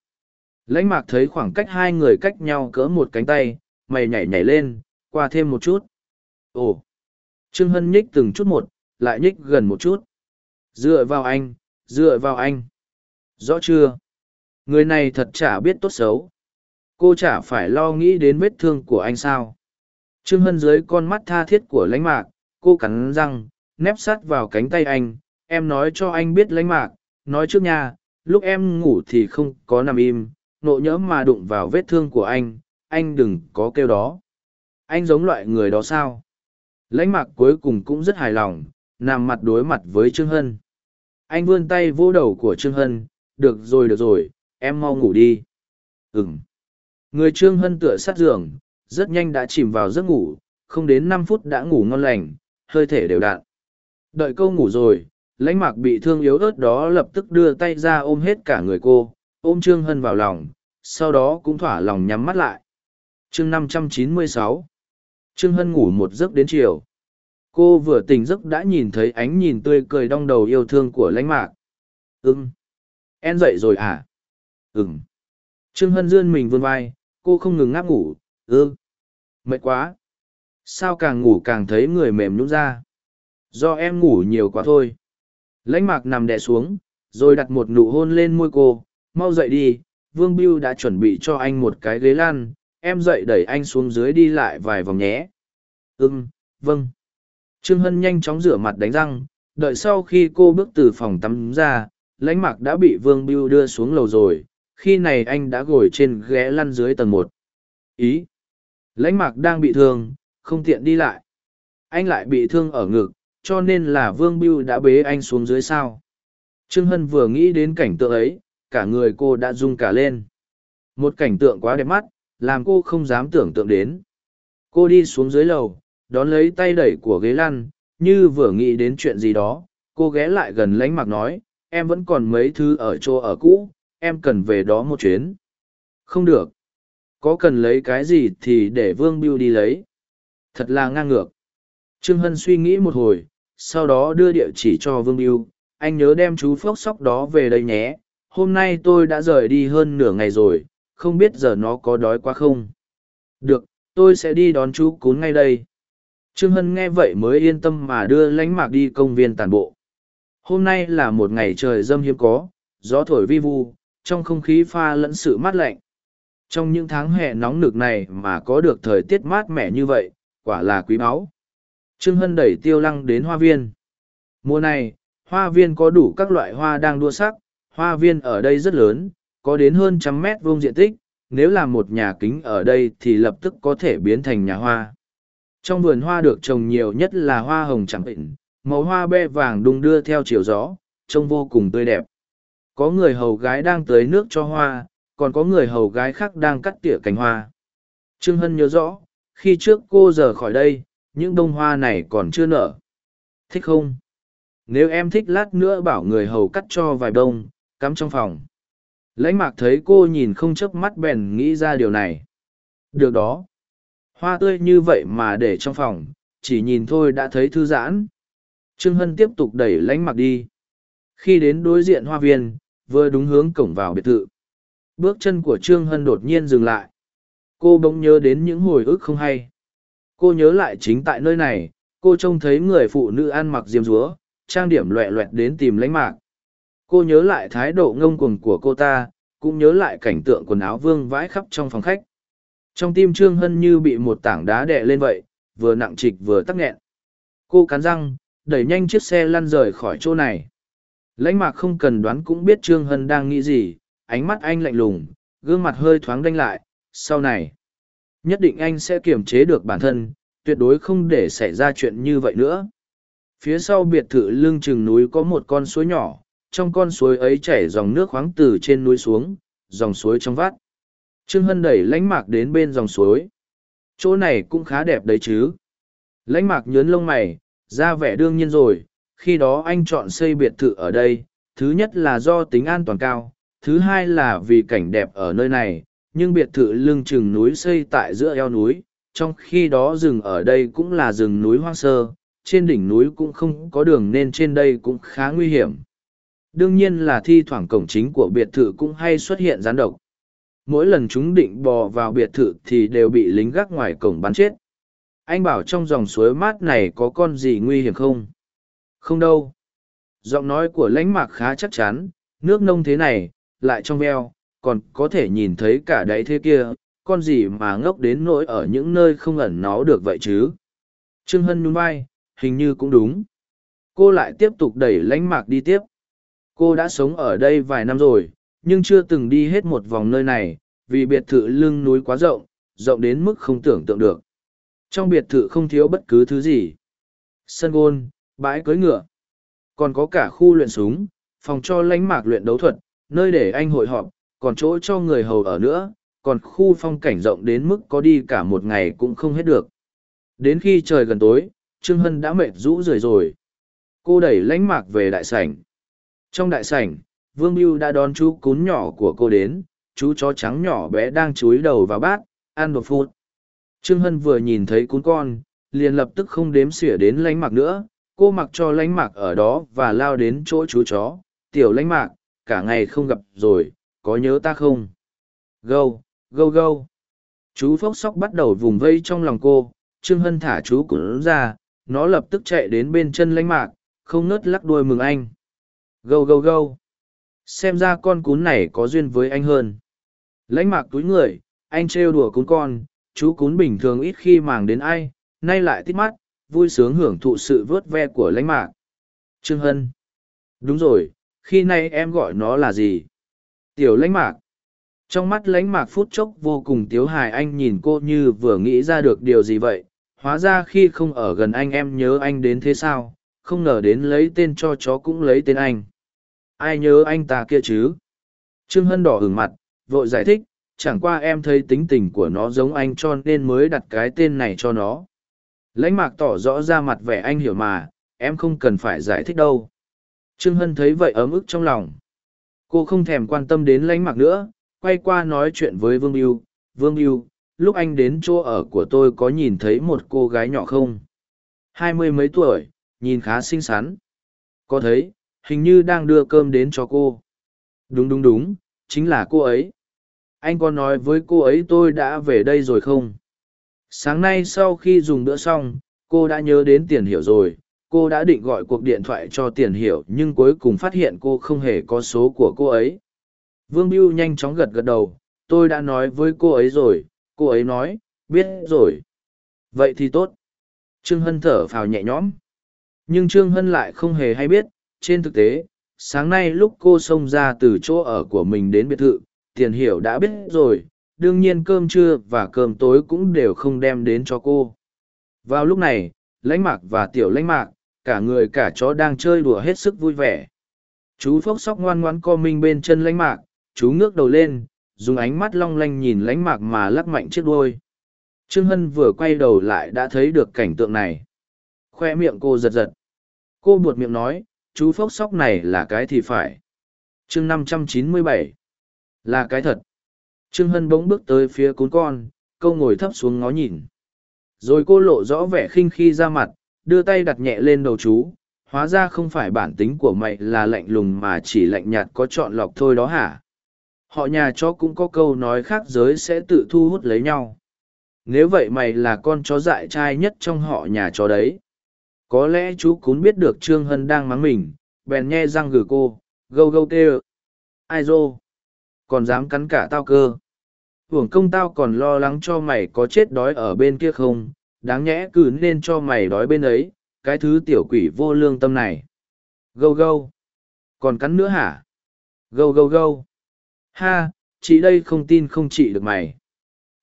Lãnh mạc thấy khoảng cách hai người cách nhau cỡ một cánh tay mày nhảy nhảy lên qua thêm một chút. Ồ trương hân nhích từng chút một lại nhích gần một chút. Dựa vào anh dựa vào anh. Rõ chưa? Người này thật chả biết tốt xấu. Cô chả phải lo nghĩ đến vết thương của anh sao? Trương hân dưới con mắt tha thiết của lãnh mạc cô cắn răng nép sát vào cánh tay anh, em nói cho anh biết lãnh mạc, nói trước nha, lúc em ngủ thì không có nằm im, nộ nhỡ mà đụng vào vết thương của anh, anh đừng có kêu đó. Anh giống loại người đó sao? Lãnh mạc cuối cùng cũng rất hài lòng, nằm mặt đối mặt với Trương Hân. Anh vươn tay vô đầu của Trương Hân, được rồi được rồi, em mau ngủ đi. Ừm. Người Trương Hân tựa sát giường, rất nhanh đã chìm vào giấc ngủ, không đến năm phút đã ngủ ngon lành, hơi thể đều đặn. Đợi câu ngủ rồi, lãnh mạc bị thương yếu ớt đó lập tức đưa tay ra ôm hết cả người cô, ôm Trương Hân vào lòng, sau đó cũng thỏa lòng nhắm mắt lại. chương năm trăm chín mươi sáu Trương Hân ngủ một giấc đến chiều. Cô vừa tỉnh giấc đã nhìn thấy ánh nhìn tươi cười đong đầu yêu thương của lãnh mạc. Ừm. En dậy rồi à? Ừm. Trương Hân dương mình vươn vai, cô không ngừng ngáp ngủ. Ừ. Mệt quá. Sao càng ngủ càng thấy người mềm nhũn ra? Do em ngủ nhiều quá thôi. Lãnh mạc nằm đè xuống, rồi đặt một nụ hôn lên môi cô. Mau dậy đi, Vương Biêu đã chuẩn bị cho anh một cái ghế lăn. Em dậy đẩy anh xuống dưới đi lại vài vòng nhé. Ừm, vâng. Trương Hân nhanh chóng rửa mặt đánh răng, đợi sau khi cô bước từ phòng tắm ra, lãnh mạc đã bị Vương Biêu đưa xuống lầu rồi, khi này anh đã ngồi trên ghé lăn dưới tầng một. Ý! Lãnh mạc đang bị thương, không tiện đi lại. Anh lại bị thương ở ngực, cho nên là Vương Biêu đã bế anh xuống dưới sao. Trương Hân vừa nghĩ đến cảnh tượng ấy, cả người cô đã rung cả lên. Một cảnh tượng quá đẹp mắt, làm cô không dám tưởng tượng đến. Cô đi xuống dưới lầu, đón lấy tay đẩy của ghế lăn, như vừa nghĩ đến chuyện gì đó, cô ghé lại gần lánh mặc nói, em vẫn còn mấy thứ ở chỗ ở cũ, em cần về đó một chuyến. Không được. Có cần lấy cái gì thì để Vương Biêu đi lấy. Thật là ngang ngược. Trương Hân suy nghĩ một hồi, sau đó đưa địa chỉ cho Vương Biêu. Anh nhớ đem chú phốc sóc đó về đây nhé. Hôm nay tôi đã rời đi hơn nửa ngày rồi, không biết giờ nó có đói quá không. Được, tôi sẽ đi đón chú cún ngay đây. Trương Hân nghe vậy mới yên tâm mà đưa lánh mạc đi công viên tàn bộ. Hôm nay là một ngày trời dâm hiếm có, gió thổi vi vu, trong không khí pha lẫn sự mát lạnh. Trong những tháng hè nóng nực này mà có được thời tiết mát mẻ như vậy, quả là quý báu. Trương Hân đẩy tiêu lăng đến hoa viên. Mùa này, hoa viên có đủ các loại hoa đang đua sắc, hoa viên ở đây rất lớn, có đến hơn trăm mét vuông diện tích, nếu làm một nhà kính ở đây thì lập tức có thể biến thành nhà hoa. Trong vườn hoa được trồng nhiều nhất là hoa hồng chẳng bệnh, màu hoa be vàng đung đưa theo chiều gió, trông vô cùng tươi đẹp. Có người hầu gái đang tưới nước cho hoa, còn có người hầu gái khác đang cắt tỉa cành hoa. Trương Hân nhớ rõ, khi trước cô rời khỏi đây, những bông hoa này còn chưa nở. Thích không? Nếu em thích lát nữa bảo người hầu cắt cho vài bông, cắm trong phòng. Lãnh mạc thấy cô nhìn không chớp mắt bèn nghĩ ra điều này. Được đó. Hoa tươi như vậy mà để trong phòng, chỉ nhìn thôi đã thấy thư giãn. Trương Hân tiếp tục đẩy lãnh mạc đi. Khi đến đối diện hoa viên, vừa đúng hướng cổng vào biệt thự. Bước chân của Trương Hân đột nhiên dừng lại. Cô bỗng nhớ đến những hồi ức không hay. Cô nhớ lại chính tại nơi này, cô trông thấy người phụ nữ ăn mặc diêm dúa, trang điểm loẹ loẹt đến tìm lãnh mạc. Cô nhớ lại thái độ ngông cuồng của cô ta, cũng nhớ lại cảnh tượng quần áo vương vãi khắp trong phòng khách. Trong tim Trương Hân như bị một tảng đá đè lên vậy, vừa nặng trịch vừa tắc nghẹn. Cô cắn răng, đẩy nhanh chiếc xe lăn rời khỏi chỗ này. Lãnh mạc không cần đoán cũng biết Trương Hân đang nghĩ gì, ánh mắt anh lạnh lùng, gương mặt hơi thoáng đanh lại, sau này. Nhất định anh sẽ kiềm chế được bản thân, tuyệt đối không để xảy ra chuyện như vậy nữa. Phía sau biệt thự lưng chừng núi có một con suối nhỏ, trong con suối ấy chảy dòng nước khoáng từ trên núi xuống, dòng suối trong vắt. Trương Hân đẩy lãnh mạc đến bên dòng suối. Chỗ này cũng khá đẹp đấy chứ. Lãnh mạc nhớn lông mày, ra vẻ đương nhiên rồi, khi đó anh chọn xây biệt thự ở đây, thứ nhất là do tính an toàn cao, thứ hai là vì cảnh đẹp ở nơi này, nhưng biệt thự lưng chừng núi xây tại giữa eo núi, trong khi đó rừng ở đây cũng là rừng núi hoang sơ, trên đỉnh núi cũng không có đường nên trên đây cũng khá nguy hiểm. Đương nhiên là thi thoảng cổng chính của biệt thự cũng hay xuất hiện gián độc. Mỗi lần chúng định bò vào biệt thự thì đều bị lính gác ngoài cổng bắn chết. Anh bảo trong dòng suối mát này có con gì nguy hiểm không? Không đâu. Giọng nói của lãnh mạc khá chắc chắn, nước nông thế này, lại trong veo, còn có thể nhìn thấy cả đáy thế kia, con gì mà ngốc đến nỗi ở những nơi không ẩn nó được vậy chứ. Trương Hân nhún vai, hình như cũng đúng. Cô lại tiếp tục đẩy lãnh mạc đi tiếp. Cô đã sống ở đây vài năm rồi, nhưng chưa từng đi hết một vòng nơi này, vì biệt thự lưng núi quá rộng, rộng đến mức không tưởng tượng được. Trong biệt thự không thiếu bất cứ thứ gì. Sân gôn, bãi cưới ngựa. Còn có cả khu luyện súng, phòng cho lánh mạc luyện đấu thuật, nơi để anh hội họp, còn chỗ cho người hầu ở nữa, còn khu phong cảnh rộng đến mức có đi cả một ngày cũng không hết được. Đến khi trời gần tối, Trương Hân đã mệt rũ rời rồi. Cô đẩy lánh mạc về đại sảnh. Trong đại sảnh, Vương Biêu đã đón chú cún nhỏ của cô đến, chú chó trắng nhỏ bé đang chúi đầu vào bát, ăn một phút. Trương Hân vừa nhìn thấy cún con, liền lập tức không đếm xỉa đến lánh mạc nữa, cô mặc cho lánh mạc ở đó và lao đến chỗ chú chó. Tiểu lánh mạc, cả ngày không gặp rồi, có nhớ ta không? Gâu, gâu gâu. Chú phốc sóc bắt đầu vùng vây trong lòng cô, Trương Hân thả chú cún ra, nó lập tức chạy đến bên chân lánh mạc, không nớt lắc đuôi mừng anh. Gâu gâu gâu. Xem ra con cún này có duyên với anh hơn. Lãnh mạc túi người, anh trêu đùa cún con, chú cún bình thường ít khi màng đến ai, nay lại tít mắt, vui sướng hưởng thụ sự vớt ve của lãnh mạc. Trương Hân. Đúng rồi, khi nay em gọi nó là gì? Tiểu lãnh mạc. Trong mắt lãnh mạc phút chốc vô cùng tiếu hài anh nhìn cô như vừa nghĩ ra được điều gì vậy. Hóa ra khi không ở gần anh em nhớ anh đến thế sao, không ngờ đến lấy tên cho chó cũng lấy tên anh. Ai nhớ anh ta kia chứ? Trương Hân đỏ hừng mặt, vội giải thích, chẳng qua em thấy tính tình của nó giống anh cho nên mới đặt cái tên này cho nó. Lãnh mạc tỏ rõ ra mặt vẻ anh hiểu mà, em không cần phải giải thích đâu. Trương Hân thấy vậy ấm ức trong lòng. Cô không thèm quan tâm đến lãnh mạc nữa, quay qua nói chuyện với Vương Biêu. Vương Biêu, lúc anh đến chỗ ở của tôi có nhìn thấy một cô gái nhỏ không? Hai mươi mấy tuổi, nhìn khá xinh xắn. Có thấy, hình như đang đưa cơm đến cho cô. Đúng đúng đúng, chính là cô ấy. Anh có nói với cô ấy tôi đã về đây rồi không? Sáng nay sau khi dùng bữa xong, cô đã nhớ đến tiền hiểu rồi. Cô đã định gọi cuộc điện thoại cho tiền hiểu nhưng cuối cùng phát hiện cô không hề có số của cô ấy. Vương Biêu nhanh chóng gật gật đầu, tôi đã nói với cô ấy rồi, cô ấy nói, biết rồi. Vậy thì tốt. Trương Hân thở phào nhẹ nhõm. Nhưng Trương Hân lại không hề hay biết, trên thực tế, sáng nay lúc cô xông ra từ chỗ ở của mình đến biệt thự, tiền hiểu đã biết rồi, đương nhiên cơm trưa và cơm tối cũng đều không đem đến cho cô. Vào lúc này, lãnh mạc và tiểu lãnh mạc, cả người cả chó đang chơi đùa hết sức vui vẻ. Chú phốc sóc ngoan ngoãn co minh bên chân lãnh mạc, chú ngước đầu lên, dùng ánh mắt long lanh nhìn lãnh mạc mà lắc mạnh chiếc đuôi. Trương Hân vừa quay đầu lại đã thấy được cảnh tượng này. Khoe miệng cô giật giật. Cô buột miệng nói, chú phốc sóc này là cái thì phải. chương năm trăm chín mươi bảy Là cái thật. Trương Hân bỗng bước tới phía cún con, câu ngồi thấp xuống ngó nhìn. Rồi cô lộ rõ vẻ khinh khi ra mặt, đưa tay đặt nhẹ lên đầu chú. Hóa ra không phải bản tính của mày là lạnh lùng mà chỉ lạnh nhạt có chọn lọc thôi đó hả? Họ nhà chó cũng có câu nói khác giới sẽ tự thu hút lấy nhau. Nếu vậy mày là con chó dại trai nhất trong họ nhà chó đấy có lẽ chú cún biết được trương hân đang mắng mình, bèn nhe răng gửi cô, gâu gâu tê ai dô? Còn dám cắn cả tao cơ? Hưởng công tao còn lo lắng cho mày có chết đói ở bên kia không? Đáng nhẽ cứ nên cho mày đói bên ấy, cái thứ tiểu quỷ vô lương tâm này. Gâu gâu. Còn cắn nữa hả? Gâu gâu gâu. Ha, chị đây không tin không chị được mày.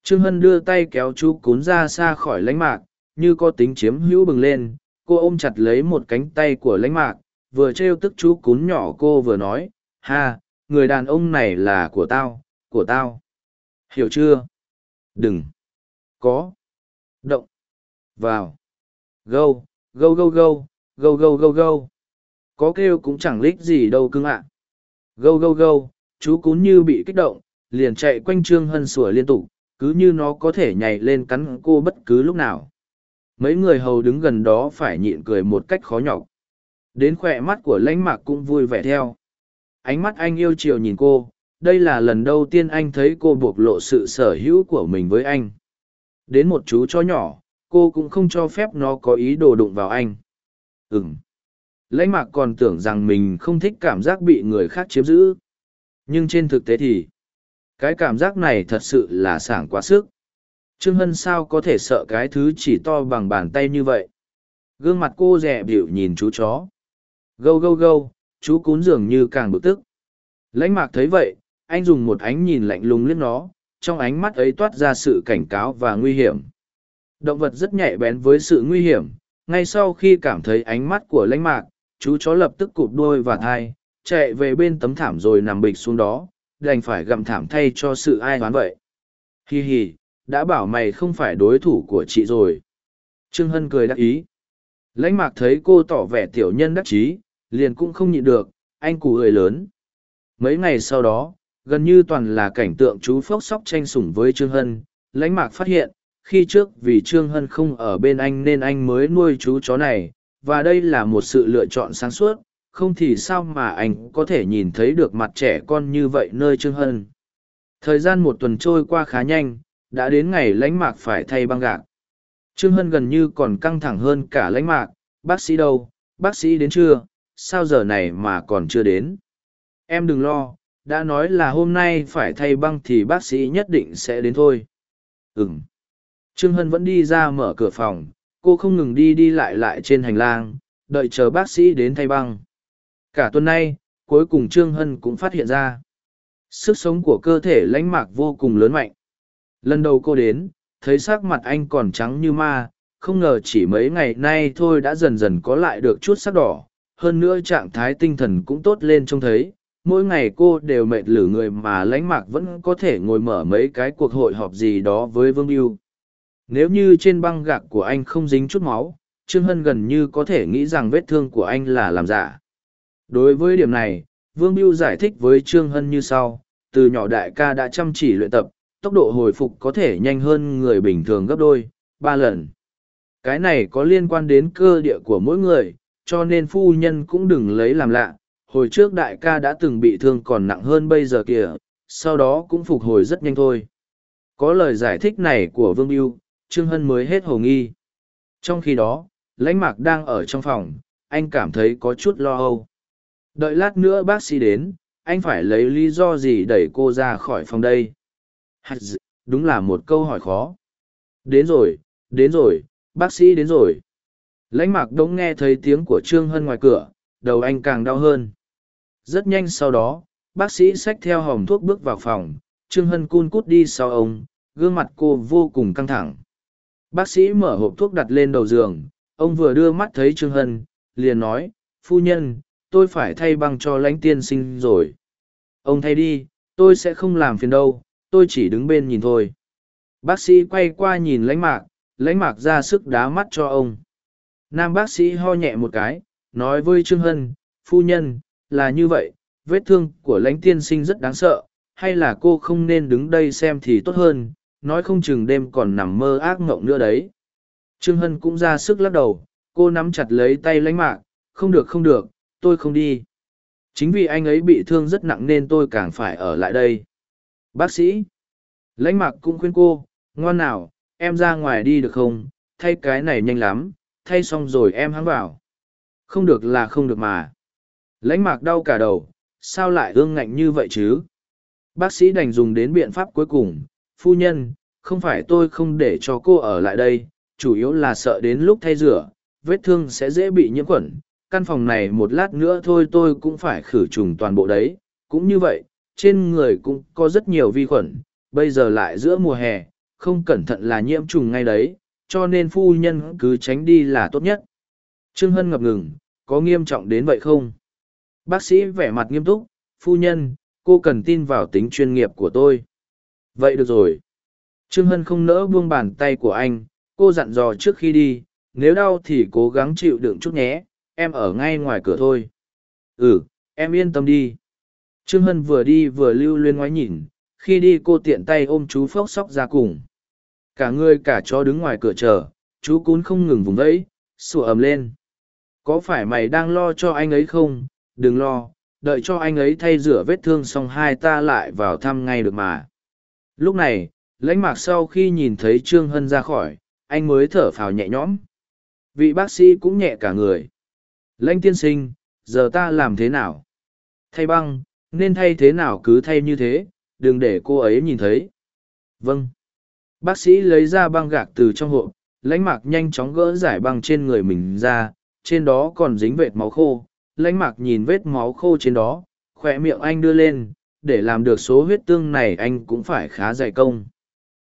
Trương hân đưa tay kéo chú cún ra xa khỏi lánh mạc, như có tính chiếm hữu bừng lên cô ôm chặt lấy một cánh tay của lãnh mạc, vừa trêu tức chú cún nhỏ cô vừa nói, ha, người đàn ông này là của tao của tao. Hiểu chưa? Đừng. Có. Động. Vào. Gâu gâu gâu gâu gâu gâu gâu gâu. Có kêu cũng chẳng lích gì đâu cưng ạ. Gâu gâu gâu, chú cún như bị kích động, liền chạy quanh trương hân sủa liên tục, cứ như nó có thể nhảy lên cắn cô bất cứ lúc nào mấy người hầu đứng gần đó phải nhịn cười một cách khó nhọc. Đến khoe mắt của lãnh mạc cũng vui vẻ theo. Ánh mắt anh yêu chiều nhìn cô, đây là lần đầu tiên anh thấy cô bộc lộ sự sở hữu của mình với anh. Đến một chú chó nhỏ, cô cũng không cho phép nó có ý đồ đụng vào anh. Ừ m lãnh mạc còn tưởng rằng mình không thích cảm giác bị người khác chiếm giữ. Nhưng trên thực tế thì, cái cảm giác này thật sự là sảng quá sức. Trương Hân sao có thể sợ cái thứ chỉ to bằng bàn tay như vậy? Gương mặt cô rẻ biểu nhìn chú chó. Gâu gâu gâu, chú cún dường như càng bực tức. Lãnh mạc thấy vậy, anh dùng một ánh nhìn lạnh lùng liếc nó trong ánh mắt ấy toát ra sự cảnh cáo và nguy hiểm động vật rất nhạy bén với sự nguy hiểm ngay sau khi cảm thấy ánh mắt của lãnh mạc chú chó lập tức cụp đuôi và thai chạy về bên tấm thảm rồi nằm bịch xuống đó đành phải gặm thảm thay cho sự ai oán vậy hì hì đã bảo mày không phải đối thủ của chị rồi. Trương hân cười đắc ý. Lãnh mạc thấy cô tỏ vẻ tiểu nhân đắc chí, liền cũng không nhịn được, anh cụ người lớn. Mấy ngày sau đó, gần như toàn là cảnh tượng chú phốc sóc tranh sủng với trương hân. Lãnh mạc phát hiện, khi trước vì trương hân không ở bên anh nên anh mới nuôi chú chó này, và đây là một sự lựa chọn sáng suốt. Không thì sao mà anh có thể nhìn thấy được mặt trẻ con như vậy nơi trương hân. Thời gian một tuần trôi qua khá nhanh đã đến ngày lãnh mạc phải thay băng gạc. Trương hân gần như còn căng thẳng hơn cả lãnh mạc, bác sĩ đâu, bác sĩ đến chưa, sao giờ này mà còn chưa đến? Em đừng lo, đã nói là hôm nay phải thay băng thì bác sĩ nhất định sẽ đến thôi. Ừm. trương hân vẫn đi ra mở cửa phòng, cô không ngừng đi đi lại lại trên hành lang, đợi chờ bác sĩ đến thay băng. Cả tuần nay, cuối cùng trương hân cũng phát hiện ra. Sức sống của cơ thể lãnh mạc vô cùng lớn mạnh lần đầu cô đến, thấy sắc mặt anh còn trắng như ma, không ngờ chỉ mấy ngày nay thôi đã dần dần có lại được chút sắc đỏ. Hơn nữa trạng thái tinh thần cũng tốt lên trông thấy. Mỗi ngày cô đều mệt lử người mà lãnh mạc vẫn có thể ngồi mở mấy cái cuộc hội họp gì đó với vương Yêu. nếu như trên băng gạc của anh không dính chút máu, trương hân gần như có thể nghĩ rằng vết thương của anh là làm giả. Đối với điểm này, vương Biêu giải thích với trương hân như sau. Từ nhỏ đại ca đã chăm chỉ luyện tập tốc độ hồi phục có thể nhanh hơn người bình thường gấp đôi, ba lần. Cái này có liên quan đến cơ địa của mỗi người, cho nên phu nhân cũng đừng lấy làm lạ. Hồi trước đại ca đã từng bị thương còn nặng hơn bây giờ kìa, sau đó cũng phục hồi rất nhanh thôi. Có lời giải thích này của vương mưu trương hân mới hết hồ nghi. Trong khi đó, lãnh mạc đang ở trong phòng, anh cảm thấy có chút lo âu. Đợi lát nữa bác sĩ đến, anh phải lấy lý do gì đẩy cô ra khỏi phòng đây? Đúng là một câu hỏi khó. Đến rồi đến rồi, bác sĩ đến rồi. Lãnh mạc đống nghe thấy tiếng của trương hân ngoài cửa, đầu anh càng đau hơn. Rất nhanh sau đó, bác sĩ xách theo hòm thuốc bước vào phòng, trương hân cun cút đi sau ông, gương mặt cô vô cùng căng thẳng. Bác sĩ mở hộp thuốc đặt lên đầu giường, ông vừa đưa mắt thấy trương hân, liền nói, phu nhân, tôi phải thay băng cho lãnh tiên sinh rồi. Ông thay đi, tôi sẽ không làm phiền đâu tôi chỉ đứng bên nhìn thôi. Bác sĩ quay qua nhìn lãnh mạc lãnh mạc ra sức đá mắt cho ông. Nam bác sĩ ho nhẹ một cái, nói với trương hân, phu nhân, là như vậy, vết thương của lãnh tiên sinh rất đáng sợ, hay là cô không nên đứng đây xem thì tốt hơn, nói không chừng đêm còn nằm mơ ác mộng nữa đấy. Trương hân cũng ra sức lắc đầu, cô nắm chặt lấy tay lãnh mạc, không được không được, tôi không đi. Chính vì anh ấy bị thương rất nặng nên tôi càng phải ở lại đây bác sĩ, lãnh mạc cũng khuyên cô, ngoan nào, em ra ngoài đi được không? Thay cái này nhanh lắm, thay xong rồi em hắng vào. Không được là không được mà. Lãnh mạc đau cả đầu, sao lại ương ngạnh như vậy chứ? Bác sĩ đành dùng đến biện pháp cuối cùng. Phu nhân, không phải tôi không để cho cô ở lại đây, chủ yếu là sợ đến lúc thay rửa, vết thương sẽ dễ bị nhiễm khuẩn. Căn phòng này một lát nữa thôi tôi cũng phải khử trùng toàn bộ đấy. Cũng như vậy trên người cũng có rất nhiều vi khuẩn, bây giờ lại giữa mùa hè, không cẩn thận là nhiễm trùng ngay đấy, cho nên phu nhân cứ tránh đi là tốt nhất. Trương hân ngập ngừng, có nghiêm trọng đến vậy không? Bác sĩ vẻ mặt nghiêm túc, phu nhân, cô cần tin vào tính chuyên nghiệp của tôi. Vậy được rồi. Trương hân không nỡ buông bàn tay của anh, cô dặn dò trước khi đi, nếu đau thì cố gắng chịu đựng chút nhé, em ở ngay ngoài cửa thôi. Ừ em yên tâm đi trương hân vừa đi vừa lưu luyên ngoái nhìn, khi đi cô tiện tay ôm chú phốc sóc ra cùng. Cả người cả chó đứng ngoài cửa chờ, chú cún không ngừng vùng vẫy, sủa ầm lên. Có phải mày đang lo cho anh ấy không? Đừng lo, đợi cho anh ấy thay rửa vết thương xong hai ta lại vào thăm ngay được mà. Lúc này, lãnh mạc sau khi nhìn thấy trương hân ra khỏi, anh mới thở phào nhẹ nhõm. Vị bác sĩ cũng nhẹ cả người. Lãnh tiên sinh, giờ ta làm thế nào? Thay băng nên thay thế nào cứ thay như thế đừng để cô ấy nhìn thấy vâng bác sĩ lấy ra băng gạc từ trong hộp lãnh mạc nhanh chóng gỡ giải băng trên người mình ra trên đó còn dính vệt máu khô lãnh mạc nhìn vết máu khô trên đó khoe miệng anh đưa lên để làm được số huyết tương này anh cũng phải khá dày công.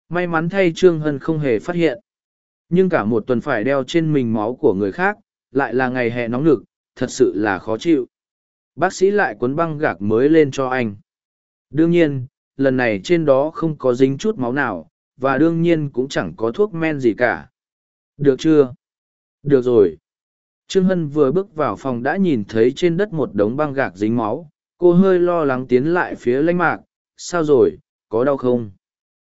May mắn thay Trương Hân không hề phát hiện. Nhưng cả một tuần phải đeo trên mình máu của người khác, lại là ngày hè nóng nực, thật sự là khó chịu. Bác sĩ lại cuốn băng gạc mới lên cho anh. Đương nhiên, lần này trên đó không có dính chút máu nào, và đương nhiên cũng chẳng có thuốc men gì cả. Được chưa? Được rồi. Trương Hân vừa bước vào phòng đã nhìn thấy trên đất một đống băng gạc dính máu, cô hơi lo lắng tiến lại phía lãnh mạc, sao rồi, có đau không?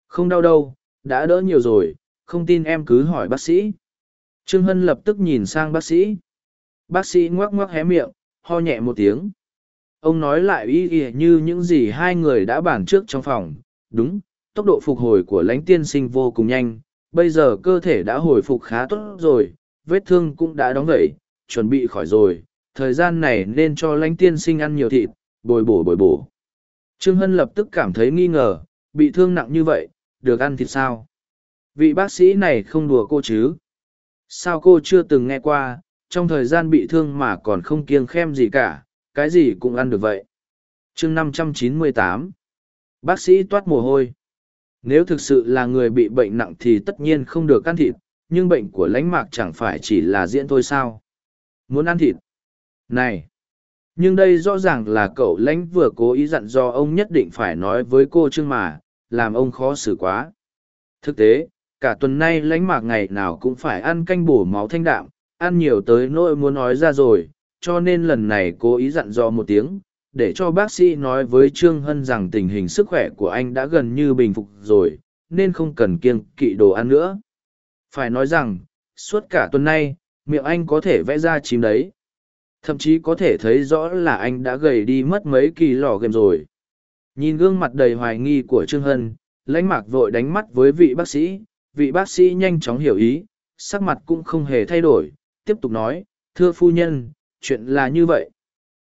Không đau đâu, đã đỡ nhiều rồi, không tin em cứ hỏi bác sĩ. Trương Hân lập tức nhìn sang bác sĩ. Bác sĩ ngoắc ngoắc hé miệng, ho nhẹ một tiếng. Ông nói lại y y như những gì hai người đã bàn trước trong phòng. Đúng, tốc độ phục hồi của lãnh tiên sinh vô cùng nhanh. Bây giờ cơ thể đã hồi phục khá tốt rồi, vết thương cũng đã đóng vẩy, chuẩn bị khỏi rồi. Thời gian này nên cho lãnh tiên sinh ăn nhiều thịt, bồi bổ bồi bổ. Trương Hân lập tức cảm thấy nghi ngờ, bị thương nặng như vậy, được ăn thịt sao? Vị bác sĩ này không đùa cô chứ? Sao cô chưa từng nghe qua, trong thời gian bị thương mà còn không kiêng khem gì cả, cái gì cũng ăn được vậy. chương 598 Bác sĩ toát mồ hôi. Nếu thực sự là người bị bệnh nặng thì tất nhiên không được ăn thịt, nhưng bệnh của lãnh mạc chẳng phải chỉ là diễn thôi sao? Muốn ăn thịt? Này! Nhưng đây rõ ràng là cậu lãnh vừa cố ý dặn do ông nhất định phải nói với cô Trương mà, làm ông khó xử quá. Thực tế, cả tuần nay lãnh mạc ngày nào cũng phải ăn canh bổ máu thanh đạm, ăn nhiều tới nỗi muốn nói ra rồi, cho nên lần này cố ý dặn dò một tiếng, để cho bác sĩ nói với Trương Hân rằng tình hình sức khỏe của anh đã gần như bình phục rồi, nên không cần kiêng kỵ đồ ăn nữa. Phải nói rằng, suốt cả tuần nay, miệng anh có thể vẽ ra chím đấy. Thậm chí có thể thấy rõ là anh đã gầy đi mất mấy kỳ lò game rồi. Nhìn gương mặt đầy hoài nghi của Trương Hân, lãnh mạc vội đánh mắt với vị bác sĩ, vị bác sĩ nhanh chóng hiểu ý, sắc mặt cũng không hề thay đổi, tiếp tục nói, thưa phu nhân, chuyện là như vậy.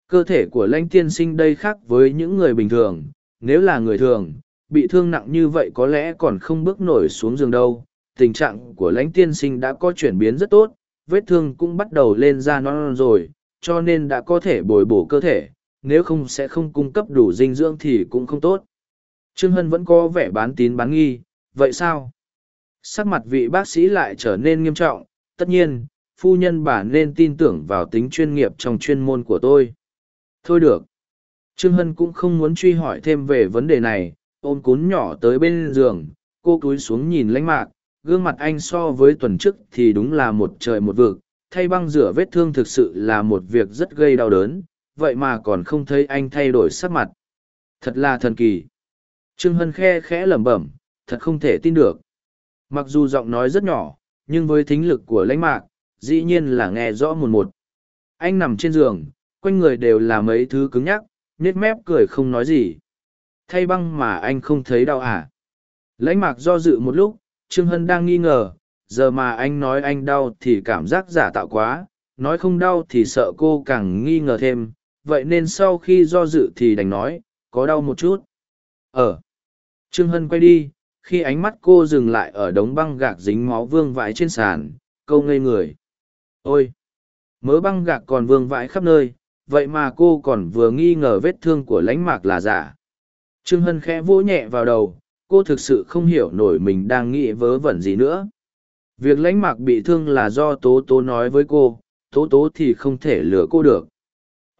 Cơ thể của lãnh tiên sinh đây khác với những người bình thường, nếu là người thường, bị thương nặng như vậy có lẽ còn không bước nổi xuống giường đâu. Tình trạng của lãnh tiên sinh đã có chuyển biến rất tốt, vết thương cũng bắt đầu lên da non rồi, cho nên đã có thể bồi bổ cơ thể, nếu không sẽ không cung cấp đủ dinh dưỡng thì cũng không tốt. Trương Hân vẫn có vẻ bán tín bán nghi, vậy sao? Sắc mặt vị bác sĩ lại trở nên nghiêm trọng, tất nhiên, phu nhân bà nên tin tưởng vào tính chuyên nghiệp trong chuyên môn của tôi. Thôi được. Trương Hân cũng không muốn truy hỏi thêm về vấn đề này, ôm cún nhỏ tới bên giường, cô cúi xuống nhìn lãnh mạc, gương mặt anh so với tuần trước thì đúng là một trời một vực, thay băng rửa vết thương thực sự là một việc rất gây đau đớn, vậy mà còn không thấy anh thay đổi sắc mặt. Thật là thần kỳ. Trương Hân khe khẽ lẩm bẩm, thật không thể tin được. Mặc dù giọng nói rất nhỏ, nhưng với thính lực của lãnh mạc, dĩ nhiên là nghe rõ một một. Anh nằm trên giường, quanh người đều là mấy thứ cứng nhắc, nết mép cười không nói gì. Thay băng mà anh không thấy đau à? Lãnh mạc do dự một lúc, Trương Hân đang nghi ngờ, giờ mà anh nói anh đau thì cảm giác giả tạo quá, nói không đau thì sợ cô càng nghi ngờ thêm, vậy nên sau khi do dự thì đành nói, có đau một chút. Ờ. Trương Hân quay đi, khi ánh mắt cô dừng lại ở đống băng gạc dính máu vương vãi trên sàn, câu ngây người. Ôi! Mớ băng gạc còn vương vãi khắp nơi, vậy mà cô còn vừa nghi ngờ vết thương của lãnh mạc là giả. Trương Hân khẽ vỗ nhẹ vào đầu, cô thực sự không hiểu nổi mình đang nghĩ vớ vẩn gì nữa. Việc lãnh mạc bị thương là do Tố Tố nói với cô, Tố Tố thì không thể lừa cô được.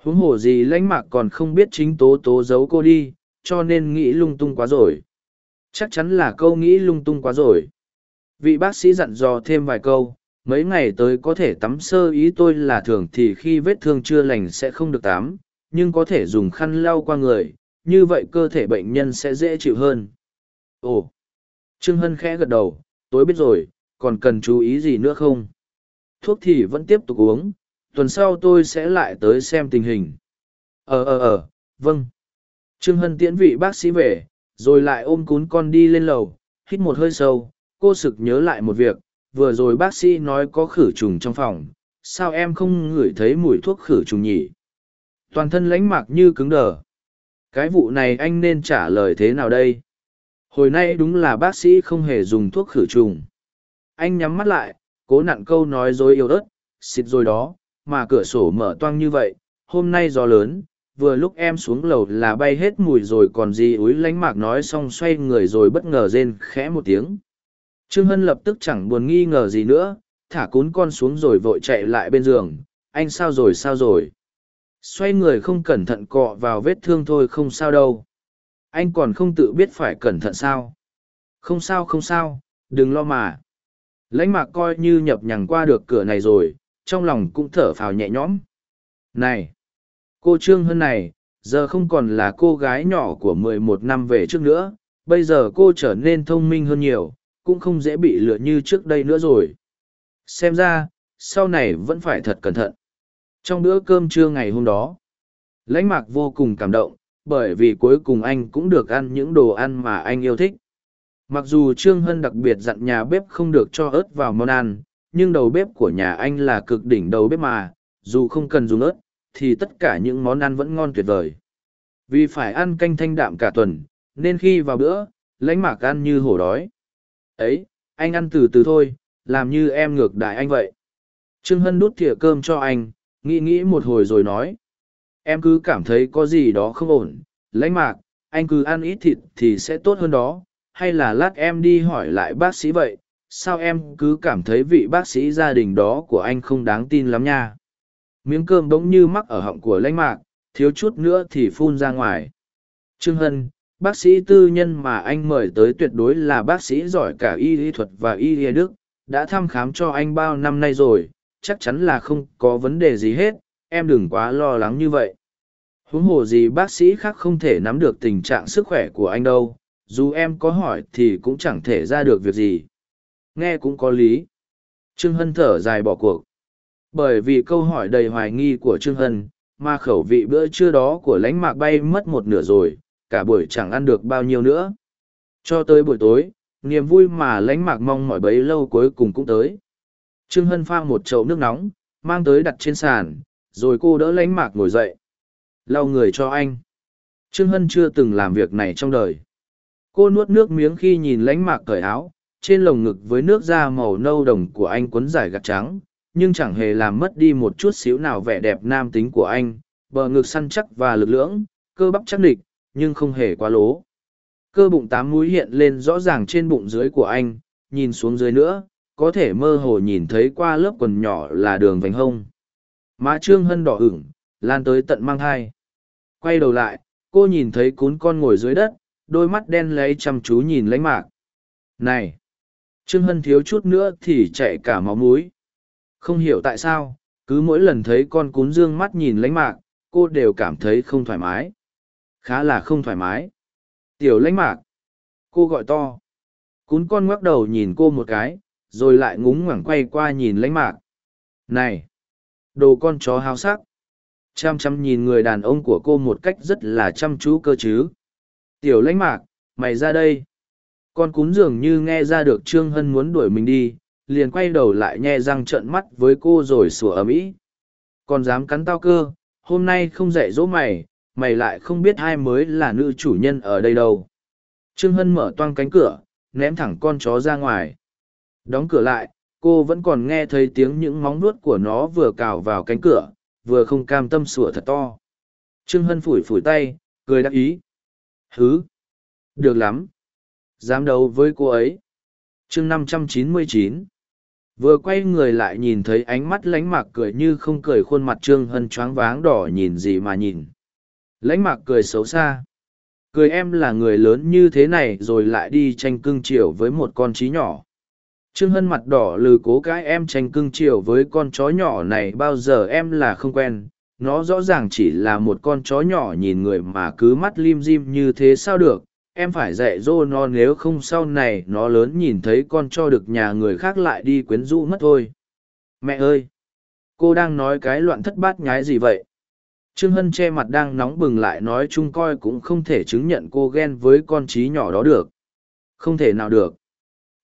Huống hồ gì lãnh mạc còn không biết chính Tố Tố giấu cô đi, cho nên nghĩ lung tung quá rồi. Chắc chắn là câu nghĩ lung tung quá rồi. Vị bác sĩ dặn dò thêm vài câu, mấy ngày tới có thể tắm sơ ý tôi là thường thì khi vết thương chưa lành sẽ không được tắm, nhưng có thể dùng khăn lau qua người, như vậy cơ thể bệnh nhân sẽ dễ chịu hơn. Ồ! Trương hân khẽ gật đầu, tôi biết rồi, còn cần chú ý gì nữa không? Thuốc thì vẫn tiếp tục uống, tuần sau tôi sẽ lại tới xem tình hình. Ờ ờ ờ vâng. Trương hân tiễn vị bác sĩ về, rồi lại ôm cún con đi lên lầu, hít một hơi sâu, cô sực nhớ lại một việc vừa rồi bác sĩ nói có khử trùng trong phòng, sao em không ngửi thấy mùi thuốc khử trùng nhỉ? Toàn thân lãnh mạc như cứng đờ. Cái vụ này anh nên trả lời thế nào đây? Hồi nay đúng là bác sĩ không hề dùng thuốc khử trùng. Anh nhắm mắt lại, cố nặn câu nói dối yêu ớt, xịt rồi đó, mà cửa sổ mở toang như vậy, hôm nay gió lớn, vừa lúc em xuống lầu là bay hết mùi rồi còn gì. Úi lánh mạc nói xong xoay người rồi bất ngờ rên khẽ một tiếng trương hân lập tức chẳng buồn nghi ngờ gì nữa, thả cún con xuống rồi vội chạy lại bên giường. Anh sao rồi sao rồi? Xoay người không cẩn thận cọ vào vết thương thôi, không sao đâu. Anh còn không tự biết phải cẩn thận sao? Không sao không sao, đừng lo mà. Lãnh mạc coi như nhập nhằng qua được cửa này rồi, trong lòng cũng thở phào nhẹ nhõm. Này, cô trương hân này, giờ không còn là cô gái nhỏ của mười một năm về trước nữa, bây giờ cô trở nên thông minh hơn nhiều cũng không dễ bị lừa như trước đây nữa rồi. Xem ra, sau này vẫn phải thật cẩn thận. Trong bữa cơm trưa ngày hôm đó, lãnh mạc vô cùng cảm động, bởi vì cuối cùng anh cũng được ăn những đồ ăn mà anh yêu thích. Mặc dù trương hân đặc biệt dặn nhà bếp không được cho ớt vào món ăn, nhưng đầu bếp của nhà anh là cực đỉnh đầu bếp mà, dù không cần dùng ớt, thì tất cả những món ăn vẫn ngon tuyệt vời. Vì phải ăn canh thanh đạm cả tuần, nên khi vào bữa, lãnh mạc ăn như hổ đói ấy, anh ăn từ từ thôi, làm như em ngược đại anh vậy. Trương hân đút thìa cơm cho anh, nghĩ nghĩ một hồi rồi nói. Em cứ cảm thấy có gì đó không ổn, lãnh mạc, anh cứ ăn ít thịt thì sẽ tốt hơn đó. Hay là lát em đi hỏi lại bác sĩ vậy, sao em cứ cảm thấy vị bác sĩ gia đình đó của anh không đáng tin lắm nha? Miếng cơm bỗng như mắc ở họng của lãnh mạc, thiếu chút nữa thì phun ra ngoài. Trương hân bác sĩ tư nhân mà anh mời tới tuyệt đối là bác sĩ giỏi cả y lý thuật và y lý đức, đã thăm khám cho anh bao năm nay rồi, chắc chắn là không có vấn đề gì hết, em đừng quá lo lắng như vậy. Huống hồ gì bác sĩ khác không thể nắm được tình trạng sức khỏe của anh đâu, dù em có hỏi thì cũng chẳng thể ra được việc gì. Nghe cũng có lý. Trương hân thở dài bỏ cuộc. Bởi vì câu hỏi đầy hoài nghi của trương hân, mà khẩu vị bữa trưa đó của lánh mạc bay mất một nửa rồi cả buổi chẳng ăn được bao nhiêu nữa. Cho tới buổi tối, niềm vui mà lánh mạc mong mỏi bấy lâu cuối cùng cũng tới. Trương hân pha một chậu nước nóng, mang tới đặt trên sàn, rồi cô đỡ lánh mạc ngồi dậy. Lau người cho anh. Trương hân chưa từng làm việc này trong đời. Cô nuốt nước miếng khi nhìn lánh mạc cởi áo, trên lồng ngực với nước da màu nâu đồng của anh quấn dài gạt trắng, nhưng chẳng hề làm mất đi một chút xíu nào vẻ đẹp nam tính của anh, bờ ngực săn chắc và lực lưỡng, cơ bắp chắc địch nhưng không hề quá lố. Cơ bụng tám múi hiện lên rõ ràng trên bụng dưới của anh, nhìn xuống dưới nữa, có thể mơ hồ nhìn thấy qua lớp quần nhỏ là đường vành hông. Má trương hân đỏ ửng, lan tới tận mang thai. Quay đầu lại, cô nhìn thấy cún con ngồi dưới đất, đôi mắt đen lấy chăm chú nhìn lánh mạc. Này! Trương hân thiếu chút nữa thì chạy cả máu múi không hiểu tại sao, cứ mỗi lần thấy con cún dương mắt nhìn lánh mạc, cô đều cảm thấy không thoải mái khá là không thoải mái. Tiểu lãnh mạc. Cô gọi to. Cún con ngoắc đầu nhìn cô một cái, rồi lại ngúng ngoẳng quay qua nhìn lãnh mạc. Này! Đồ con chó háo sắc. Chăm chăm nhìn người đàn ông của cô một cách rất là chăm chú cơ chứ. Tiểu lãnh mạc, mày ra đây. Con cún dường như nghe ra được trương hân muốn đuổi mình đi, liền quay đầu lại nhe răng trợn mắt với cô rồi sủa ầm ĩ. Còn dám cắn tao cơ, hôm nay không dạy dỗ mày mày lại không biết ai mới là nữ chủ nhân ở đây đâu. Trương hân mở toang cánh cửa, ném thẳng con chó ra ngoài. Đóng cửa lại, cô vẫn còn nghe thấy tiếng những móng nuốt của nó vừa cào vào cánh cửa, vừa không cam tâm sủa thật to. Trương hân phủi phủi tay, cười đắc ý. Hứ? Được lắm. Dám đấu với cô ấy. Chương năm trăm chín mươi chín. Vừa quay người lại nhìn thấy ánh mắt lánh mạc cười như không cười khuôn mặt trương hân choáng váng đỏ nhìn gì mà nhìn. Lãnh mạc cười xấu xa. Cười em là người lớn như thế này rồi lại đi tranh cưng chiều với một con trí nhỏ. Trương hân mặt đỏ lừ cố cãi em tranh cưng chiều với con chó nhỏ này bao giờ em là không quen. Nó rõ ràng chỉ là một con chó nhỏ nhìn người mà cứ mắt lim dim như thế sao được. Em phải dạy dỗ nó nếu không sau này nó lớn nhìn thấy con cho được nhà người khác lại đi quyến rũ mất thôi. Mẹ ơi! Cô đang nói cái loạn thất bát nhái gì vậy? Trương hân che mặt đang nóng bừng lại nói chung coi cũng không thể chứng nhận cô ghen với con trí nhỏ đó được. Không thể nào được.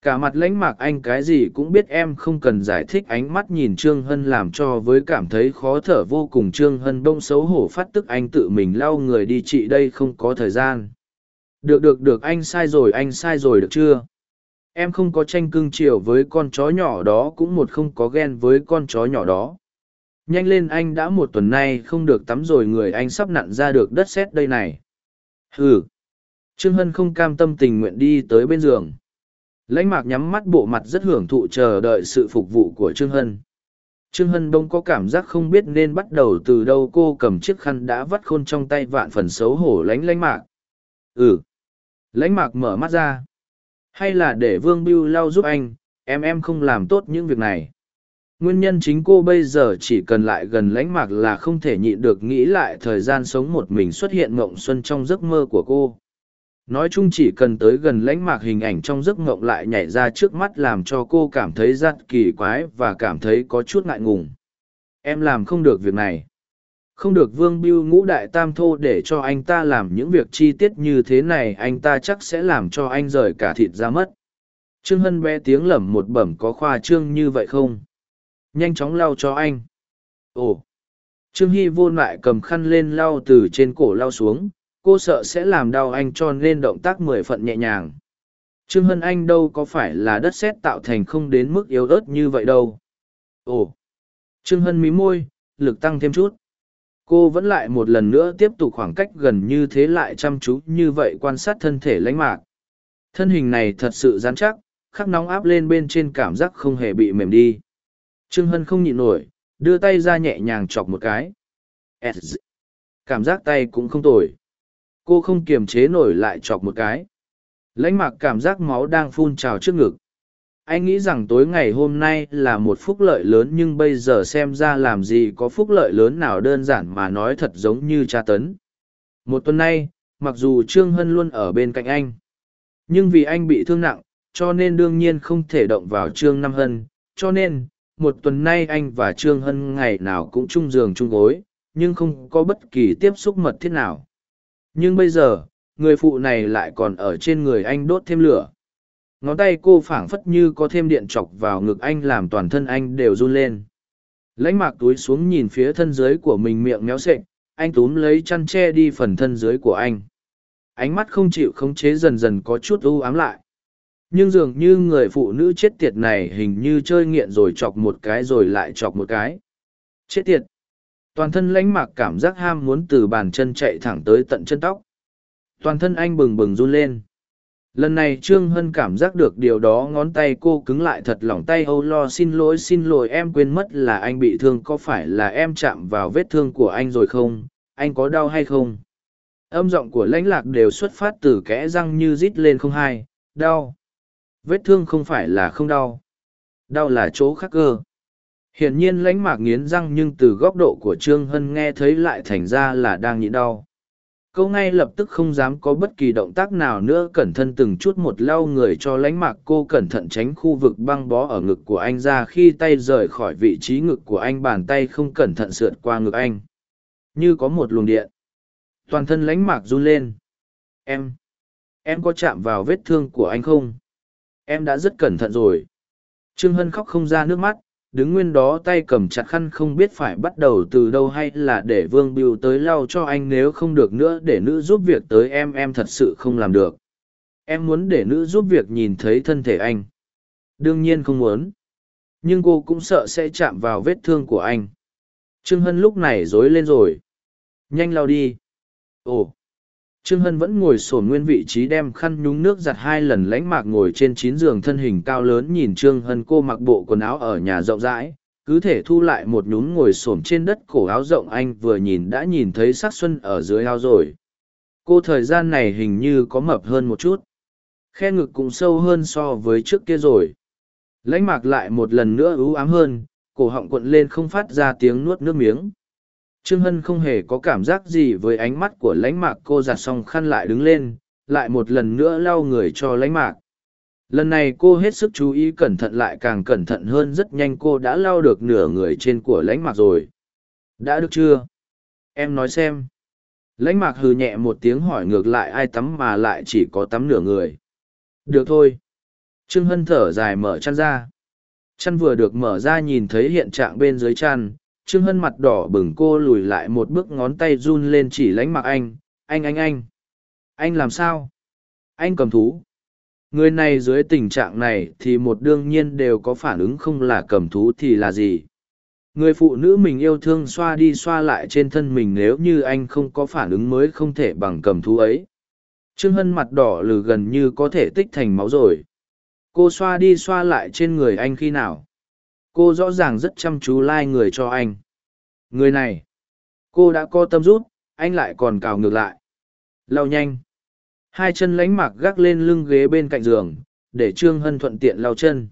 Cả mặt lãnh mạc anh cái gì cũng biết em không cần giải thích ánh mắt nhìn trương hân làm cho với cảm thấy khó thở vô cùng. Trương hân bông xấu hổ phát tức anh tự mình lau người đi, chị đây không có thời gian. Được được được, anh sai rồi, anh sai rồi được chưa? Em không có tranh cưng chiều với con chó nhỏ đó, cũng một không có ghen với con chó nhỏ đó nhanh lên anh đã một tuần nay không được tắm rồi, người anh sắp nặn ra được đất sét đây này. Ừ trương hân không cam tâm tình nguyện đi tới bên giường. Lãnh mạc nhắm mắt bộ mặt rất hưởng thụ chờ đợi sự phục vụ của trương hân. Trương hân bỗng có cảm giác không biết nên bắt đầu từ đâu, cô cầm chiếc khăn đã vắt khôn trong tay vạn phần xấu hổ lánh lãnh mạc. Ừ. Lãnh mạc mở mắt ra. Hay là để vương biêu lau giúp anh, em em không làm tốt những việc này nguyên nhân chính cô bây giờ chỉ cần lại gần lãnh mạc là không thể nhịn được nghĩ lại thời gian sống một mình xuất hiện mộng xuân trong giấc mơ của cô. Nói chung chỉ cần tới gần lãnh mạc hình ảnh trong giấc mộng lại nhảy ra trước mắt làm cho cô cảm thấy rất kỳ quái và cảm thấy có chút ngại ngùng. Em làm không được việc này. Không được vương biêu ngũ đại tam thô để cho anh ta làm những việc chi tiết như thế này, anh ta chắc sẽ làm cho anh rời cả thịt ra mất. Trương hân bé tiếng lẩm một bẩm có khoa trương như vậy không? Nhanh chóng lau cho anh. Ồ! Trương hy vô lại cầm khăn lên lau từ trên cổ lau xuống, cô sợ sẽ làm đau anh cho nên động tác mười phận nhẹ nhàng. Trương hân anh đâu có phải là đất sét tạo thành không đến mức yếu ớt như vậy đâu. Ồ! Trương hân mí môi, lực tăng thêm chút. Cô vẫn lại một lần nữa tiếp tục khoảng cách gần như thế lại chăm chú như vậy quan sát thân thể lãnh mạc. Thân hình này thật sự dán chắc, khắc nóng áp lên bên trên cảm giác không hề bị mềm đi trương hân không nhịn nổi, đưa tay ra nhẹ nhàng chọc một cái. Cảm giác tay cũng không tồi. Cô không kiềm chế nổi lại chọc một cái. Lãnh mạc cảm giác máu đang phun trào trước ngực. Anh nghĩ rằng tối ngày hôm nay là một phúc lợi lớn nhưng bây giờ xem ra làm gì có phúc lợi lớn nào đơn giản mà nói thật giống như tra tấn. Một tuần nay, mặc dù trương hân luôn ở bên cạnh anh, nhưng vì anh bị thương nặng, cho nên đương nhiên không thể động vào trương Nam hân, cho nên một tuần nay anh và trương hân ngày nào cũng chung giường chung gối, nhưng không có bất kỳ tiếp xúc mật thiết nào. Nhưng bây giờ, người phụ này lại còn ở trên người anh đốt thêm lửa. Ngón tay cô phảng phất như có thêm điện chọc vào ngực anh làm toàn thân anh đều run lên. Lãnh mạc túi xuống nhìn phía thân dưới của mình miệng méo sệch, anh túm lấy chăn che đi phần thân dưới của anh. Ánh mắt không chịu khống chế dần dần có chút u ám lại nhưng dường như người phụ nữ chết tiệt này hình như chơi nghiện rồi chọc một cái rồi lại chọc một cái. Chết tiệt. Toàn thân lãnh mạc cảm giác ham muốn từ bàn chân chạy thẳng tới tận chân tóc. Toàn thân anh bừng bừng run lên. Lần này trương hân cảm giác được điều đó, ngón tay cô cứng lại thật lỏng tay, âu lo, xin lỗi xin lỗi, em quên mất là anh bị thương, có phải là em chạm vào vết thương của anh rồi không? Anh có đau hay không? Âm giọng của lãnh lạc đều xuất phát từ kẽ răng như rít lên không hai. Đau vết thương không phải là không đau. Đau là chỗ khác cơ. Hiển nhiên lãnh mạc nghiến răng nhưng từ góc độ của trương hân nghe thấy lại thành ra là đang nhịn đau. Câu ngay lập tức không dám có bất kỳ động tác nào nữa, cẩn thận từng chút một lau người cho lãnh mạc, cô cẩn thận tránh khu vực băng bó ở ngực của anh ra, khi tay rời khỏi vị trí ngực của anh, bàn tay không cẩn thận sượt qua ngực anh. Như có một luồng điện. Toàn thân lãnh mạc run lên. Em em có chạm vào vết thương của anh không? Em đã rất cẩn thận rồi. Trương hân khóc không ra nước mắt, đứng nguyên đó tay cầm chặt khăn không biết phải bắt đầu từ đâu hay là để vương biêu tới lau cho anh nếu không được nữa để nữ giúp việc tới em em thật sự không làm được. Em muốn để nữ giúp việc nhìn thấy thân thể anh. Đương nhiên không muốn. Nhưng cô cũng sợ sẽ chạm vào vết thương của anh. Trương hân lúc này dối lên rồi. Nhanh lau đi. Ồ. Trương Hân vẫn ngồi sổn nguyên vị trí đem khăn nhúng nước giặt hai lần lánh mạc ngồi trên chín giường thân hình cao lớn nhìn Trương Hân cô mặc bộ quần áo ở nhà rộng rãi, cứ thể thu lại một nhún ngồi xổm trên đất cổ áo rộng anh vừa nhìn đã nhìn thấy sắc xuân ở dưới áo rồi. Cô thời gian này hình như có mập hơn một chút. Khe ngực cũng sâu hơn so với trước kia rồi. Lánh mạc lại một lần nữa ưu ám hơn, cổ họng cuộn lên không phát ra tiếng nuốt nước miếng. Trương Hân không hề có cảm giác gì với ánh mắt của lãnh mạc cô giặt xong khăn lại đứng lên, lại một lần nữa lau người cho lãnh mạc. Lần này cô hết sức chú ý cẩn thận lại càng cẩn thận hơn rất nhanh cô đã lau được nửa người trên của lãnh mạc rồi. Đã được chưa? Em nói xem. Lãnh mạc hừ nhẹ một tiếng hỏi ngược lại ai tắm mà lại chỉ có tắm nửa người. Được thôi. Trương Hân thở dài mở chăn ra. Chăn vừa được mở ra nhìn thấy hiện trạng bên dưới chăn, Trương Hân mặt đỏ bừng cô lùi lại một bước ngón tay run lên chỉ lánh mặc anh, anh anh anh. Anh làm sao? Anh cầm thú. Người này dưới tình trạng này thì một đương nhiên đều có phản ứng không là cầm thú thì là gì. người phụ nữ mình yêu thương xoa đi xoa lại trên thân mình nếu như anh không có phản ứng mới không thể bằng cầm thú ấy trương hân mặt đỏ lừ gần như có thể tích thành máu rồi cô xoa đi xoa lại trên người anh khi nào cô rõ ràng rất chăm chú lai、like、người cho anh. Người này, cô đã có tâm rút, anh lại còn cào ngược lại. Lau nhanh. Hai chân lánh mạc gác lên lưng ghế bên cạnh giường, để trương hân thuận tiện lau chân.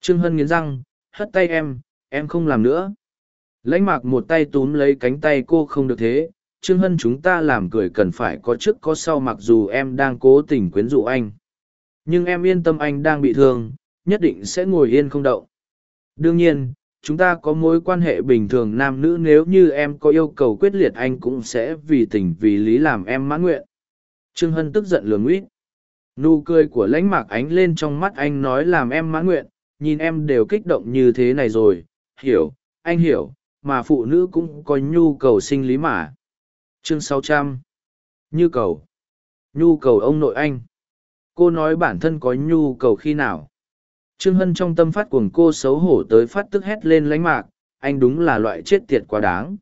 Trương hân nghiến răng, hất tay em em không làm nữa. Lãnh mạc một tay túm lấy cánh tay cô không được thế. Trương hân chúng ta làm cười cần phải có trước có sau mặc dù em đang cố tình quyến rũ anh. Nhưng em yên tâm anh đang bị thương, nhất định sẽ ngồi yên không động đương nhiên, chúng ta có mối quan hệ bình thường nam nữ nếu như em có yêu cầu quyết liệt anh cũng sẽ vì tình vì lý làm em mãn nguyện. Trương hân tức giận lường uýt nụ cười của lãnh mạc ánh lên trong mắt anh nói làm em mãn nguyện, nhìn em đều kích động như thế này rồi. Hiểu, anh hiểu, mà phụ nữ cũng có nhu cầu sinh lý mà. Chương 600. nhu cầu. Nhu cầu ông nội anh. Cô nói bản thân có nhu cầu khi nào? Trương hân trong tâm phát cuồng cô xấu hổ tới phát tức hét lên lánh mạc, anh đúng là loại chết tiệt quá đáng.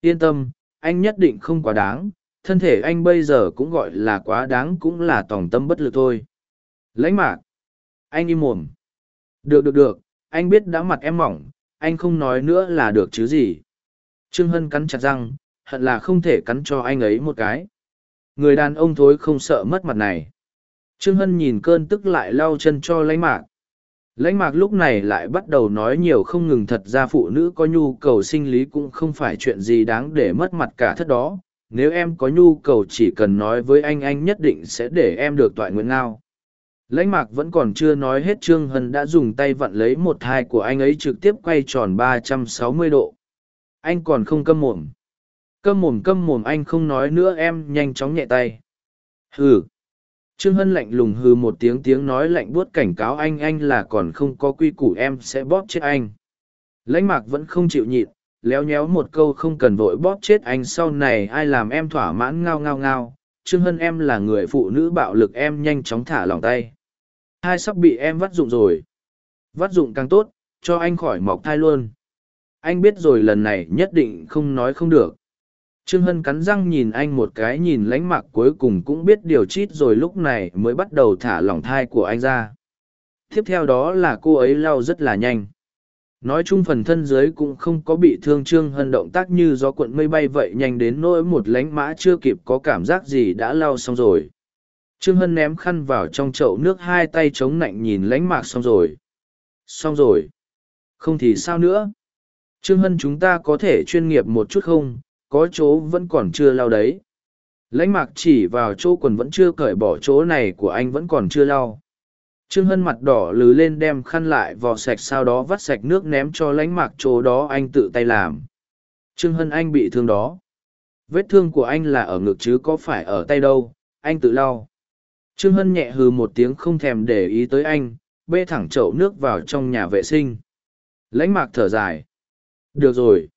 Yên tâm, anh nhất định không quá đáng, thân thể anh bây giờ cũng gọi là quá đáng cũng là tòng tâm bất lực thôi. Lãnh mạc, anh im mồm. Được được được, anh biết đã mặt em mỏng, anh không nói nữa là được chứ gì. Trương hân cắn chặt răng, hận là không thể cắn cho anh ấy một cái. Người đàn ông thối không sợ mất mặt này. Trương hân nhìn cơn tức lại lau chân cho lãnh mạc lãnh mạc lúc này lại bắt đầu nói nhiều không ngừng thật ra phụ nữ có nhu cầu sinh lý cũng không phải chuyện gì đáng để mất mặt cả thất đó. Nếu em có nhu cầu chỉ cần nói với anh anh nhất định sẽ để em được tọa nguyện ngao. Lãnh mạc vẫn còn chưa nói hết, trương hân đã dùng tay vặn lấy một thai của anh ấy trực tiếp quay tròn ba trăm sáu mươi độ. Anh còn không câm mồm. Câm mồm câm mồm, anh không nói nữa, em nhanh chóng nhẹ tay. Hừ trương hân lạnh lùng hừ một tiếng tiếng nói lạnh buốt cảnh cáo anh anh là còn không có quy củ em sẽ bóp chết anh. Lãnh mạc vẫn không chịu nhịn, léo nhéo một câu không cần vội bóp chết anh sau này ai làm em thỏa mãn ngao ngao ngao. Trương hân em là người phụ nữ bạo lực em nhanh chóng thả lòng tay. Hai sắp bị em vắt dụng rồi. Vắt dụng càng tốt, cho anh khỏi mọc thai luôn. Anh biết rồi lần này nhất định không nói không được trương hân cắn răng nhìn anh một cái nhìn lánh mặc cuối cùng cũng biết điều chít rồi lúc này mới bắt đầu thả lỏng thai của anh ra. Tiếp theo đó là cô ấy lau rất là nhanh. Nói chung phần thân dưới cũng không có bị thương trương hân động tác như gió cuộn mây bay vậy nhanh đến nỗi một lánh mã chưa kịp có cảm giác gì đã lau xong rồi. Trương hân ném khăn vào trong chậu nước hai tay chống nạnh nhìn lánh mạc xong rồi. Xong rồi. Không thì sao nữa? Trương hân chúng ta có thể chuyên nghiệp một chút không? Có chỗ vẫn còn chưa lau đấy. Lãnh mạc chỉ vào chỗ quần vẫn chưa cởi bỏ chỗ này của anh vẫn còn chưa lau. Trương hân mặt đỏ lừ lên đem khăn lại vò sạch sau đó vắt sạch nước ném cho lãnh mạc chỗ đó anh tự tay làm. Trương hân anh bị thương đó. Vết thương của anh là ở ngực chứ có phải ở tay đâu, anh tự lau. Trương hân nhẹ hừ một tiếng không thèm để ý tới anh, bê thẳng chậu nước vào trong nhà vệ sinh. Lãnh mạc thở dài. Được rồi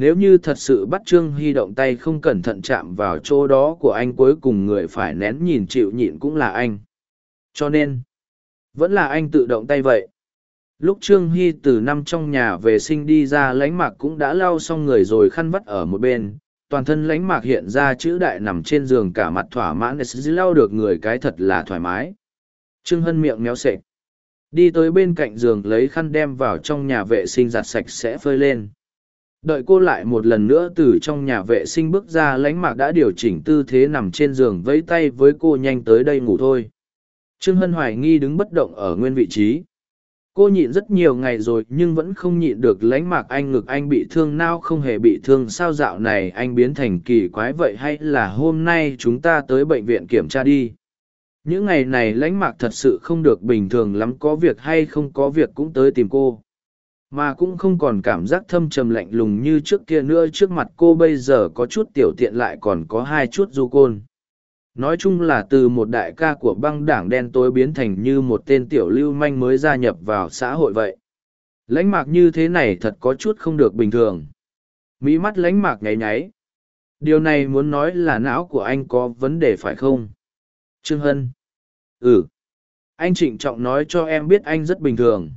nếu như thật sự bắt trương hy động tay không cẩn thận chạm vào chỗ đó của anh cuối cùng người phải nén nhìn chịu nhịn cũng là anh. Cho nên, vẫn là anh tự động tay vậy. Lúc trương hy từ năm trong nhà vệ sinh đi ra lánh mạc cũng đã lau xong người rồi khăn vắt ở một bên. Toàn thân lánh mạc hiện ra chữ đại nằm trên giường cả mặt thỏa mãn, để lau được người cái thật là thoải mái. Trương hân miệng méo sệch đi tới bên cạnh giường, lấy khăn đem vào trong nhà vệ sinh, giặt sạch sẽ phơi lên đợi cô lại một lần nữa từ trong nhà vệ sinh bước ra lánh mạc đã điều chỉnh tư thế nằm trên giường vẫy tay với cô nhanh tới đây ngủ thôi. Trương hân hoài nghi đứng bất động ở nguyên vị trí. Cô nhịn rất nhiều ngày rồi nhưng vẫn không nhịn được lánh mạc anh ngực anh bị thương nao không hề bị thương, sao dạo này anh biến thành kỳ quái vậy hay là hôm nay chúng ta tới bệnh viện kiểm tra đi? Những ngày này lánh mạc thật sự không được bình thường lắm, có việc hay không có việc cũng tới tìm cô mà cũng không còn cảm giác thâm trầm lạnh lùng như trước kia nữa trước mặt cô bây giờ có chút tiểu tiện lại còn có hai chút du côn. Nói chung là từ một đại ca của băng đảng đen tối biến thành như một tên tiểu lưu manh mới gia nhập vào xã hội vậy. Lãnh mạc như thế này thật có chút không được bình thường. Mỹ mắt lãnh mạc nháy nháy. Điều này muốn nói là não của anh có vấn đề phải không? Trương hân. Ừ. Anh trịnh trọng nói cho em biết anh rất bình thường.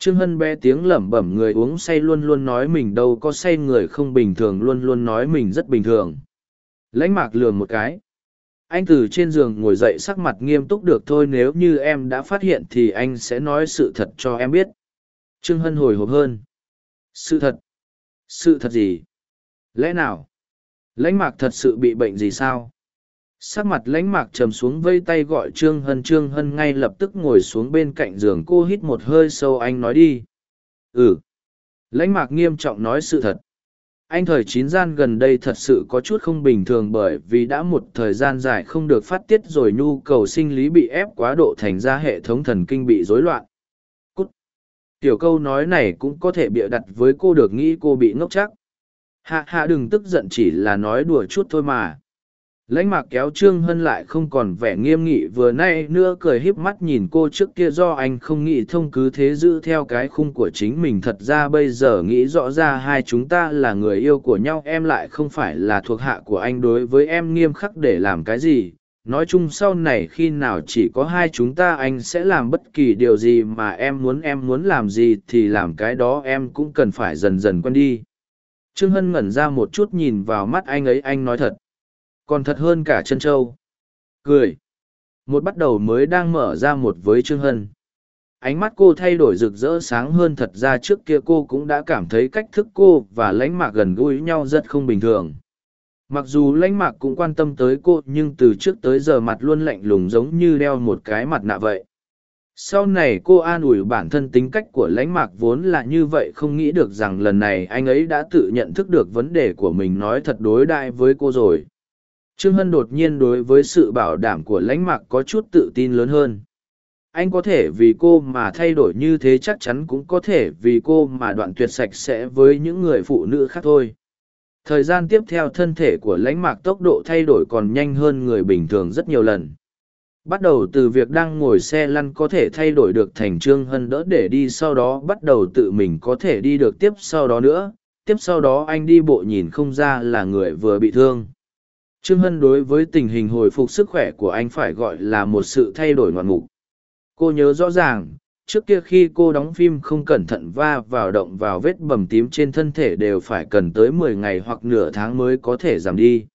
Trương Hân bé tiếng lẩm bẩm người uống say luôn luôn nói mình đâu có say, người không bình thường luôn luôn nói mình rất bình thường. Lãnh mạc lường một cái. Anh từ trên giường ngồi dậy sắc mặt nghiêm túc được thôi, nếu như em đã phát hiện thì anh sẽ nói sự thật cho em biết. Trương Hân hồi hộp hơn. Sự thật? Sự thật gì? Lẽ nào? Lãnh mạc thật sự bị bệnh gì sao? Sắc mặt lãnh mạc trầm xuống vây tay gọi trương hân. Trương hân ngay lập tức ngồi xuống bên cạnh giường cô hít một hơi sâu anh nói đi. Ừ. Lãnh mạc nghiêm trọng nói sự thật. Anh thời chín gian gần đây thật sự có chút không bình thường bởi vì đã một thời gian dài không được phát tiết rồi nhu cầu sinh lý bị ép quá độ thành ra hệ thống thần kinh bị rối loạn. Cút. Tiểu câu nói này cũng có thể bịa đặt với cô được nghĩ cô bị ngốc chắc. Hạ hạ đừng tức giận chỉ là nói đùa chút thôi mà lãnh mạc kéo trương hân lại không còn vẻ nghiêm nghị, vừa nay nữa cười híp mắt nhìn cô trước kia do anh không nghĩ thông cứ thế giữ theo cái khung của chính mình. Thật ra bây giờ nghĩ rõ ra hai chúng ta là người yêu của nhau, em lại không phải là thuộc hạ của anh đối với em nghiêm khắc để làm cái gì. Nói chung sau này khi nào chỉ có hai chúng ta, anh sẽ làm bất kỳ điều gì mà em muốn em muốn làm gì thì làm cái đó, em cũng cần phải dần dần quen đi. Trương hân ngẩn ra một chút nhìn vào mắt anh ấy, anh nói thật còn thật hơn cả chân châu. Cười. Một bắt đầu mới đang mở ra một với trương hân. Ánh mắt cô thay đổi rực rỡ sáng hơn thật ra trước kia cô cũng đã cảm thấy cách thức cô và lãnh mạc gần gũi nhau rất không bình thường. Mặc dù lãnh mạc cũng quan tâm tới cô, nhưng từ trước tới giờ mặt luôn lạnh lùng giống như đeo một cái mặt nạ vậy. Sau này cô an ủi bản thân tính cách của lãnh mạc vốn là như vậy, không nghĩ được rằng lần này anh ấy đã tự nhận thức được vấn đề của mình nói thật đối đại với cô rồi. Trương Hân đột nhiên đối với sự bảo đảm của lãnh mạc có chút tự tin lớn hơn. Anh có thể vì cô mà thay đổi như thế chắc chắn cũng có thể vì cô mà đoạn tuyệt sạch sẽ với những người phụ nữ khác thôi. Thời gian tiếp theo thân thể của lãnh mạc tốc độ thay đổi còn nhanh hơn người bình thường rất nhiều lần. Bắt đầu từ việc đang ngồi xe lăn có thể thay đổi được thành Trương Hân đỡ để đi sau đó bắt đầu tự mình có thể đi được tiếp sau đó nữa. Tiếp sau đó anh đi bộ nhìn không ra là người vừa bị thương Trương Hân đối với tình hình hồi phục sức khỏe của anh phải gọi là một sự thay đổi ngoạn mục. Cô nhớ rõ ràng, trước kia khi cô đóng phim không cẩn thận va vào động vào vết bầm tím trên thân thể đều phải cần tới mười ngày hoặc nửa tháng mới có thể giảm đi.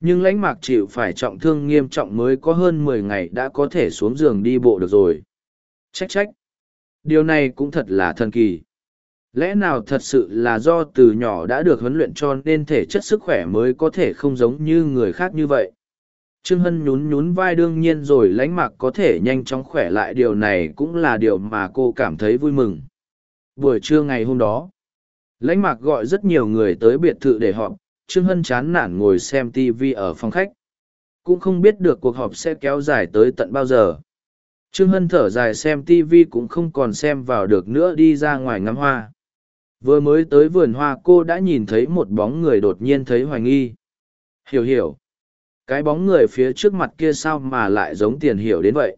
Nhưng lãnh mạc chịu phải trọng thương nghiêm trọng mới có hơn mười ngày đã có thể xuống giường đi bộ được rồi. Trách trách. Điều này cũng thật là thần kỳ lẽ nào thật sự là do từ nhỏ đã được huấn luyện cho nên thể chất sức khỏe mới có thể không giống như người khác như vậy? Trương hân nhún nhún vai đương nhiên rồi lánh mạc có thể nhanh chóng khỏe lại, điều này cũng là điều mà cô cảm thấy vui mừng. Buổi trưa ngày hôm đó, lãnh mạc gọi rất nhiều người tới biệt thự để họp, trương hân chán nản ngồi xem tv ở phòng khách. Cũng không biết được cuộc họp sẽ kéo dài tới tận bao giờ. Trương hân thở dài xem tv cũng không còn xem vào được nữa, đi ra ngoài ngắm hoa vừa mới tới vườn hoa cô đã nhìn thấy một bóng người đột nhiên thấy hoài nghi. Hiểu hiểu. Cái bóng người phía trước mặt kia sao mà lại giống tiền hiểu đến vậy?